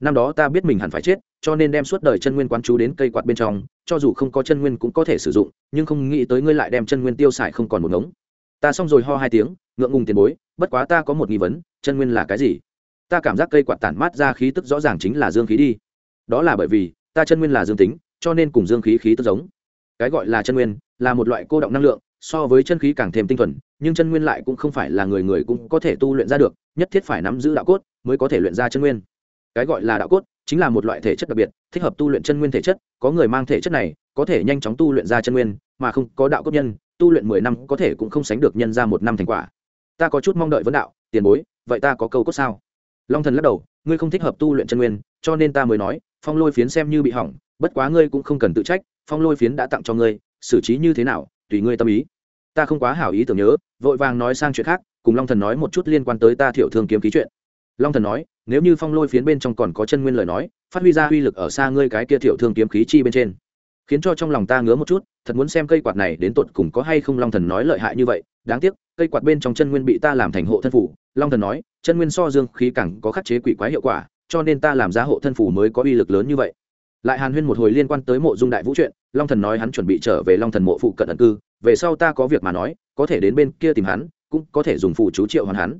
năm đó ta biết mình hẳn phải chết, cho nên đem suốt đời chân nguyên quán chú đến cây quạt bên trong, cho dù không có chân nguyên cũng có thể sử dụng, nhưng không nghĩ tới ngươi lại đem chân nguyên tiêu xài không còn một ngống. Ta xong rồi ho hai tiếng, ngượng ngùng tiền bối, bất quá ta có một nghi vấn, chân nguyên là cái gì? Ta cảm giác cây quạt tản mát ra khí tức rõ ràng chính là dương khí đi. Đó là bởi vì, ta chân nguyên là dương tính, cho nên cùng dương khí khí tức giống. Cái gọi là chân nguyên, là một loại cô động năng lượng, so với chân khí càng thêm tinh thuần, nhưng chân nguyên lại cũng không phải là người người cũng có thể tu luyện ra được, nhất thiết phải nắm giữ đạo cốt mới có thể luyện ra chân nguyên cái gọi là đạo cốt chính là một loại thể chất đặc biệt, thích hợp tu luyện chân nguyên thể chất. Có người mang thể chất này, có thể nhanh chóng tu luyện ra chân nguyên, mà không có đạo cốt nhân, tu luyện mười năm có thể cũng không sánh được nhân ra một năm thành quả. Ta có chút mong đợi vấn đạo, tiền bối, vậy ta có câu cốt sao? Long thần lắc đầu, ngươi không thích hợp tu luyện chân nguyên, cho nên ta mới nói, phong lôi phiến xem như bị hỏng, bất quá ngươi cũng không cần tự trách, phong lôi phiến đã tặng cho ngươi, xử trí như thế nào, tùy ngươi tâm ý. Ta không quá hảo ý tưởng nhớ, vội vàng nói sang chuyện khác, cùng long thần nói một chút liên quan tới ta thiểu thương kiếm ký chuyện long thần nói nếu như phong lôi phiến bên trong còn có chân nguyên lời nói phát huy ra uy lực ở xa ngươi cái kia thiểu thương kiếm khí chi bên trên. Khiến cho trong lòng ta ngứa một chút thật muốn xem cây quạt này đến tột cùng có hay không long thần nói lợi hại như vậy. Đáng tiếc cây quạt bên trong chân nguyên bị ta làm thành hộ thân phủ. Long thần nói chân nguyên so dương khí càng có khắc chế quỷ quái hiệu quả cho nên ta làm ra hộ thân phủ mới có uy lực lớn như vậy. Lại hàn huyên một hồi liên quan tới mộ dung đại vũ chuyện long thần nói hắn chuẩn bị trở về long thần mộ phụ cận ẩn cư về sau ta có việc mà nói có thể đến bên kia tìm hắn cũng có thể dùng phụ chú triệu hoàn hắn.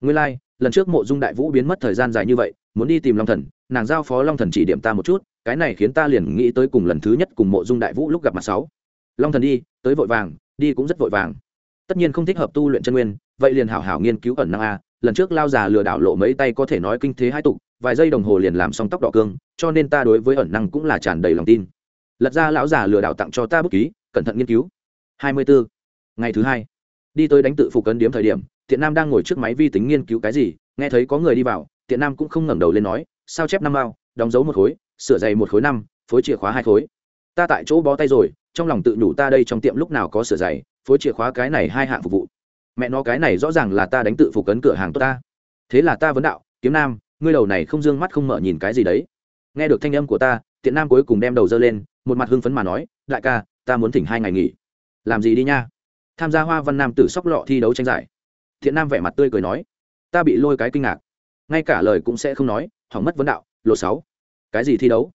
Nguyên lai、like, lần trước mộ dung đại vũ biến mất thời gian dài như vậy, muốn đi tìm long thần, nàng giao phó long thần chỉ điểm ta một chút, cái này khiến ta liền nghĩ tới cùng lần thứ nhất cùng mộ dung đại vũ lúc gặp mặt sáu. Long thần đi, tới vội vàng, đi cũng rất vội vàng. Tất nhiên không thích hợp tu luyện chân nguyên, vậy liền hảo hảo nghiên cứu ẩn năng a. Lần trước lao già lừa đảo lộ mấy tay có thể nói kinh thế hai tục, vài giây đồng hồ liền làm xong tóc đỏ cương, cho nên ta đối với ẩn năng cũng là tràn đầy lòng tin. Lật ra lão già lừa đảo tặng cho ta bút ký, cẩn thận nghiên cứu. Hai mươi bốn ngày thứ hai, đi tới đánh tự phục cấn điếm thời điểm tiện nam đang ngồi trước máy vi tính nghiên cứu cái gì, nghe thấy có người đi vào, tiện nam cũng không ngẩng đầu lên nói, sao chép năm mao, đóng dấu một khối, sửa giày một khối năm, phối chìa khóa hai khối. Ta tại chỗ bó tay rồi, trong lòng tự nhủ ta đây trong tiệm lúc nào có sửa giày, phối chìa khóa cái này hai hạng phục vụ. Mẹ nó cái này rõ ràng là ta đánh tự phục cấn cửa hàng tốt ta. Thế là ta vấn đạo, kiếm nam, ngươi đầu này không d ư ơ n g mắt không mở nhìn cái gì đấy. Nghe được thanh âm của ta, tiện nam cuối cùng đem đầu dơ lên, một mặt hưng phấn mà nói, đại ca, ta muốn thỉnh hai ngày nghỉ. Làm gì đi nha? Tham gia hoa văn nam tử sóc lọ thi đấu tranh giải thiện nam vẻ mặt tươi cười nói, ta bị lôi cái kinh ngạc. Ngay cả lời cũng sẽ không nói, hỏng mất vấn đạo lộ sáu. Cái gì thi đấu?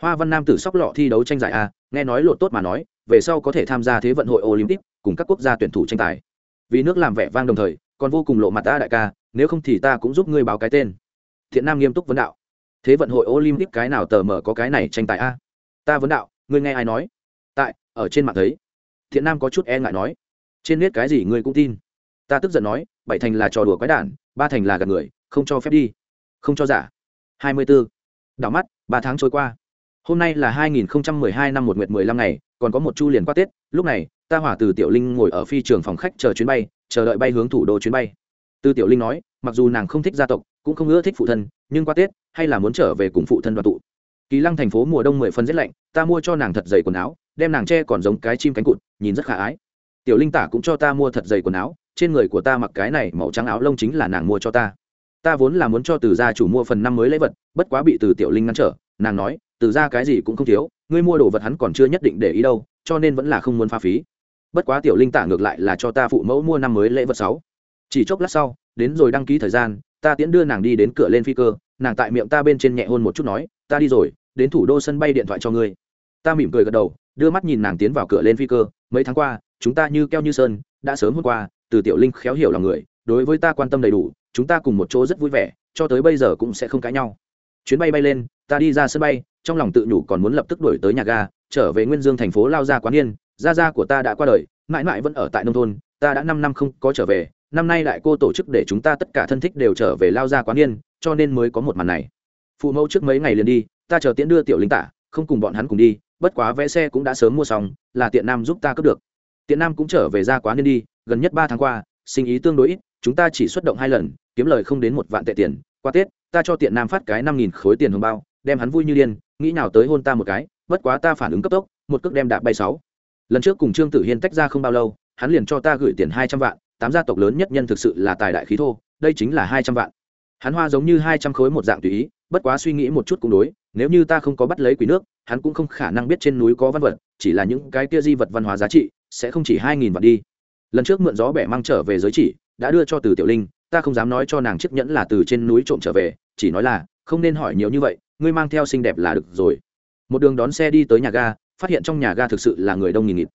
Hoa văn nam tử sóc lọ thi đấu tranh giải a, nghe nói lộ tốt mà nói, về sau có thể tham gia thế vận hội olympic, cùng các quốc gia tuyển thủ tranh tài. Vì nước làm vẻ vang đồng thời, còn vô cùng lộ mặt ta đại ca, nếu không thì ta cũng giúp ngươi báo cái tên. Thiện nam nghiêm túc vấn đạo. Thế vận hội olympic cái nào tờ mở có cái này tranh tài a? Ta vấn đạo, ngươi nghe ai nói? Tại, ở trên mạng thấy. Thiện nam có chút e ngại nói. Trên biết cái gì ngươi cũng tin ta tức giận nói, bảy thành là trò đùa quái đản, ba thành là gạt người, không cho phép đi. Không cho giả. Hai mươi b ố đảo mắt, ba tháng trôi qua. Hôm nay là hai nghìn hai năm một nguyệt mười lăm ngày, còn có một chu liền qua tết. Lúc này, ta hỏa từ tiểu linh ngồi ở phi trường phòng khách chờ chuyến bay, chờ đợi bay hướng thủ đô chuyến bay. Từ tiểu linh nói, mặc dù nàng không thích gia tộc, cũng không ưa thích phụ thân, nhưng qua tết, hay là muốn trở về cùng phụ thân đoàn tụ. Kỳ lăng thành phố mùa đông mười phân rét lạnh, ta mua cho nàng thật dày quần áo, đem nàng che còn giống cái chim cánh cụt, nhìn rất khả ái. Tiểu linh tả cũng cho ta mua thật dày quần áo trên người của ta mặc cái này màu trắng áo lông chính là nàng mua cho ta. Ta vốn là muốn cho từ gia chủ mua phần năm mới lễ vật, bất quá bị từ tiểu linh ngăn trở, nàng nói, từ gia cái gì cũng không thiếu, ngươi mua đồ vật hắn còn chưa nhất định để ý đâu, cho nên vẫn là không muốn pha phí. Bất quá tiểu linh tả ngược lại là cho ta phụ mẫu mua năm mới lễ vật sáu. Chỉ chốc lát sau, đến rồi đăng ký thời gian, ta tiễn đưa nàng đi đến cửa lên phi cơ, nàng tại miệng ta bên trên nhẹ hôn một chút nói, ta đi rồi, đến thủ đô sân bay điện thoại cho ngươi. Ta mỉm cười gật đầu, đưa mắt nhìn nàng tiến vào cửa lên phi cơ, mấy tháng qua, chúng ta như keo như sơn, đã sớm hôm qua từ tiểu linh khéo hiểu lòng người, đối với ta quan tâm đầy đủ, chúng ta cùng một chỗ rất vui vẻ, cho tới bây giờ cũng sẽ không cãi nhau. Chuyến bay bay lên, ta đi ra sân bay, trong lòng tự nhủ còn muốn lập tức đuổi tới nhà ga, trở về nguyên dương thành phố lao ra quán yên, gia gia của ta đã qua đời, mãi mãi vẫn ở tại nông thôn, ta đã năm năm không có trở về, năm nay đại cô tổ chức để chúng ta tất cả thân thích đều trở về lao ra quán yên, cho nên mới có một màn này. Phụ mẫu trước mấy ngày liền đi, ta chờ tiễn đưa tiểu linh tả, không cùng bọn hắn cùng đi, bất quá vé xe cũng đã sớm mua xong, là tiện nam giúp ta cướp được. Tiện nam cũng trở về ra quán yên đi gần nhất ba tháng qua, sinh ý tương đối ít, chúng ta chỉ xuất động hai lần, kiếm lời không đến một vạn tệ tiền, qua tết, ta cho tiện nam phát cái năm nghìn khối tiền hồng bao, đem hắn vui như điên, nghĩ nào tới hôn ta một cái, bất quá ta phản ứng cấp tốc, một cước đem đạp bay sáu. Lần trước cùng trương tử hiên tách ra không bao lâu, hắn liền cho ta gửi tiền hai trăm vạn, tám gia tộc lớn nhất nhân thực sự là tài đại khí thô, đây chính là hai trăm vạn. Hắn hoa giống như hai trăm khối một dạng tùy ý, bất quá suy nghĩ một chút cũng đối, nếu như ta không có bắt lấy quỷ nước, hắn cũng không khả năng biết trên núi có văn vật, chỉ là những cái kia di vật văn hóa giá trị, sẽ không chỉ hai nghìn vạn đi lần trước mượn gió bẻ mang trở về giới chỉ, đã đưa cho từ tiểu linh, ta không dám nói cho nàng chiếc nhẫn là từ trên núi trộm trở về, chỉ nói là, không nên hỏi nhiều như vậy, ngươi mang theo xinh đẹp là được rồi một đường đón xe đi tới nhà ga, phát hiện trong nhà ga thực sự là người đông nghìn nghịt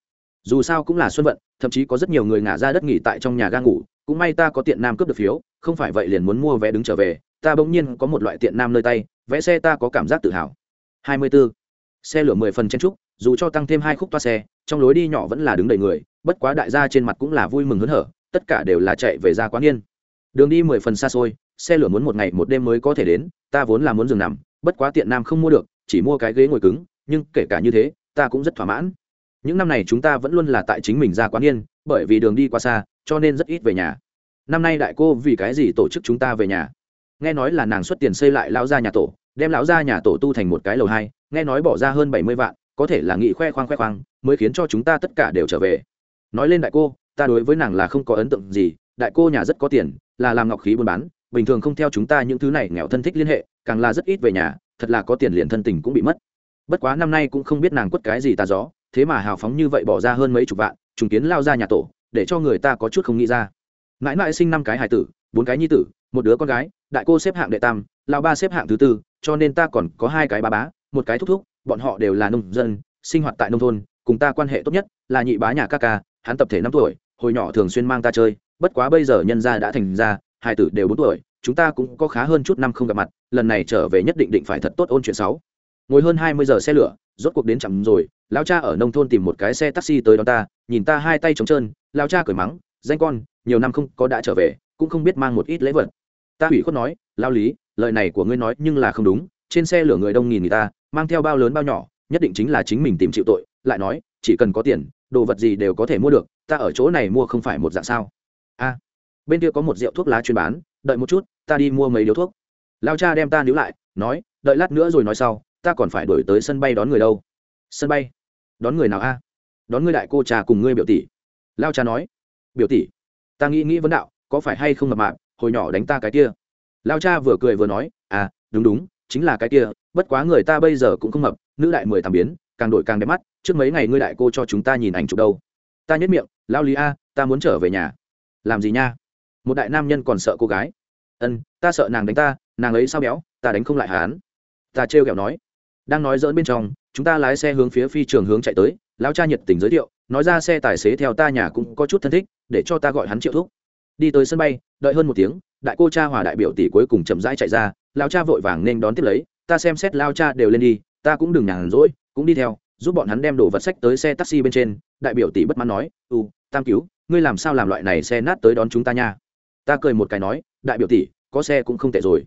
dù sao cũng là xuân vận, thậm chí có rất nhiều người ngả ra đất nghỉ tại trong nhà ga ngủ, cũng may ta có tiện nam cướp được phiếu, không phải vậy liền muốn mua vé đứng trở về, ta bỗng nhiên có một loại tiện nam nơi tay vẽ xe ta có cảm giác tự hào 24. xe lửa 10 phần chen trúc, dù cho tăng thêm hai khúc toa xe, trong lối đi nhỏ vẫn là đứng đầy người bất quá đại gia trên mặt cũng là vui mừng hớn hở, tất cả đều là chạy về ra quán yên. Đường đi 10 phần xa xôi, xe lửa muốn một ngày một đêm mới có thể đến, ta vốn là muốn dừng nằm, bất quá tiện nam không mua được, chỉ mua cái ghế ngồi cứng, nhưng kể cả như thế, ta cũng rất thỏa mãn. Những năm này chúng ta vẫn luôn là tại chính mình ra quán yên, bởi vì đường đi qua xa, cho nên rất ít về nhà. Năm nay đại cô vì cái gì tổ chức chúng ta về nhà? Nghe nói là nàng xuất tiền xây lại lão gia nhà tổ, đem lão gia nhà tổ tu thành một cái lầu hai, nghe nói bỏ ra hơn bảy mươi vạn, có thể là nghị khoe khoang khoe khoang, mới khiến cho chúng ta tất cả đều trở về nói lên đại cô, ta đối với nàng là không có ấn tượng gì, đại cô nhà rất có tiền, là làm ngọc khí buôn bán, bình thường không theo chúng ta những thứ này nghèo thân thích liên hệ, càng là rất ít về nhà, thật là có tiền liền thân tình cũng bị mất. Bất quá năm nay cũng không biết nàng quất cái gì tà gió, thế mà hào phóng như vậy bỏ ra hơn mấy chục vạn, trùng kiến lao ra nhà tổ, để cho người ta có chút không nghĩ ra. Mãi mãi sinh năm cái hài tử, bốn cái nhi tử, một đứa con gái, đại cô xếp hạng đệ tam lao ba xếp hạng thứ tư, cho nên ta còn có hai cái ba bá, một cái thúc thúc, bọn họ đều là nông dân, sinh hoạt tại nông thôn, cùng ta quan hệ tốt nhất là nhị bá nhà ca ca hắn tập thể năm tuổi, hồi nhỏ thường xuyên mang ta chơi, bất quá bây giờ nhân gia đã thành ra hai tử đều bốn tuổi, chúng ta cũng có khá hơn chút năm không gặp mặt, lần này trở về nhất định định phải thật tốt ôn chuyện sáu ngồi hơn hai mươi giờ xe lửa, rốt cuộc đến chậm rồi, Lão cha ở nông thôn tìm một cái xe taxi tới đón ta, nhìn ta hai tay trống trơn, lão cha cười mắng, danh con, nhiều năm không có đã trở về, cũng không biết mang một ít lễ vật. Ta ủy khuất nói lao lý, lời này của ngươi nói nhưng là không đúng, trên xe lửa người đông nghìn người ta, mang theo bao lớn bao nhỏ, nhất định chính là chính mình tìm chịu tội. Lại nói, chỉ cần có tiền đồ vật gì đều có thể mua được, ta ở chỗ này mua không phải một dạng sao? A, bên kia có một rượu thuốc lá chuyên bán, đợi một chút, ta đi mua mấy điếu thuốc. Lao cha đem ta níu lại, nói, đợi lát nữa rồi nói sau, ta còn phải đổi tới sân bay đón người đâu. Sân bay? Đón người nào a? Đón ngươi đại cô trà cùng ngươi biểu tỷ. Lao cha nói, biểu tỷ, ta nghĩ nghĩ vấn đạo, có phải hay không mập mạp, hồi nhỏ đánh ta cái kia? Lao cha vừa cười vừa nói à đúng đúng, chính là cái kia, bất quá người ta bây giờ cũng không mập, nữ đại mười tám biến càng đổi càng đẹp mắt, trước mấy ngày ngươi đại cô cho chúng ta nhìn ảnh chụp đâu? Ta nhất miệng lao lý a, ta muốn trở về nhà. Làm gì nha? Một đại nam nhân còn sợ cô gái. Ân, ta sợ nàng đánh ta, nàng ấy sao béo, ta đánh không lại hán ta trêu kẹo nói. Đang nói dỡn bên trong, chúng ta lái xe hướng phía phi trường hướng chạy tới, lão cha nhiệt tình giới thiệu, nói ra xe tài xế theo ta nhà cũng có chút thân thích, để cho ta gọi hắn triệu thúc. Đi tới sân bay, đợi hơn một tiếng, đại cô cha hòa đại biểu tỷ cuối cùng chậm rãi chạy ra, lão cha vội vàng nên đón tiếp lấy, ta xem xét lao cha đều lên đi, ta cũng đừng nhàn rỗi cũng đi theo, giúp bọn hắn đem đồ vật sách tới xe taxi bên trên, đại biểu tỷ bất mãn nói, u, tam cứu, ngươi làm sao làm loại này xe nát tới đón chúng ta nha? Ta cười một cái nói, đại biểu tỷ, có xe cũng không tệ rồi.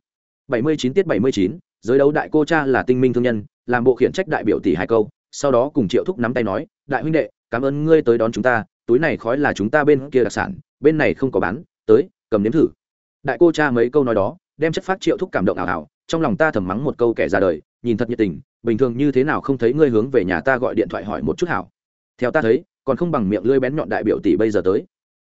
Bảy mươi chín tiết bảy mươi chín, giới đấu đại cô cha là tinh minh thương nhân, làm bộ khiển trách đại biểu tỷ hai câu, sau đó cùng triệu thúc nắm tay nói, đại huynh đệ, cảm ơn ngươi tới đón chúng ta, túi này khói là chúng ta bên kia đặc sản, bên này không có bán, tới, cầm nếm thử. Đại cô cha mấy câu nói đó, đem chất phát triệu thúc cảm động ảo ảo, trong lòng ta thầm mắng một câu kẻ ra đời, nhìn thật nhiệt tình bình thường như thế nào không thấy ngươi hướng về nhà ta gọi điện thoại hỏi một chút hảo. Theo ta thấy, còn không bằng miệng lưỡi bén nhọn đại biểu tỷ bây giờ tới.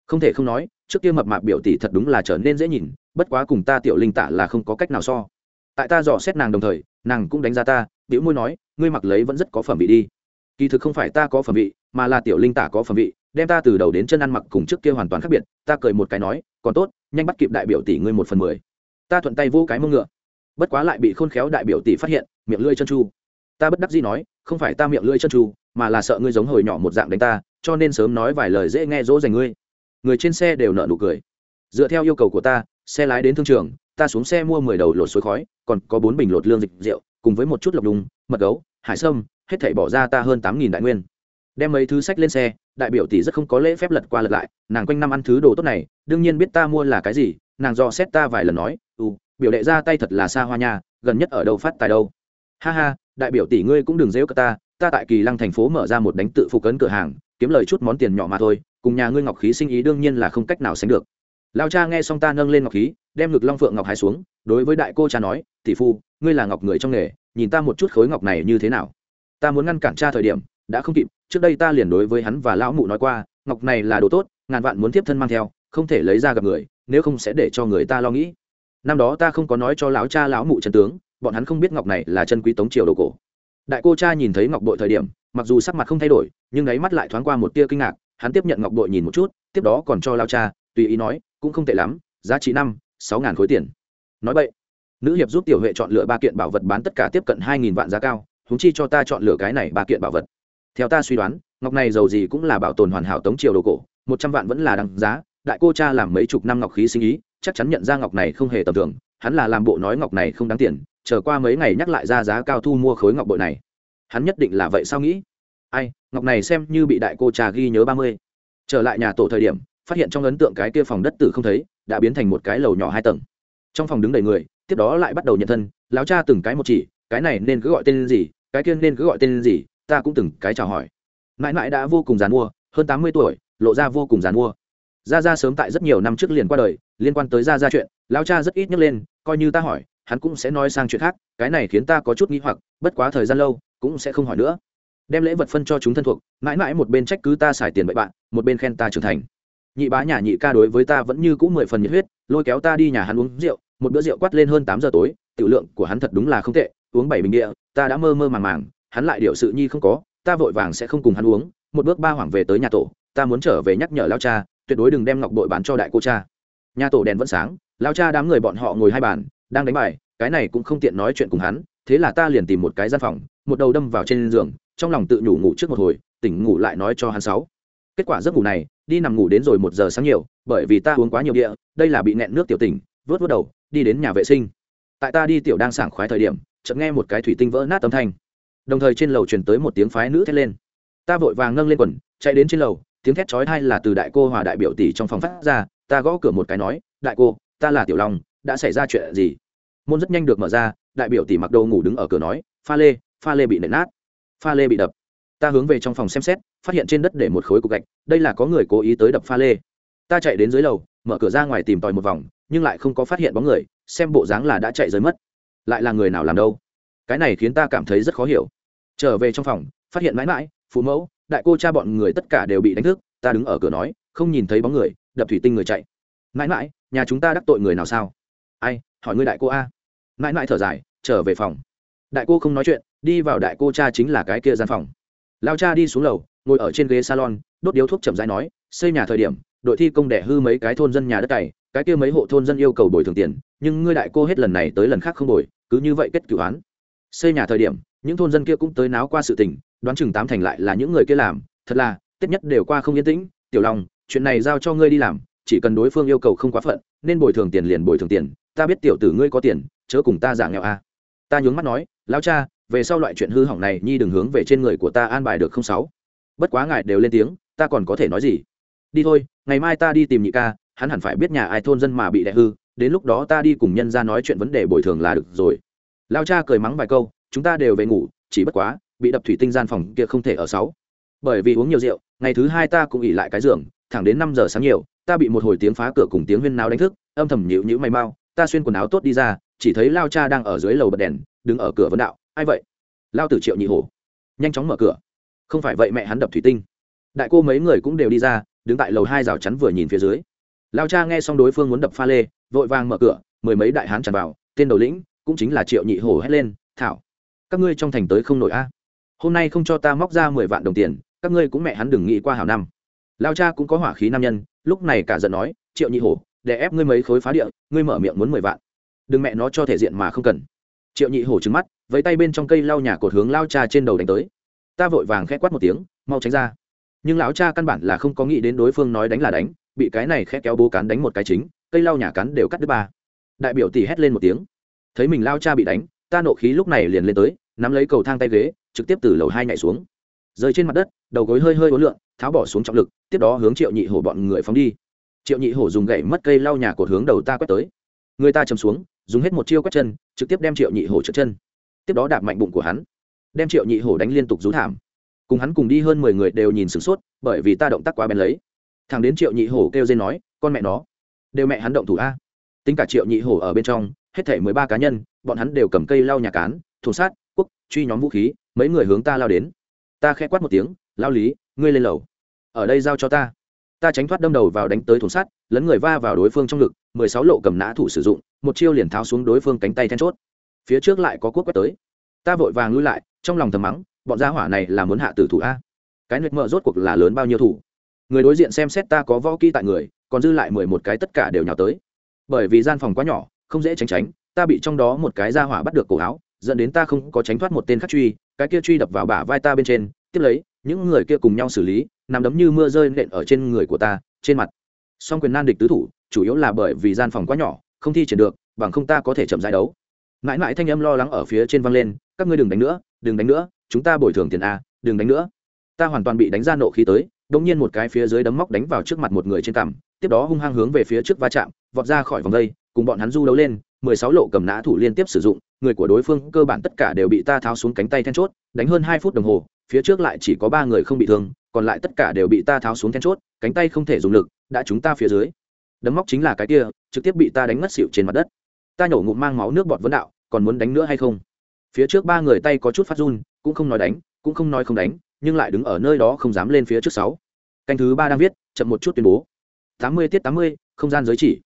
Không thể không nói, trước kia mập mạp biểu tỷ thật đúng là trở nên dễ nhìn, bất quá cùng ta tiểu linh tả là không có cách nào so. Tại ta dò xét nàng đồng thời, nàng cũng đánh giá ta biểu môi nói, ngươi mặc lấy vẫn rất có phẩm vị đi. Kỳ thực không phải ta có phẩm vị, mà là tiểu linh tả có phẩm vị, đem ta từ đầu đến chân ăn mặc cùng trước kia hoàn toàn khác biệt, ta cười một cái nói, còn tốt, nhanh bắt kịp đại biểu tỷ ngươi một phần mười. Ta thuận tay vô cái mông ngựa. Bất quá lại bị khôn khéo đại biểu tỷ phát hiện, miệng lưỡi chân chu ta bất đắc dĩ nói, không phải ta miệng lưỡi chân tru, mà là sợ ngươi giống hồi nhỏ một dạng đánh ta, cho nên sớm nói vài lời dễ nghe dỗ dành ngươi. Người trên xe đều nợ nụ cười. Dựa theo yêu cầu của ta, xe lái đến thương trường, ta xuống xe mua mười đầu lột suối khói, còn có bốn bình lột lương dịch rượu, cùng với một chút lọc đùng, mật gấu, hải sâm, hết thảy bỏ ra ta hơn tám nghìn đại nguyên. Đem mấy thứ sách lên xe, đại biểu tỷ rất không có lễ phép lật qua lật lại, nàng quanh năm ăn thứ đồ tốt này, đương nhiên biết ta mua là cái gì, nàng dò xét ta vài lần nói ừ biểu đệ ra tay thật là xa hoa nha, gần nhất ở đâu phát tài đâu? Ha ha, đại biểu tỷ ngươi cũng đừng dễ ta ta tại kỳ lăng thành phố mở ra một đánh tự phục cấn cửa hàng, kiếm lời chút món tiền nhỏ mà thôi, cùng nhà ngươi ngọc khí sinh ý đương nhiên là không cách nào sánh được. Lao cha nghe xong ta nâng lên ngọc khí, đem ngực long phượng ngọc hai xuống, đối với đại cô cha nói, tỷ phu, ngươi là ngọc người trong nghề, nhìn ta một chút khối ngọc này như thế nào. Ta muốn ngăn cản cha thời điểm, đã không kịp, trước đây ta liền đối với hắn và lão mụ nói qua, ngọc này là đồ tốt, ngàn vạn muốn tiếp thân mang theo, không thể lấy ra gặp người, nếu không sẽ để cho người ta lo nghĩ. Năm đó ta không có nói cho lão cha lão mụ trần tướng bọn hắn không biết ngọc này là chân quý tống triều đồ cổ. Đại cô cha nhìn thấy ngọc bội thời điểm, mặc dù sắc mặt không thay đổi, nhưng đáy mắt lại thoáng qua một tia kinh ngạc, hắn tiếp nhận ngọc bội nhìn một chút, tiếp đó còn cho lao cha, tùy ý nói, cũng không tệ lắm, giá trị năm, sáu ngàn khối tiền. Nói vậy, nữ hiệp giúp tiểu huệ chọn lựa ba kiện bảo vật bán tất cả tiếp cận hai nghìn vạn giá cao húng chi cho ta chọn lựa cái này ba kiện bảo vật. Theo ta suy đoán, ngọc này giàu gì cũng là bảo tồn hoàn hảo tống triều đồ cổ, một trăm vạn vẫn là đằng giá, đại cô cha làm mấy chục năm ngọc khí sinh ý, chắc chắn nhận ra ngọc này không hề tầm thường, hắn là làm bộ nói ngọc này không đáng tiền chờ qua mấy ngày nhắc lại ra giá cao thu mua khối ngọc bội này. Hắn nhất định là vậy sao nghĩ? Ai, ngọc này xem như bị đại cô trà ghi nhớ ba mươi. Trở lại nhà tổ thời điểm, phát hiện trong ấn tượng cái kia phòng đất tử không thấy, đã biến thành một cái lầu nhỏ hai tầng. Trong phòng đứng đầy người, tiếp đó lại bắt đầu nhận thân láo cha từng cái một chỉ, cái này nên cứ gọi tên gì, cái kia nên cứ gọi tên gì, ta cũng từng cái chào hỏi. Mãi mãi đã vô cùng dàn mua hơn tám mươi tuổi, lộ ra vô cùng dàn mua gia gia sớm tại rất nhiều năm trước liền qua đời, liên quan tới gia gia chuyện, lão cha rất ít nhắc lên, coi như ta hỏi hắn cũng sẽ nói sang chuyện khác, cái này khiến ta có chút nghĩ hoặc, bất quá thời gian lâu, cũng sẽ không hỏi nữa. Đem lễ vật phân cho chúng thân thuộc, mãi mãi một bên trách cứ ta xài tiền bậy bạn, một bên khen ta trưởng thành. Nhị bá nhà nhị ca đối với ta vẫn như cũng mười phần nhiệt huyết, lôi kéo ta đi nhà hắn uống rượu, một bữa rượu quát lên hơn tám giờ tối, tiểu lượng của hắn thật đúng là không tệ, uống bảy bình địa, ta đã mơ mơ màng màng, hắn lại điệu sự nhi không có, ta vội vàng sẽ không cùng hắn uống, một bước ba hoảng về tới nhà tổ, ta muốn trở về nhắc nhở lao cha, tuyệt đối đừng đem ngọc bội bán cho đại cô cha. Nhà tổ đèn vẫn sáng, lao cha đám người bọn họ ngồi hai bàn đang đánh bài, cái này cũng không tiện nói chuyện cùng hắn, thế là ta liền tìm một cái gian phòng, một đầu đâm vào trên giường, trong lòng tự nhủ ngủ trước một hồi, tỉnh ngủ lại nói cho hắn sáu. Kết quả giấc ngủ này, đi nằm ngủ đến rồi một giờ sáng nhiều, bởi vì ta uống quá nhiều địa, đây là bị nẹn nước tiểu tỉnh, vớt vớt đầu, đi đến nhà vệ sinh. Tại ta đi tiểu đang sảng khoái thời điểm, chợt nghe một cái thủy tinh vỡ nát âm thanh. Đồng thời trên lầu truyền tới một tiếng phái nữ thét lên. Ta vội vàng nâng lên quần, chạy đến trên lầu, tiếng thét chói tai là từ đại cô hòa đại biểu tỷ trong phòng phát ra, ta gõ cửa một cái nói, đại cô, ta là tiểu long đã xảy ra chuyện gì? Môn rất nhanh được mở ra, đại biểu tỷ mặc đồ ngủ đứng ở cửa nói, pha lê pha lê bị nện nát. Pha lê bị đập. Ta hướng về trong phòng xem xét, phát hiện trên đất để một khối cục gạch, đây là có người cố ý tới đập pha lê. Ta chạy đến dưới lầu, mở cửa ra ngoài tìm tòi một vòng, nhưng lại không có phát hiện bóng người, xem bộ dáng là đã chạy rơi mất. Lại là người nào làm đâu? Cái này khiến ta cảm thấy rất khó hiểu. Trở về trong phòng, phát hiện mãi mãi, phụ mẫu, đại cô cha bọn người tất cả đều bị đánh thức, ta đứng ở cửa nói, không nhìn thấy bóng người, đập thủy tinh người chạy. Mãi mãi, nhà chúng ta đắc tội người nào sao? Ai, hỏi ngươi đại cô a. Mãi mãi thở dài, trở về phòng. Đại cô không nói chuyện, đi vào đại cô cha chính là cái kia gian phòng. Lao cha đi xuống lầu, ngồi ở trên ghế salon, đốt điếu thuốc chậm rãi nói, xây nhà thời điểm, đội thi công đẻ hư mấy cái thôn dân nhà đất cày, cái kia mấy hộ thôn dân yêu cầu bồi thường tiền, nhưng ngươi đại cô hết lần này tới lần khác không bồi, cứ như vậy kết cửu án. Xây nhà thời điểm, những thôn dân kia cũng tới náo qua sự tình, đoán chừng tám thành lại là những người kia làm, thật là, tết nhất đều qua không yên tĩnh, tiểu long, chuyện này giao cho ngươi đi làm, chỉ cần đối phương yêu cầu không quá phận, nên bồi thường tiền liền bồi thường tiền ta biết tiểu tử ngươi có tiền, chớ cùng ta giả nghèo a à. ta nhướng mắt nói, lão cha, về sau loại chuyện hư hỏng này, nhi đừng hướng về trên người của ta an bài được không sáu. Bất quá ngài đều lên tiếng, ta còn có thể nói gì? Đi thôi, ngày mai ta đi tìm nhị ca, hắn hẳn phải biết nhà ai thôn dân mà bị đại hư, đến lúc đó ta đi cùng nhân ra nói chuyện vấn đề bồi thường là được rồi. Lao cha cười mắng vài câu, chúng ta đều về ngủ, chỉ bất quá, bị đập thủy tinh gian phòng kia không thể ở sáu. Bởi vì uống nhiều rượu, ngày thứ hai ta cũng ỉ lại cái giường, thẳng đến năm giờ sáng nhiều, ta bị một hồi tiếng phá cửa cùng tiếng huyên náo đánh thức, âm thầm nhịu nhữ mày mau ta xuyên quần áo tốt đi ra, chỉ thấy lao cha đang ở dưới lầu bật đèn, đứng ở cửa vấn đạo, ai vậy? Lao tử triệu nhị hổ, nhanh chóng mở cửa. Không phải vậy mẹ hắn đập thủy tinh. Đại cô mấy người cũng đều đi ra, đứng tại lầu hai rào chắn vừa nhìn phía dưới. Lao cha nghe xong đối phương muốn đập pha lê, vội vàng mở cửa, mười mấy đại hán tràn vào, tên đầu lĩnh cũng chính là triệu nhị hổ hét lên, thảo, các ngươi trong thành tới không nổi a. Hôm nay không cho ta móc ra mười vạn đồng tiền, các ngươi cũng mẹ hắn đừng nghĩ qua hảo năm. Lao cha cũng có hỏa khí nam nhân, lúc này cả giận nói, triệu nhị hổ để ép ngươi mấy khối phá địa, ngươi mở miệng muốn mười vạn. Đừng mẹ nó cho thể diện mà không cần. Triệu nhị hổ trứng mắt với tay bên trong cây lau nhà cột hướng lao cha trên đầu đánh tới. Ta vội vàng khét quát một tiếng, mau tránh ra. Nhưng lão cha căn bản là không có nghĩ đến đối phương nói đánh là đánh, bị cái này khe kéo bố cán đánh một cái chính, cây lau nhà cắn đều cắt đứt ba. Đại biểu tỷ hét lên một tiếng. Thấy mình lao cha bị đánh, ta nộ khí lúc này liền lên tới, nắm lấy cầu thang tay ghế, trực tiếp từ lầu hai nhảy xuống. Rơi trên mặt đất, đầu gối hơi hơi ố lượn, tháo bỏ xuống trọng lực, tiếp đó hướng triệu nhị hổ bọn người phóng đi triệu nhị hổ dùng gậy mất cây lau nhà cột hướng đầu ta quét tới. Người ta chầm xuống, dùng hết một chiêu quét chân, trực tiếp đem triệu nhị hổ trượt chân. Tiếp đó đạp mạnh bụng của hắn, đem triệu nhị hổ đánh liên tục rú thảm. Cùng hắn cùng đi hơn mười người đều nhìn sửng sốt, bởi vì ta động tác quá bén lấy. Thằng đến triệu nhị hổ kêu dên nói, con mẹ nó, đều mẹ hắn động thủ a. Tính cả triệu nhị hổ ở bên trong, hết thể mười ba cá nhân, bọn hắn đều cầm cây lau nhà cán thủ sát, quốc, truy nhóm vũ khí, mấy người hướng ta lao đến. Ta khẽ quát một tiếng, lao lý, ngươi lên lầu. Ở đây giao cho ta ta tránh thoát đâm đầu vào đánh tới thùng sắt, lấn người va vào đối phương trong ngực, mười sáu lộ cầm nã thủ sử dụng, một chiêu liền tháo xuống đối phương cánh tay then chốt. Phía trước lại có cuốc quét tới. Ta vội vàng lui lại, trong lòng thầm mắng, bọn gia hỏa này là muốn hạ tử thủ a. Cái nguyệt mợ rốt cuộc là lớn bao nhiêu thủ? Người đối diện xem xét ta có võ kỹ tại người, còn dư lại mười một cái tất cả đều nhào tới. Bởi vì gian phòng quá nhỏ, không dễ tránh tránh, ta bị trong đó một cái gia hỏa bắt được cổ áo, dẫn đến ta không có tránh thoát một tên khắc truy, cái kia truy đập vào bả vai ta bên trên, tiếp lấy những người kia cùng nhau xử lý, nằm đấm như mưa rơi nện ở trên người của ta, trên mặt. Song quyền nan địch tứ thủ, chủ yếu là bởi vì gian phòng quá nhỏ, không thi triển được, bằng không ta có thể chậm giải đấu. Mãi mãi thanh âm lo lắng ở phía trên văng lên, các ngươi đừng đánh nữa, đừng đánh nữa, chúng ta bồi thường tiền a, đừng đánh nữa. Ta hoàn toàn bị đánh ra nộ khí tới, đột nhiên một cái phía dưới đấm móc đánh vào trước mặt một người trên cằm, tiếp đó hung hăng hướng về phía trước va chạm, vọt ra khỏi vòng dây cùng bọn hắn du đấu lên, mười sáu lộ cầm nã thủ liên tiếp sử dụng, người của đối phương cơ bản tất cả đều bị ta tháo xuống cánh tay then chốt, đánh hơn hai phút đồng hồ phía trước lại chỉ có ba người không bị thương, còn lại tất cả đều bị ta tháo xuống then chốt, cánh tay không thể dùng lực, đã chúng ta phía dưới. Đấm móc chính là cái kia, trực tiếp bị ta đánh ngất xịu trên mặt đất. Ta nhổ ngụm mang máu nước bọt vấn đạo, còn muốn đánh nữa hay không? Phía trước ba người tay có chút phát run, cũng không nói đánh, cũng không nói không đánh, nhưng lại đứng ở nơi đó không dám lên phía trước sáu. Canh thứ ba đang viết, chậm một chút tuyên bố. Tám mươi tiết tám mươi, không gian giới chỉ.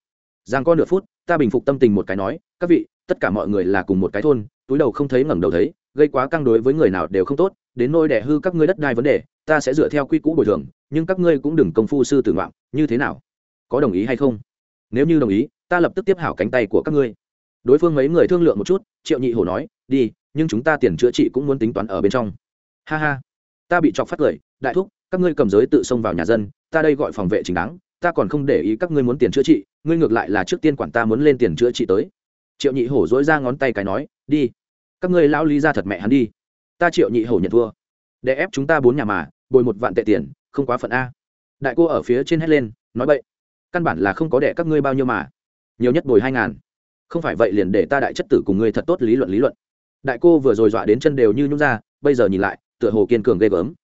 Giang có nửa phút, ta bình phục tâm tình một cái nói, các vị, tất cả mọi người là cùng một cái thôn, túi đầu không thấy ngẩng đầu thấy gây quá căng đối với người nào đều không tốt, đến nôi đẻ hư các ngươi đất đai vấn đề, ta sẽ dựa theo quy cũ bồi thường, nhưng các ngươi cũng đừng công phu sư tử ngoạn như thế nào? Có đồng ý hay không? Nếu như đồng ý, ta lập tức tiếp hảo cánh tay của các ngươi. Đối phương mấy người thương lượng một chút, triệu nhị hổ nói, đi, nhưng chúng ta tiền chữa trị cũng muốn tính toán ở bên trong. Ha ha, ta bị chọc phát cười, đại thúc, các ngươi cầm giới tự xông vào nhà dân, ta đây gọi phòng vệ chính đáng, ta còn không để ý các ngươi muốn tiền chữa trị, ngươi ngược lại là trước tiên quản ta muốn lên tiền chữa trị tới. Triệu nhị hổ dỗi ra ngón tay cái nói, đi các ngươi lão lý ra thật mẹ hắn đi. Ta triệu nhị hổ nhận thua. Để ép chúng ta bốn nhà mà, bồi một vạn tệ tiền, không quá phận a. Đại cô ở phía trên hét lên, nói vậy căn bản là không có để các ngươi bao nhiêu mà. Nhiều nhất bồi hai ngàn. Không phải vậy liền để ta đại chất tử cùng ngươi thật tốt lý luận lý luận. Đại cô vừa rồi dọa đến chân đều như nhún ra, bây giờ nhìn lại, tựa hồ kiên cường ghê gớm.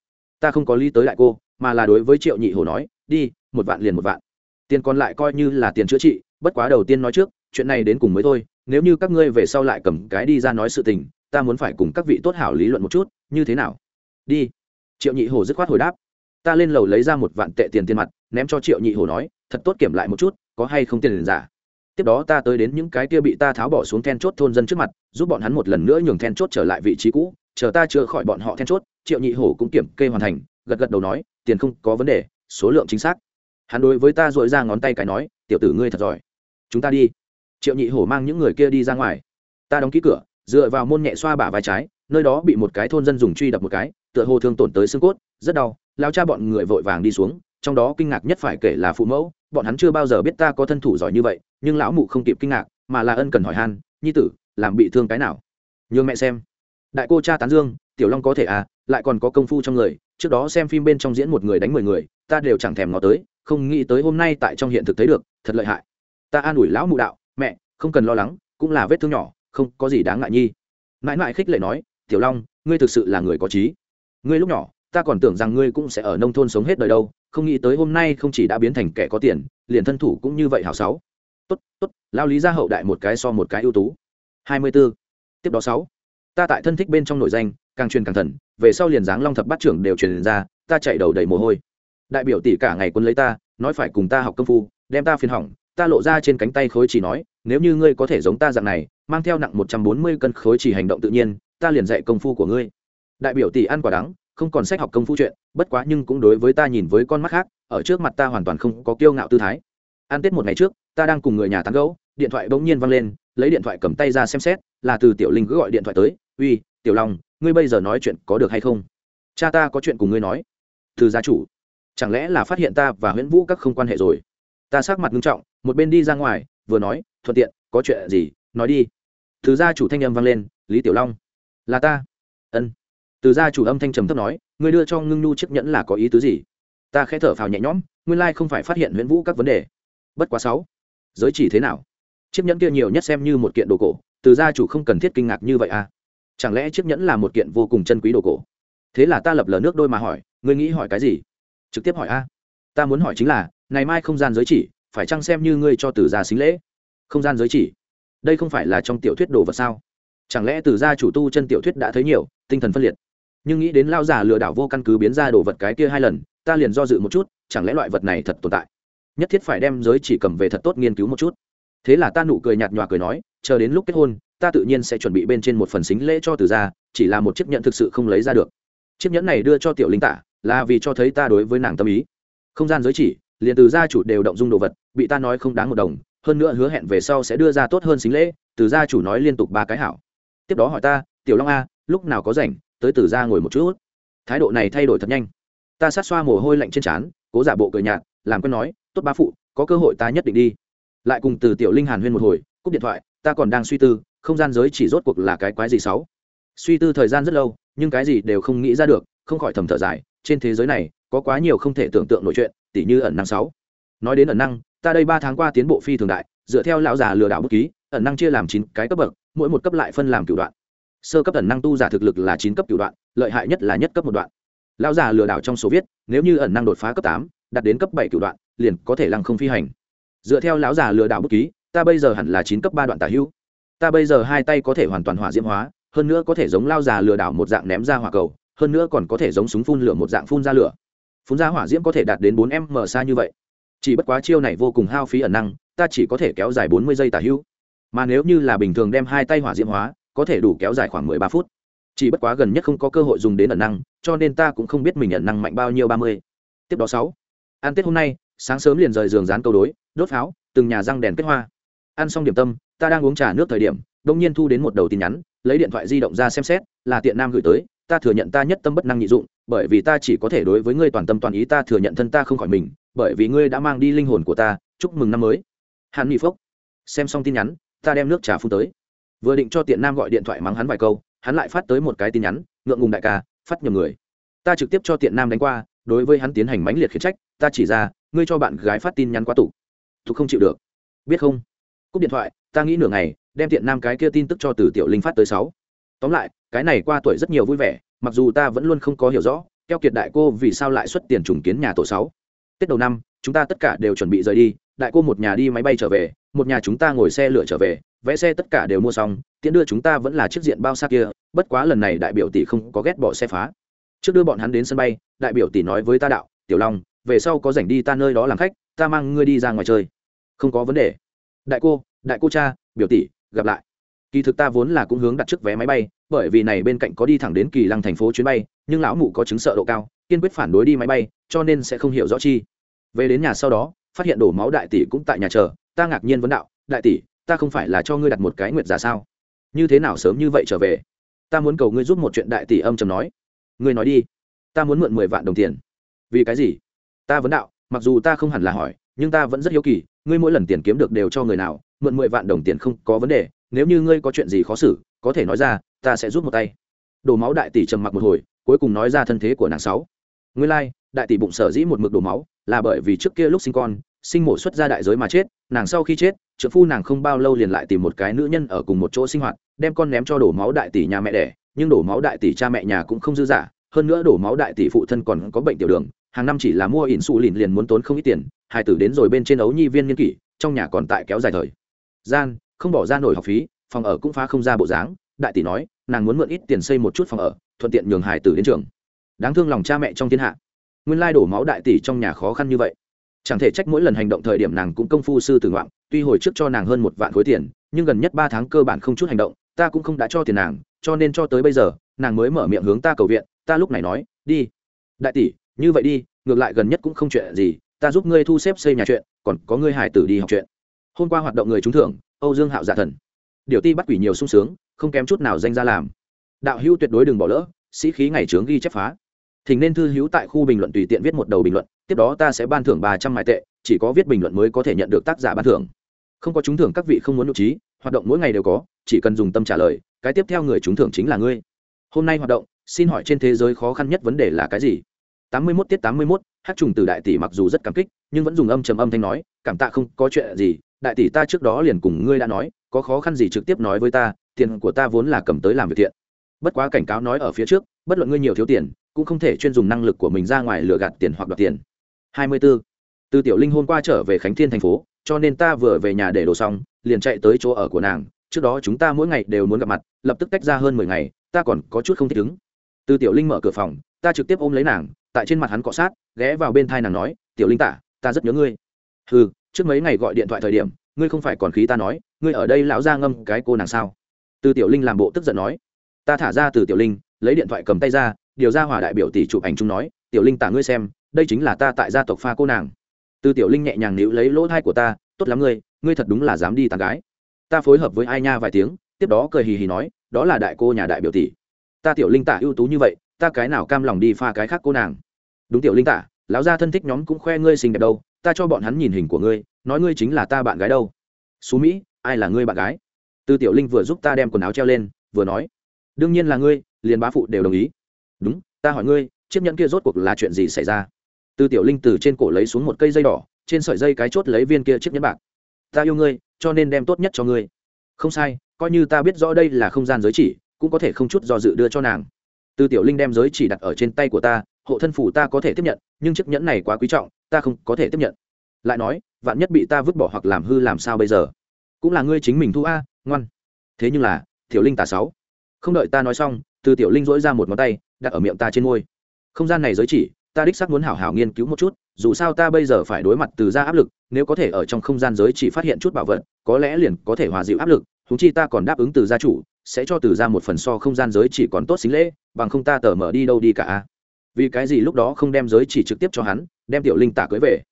Ta không có lý tới đại cô, mà là đối với triệu nhị hồ nói, đi, một vạn liền một vạn. Tiền còn lại coi như là tiền chữa trị, bất quá đầu tiên nói trước chuyện này đến cùng mới thôi, nếu như các ngươi về sau lại cầm cái đi ra nói sự tình, ta muốn phải cùng các vị tốt hảo lý luận một chút, như thế nào? Đi. Triệu nhị hồ dứt khoát hồi đáp. Ta lên lầu lấy ra một vạn tệ tiền tiền mặt, ném cho triệu nhị hồ nói, thật tốt kiểm lại một chút, có hay không tiền giả? Tiếp đó ta tới đến những cái kia bị ta tháo bỏ xuống then chốt thôn dân trước mặt, giúp bọn hắn một lần nữa nhường then chốt trở lại vị trí cũ, chờ ta chữa khỏi bọn họ then chốt, triệu nhị hổ cũng kiểm kê hoàn thành, gật gật đầu nói, tiền không có vấn đề, số lượng chính xác. Hắn đối với ta dội ra ngón tay cái nói, tiểu tử ngươi thật giỏi. Chúng ta đi triệu nhị hổ mang những người kia đi ra ngoài. Ta đóng ký cửa, dựa vào môn nhẹ xoa bả vai trái, nơi đó bị một cái thôn dân dùng truy đập một cái, tựa hồ thương tổn tới xương cốt, rất đau, lao cha bọn người vội vàng đi xuống, trong đó kinh ngạc nhất phải kể là phụ mẫu, bọn hắn chưa bao giờ biết ta có thân thủ giỏi như vậy, nhưng lão mụ không kịp kinh ngạc, mà là ân cần hỏi han, nhi tử, làm bị thương cái nào? Nhường mẹ xem. Đại cô cha tán dương, tiểu long có thể à lại còn có công phu trong người, trước đó xem phim bên trong diễn một người đánh mười người, ta đều chẳng thèm ngó tới, không nghĩ tới hôm nay tại trong hiện thực thấy được, thật lợi hại. Ta an ủi lão mụ đạo mẹ, không cần lo lắng, cũng là vết thương nhỏ, không có gì đáng ngại nhi. Mãi mãi khích lệ nói, tiểu long, ngươi thực sự là người có trí. Ngươi lúc nhỏ, ta còn tưởng rằng ngươi cũng sẽ ở nông thôn sống hết đời đâu, không nghĩ tới hôm nay không chỉ đã biến thành kẻ có tiền, liền thân thủ cũng như vậy hảo sáu. Tốt tốt, lao lý ra hậu đại một cái so một cái ưu tú. Hai mươi 24. tiếp đó sáu. Ta tại thân thích bên trong nội danh, càng truyền càng thần, về sau liền dáng long thập bát trưởng đều truyền ra, ta chạy đầu đầy mồ hôi. Đại biểu tỷ cả ngày quân lấy ta, nói phải cùng ta học công phu, đem ta phiền hỏng ta lộ ra trên cánh tay khối chỉ nói, nếu như ngươi có thể giống ta dạng này, mang theo nặng một trăm bốn mươi cân khối chỉ hành động tự nhiên, ta liền dạy công phu của ngươi. Đại biểu tỷ ăn quả đắng, không còn sách học công phu chuyện, bất quá nhưng cũng đối với ta nhìn với con mắt khác, ở trước mặt ta hoàn toàn không có kiêu ngạo tư thái. Ăn tết một ngày trước, ta đang cùng người nhà tán gẫu, điện thoại bỗng nhiên văng lên, lấy điện thoại cầm tay ra xem xét, là từ tiểu linh cứ gọi điện thoại tới, uy, tiểu long, ngươi bây giờ nói chuyện có được hay không? Cha ta có chuyện cùng ngươi nói. Từ gia chủ, chẳng lẽ là phát hiện ta và nguyễn vũ các không quan hệ rồi? Ta sắc mặt nghiêm trọng một bên đi ra ngoài, vừa nói, thuận tiện, có chuyện gì, nói đi. Từ gia chủ thanh âm vang lên, lý tiểu long. Là ta. Ân. Từ gia chủ âm thanh trầm thấp nói người đưa cho ngưng nhu chiếc nhẫn là có ý tứ gì? Ta khẽ thở phào nhẹ nhõm, nguyên lai không phải phát hiện nguyễn vũ các vấn đề. Bất quá sáu, giới chỉ thế nào? Chiếc nhẫn kia nhiều nhất xem như một kiện đồ cổ, từ gia chủ không cần thiết kinh ngạc như vậy à? Chẳng lẽ chiếc nhẫn là một kiện vô cùng chân quý đồ cổ? Thế là ta lập lờ nước đôi mà hỏi, ngươi nghĩ hỏi cái gì? Trực tiếp hỏi a. Ta muốn hỏi chính là ngày mai không gian giới chỉ phải chăng xem như ngươi cho từ gia xính lễ? Không gian giới chỉ, đây không phải là trong tiểu thuyết đồ vật sao? Chẳng lẽ từ gia chủ tu chân tiểu thuyết đã thấy nhiều, tinh thần phân liệt? Nhưng nghĩ đến lao giả lừa đảo vô căn cứ biến ra đồ vật cái kia hai lần, ta liền do dự một chút, chẳng lẽ loại vật này thật tồn tại? Nhất thiết phải đem giới chỉ cầm về thật tốt nghiên cứu một chút. Thế là ta nụ cười nhạt nhòa cười nói, chờ đến lúc kết hôn, ta tự nhiên sẽ chuẩn bị bên trên một phần xính lễ cho từ gia, chỉ là một chiếc nhẫn thực sự không lấy ra được. Chiếc nhẫn này đưa cho tiểu linh tả, là vì cho thấy ta đối với nàng tâm ý. Không gian giới chỉ liền từ gia chủ đều động dung đồ vật, bị ta nói không đáng một đồng, hơn nữa hứa hẹn về sau sẽ đưa ra tốt hơn xính lễ, từ gia chủ nói liên tục ba cái hảo. Tiếp đó hỏi ta, tiểu long a, lúc nào có rảnh, tới từ gia ngồi một chút? Thái độ này thay đổi thật nhanh. Ta sát xoa mồ hôi lạnh trên trán, cố giả bộ cười nhạt, làm quen nói, tốt ba phụ, có cơ hội ta nhất định đi. Lại cùng từ tiểu linh hàn huyên một hồi, cúp điện thoại, ta còn đang suy tư, không gian giới chỉ rốt cuộc là cái quái gì sáu? Suy tư thời gian rất lâu, nhưng cái gì đều không nghĩ ra được, không khỏi thầm thở dài, trên thế giới này có quá nhiều không thể tưởng tượng nội chuyện, tỉ như ẩn năng sáu. Nói đến ẩn năng, ta đây ba tháng qua tiến bộ phi thường đại, dựa theo lão già lừa đảo bút ký, ẩn năng chia làm chín cái cấp bậc, mỗi một cấp lại phân làm cửu đoạn. Sơ cấp ẩn năng tu giả thực lực là chín cấp cửu đoạn, lợi hại nhất là nhất cấp một đoạn. Lão già lừa đảo trong số viết, nếu như ẩn năng đột phá cấp tám, đạt đến cấp bảy cửu đoạn, liền có thể lăng không phi hành. Dựa theo lão già lừa đảo bút ký, ta bây giờ hẳn là chín cấp ba đoạn tả hữu. Ta bây giờ hai tay có thể hoàn toàn hỏa diễm hóa, hơn nữa có thể giống lao già lừa đảo một dạng ném ra hỏa cầu, hơn nữa còn có thể giống súng phun lửa một dạng phun ra lửa phun ra hỏa diễm có thể đạt đến bốn m xa như vậy. Chỉ bất quá chiêu này vô cùng hao phí ẩn năng, ta chỉ có thể kéo dài bốn mươi giây tả hữu. Mà nếu như là bình thường đem hai tay hỏa diễm hóa, có thể đủ kéo dài khoảng mười ba phút. Chỉ bất quá gần nhất không có cơ hội dùng đến ẩn năng, cho nên ta cũng không biết mình ẩn năng mạnh bao nhiêu ba mươi. Tiếp đó sáu. Ăn tết hôm nay, sáng sớm liền rời giường dán câu đối, đốt pháo, từng nhà răng đèn kết hoa. Ăn xong điểm tâm, ta đang uống trà nước thời điểm đông nhiên thu đến một đầu tin nhắn, lấy điện thoại di động ra xem xét, là tiện nam gửi tới, ta thừa nhận ta nhất tâm bất năng nhị dụng bởi vì ta chỉ có thể đối với ngươi toàn tâm toàn ý, ta thừa nhận thân ta không khỏi mình, bởi vì ngươi đã mang đi linh hồn của ta, chúc mừng năm mới. Hàn nghị phốc xem xong tin nhắn, ta đem nước trà phun tới. Vừa định cho tiện nam gọi điện thoại mắng hắn vài câu, hắn lại phát tới một cái tin nhắn, ngượng ngùng đại ca, phát nhầm người. Ta trực tiếp cho tiện nam đánh qua, đối với hắn tiến hành mãnh liệt khiển trách, ta chỉ ra, ngươi cho bạn gái phát tin nhắn quá tủ. Thục không chịu được. Biết không? Cúp điện thoại, ta nghĩ nửa ngày, đem tiện nam cái kia tin tức cho từ tiểu linh phát tới sáu. Tóm lại, cái này qua tuổi rất nhiều vui vẻ mặc dù ta vẫn luôn không có hiểu rõ, keo kiệt đại cô vì sao lại xuất tiền trùng kiến nhà tổ sáu. Tết đầu năm, chúng ta tất cả đều chuẩn bị rời đi, đại cô một nhà đi máy bay trở về, một nhà chúng ta ngồi xe lửa trở về vẽ xe tất cả đều mua xong tiễn đưa chúng ta vẫn là chiếc diện bao xa kia, bất quá lần này đại biểu tỷ không có ghét bỏ xe phá. Trước đưa bọn hắn đến sân bay, đại biểu tỷ nói với ta đạo, tiểu long, về sau có rảnh đi ta nơi đó làm khách, ta mang ngươi đi ra ngoài chơi. Không có vấn đề. Đại cô đại cô cha, biểu tỷ, gặp lại kỳ thực ta vốn là cũng hướng đặt trước vé máy bay, bởi vì này bên cạnh có đi thẳng đến kỳ lăng thành phố chuyến bay, nhưng lão mụ có chứng sợ độ cao, kiên quyết phản đối đi máy bay, cho nên sẽ không hiểu rõ chi. Về đến nhà sau đó, phát hiện đổ máu đại tỷ cũng tại nhà chờ, ta ngạc nhiên vấn đạo, đại tỷ, ta không phải là cho ngươi đặt một cái nguyệt giả sao? Như thế nào sớm như vậy trở về? Ta muốn cầu ngươi giúp một chuyện đại tỷ âm chầm nói. Ngươi nói đi, ta muốn mượn mười vạn đồng tiền. Vì cái gì? Ta vấn đạo, mặc dù ta không hẳn là hỏi, nhưng ta vẫn rất hiếu kỳ, ngươi mỗi lần tiền kiếm được đều cho người nào, mượn mười vạn đồng tiền không có vấn đề nếu như ngươi có chuyện gì khó xử có thể nói ra ta sẽ giúp một tay. Đổ máu đại tỷ trầm mặc một hồi cuối cùng nói ra thân thế của nàng sáu. Nguyên lai、like, đại tỷ bụng sở dĩ một mực đổ máu là bởi vì trước kia lúc sinh con sinh mổ xuất ra đại giới mà chết nàng sau khi chết trợ phu nàng không bao lâu liền lại tìm một cái nữ nhân ở cùng một chỗ sinh hoạt đem con ném cho đổ máu đại tỷ nhà mẹ đẻ nhưng đổ máu đại tỷ cha mẹ nhà cũng không dư giả hơn nữa đổ máu đại tỷ phụ thân còn có bệnh tiểu đường hàng năm chỉ là mua ỉn xù lìn liền muốn tốn không ít tiền hai tử đến rồi bên trên ấu nhi viên nghiên kỷ trong nhà còn tại kéo dài thời gian không bỏ ra nổi học phí, phòng ở cũng phá không ra bộ dáng. Đại tỷ nói, nàng muốn mượn ít tiền xây một chút phòng ở, thuận tiện nhường hải tử đến trường. Đáng thương lòng cha mẹ trong thiên hạ. Nguyên lai đổ máu đại tỷ trong nhà khó khăn như vậy. Chẳng thể trách mỗi lần hành động thời điểm nàng cũng công phu sư tử ngoạn, tuy hồi trước cho nàng hơn một vạn khối tiền, nhưng gần nhất ba tháng cơ bản không chút hành động, ta cũng không đã cho tiền nàng, cho nên cho tới bây giờ, nàng mới mở miệng hướng ta cầu viện, ta lúc này nói, đi. Đại tỷ, như vậy đi, ngược lại gần nhất cũng không chuyện gì, ta giúp ngươi thu xếp xây nhà chuyện, còn có ngươi hải tử đi học chuyện. Hôm qua hoạt động người trúng thưởng âu dương hạo dạ thần. Điều ti bắt quỷ nhiều sung sướng không kém chút nào danh ra làm. Đạo hữu tuyệt đối đừng bỏ lỡ sĩ khí ngày trướng ghi chép phá. Thỉnh nên thư hữu tại khu bình luận tùy tiện viết một đầu bình luận tiếp đó ta sẽ ban thưởng ba trăm mại tệ chỉ có viết bình luận mới có thể nhận được tác giả ban thưởng. Không có trúng thưởng các vị không muốn nội trí hoạt động mỗi ngày đều có chỉ cần dùng tâm trả lời cái tiếp theo người trúng thưởng chính là ngươi. Hôm nay hoạt động xin hỏi trên thế giới khó khăn nhất vấn đề là cái gì? Tám mươi 81 tiết tám mươi 81, hát trùng từ đại tỷ mặc dù rất cảm kích nhưng vẫn dùng âm trầm âm thanh nói cảm tạ không có chuyện gì đại tỷ ta trước đó liền cùng ngươi đã nói, có khó khăn gì trực tiếp nói với ta, tiền của ta vốn là cầm tới làm việc thiện. Bất quá cảnh cáo nói ở phía trước, bất luận ngươi nhiều thiếu tiền, cũng không thể chuyên dùng năng lực của mình ra ngoài lừa gạt tiền hoặc đoạt tiền. 24. từ tiểu linh hôm qua trở về khánh thiên thành phố, cho nên ta vừa về nhà để đồ xong, liền chạy tới chỗ ở của nàng. Trước đó chúng ta mỗi ngày đều muốn gặp mặt, lập tức tách ra hơn mười ngày, ta còn có chút không thích ứng. Từ tiểu linh mở cửa phòng, ta trực tiếp ôm lấy nàng, tại trên mặt hắn cọ sát, ghé vào bên thai nàng nói, tiểu linh tả, ta rất nhớ ngươi. Ừ trước mấy ngày gọi điện thoại thời điểm, ngươi không phải còn khí ta nói, ngươi ở đây lão ra ngâm cái cô nàng sao? Từ tiểu linh làm bộ tức giận nói. Ta thả ra từ tiểu linh, lấy điện thoại cầm tay ra, điều ra hòa đại biểu tỷ chụp ảnh chung nói, tiểu linh tả ngươi xem, đây chính là ta tại gia tộc pha cô nàng. Từ tiểu linh nhẹ nhàng níu lấy lỗ thai của ta, tốt lắm ngươi ngươi thật đúng là dám đi tàn gái. Ta phối hợp với ai nha vài tiếng, tiếp đó cười hì hì nói, đó là đại cô nhà đại biểu tỷ. Ta tiểu linh tả ưu tú như vậy, ta cái nào cam lòng đi pha cái khác cô nàng? Đúng tiểu linh tả, lão gia thân thích nhóm cũng khoe ngươi xinh đẹp đâu ta cho bọn hắn nhìn hình của ngươi, nói ngươi chính là ta bạn gái đâu. Xú mỹ, ai là ngươi bạn gái? Tư tiểu linh vừa giúp ta đem quần áo treo lên, vừa nói. Đương nhiên là ngươi, liền bá phụ đều đồng ý. Đúng, ta hỏi ngươi, chiếc nhẫn kia rốt cuộc là chuyện gì xảy ra? Tư tiểu linh từ trên cổ lấy xuống một cây dây đỏ, trên sợi dây cái chốt lấy viên kia chiếc nhẫn bạc. Ta yêu ngươi, cho nên đem tốt nhất cho ngươi. Không sai, coi như ta biết rõ đây là không gian giới chỉ, cũng có thể không chút do dự đưa cho nàng. Tư tiểu linh đem giới chỉ đặt ở trên tay của ta, hộ thân phủ ta có thể tiếp nhận, nhưng chiếc nhẫn này quá quý trọng ta không có thể tiếp nhận. Lại nói, vạn nhất bị ta vứt bỏ hoặc làm hư làm sao bây giờ? Cũng là ngươi chính mình thu a, ngoan. Thế nhưng là, tiểu linh tà sáu. Không đợi ta nói xong, từ tiểu linh dỗi ra một ngón tay, đặt ở miệng ta trên môi. Không gian này giới chỉ, ta đích xác muốn hảo hảo nghiên cứu một chút, dù sao ta bây giờ phải đối mặt từ ra áp lực, nếu có thể ở trong không gian giới chỉ phát hiện chút bảo vật, có lẽ liền có thể hòa dịu áp lực húng chi ta còn đáp ứng từ gia chủ, sẽ cho từ ra một phần so không gian giới chỉ còn tốt xính lễ, bằng không ta tờ mở đi đâu đi cả vì cái gì lúc đó không đem giới chỉ trực tiếp cho hắn đem tiểu linh tả cưới về.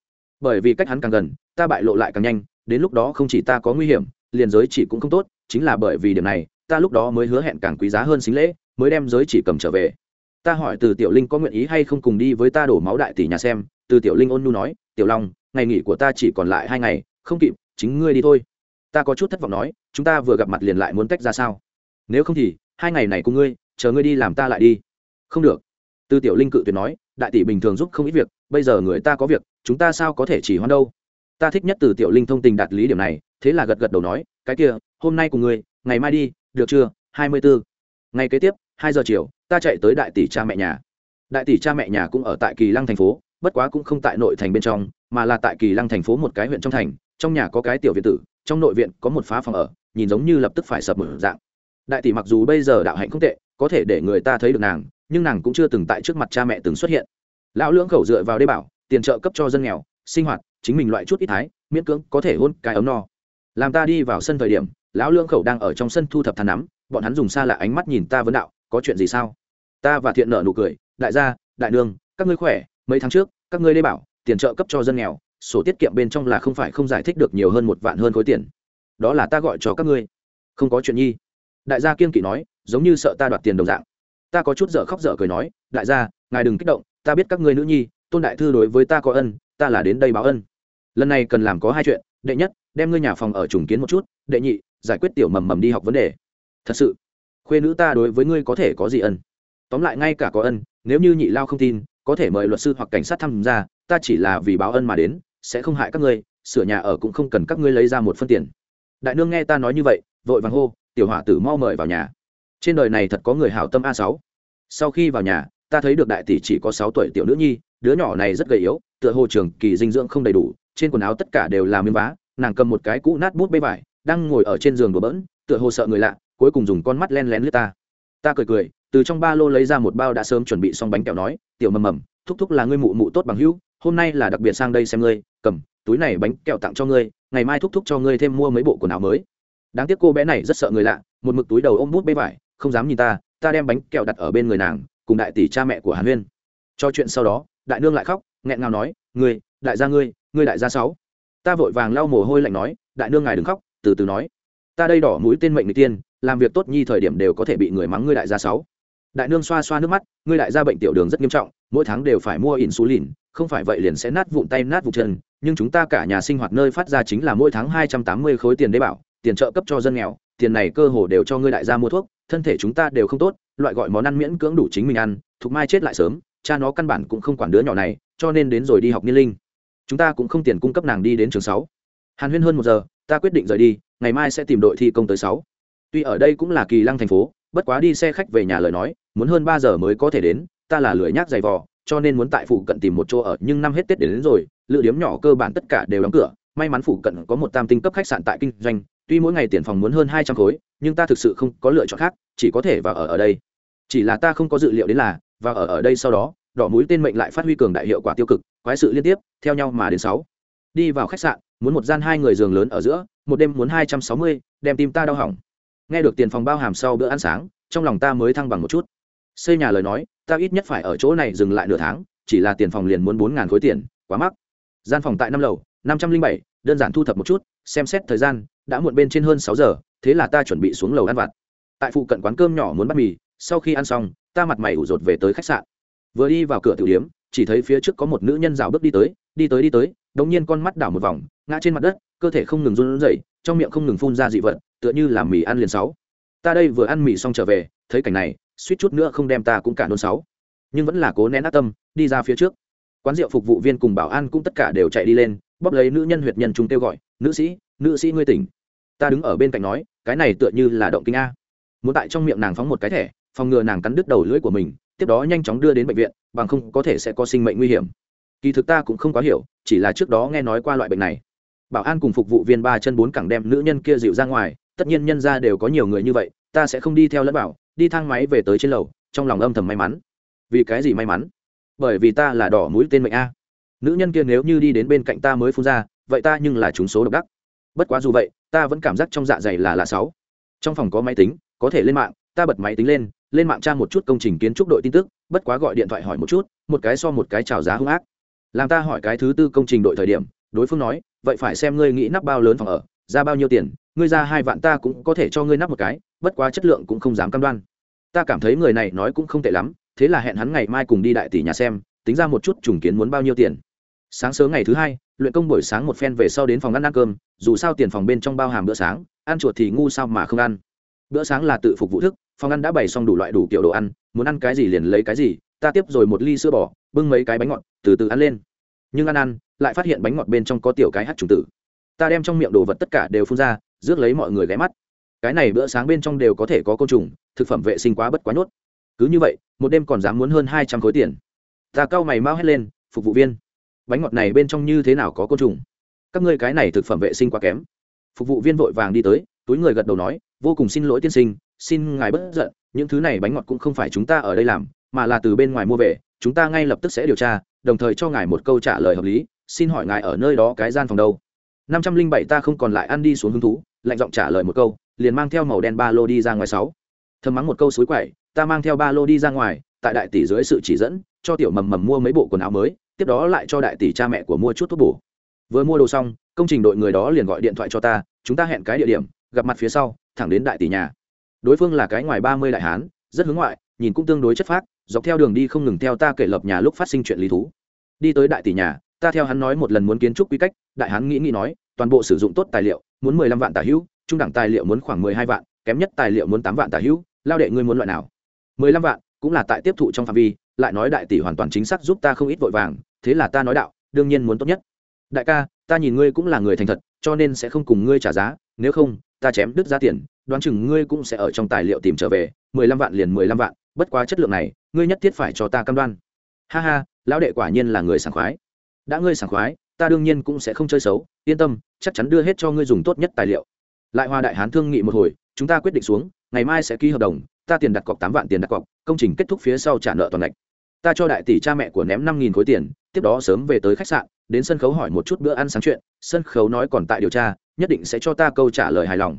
Bởi vì cách hắn càng gần, ta bại lộ lại càng nhanh, đến lúc đó không chỉ ta có nguy hiểm, liền giới chỉ cũng không tốt, chính là bởi vì điểm này, ta lúc đó mới hứa hẹn càng quý giá hơn xính lễ, mới đem giới chỉ cầm trở về. Ta hỏi từ tiểu linh có nguyện ý hay không cùng đi với ta đổ máu đại tỷ nhà xem, từ tiểu linh ôn nhu nói, tiểu long, ngày nghỉ của ta chỉ còn lại hai ngày, không kịp, chính ngươi đi thôi. Ta có chút thất vọng nói, chúng ta vừa gặp mặt liền lại muốn tách ra sao? Nếu không thì, hai ngày này cùng ngươi, chờ ngươi đi làm ta lại đi. Không được từ tiểu linh cự tuyệt nói, đại tỷ bình thường giúp không ít việc, bây giờ người ta có việc, chúng ta sao có thể chỉ hoan đâu? Ta thích nhất từ tiểu linh thông tình đạt lý điểm này. Thế là gật gật đầu nói, cái kia, hôm nay cùng ngươi, ngày mai đi, được chưa? Hai mươi bốn ngày kế tiếp, hai giờ chiều, ta chạy tới đại tỷ cha mẹ nhà. Đại tỷ cha mẹ nhà cũng ở tại kỳ lăng thành phố, bất quá cũng không tại nội thành bên trong, mà là tại kỳ lăng thành phố một cái huyện trong thành, trong nhà có cái tiểu viện tử, trong nội viện có một phá phòng ở, nhìn giống như lập tức phải sập mở dạng. Đại tỷ mặc dù bây giờ đạo hạnh không tệ, có thể để người ta thấy được nàng nhưng nàng cũng chưa từng tại trước mặt cha mẹ từng xuất hiện. Lão lưỡng khẩu dựa vào đê bảo, tiền trợ cấp cho dân nghèo, sinh hoạt, chính mình loại chút ít thái, miễn cưỡng có thể hôn cái ấm no. Làm ta đi vào sân thời điểm, lão lưỡng khẩu đang ở trong sân thu thập than nắm, bọn hắn dùng xa lạ ánh mắt nhìn ta vấn đạo, có chuyện gì sao? Ta và thiện nợ nụ cười, đại gia, đại nương, các ngươi khỏe, mấy tháng trước, các ngươi đê bảo, tiền trợ cấp cho dân nghèo, sổ tiết kiệm bên trong là không phải không giải thích được nhiều hơn một vạn hơn khối tiền. Đó là ta gọi cho các ngươi. Không có chuyện nhi. Đại gia kiên kỵ nói, giống như sợ ta đoạt tiền đồng dạng ta có chút dở khóc dở cười nói, đại gia, ngài đừng kích động, ta biết các ngươi nữ nhi, tôn đại thư đối với ta có ân, ta là đến đây báo ân. Lần này cần làm có hai chuyện, đệ nhất, đem ngươi nhà phòng ở trùng kiến một chút, đệ nhị, giải quyết tiểu mầm mầm đi học vấn đề. Thật sự? Khuê nữ ta đối với ngươi có thể có gì ân? Tóm lại ngay cả có ân, nếu như nhị lao không tin, có thể mời luật sư hoặc cảnh sát tham gia, ta chỉ là vì báo ân mà đến, sẽ không hại các ngươi, sửa nhà ở cũng không cần các ngươi lấy ra một phân tiền. Đại nương nghe ta nói như vậy, vội vàng hô, tiểu hỏa tử mau mời vào nhà trên đời này thật có người hảo tâm a sáu. Sau khi vào nhà, ta thấy được đại tỷ chỉ có sáu tuổi tiểu nữ nhi, đứa nhỏ này rất gầy yếu, tựa hồ trường kỳ dinh dưỡng không đầy đủ, trên quần áo tất cả đều là miếng vá, nàng cầm một cái cũ nát bút bê vải, đang ngồi ở trên giường đùa bỡn, tựa hồ sợ người lạ, cuối cùng dùng con mắt len lén lướt ta. Ta cười cười, từ trong ba lô lấy ra một bao đã sớm chuẩn bị xong bánh kẹo nói, tiểu mầm mầm, thúc thúc là ngươi mụ mụ tốt bằng hữu, hôm nay là đặc biệt sang đây xem ngươi, cầm, túi này bánh kẹo tặng cho ngươi, ngày mai thúc thúc cho ngươi thêm mua mấy bộ quần áo mới. Đáng tiếc cô bé này rất sợ người lạ, một mực túi đầu ôm bút bê vải không dám nhìn ta ta đem bánh kẹo đặt ở bên người nàng, cùng đại tỷ cha mẹ của hàn huyên. Cho chuyện sau đó, đại nương lại khóc, nghẹn ngào nói, ngươi, đại gia ngươi ngươi đại gia sáu. Ta vội vàng lau mồ hôi lạnh nói, đại nương ngài đừng khóc, từ từ nói. Ta đây đỏ mũi tên mệnh người tiên, làm việc tốt nhi thời điểm đều có thể bị người mắng ngươi đại gia sáu. Đại nương xoa xoa nước mắt, ngươi đại gia bệnh tiểu đường rất nghiêm trọng, mỗi tháng đều phải mua insulin, không phải vậy liền sẽ nát vụn tay, nát vụn chân. Nhưng chúng ta cả nhà sinh hoạt nơi phát ra chính là mỗi tháng hai trăm tám mươi khối tiền đế bảo, tiền trợ cấp cho dân nghèo, tiền này cơ hồ đều cho ngươi đại gia mua thuốc thân thể chúng ta đều không tốt loại gọi món ăn miễn cưỡng đủ chính mình ăn thục mai chết lại sớm cha nó căn bản cũng không quản đứa nhỏ này cho nên đến rồi đi học niên linh. Chúng ta cũng không tiền cung cấp nàng đi đến trường sáu. Hàn huyên hơn một giờ ta quyết định rời đi ngày mai sẽ tìm đội thi công tới sáu. Tuy ở đây cũng là kỳ lăng thành phố bất quá đi xe khách về nhà lời nói muốn hơn ba giờ mới có thể đến ta là lười nhác dày vò cho nên muốn tại phụ cận tìm một chỗ ở nhưng năm hết tết đến, đến rồi lựa điếm nhỏ cơ bản tất cả đều đóng cửa may mắn phụ cận có một tam tinh cấp khách sạn tại kinh doanh, tuy mỗi ngày tiền phòng muốn hơn hai trăm khối, nhưng ta thực sự không có lựa chọn khác, chỉ có thể vào ở ở đây. Chỉ là ta không có dự liệu đến là, vào ở ở đây sau đó, đỏ mũi tên mệnh lại phát huy cường đại hiệu quả tiêu cực, quái sự liên tiếp, theo nhau mà đến sáu. Đi vào khách sạn, muốn một gian hai người giường lớn ở giữa, một đêm muốn hai trăm sáu mươi, đem tim ta đau hỏng. Nghe được tiền phòng bao hàm sau bữa ăn sáng, trong lòng ta mới thăng bằng một chút. Xây nhà lời nói, ta ít nhất phải ở chỗ này dừng lại nửa tháng, chỉ là tiền phòng liền muốn bốn ngàn khối tiền, quá mắc. Gian phòng tại năm lầu năm trăm linh bảy, đơn giản thu thập một chút, xem xét thời gian, đã muộn bên trên hơn sáu giờ, thế là ta chuẩn bị xuống lầu ăn vặt. Tại phụ cận quán cơm nhỏ muốn bắt mì, sau khi ăn xong, ta mặt mày ủ rột về tới khách sạn. Vừa đi vào cửa tiểu điếm, chỉ thấy phía trước có một nữ nhân rào bước đi tới đi tới đi tới, đống nhiên con mắt đảo một vòng, ngã trên mặt đất, cơ thể không ngừng run rẩy, trong miệng không ngừng phun ra dị vật, tựa như là mì ăn liền sáu. Ta đây vừa ăn mì xong trở về, thấy cảnh này, suýt chút nữa không đem ta cũng cả nôn sáu. Nhưng vẫn là cố nén ác tâm, đi ra phía trước. Quán rượu phục vụ viên cùng bảo an cũng tất cả đều chạy đi lên bóp lấy nữ nhân huyệt nhân chúng kêu gọi, nữ sĩ nữ sĩ ngươi tỉnh. Ta đứng ở bên cạnh nói, cái này tựa như là động kinh a. Muốn tại trong miệng nàng phóng một cái thẻ, phòng ngừa nàng cắn đứt đầu lưỡi của mình, tiếp đó nhanh chóng đưa đến bệnh viện, bằng không có thể sẽ có sinh mệnh nguy hiểm. Kỳ thực ta cũng không quá hiểu, chỉ là trước đó nghe nói qua loại bệnh này. Bảo an cùng phục vụ viên ba chân bốn cẳng đem nữ nhân kia dịu ra ngoài, tất nhiên nhân ra đều có nhiều người như vậy, ta sẽ không đi theo lẫn bảo, đi thang máy về tới trên lầu, trong lòng âm thầm may mắn. Vì cái gì may mắn? Bởi vì ta là đỏ mũi tên mệnh a nữ nhân kia nếu như đi đến bên cạnh ta mới phun ra, vậy ta nhưng là chúng số độc đắc. Bất quá dù vậy, ta vẫn cảm giác trong dạ dày là lạ sáu. Trong phòng có máy tính, có thể lên mạng, ta bật máy tính lên lên mạng tra một chút công trình kiến trúc đội tin tức, bất quá gọi điện thoại hỏi một chút, một cái so một cái trào giá hung ác. Làm ta hỏi cái thứ tư công trình đội thời điểm, đối phương nói, vậy phải xem ngươi nghĩ nắp bao lớn phòng ở, ra bao nhiêu tiền, ngươi ra hai vạn ta cũng có thể cho ngươi nắp một cái, bất quá chất lượng cũng không dám cam đoan. Ta cảm thấy người này nói cũng không tệ lắm, thế là hẹn hắn ngày mai cùng đi đại tỷ nhà xem, tính ra một chút trùng kiến muốn bao nhiêu tiền sáng sớm ngày thứ hai, luyện công buổi sáng một phen về sau đến phòng ăn ăn cơm, dù sao tiền phòng bên trong bao hàm bữa sáng, ăn chuột thì ngu sao mà không ăn. Bữa sáng là tự phục vụ thức, phòng ăn đã bày xong đủ loại đủ kiểu đồ ăn, muốn ăn cái gì liền lấy cái gì, ta tiếp rồi một ly sữa bò, bưng mấy cái bánh ngọt, từ từ ăn lên. Nhưng ăn ăn, lại phát hiện bánh ngọt bên trong có tiểu cái hát trùng tử. Ta đem trong miệng đồ vật tất cả đều phun ra, rước lấy mọi người ghé mắt. Cái này bữa sáng bên trong đều có thể có côn trùng, thực phẩm vệ sinh quá bất quá nhốt. Cứ như vậy, một đêm còn dám muốn hơn hai trăm khối tiền. Ta cau mày mau hét lên, phục vụ viên bánh ngọt này bên trong như thế nào có côn trùng? Các ngươi cái này thực phẩm vệ sinh quá kém. Phục vụ viên vội vàng đi tới, túi người gật đầu nói, vô cùng xin lỗi tiên sinh, xin ngài bất giận, những thứ này bánh ngọt cũng không phải chúng ta ở đây làm, mà là từ bên ngoài mua về, chúng ta ngay lập tức sẽ điều tra, đồng thời cho ngài một câu trả lời hợp lý, xin hỏi ngài ở nơi đó cái gian phòng đâu? Năm trăm linh bảy ta không còn lại ăn đi xuống hứng thú, lạnh giọng trả lời một câu, liền mang theo màu đen ba lô đi ra ngoài sáu. Thầm mắng một câu suối quậy ta mang theo ba lô đi ra ngoài, tại đại tỷ dưới sự chỉ dẫn, cho tiểu mầm mầm mua mấy bộ quần áo mới tiếp đó lại cho đại tỷ cha mẹ của mua chút thuốc bổ. Vừa mua đồ xong, công trình đội người đó liền gọi điện thoại cho ta, chúng ta hẹn cái địa điểm, gặp mặt phía sau, thẳng đến đại tỷ nhà. Đối phương là cái ngoài ba mươi đại hán, rất hướng ngoại, nhìn cũng tương đối chất phác, dọc theo đường đi không ngừng theo ta kể lập nhà lúc phát sinh chuyện lý thú. Đi tới đại tỷ nhà, ta theo hắn nói một lần muốn kiến trúc quy cách, đại hán nghĩ nghĩ nói, toàn bộ sử dụng tốt tài liệu, muốn mười lăm vạn tả hữu, trung đẳng tài liệu muốn khoảng mười hai vạn, kém nhất tài liệu muốn tám vạn tả hữu, lao đệ ngươi muốn loại nào? mười lăm vạn cũng là tại tiếp thụ trong phạm vi lại nói đại tỷ hoàn toàn chính xác giúp ta không ít vội vàng, thế là ta nói đạo, đương nhiên muốn tốt nhất. Đại ca, ta nhìn ngươi cũng là người thành thật, cho nên sẽ không cùng ngươi trả giá, nếu không, ta chém đứt giá tiền, đoán chừng ngươi cũng sẽ ở trong tài liệu tìm trở về, mười lăm vạn liền mười lăm vạn, bất quá chất lượng này, ngươi nhất thiết phải cho ta cam đoan. Ha ha, lão đệ quả nhiên là người sảng khoái. Đã ngươi sảng khoái, ta đương nhiên cũng sẽ không chơi xấu, yên tâm, chắc chắn đưa hết cho ngươi dùng tốt nhất tài liệu. Lại hoa đại hán thương nghị một hồi, chúng ta quyết định xuống, ngày mai sẽ ký hợp đồng ta tiền đặt cọc tám vạn tiền đặt cọc, công trình kết thúc phía sau trả nợ toàn ngạch. Ta cho đại tỷ cha mẹ của ném năm nghìn khối tiền, tiếp đó sớm về tới khách sạn, đến sân khấu hỏi một chút bữa ăn sáng chuyện, sân khấu nói còn tại điều tra, nhất định sẽ cho ta câu trả lời hài lòng.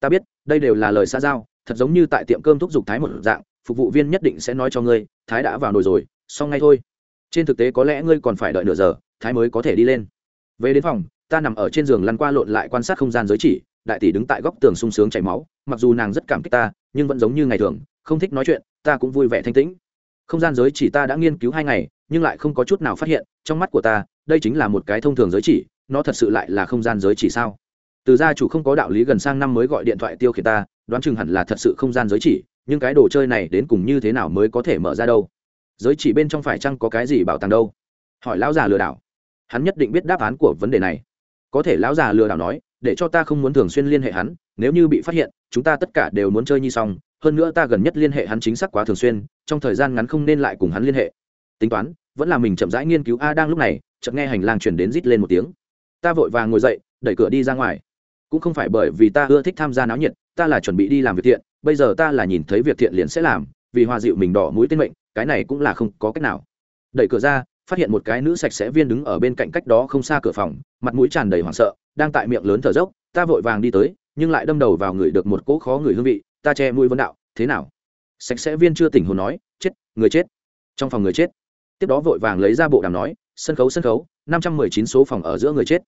Ta biết, đây đều là lời xa giao, thật giống như tại tiệm cơm thúc giục thái một dạng, phục vụ viên nhất định sẽ nói cho ngươi, thái đã vào nồi rồi, xong ngay thôi. Trên thực tế có lẽ ngươi còn phải đợi nửa giờ, thái mới có thể đi lên. Về đến phòng, ta nằm ở trên giường lăn qua lộn lại quan sát không gian giới chỉ đại tỷ đứng tại góc tường sung sướng chảy máu, mặc dù nàng rất cảm kích ta, nhưng vẫn giống như ngày thường, không thích nói chuyện, ta cũng vui vẻ thanh tĩnh. Không gian giới chỉ ta đã nghiên cứu hai ngày, nhưng lại không có chút nào phát hiện, trong mắt của ta, đây chính là một cái thông thường giới chỉ, nó thật sự lại là không gian giới chỉ sao? Từ gia chủ không có đạo lý gần sang năm mới gọi điện thoại tiêu khiển ta, đoán chừng hẳn là thật sự không gian giới chỉ, nhưng cái đồ chơi này đến cùng như thế nào mới có thể mở ra đâu? Giới chỉ bên trong phải chăng có cái gì bảo tàng đâu? Hỏi lão già lừa đảo. Hắn nhất định biết đáp án của vấn đề này. Có thể lão già lừa đảo nói để cho ta không muốn thường xuyên liên hệ hắn, nếu như bị phát hiện, chúng ta tất cả đều muốn chơi nhi xong, hơn nữa ta gần nhất liên hệ hắn chính xác quá thường xuyên, trong thời gian ngắn không nên lại cùng hắn liên hệ. Tính toán, vẫn là mình chậm rãi nghiên cứu a đang lúc này, chợt nghe hành lang chuyển đến rít lên một tiếng. Ta vội vàng ngồi dậy, đẩy cửa đi ra ngoài. Cũng không phải bởi vì ta ưa thích tham gia náo nhiệt, ta là chuẩn bị đi làm việc thiện, bây giờ ta là nhìn thấy việc thiện liền sẽ làm, vì hòa dịu mình đỏ mũi tên mệnh, cái này cũng là không có cách nào. Đẩy cửa ra, phát hiện một cái nữ sạch sẽ viên đứng ở bên cạnh cách đó không xa cửa phòng, mặt mũi tràn đầy hoảng sợ đang tại miệng lớn thở dốc, ta vội vàng đi tới, nhưng lại đâm đầu vào người được một cỗ khó người hương vị, ta che mũi vấn đạo, thế nào? Sạch sẽ viên chưa tỉnh hồn nói, chết, người chết. Trong phòng người chết. Tiếp đó vội vàng lấy ra bộ đàm nói, sân khấu sân khấu, năm trăm mười chín số phòng ở giữa người chết.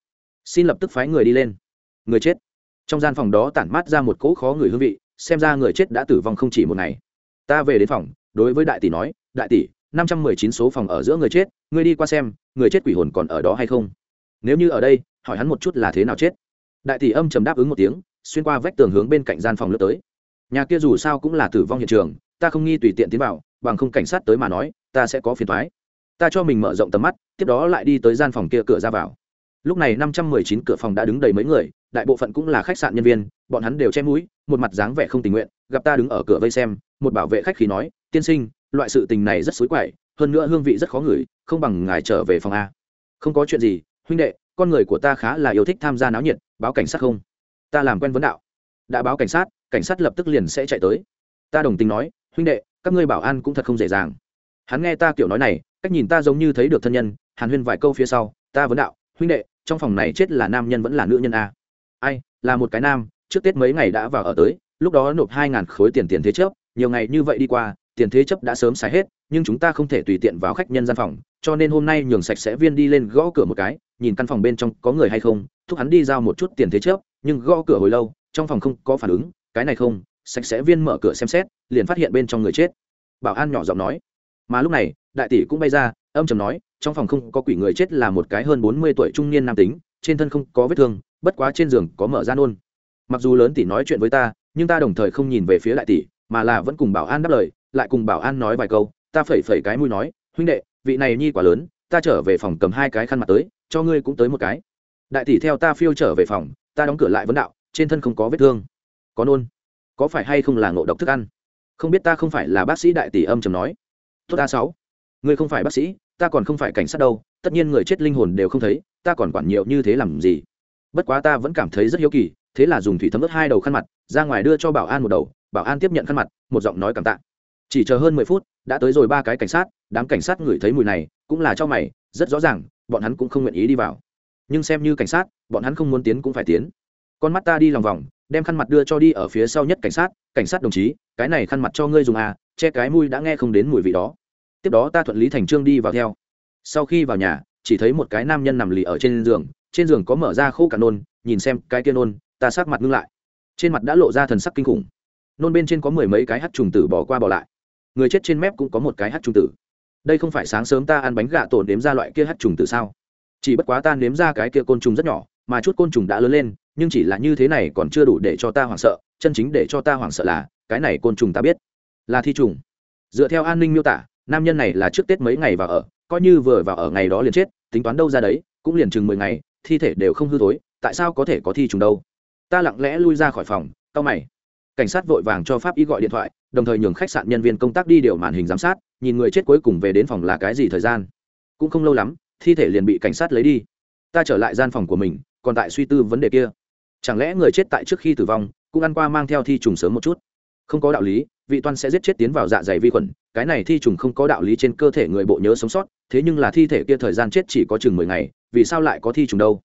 Xin lập tức phái người đi lên. Người chết. Trong gian phòng đó tản mát ra một cỗ khó người hương vị, xem ra người chết đã tử vong không chỉ một ngày. Ta về đến phòng, đối với đại tỷ nói, đại tỷ, năm trăm mười chín số phòng ở giữa người chết, ngươi đi qua xem, người chết quỷ hồn còn ở đó hay không? Nếu như ở đây hỏi hắn một chút là thế nào chết. Đại tỷ âm chầm đáp ứng một tiếng, xuyên qua vách tường hướng bên cạnh gian phòng lướt tới. Nhà kia dù sao cũng là tử vong hiện trường, ta không nghi tùy tiện tiến vào, bằng không cảnh sát tới mà nói, ta sẽ có phiền thoái ta cho mình mở rộng tầm mắt, tiếp đó lại đi tới gian phòng kia cửa ra vào. Lúc này năm trăm mười chín cửa phòng đã đứng đầy mấy người, đại bộ phận cũng là khách sạn nhân viên, bọn hắn đều che mũi, một mặt dáng vẻ không tình nguyện, gặp ta đứng ở cửa vây xem, một bảo vệ khách khí nói, tiên sinh, loại sự tình này rất xối quậy, hơn nữa hương vị rất khó ngửi, không bằng ngài trở về phòng a. Không có chuyện gì, huynh đệ con người của ta khá là yêu thích tham gia náo nhiệt, báo cảnh sát không? Ta làm quen vấn đạo. Đã báo cảnh sát cảnh sát lập tức liền sẽ chạy tới. Ta đồng tình nói, huynh đệ, các ngươi bảo an cũng thật không dễ dàng. Hắn nghe ta kiểu nói này, cách nhìn ta giống như thấy được thân nhân, hàn huyên vài câu phía sau, ta vấn đạo, huynh đệ, trong phòng này chết là nam nhân vẫn là nữ nhân a? Ai, là một cái nam, trước tết mấy ngày đã vào ở tới, lúc đó nộp hai ngàn khối tiền tiền thế chấp, nhiều ngày như vậy đi qua, tiền thế chấp đã sớm xài hết, nhưng chúng ta không thể tùy tiện vào khách nhân gian phòng, cho nên hôm nay nhường sạch sẽ viên đi lên gõ cửa một cái nhìn căn phòng bên trong có người hay không, thúc hắn đi giao một chút tiền thế chấp nhưng gõ cửa hồi lâu, trong phòng không có phản ứng, cái này không, sạch sẽ viên mở cửa xem xét, liền phát hiện bên trong người chết. Bảo an nhỏ giọng nói. Mà lúc này, đại tỷ cũng bay ra, âm chầm nói, trong phòng không có quỷ người chết là một cái hơn bốn mươi tuổi trung niên nam tính, trên thân không có vết thương, bất quá trên giường có mở ra nôn. Mặc dù lớn tỷ nói chuyện với ta, nhưng ta đồng thời không nhìn về phía đại tỷ, mà là vẫn cùng bảo an đáp lời, lại cùng bảo an nói vài câu, ta phẩy phẩy cái mũi nói, huynh đệ, vị này nhi quá lớn, ta trở về phòng cầm hai cái khăn mặt tới cho ngươi cũng tới một cái. Đại tỷ theo ta phiêu trở về phòng, ta đóng cửa lại vấn đạo, trên thân không có vết thương. Có nôn. Có phải hay không là ngộ độc thức ăn? Không biết ta không phải là bác sĩ đại tỷ âm chầm nói. Tốt a sáu. Ngươi không phải bác sĩ, ta còn không phải cảnh sát đâu, tất nhiên người chết linh hồn đều không thấy, ta còn quản nhiều như thế làm gì? Bất quá ta vẫn cảm thấy rất hiếu kỳ, thế là dùng thủy thấm ướt hai đầu khăn mặt, ra ngoài đưa cho bảo an một đầu, bảo an tiếp nhận khăn mặt, một giọng nói cảm tạ. Chỉ chờ hơn mười phút, đã tới rồi ba cái cảnh sát, đám cảnh sát ngửi thấy mùi này, cũng là cho mày, rất rõ ràng bọn hắn cũng không nguyện ý đi vào. Nhưng xem như cảnh sát, bọn hắn không muốn tiến cũng phải tiến. Con mắt ta đi lòng vòng, đem khăn mặt đưa cho đi ở phía sau nhất cảnh sát cảnh sát đồng chí, cái này khăn mặt cho ngươi dùng à che cái mùi đã nghe không đến mùi vị đó. Tiếp đó ta thuận lý thành trương đi vào theo. Sau khi vào nhà, chỉ thấy một cái nam nhân nằm lì ở trên giường trên giường có mở ra khô cả nôn, nhìn xem cái kia nôn, ta sát mặt ngưng lại. Trên mặt đã lộ ra thần sắc kinh khủng. Nôn bên trên có mười mấy cái hát trùng tử bỏ qua bỏ lại. Người chết trên mép cũng có một cái hát trùng tử đây không phải sáng sớm ta ăn bánh gà tổ nếm ra loại kia hát trùng từ sao? Chỉ bất quá ta nếm ra cái kia côn trùng rất nhỏ, mà chút côn trùng đã lớn lên, nhưng chỉ là như thế này còn chưa đủ để cho ta hoảng sợ, chân chính để cho ta hoảng sợ là, cái này côn trùng ta biết là thi trùng. Dựa theo an ninh miêu tả, nam nhân này là trước tết mấy ngày vào ở, coi như vừa vào ở ngày đó liền chết, tính toán đâu ra đấy, cũng liền chừng mười ngày, thi thể đều không hư thối, tại sao có thể có thi trùng đâu? Ta lặng lẽ lui ra khỏi phòng tao mày. Cảnh sát vội vàng cho pháp y gọi điện thoại, đồng thời nhường khách sạn nhân viên công tác đi điều màn hình giám sát nhìn người chết cuối cùng về đến phòng là cái gì thời gian? Cũng không lâu lắm, thi thể liền bị cảnh sát lấy đi. Ta trở lại gian phòng của mình, còn tại suy tư vấn đề kia. Chẳng lẽ người chết tại trước khi tử vong, cũng ăn qua mang theo thi trùng sớm một chút? Không có đạo lý, vị toan sẽ giết chết tiến vào dạ dày vi khuẩn, cái này thi trùng không có đạo lý trên cơ thể người bộ nhớ sống sót, thế nhưng là thi thể kia thời gian chết chỉ có chừng mười ngày, vì sao lại có thi trùng đâu?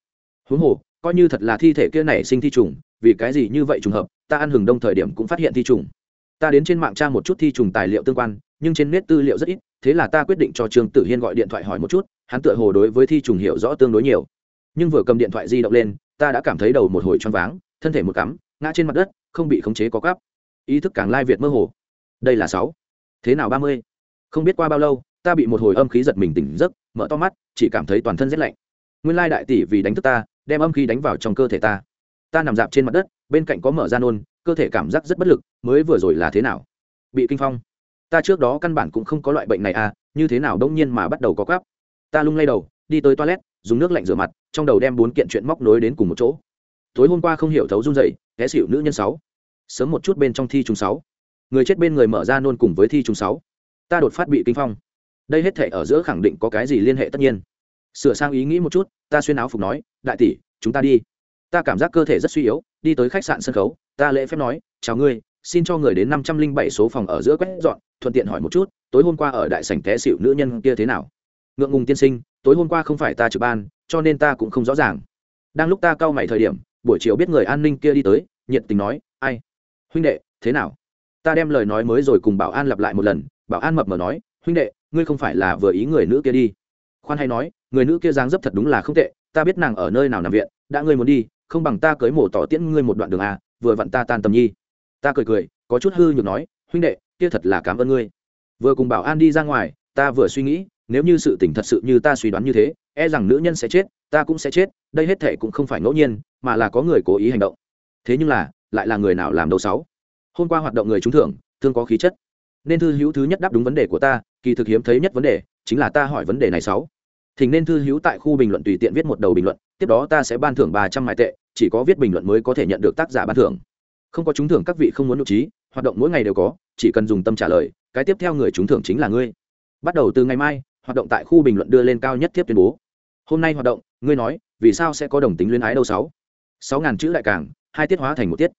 Huống hồ, coi như thật là thi thể kia này sinh thi trùng, vì cái gì như vậy trùng hợp, ta ăn hừng đông thời điểm cũng phát hiện thi trùng. Ta đến trên mạng tra một chút thi trùng tài liệu tương quan nhưng trên nét tư liệu rất ít, thế là ta quyết định cho trương tử hiên gọi điện thoại hỏi một chút, hắn tựa hồ đối với thi trùng hiểu rõ tương đối nhiều. Nhưng vừa cầm điện thoại di động lên, ta đã cảm thấy đầu một hồi choáng váng, thân thể một cắm, ngã trên mặt đất, không bị khống chế có cắp ý thức càng lai việt mơ hồ. Đây là sáu. Thế nào ba mươi? Không biết qua bao lâu, ta bị một hồi âm khí giật mình tỉnh giấc, mở to mắt, chỉ cảm thấy toàn thân rét lạnh. Nguyên lai đại tỷ vì đánh thức ta, đem âm khí đánh vào trong cơ thể ta. Ta nằm dạp trên mặt đất, bên cạnh có mở ra nôn, cơ thể cảm giác rất bất lực, mới vừa rồi là thế nào? Bị kinh phong ta trước đó căn bản cũng không có loại bệnh này à như thế nào đông nhiên mà bắt đầu có cắp ta lung lay đầu, đi tới toilet, dùng nước lạnh rửa mặt, trong đầu đem bốn kiện chuyện móc nối đến cùng một chỗ. Tối hôm qua không hiểu thấu run dậy té xỉu nữ nhân sáu. Sớm một chút bên trong thi trùng sáu. Người chết bên người mở ra nôn cùng với thi trùng sáu. Ta đột phát bị kinh phong. Đây hết thể ở giữa khẳng định có cái gì liên hệ tất nhiên. Sửa sang ý nghĩ một chút, ta xuyên áo phục nói, đại tỷ, chúng ta đi. Ta cảm giác cơ thể rất suy yếu, đi tới khách sạn sân khấu, ta lễ phép nói, chào ngươi xin cho người đến năm trăm linh bảy số phòng ở giữa quét dọn, thuận tiện hỏi một chút, tối hôm qua ở đại sảnh té xịu nữ nhân kia thế nào? Ngượng ngùng tiên sinh, tối hôm qua không phải ta trực ban, cho nên ta cũng không rõ ràng. Đang lúc ta cau mày thời điểm, buổi chiều biết người an ninh kia đi tới, nhiệt tình nói, ai? Huynh đệ, thế nào? Ta đem lời nói mới rồi cùng bảo an lặp lại một lần, bảo an mập mờ nói, huynh đệ, ngươi không phải là vừa ý người nữ kia đi. Khoan hay nói, người nữ kia dáng dấp thật đúng là không tệ, ta biết nàng ở nơi nào nằm viện, đã ngươi muốn đi, không bằng ta cưới mổ tỏ tiễn ngươi một đoạn đường à vừa vặn ta tan tầm nhi ta cười cười, có chút hư nhược nói, huynh đệ, kia thật là cảm ơn ngươi. Vừa cùng bảo an đi ra ngoài, ta vừa suy nghĩ, nếu như sự tình thật sự như ta suy đoán như thế e rằng nữ nhân sẽ chết, ta cũng sẽ chết, đây hết thể cũng không phải ngẫu nhiên, mà là có người cố ý hành động. Thế nhưng là, lại là người nào làm đầu sáu? Hôm qua hoạt động người trúng thưởng, thương có khí chất. Nên thư hữu thứ nhất đáp đúng vấn đề của ta, kỳ thực hiếm thấy nhất vấn đề, chính là ta hỏi vấn đề này sáu. Thỉnh nên thư hữu tại khu bình luận tùy tiện viết một đầu bình luận, tiếp đó ta sẽ ban thưởng ba trăm mại tệ, chỉ có viết bình luận mới có thể nhận được tác giả ban thưởng không có trúng thưởng các vị không muốn nội trí, hoạt động mỗi ngày đều có, chỉ cần dùng tâm trả lời, cái tiếp theo người trúng thưởng chính là ngươi. Bắt đầu từ ngày mai, hoạt động tại khu bình luận đưa lên cao nhất tiếp tuyên bố. Hôm nay hoạt động, ngươi nói, vì sao sẽ có đồng tính luyến ái đâu sáu? Sáu ngàn chữ đại cảng, hai tiết hóa thành một tiết.